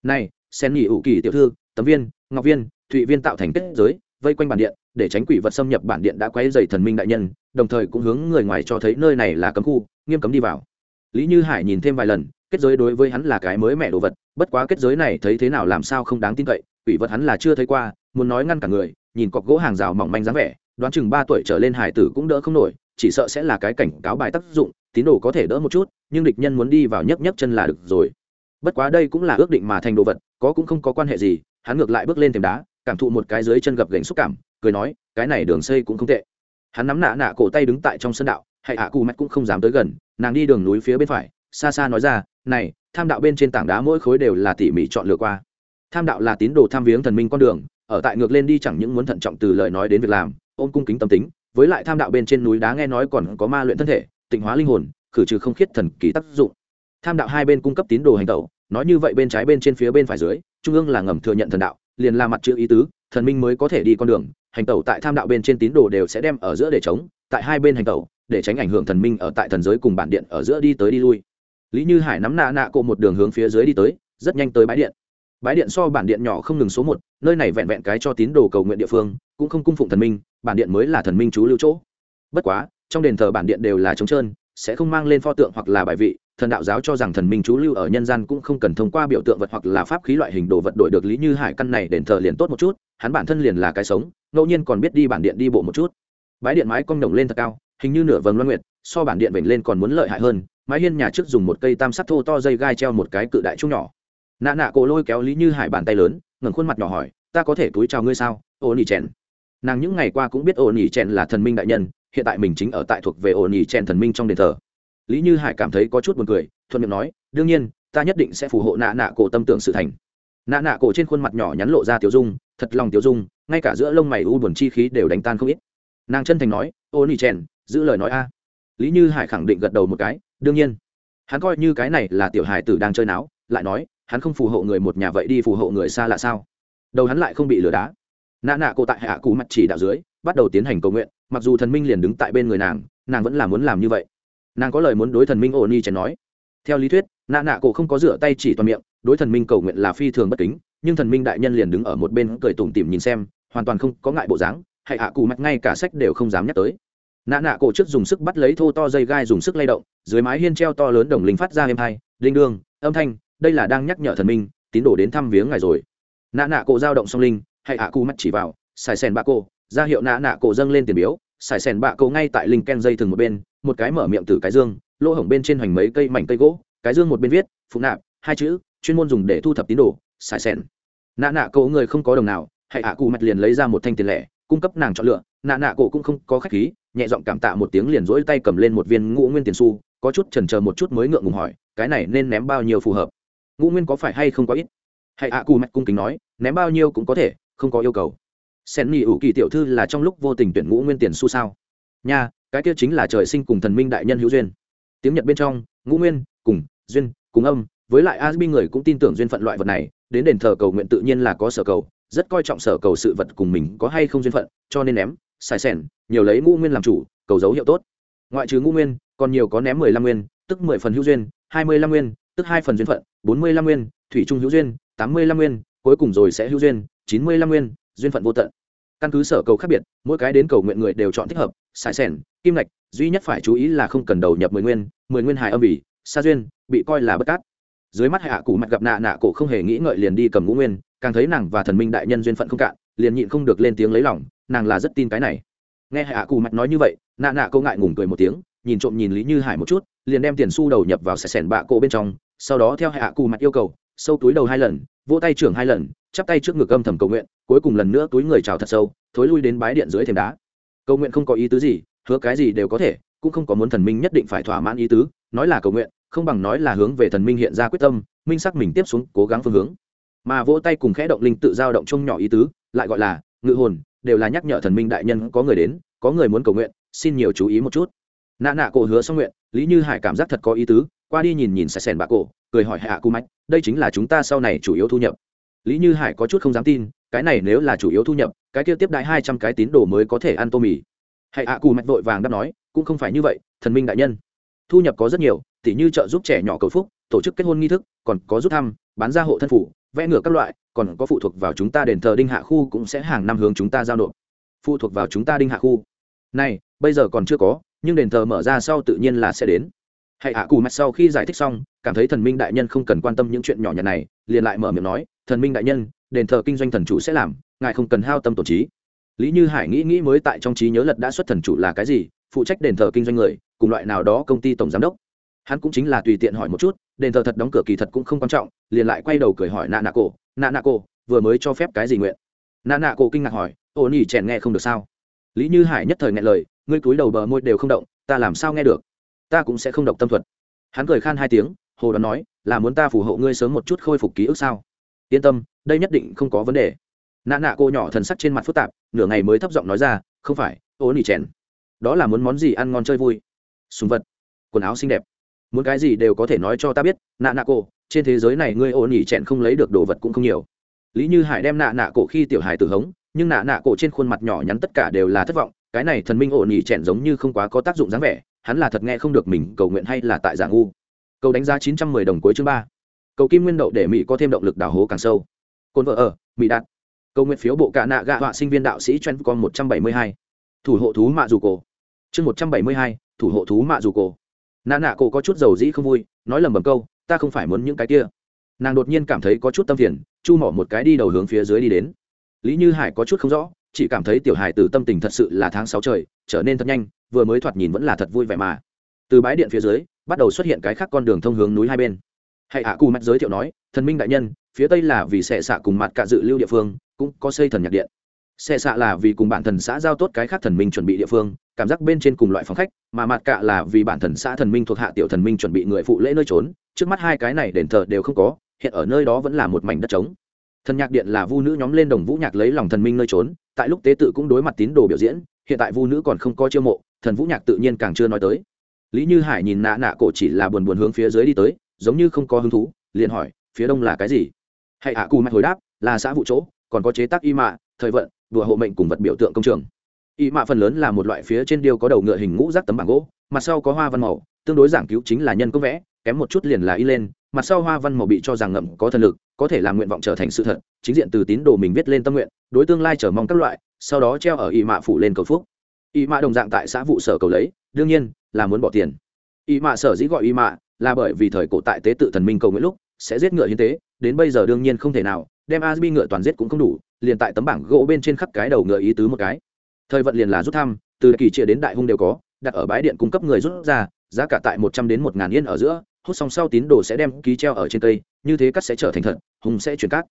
Này, sen nghỉ ủ kỳ tiểu thư, tấm viên, ngọc viên, thụy viên tạo thành kết giới, vây quanh bản điện, để tránh quỷ vật xâm nhập bản điện đã quấy dày thần minh đại nhân, đồng thời cũng hướng người ngoài cho thấy nơi này là cấm khu, nghiêm cấm đi vào. Lý như hải nhìn thêm vài lần, kết giới đối với hắn là cái mới mẹ đồ vật, bất quá kết giới này thấy thế nào làm sao không đáng tin cậy, quỷ vật hắn là chưa thấy qua, muốn nói ngăn cả người, nhìn cọc gỗ hàng rào mỏng manh dáng vẻ, đoán chừng ba tuổi trở lên hải tử cũng đỡ không nổi, chỉ sợ sẽ là cái cảnh cáo bài tác dụng tín đồ có thể đỡ một chút, nhưng địch nhân muốn đi vào nhấc nhấc chân là được rồi. Bất quá đây cũng là ước định mà thành đồ vật, có cũng không có quan hệ gì, hắn ngược lại bước lên thềm đá, cảm thụ một cái dưới chân gập gành xúc cảm, cười nói, cái này đường xây cũng không tệ. Hắn nắm nạ nạ cổ tay đứng tại trong sân đạo hãy hạ à, cù mạch cũng không dám tới gần, nàng đi đường núi phía bên phải, xa xa nói ra, này, tham đạo bên trên tảng đá mỗi khối đều là tỉ mỉ chọn lựa qua. Tham đạo là tín đồ tham viếng thần minh con đường, ở tại ngược lên đi chẳng những muốn thận trọng từ lời nói đến việc làm, ôm cung kính tâm tính, với lại tham đạo bên trên núi đá nghe nói còn có ma luyện thân thể tịnh hóa linh hồn, khử trừ không khiết thần kỳ tác dụng. Tham đạo hai bên cung cấp tín đồ hành tẩu, nói như vậy bên trái bên trên phía bên phải dưới, trung ương là ngầm thừa nhận thần đạo, liền là mặt chữ ý tứ, thần minh mới có thể đi con đường, hành tẩu tại tham đạo bên trên tín đồ đều sẽ đem ở giữa để chống tại hai bên hành tẩu, để tránh ảnh hưởng thần minh ở tại thần giới cùng bản điện ở giữa đi tới đi lui. Lý như hải nắm nạ nạ cộ một đường hướng phía dưới đi tới, rất nhanh tới bãi điện. Bãi điện so bản điện nhỏ không ngừng số một, nơi này vẹn vẹn cái cho tín đồ cầu nguyện địa phương, cũng không cung phụng thần minh, bản điện mới là thần minh chú lưu chỗ. Bất quá trong đền thờ bản điện đều là trống trơn, sẽ không mang lên pho tượng hoặc là bài vị. Thần đạo giáo cho rằng thần minh chú lưu ở nhân gian cũng không cần thông qua biểu tượng vật hoặc là pháp khí loại hình đồ vật đổi được lý như hải căn này đền thờ liền tốt một chút, hắn bản thân liền là cái sống, ngẫu nhiên còn biết đi bản điện đi bộ một chút. Bãi điện mái cong đồng lên thật cao, hình như nửa vầng loan nguyệt, so bản điện vểnh lên còn muốn lợi hại hơn, mái hiên nhà trước dùng một cây tam sắt thô to dây gai treo một cái cự đại trung nhỏ. Nạ nạ cổ lôi kéo lý như hải bàn tay lớn, ngẩng khuôn mặt nhỏ hỏi, ta có thể túi chào ngươi sao? Ô nỉ chèn. Nàng những ngày qua cũng biết ô nỉ chèn là thần minh đại nhân hiện tại mình chính ở tại thuộc về ổn nỉ chèn thần minh trong đền thờ. Lý như hải cảm thấy có chút buồn cười, thuận miệng nói, đương nhiên, ta nhất định sẽ phù hộ nạ nạ cổ tâm tưởng sự thành. Nạ nạ cổ trên khuôn mặt nhỏ nhắn lộ ra tiểu dung, thật lòng tiểu dung, ngay cả giữa lông mày u buồn chi khí đều đánh tan không ít. Nàng chân thành nói ô nỉ chèn, giữ lời nói a. Lý như hải khẳng định gật đầu một cái, đương nhiên. Hắn coi như cái này là tiểu hải tử đang chơi náo, lại nói, hắn không phù hộ người một nhà vậy đi phù hộ người xa là sao? Đầu hắn lại không bị lừa đá. Nạ nạ cổ tại hạ cụ mặt chỉ đạo dưới, bắt đầu tiến hành cầu nguyện mặc dù thần minh liền đứng tại bên người nàng nàng vẫn là muốn làm như vậy. Nàng có lời muốn đối thần minh ổ ni chèn nói. Theo lý thuyết, nạ nạ cổ không có rửa tay chỉ toàn miệng, đối thần minh cầu nguyện là phi thường bất kính, nhưng thần minh đại nhân liền đứng ở một bên cười tủm tỉm nhìn xem, hoàn toàn không có ngại bộ dáng hãy hạ cù mặt ngay cả sách đều không dám nhắc tới. Nạ nạ cổ trước dùng sức bắt lấy thô to dây gai dùng sức lay động, dưới mái hiên treo to lớn đồng linh phát ra êm hai đinh đương, âm thanh, đây là đang nhắc nhở thần minh, tín đồ đến thăm viếng ngài rồi. Nạ nạ cổ dao động song linh hãy hạ cù mắt chỉ vào xài sen ba cô ra hiệu nạ nạ cổ dâng lên tiền biếu xài sèn bạ cổ ngay tại linh ken dây thừng một bên, một cái mở miệng từ cái dương, lỗ hổng bên trên hoành mấy cây mảnh cây gỗ, cái dương một bên viết, phụ nạp, hai chữ, chuyên môn dùng để thu thập tín đồ xài sèn nạ nạ cổ người không có đồng nào, hãy ạ cụ mặt liền lấy ra một thanh tiền lẻ, cung cấp nàng chọn lựa, nạ nạ cổ cũng không có khách khí, nhẹ giọng cảm tạ một tiếng liền rỗi tay cầm lên một viên ngũ nguyên tiền xu, có chút chần chờ một chút mới ngượng ngùng hỏi, cái này nên ném bao nhiêu phù hợp? Ngũ nguyên có phải hay không có ít? Hãy ạ cù mạch cung kính nói, ném bao nhiêu cũng có thể, không có yêu cầu sen nghỉ ủ kỳ tiểu thư là trong lúc vô tình tuyển ngũ nguyên tiền xu sao? Nha, cái kia chính là trời sinh cùng thần minh đại nhân hữu duyên. Tiếng nhật bên trong, ngũ nguyên, cùng, duyên, cùng âm, với lại a bi người cũng tin tưởng duyên phận loại vật này, đến đền thờ cầu nguyện tự nhiên là có sở cầu, rất coi trọng sở cầu sự vật cùng mình có hay không duyên phận, cho nên ném, xài xẻn nhiều lấy ngũ nguyên làm chủ, cầu dấu hiệu tốt. Ngoại trừ ngũ nguyên, còn nhiều có ném mười lăm nguyên, tức mười phần hữu duyên, hai mươi lăm nguyên, tức hai phần duyên phận, bốn mươi lăm nguyên, thủy trung hữu duyên, tám mươi lăm nguyên, cuối cùng rồi sẽ hữu duyên, chín mươi lăm nguyên duyên phận vô tận. Căn cứ sở cầu khác biệt, mỗi cái đến cầu nguyện người đều chọn thích hợp xài sẻn, kim lạch duy nhất phải chú ý là không cần đầu nhập mười nguyên mười nguyên hài âm bỉ sa duyên, bị coi là bất cát. Dưới mắt hạ cụ mặt gặp nạ nạ cổ không hề nghĩ ngợi liền đi cầm ngũ nguyên, càng thấy nàng và thần minh đại nhân duyên phận không cạn, liền nhịn không được lên tiếng lấy lòng, nàng là rất tin cái này. Nghe hạ cụ mặt nói như vậy, nạ nạ cô ngại ngùng cười một tiếng, nhìn trộm nhìn lý như hải một chút, liền đem tiền xu đầu nhập vào sẻ sẻn bạ cổ bên trong, sau đó theo hạ cụ mặt yêu cầu, sâu túi đầu hai lần, vỗ tay trưởng hai lần, chắp tay trước ngực âm thầm cầu nguyện cuối cùng lần nữa túi người chào thật sâu, thối lui đến bái điện dưới thềm đá. Cầu nguyện không có ý tứ gì, hứa cái gì đều có thể, cũng không có muốn thần minh nhất định phải thỏa mãn ý tứ, nói là cầu nguyện, không bằng nói là hướng về thần minh hiện ra quyết tâm, minh xác mình tiếp xuống, cố gắng phương hướng. Mà vỗ tay cùng khẽ động linh tự giao động chung nhỏ ý tứ, lại gọi là ngự hồn, đều là nhắc nhở thần minh đại nhân có người đến, có người muốn cầu nguyện, xin nhiều chú ý một chút. Nạ nạ cổ hứa xong nguyện, lý như hải cảm giác thật có ý tứ, qua đi nhìn nhìn sạch sèn bạc cổ, cười hỏi hạ cu mạch, đây chính là chúng ta sau này chủ yếu thu nhập. Lý như hải có chút không dám tin cái này nếu là chủ yếu thu nhập, cái kia tiếp đại hai trăm cái tín đồ mới có thể ăn tô mì. Hãy ạ, cù mạch vội vàng đáp nói, cũng không phải như vậy, thần minh đại nhân. Thu nhập có rất nhiều, tỉ như trợ giúp trẻ nhỏ cầu phúc, tổ chức kết hôn nghi thức, còn có rút thăm, bán gia hộ thân phủ, vẽ ngửa các loại, còn có phụ thuộc vào chúng ta đền thờ đinh hạ khu cũng sẽ hàng năm hướng chúng ta giao nộp. Phụ thuộc vào chúng ta đinh hạ khu. Này, bây giờ còn chưa có, nhưng đền thờ mở ra sau tự nhiên là sẽ đến. Hãy ạ, cù mạch sau khi giải thích xong, cảm thấy thần minh đại nhân không cần quan tâm những chuyện nhỏ nhặt này, liền lại mở miệng nói, thần minh đại nhân đền thờ kinh doanh thần chủ sẽ làm, ngài không cần hao tâm tổn trí. Lý như hải nghĩ nghĩ mới tại trong trí nhớ lật đã xuất thần chủ là cái gì, phụ trách đền thờ kinh doanh người, cùng loại nào đó công ty tổng giám đốc. Hắn cũng chính là tùy tiện hỏi một chút, đền thờ thật đóng cửa kỳ thật cũng không quan trọng, liền lại quay đầu cười hỏi nạ nạ cổ nạ nạ cổ, vừa mới cho phép cái gì nguyện? Nạ nạ cổ kinh ngạc hỏi, ô nỉ chèn nghe không được sao? Lý như hải nhất thời nghe lời, ngươi cúi đầu bờ môi đều không động, ta làm sao nghe được? Ta cũng sẽ không độc tâm thuật. Hắn cười khan hai tiếng, hồ đoán nói, là muốn ta phù hộ ngươi sớm một chút khôi phục ký ức sao? Yên tâm đây nhất định không có vấn đề. Nạ nạ cô nhỏ thần sắc trên mặt phức tạp nửa ngày mới thấp giọng nói ra không phải ô nỉ chèn. Đó là muốn món gì ăn ngon chơi vui? Súng vật. Quần áo xinh đẹp. Muốn cái gì đều có thể nói cho ta biết nạ nạ cô, trên thế giới này ngươi ổn nỉ chẹn không lấy được đồ vật cũng không nhiều. Lý như hải đem nạ nạ cổ khi tiểu hải tử hống nhưng nạ nạ cổ trên khuôn mặt nhỏ nhắn tất cả đều là thất vọng cái này thần minh ổn nỉ chẹn giống như không quá có tác dụng dáng vẻ hắn là thật nghe không được mình cầu nguyện hay là tại giả ngu. Cầu đánh giá chín trăm mười đồng cuối chương ba cầu kim nguyên đậu để mỹ có thêm động lực đào hố càng sâu. Côn vợ ở, mỹ đạt. Cầu nguyện phiếu bộ cả nạ gạ họa sinh viên đạo sĩ chen con một trăm bảy mươi hai. Thủ hộ thú mạ dù cổ. Chương một trăm bảy mươi hai, thủ hộ thú mạ dù cổ. Nạ nạ cổ có chút dầu dĩ không vui, nói lầm bầm câu, ta không phải muốn những cái kia. Nàng đột nhiên cảm thấy có chút tâm phiền, chu mỏ một cái đi đầu hướng phía dưới đi đến. Lý như hải có chút không rõ, chỉ cảm thấy tiểu hải từ tâm tình thật sự là tháng sáu trời, trở nên thật nhanh, vừa mới thoạt nhìn vẫn là thật vui vẻ mà. Từ bãi điện phía dưới, bắt đầu xuất hiện cái khác con đường thông hướng núi hai bên hãy hạ cù mặt giới thiệu nói, thần minh đại nhân, phía tây là vì xệ xạ cùng mặt cả dự lưu địa phương, cũng có xây thần nhạc điện. Xệ xạ là vì cùng bản thần xã giao tốt cái khác thần minh chuẩn bị địa phương, cảm giác bên trên cùng loại phòng khách, mà mặt cạ là vì bản thần xã thần minh thuộc hạ tiểu thần minh chuẩn bị người phụ lễ nơi trốn, trước mắt hai cái này đền thờ đều không có, hiện ở nơi đó vẫn là một mảnh đất trống. Thần nhạc điện là vu nữ nhóm lên đồng vũ nhạc lấy lòng thần minh nơi trốn, tại lúc tế tự cũng đối mặt tín đồ biểu diễn, hiện tại vu nữ còn không có chiêu mộ, thần vũ nhạc tự nhiên càng chưa nói tới. Lý như hải nhìn nạ nạ cổ chỉ là buồn buồn hướng phía dưới đi tới giống như không có hứng thú, liền hỏi, phía đông là cái gì? Hãy ạ, cù mạch hồi đáp, là xã vụ chỗ, còn có chế tác y mạ, thời vận, đùa hộ mệnh cùng vật biểu tượng công trường. Y mạ phần lớn là một loại phía trên điêu có đầu ngựa hình ngũ rác tấm bảng gỗ, mặt sau có hoa văn màu, tương đối giảng cứu chính là nhân công vẽ, kém một chút liền là y lên, mặt sau hoa văn màu bị cho rằng ngậm có thần lực, có thể làm nguyện vọng trở thành sự thật, chính diện từ tín đồ mình viết lên tâm nguyện, đối tương lai trở mong các loại, sau đó treo ở y mạ phủ lên cầu phúc. Y mạ đồng dạng tại xã vụ sở cầu lấy, đương nhiên, là muốn bỏ tiền. Y mạ sở dĩ gọi y mạ là bởi vì thời cổ tại tế tự thần minh cầu nguyện lúc, sẽ giết ngựa hiến tế, đến bây giờ đương nhiên không thể nào, đem asbi ngựa toàn giết cũng không đủ, liền tại tấm bảng gỗ bên trên khắp cái đầu ngựa ý tứ một cái. Thời vận liền là rút thăm, từ kỳ chia đến đại hung đều có, đặt ở bãi điện cung cấp người rút ra, giá cả tại một trăm đến một ngàn yên ở giữa, hút xong sau tín đồ sẽ đem ký treo ở trên cây, như thế cắt sẽ trở thành thật hùng sẽ chuyển cát.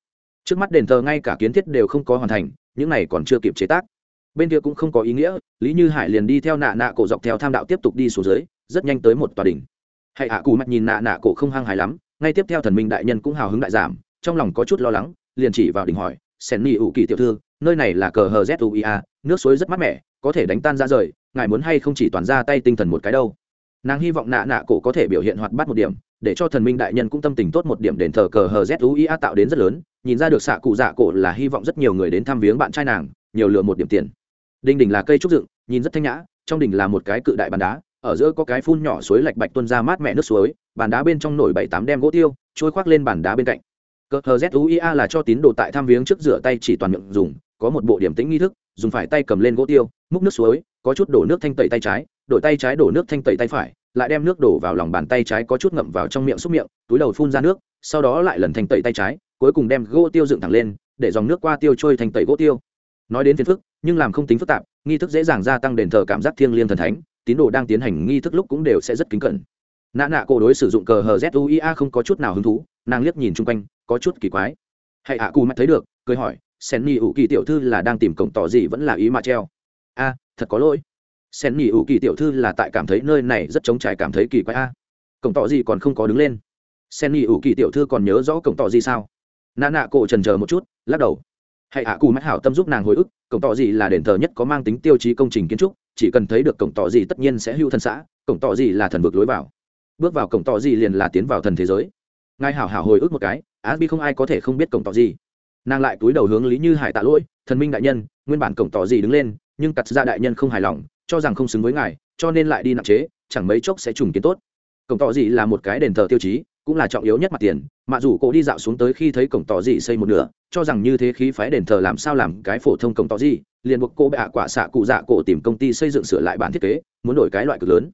Trước mắt đền thờ ngay cả kiến thiết đều không có hoàn thành, những này còn chưa kịp chế tác. Bên kia cũng không có ý nghĩa, lý như hải liền đi theo nạ nạ cổ dọc theo tham đạo tiếp tục đi xuống dưới, rất nhanh tới một tòa đỉnh hãy hạ cù mặt nhìn nạ nạ cổ không hăng hài lắm, ngay tiếp theo thần minh đại nhân cũng hào hứng đại giảm, trong lòng có chút lo lắng, liền chỉ vào đỉnh hỏi sen ni ủ kỳ tiểu thư, nơi này là cờ hờ zuia nước suối rất mát mẻ, có thể đánh tan ra rời, ngài muốn hay không chỉ toàn ra tay tinh thần một cái đâu? Nàng hy vọng nạ nạ cổ có thể biểu hiện hoạt bát một điểm, để cho thần minh đại nhân cũng tâm tình tốt một điểm đền thờ cờ hờ zuia tạo đến rất lớn, nhìn ra được xạ cụ dạ cổ là hy vọng rất nhiều người đến thăm viếng bạn trai nàng, nhiều lừa một điểm tiền. Đinh đỉnh là cây trúc dựng, nhìn rất thanh nhã, trong đỉnh là một cái cự đại bàn đá ở giữa có cái phun nhỏ suối lạch bạch tuôn ra mát mẹ nước suối, bàn đá bên trong nổi bảy tám đem gỗ tiêu, trôi khoác lên bàn đá bên cạnh. Cờ hờ zuia là cho tín đồ tại tham viếng trước rửa tay chỉ toàn miệng dùng, có một bộ điểm tĩnh nghi thức, dùng phải tay cầm lên gỗ tiêu, múc nước suối, có chút đổ nước thanh tẩy tay trái, đổi tay trái đổ nước thanh tẩy tay phải, lại đem nước đổ vào lòng bàn tay trái có chút ngậm vào trong miệng xúc miệng, túi đầu phun ra nước, sau đó lại lần thanh tẩy tay trái, cuối cùng đem gỗ tiêu dựng thẳng lên, để dòng nước qua tiêu trôi thành tẩy gỗ tiêu. Nói đến phiền phức, nhưng làm không tính phức tạp, nghi thức dễ dàng gia tăng đền thờ cảm giác thiêng liêng thần thánh tín đồ đang tiến hành nghi thức lúc cũng đều sẽ rất kính cẩn. Nạ nạ cổ đối sử dụng cờ hờ zuia không có chút nào hứng thú, nàng liếc nhìn chung quanh, có chút kỳ quái. Hãy ạ à cù mắt thấy được, cười hỏi sen ni ủ kỳ tiểu thư là đang tìm cổng tỏ gì vẫn là ý mà treo? A, thật có lỗi. Sen ni ủ kỳ tiểu thư là tại cảm thấy nơi này rất trống trải cảm thấy kỳ quái a. Cổng tỏ gì còn không có đứng lên. Sen ni ủ kỳ tiểu thư còn nhớ rõ cổng tỏ gì sao? Nạ nạ cổ trần chờ một chút, lắc đầu. Hãy ạ, cù mắt hảo tâm giúp nàng hồi ức cổng tỏ gì là đền thờ nhất có mang tính tiêu chí công trình kiến trúc, chỉ cần thấy được cổng tỏ gì tất nhiên sẽ hưu thân xã, cổng tỏ gì là thần vực lối vào. Bước vào cổng tỏ gì liền là tiến vào thần thế giới. Ngài hảo hảo hồi ức một cái, á bi không ai có thể không biết cổng tỏ gì. Nàng lại túi đầu hướng lý như hải tạ lỗi, thần minh đại nhân, nguyên bản cổng tỏ gì đứng lên, nhưng cặt ra dạ đại nhân không hài lòng, cho rằng không xứng với ngài, cho nên lại đi nặng chế chẳng mấy chốc sẽ trùng kiến tốt. Cổng tỏ gì là một cái đền thờ tiêu chí cũng là trọng yếu nhất mặt tiền, mặc dù cô đi dạo xuống tới khi thấy cổng tỏ gì xây một nửa, cho rằng như thế khí phái đền thờ làm sao làm cái phổ thông cổng tỏ gì liền buộc cô bạ quả xạ cụ dạ cổ tìm công ty xây dựng sửa lại bản thiết kế, muốn đổi cái loại cực lớn.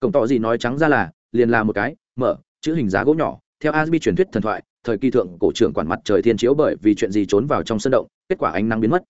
Cổng tỏ gì nói trắng ra là, liền là một cái, mở, chữ hình giá gỗ nhỏ, theo asbi truyền thuyết thần thoại, thời kỳ thượng cổ trưởng quản mặt trời thiên chiếu bởi vì chuyện gì trốn vào trong sân động, kết quả ánh nắng biến mất.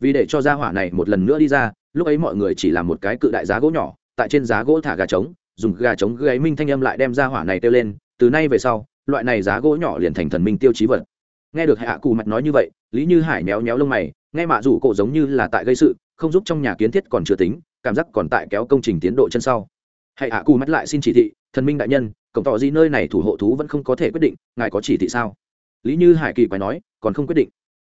Vì để cho ra hỏa này một lần nữa đi ra, lúc ấy mọi người chỉ làm một cái cự đại giá gỗ nhỏ, tại trên giá gỗ thả gà trống, dùng gà trống gáy minh thanh âm lại đem ra hỏa này kêu lên từ nay về sau, loại này giá gỗ nhỏ liền thành thần minh tiêu chí vật. Nghe được hạ cù mặt nói như vậy, lý như hải méo méo lông mày, nghe mạ rủ cổ giống như là tại gây sự, không giúp trong nhà kiến thiết còn chưa tính, cảm giác còn tại kéo công trình tiến độ chân sau. Hãy hạ cù mắt lại xin chỉ thị, thần minh đại nhân, cổng tỏ di nơi này thủ hộ thú vẫn không có thể quyết định, ngài có chỉ thị sao? Lý như hải kỳ quái nói, còn không quyết định.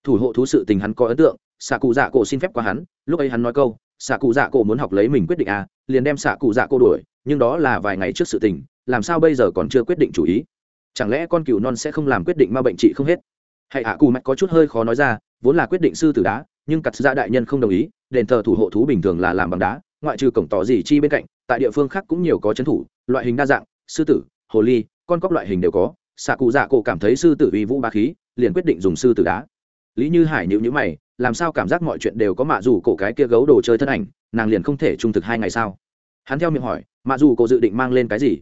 Thủ hộ thú sự tình hắn có ấn tượng, xạ cụ dạ cổ xin phép qua hắn, lúc ấy hắn nói câu, xạ cụ dạ cổ muốn học lấy mình quyết định à liền đem xạ cụ dạ cổ đuổi, nhưng đó là vài ngày trước sự tình làm sao bây giờ còn chưa quyết định chủ ý? Chẳng lẽ con cừu non sẽ không làm quyết định ma bệnh trị không hết? Hãy hạ cù mạch có chút hơi khó nói ra, vốn là quyết định sư tử đá, nhưng cặt ra đại nhân không đồng ý, đền thờ thủ hộ thú bình thường là làm bằng đá, ngoại trừ cổng tỏ gì chi bên cạnh, tại địa phương khác cũng nhiều có trấn thủ, loại hình đa dạng, sư tử, hồ ly, con cóc loại hình đều có, xạ cụ dạ cổ cảm thấy sư tử uy vũ ba khí, liền quyết định dùng sư tử đá. Lý như hải nhịu nhữ mày, làm sao cảm giác mọi chuyện đều có mạ dù cổ cái kia gấu đồ chơi thân ảnh, nàng liền không thể trung thực hai ngày sao? Hắn theo miệng hỏi, mạ dù cổ dự định mang lên cái gì?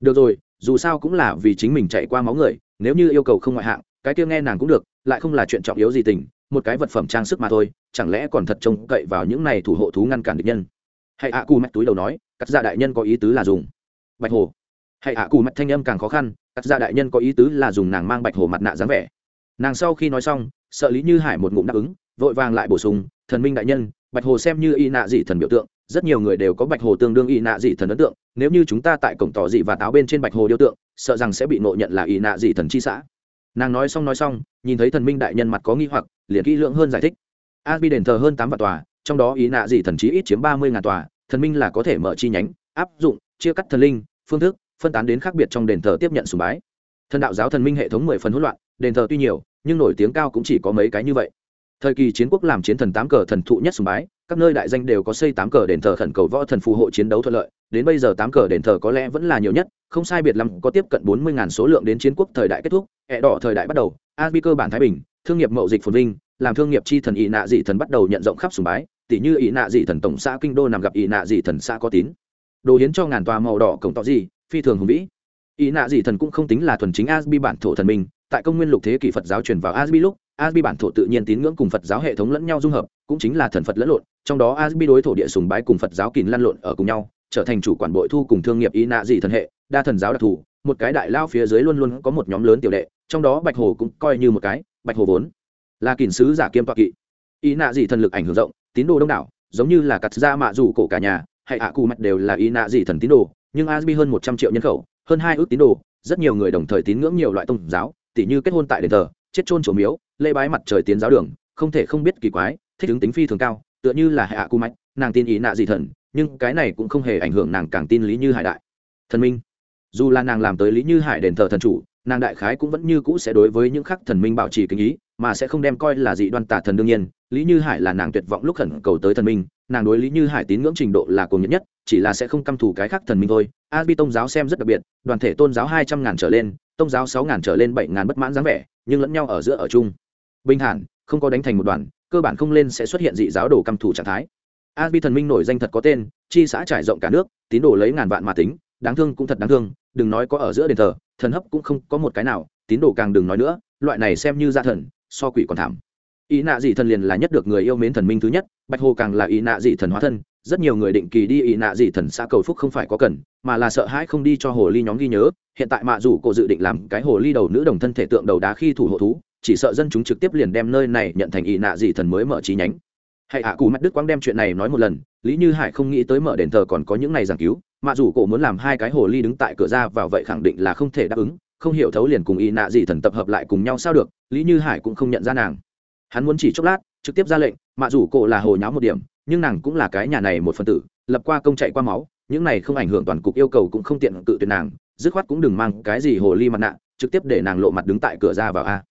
Được rồi, dù sao cũng là vì chính mình chạy qua máu người, nếu như yêu cầu không ngoại hạng, cái kia nghe nàng cũng được, lại không là chuyện trọng yếu gì tình, một cái vật phẩm trang sức mà thôi, chẳng lẽ còn thật trông cậy vào những này thủ hộ thú ngăn cản địch nhân? Hãy ạ, cù mạch túi đầu nói, cắt ra đại nhân có ý tứ là dùng. Bạch hồ. Hãy ạ, cù mạch thanh âm càng khó khăn, cắt ra đại nhân có ý tứ là dùng nàng mang bạch hồ mặt nạ dáng vẻ. Nàng sau khi nói xong, sợ lý như hải một ngụm đáp ứng, vội vàng lại bổ sung, thần minh đại nhân, bạch hồ xem như y nạ dị thần biểu tượng rất nhiều người đều có bạch hồ tương đương y nạ dị thần ấn tượng, nếu như chúng ta tại cổng tỏ dị và táo bên trên bạch hồ điêu tượng, sợ rằng sẽ bị nộ nhận là y nạ dị thần chi xã. Nàng nói xong nói xong, nhìn thấy thần minh đại nhân mặt có nghi hoặc, liền kỹ lưỡng hơn giải thích. A bi đền thờ hơn tám vạn tòa, trong đó ý nạ dị thần chí ít chiếm ba mươi ngàn tòa, thần minh là có thể mở chi nhánh, áp dụng, chia cắt thần linh, phương thức, phân tán đến khác biệt trong đền thờ tiếp nhận sùng bái. Thần đạo giáo thần minh hệ thống mười phần hỗn loạn, đền thờ tuy nhiều, nhưng nổi tiếng cao cũng chỉ có mấy cái như vậy thời kỳ chiến quốc làm chiến thần tám cờ thần thụ nhất sùng bái, các nơi đại danh đều có xây tám cờ đền thờ khẩn cầu võ thần phù hộ chiến đấu thuận lợi. Đến bây giờ tám cờ đền thờ có lẽ vẫn là nhiều nhất, không sai biệt lắm có tiếp cận bốn mươi ngàn số lượng đến chiến quốc thời đại kết thúc hẹ đỏ thời đại bắt đầu, a bi cơ bản thái bình, thương nghiệp mậu dịch phồn vinh, làm thương nghiệp chi thần ỵ nạ dị thần bắt đầu nhận rộng khắp sùng bái tỷ như ỵ nạ dị thần tổng xã kinh đô nằm gặp ỵ nạ dị thần xã có tín. Đồ hiến cho ngàn tòa màu đỏ cổng tỏ gì phi thường hùng vĩ. Ỵ nạ dị thần cũng không tính là thuần chính asbi bản thổ thần minh, tại công nguyên lục thế kỷ phật giáo truyền vào asbi lúc asbi bản thổ tự nhiên tín ngưỡng cùng phật giáo hệ thống lẫn nhau dung hợp, cũng chính là thần phật lẫn lộn, trong đó asbi đối thổ địa sùng bái cùng phật giáo kìn lăn lộn ở cùng nhau, trở thành chủ quản bội thu cùng thương nghiệp ý nạ dị thần hệ, đa thần giáo đặc thù, một cái đại lao phía dưới luôn luôn có một nhóm lớn tiểu đệ, trong đó bạch hồ cũng coi như một cái, bạch hồ vốn là kìn sứ giả kiêm toa kỵ. Ý nạ dị thần lực ảnh hưởng rộng, tín đồ đông đảo, giống như là cắt ra mạ dù cổ cả nhà, hay ạ cụ mạch đều là ý nạ dị thần tín đồ, nhưng asbi hơn một trăm triệu nhân khẩu, hơn hai ước tín đồ, rất nhiều người đồng thời tín ngưỡng nhiều loại tôn giáo, tỉ như kết hôn tại đền thờ, chết trôn chỗ miếu lễ bái mặt trời tiến giáo đường, không thể không biết kỳ quái, thích ứng tính phi thường cao, tựa như là hạ cù mạch, nàng tin ý nạ dị thần, nhưng cái này cũng không hề ảnh hưởng nàng càng tin lý như hải đại. Thần minh. Dù là nàng làm tới lý như hải đền thờ thần chủ, nàng đại khái cũng vẫn như cũ sẽ đối với những khắc thần minh bảo trì kính ý, mà sẽ không đem coi là dị đoan tả thần đương nhiên. Lý như hải là nàng tuyệt vọng lúc khẩn cầu tới thần minh, nàng đối lý như hải tín ngưỡng trình độ là cuồng nhất nhất, chỉ là sẽ không căm thù cái khác thần minh thôi. A bi tôn giáo xem rất đặc biệt, đoàn thể tôn giáo hai trăm ngàn trở lên tôn giáo sáu ngàn trở lên bảy ngàn bất mãn dáng vẻ, nhưng lẫn nhau ở giữa ở chung bình thản, không có đánh thành một đoàn, cơ bản không lên sẽ xuất hiện dị giáo đồ căm thủ trạng thái. A bi thần minh nổi danh thật có tên, chi xã trải rộng cả nước, tín đồ lấy ngàn vạn mà tính, đáng thương cũng thật đáng thương, đừng nói có ở giữa đền thờ, thần hấp cũng không có một cái nào, tín đồ càng đừng nói nữa, loại này xem như gia thần, so quỷ còn thảm. Ý nạ dị thần liền là nhất được người yêu mến thần minh thứ nhất, bạch hồ càng là ý nạ dị thần hóa thân, rất nhiều người định kỳ đi ý nạ dị thần xã cầu phúc không phải có cần, mà là sợ hãi không đi cho hồ ly nhóm ghi nhớ, hiện tại mạ dù cô dự định làm cái hồ ly đầu nữ đồng thân thể tượng đầu đá khi thủ hộ thú chỉ sợ dân chúng trực tiếp liền đem nơi này nhận thành ỷ nạ dị thần mới mở chi nhánh. Hãy hạ cù mắt đức quang đem chuyện này nói một lần, lý như hải không nghĩ tới mở đền thờ còn có những này giảng cứu, mà dù cổ muốn làm hai cái hồ ly đứng tại cửa ra vào vậy khẳng định là không thể đáp ứng, không hiểu thấu liền cùng y nạ dị thần tập hợp lại cùng nhau sao được, lý như hải cũng không nhận ra nàng. Hắn muốn chỉ chốc lát, trực tiếp ra lệnh, mà dù cổ là hồ nháo một điểm, nhưng nàng cũng là cái nhà này một phần tử, lập qua công chạy qua máu, những này không ảnh hưởng toàn cục yêu cầu cũng không tiện cự tuyệt nàng, dứt khoát cũng đừng mang cái gì hồ ly mặt nạ, trực tiếp để nàng lộ mặt đứng tại cửa ra vào a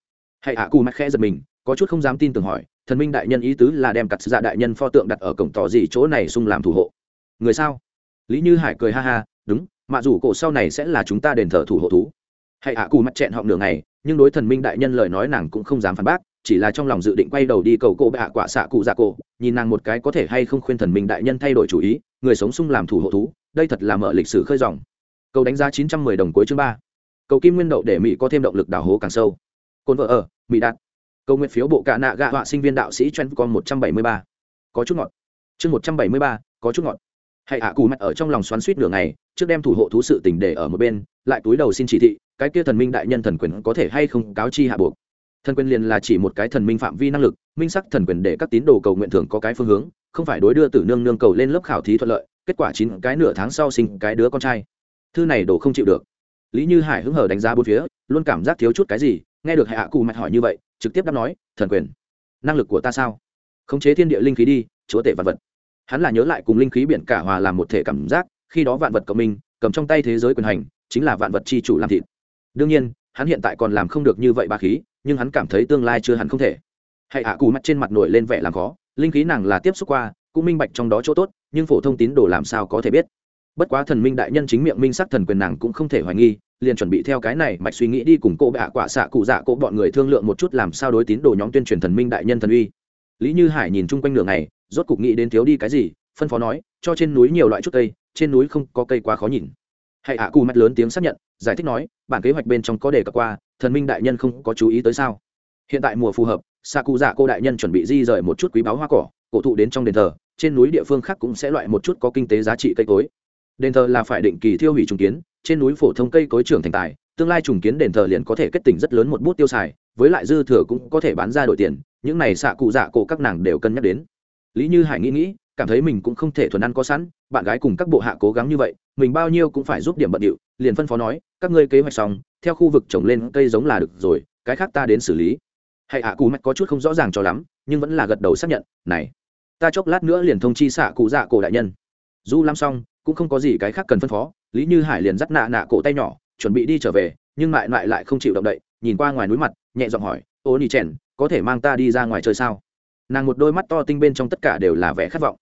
hãy ạ cù mắt khẽ giật mình có chút không dám tin tưởng hỏi thần minh đại nhân ý tứ là đem cặt dạ đại nhân pho tượng đặt ở cổng tỏ gì chỗ này xung làm thủ hộ. Người sao? Lý như hải cười ha ha đúng mạ dù cổ sau này sẽ là chúng ta đền thờ thủ hộ thú. Hãy ạ cù mắt chẹn họng nửa ngày, nhưng đối thần minh đại nhân lời nói nàng cũng không dám phản bác chỉ là trong lòng dự định quay đầu đi cầu cô bệ hạ quả xạ cụ dạ cổ nhìn nàng một cái có thể hay không khuyên thần minh đại nhân thay đổi chủ ý người sống sung làm thủ hộ thú đây thật là mở lịch sử khơi dòng. Cầu đánh giá chín trăm mười đồng cuối chương ba. Cầu kim nguyên đậu để mỹ có thêm động lực đào hố càng sâu cồn vợ ở, mỹ đạt. Cầu nguyện phiếu bộ cạ nạ gạ họa sinh viên đạo sĩ chen con một trăm bảy mươi ba. Có chút ngọt. Chương một trăm bảy mươi ba, có chút ngọt. Hãy ạ, cù mặt ở trong lòng xoắn suýt nửa ngày, trước đem thủ hộ thú sự tình để ở một bên, lại túi đầu xin chỉ thị, cái kia thần minh đại nhân thần quyền có thể hay không cáo chi hạ buộc. Thần quyền liền là chỉ một cái thần minh phạm vi năng lực, minh sắc thần quyền để các tín đồ cầu nguyện thường có cái phương hướng, không phải đối đưa tử nương nương cầu lên lớp khảo thí thuận lợi, kết quả chín cái nửa tháng sau sinh cái đứa con trai. Thư này đồ không chịu được. Lý như hải hứng hở đánh giá bốn phía, luôn cảm giác thiếu chút cái gì nghe được hạ cụ mạch hỏi như vậy, trực tiếp đáp nói, thần quyền, năng lực của ta sao? Khống chế thiên địa linh khí đi, chúa tể vạn vật. Hắn là nhớ lại cùng linh khí biển cả hòa làm một thể cảm giác, khi đó vạn vật cộng minh, cầm trong tay thế giới quyền hành, chính là vạn vật chi chủ làm thịt. Đương nhiên, hắn hiện tại còn làm không được như vậy ba khí, nhưng hắn cảm thấy tương lai chưa hẳn không thể. Hãy hạ cù mắt trên mặt nổi lên vẻ làm khó, linh khí nàng là tiếp xúc qua, cũng minh bạch trong đó chỗ tốt, nhưng phổ thông tín đồ làm sao có thể biết? Bất quá thần minh đại nhân chính miệng minh sắc thần quyền nàng cũng không thể hoài nghi liền chuẩn bị theo cái này mạch suy nghĩ đi cùng cô bạ quả xạ cụ dạ cô bọn người thương lượng một chút làm sao đối tín đồ nhóm tuyên truyền thần minh đại nhân thần uy. Lý như hải nhìn chung quanh đường này rốt cục nghĩ đến thiếu đi cái gì, phân phó nói, cho trên núi nhiều loại chút cây, trên núi không có cây quá khó nhìn. Hãy ạ cù mắt lớn tiếng xác nhận, giải thích nói, bản kế hoạch bên trong có đề cập qua, thần minh đại nhân không có chú ý tới sao? Hiện tại mùa phù hợp, xạ cụ dạ cô đại nhân chuẩn bị di rời một chút quý báo hoa cỏ, cổ thụ đến trong đền thờ, trên núi địa phương khác cũng sẽ loại một chút có kinh tế giá trị cây cối đền thờ là phải định kỳ thiêu hủy trùng kiến, trên núi phổ thông cây cối trưởng thành tài, tương lai trùng kiến đền thờ liền có thể kết tỉnh rất lớn một bút tiêu xài, với lại dư thừa cũng có thể bán ra đổi tiền, những này xạ cụ dạ cổ các nàng đều cân nhắc đến. Lý như hải nghĩ nghĩ, cảm thấy mình cũng không thể thuần ăn có sẵn, bạn gái cùng các bộ hạ cố gắng như vậy, mình bao nhiêu cũng phải giúp điểm bận điệu, liền phân phó nói, các ngươi kế hoạch xong, theo khu vực trồng lên cây giống là được rồi, cái khác ta đến xử lý. Hãy hạ cụ mạch có chút không rõ ràng cho lắm, nhưng vẫn là gật đầu xác nhận, này, ta chốc lát nữa liền thông chi xạ cụ dạ cổ đại nhân du làm xong, cũng không có gì cái khác cần phân phó, lý như hải liền dắt nạ nạ cổ tay nhỏ, chuẩn bị đi trở về, nhưng mại mại lại không chịu động đậy, nhìn qua ngoài núi mặt, nhẹ giọng hỏi, ô nỉ trẻn có thể mang ta đi ra ngoài chơi sao? Nàng một đôi mắt to tinh bên trong tất cả đều là vẻ khát vọng.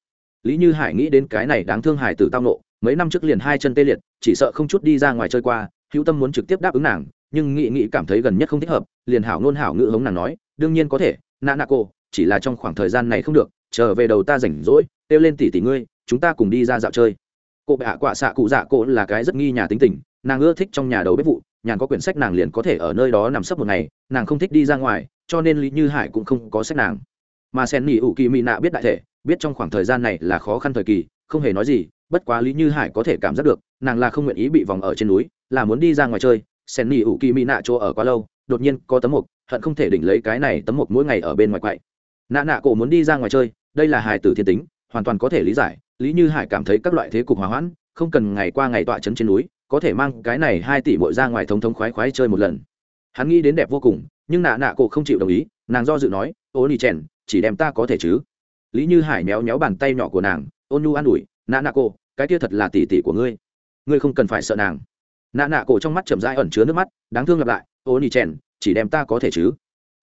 Lý như hải nghĩ đến cái này đáng thương hải tử tao nộ mấy năm trước liền hai chân tê liệt, chỉ sợ không chút đi ra ngoài chơi qua, hữu tâm muốn trực tiếp đáp ứng nàng, nhưng nghị nghị cảm thấy gần nhất không thích hợp, liền hảo ngôn hảo ngữ hống nàng nói, đương nhiên có thể, nạ nạ cô chỉ là trong khoảng thời gian này không được, trở về đầu ta rảnh rỗi, kêu lên tỷ tỷ ngươi chúng ta cùng đi ra dạo chơi. Cô bệ hạ quả xạ cụ dạ cô là cái rất nghi nhà tính tình, nàng ưa thích trong nhà đầu bếp vụ, nhàn có quyển sách nàng liền có thể ở nơi đó nằm sấp một ngày, nàng không thích đi ra ngoài, cho nên lý như hải cũng không có sách nàng. Mà sen nỉ ủ kỳ mỹ nạ biết đại thể, biết trong khoảng thời gian này là khó khăn thời kỳ, không hề nói gì, bất quá lý như hải có thể cảm giác được, nàng là không nguyện ý bị vòng ở trên núi, là muốn đi ra ngoài chơi. Sen nỉ ủ kỳ mỹ nạ chỗ ở quá lâu, đột nhiên có tấm mục, hận không thể đỉnh lấy cái này tấm mục mỗi ngày ở bên ngoài quậy. Nạ nạ cổ muốn đi ra ngoài chơi, đây là hài tử thiên tính, hoàn toàn có thể lý giải lý như hải cảm thấy các loại thế cục hòa hoãn, không cần ngày qua ngày tọa trấn trên núi, có thể mang cái này hai tỷ bội ra ngoài thống thống khoái khoái chơi một lần. Hắn nghĩ đến đẹp vô cùng, nhưng nạ nạ cổ không chịu đồng ý, nàng do dự nói, ô nỉ chèn, chỉ đem ta có thể chứ? Lý như hải méo méo bàn tay nhỏ của nàng, ôn nhu an ủi, nạ nạ cổ, cái kia thật là tỷ tỷ của ngươi. Ngươi không cần phải sợ nàng. Nạ nạ cổ trong mắt chậm rãi ẩn chứa nước mắt, đáng thương lặp lại, ô nỉ chèn, chỉ đem ta có thể chứ?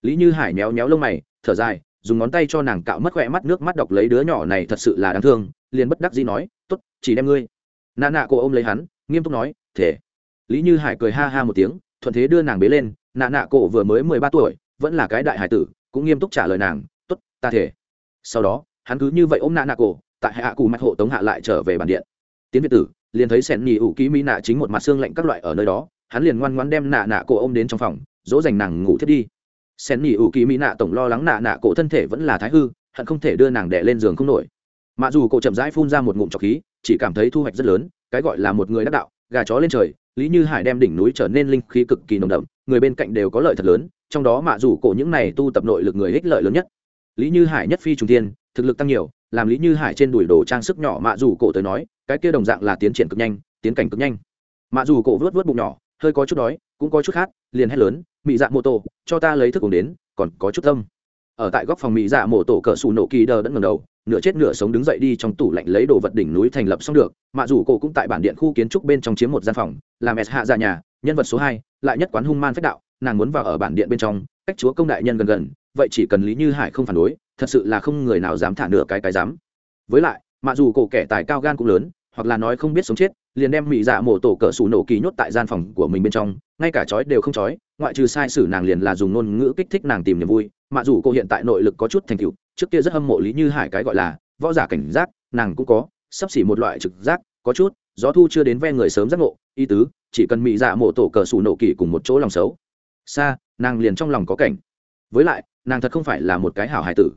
Lý như hải méo méo lông mày, thở dài, dùng ngón tay cho nàng cạo mất khỏe mắt nước mắt đọc lấy đứa nhỏ này thật sự là đáng thương liền bất đắc dĩ nói t ố t chỉ đem ngươi. Nạ nạ cô ôm lấy hắn, nghiêm túc nói thể lý như hải cười ha ha một tiếng, thuận thế đưa nàng bế lên. Nạ nạ cô vừa mới mười ba tuổi, vẫn là cái đại hải tử, cũng nghiêm túc trả lời nàng t ố t ta thể sau đó, hắn cứ như vậy ôm nạ nạ cô tại hạ cụ mạch hộ tống hạ lại trở về bản điện. Tiến việt tử, liền thấy sẻn nhì ủ ký mỹ nạ chính một mặt xương lạnh các loại ở nơi đó, hắn liền ngoan ngoan đem nạ nạ cổ ôm đến trong phòng, dỗ dành nàng ngủ thiết đi. Sen nhì ủ kỳ mỹ nạ tổng lo lắng nạ nạ cổ thân thể vẫn là thái hư, hận không thể đưa nàng đẻ lên giường không nổi. Mà dù cậu chậm rãi phun ra một ngụm trọc khí, chỉ cảm thấy thu hoạch rất lớn, cái gọi là một người đắc đạo, gà chó lên trời, lý như hải đem đỉnh núi trở nên linh khí cực kỳ nồng đậm, người bên cạnh đều có lợi thật lớn, trong đó mạ dù cổ những này tu tập nội lực người ích lợi lớn nhất. Lý như hải nhất phi trung tiên thực lực tăng nhiều, làm lý như hải trên đùi đồ trang sức nhỏ mạ dù cổ tới nói, cái kia đồng dạng là tiến triển cực nhanh, tiến cảnh cực nhanh. Mạ dù cổ vớt vớt bụng nhỏ, hơi có chút đói, cũng có chút khát, liền hét lớn, mị dạ mô tô cho ta lấy thức uống đến, còn có chút tâm. Ở tại góc phòng mị dạ mô tổ cỡ xù nổ kỳ đờ đẫn ngầm đầu nửa chết nửa sống đứng dậy đi trong tủ lạnh lấy đồ vật đỉnh núi thành lập xong được mạ dù cổ cũng tại bản điện khu kiến trúc bên trong chiếm một gian phòng, làm s hạ ra nhà, nhân vật số hai, lại nhất quán hung man phách đạo, nàng muốn vào ở bản điện bên trong, cách chúa công đại nhân gần gần, vậy chỉ cần lý như hải không phản đối, thật sự là không người nào dám thả nửa cái cái dám. Với lại mạ dù cổ kẻ tài cao gan cũng lớn, hoặc là nói không biết sống chết, liền đem mỹ dạ mổ tổ cỡ sủ nổ kỳ nhốt tại gian phòng của mình bên trong, ngay cả chói đều không chói ngoại trừ sai sử nàng liền là dùng ngôn ngữ kích thích nàng tìm niềm vui mặc dù cô hiện tại nội lực có chút thành tựu trước kia rất hâm mộ lý như hải cái gọi là võ giả cảnh giác, nàng cũng có, sắp xỉ một loại trực giác, có chút, gió thu chưa đến ve người sớm giác ngộ y tứ, chỉ cần mị dạ mổ tổ cờ sủ nổ kỳ cùng một chỗ lòng xấu. Xa nàng liền trong lòng có cảnh. Với lại, nàng thật không phải là một cái hảo hải tử.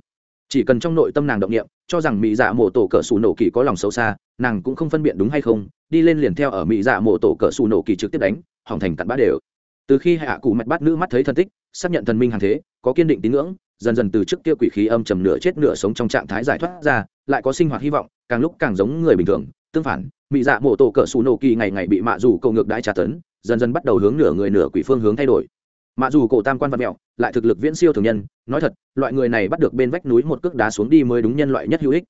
Chỉ cần trong nội tâm nàng động niệm, cho rằng mỹ dạ mổ tổ cờ xù nổ kỳ có lòng xấu xa, nàng cũng không phân biệt đúng hay không, đi lên liền theo ở mỹ dạ mổ tổ cờ xù nổ kỳ trực tiếp đánh, hỏng thành cặn bát đều. Từ khi hạ cụ mạch bát nữ mắt thấy thân tích, xác nhận thần minh hàng thế, có kiên định tín ngưỡng dần dần từ trước kia quỷ khí âm trầm nửa chết nửa sống trong trạng thái giải thoát ra, lại có sinh hoạt hy vọng, càng lúc càng giống người bình thường, tương phản mỹ dạ mổ tổ cỡ xù nổ kỳ ngày ngày bị mạ dù cầu ngược đãi trả tấn, dần dần bắt đầu hướng nửa người nửa quỷ phương hướng thay đổi. Mạ dù cổ tam quan vật mẹo, lại thực lực viễn siêu thường nhân, nói thật, loại người này bắt được bên vách núi một cước đá xuống đi mới đúng nhân loại nhất hữu ích.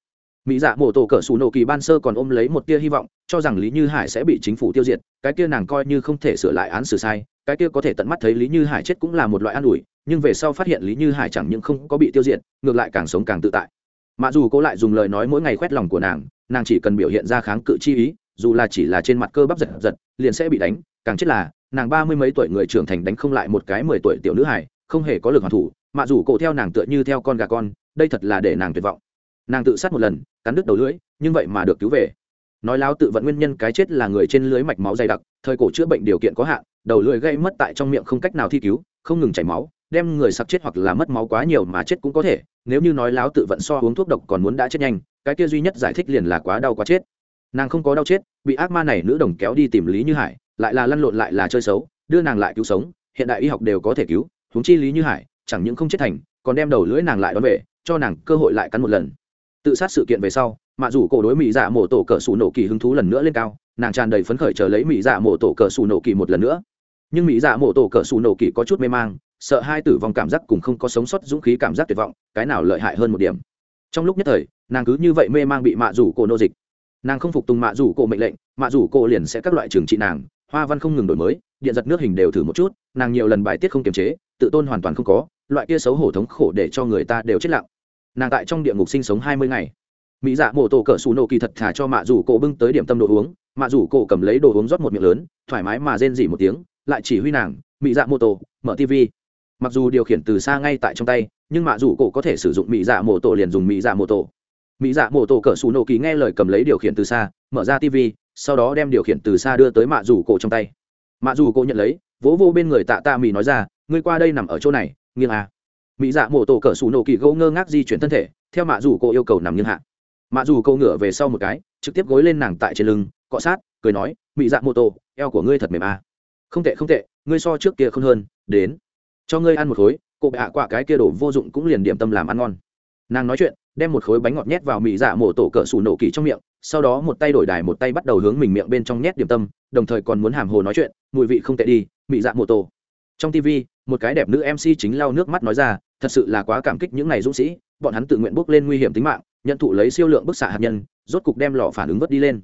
Mỹ dạ mổ tổ cỡ xù nổ kỳ ban sơ còn ôm lấy một tia hy vọng, cho rằng lý như hải sẽ bị chính phủ tiêu diệt, cái kia nàng coi như không thể sửa lại án xử sai cái kia có thể tận mắt thấy lý như hải chết cũng là một loại an ủi, nhưng về sau phát hiện lý như hải chẳng những không có bị tiêu diệt, ngược lại càng sống càng tự tại. Mà dù cô lại dùng lời nói mỗi ngày khoét lòng của nàng nàng chỉ cần biểu hiện ra kháng cự chi ý, dù là chỉ là trên mặt cơ bắp giật giật, liền sẽ bị đánh, càng chết là, nàng ba mươi mấy tuổi người trưởng thành đánh không lại một cái mười tuổi tiểu nữ hải không hề có lực hoàn thủ, Mà dù cổ theo nàng tựa như theo con gà con, đây thật là để nàng tuyệt vọng. Nàng tự sát một lần, cắn đứt đầu lưỡi, nhưng vậy mà được cứu về. Nói láo tự vận nguyên nhân cái chết là người trên lưới mạch máu dày đặc, thời cổ chữa bệnh điều kiện có hạn đầu lưỡi gây mất tại trong miệng không cách nào thi cứu, không ngừng chảy máu, đem người sặc chết hoặc là mất máu quá nhiều mà chết cũng có thể, nếu như nói láo tự vận so uống thuốc độc còn muốn đã chết nhanh, cái kia duy nhất giải thích liền là quá đau quá chết. Nàng không có đau chết, bị ác ma này nữ đồng kéo đi tìm lý như hải, lại là lăn lộn lại là chơi xấu, đưa nàng lại cứu sống, hiện đại y học đều có thể cứu, huống chi lý như hải, chẳng những không chết thành, còn đem đầu lưỡi nàng lại đón về, cho nàng cơ hội lại cắn một lần. Tự sát sự kiện về sau mạ dù cổ đối mỹ dạ mổ tổ cờ sủ nổ kỳ hứng thú lần nữa lên cao, nàng tràn đầy phấn khởi chờ lấy mỹ dạ mổ tổ cờ sủ nổ kỳ một lần nữa nhưng mỹ dạ mộ tổ cỡ xù nổ kỳ có chút mê mang, sợ hai tử vong cảm giác cùng không có sống sót dũng khí cảm giác tuyệt vọng, cái nào lợi hại hơn một điểm. Trong lúc nhất thời, nàng cứ như vậy mê mang bị mạ rủ cổ nô dịch. Nàng không phục tùng mạ rủ cổ mệnh lệnh, mạ rủ cổ liền sẽ các loại trường trị nàng, hoa văn không ngừng đổi mới, điện giật nước hình đều thử một chút, nàng nhiều lần bài tiết không kiềm chế, tự tôn hoàn toàn không có, loại kia xấu hổ thống khổ để cho người ta đều chết lặng. Nàng tại trong địa ngục sinh sống hai mươi ngày. Mỹ dạ mổ tổ cỡ xù nổ kỳ thật thả cho mạ rủ cổ bưng tới điểm tâm đồ uống, mạ rủ cổ cầm lấy đồ uống rót một miệng lớn, thoải mái mà rên dỉ một tiếng lại chỉ huy nàng mỹ dạ mô tô mở tv mặc dù điều khiển từ xa ngay tại trong tay, nhưng mạ dù cổ có thể sử dụng mỹ dạ mô tổ liền dùng mỹ dạ mô tổ mỹ dạ mô tổ cỡ xù nổ kỳ nghe lời cầm lấy điều khiển từ xa, mở ra tv sau đó đem điều khiển từ xa đưa tới mạ dù cổ trong tay mạ dù cổ nhận lấy, vỗ vô bên người tạ tạ mỹ nói ra, ngươi qua đây nằm ở chỗ này, nghiêng à. mỹ dạ mô tổ cỡ xù nổ kỳ gỗ ngơ ngác di chuyển thân thể, theo mạ dù cổ yêu cầu nằm nghiêng hạ mạ dù cổ ngửa về sau một cái, trực tiếp gối lên nàng tại trên lưng, cọ sát, cười nói mỹ dạ mô tô eo của ngươi thật mềm à không tệ không tệ, ngươi so trước kia không hơn, đến. Cho ngươi ăn một khối cụ bệ hạ quả cái kia đổ vô dụng cũng liền điểm tâm làm ăn ngon. Nàng nói chuyện, đem một khối bánh ngọt nhét vào mỹ dạ mổ tổ cỡ sủ nổ kỳ trong miệng, sau đó một tay đổi đài một tay bắt đầu hướng mình miệng bên trong nhét điểm tâm, đồng thời còn muốn hàm hồ nói chuyện, mùi vị không tệ đi mỹ dạ mổ tổ. Trong tv một cái đẹp nữ mc chính lau nước mắt nói ra, thật sự là quá cảm kích những ngày dũng sĩ, bọn hắn tự nguyện bước lên nguy hiểm tính mạng, nhận thụ lấy siêu lượng bức xạ hạt nhân, rốt cục đem lò phản ứng vớt đi lên.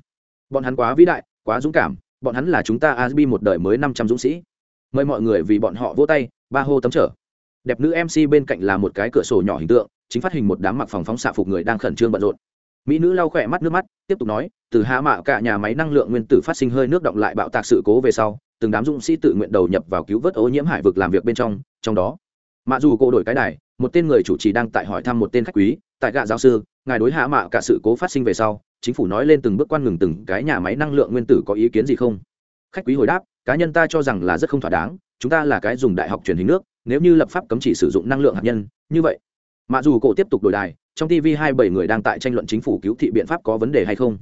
Bọn hắn quá vĩ đại, quá dũng cảm bọn hắn là chúng ta asbi một đời mới năm trăm dũng sĩ. Mời mọi người vì bọn họ vỗ tay, ba hô tấm trở. Đẹp nữ mc bên cạnh là một cái cửa sổ nhỏ hình tượng, chính phát hình một đám mặc phòng phóng xạ phục người đang khẩn trương bận rộn. Mỹ nữ lau khỏe mắt nước mắt, tiếp tục nói, từ hạ mạ cả nhà máy năng lượng nguyên tử phát sinh hơi nước động lại bạo tạc sự cố về sau, từng đám dũng sĩ tự nguyện đầu nhập vào cứu vớt ô nhiễm hải vực làm việc bên trong trong đó, mạ dù cô đổi cái đài, một tên người chủ trì đang tại hỏi thăm một tên khách quý, tại gạ giáo sư, ngài đối hạ mạ cả sự cố phát sinh về sau chính phủ nói lên từng bước quan ngừng từng cái nhà máy năng lượng nguyên tử có ý kiến gì không? Khách quý hồi đáp, cá nhân ta cho rằng là rất không thỏa đáng, chúng ta là cái dùng đại học truyền hình nước, nếu như lập pháp cấm chỉ sử dụng năng lượng hạt nhân, như vậy. Mặc dù cổ tiếp tục đổi đài, trong tv hai bảy người đang tại tranh luận chính phủ cứu thị biện pháp có vấn đề hay không?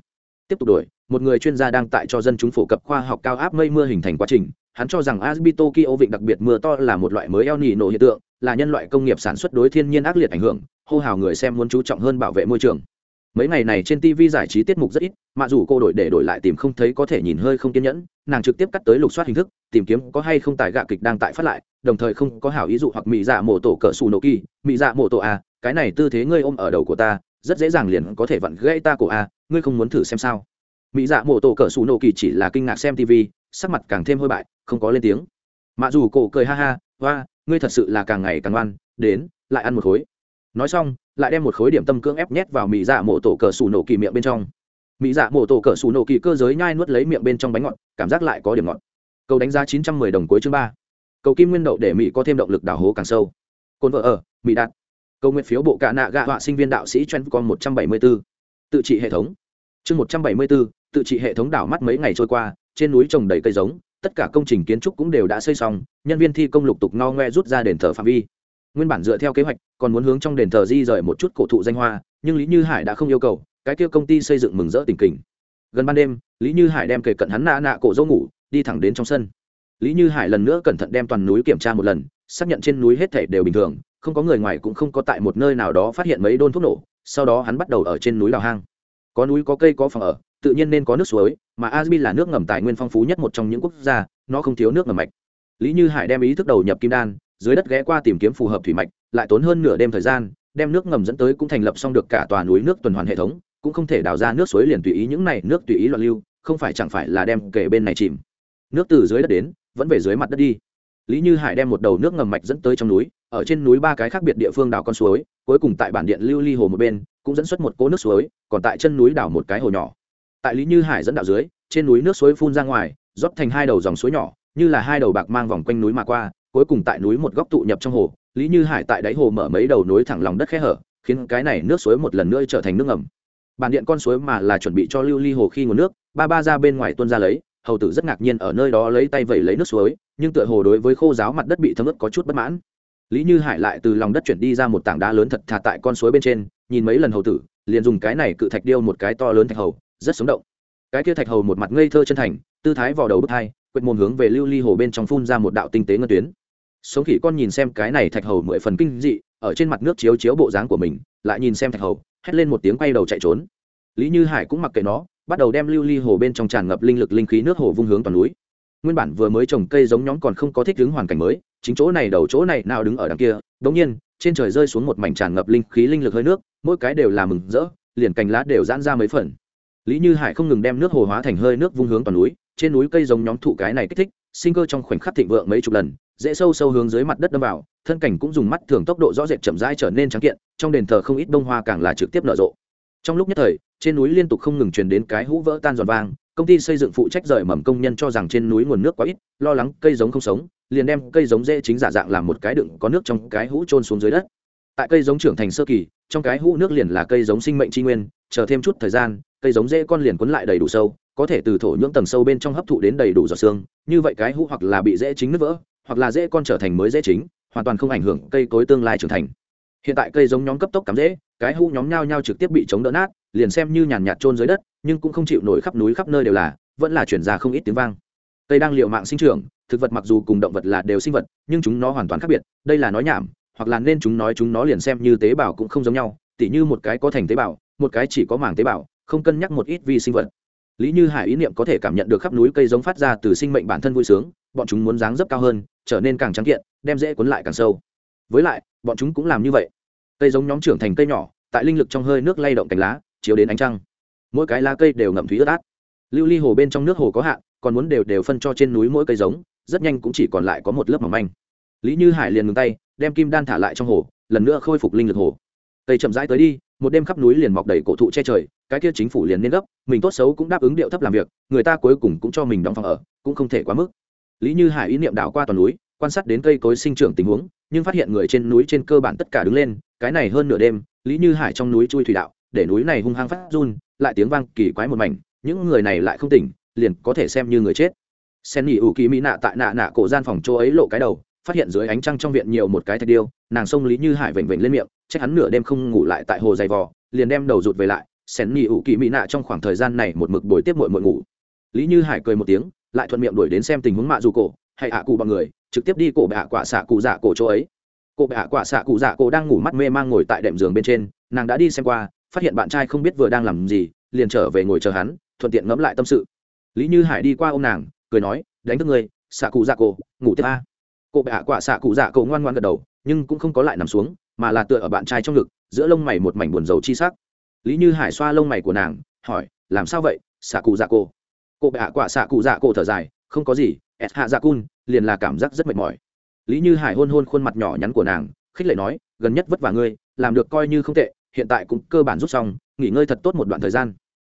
Tiếp tục đổi, một người chuyên gia đang tại cho dân chúng phổ cập khoa học cao áp mây mưa hình thành quá trình, hắn cho rằng asbi tokyo vịnh đặc biệt mưa to là một loại mới eo nỉ nổ hiện tượng, là nhân loại công nghiệp sản xuất đối thiên nhiên ác liệt ảnh hưởng, hô hào người xem muốn chú trọng hơn bảo vệ môi trường mấy ngày này trên tv giải trí tiết mục rất ít, mà dù cô đổi để đổi lại tìm không thấy có thể nhìn hơi không kiên nhẫn, nàng trực tiếp cắt tới lục soát hình thức, tìm kiếm có hay không tài gạ kịch đang tại phát lại, đồng thời không có hảo ý dụ hoặc mỹ dạ mổ tổ cỡ xù nổ kỳ mỹ dạ mổ tổ a cái này tư thế ngươi ôm ở đầu của ta, rất dễ dàng liền có thể vặn gãy ta cổ a ngươi không muốn thử xem sao? Mỹ dạ mổ tổ cỡ xù nổ kỳ chỉ là kinh ngạc xem tv sắc mặt càng thêm hơi bại, không có lên tiếng. Mặc dù cổ cười ha ha hoa ngươi thật sự là càng ngày càng ngoan, đến, lại ăn một khối. Nói xong lại đem một khối điểm tâm cưỡng ép nhét vào mỹ dạ mổ tổ cờ xù nổ kỳ miệng bên trong. Mỹ dạ mổ tổ cờ xù nổ kỳ cơ giới nhai nuốt lấy miệng bên trong bánh ngọt, cảm giác lại có điểm ngọt. Cầu đánh giá chín trăm mười đồng cuối chương ba. Cầu kim nguyên đậu để mỹ có thêm động lực đào hố càng sâu. Cồn vợ ở, mỹ đạt. Cầu nguyện phiếu bộ cạ nạ gạ họa sinh viên đạo sĩ chen con một trăm bảy mươi b ố tự trị hệ thống. Chương một trăm bảy mươi b ố tự trị hệ thống đảo mắt mấy ngày trôi qua, trên núi trồng đầy cây giống, tất cả công trình kiến trúc cũng đều đã xây xong, nhân viên thi công lục tục no ngoe rút ra đền thờ phạm vi nguyên bản dựa theo kế hoạch, còn muốn hướng trong đền thờ di rời một chút cổ thụ danh hoa, nhưng lý như hải đã không yêu cầu, cái kia công ty xây dựng mừng rỡ tình kình. Gần ban đêm, lý như hải đem kề cận hắn nạ nạ cổ dâu ngủ, đi thẳng đến trong sân. Lý như hải lần nữa cẩn thận đem toàn núi kiểm tra một lần, xác nhận trên núi hết thể đều bình thường, không có người ngoài cũng không có tại một nơi nào đó phát hiện mấy đôn thuốc nổ, sau đó hắn bắt đầu ở trên núi đào hang. Có núi có cây có phòng ở, tự nhiên nên có nước suối, mà azbi là nước ngầm tài nguyên phong phú nhất một trong những quốc gia, nó không thiếu nước ngầm mạch. Lý như hải đem ý thức đầu nhập kim đan dưới đất ghé qua tìm kiếm phù hợp thủy mạch, lại tốn hơn nửa đêm thời gian, đem nước ngầm dẫn tới cũng thành lập xong được cả tòa núi nước tuần hoàn hệ thống, cũng không thể đào ra nước suối liền tùy ý những này nước tùy ý loạn lưu, không phải chẳng phải là đem kể bên này chìm. Nước từ dưới đất đến, vẫn về dưới mặt đất đi. Lý như hải đem một đầu nước ngầm mạch dẫn tới trong núi, ở trên núi ba cái khác biệt địa phương đào con suối, cuối cùng tại bản điện lưu ly hồ một bên, cũng dẫn xuất một cỗ nước suối, còn tại chân núi đào một cái hồ nhỏ. Tại lý như hải dẫn đạo dưới, trên núi nước suối phun ra ngoài, rót thành hai đầu dòng suối nhỏ, như là hai đầu bạc mang vòng quanh núi mà qua cuối cùng tại núi một góc tụ nhập trong hồ, lý như hải tại đáy hồ mở mấy đầu nối thẳng lòng đất khe hở, khiến cái này nước suối một lần nữa trở thành nước ngầm. Bản điện con suối mà là chuẩn bị cho lưu ly hồ khi nguồn nước, ba ba ra bên ngoài tuân ra lấy, hầu tử rất ngạc nhiên ở nơi đó lấy tay vẩy lấy nước suối, nhưng tựa hồ đối với khô giáo mặt đất bị thấm ướt có chút bất mãn. Lý như hải lại từ lòng đất chuyển đi ra một tảng đá lớn thật thà tại con suối bên trên, nhìn mấy lần hầu tử, liền dùng cái này cự thạch điêu một cái to lớn thạch hầu, rất sống động. Cái kia thạch hầu một mặt ngây thơ chân thành, tư thái vào đầu bức hai, quệt mồm hướng về lưu ly hồ bên trong phun ra một đạo tinh tế ngân tuyến sống khỉ con nhìn xem cái này thạch hầu mười phần kinh dị, ở trên mặt nước chiếu chiếu bộ dáng của mình, lại nhìn xem thạch hầu, hét lên một tiếng quay đầu chạy trốn. Lý như hải cũng mặc kệ nó, bắt đầu đem lưu ly hồ bên trong tràn ngập linh lực linh khí nước hồ vung hướng toàn núi. Nguyên bản vừa mới trồng cây giống nhóm còn không có thích ứng hoàn cảnh mới, chính chỗ này đầu chỗ này nào đứng ở đằng kia đ ỗ n g nhiên, trên trời rơi xuống một mảnh tràn ngập linh khí linh lực hơi nước, mỗi cái đều là mừng rỡ, liền cành lá đều giãn ra mấy phần. Lý như hải không ngừng đem nước hồ hóa thành hơi nước vung hướng toàn núi, trên núi cây giống nhóm thụ cái này kích thích, sinh cơ trong khoảnh khắc thịnh vượng mấy chục lần dễ sâu sâu hướng dưới mặt đất đâm vào, thân cảnh cũng dùng mắt thường tốc độ rõ rệt chậm rãi trở nên trắng kiện, trong đền thờ không ít đông hoa càng là trực tiếp nở rộ. Trong lúc nhất thời, trên núi liên tục không ngừng truyền đến cái hũ vỡ tan giòn vang, công ty xây dựng phụ trách rời mầm công nhân cho rằng trên núi nguồn nước quá ít, lo lắng cây giống không sống, liền đem cây giống dễ chính giả dạng làm một cái đựng có nước trong cái hũ trôn xuống dưới đất. Tại cây giống trưởng thành sơ kỳ, trong cái hũ nước liền là cây giống sinh mệnh tri nguyên, chờ thêm chút thời gian, cây giống dễ con liền quấn lại đầy đủ sâu, có thể từ thổ nhưỡng tầng sâu bên trong hấp thụ đến đầy đủ giọt xương như vậy cái hũ hoặc là bị dễ chính nứt vỡ hoặc là dễ con trở thành mới dễ chính, hoàn toàn không ảnh hưởng cây cối tương lai trưởng thành. Hiện tại cây giống nhóm cấp tốc cắm dễ cái hũ nhóm nhau nhau trực tiếp bị chống đỡ nát, liền xem như nhàn nhạt trôn dưới đất, nhưng cũng không chịu nổi khắp núi khắp nơi đều là, vẫn là chuyển ra không ít tiếng vang. Cây đang liệu mạng sinh trưởng, thực vật mặc dù cùng động vật là đều sinh vật, nhưng chúng nó hoàn toàn khác biệt, đây là nói nhảm, hoặc là nên chúng nói chúng nó liền xem như tế bào cũng không giống nhau, tỉ như một cái có thành tế bào, một cái chỉ có màng tế bào, không cân nhắc một ít vi sinh vật. Lý như hải ý niệm có thể cảm nhận được khắp núi cây giống phát ra từ sinh mệnh bản thân vui sướng bọn chúng muốn dáng dấp cao hơn, trở nên càng trắng kiện, đem dễ cuốn lại càng sâu. Với lại, bọn chúng cũng làm như vậy. Cây giống nhóm trưởng thành cây nhỏ, tại linh lực trong hơi nước lay động cành lá, chiếu đến ánh trăng. Mỗi cái lá cây đều ngậm thúy ướt át. Lưu ly hồ bên trong nước hồ có hạn, còn muốn đều đều phân cho trên núi mỗi cây giống, rất nhanh cũng chỉ còn lại có một lớp mỏng manh. Lý như hải liền ngừng tay, đem kim đan thả lại trong hồ, lần nữa khôi phục linh lực hồ. Cây chậm rãi tới đi, một đêm khắp núi liền mọc đầy cổ thụ che trời, cái kia chính phủ liền nên gấp, mình tốt xấu cũng đáp ứng điệu thấp làm việc, người ta cuối cùng cũng cho mình đóng phòng ở, cũng không thể quá mức lý như hải ý niệm đảo qua toàn núi, quan sát đến cây cối sinh trưởng tình huống, nhưng phát hiện người trên núi trên cơ bản tất cả đứng lên, cái này hơn nửa đêm, lý như hải trong núi chui thủy đạo, để núi này hung hăng phát run, lại tiếng vang kỳ quái một mảnh, những người này lại không tỉnh, liền có thể xem như người chết. Sen nghỉ ủ kỳ mỹ nạ tại nạ nạ cổ gian phòng chỗ ấy lộ cái đầu, phát hiện dưới ánh trăng trong viện nhiều một cái thạch điêu, nàng xông lý như hải vểnh vểnh lên miệng, trách hắn nửa đêm không ngủ lại tại hồ dày vò, liền đem đầu rụt về lại. Sen nghỉ ủ kỳ mỹ nạ trong khoảng thời gian này một mực bồi tiếp muội muội ngủ. Lý như hải cười một tiếng lại thuận miệng đuổi đến xem tình huống mạ dù cổ, hay hạ cụ bằng người, trực tiếp đi cổ bệ hạ quả xạ cụ dạ cổ chỗ ấy. Cổ bệ hạ quả xạ cụ dạ cổ đang ngủ mắt mê mang ngồi tại đệm giường bên trên, nàng đã đi xem qua, phát hiện bạn trai không biết vừa đang làm gì, liền trở về ngồi chờ hắn, thuận tiện ngẫm lại tâm sự. Lý như hải đi qua ô m nàng, cười nói, đánh thức người xạ cụ dạ cổ, ngủ tiếp a. Cổ bệ hạ quả xạ cụ dạ cổ ngoan ngoan gật đầu, nhưng cũng không có lại nằm xuống, mà là tựa ở bạn trai trong ngực, giữa lông mày một mảnh buồn dầu chi sắc. Lý như hải xoa lông mày của nàng, hỏi, làm sao vậy, xạ cụ dạ cổ? Cô bệ hạ quả xạ cụ dạ cổ thở dài, không có gì s hạ dạ cun, liền là cảm giác rất mệt mỏi. Lý như hải hôn hôn khuôn mặt nhỏ nhắn của nàng, khích lệ nói, gần nhất vất vả ngươi, làm được coi như không tệ, hiện tại cũng cơ bản rút xong, nghỉ ngơi thật tốt một đoạn thời gian.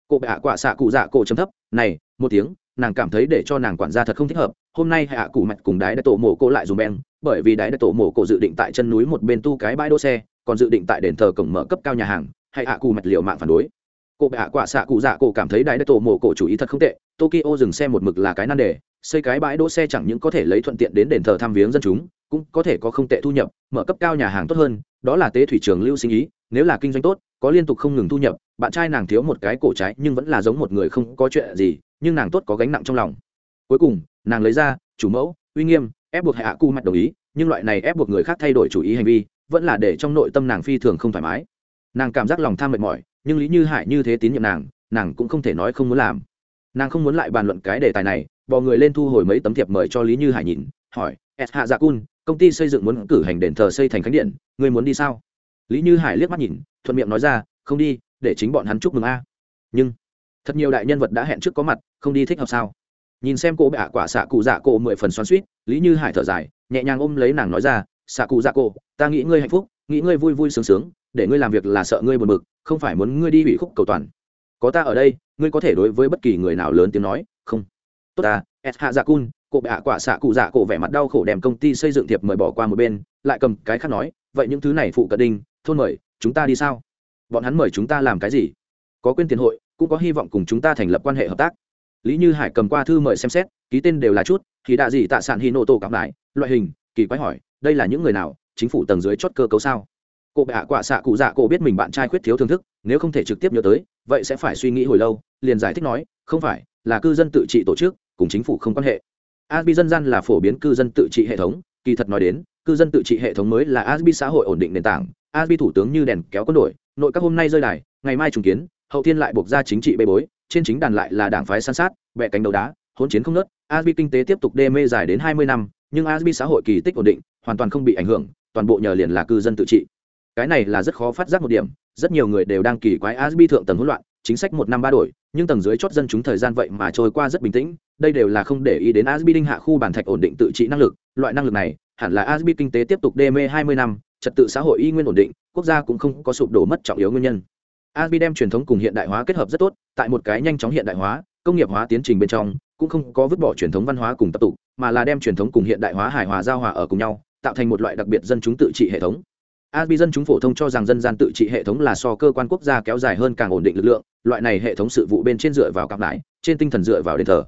Cô bệ hạ quả xạ cụ dạ cổ chấm thấp, này, một tiếng, nàng cảm thấy để cho nàng quản gia thật không thích hợp, hôm nay hạ cụ mạch cùng đái đã tổ mổ cô lại dùng beng, bởi vì đái đã tổ mổ cổ dự định tại chân núi một bên tu cái bãi đỗ xe, còn dự định tại đền thờ cổng mở cấp cao nhà hàng, hay hạ cụ mạch liệu mạng phản đối. Cô bệ hạ quả xạ cụ dạ cổ cảm thấy đái đã tổ mổ cổ chủ ý thật không tệ tokyo dừng xe một mực là cái nan đề, xây cái bãi đỗ xe chẳng những có thể lấy thuận tiện đến đền thờ thăm viếng dân chúng, cũng có thể có không tệ thu nhập, mở cấp cao nhà hàng tốt hơn, đó là tế thủy trường lưu sinh ý, nếu là kinh doanh tốt, có liên tục không ngừng thu nhập, bạn trai nàng thiếu một cái cổ trái nhưng vẫn là giống một người không có chuyện gì, nhưng nàng tốt có gánh nặng trong lòng. Cuối cùng, nàng lấy ra, chủ mẫu, uy nghiêm, ép buộc hạ cu mặt đồng ý, nhưng loại này ép buộc người khác thay đổi chủ ý hành vi, vẫn là để trong nội tâm nàng phi thường không thoải mái. Nàng cảm giác lòng tham mệt mỏi, nhưng lý như hải như thế tín nhiệm nàng nàng cũng không thể nói không muốn làm nàng không muốn lại bàn luận cái đề tài này, bò người lên thu hồi mấy tấm thiệp mời cho lý như hải nhìn, hỏi s hạ dạ cun, công ty xây dựng muốn cử hành đền thờ xây thành khánh điện người muốn đi sao? Lý như hải liếc mắt nhìn, thuận miệng nói ra, không đi, để chính bọn hắn chúc mừng a. Nhưng, thật nhiều đại nhân vật đã hẹn trước có mặt, không đi thích hợp sao? Nhìn xem cô bạ quả xạ cụ dạ cổ mười phần xoắn suýt lý như hải thở dài, nhẹ nhàng ôm lấy nàng nói ra, xạ cụ dạ cổ, ta nghĩ ngươi hạnh phúc, nghĩ ngươi vui vui sướng sướng, để ngươi làm việc là sợ ngươi buồn bực, không phải muốn ngươi đi ủy khúc cầu toàn có ta ở đây, ngươi có thể đối với bất kỳ người nào lớn tiếng nói, không. Tốt ta s hạ dạ cun. Cụ bạ quả xạ cụ dạ cổ vẻ mặt đau khổ đem công ty xây dựng thiệp mời bỏ qua một bên, lại cầm cái khác nói, vậy những thứ này phụ cận đinh, thôn mời, chúng ta đi sao? Bọn hắn mời chúng ta làm cái gì? Có quyên tiền hội, cũng có hy vọng cùng chúng ta thành lập quan hệ hợp tác. Lý như hải cầm qua thư mời xem xét, ký tên đều là chút, thì đạ gì tạ sản hi nô tô cảm lại, loại hình, kỳ quái hỏi, đây là những người nào? Chính phủ tầng dưới chốt cơ cấu sao? Cô bệ hạ quả xạ cụ dạ cô biết mình bạn trai khuyết thiếu thưởng thức, nếu không thể trực tiếp nhớ tới, vậy sẽ phải suy nghĩ hồi lâu, liền giải thích nói, không phải, là cư dân tự trị tổ chức, cùng chính phủ không quan hệ. Asbi dân gian là phổ biến cư dân tự trị hệ thống, kỳ thật nói đến, cư dân tự trị hệ thống mới là asbi xã hội ổn định nền tảng. Asbi thủ tướng như đèn kéo quân đội, nội các hôm nay rơi đài, ngày mai trùng kiến, hậu thiên lại buộc ra chính trị bê bối, trên chính đàn lại là đảng phái san sát bẹ cánh đầu đá, hỗn chiến không nớt asbi kinh tế tiếp tục đê mê dài đến hai mươi năm, nhưng asbi xã hội kỳ tích ổn định, hoàn toàn không bị ảnh hưởng, toàn bộ nhờ liền là cư dân tự trị cái này là rất khó phát giác một điểm, rất nhiều người đều đang kỳ quái asbi thượng tầng hỗn loạn, chính sách một năm ba đổi, nhưng tầng dưới chót dân chúng thời gian vậy mà trôi qua rất bình tĩnh, đây đều là không để ý đến asbi đinh hạ khu bản thạch ổn định tự trị năng lực, loại năng lực này, hẳn là asbi kinh tế tiếp tục đê mê hai mươi năm, trật tự xã hội y nguyên ổn định, quốc gia cũng không có sụp đổ mất trọng yếu nguyên nhân. Asbi đem truyền thống cùng hiện đại hóa kết hợp rất tốt, tại một cái nhanh chóng hiện đại hóa, công nghiệp hóa tiến trình bên trong, cũng không có vứt bỏ truyền thống văn hóa cùng tập tục, mà là đem truyền thống cùng hiện đại hóa hài hòa giao hòa ở cùng nhau, tạo thành một loại đặc biệt dân chúng tự trị hệ thống asbi dân chúng phổ thông cho rằng dân gian tự trị hệ thống là so cơ quan quốc gia kéo dài hơn càng ổn định lực lượng, loại này hệ thống sự vụ bên trên dựa vào cặp lại, trên tinh thần dựa vào đền thờ.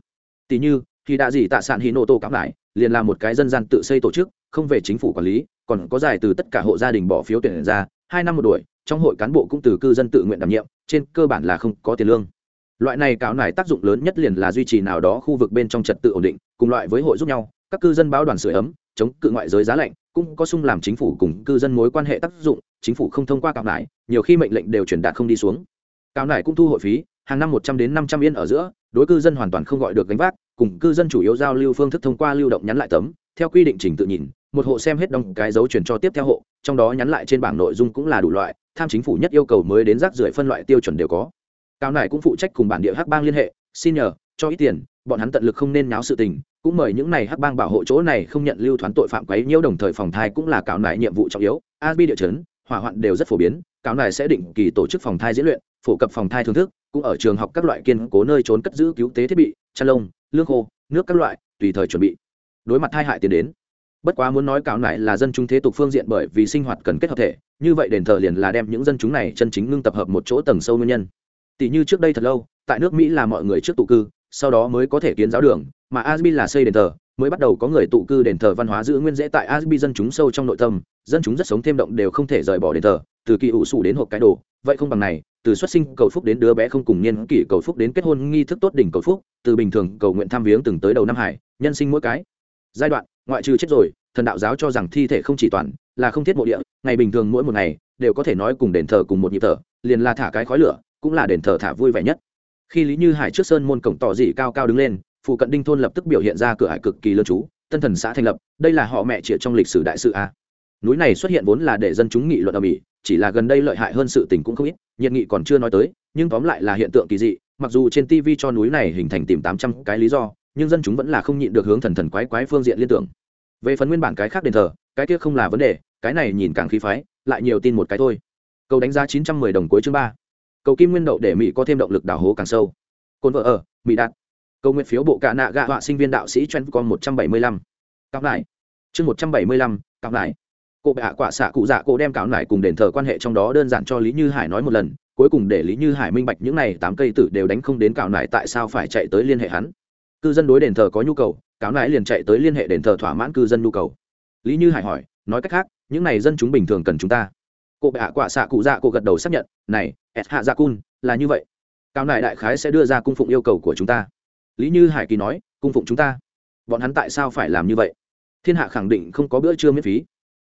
Tỷ như, khi đã gì tạ sản hì nô tô cặp lại, liền là một cái dân gian tự xây tổ chức, không về chính phủ quản lý, còn có giải từ tất cả hộ gia đình bỏ phiếu tuyển ra, hai năm một đuổi, trong hội cán bộ cũng từ cư dân tự nguyện đảm nhiệm, trên cơ bản là không có tiền lương. Loại này cáo nải tác dụng lớn nhất liền là duy trì nào đó khu vực bên trong trật tự ổn định, cùng loại với hội giúp nhau, các cư dân báo đoàn sửa ấm chống cự ngoại giới giá lạnh, cũng có sung làm chính phủ cùng cư dân mối quan hệ tác dụng, chính phủ không thông qua cáo nải, nhiều khi mệnh lệnh đều truyền đạt không đi xuống. Cáo nải cũng thu hội phí, hàng năm một trăm đến năm trăm yên ở giữa, đối cư dân hoàn toàn không gọi được gánh vác, cùng cư dân chủ yếu giao lưu phương thức thông qua lưu động nhắn lại tấm, theo quy định trình tự nhìn, một hộ xem hết đóng cái dấu chuyển cho tiếp theo hộ, trong đó nhắn lại trên bảng nội dung cũng là đủ loại, tham chính phủ nhất yêu cầu mới đến rác rưởi phân loại tiêu chuẩn đều có. Cao này cũng phụ trách cùng bản địa hắc bang liên hệ, xin nhờ, cho ít tiền, bọn hắn tận lực không nên náo sự tình cũng mời những này hắc bang bảo hộ chỗ này không nhận lưu thoán tội phạm quấy nhiễu đồng thời phòng thai cũng là cáo nại nhiệm vụ trọng yếu. Asbi địa chấn, hỏa hoạn đều rất phổ biến, cáo nại sẽ định kỳ tổ chức phòng thai diễn luyện, phổ cập phòng thai thưởng thức, cũng ở trường học các loại kiên cố nơi trốn cất giữ cứu tế thiết bị, chăn lông, lương khô, nước các loại, tùy thời chuẩn bị. Đối mặt thai hại tiến đến. Bất quá muốn nói cáo nại là dân chúng thế tục phương diện bởi vì sinh hoạt cần kết hợp thể, như vậy đền thờ liền là đem những dân chúng này chân chính ngưng tập hợp một chỗ tầng sâu nguyên nhân. Tỷ như trước đây thật lâu, tại nước mỹ là mọi người trước tụ cư, sau đó mới có thể kiến giáo đường mà asbi là xây đền thờ, mới bắt đầu có người tụ cư đền thờ văn hóa giữ nguyên dễ tại asbi dân chúng sâu trong nội tâm, dân chúng rất sống thêm động đều không thể rời bỏ đền thờ, từ kỳ ủ sủ đến hộp cái đồ, vậy không bằng này, từ xuất sinh cầu phúc đến đứa bé không cùng niên kỷ cầu phúc đến kết hôn nghi thức tốt đỉnh cầu phúc, từ bình thường cầu nguyện tham viếng từng tới đầu năm hải, nhân sinh mỗi cái. Giai đoạn, ngoại trừ chết rồi, thần đạo giáo cho rằng thi thể không chỉ toàn, là không thiết mộ địa, ngày bình thường mỗi một ngày, đều có thể nói cùng đền thờ cùng một nhịp thở, liền là thả cái khói lửa, cũng là đền thờ thả vui vẻ nhất. Khi lý như hải trước sơn môn cổng tỏ dị cao cao đứng lên phụ cận đinh thôn lập tức biểu hiện ra cửa hải cực kỳ lớn chú tân thần xã thành lập, đây là họ mẹ chĩa trong lịch sử đại sự a. Núi này xuất hiện vốn là để dân chúng nghị luận ở mỹ chỉ là gần đây lợi hại hơn sự tình cũng không ít, nhiệt nghị còn chưa nói tới, nhưng tóm lại là hiện tượng kỳ dị, mặc dù trên tv cho núi này hình thành tìm tám trăm cái lý do, nhưng dân chúng vẫn là không nhịn được hướng thần thần quái quái phương diện liên tưởng. Về phần nguyên bản cái khác đền thờ, cái kia không là vấn đề, cái này nhìn càng khí phái, lại nhiều tin một cái thôi. Cầu đánh giá chín trăm mười đồng cuối chương ba. Cầu kim nguyên đậu để mỹ có thêm động lực đào hố càng sâu. Cồn vợ ở, mỹ đạt câu nguyện phiếu bộ cả nạ gạ họa sinh viên đạo sĩ chuyên con một trăm bảy mươi lăm. Cặp lại. Chương một trăm bảy mươi lăm, cặp lại. Cô bệ hạ quả xạ cụ dạ cô đem cáo lại cùng đền thờ quan hệ trong đó đơn giản cho lý như hải nói một lần, cuối cùng để lý như hải minh bạch những này tám cây tử đều đánh không đến cáo lại tại sao phải chạy tới liên hệ hắn. Cư dân đối đền thờ có nhu cầu, cáo lại liền chạy tới liên hệ đền thờ thỏa mãn cư dân nhu cầu. Lý như hải hỏi, nói cách khác, những này dân chúng bình thường cần chúng ta. Cô bệ hạ quả xạ cụ dạ cô gật đầu xác nhận, này, et hạ dạ cun là như vậy. Cáo lại đại khái sẽ đưa ra cung phụng yêu cầu của chúng ta lý như hải kỳ nói, cung phụng chúng ta. Bọn hắn tại sao phải làm như vậy? Thiên hạ khẳng định không có bữa trưa miễn phí.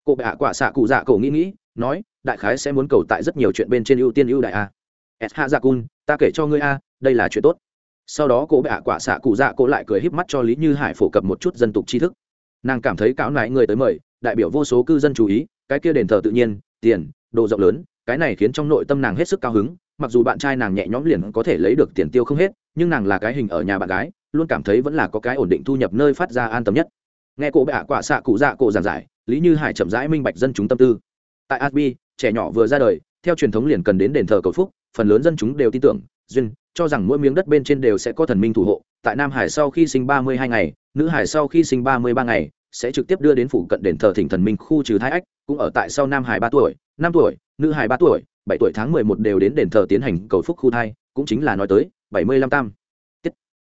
Cụ bệ hạ quả xạ cụ dạ cổ nghĩ nghĩ, nói, đại khái sẽ muốn cầu tại rất nhiều chuyện bên trên ưu tiên ưu đại a. S hạ dạ cun, ta kể cho ngươi a, đây là chuyện tốt. Sau đó cụ bệ hạ quả xạ cụ dạ cổ lại cười híp mắt cho lý như hải phổ cập một chút dân tục tri thức. Nàng cảm thấy cáo nại người tới mời, đại biểu vô số cư dân chú ý, cái kia đền thờ tự nhiên, tiền, đồ rộng lớn, cái này khiến trong nội tâm nàng hết sức cao hứng mặc dù bạn trai nàng nhẹ nhõm liền có thể lấy được tiền tiêu không hết, nhưng nàng là cái hình ở nhà bạn gái, luôn cảm thấy vẫn là có cái ổn định thu nhập nơi phát ra an tâm nhất. Nghe cổ bệ quả xạ cụ dạ cổ giảng giải, lý như hải chậm rãi minh bạch dân chúng tâm tư. Tại asbi, trẻ nhỏ vừa ra đời, theo truyền thống liền cần đến đền thờ cầu phúc, phần lớn dân chúng đều tin tưởng, duyên, cho rằng mỗi miếng đất bên trên đều sẽ có thần minh thủ hộ, tại nam hải sau khi sinh ba mươi hai ngày, nữ hải sau khi sinh ba mươi ba ngày, sẽ trực tiếp đưa đến phủ cận đền thờ thỉnh thần minh khu trừ thái ách, cũng ở tại sau nam hải ba tuổi, năm tuổi, nữ hải ba tuổi bảy tuổi tháng mười một đều đến đền thờ tiến hành cầu phúc khu thai, cũng chính là nói tới bảy mươi lăm tam. Tiết.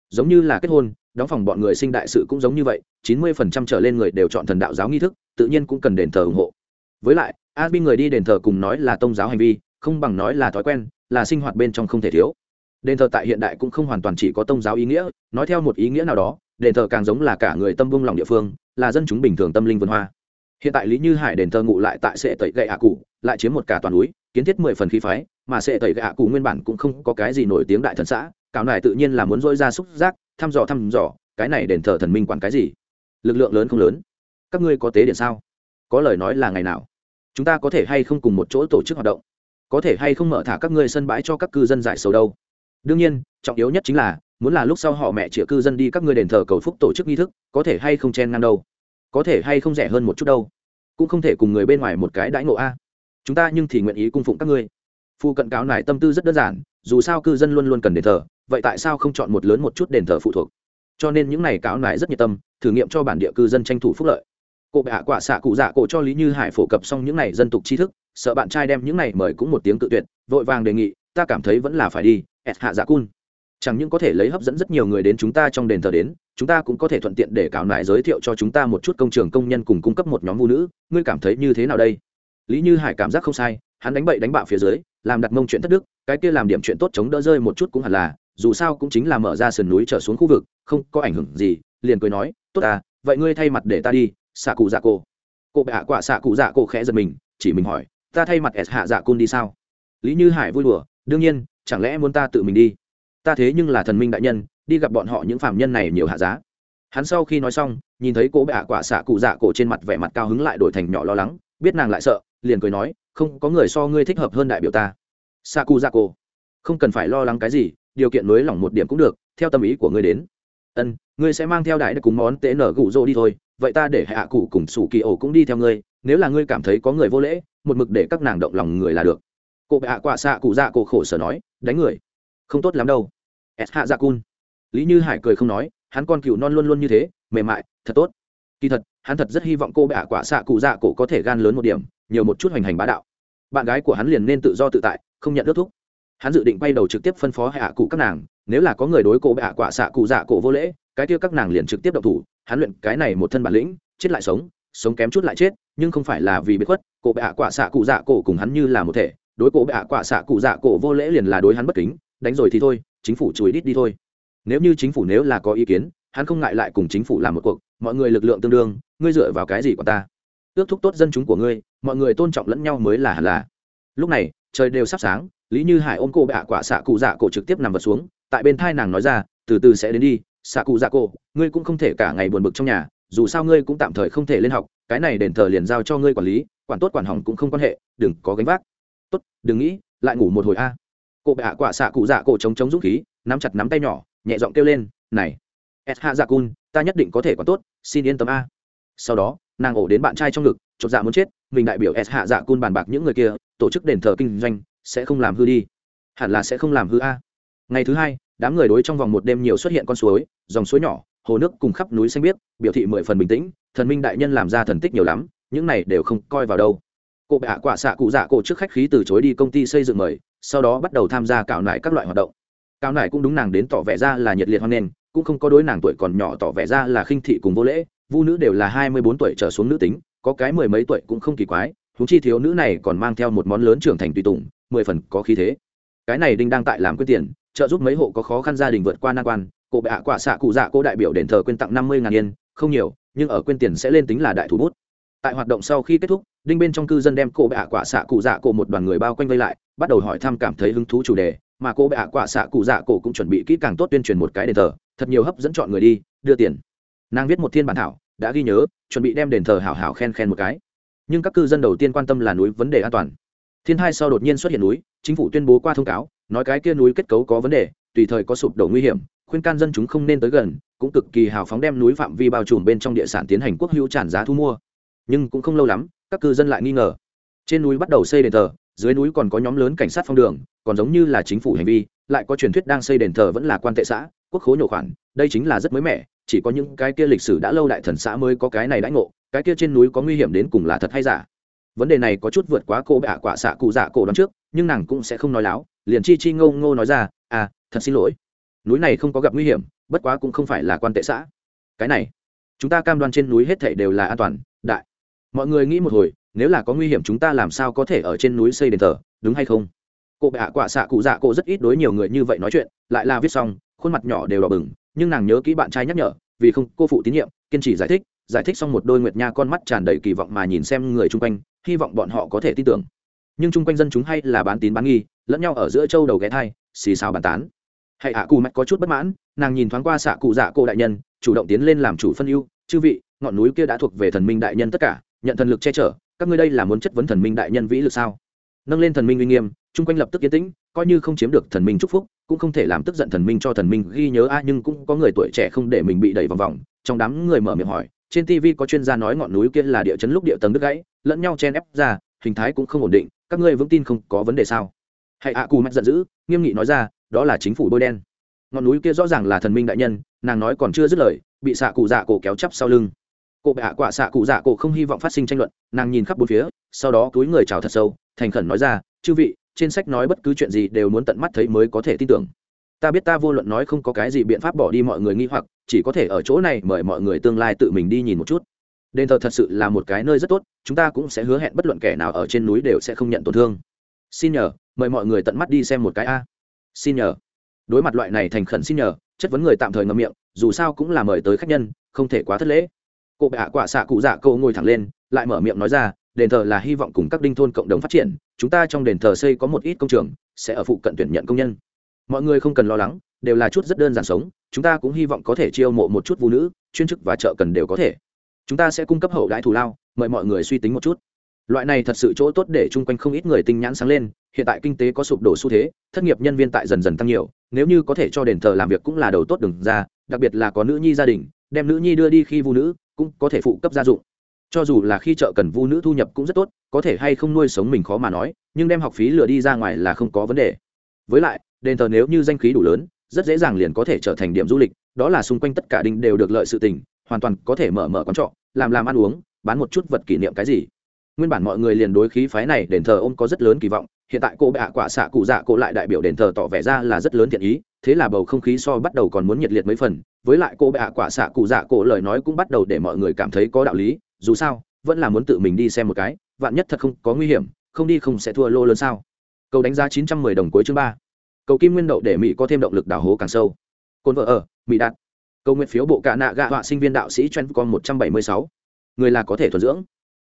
Giống như là kết hôn, đóng phòng bọn người sinh đại sự cũng giống như vậy, chín mươi phần trăm trở lên người đều chọn thần đạo giáo nghi thức, tự nhiên cũng cần đền thờ ủng hộ. Với lại a bi người đi đền thờ cùng nói là tôn giáo hành vi, không bằng nói là thói quen, là sinh hoạt bên trong không thể thiếu. Đền thờ tại hiện đại cũng không hoàn toàn chỉ có tôn giáo ý nghĩa, nói theo một ý nghĩa nào đó, đền thờ càng giống là cả người tâm vung lòng địa phương, là dân chúng bình thường tâm linh vườn hoa. Hiện tại lý như hải đền thờ ngụ lại tại sệ tẩy gậy hạ cụ, lại chiếm một cả toàn núi kiến thiết mười phần khí phái, mà sệ tẩy gạ cụ nguyên bản cũng không có cái gì nổi tiếng đại thần xã, cào này tự nhiên là muốn dỗi ra xúc giác, thăm dò thăm dò, cái này đền thờ thần minh quản cái gì? Lực lượng lớn không lớn? Các ngươi có tế điện sao? Có lời nói là ngày nào? Chúng ta có thể hay không cùng một chỗ tổ chức hoạt động? Có thể hay không mở thả các ngươi sân bãi cho các cư dân giải sầu đâu? Đương nhiên, trọng yếu nhất chính là, muốn là lúc sau họ mẹ chĩa cư dân đi các ngươi đền thờ cầu phúc tổ chức nghi thức, có thể hay không chen ngang đâu? Có thể hay không rẻ hơn một chút đâu? Cũng không thể cùng người bên ngoài một cái đãi ngộ a chúng ta nhưng thì nguyện ý cung phụng các ngươi. Phu cận cáo này tâm tư rất đơn giản, dù sao cư dân luôn luôn cần đền thờ, vậy tại sao không chọn một lớn một chút đền thờ phụ thuộc? Cho nên những này cáo này rất nhiệt tâm, thử nghiệm cho bản địa cư dân tranh thủ phúc lợi. Cụ bệ hạ quả xạ cụ dạ cổ cho lý như hải phổ cập xong những này dân tục tri thức, sợ bạn trai đem những này mời cũng một tiếng tự tuyệt, vội vàng đề nghị, ta cảm thấy vẫn là phải đi ẹt hạ dạ cun. Chẳng những có thể lấy hấp dẫn rất nhiều người đến chúng ta trong đền thờ đến, chúng ta cũng có thể thuận tiện để cáo nại giới thiệu cho chúng ta một chút công trường công nhân cùng cung cấp một nhóm phụ nữ. Ngươi cảm thấy như thế nào đây? Lý như hải cảm giác không sai, hắn đánh bậy đánh bạo phía dưới, làm đặt mông chuyện thất đức, cái kia làm điểm chuyện tốt chống đỡ rơi một chút cũng hẳn là, dù sao cũng chính là mở ra sườn núi trở xuống khu vực, không có ảnh hưởng gì, liền cười nói, tốt à vậy ngươi thay mặt để ta đi, xạ cụ dạ cô cô bệ hạ quả xạ cụ dạ cô khẽ giật mình, chỉ mình hỏi, ta thay mặt s hạ dạ côn đi sao? Lý như hải vui đùa, đương nhiên, chẳng lẽ muốn ta tự mình đi? Ta thế nhưng là thần minh đại nhân, đi gặp bọn họ những phạm nhân này nhiều hạ giá. Hắn sau khi nói xong, nhìn thấy cô bệ hạ quả xạ cụ dạ cổ trên mặt vẻ mặt cao hứng lại đổi thành nhỏ lo lắng, biết nàng lại sợ liền cười nói, không, có người so ngươi thích hợp hơn đại biểu ta. Saku ra cô không cần phải lo lắng cái gì, điều kiện nới lỏng một điểm cũng được, theo tâm ý của ngươi đến. Ân, ngươi sẽ mang theo đại để cùng món tế nở gụ rô đi thôi, vậy ta để hạ cụ cùng sủ kỳ ổ cũng đi theo ngươi, nếu là ngươi cảm thấy có người vô lễ, một mực để các nàng động lòng người là được. Cụ bệ hạ quả xạ cụ dạ cổ khổ sở nói, đánh người, không tốt lắm đâu. S hạ dạ cun. Lý như hải cười không nói, hắn con cựu non luôn luôn như thế, mềm mại, thật tốt. Kỳ thật, hắn thật rất hy vọng cô bệ hạ quả xạ cụ dạ cổ có thể gan lớn một điểm nhiều một chút hoành hành bá đạo. Bạn gái của hắn liền nên tự do tự tại, không nhận ước thúc. Hắn dự định bay đầu trực tiếp phân phó hạ cụ các nàng, nếu là có người đối cổ bệ hạ quả xạ cụ dạ cổ vô lễ, cái kia các nàng liền trực tiếp động thủ, hắn luyện cái này một thân bản lĩnh, chết lại sống sống kém chút lại chết, nhưng không phải là vì bị khuất, cổ bệ hạ quả xạ cụ dạ cổ cùng hắn như là một thể, đối cổ bệ hạ quả xạ cụ dạ cổ vô lễ liền là đối hắn bất kính, đánh rồi thì thôi, chính phủ chùi đít đi thôi. Nếu như chính phủ nếu là có ý kiến, hắn không ngại lại cùng chính phủ làm một cuộc, mọi người lực lượng tương đương, ngươi dựa vào cái gì của ta? Ước thúc tốt dân chúng của ngươi, mọi người tôn trọng lẫn nhau mới là hẳn là. Lúc này, trời đều sắp sáng, lý như hải ôm cô bạ quả xạ cụ dạ cổ trực tiếp nằm vật xuống, tại bên thai nàng nói ra, từ từ sẽ đến đi, xạ cụ dạ cổ, ngươi cũng không thể cả ngày buồn bực trong nhà, dù sao ngươi cũng tạm thời không thể lên học, cái này đền thờ liền giao cho ngươi quản lý, quản tốt quản hỏng cũng không quan hệ, đừng có gánh vác. Tốt, đừng nghĩ, lại ngủ một hồi a. Cô bạ quả xạ cụ dạ cổ chống chống dũng khí, nắm chặt nắm tay nhỏ, nhẹ giọng kêu lên, này s hạ dạ cun, ta nhất định có thể quản tốt, xin yên tâm a. Sau đó nàng ổ đến bạn trai trong ngực, chột dạ muốn chết, mình đại biểu s hạ dạ cun bàn bạc những người kia, tổ chức đền thờ kinh doanh, sẽ không làm hư đi. Hẳn là sẽ không làm hư a. Ngày thứ hai, đám người đối trong vòng một đêm nhiều xuất hiện con suối, dòng suối nhỏ, hồ nước cùng khắp núi xanh biếc, biểu thị mười phần bình tĩnh, thần minh đại nhân làm ra thần tích nhiều lắm, những này đều không coi vào đâu. Cụ bạ quả xạ cụ dạ cổ trước khách khí từ chối đi công ty xây dựng mời, sau đó bắt đầu tham gia cạo nải các loại hoạt động. Cạo nải cũng đúng nàng đến tỏ vẻ ra là nhiệt liệt hoan nghênh, cũng không có đối nàng tuổi còn nhỏ tỏ vẻ ra là khinh thị cùng vô lễ vu nữ đều là hai mươi bốn tuổi trở xuống nữ tính, có cái mười mấy tuổi cũng không kỳ quái húng chi thiếu nữ này còn mang theo một món lớn trưởng thành tùy tùng, mười phần có khí thế. Cái này đinh đang tại làm quyết tiền, trợ giúp mấy hộ có khó khăn gia đình vượt qua nan quan cụ bệ hạ quả xạ cụ dạ cô đại biểu đền thờ quyên tặng năm mươi ngàn yên, không nhiều, nhưng ở quyên tiền sẽ lên tính là đại thủ bút. Tại hoạt động sau khi kết thúc, đinh bên trong cư dân đem cô bệ hạ quả xạ cụ dạ cổ một đoàn người bao quanh vây lại, bắt đầu hỏi thăm cảm thấy hứng thú chủ đề, mà cô bệ hạ quả xạ cụ dạ cổ cũng chuẩn bị kỹ càng tốt tuyên truyền một cái đền thờ, thật nhiều hấp dẫn chọn người đi, đưa tiền nàng viết một thiên bản thảo, đã ghi nhớ, chuẩn bị đem đền thờ hảo hảo khen khen một cái. Nhưng các cư dân đầu tiên quan tâm là núi vấn đề an toàn. Thiên hai sau đột nhiên xuất hiện núi, chính phủ tuyên bố qua thông cáo, nói cái kia núi kết cấu có vấn đề, tùy thời có sụp đổ nguy hiểm, khuyên can dân chúng không nên tới gần, cũng cực kỳ hào phóng đem núi phạm vi bao trùm bên trong địa sản tiến hành quốc hữu tràn giá thu mua. Nhưng cũng không lâu lắm, các cư dân lại nghi ngờ. Trên núi bắt đầu xây đền thờ, dưới núi còn có nhóm lớn cảnh sát phong đường, còn giống như là chính phủ hành vi, lại có truyền thuyết đang xây đền thờ vẫn là quan tệ xã, quốc khố nhổ khoản, đây chính là rất mới mẻ chỉ có những cái kia lịch sử đã lâu đại thần xã mới có cái này đãi ngộ, cái kia trên núi có nguy hiểm đến cùng là thật hay giả. Vấn đề này có chút vượt quá cô bạ quả xạ cụ dạ cổ đón trước, nhưng nàng cũng sẽ không nói láo, liền chi chi ngô ngô nói ra à thật xin lỗi. Núi này không có gặp nguy hiểm, bất quá cũng không phải là quan tệ xã. Cái này, chúng ta cam đoan trên núi hết thảy đều là an toàn, đại. Mọi người nghĩ một hồi, nếu là có nguy hiểm chúng ta làm sao có thể ở trên núi xây đền thờ, đúng hay không? Cô bệ quả xạ cụ dạ cô rất ít đối nhiều người như vậy nói chuyện, lại là viết xong, khuôn mặt nhỏ đều đỏ bừng nhưng nàng nhớ kỹ bạn trai nhắc nhở, vì không cô phụ tín nhiệm, kiên trì giải thích giải thích xong một đôi nguyệt nha con mắt tràn đầy kỳ vọng mà nhìn xem người chung quanh, hy vọng bọn họ có thể tin tưởng. Nhưng chung quanh dân chúng hay là bán tín bán nghi, lẫn nhau ở giữa châu đầu ghé thai, xì xào bàn tán. Hãy ạ, cù mạch có chút bất mãn, nàng nhìn thoáng qua xạ cụ dạ cô đại nhân, chủ động tiến lên làm chủ phân ưu, chư vị, ngọn núi kia đã thuộc về thần minh đại nhân tất cả, nhận thần lực che chở, các ngươi đây là muốn chất vấn thần minh đại nhân vĩ lực sao? Nâng lên thần minh uy nghiêm, chung quanh lập tức yên tĩnh, coi như không chiếm được thần minh chúc phúc cũng không thể làm tức giận thần minh cho thần minh ghi nhớ a, nhưng cũng có người tuổi trẻ không để mình bị đẩy vòng vòng. Trong đám người mở miệng hỏi, trên tv có chuyên gia nói ngọn núi kia là địa chấn lúc địa tầng đứt gãy, lẫn nhau chen ép ra, hình thái cũng không ổn định, các ngươi vững tin không có vấn đề sao? Hãy ạ, cù mắt giận dữ, nghiêm nghị nói ra, đó là chính phủ bôi đen. Ngọn núi kia rõ ràng là thần minh đại nhân, nàng nói còn chưa dứt lời, bị xạ cụ dạ cổ kéo chắp sau lưng. Cô bệ hạ quả xạ cụ dạ cổ không hy vọng phát sinh tranh luận, nàng nhìn khắp bốn phía, sau đó túi người chào thật sâu, thành khẩn nói ra, chư vị trên sách nói bất cứ chuyện gì đều muốn tận mắt thấy mới có thể tin tưởng. Ta biết ta vô luận nói không có cái gì biện pháp bỏ đi mọi người nghi hoặc, chỉ có thể ở chỗ này mời mọi người tương lai tự mình đi nhìn một chút. Đền thờ thật sự là một cái nơi rất tốt, chúng ta cũng sẽ hứa hẹn bất luận kẻ nào ở trên núi đều sẽ không nhận tổn thương. Xin nhờ, mời mọi người tận mắt đi xem một cái a. Xin nhờ. Đối mặt loại này thành khẩn xin nhờ, chất vấn người tạm thời ngậm miệng, dù sao cũng là mời tới khách nhân, không thể quá thất lễ. Cô bệ hạ quả xạ cụ dạ câu ngồi thẳng lên, lại mở miệng nói ra đền thờ là hy vọng cùng các đinh thôn cộng đồng phát triển, chúng ta trong đền thờ xây có một ít công trường, sẽ ở phụ cận tuyển nhận công nhân. Mọi người không cần lo lắng, đều là chút rất đơn giản sống, chúng ta cũng hy vọng có thể chiêu mộ một chút phụ nữ, chuyên chức và chợ cần đều có thể. Chúng ta sẽ cung cấp hậu đãi thù lao, mời mọi người suy tính một chút. Loại này thật sự chỗ tốt để chung quanh không ít người tinh nhãn sáng lên, hiện tại kinh tế có sụp đổ xu thế, thất nghiệp nhân viên tại dần dần tăng nhiều, nếu như có thể cho đền thờ làm việc cũng là đầu tốt đừng ra, đặc biệt là có nữ nhi gia đình, đem nữ nhi đưa đi khi phụ nữ, cũng có thể phụ cấp gia dụng cho dù là khi chợ cần vu nữ thu nhập cũng rất tốt, có thể hay không nuôi sống mình khó mà nói, nhưng đem học phí lừa đi ra ngoài là không có vấn đề. Với lại, đền thờ nếu như danh khí đủ lớn, rất dễ dàng liền có thể trở thành điểm du lịch, đó là xung quanh tất cả đinh đều được lợi sự tình, hoàn toàn có thể mở mở quán trọ, làm làm ăn uống, bán một chút vật kỷ niệm cái gì. Nguyên bản mọi người liền đối khí phái này đền thờ ôm có rất lớn kỳ vọng, hiện tại cô bạ quả xạ cụ dạ cô lại đại biểu đền thờ tỏ vẻ ra là rất lớn thiện ý, thế là bầu không khí so bắt đầu còn muốn nhiệt liệt mấy phần, với lại cô bạ quả xạ cụ dạ cổ lời nói cũng bắt đầu để mọi người cảm thấy có đạo lý dù sao, vẫn là muốn tự mình đi xem một cái, vạn nhất thật không có nguy hiểm, không đi không sẽ thua lô lớn sao? Cầu đánh giá chín trăm mười đồng cuối chương ba. Cầu kim nguyên đậu để mỹ có thêm động lực đào hố càng sâu. Cồn vợ ở, mỹ đạt. Cầu nguyện phiếu bộ cạ nạ gạ họa sinh viên đạo sĩ chen con một trăm bảy mươi sáu. Người là có thể thuần dưỡng.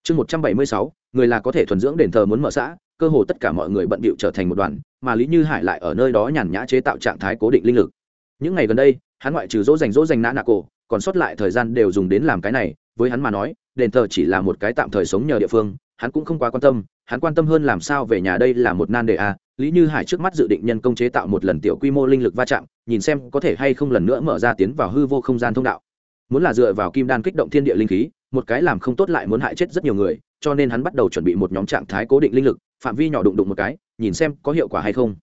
Chương một trăm bảy mươi sáu, người là có thể thuần dưỡng đền thờ muốn mở xã, cơ hồ tất cả mọi người bận bịu trở thành một đoàn, mà lý như hải lại ở nơi đó nhàn nhã chế tạo trạng thái cố định linh lực. Những ngày gần đây, hắn ngoại trừ dỗ dành dỗ dành nã nạ cổ, còn sót lại thời gian đều dùng đến làm cái này, với hắn mà nói đền thờ chỉ là một cái tạm thời sống nhờ địa phương, hắn cũng không quá quan tâm, hắn quan tâm hơn làm sao về nhà đây là một nan đề a. Lý như hải trước mắt dự định nhân công chế tạo một lần tiểu quy mô linh lực va chạm, nhìn xem có thể hay không lần nữa mở ra tiến vào hư vô không gian thông đạo. Muốn là dựa vào kim đan kích động thiên địa linh khí, một cái làm không tốt lại muốn hại chết rất nhiều người, cho nên hắn bắt đầu chuẩn bị một nhóm trạng thái cố định linh lực, phạm vi nhỏ đụng đụng một cái, nhìn xem có hiệu quả hay không.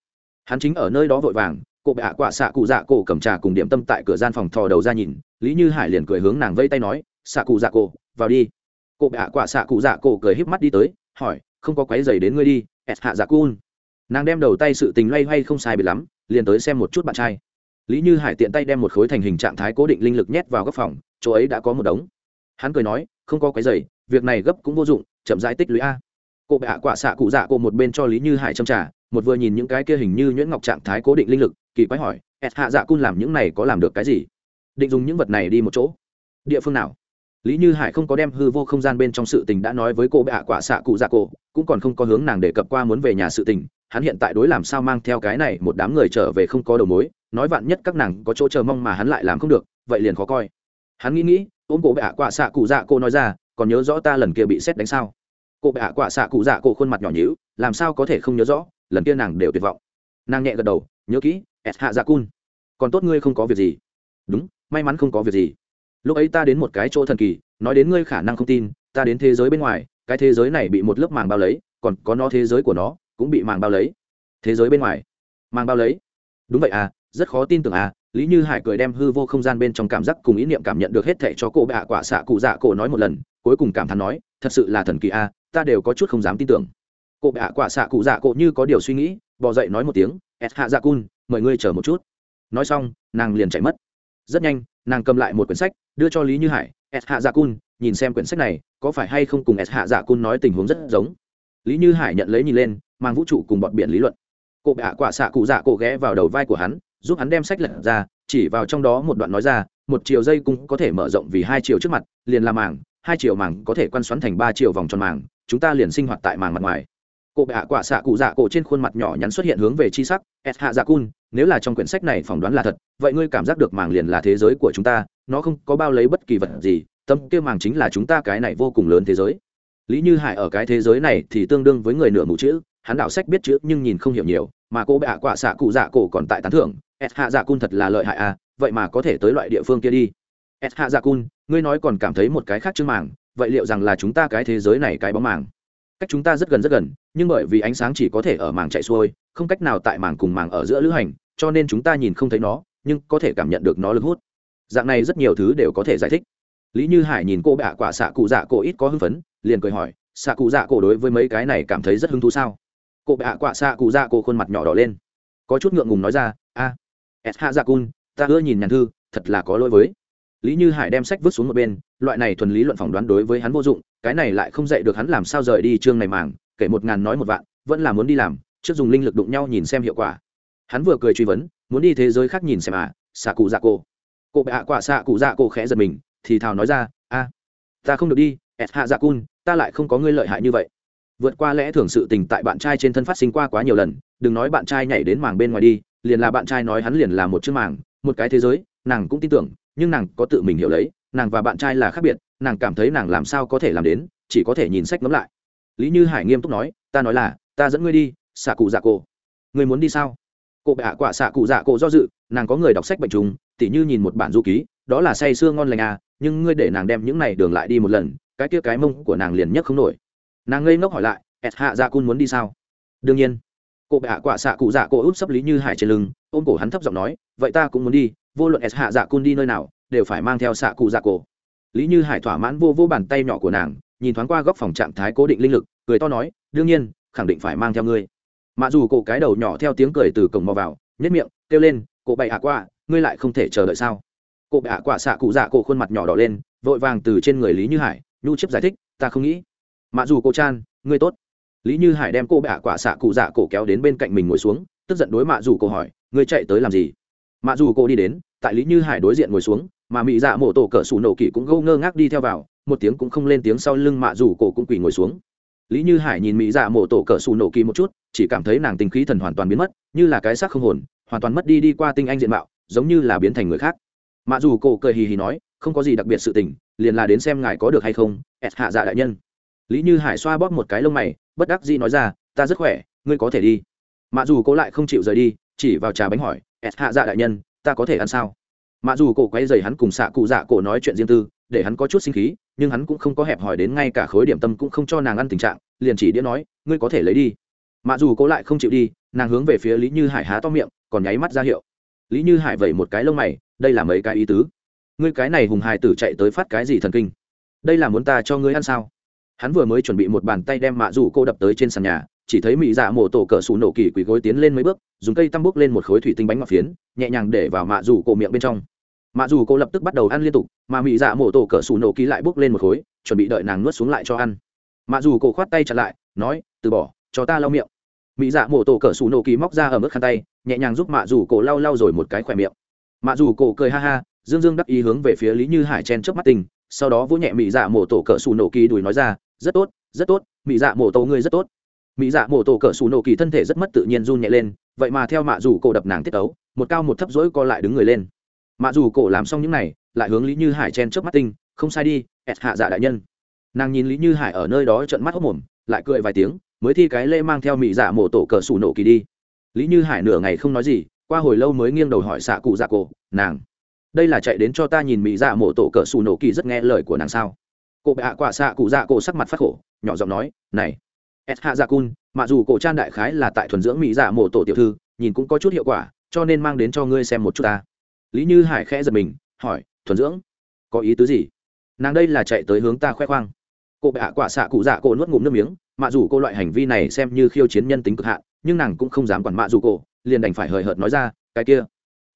Hắn chính ở nơi đó vội vàng cụ bệ hạ quả xạ cụ dạ cổ cầm trà cùng điểm tâm tại cửa gian phòng thò đầu ra nhìn, lý như hải liền cười hướng nàng vây tay nói, xạ cụ dạ cổ vào đi. Cô bệ hạ quả xạ cụ dạ cổ cười híp mắt đi tới, hỏi, không có quấy dày đến ngươi đi, ẹt hạ dạ cun. Nàng đem đầu tay sự tình loay hoay không sai bị lắm, liền tới xem một chút bạn trai. Lý như hải tiện tay đem một khối thành hình trạng thái cố định linh lực nhét vào góc phòng, chỗ ấy đã có một đống. Hắn cười nói, không có quái dày, việc này gấp cũng vô dụng, chậm rãi tích lũy a. Cô bệ hạ quả xạ cụ dạ cô một bên cho lý như hải châm trả một vừa nhìn những cái kia hình như nhuyễn ngọc trạng thái cố định linh lực, kỳ quái hỏi, ẹt hạ dạ cun làm những này có làm được cái gì? Định dùng những vật này đi một chỗ? Địa phương nào? Lý như hải không có đem hư vô không gian bên trong sự tình đã nói với cô bệ hạ quả xạ cụ dạ cô cũng còn không có hướng nàng đề cập qua muốn về nhà sự tình, hắn hiện tại đối làm sao mang theo cái này một đám người trở về không có đầu mối, nói vạn nhất các nàng có chỗ chờ mong mà hắn lại làm không được, vậy liền khó coi. Hắn nghĩ nghĩ, ôm cổ bệ hạ quả xạ cụ dạ cô nói ra, còn nhớ rõ ta lần kia bị xét đánh sao? Cô bệ hạ quả xạ cụ dạ cô khuôn mặt nhỏ nhữ làm sao có thể không nhớ rõ, lần kia nàng đều tuyệt vọng. Nàng nhẹ gật đầu, nhớ kỹ s hạ dạ cun, còn tốt ngươi không có việc gì. Đúng, may mắn không có việc gì lúc ấy ta đến một cái chỗ thần kỳ nói đến ngươi khả năng không tin ta đến thế giới bên ngoài cái thế giới này bị một lớp màng bao lấy còn có nó thế giới của nó cũng bị màng bao lấy. Thế giới bên ngoài màng bao lấy. Đúng vậy à rất khó tin tưởng à lý như hải cười đem hư vô không gian bên trong cảm giác cùng ý niệm cảm nhận được hết thệ cho cô bạ quả xạ cụ dạ cổ nói một lần cuối cùng cảm thán nói thật sự là thần kỳ à, ta đều có chút không dám tin tưởng. Cô bạ quả xạ cụ dạ cổ như có điều suy nghĩ bỏ dậy nói một tiếng s hạ dạ cun mời ngươi chờ một chút. Nói xong nàng liền chạy mất. Rất nhanh nàng cầm lại một quyển sách, đưa cho lý như hải, s hạ dạ cun, nhìn xem quyển sách này, có phải hay không cùng s hạ dạ cun nói tình huống rất giống. Lý như hải nhận lấy nhìn lên, mang vũ trụ cùng bọn biển lý luận. Cô bạ quả xạ cụ dạ cổ ghé vào đầu vai của hắn, giúp hắn đem sách lật ra, chỉ vào trong đó một đoạn nói ra, một chiều dây cung có thể mở rộng vì hai chiều trước mặt, liền là màng, hai chiều màng có thể quan xoắn thành ba chiều vòng tròn màng, chúng ta liền sinh hoạt tại màng mặt ngoài cụ bệ hạ quả xạ cụ dạ cổ trên khuôn mặt nhỏ nhắn xuất hiện hướng về chi sắc s hạ dạ cun, nếu là trong quyển sách này phỏng đoán là thật, vậy ngươi cảm giác được màng liền là thế giới của chúng ta, nó không có bao lấy bất kỳ vật gì, tâm kia màng chính là chúng ta cái này vô cùng lớn thế giới. Lý như hải ở cái thế giới này thì tương đương với người nửa mù chữ, hắn đạo sách biết chữ nhưng nhìn không hiểu nhiều, mà cô bệ hạ quả xạ cụ dạ cổ còn tại tán thưởng s hạ dạ cun thật là lợi hại à vậy mà có thể tới loại địa phương kia đi. S hạ dạ cun, ngươi nói còn cảm thấy một cái khác chứ màng, vậy liệu rằng là chúng ta cái thế giới này cái bóng màng? Cách chúng ta rất gần rất gần, nhưng bởi vì ánh sáng chỉ có thể ở màng chạy xuôi, không cách nào tại màng cùng màng ở giữa lữ hành, cho nên chúng ta nhìn không thấy nó, nhưng có thể cảm nhận được nó lực hút. Dạng này rất nhiều thứ đều có thể giải thích. Lý như hải nhìn cô bạ quả xạ cụ dạ cổ ít có hưng phấn, liền cười hỏi, xạ cụ dạ cổ đối với mấy cái này cảm thấy rất hứng thú sao? Cô bạ quả xạ cụ dạ cổ khuôn mặt nhỏ đỏ lên. Có chút ngượng ngùng nói ra, a, s hạ dạ cun, ta ưa nhìn nhàn thư, thật là có lỗi với. Lý như hải đem sách vứt xuống một bên loại này thuần lý luận phỏng đoán đối với hắn vô dụng, cái này lại không dạy được hắn làm sao rời đi chương này màng, kể một ngàn nói một vạn, vẫn là muốn đi làm, trước dùng linh lực đụng nhau nhìn xem hiệu quả. Hắn vừa cười truy vấn, muốn đi thế giới khác nhìn xem à xạ cụ dạ cô cô bệ hạ quả xạ cụ dạ cô khẽ giật mình, thì thào nói ra, a, ta không được đi, ẹt hạ dạ cun, ta lại không có ngươi lợi hại như vậy. Vượt qua lẽ thường sự tình tại bạn trai trên thân phát sinh qua quá nhiều lần, đừng nói bạn trai nhảy đến màng bên ngoài đi, liền là bạn trai nói hắn liền là một chiếc màng, một cái thế giới, nàng cũng tin tưởng, nhưng nàng có tự mình hiểu lấy nàng và bạn trai là khác biệt, nàng cảm thấy nàng làm sao có thể làm đến, chỉ có thể nhìn sách ngấm lại. Lý như hải nghiêm túc nói, ta nói là, ta dẫn ngươi đi xạ cụ dạ cổ. Ngươi muốn đi sao? Cô bệ hạ quả xạ cụ dạ cổ do dự, nàng có người đọc sách bệnh trùng, tỉ như nhìn một bản du ký, đó là say sưa ngon lành à nhưng ngươi để nàng đem những này đường lại đi một lần, cái kia cái mông của nàng liền nhất không nổi. Nàng ngây ngốc hỏi lại ẹt hạ dạ cun muốn đi sao? Đương nhiên. Cô bệ hạ quả xạ cụ dạ cổ úp sấp lý như hải trên lưng, ôm cổ hắn thấp giọng nói, vậy ta cũng muốn đi vô luận s hạ dạ cun đi nơi nào, đều phải mang theo xạ cụ dạ cổ. Lý như hải thỏa mãn vô vô bàn tay nhỏ của nàng, nhìn thoáng qua góc phòng trạng thái cố định linh lực, cười to nói, đương nhiên, khẳng định phải mang theo ngươi. Mặc dù cổ cái đầu nhỏ theo tiếng cười từ cổng mò vào nhất miệng, kêu lên, cổ bậy hạ qua ngươi lại không thể chờ đợi sao? Cổ bậy hạ quả xạ cụ dạ cổ khuôn mặt nhỏ đỏ lên, vội vàng từ trên người lý như hải, nhu chiếp giải thích, ta không nghĩ. Mặc dù cô chan, ngươi tốt. Lý như hải đem cô bạ quả xạ cụ dạ cổ kéo đến bên cạnh mình ngồi xuống, tức giận đối mạ dù cổ hỏi, ngươi chạy tới làm gì? Mạ dù cô đi đến, tại lý như hải đối diện ngồi xuống, mà mị dạ mộ tổ cỡ sủ nổ kỳ cũng gâu ngơ ngác đi theo vào, một tiếng cũng không lên tiếng sau lưng mạ dù cổ cũng quỳ ngồi xuống. Lý như hải nhìn mỹ dạ mộ tổ cỡ sủ nổ kỳ một chút, chỉ cảm thấy nàng tinh khí thần hoàn toàn biến mất, như là cái xác không hồn, hoàn toàn mất đi đi qua tinh anh diện mạo, giống như là biến thành người khác. Mạ dù cổ cười hì hì nói, không có gì đặc biệt sự tình, liền là đến xem ngài có được hay không ẹt hạ dạ đại nhân. Lý như hải xoa bóp một cái lông mày, bất đắc dĩ nói ra, ta rất khỏe, ngươi có thể đi. Mạ dù cô lại không chịu rời đi, chỉ vào trà bánh hỏi s hạ dạ đại nhân, ta có thể ăn sao? Mạ dù cổ quay dày hắn cùng xạ cụ dạ cổ nói chuyện riêng tư, để hắn có chút sinh khí, nhưng hắn cũng không có hẹp hỏi đến ngay cả khối điểm tâm cũng không cho nàng ăn tình trạng, liền chỉ đĩa nói, ngươi có thể lấy đi. Mạ dù cô lại không chịu đi, nàng hướng về phía lý như hải há to miệng, còn nháy mắt ra hiệu. Lý như hải vẩy một cái lông mày, đây là mấy cái ý tứ? Ngươi cái này hùng hải tử chạy tới phát cái gì thần kinh? Đây là muốn ta cho ngươi ăn sao? Hắn vừa mới chuẩn bị một bàn tay đem mạ dù cô đập tới trên sàn nhà, chỉ thấy mỹ dạ mổ tổ cỡ xù nổ kỳ quỳ gối tiến lên mấy bước dùng cây tăm bốc lên một khối thủy tinh bánh ngọt phiến, nhẹ nhàng để vào mạ dù cổ miệng bên trong. Mạ dù cô lập tức bắt đầu ăn liên tục, mà mị dạ mổ tổ cỡ xù nổ ký lại bốc lên một khối, chuẩn bị đợi nàng nuốt xuống lại cho ăn. Mạ dù cô khoát tay chặt lại, nói, từ bỏ, cho ta lau miệng. Mị dạ mổ tổ cỡ xù nổ ký móc ra ở mức khăn tay, nhẹ nhàng giúp mạ dù cổ lau lau rồi một cái khỏe miệng. Mạ dù cổ cười ha ha, dương dương đắc ý hướng về phía lý như hải chen trước mắt tình, sau đó vỗ nhẹ mị dạ mổ tổ cỡ xù nổ ký đùi nói ra, rất tốt rất tốt, mị dạ mổ tổ ngươi rất tốt. Mỹ dạ mổ tổ cỡ xù nổ kỳ thân thể rất mất tự nhiên run nhẹ lên vậy mà theo mạ dù cổ đập nàng tiết ấu, một cao một thấp rỗi co lại đứng người lên. Mạ dù cổ làm xong những này, lại hướng lý như hải chen trước mắt tinh, không sai đi, ẹt hạ dạ đại nhân. Nàng nhìn lý như hải ở nơi đó trận mắt hốc mồm, lại cười vài tiếng, mới thi cái lễ mang theo mỹ dạ mổ tổ cờ sủ nổ kỳ đi. Lý như hải nửa ngày không nói gì, qua hồi lâu mới nghiêng đầu hỏi xạ cụ dạ cổ, nàng, đây là chạy đến cho ta nhìn mỹ dạ mổ tổ cờ sủ nổ kỳ rất nghe lời của nàng sao? Cô bệ hạ quả xạ cụ dạ cổ sắc mặt phát khổ, nhỏ giọng nói, này s hạ dạ cun, mặc dù cổ trang đại khái là tại thuần dưỡng mỹ dạ mổ tổ tiểu thư, nhìn cũng có chút hiệu quả, cho nên mang đến cho ngươi xem một chút ta. Lý như hải khẽ giật mình, hỏi, thuần dưỡng, có ý tứ gì? Nàng đây là chạy tới hướng ta khoe khoang. Cô bệ hạ quả xạ cụ dạ cổ nuốt ngụm nước miếng mạ dù cô loại hành vi này xem như khiêu chiến nhân tính cực hạn, nhưng nàng cũng không dám quản mạ dù cổ, liền đành phải hời hợt nói ra, cái kia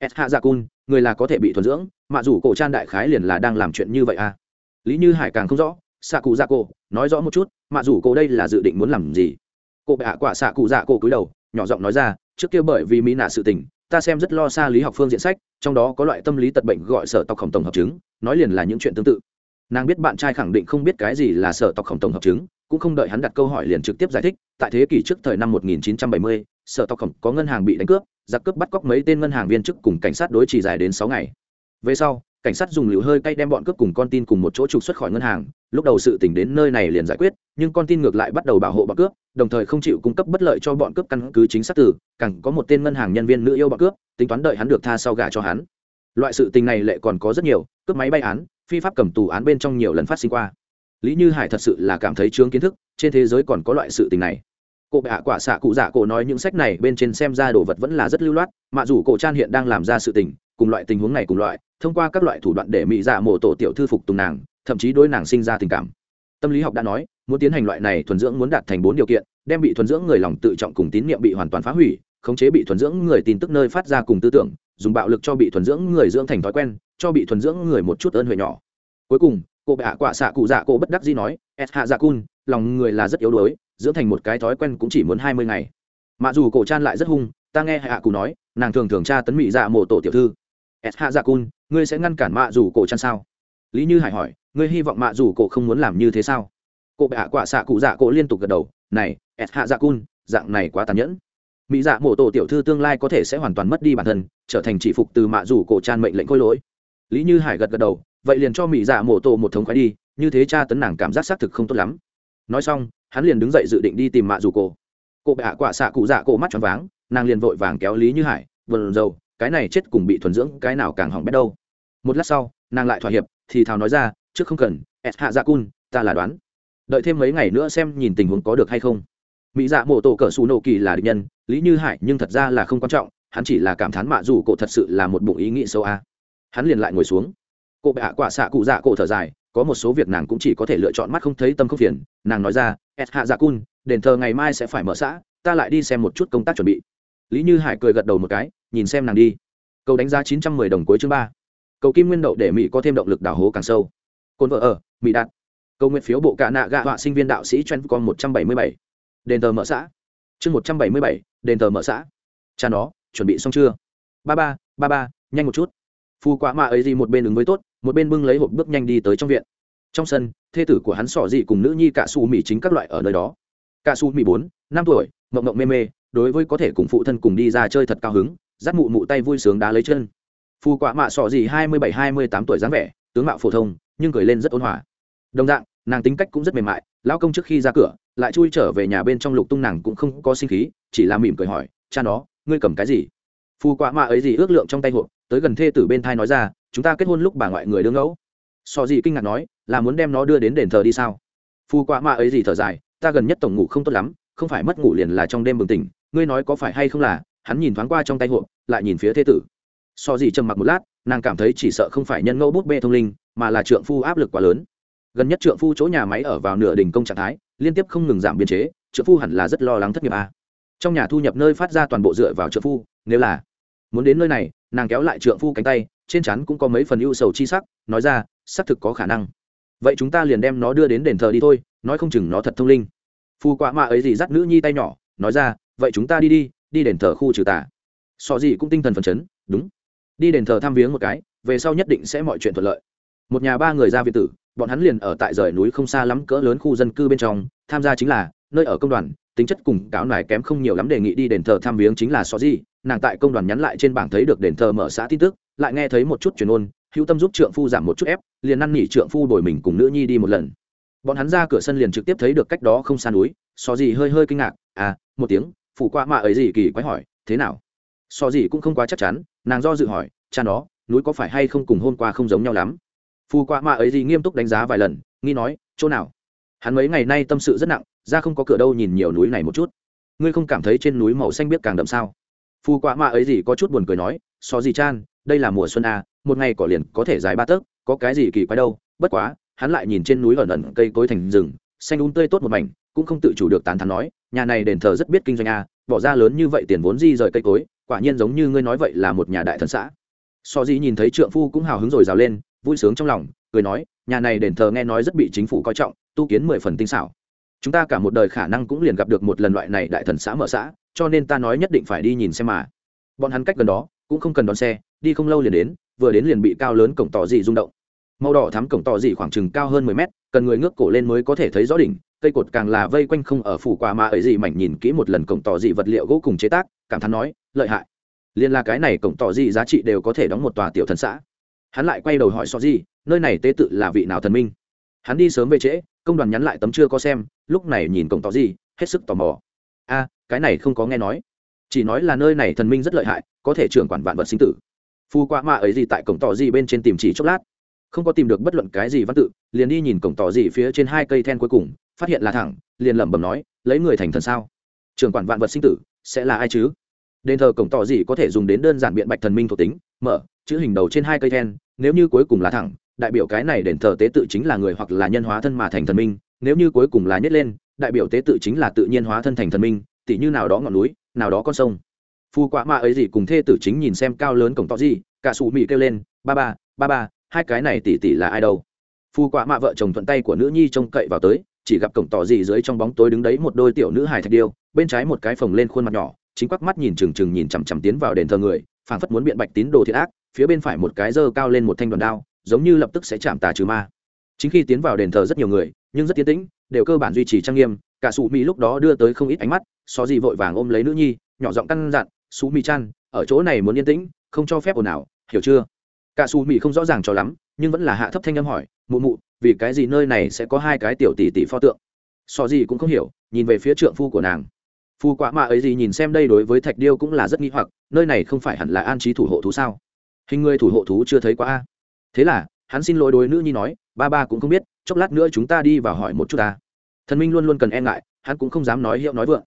s hạ dạ cun, người là có thể bị thuần dưỡng, mạ dù cổ trang đại khái liền là đang làm chuyện như vậy à? Lý như hải càng không rõ xạ cụ dạ cổ nói rõ một chút mạ dù cổ đây là dự định muốn làm gì. Cô bệ hạ quả xạ cụ dạ cổ cúi đầu nhỏ giọng nói ra trước kia bởi vì mỹ nạ sự tình ta xem rất lo xa lý học phương diện sách trong đó có loại tâm lý tật bệnh gọi sở tộc khổng tổng hợp chứng nói liền là những chuyện tương tự. Nàng biết bạn trai khẳng định không biết cái gì là sở tộc khổng tổng hợp chứng cũng không đợi hắn đặt câu hỏi liền trực tiếp giải thích tại thế kỷ trước thời năm 1970, sở tộc khổng có ngân hàng bị đánh cướp giặc cướp bắt cóc mấy tên ngân hàng viên chức cùng cảnh sát đối trì dài đến sáu ngày. Về sau cảnh sát dùng liều hơi cay đem bọn cướp cùng con tin cùng một chỗ trục xuất khỏi ngân hàng, lúc đầu sự tỉnh đến nơi này liền giải quyết, nhưng con tin ngược lại bắt đầu bảo hộ bọn cướp, đồng thời không chịu cung cấp bất lợi cho bọn cướp căn cứ chính xác từ, càng có một tên ngân hàng nhân viên nữ yêu bọn cướp, tính toán đợi hắn được tha sau gà cho hắn. Loại sự tình này lệ còn có rất nhiều, cướp máy bay án, phi pháp cầm tù án bên trong nhiều lần phát sinh qua. Lý như hải thật sự là cảm thấy chướng kiến thức, trên thế giới còn có loại sự tình này. Cụ bệ hạ quả xạ cụ dạ cổ nói những sách này bên trên xem ra đồ vật vẫn là rất lưu loát mà dù cổ trang hiện đang làm ra sự tình, cùng loại tình huống này cùng loại thông qua các loại thủ đoạn để mỹ dạ mổ tổ tiểu thư phục tùng nàng, thậm chí đối nàng sinh ra tình cảm. Tâm lý học đã nói, muốn tiến hành loại này thuần dưỡng muốn đạt thành bốn điều kiện, đem bị thuần dưỡng người lòng tự trọng cùng tín nhiệm bị hoàn toàn phá hủy, khống chế bị thuần dưỡng người tin tức nơi phát ra cùng tư tưởng, dùng bạo lực cho bị thuần dưỡng người dưỡng thành thói quen, cho bị thuần dưỡng người một chút ơn huệ nhỏ. Cuối cùng, cô bệ hạ quả xạ cụ dạ cô bất đắc dĩ nói s hạ dạ cun, lòng người là rất yếu đuối, dưỡng thành một cái thói quen cũng chỉ muốn hai mươi ngày. Mặc dù cổ chan lại rất hung, ta nghe hạ cụ nói, nàng thường thường tra tấn mỹ dạ mộ tổ tiểu thư s hạ dạ cun, ngươi sẽ ngăn cản mạ rủ cổ chăn sao? Lý như hải hỏi, ngươi hy vọng mạ rủ cổ không muốn làm như thế sao? Cô bệ hạ quả xạ cụ dạ cổ liên tục gật đầu, này, s hạ dạ cun, dạng này quá tàn nhẫn. Mỹ dạ mổ tổ tiểu thư tương lai có thể sẽ hoàn toàn mất đi bản thân, trở thành chỉ phục từ mạ rủ cổ tràn mệnh lệnh khôi lỗi. Lý như hải gật gật đầu, vậy liền cho mỹ dạ mổ tổ một thống khoái đi, như thế cha tấn nàng cảm giác xác thực không tốt lắm. Nói xong, hắn liền đứng dậy dự định đi tìm mạ rủ cổ. Cô bệ hạ quả xạ cụ dạ cổ mắt tròn váng, nàng liền vội vàng kéo lý như hải, vần dầu cái này chết cùng bị thuần dưỡng, cái nào càng hỏng bét đâu. Một lát sau, nàng lại thỏa hiệp, thì thào nói ra, trước không cần s hạ dạ cun, ta là đoán. Đợi thêm mấy ngày nữa xem nhìn tình huống có được hay không. Mỹ dạ mộ tổ cỡ xù nổ kỳ là địch nhân, lý như hải nhưng thật ra là không quan trọng, hắn chỉ là cảm thán mạ dù cổ thật sự là một bụng ý nghĩ sâu a. Hắn liền lại ngồi xuống. Cô bệ hạ quả xạ cụ dạ cổ thở dài, có một số việc nàng cũng chỉ có thể lựa chọn mắt không thấy tâm không phiền. Nàng nói ra s hạ dạ cun, đền thờ ngày mai sẽ phải mở xã, ta lại đi xem một chút công tác chuẩn bị lý như hải cười gật đầu một cái, nhìn xem nàng đi. Cầu đánh giá chín trăm mười đồng cuối chương ba. Cầu kim nguyên đậu để mỹ có thêm động lực đào hố càng sâu. Cồn vợ ở, mỹ đạt. Cầu nguyện phiếu bộ cạ nạ gạ họa sinh viên đạo sĩ chuyên con một trăm bảy mươi bảy. Đền thờ mở xã. Chương một trăm bảy mươi bảy, đền thờ mở xã. Cha nó, chuẩn bị xong chưa? Ba ba ba ba, nhanh một chút. Phu quá mạ ấy gì một bên ứng với tốt, một bên bưng lấy hộp bước nhanh đi tới trong viện. Trong sân, thê tử của hắn sỏ dị cùng nữ nhi cả su mỹ chính các loại ở nơi đó. Cả su mỹ bốn, năm tuổi, mộng mộng mê mê đối với có thể cùng phụ thân cùng đi ra chơi thật cao hứng, dắt mụ mụ tay vui sướng đá lấy chân. Phù quả mạ sọ gì hai mươi bảy hai mươi tám tuổi dáng vẻ, tướng mạo phổ thông, nhưng cười lên rất ôn hòa. Đồng dạng, nàng tính cách cũng rất mềm mại, lão công trước khi ra cửa, lại chui trở về nhà bên trong lục tung nàng cũng không có sinh khí, chỉ là mỉm cười hỏi, cha nó, ngươi cầm cái gì? Phù quả mạ ấy gì ước lượng trong tay hộp, tới gần thê tử bên thai nói ra, chúng ta kết hôn lúc bà ngoại người đương ngẫu. Sọ gì kinh ngạc nói, là muốn đem nó đưa đến đền thờ đi sao? Phù quả mạ ấy gì thở dài, ta gần nhất tổng ngủ không tốt lắm, không phải mất ngủ liền là trong đêm bừng tỉnh ngươi nói có phải hay không là, hắn nhìn thoáng qua trong tay hộp, lại nhìn phía thế tử. So gì trầm mặc một lát, nàng cảm thấy chỉ sợ không phải nhân ngẫu bút bê thông linh, mà là trượng phu áp lực quá lớn. Gần nhất trượng phu chỗ nhà máy ở vào nửa đình công trạng thái, liên tiếp không ngừng giảm biên chế, trượng phu hẳn là rất lo lắng thất nghiệp a. Trong nhà thu nhập nơi phát ra toàn bộ dựa vào trượng phu, nếu là muốn đến nơi này, nàng kéo lại trượng phu cánh tay, trên chắn cũng có mấy phần ưu sầu chi sắc, nói ra, xác thực có khả năng. Vậy chúng ta liền đem nó đưa đến đền thờ đi thôi, nói không chừng nó thật thông linh. Phu quá mạ ấy gì dắt nữ nhi tay nhỏ, nói ra vậy chúng ta đi đi đi đền thờ khu trừ tà. Sọ gì cũng tinh thần phấn chấn, đúng. Đi đền thờ thăm viếng một cái, về sau nhất định sẽ mọi chuyện thuận lợi. Một nhà ba người ra việt tử, bọn hắn liền ở tại rời núi không xa lắm cỡ lớn khu dân cư bên trong, tham gia chính là nơi ở công đoàn, tính chất cùng cáo nải kém không nhiều lắm đề nghị đi đền thờ tham viếng chính là so gì nàng tại công đoàn nhắn lại trên bảng thấy được đền thờ mở xã tin tức, lại nghe thấy một chút truyền ôn, hữu tâm giúp trượng phu giảm một chút ép, liền năn nỉ trượng phu đổi mình cùng nữ nhi đi một lần. Bọn hắn ra cửa sân liền trực tiếp thấy được cách đó không xa núi so gì hơi hơi kinh ngạc à một tiếng phụ qua mạ ấy gì kỳ quái hỏi thế nào? So gì cũng không quá chắc chắn. Nàng do dự hỏi cha nó núi có phải hay không cùng hôm qua không giống nhau lắm? Phù qua mạ ấy gì nghiêm túc đánh giá vài lần nghi nói chỗ nào? Hắn mấy ngày nay tâm sự rất nặng ra không có cửa đâu nhìn nhiều núi này một chút. Ngươi không cảm thấy trên núi màu xanh biết càng đậm sao? Phù qua mạ ấy gì có chút buồn cười nói so gì chan đây là mùa xuân à, một ngày cỏ liền có thể dài ba tấc có cái gì kỳ quái đâu. Bất quá hắn lại nhìn trên núi ẩn ẩn cây cối thành rừng xanh un tươi tốt một mảnh, cũng không tự chủ được tán thán nói, nhà này đền thờ rất biết kinh doanh a, bỏ ra lớn như vậy tiền vốn di rời cây cối, quả nhiên giống như ngươi nói vậy là một nhà đại thần xã. So di nhìn thấy trượng phu cũng hào hứng rồi rào lên, vui sướng trong lòng, cười nói, nhà này đền thờ nghe nói rất bị chính phủ coi trọng, tu kiến mười phần tinh xảo. Chúng ta cả một đời khả năng cũng liền gặp được một lần loại này đại thần xã mở xã, cho nên ta nói nhất định phải đi nhìn xem mà. Bọn hắn cách gần đó, cũng không cần đón xe, đi không lâu liền đến, vừa đến liền bị cao lớn cổng tỏ dị rung động. Màu đỏ thắm cổng tỏ dị khoảng chừng cao hơn mười mét cần người ngước cổ lên mới có thể thấy rõ đỉnh, cây cột càng là vây quanh không ở phủ quà mà ấy gì mảnh nhìn kỹ một lần cổng tỏ dị vật liệu gỗ cùng chế tác, cảm thán nói, lợi hại. Liên là cái này cổng tỏ dị giá trị đều có thể đóng một tòa tiểu thần xã. Hắn lại quay đầu hỏi so gì nơi này tế tự là vị nào thần minh? Hắn đi sớm về trễ, công đoàn nhắn lại tấm chưa có xem, lúc này nhìn cổng tỏ dị, hết sức tò mò. A, cái này không có nghe nói. Chỉ nói là nơi này thần minh rất lợi hại, có thể trưởng quản vạn vật sinh tử. Phu qua mà ấy gì tại cổng tỏ gì bên trên tìm chỉ chốc lát không có tìm được bất luận cái gì văn tự, liền đi nhìn cổng tỏ gì phía trên hai cây then cuối cùng, phát hiện là thẳng, liền lẩm bẩm nói, lấy người thành thần sao? Trưởng quản vạn vật sinh tử, sẽ là ai chứ? Đền thờ cổng tỏ gì có thể dùng đến đơn giản biện bạch thần minh thuộc tính, mở, chữ hình đầu trên hai cây then, nếu như cuối cùng là thẳng, đại biểu cái này đền thờ tế tự chính là người hoặc là nhân hóa thân mà thành thần minh, nếu như cuối cùng là nhét lên, đại biểu tế tự chính là tự nhiên hóa thân thành thần minh, tỉ như nào đó ngọn núi, nào đó con sông. Phu quá mạ ấy gì cùng thê tử chính nhìn xem cao lớn cổng tỏ gì, cả sụ mị kêu lên, ba ba ba ba hai cái này tỉ tỉ là ai đâu? Phu quạ mạ vợ chồng thuận tay của nữ nhi trông cậy vào tới, chỉ gặp cổng tỏ gì dưới trong bóng tối đứng đấy một đôi tiểu nữ hài thạch điêu, bên trái một cái phồng lên khuôn mặt nhỏ, chính quắc mắt nhìn trừng trừng nhìn chằm chằm tiến vào đền thờ người, phảng phất muốn biện bạch tín đồ thiệt ác, phía bên phải một cái dơ cao lên một thanh đoàn đao, giống như lập tức sẽ chạm tà trừ ma. Chính khi tiến vào đền thờ rất nhiều người, nhưng rất tiến tĩnh, đều cơ bản duy trì trang nghiêm, cả sụ mỹ lúc đó đưa tới không ít ánh mắt, xó gì vội vàng ôm lấy nữ nhi, nhỏ giọng căn dặn sú mỹ chan, ở chỗ này muốn yên tĩnh, không cho phép ồn ào, hiểu chưa? Cả sụ mỹ không rõ ràng cho lắm, nhưng vẫn là hạ thấp thanh âm hỏi, mụ mụ, vì cái gì nơi này sẽ có hai cái tiểu tỷ tỷ pho tượng? So gì cũng không hiểu, nhìn về phía trượng phu của nàng. Phu quả mạ ấy gì nhìn xem đây đối với thạch điêu cũng là rất nghi hoặc, nơi này không phải hẳn là an trí thủ hộ thú sao? Hình người thủ hộ thú chưa thấy quá a. Thế là, hắn xin lỗi đối nữ nhi nói, ba ba cũng không biết, chốc lát nữa chúng ta đi vào hỏi một chút ta. Thần minh luôn luôn cần e ngại, hắn cũng không dám nói hiệu nói vượng.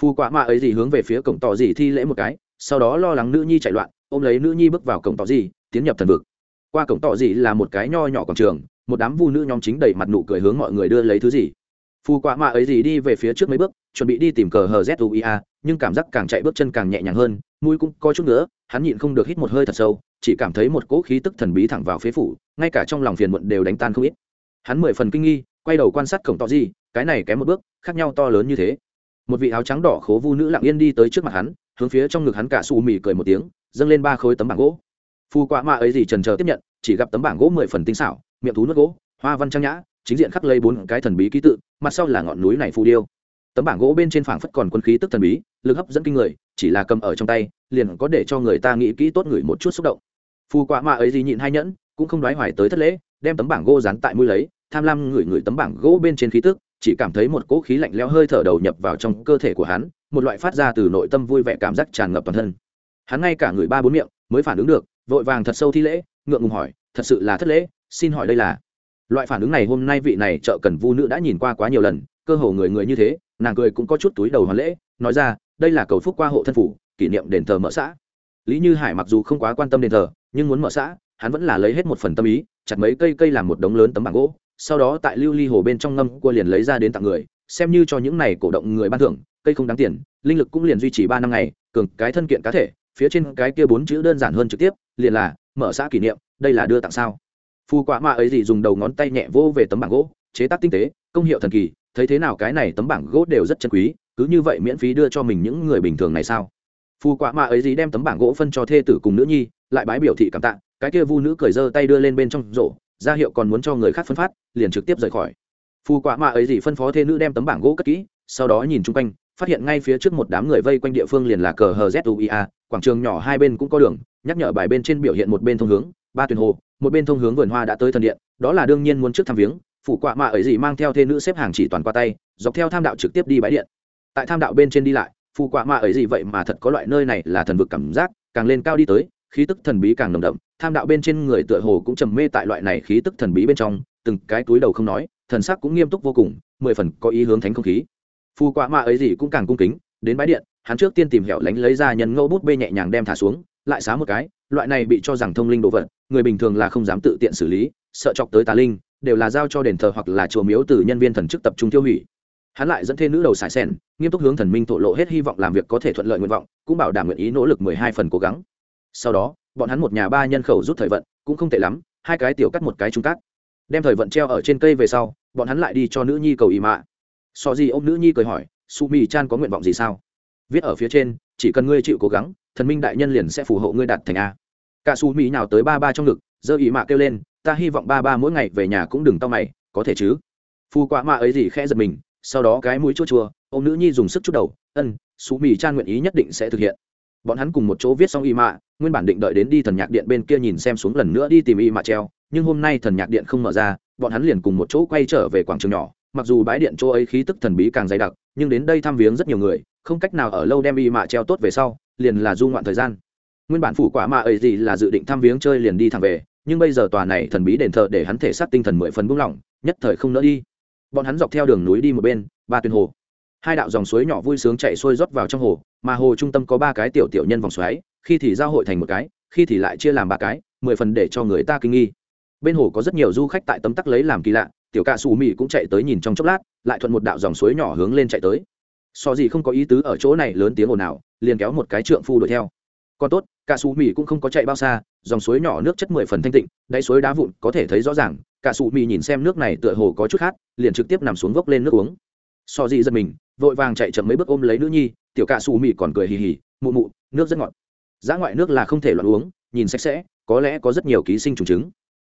Phu quả mạ ấy gì hướng về phía cổng tỏ gì thi lễ một cái, sau đó lo lắng nữ nhi chạy loạn, ôm lấy nữ nhi bước vào cổng tỏ gì tiến nhập thần vực. Qua cổng tỏ gì là một cái nho nhỏ quảng trường, một đám vu nữ nhóm chính đầy mặt nụ cười hướng mọi người đưa lấy thứ gì. Phù quạ mạ ấy gì đi về phía trước mấy bước, chuẩn bị đi tìm cờ hờ zuia nhưng cảm giác càng chạy bước chân càng nhẹ nhàng hơn, mũi cũng coi chút nữa hắn nhịn không được hít một hơi thật sâu, chỉ cảm thấy một cỗ khí tức thần bí thẳng vào phế phủ, ngay cả trong lòng phiền muộn đều đánh tan không ít. Hắn mười phần kinh nghi, quay đầu quan sát cổng tỏ gì cái này kém một bước, khác nhau to lớn như thế. Một vị áo trắng đỏ khố vu nữ lặng yên đi tới trước mặt hắn, hướng phía trong ngực hắn cả xù mì cười một tiếng, dâng lên ba khối tấm bảng gỗ. Phu quạ mạ ấy gì trần chờ tiếp nhận, chỉ gặp tấm bảng gỗ mười phần tinh xảo, miệng thú nước gỗ, hoa văn trang nhã, chính diện khắc lấy bốn cái thần bí ký tự, mặt sau là ngọn núi này phù điêu. Tấm bảng gỗ bên trên phảng phất còn quân khí tức thần bí, lực hấp dẫn kinh người, chỉ là cầm ở trong tay, liền có để cho người ta nghĩ kỹ tốt người một chút xúc động. Phu quạ mạ ấy gì nhịn hai nhẫn, cũng không đoái hoài tới thất lễ, đem tấm bảng gỗ dán tại mũi lấy, tham lam ngửi ngửi tấm bảng gỗ bên trên khí tức, chỉ cảm thấy một cỗ khí lạnh lẽo hơi thở đầu nhập vào trong cơ thể của hắn, một loại phát ra từ nội tâm vui vẻ cảm giác tràn ngập toàn thân. Hắn ngay cả người ba bốn miệng, mới phản ứng được vội vàng thật sâu thi lễ, ngượng ngùng hỏi, thật sự là thất lễ, xin hỏi đây là? Loại phản ứng này hôm nay vị này trợ cần vu nữ đã nhìn qua quá nhiều lần, cơ hồ người người như thế, nàng cười cũng có chút túi đầu hoàn lễ, nói ra, đây là cầu phúc qua hộ thân phủ, kỷ niệm đền thờ mở xã. Lý như hải mặc dù không quá quan tâm đền thờ, nhưng muốn mở xã, hắn vẫn là lấy hết một phần tâm ý, chặt mấy cây cây làm một đống lớn tấm bảng gỗ, sau đó tại lưu ly hồ bên trong ngâm cua liền lấy ra đến tặng người, xem như cho những này cổ động người ban thưởng, cây không đáng tiền, linh lực cũng liền duy trì ba năm ngày, cường cái thân kiện cá thể phía trên cái kia bốn chữ đơn giản hơn trực tiếp, liền là, mở xã kỷ niệm, đây là đưa tặng sao? Phù quả mạ ấy gì dùng đầu ngón tay nhẹ vô về tấm bảng gỗ, chế tác tinh tế, công hiệu thần kỳ, thấy thế nào cái này tấm bảng gỗ đều rất chân quý, cứ như vậy miễn phí đưa cho mình những người bình thường này sao? Phù quả mạ ấy gì đem tấm bảng gỗ phân cho thê tử cùng nữ nhi, lại bái biểu thị cảm tạ, cái kia vu nữ cười giơ tay đưa lên bên trong rổ, ra hiệu còn muốn cho người khác phân phát, liền trực tiếp rời khỏi. Phù quả mạ ấy gì phân phó thê nữ đem tấm bảng gỗ cất kỹ, sau đó nhìn chung quanh, phát hiện ngay phía trước một đám người vây quanh địa phương liền là cờ hờ zuia quảng trường nhỏ hai bên cũng có đường, nhắc nhở bài bên trên biểu hiện một bên thông hướng, ba tuyển hồ, một bên thông hướng vườn hoa đã tới thần điện, đó là đương nhiên muốn trước thăm viếng phụ quạ mạ ấy gì mang theo thê nữ xếp hàng chỉ toàn qua tay, dọc theo tham đạo trực tiếp đi bãi điện. Tại tham đạo bên trên đi lại phụ quạ mạ ấy gì vậy mà thật có loại nơi này là thần vực cảm giác, càng lên cao đi tới, khí tức thần bí càng nồng đậm, tham đạo bên trên người tựa hồ cũng trầm mê tại loại này khí tức thần bí bên trong, từng cái túi đầu không nói, thần sắc cũng nghiêm túc vô cùng, mười phần có ý hướng thánh không khí. Phù quạ mạ ấy gì cũng càng cung kính, đến bãi điện hắn trước tiên tìm hẻo lánh lấy ra nhân ngẫu bút bê nhẹ nhàng đem thả xuống, lại xá một cái, loại này bị cho rằng thông linh đồ vật, người bình thường là không dám tự tiện xử lý, sợ chọc tới tà linh, đều là giao cho đền thờ hoặc là chùa miếu từ nhân viên thần chức tập trung tiêu hủy. Hắn lại dẫn thêm nữ đầu sải sen nghiêm túc hướng thần minh thổ lộ hết hy vọng làm việc có thể thuận lợi nguyện vọng, cũng bảo đảm nguyện ý nỗ lực mười hai phần cố gắng. Sau đó, bọn hắn một nhà ba nhân khẩu rút thời vận, cũng không tệ lắm, hai cái tiểu cắt một cái trung cắt. Đem thời vận treo ở trên cây về sau, bọn hắn lại đi cho nữ nhi cầu ý mạ. So gì ô m nữ nhi cười hỏi, su mi chan có nguyện vọng gì sao? Viết ở phía trên, chỉ cần ngươi chịu cố gắng, thần minh đại nhân liền sẽ phù hộ ngươi đạt thành a. Cả xù mỹ nào tới ba ba trong ngực dơ ý mạ kêu lên, ta hy vọng ba ba mỗi ngày về nhà cũng đừng tao mày, có thể chứ? Phù quá mạ ấy gì khẽ giật mình, sau đó cái mũi chua chua ông nữ nhi dùng sức chút đầu, ân xú mỹ chan nguyện ý nhất định sẽ thực hiện. Bọn hắn cùng một chỗ viết xong y mạ, nguyên bản định đợi đến đi thần nhạc điện bên kia nhìn xem xuống lần nữa đi tìm y mạ treo, nhưng hôm nay thần nhạc điện không mở ra, bọn hắn liền cùng một chỗ quay trở về quảng trường nhỏ, mặc dù bãi điện chỗ ấy khí tức thần bí càng dày đặc, nhưng đến đây thăm viếng rất nhiều người không cách nào ở lâu đem y mạ treo tốt về sau, liền là du ngoạn thời gian. Nguyên bản phủ quả mạ ấy gì là dự định thăm viếng chơi liền đi thẳng về, nhưng bây giờ tòa này thần bí đền thờ để hắn thể xác tinh thần mười phần buông lỏng, nhất thời không nỡ đi. Bọn hắn dọc theo đường núi đi một bên, ba tuyên hồ. Hai đạo dòng suối nhỏ vui sướng chạy xuôi rót vào trong hồ, mà hồ trung tâm có ba cái tiểu tiểu nhân vòng xoáy, khi thì giao hội thành một cái, khi thì lại chia làm ba cái, mười phần để cho người ta kinh nghi. Bên hồ có rất nhiều du khách tại tấm tắc lấy làm kỳ lạ, tiểu ca xù mị cũng chạy tới nhìn trong chốc lát, lại thuận một đạo dòng suối nhỏ hướng lên chạy tới so gì không có ý tứ ở chỗ này lớn tiếng ồn ào, liền kéo một cái trượng phu đuổi theo. Còn tốt, cả xù mì cũng không có chạy bao xa, dòng suối nhỏ nước chất mười phần thanh tịnh, đáy suối đá vụn có thể thấy rõ ràng, cả xù mì nhìn xem nước này tựa hồ có chút khác liền trực tiếp nằm xuống vốc lên nước uống. So gì giật mình, vội vàng chạy chậm mấy bước ôm lấy nữ nhi, tiểu cả xù mì còn cười hì hì, mụ mụ, nước rất ngọt. Giá ngoại nước là không thể loạn uống, nhìn sạch sẽ, có lẽ có rất nhiều ký sinh trùng trứng.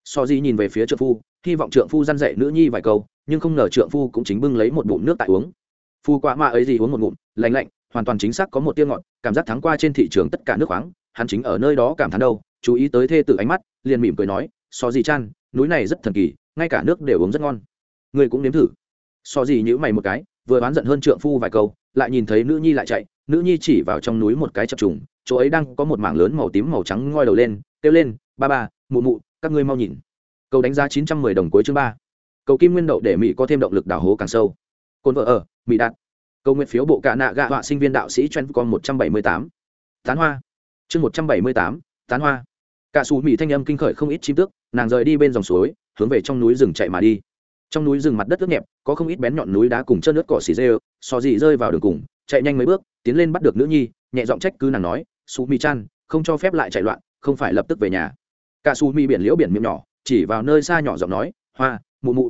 So di nhìn về phía trượng phu, hy vọng trượng phu dăn dạy nữ nhi vài câu, nhưng không ngờ trượng phu cũng chính bưng lấy một bụng nước tại uống phu quả ma ấy gì uống một ngụm lành lạnh, hoàn toàn chính xác có một tiêu ngọt, cảm giác thắng qua trên thị trường tất cả nước khoáng, hắn chính ở nơi đó cảm thán đâu, chú ý tới thê tử ánh mắt, liền mỉm cười nói, so gì chan, núi này rất thần kỳ, ngay cả nước đều uống rất ngon. Người cũng nếm thử. So gì nhữ mày một cái, vừa oán giận hơn trượng phu vài câu, lại nhìn thấy nữ nhi lại chạy, nữ nhi chỉ vào trong núi một cái chập trùng, chỗ ấy đang có một mảng lớn màu tím màu trắng ngoi đầu lên, kêu lên, ba ba, mụ mụ, các ngươi mau nhìn. Cầu đánh giá chín trăm mười đồng cuối chương ba. Cầu kim nguyên đậu để mỹ có thêm động lực đào hố càng sâu cồn vợ ở, mỹ đạt. Câu nguyện phiếu bộ cả nạ gạ họa sinh viên đạo sĩ chuyên con một trăm bảy mươi tám. Tán hoa. Chương một trăm bảy mươi tám, tán hoa. Cả xù mỹ thanh âm kinh khởi không ít chim tước, nàng rời đi bên dòng suối, hướng về trong núi rừng chạy mà đi. Trong núi rừng mặt đất ướt nhẹp, có không ít bén nhọn núi đá cùng chân nước cỏ xì rêu xò dị rơi vào đường cùng, chạy nhanh mấy bước, tiến lên bắt được nữ nhi, nhẹ giọng trách cứ nàng nói xù mỹ chan, không cho phép lại chạy loạn, không phải lập tức về nhà. Cả xù mỹ biển liễu biển miệng nhỏ, chỉ vào nơi xa nhỏ giọng nói, hoa, mụ mụ.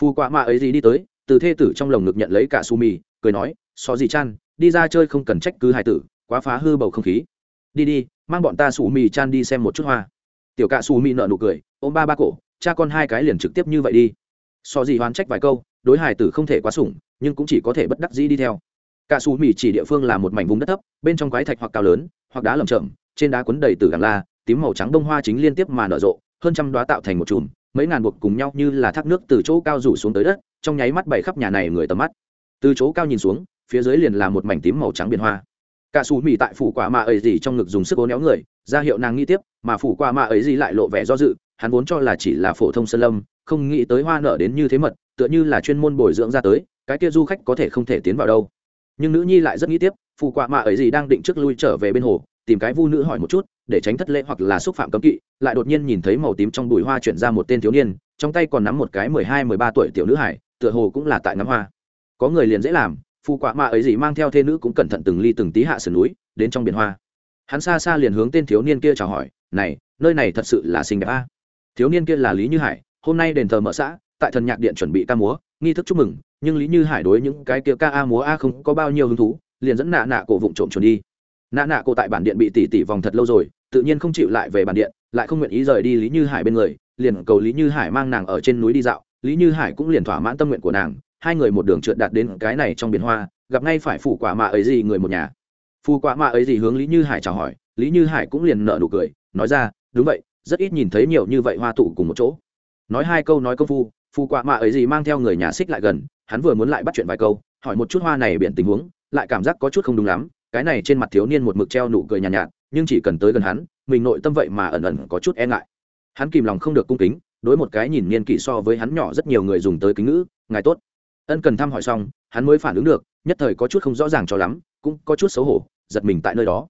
Phù quả mạ ấy gì đi tới từ thê tử trong lồng ngực nhận lấy cả su mì cười nói xó gì chan, đi ra chơi không cần trách cứ hài tử, quá phá hư bầu không khí. Đi đi, mang bọn ta su mì chan đi xem một chút hoa. Tiểu cả su mì nợ nụ cười, ôm ba ba cổ, cha con hai cái liền trực tiếp như vậy đi. Xó gì hoán trách vài câu, đối hài tử không thể quá sủng, nhưng cũng chỉ có thể bất đắc dĩ đi theo. Cả su mì chỉ địa phương là một mảnh vùng đất thấp, bên trong quái thạch hoặc cao lớn, hoặc đá lầm chậm trên đá quấn đầy tử gàng la, tím màu trắng bông hoa chính liên tiếp mà nở rộ, hơn trăm đoá tạo thành một chùm, mấy ngàn buộc cùng nhau như là thác nước từ chỗ cao rủ xuống tới đất trong nháy mắt bày khắp nhà này người tầm mắt. Từ chỗ cao nhìn xuống, phía dưới liền là một mảnh tím màu trắng biển hoa. Cả xù mì tại phủ quả mạ ấy gì trong ngực dùng sức ố néo người, ra hiệu nàng nghi tiếp, mà phủ quả mạ ấy gì lại lộ vẻ do dự, hắn vốn cho là chỉ là phổ thông sơn lâm, không nghĩ tới hoa nở đến như thế mật, tựa như là chuyên môn bồi dưỡng ra tới, cái kia du khách có thể không thể tiến vào đâu. Nhưng nữ nhi lại rất nghĩ tiếp, phủ quả mạ ấy gì đang định trước lui trở về bên hồ, tìm cái vu nữ hỏi một chút, để tránh thất lễ hoặc là xúc phạm cấm kỵ, lại đột nhiên nhìn thấy màu tím trong bụi hoa chuyển ra một tên thiếu niên, trong tay còn nắm một cái mười hai, mười ba tuổi tiểu nữ hải tựa hồ cũng là tại ngắm hoa. Có người liền dễ làm, phù quả mạ ấy gì mang theo thê nữ cũng cẩn thận từng ly từng tí hạ sườn núi, đến trong biển hoa. Hắn xa xa liền hướng tên thiếu niên kia chào hỏi, này, nơi này thật sự là xinh đẹp a. Thiếu niên kia là lý như hải, hôm nay đền thờ mở xã, tại thần nhạc điện chuẩn bị ca múa, nghi thức chúc mừng, nhưng lý như hải đối những cái kia ca a múa a không có bao nhiêu hứng thú, liền dẫn nạ nạ cổ vụng trộm chuẩn đi. Nạ nạ cổ tại bản điện bị tỉ tỉ vòng thật lâu rồi, tự nhiên không chịu lại về bản điện, lại không nguyện ý rời đi lý như hải bên người, liền cầu lý như hải mang nàng ở trên núi đi dạo lý như hải cũng liền thỏa mãn tâm nguyện của nàng hai người một đường trượt đạt đến cái này trong biển hoa gặp ngay phải phủ quả mạ ấy gì người một nhà. Phù quả mạ ấy gì hướng lý như hải chào hỏi lý như hải cũng liền nợ nụ cười nói ra đúng vậy rất ít nhìn thấy nhiều như vậy hoa tụ cùng một chỗ. Nói hai câu nói công phu phù quả mạ ấy gì mang theo người nhà xích lại gần hắn vừa muốn lại bắt chuyện vài câu hỏi một chút hoa này biện tình huống lại cảm giác có chút không đúng lắm cái này trên mặt thiếu niên một mực treo nụ cười nhàn nhạt, nhạt nhưng chỉ cần tới gần hắn mình nội tâm vậy mà ẩn ẩn có chút e ngại. Hắn kìm lòng không được cung kính đối một cái nhìn niên kỷ so với hắn nhỏ rất nhiều người dùng tới kính ngữ, ngài tốt. Ân cần thăm hỏi xong, hắn mới phản ứng được, nhất thời có chút không rõ ràng cho lắm, cũng có chút xấu hổ, giật mình tại nơi đó.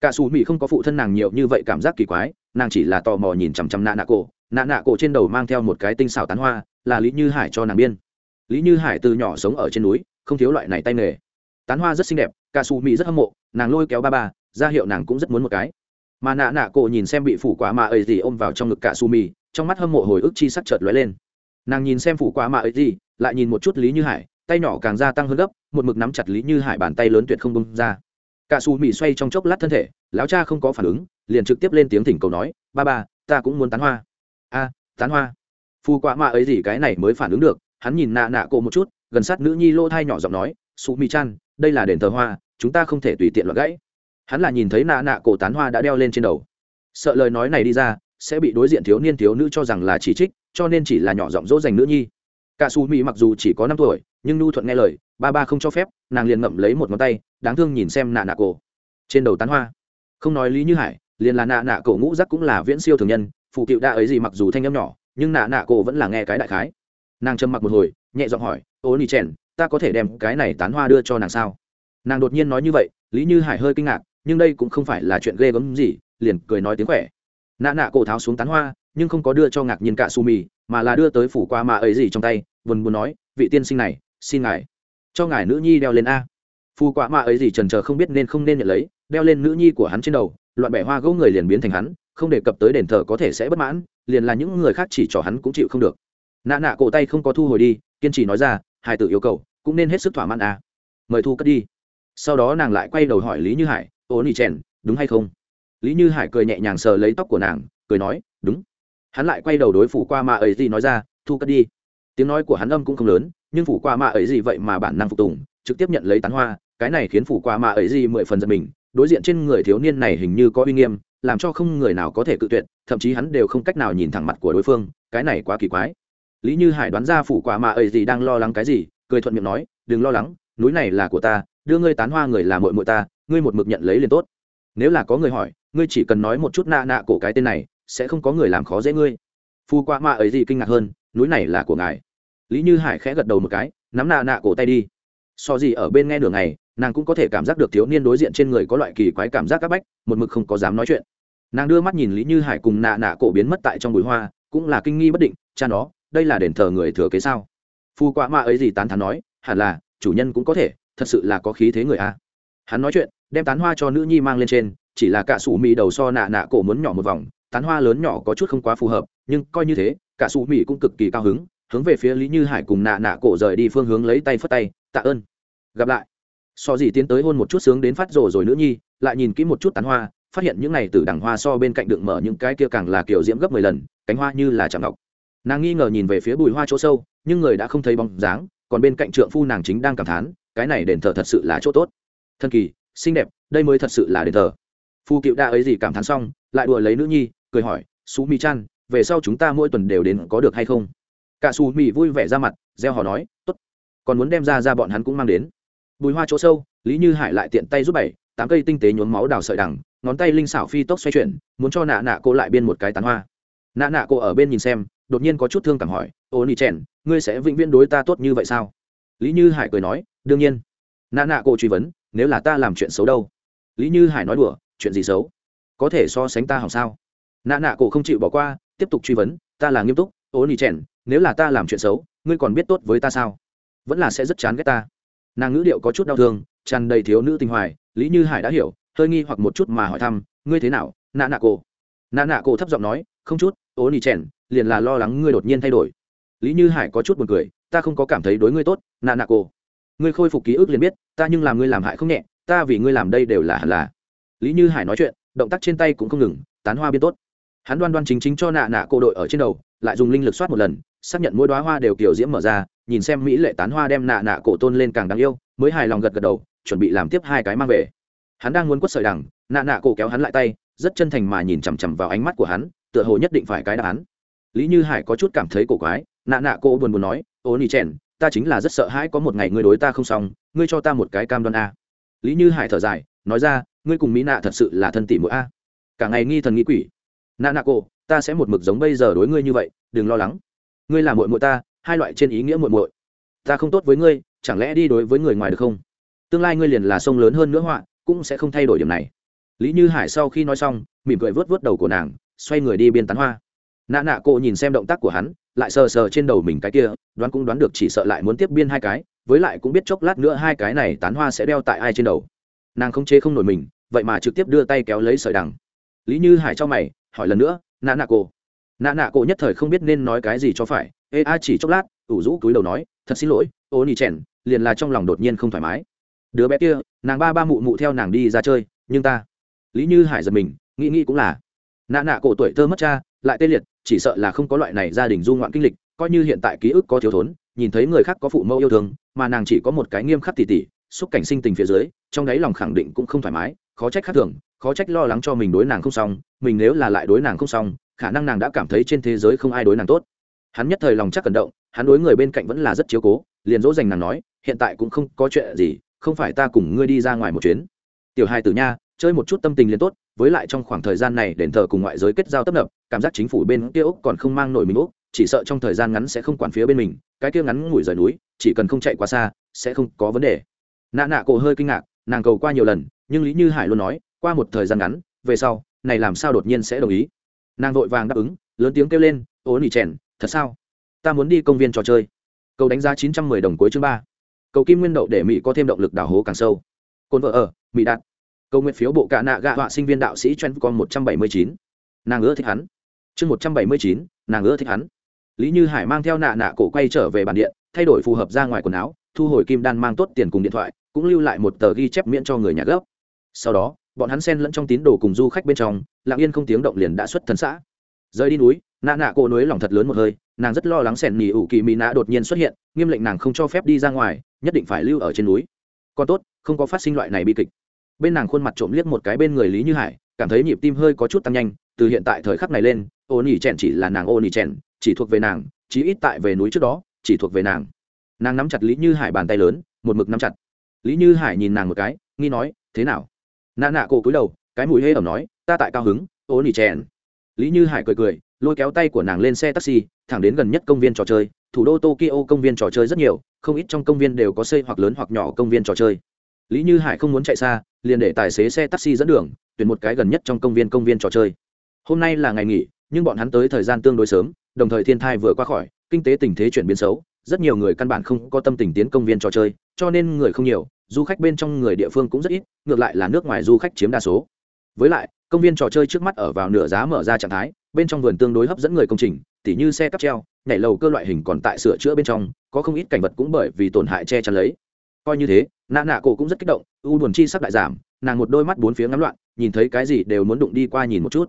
Cả xù mỹ không có phụ thân nàng nhiều như vậy cảm giác kỳ quái, nàng chỉ là tò mò nhìn chằm chằm nạ nạ cổ. Nạ nạ cổ trên đầu mang theo một cái tinh xào tán hoa, là lý như hải cho nàng biên. Lý như hải từ nhỏ sống ở trên núi, không thiếu loại này tay nghề. Tán hoa rất xinh đẹp, cả xù mỹ rất hâm mộ, nàng lôi kéo ba ba, ra hiệu nàng cũng rất muốn một cái mà nạ nạ cổ nhìn xem bị phủ quá mạ ấy gì ôm vào trong ngực cả su mì trong mắt hâm mộ hồi ức chi sắc chợt lóe lên. Nàng nhìn xem phủ quá mạ ấy gì, lại nhìn một chút lý như hải, tay nhỏ càng gia tăng hơn gấp, một mực nắm chặt lý như hải bàn tay lớn tuyệt không bông ra. Cả su mì xoay trong chốc lát thân thể, lão cha không có phản ứng, liền trực tiếp lên tiếng thỉnh cầu nói, ba ba, ta cũng muốn tán hoa. A, tán hoa. Phù quá mạ ấy gì cái này mới phản ứng được, hắn nhìn nạ nạ cổ một chút, gần sát nữ nhi lỗ thai nhỏ giọng nói su mi chan đây là đền thờ hoa, chúng ta không thể tùy tiện loạn gãy hắn là nhìn thấy nạ nạ cổ tán hoa đã đeo lên trên đầu. Sợ lời nói này đi ra, sẽ bị đối diện thiếu niên thiếu nữ cho rằng là chỉ trích, cho nên chỉ là nhỏ giọng dỗ dành nữ nhi. Cả su mỹ mặc dù chỉ có năm tuổi, nhưng nhu thuận nghe lời, ba ba không cho phép, nàng liền ngậm lấy một ngón tay, đáng thương nhìn xem nạ nạ cổ. Trên đầu tán hoa. Không nói lý như hải, liền là nạ nạ cổ ngũ giác cũng là viễn siêu thường nhân phụ cựu đa ấy gì mặc dù thanh âm nhỏ, nhưng nạ nạ cổ vẫn là nghe cái đại khái. Nàng trầm mặc một hồi, nhẹ giọng hỏi, ô nỉ chèn, ta có thể đem cái này tán hoa đưa cho nàng sao? Nàng đột nhiên nói như vậy, lý như hải hơi kinh ngạc nhưng đây cũng không phải là chuyện ghê gớm gì, liền cười nói tiếng khỏe. Nạ nạ cổ tháo xuống tán hoa, nhưng không có đưa cho ngạc nhiên cả su mì mà là đưa tới phủ qua mạ ấy gì trong tay, buồn buồn nói, vị tiên sinh này, xin ngài. Cho ngài nữ nhi đeo lên a. Phù quả mạ ấy gì trần trờ không biết nên không nên nhận lấy, đeo lên nữ nhi của hắn trên đầu, loạn bẻ hoa gỗ người liền biến thành hắn, không đề cập tới đền thờ có thể sẽ bất mãn, liền là những người khác chỉ cho hắn cũng chịu không được. Nạ nạ cổ tay không có thu hồi đi, kiên trì nói ra hai tử yêu cầu, cũng nên hết sức thỏa mãn à. mời thu cất đi. Sau đó nàng lại quay đầu hỏi lý như hải ô nỉ chèn đúng hay không? Lý như hải cười nhẹ nhàng sờ lấy tóc của nàng, cười nói, đúng. Hắn lại quay đầu đối phủ qua mà ấy gì nói ra, thu cất đi. Tiếng nói của hắn âm cũng không lớn, nhưng phủ qua mà ấy gì vậy mà bản năng phục tùng, trực tiếp nhận lấy tán hoa, cái này khiến phủ qua mà ấy gì mười phần giật mình, đối diện trên người thiếu niên này hình như có uy nghiêm, làm cho không người nào có thể cự tuyệt, thậm chí hắn đều không cách nào nhìn thẳng mặt của đối phương, cái này quá kỳ quái. Lý như hải đoán ra phủ quả mà ấy gì đang lo lắng cái gì, cười thuận miệng nói, đừng lo lắng, núi này là của ta, đưa ngươi tán hoa người là mội mội ta ngươi một mực nhận lấy liền tốt. Nếu là có người hỏi, ngươi chỉ cần nói một chút nạ nạ cổ cái tên này, sẽ không có người làm khó dễ ngươi. Phu qua mạ ấy gì kinh ngạc hơn, núi này là của ngài. Lý như hải khẽ gật đầu một cái, nắm nạ nạ cổ tay đi. So gì ở bên nghe đường này, nàng cũng có thể cảm giác được thiếu niên đối diện trên người có loại kỳ quái cảm giác c áp bách, một mực không có dám nói chuyện. Nàng đưa mắt nhìn lý như hải cùng nạ nạ cổ biến mất tại trong bụi hoa, cũng là kinh nghi bất định, cha nó, đây là đền thờ người thừa kế sao? Phu qua mạ ấy gì tán thán nói, hẳn là, chủ nhân cũng có thể, thật sự là có khí thế người a hắn nói chuyện, đem tán hoa cho nữ nhi mang lên trên, chỉ là cả sủ mì đầu so nạ nạ cổ muốn nhỏ một vòng, tán hoa lớn nhỏ có chút không quá phù hợp, nhưng coi như thế cả sủ mì cũng cực kỳ cao hứng, hướng về phía lý như hải cùng nạ nạ cổ rời đi phương hướng lấy tay phất tay, tạ ơn, gặp lại. So gì tiến tới hôn một chút sướng đến phát rồ rồi nữ nhi, lại nhìn kỹ một chút tán hoa, phát hiện những này từ đằng hoa so bên cạnh đựng mở những cái kia càng là kiểu diễm gấp mười lần, cánh hoa như là chạm ngọc. Nàng nghi ngờ nhìn về phía bùi hoa chỗ sâu, nhưng người đã không thấy bóng dáng, còn bên cạnh trượng phu nàng chính đang cảm thán, cái này đền thờ thật sự là chỗ tốt thân kỳ, xinh đẹp, đây mới thật sự là đền thờ. Phu cựu đa ấy gì cảm thán xong, lại đùa lấy nữ nhi, cười hỏi su mi chan, về sau chúng ta mỗi tuần đều đến có được hay không? Cả su mi vui vẻ ra mặt gieo họ nói, tốt, còn muốn đem ra ra bọn hắn cũng mang đến. Bùi hoa chỗ sâu, lý như hải lại tiện tay giúp bảy, tám cây tinh tế nhuốm máu đào sợi đằng, ngón tay linh xảo phi tốc xoay chuyển, muốn cho nạ nạ cô lại biên một cái tán hoa. Nạ nạ cô ở bên nhìn xem, đột nhiên có chút thương cảm hỏi, ô nỉ trẻn ngươi sẽ vĩnh viễn đối ta tốt như vậy sao? Lý như hải cười nói, đương nhiên nạ nạ cô truy vấn, nếu là ta làm chuyện xấu đâu? Lý như hải nói đùa, chuyện gì xấu? Có thể so sánh ta hỏng sao? Nạ nạ cổ không chịu bỏ qua, tiếp tục truy vấn, ta là nghiêm túc ố nỉ trẻn nếu là ta làm chuyện xấu, ngươi còn biết tốt với ta sao? Vẫn là sẽ rất chán ghét ta. Nàng ngữ điệu có chút đau thương, tràn đầy thiếu nữ tình hoài, lý như hải đã hiểu, hơi nghi hoặc một chút mà hỏi thăm, ngươi thế nào, nạ nạ cổ nạ nạ cổ thấp giọng nói, không chút ố nỉ trẻn liền là lo lắng ngươi đột nhiên thay đổi. Lý như hải có chút buồn cười, ta không có cảm thấy đối ngươi tốt, nạ nạ cổ ngươi khôi phục ký ức liền biết, ta nhưng làm ngươi làm hại không nhẹ, ta vì ngươi làm đây đều là hẳn là. Lý như hải nói chuyện, động tác trên tay cũng không ngừng, tán hoa biên tốt. Hắn đoan đoan chính chính cho nạ nạ cô đội ở trên đầu, lại dùng linh lực soát một lần, xác nhận mỗi đoá hoa đều kiểu diễm mở ra, nhìn xem mỹ lệ tán hoa đem nạ nạ cổ tôn lên càng đáng yêu, mới hài lòng gật gật đầu, chuẩn bị làm tiếp hai cái mang về. Hắn đang muốn quất sợi đằng, nạ nạ cổ kéo hắn lại tay, rất chân thành mà nhìn chằm chằm vào ánh mắt của hắn, tựa hồ nhất định phải cái đáp án. Lý như hải có chút cảm thấy cổ quái, nạ nạ cô buồn buồn nói, ô nỉ chèn ta chính là rất sợ hãi có một ngày ngươi đối ta không xong, ngươi cho ta một cái cam đoan a. Lý như hải thở dài, nói ra, ngươi cùng mỹ nạ thật sự là thân tỷ mỗi a. Cả ngày nghi thần nghĩ quỷ. Nạ nạ cô ta sẽ một mực giống bây giờ đối ngươi như vậy, đừng lo lắng. Ngươi là muội muội ta, hai loại trên ý nghĩa muội muội. Ta không tốt với ngươi, chẳng lẽ đi đối với người ngoài được không? Tương lai ngươi liền là sông lớn hơn nữa họa, cũng sẽ không thay đổi điểm này. Lý như hải sau khi nói xong, mỉm cười vớt vớt đầu của nàng, xoay người đi biên tán hoa. Nạ nạ cô nhìn xem động tác của hắn lại sờ sờ trên đầu mình cái kia, đoán cũng đoán được chỉ sợ lại muốn tiếp biên hai cái, với lại cũng biết chốc lát nữa hai cái này tán hoa sẽ đeo tại ai trên đầu. Nàng không chế không nổi mình, vậy mà trực tiếp đưa tay kéo lấy sợi đằng. Lý như hải cho mày, hỏi lần nữa nạ nạ cô nạ nạ cô nhất thời không biết nên nói cái gì cho phải. Ê, a chỉ chốc lát, ủ rũ túi đầu nói, thật xin lỗi, ô nỉ chèn, liền là trong lòng đột nhiên không thoải mái. Đứa bé kia, nàng ba ba mụ mụ theo nàng đi ra chơi, nhưng ta. Lý như hải giật mình, nghĩ nghĩ cũng là nạ nạ cổ tuổi thơ mất cha, lại tê liệt chỉ sợ là không có loại này gia đình du ngoạn kinh lịch, coi như hiện tại ký ức có thiếu thốn, nhìn thấy người khác có phụ mẫu yêu thương, mà nàng chỉ có một cái nghiêm khắc tỉ tỉ, xúc cảnh sinh tình phía dưới, trong đáy lòng khẳng định cũng không thoải mái, khó trách khác thường, khó trách lo lắng cho mình đối nàng không xong, mình nếu là lại đối nàng không xong, khả năng nàng đã cảm thấy trên thế giới không ai đối nàng tốt. Hắn nhất thời lòng chắc cẩn động, hắn đối người bên cạnh vẫn là rất chiếu cố, liền dỗ dành nàng nói, hiện tại cũng không có chuyện gì, không phải ta cùng ngươi đi ra ngoài một chuyến. Tiểu hai tử nha chơi một chút tâm tình liền tốt, với lại trong khoảng thời gian này đền thờ cùng ngoại giới kết giao tấp nập, cảm giác chính phủ bên kia úc còn không mang nổi mình úc, chỉ sợ trong thời gian ngắn sẽ không quản phía bên mình, cái kia ngắn ngủi rời núi, chỉ cần không chạy quá xa, sẽ không có vấn đề. Nạ nạ cổ hơi kinh ngạc, nàng cầu qua nhiều lần, nhưng lý như hải luôn nói, qua một thời gian ngắn, về sau, này làm sao đột nhiên sẽ đồng ý? Nàng vội vàng đáp ứng, lớn tiếng kêu lên, ố nỉ chèn, thật sao? Ta muốn đi công viên trò chơi. Cầu đánh giá chín trăm mười đồng cuối chương ba. Cầu kim nguyên đậu để mỹ có thêm động lực đào hố càng sâu. Cồn vợ ở, mỹ đạt cầu nguyện phiếu bộ cả nạ gạ họa sinh viên đạo sĩ chen con một trăm bảy mươi chín. Nàng ưa thích hắn. Chương một trăm bảy mươi chín, nàng ưa thích hắn. Lý như hải mang theo nạ nạ cổ quay trở về bản điện, thay đổi phù hợp ra ngoài quần áo, thu hồi kim đan mang tốt tiền cùng điện thoại, cũng lưu lại một tờ ghi chép miễn cho người nhà gấp sau đó, bọn hắn xen lẫn trong tín đồ cùng du khách bên trong, lặng yên không tiếng động liền đã xuất thần xã. Rời đi núi, nạ nạ cổ núi lòng thật lớn một hơi, nàng rất lo lắng sẻn nỉ ủ kỳ mỹ nạ đột nhiên xuất hiện, nghiêm lệnh nàng không cho phép đi ra ngoài, nhất định phải lưu ở trên núi. Còn tốt, không có phát sinh loại này bi kịch bên nàng khuôn mặt trộm liếc một cái bên người lý như hải, cảm thấy nhịp tim hơi có chút tăng nhanh, từ hiện tại thời khắc này lên ô nỉ chèn chỉ là nàng ô nỉ chèn chỉ thuộc về nàng, chí ít tại về núi trước đó, chỉ thuộc về nàng. Nàng nắm chặt lý như hải bàn tay lớn, một mực nắm chặt. Lý như hải nhìn nàng một cái, nghi nói, thế nào? Nạ nạ cổ cúi đầu, cái mùi hê ẩm nói, ta tại cao hứng ô nỉ chèn lý như hải cười cười, lôi kéo tay của nàng lên xe taxi, thẳng đến gần nhất công viên trò chơi, thủ đô tokyo công viên trò chơi rất nhiều, không ít trong công viên đều có xây hoặc lớn hoặc nhỏ công viên trò chơi. Lý như hải không muốn chạy xa liền để tài xế xe taxi dẫn đường, tuyển một cái gần nhất trong công viên công viên trò chơi. Hôm nay là ngày nghỉ, nhưng bọn hắn tới thời gian tương đối sớm, đồng thời thiên thai vừa qua khỏi, kinh tế tình thế chuyển biến xấu, rất nhiều người căn bản không có tâm tình tiến công viên trò chơi, cho nên người không nhiều, du khách bên trong người địa phương cũng rất ít, ngược lại là nước ngoài du khách chiếm đa số. Với lại, công viên trò chơi trước mắt ở vào nửa giá mở ra trạng thái, bên trong vườn tương đối hấp dẫn người công trình, tỉ như xe cắp treo, nhảy lầu cơ loại hình còn tại sửa chữa bên trong, có không ít cảnh vật cũng bởi vì tổn hại che chắn lấy coi như thế, nạ nạ cổ cũng rất kích động, u buồn chi sắc đại giảm, nàng một đôi mắt bốn phía ngắm loạn, nhìn thấy cái gì đều muốn đụng đi qua nhìn một chút.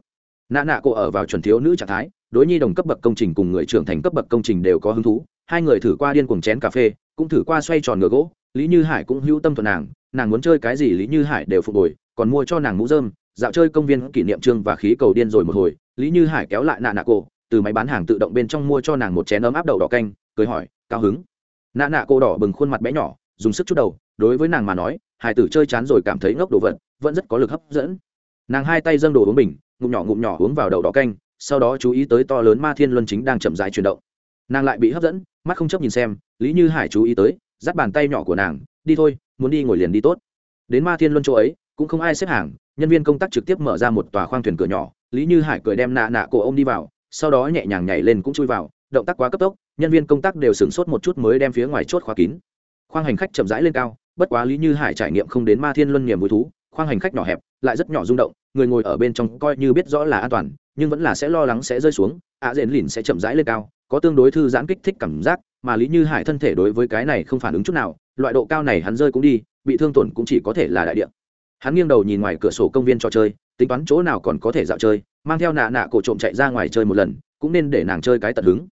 Nạ nạ cổ ở vào chuẩn thiếu nữ trạng thái, đối nhi đồng cấp bậc công trình cùng người trưởng thành cấp bậc công trình đều có hứng thú, hai người thử qua điên cuồng chén cà phê, cũng thử qua xoay tròn ngựa gỗ, lý như hải cũng hữu tâm thuận nàng nàng muốn chơi cái gì lý như hải đều phục hồi, còn mua cho nàng mũ dơm dạo chơi công viên kỷ niệm trương và khí cầu điên rồi một hồi, lý như hải kéo lại nạ nạ cổ, từ máy bán hàng tự động bên trong mua cho nàng một chén ấm áp đầu đỏ canh, cười hỏi, cao hứng? Nạ nạ cổ đỏ bừng khuôn mặt bé nhỏ dùng sức chút đầu, đối với nàng mà nói hải tử chơi chán rồi cảm thấy ngốc đồ vật, vẫn rất có lực hấp dẫn. Nàng hai tay dâng đồ uống bình, ngụm nhỏ ngụm nhỏ uống vào đầu đỏ canh, sau đó chú ý tới to lớn ma thiên luân chính đang chậm rãi chuyển động. Nàng lại bị hấp dẫn, mắt không chấp nhìn xem, lý như hải chú ý tới, dắt bàn tay nhỏ của nàng, đi thôi, muốn đi ngồi liền đi tốt. Đến ma thiên luân chỗ ấy, cũng không ai xếp hàng, nhân viên công tác trực tiếp mở ra một tòa khoang thuyền cửa nhỏ, lý như hải cười đem nạ nạ cổ ông đi vào, sau đó nhẹ nhàng nhảy lên cũng chui vào, động tác quá cấp tốc, nhân viên công tác đều sửng sốt một chút mới đem phía ngoài chốt khóa kín khoang hành khách chậm rãi lên cao bất quá lý như hải trải nghiệm không đến ma thiên luân niềm vui thú khoang hành khách nhỏ hẹp lại rất nhỏ rung động người ngồi ở bên trong coi như biết rõ là an toàn nhưng vẫn là sẽ lo lắng sẽ rơi xuống ạ à, rền lìn sẽ chậm rãi lên cao có tương đối thư giãn kích thích cảm giác mà lý như hải thân thể đối với cái này không phản ứng chút nào loại độ cao này hắn rơi cũng đi bị thương tổn cũng chỉ có thể là đại địa. Hắn nghiêng đầu nhìn ngoài cửa sổ công viên trò chơi tính toán chỗ nào còn có thể dạo chơi mang theo nạ nạ cổ trộm chạy ra ngoài chơi một lần cũng nên để nàng chơi cái tận hứng.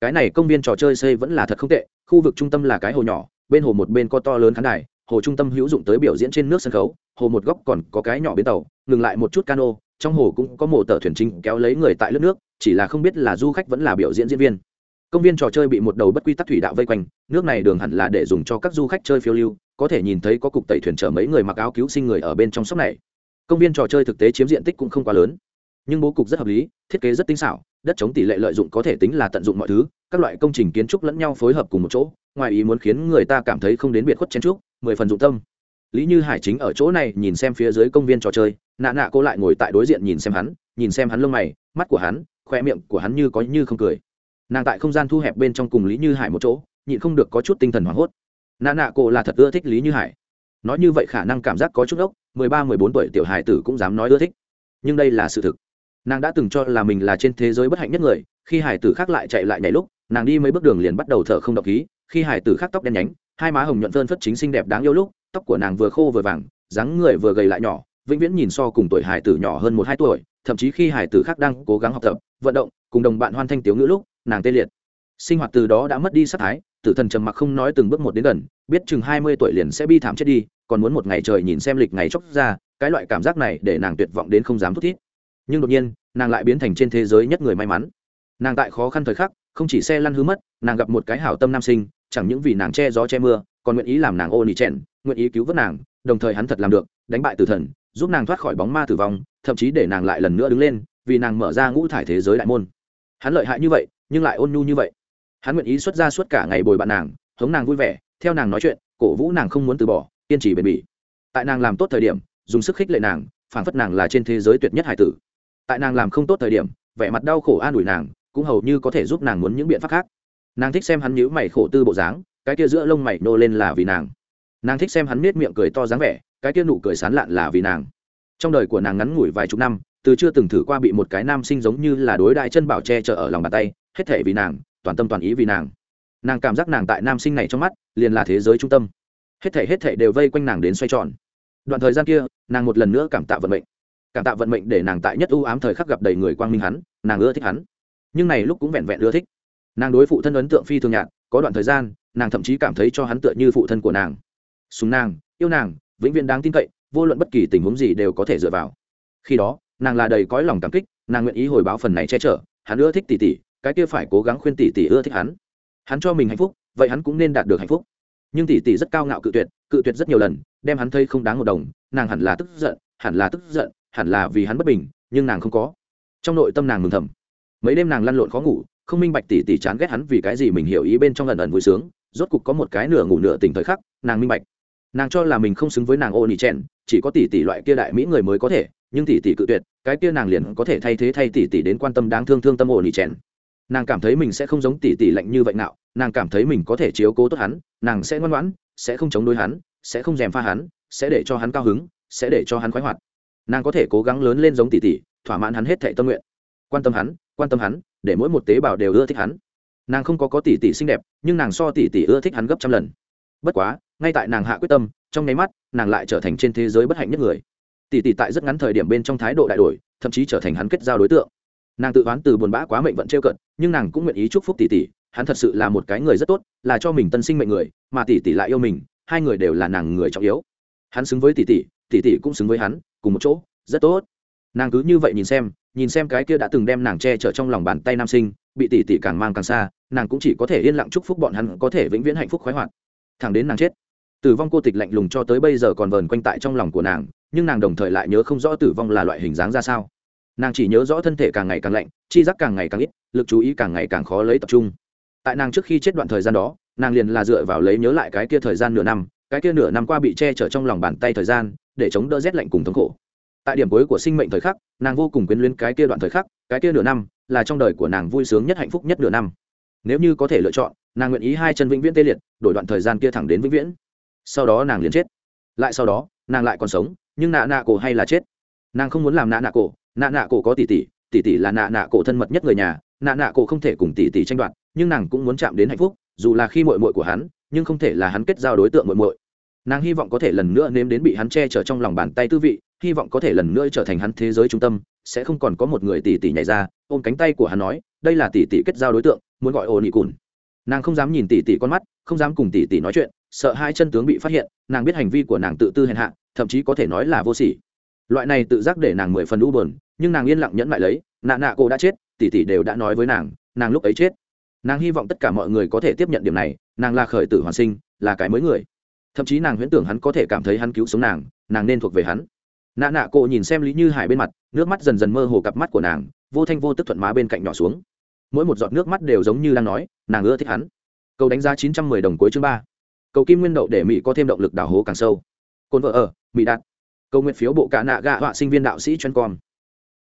Cái này công viên trò chơi xây vẫn là thật không tệ khu vực trung tâm là cái hồ nhỏ bên hồ một bên có to lớn khán đài, hồ trung tâm hữu dụng tới biểu diễn trên nước sân khấu, hồ một góc còn có cái nhỏ bến tàu, ngừng lại một chút cano, trong hồ cũng có một tờ thuyền chính kéo lấy người tại lướt nước, chỉ là không biết là du khách vẫn là biểu diễn diễn viên. Công viên trò chơi bị một đầu bất quy tắc thủy đạo vây quanh, nước này đường hẳn là để dùng cho các du khách chơi phiêu lưu, có thể nhìn thấy có cục tẩy thuyền chở mấy người mặc áo cứu sinh người ở bên trong sóc này. Công viên trò chơi thực tế chiếm diện tích cũng không quá lớn, nhưng bố cục rất hợp lý, thiết kế rất tinh xảo đất chống tỷ lệ lợi dụng có thể tính là tận dụng mọi thứ, các loại công trình kiến trúc lẫn nhau phối hợp cùng một chỗ, ngoài ý muốn khiến người ta cảm thấy không đến biệt khuất chen trúc mười phần dụng tâm. Lý như hải chính ở chỗ này nhìn xem phía dưới công viên trò chơi, nạ nạ cô lại ngồi tại đối diện nhìn xem hắn, nhìn xem hắn lông mày, mắt của hắn khoe miệng của hắn như có như không cười. Nàng tại không gian thu hẹp bên trong cùng lý như hải một chỗ, nhịn không được có chút tinh thần hoảng hốt. Nạ nạ cô là thật ưa thích lý như hải. Nói như vậy khả năng cảm giác có chút ốc, mười ba, mười bốn tuổi tiểu hải tử cũng dám nói ưa thích. Nhưng đây là sự thực nàng đã từng cho là mình là trên thế giới bất hạnh nhất người, khi hải tử khác lại chạy lại nhảy lúc, nàng đi mấy bước đường liền bắt đầu thở không độc khí, khi hải tử khác tóc đen nhánh, hai má hồng nhuận phơn phất chính xinh đẹp đáng yêu lúc, tóc của nàng vừa khô vừa vàng, dáng người vừa gầy lại nhỏ, vĩnh viễn nhìn so cùng tuổi hải tử nhỏ hơn một hai tuổi, thậm chí khi hải tử khác đang cố gắng học tập, vận động, cùng đồng bạn hoan thanh tiếu ngữ lúc, nàng tê liệt. Sinh hoạt từ đó đã mất đi sắc thái, tử thần trầm mặc không nói từng bước một đến gần, biết chừng hai mươi tuổi liền sẽ bi thảm chết đi, còn muốn một ngày trời nhìn xem lịch ngày chốc ra, cái loại cảm giác này để nàng tuyệt vọng đến không dám thút thít nhưng đột nhiên, nàng lại biến thành trên thế giới nhất người may mắn. Nàng tại khó khăn thời khắc, không chỉ xe lăn hư mất, nàng gặp một cái hảo tâm nam sinh, chẳng những vì nàng che gió che mưa, còn nguyện ý làm nàng ô nỉ trẻn nguyện ý cứu vớt nàng, đồng thời hắn thật làm được, đánh bại tử thần, giúp nàng thoát khỏi bóng ma tử vong, thậm chí để nàng lại lần nữa đứng lên, vì nàng mở ra ngũ thải thế giới đại môn. Hắn lợi hại như vậy, nhưng lại ôn nhu như vậy. Hắn nguyện ý xuất ra suốt cả ngày bồi bạn nàng hống nàng vui vẻ, theo nàng nói chuyện, cổ vũ nàng không muốn từ bỏ, kiên trì bền bỉ. Tại nàng làm tốt thời điểm, dùng sức khích lệ nàng, phảng phất nàng là trên thế giới tuyệt nhất hải tử tại nàng làm không tốt thời điểm, vẻ mặt đau khổ an ủi nàng, cũng hầu như có thể giúp nàng muốn những biện pháp khác. Nàng thích xem hắn nhíu mày khổ tư bộ dáng, cái kia giữa lông mày nô lên là vì nàng. Nàng thích xem hắn nết miệng cười to dáng vẻ, cái kia nụ cười sán lạn là vì nàng. Trong đời của nàng ngắn ngủi vài chục năm, từ chưa từng thử qua bị một cái nam sinh giống như là đối đại chân bảo che chở ở lòng bàn tay, hết thể vì nàng, toàn tâm toàn ý vì nàng. Nàng cảm giác nàng tại nam sinh này trong mắt, liền là thế giới trung tâm. Hết thể hết thể đều vây quanh nàng đến xoay tròn. Đoạn thời gian kia, nàng một lần nữa cảm tạ vận mệnh cảm tạ vận mệnh để nàng tại nhất ưu ám thời khắc gặp đầy người quang minh hắn, nàng ưa thích hắn. Nhưng này lúc cũng vẹn vẹn ưa thích. Nàng đối phụ thân ấn tượng phi thường nhạt, có đoạn thời gian, nàng thậm chí cảm thấy cho hắn tựa như phụ thân của nàng. Súng nàng, yêu nàng, vĩnh viễn đáng tin cậy, vô luận bất kỳ tình huống gì đều có thể dựa vào. Khi đó, nàng là đầy cõi lòng cảm kích, nàng nguyện ý hồi báo phần này che chở, hắn ưa thích tỷ tỷ cái kia phải cố gắng khuyên tỷ tỷ ưa thích hắn. Hắn cho mình hạnh phúc, vậy hắn cũng nên đạt được hạnh phúc. Nhưng tỷ tỷ rất cao ngạo cự tuyệt cự tuyệt rất nhiều lần, đem hắn thấy không đáng một đồng, nàng hẳn là tức giận, hẳn là tức giận hẳn là vì hắn bất bình, nhưng nàng không có. Trong nội tâm nàng mừng thầm. Mấy đêm nàng lăn lộn khó ngủ, không minh bạch tỷ tỷ chán ghét hắn vì cái gì mình hiểu ý bên trong lần ẩn vui sướng, rốt cục có một cái nửa ngủ nửa tỉnh thời khắc, nàng minh bạch. Nàng cho là mình không xứng với nàng ô nỉ chen chỉ có tỷ tỷ loại kia đại mỹ người mới có thể, nhưng tỷ tỷ cự tuyệt, cái kia nàng liền có thể thay thế thay tỷ tỷ đến quan tâm đáng thương thương tâm ô nỉ chen nàng cảm thấy mình sẽ không giống tỷ tỷ lạnh như vậy nào nàng cảm thấy mình có thể chiếu cố tốt hắn, nàng sẽ ngoan ngoãn, sẽ không chống đối hắn, sẽ không dèm pha hắn, sẽ để cho hắn cao hứng, sẽ để cho hắn khoái hoạt nàng có thể cố gắng lớn lên giống tỷ tỷ, thỏa mãn hắn hết thệ tâm nguyện. Quan tâm hắn, quan tâm hắn, để mỗi một tế bào đều ưa thích hắn. Nàng không có có tỷ tỷ xinh đẹp, nhưng nàng so tỷ tỷ ưa thích hắn gấp trăm lần. Bất quá, ngay tại nàng hạ quyết tâm, trong nháy mắt, nàng lại trở thành trên thế giới bất hạnh nhất người. Tỷ tỷ tại rất ngắn thời điểm bên trong thái độ đại đổi, thậm chí trở thành hắn kết giao đối tượng. Nàng tự đoán từ buồn bã quá mệnh vận trêu cận, nhưng nàng cũng nguyện ý chúc phúc tỷ tỷ, hắn thật sự là một cái người rất tốt, là cho mình tân sinh mệnh người, mà tỷ tỷ lại yêu mình, hai người đều là nàng người trọng yếu. Hắn xứng với tỷ tỷ tỷ tỷ cũng xứng với hắn, cùng một chỗ, rất tốt. Nàng cứ như vậy nhìn xem nhìn xem cái kia đã từng đem nàng che chở trong lòng bàn tay nam sinh, bị tỷ tỷ càng mang càng xa, nàng cũng chỉ có thể yên lặng chúc phúc bọn hắn, có thể vĩnh viễn hạnh phúc khoái hoạt. Thẳng đến nàng chết, tử vong cô tịch lạnh lùng cho tới bây giờ còn vờn quanh tại trong lòng của nàng, nhưng nàng đồng thời lại nhớ không rõ tử vong là loại hình dáng ra sao. Nàng chỉ nhớ rõ thân thể càng ngày càng lạnh, chi giác càng ngày càng ít, lực chú ý càng ngày càng khó lấy tập trung. Tại nàng trước khi chết đoạn thời gian đó, nàng liền là dựa vào lấy nhớ lại cái kia thời gian nửa năm cái kia nửa năm qua bị che chở trong lòng bàn tay thời gian, để chống đỡ rét lạnh cùng thống khổ. Tại điểm cuối của sinh mệnh thời khắc, nàng vô cùng quyến luyến cái kia đoạn thời khắc, cái kia nửa năm là trong đời của nàng vui sướng nhất hạnh phúc nhất nửa năm. Nếu như có thể lựa chọn, nàng nguyện ý hai chân vĩnh viễn tê liệt, đổi đoạn thời gian kia thẳng đến vĩnh viễn. Sau đó nàng liền chết. Lại sau đó, nàng lại còn sống, nhưng nạ nạ cổ hay là chết. Nàng không muốn làm nạ nạ cổ, nạ nạ cổ có tỷ tỷ tỷ tỷ là nạ nạ cổ thân mật nhất người nhà, nạ nạ cổ không thể cùng tỷ tỷ tranh đoạt, nhưng nàng cũng muốn chạm đến hạnh phúc, dù là khi mội mội của hắn nhưng không thể là hắn kết giao đối tượng muội muội. Nàng hy vọng có thể lần nữa nếm đến bị hắn che chở trong lòng bàn tay tư vị, hy vọng có thể lần nữa trở thành hắn thế giới trung tâm, sẽ không còn có một người tỷ tỷ nhảy ra, ôm cánh tay của hắn nói, đây là tỷ tỷ kết giao đối tượng, muốn gọi ồn nhị cùn. Nàng không dám nhìn tỷ tỷ con mắt, không dám cùng tỷ tỷ nói chuyện, sợ hai chân tướng bị phát hiện, nàng biết hành vi của nàng tự tư hèn hạ, thậm chí có thể nói là vô sỉ. Loại này tự giác để nàng mười phần u bờn nhưng nàng yên lặng nhẫn lại lấy, nạ nạ, cô đã chết tỷ tỷ đều đã nói với nàng nàng lúc ấy chết nàng hy vọng tất cả mọi người có thể tiếp nhận điểm này, nàng là khởi tử hoàn sinh, là cái mới người. Thậm chí nàng huyễn tưởng hắn có thể cảm thấy hắn cứu sống nàng nàng nên thuộc về hắn. Nạ nạ cô nhìn xem lý như hải bên mặt, nước mắt dần dần mơ hồ cặp mắt của nàng, vô thanh vô tức thuận má bên cạnh nhỏ xuống. Mỗi một giọt nước mắt đều giống như đang nói, nàng ưa thích hắn. Cầu đánh giá chín trăm mười đồng cuối chương ba. Cầu kim nguyên đậu để mỹ có thêm động lực đào hố càng sâu. Cồn vợ ở, mỹ đạt. Cầu nguyện phiếu bộ cả nạ gạ họa sinh viên đạo sĩ chuyên com.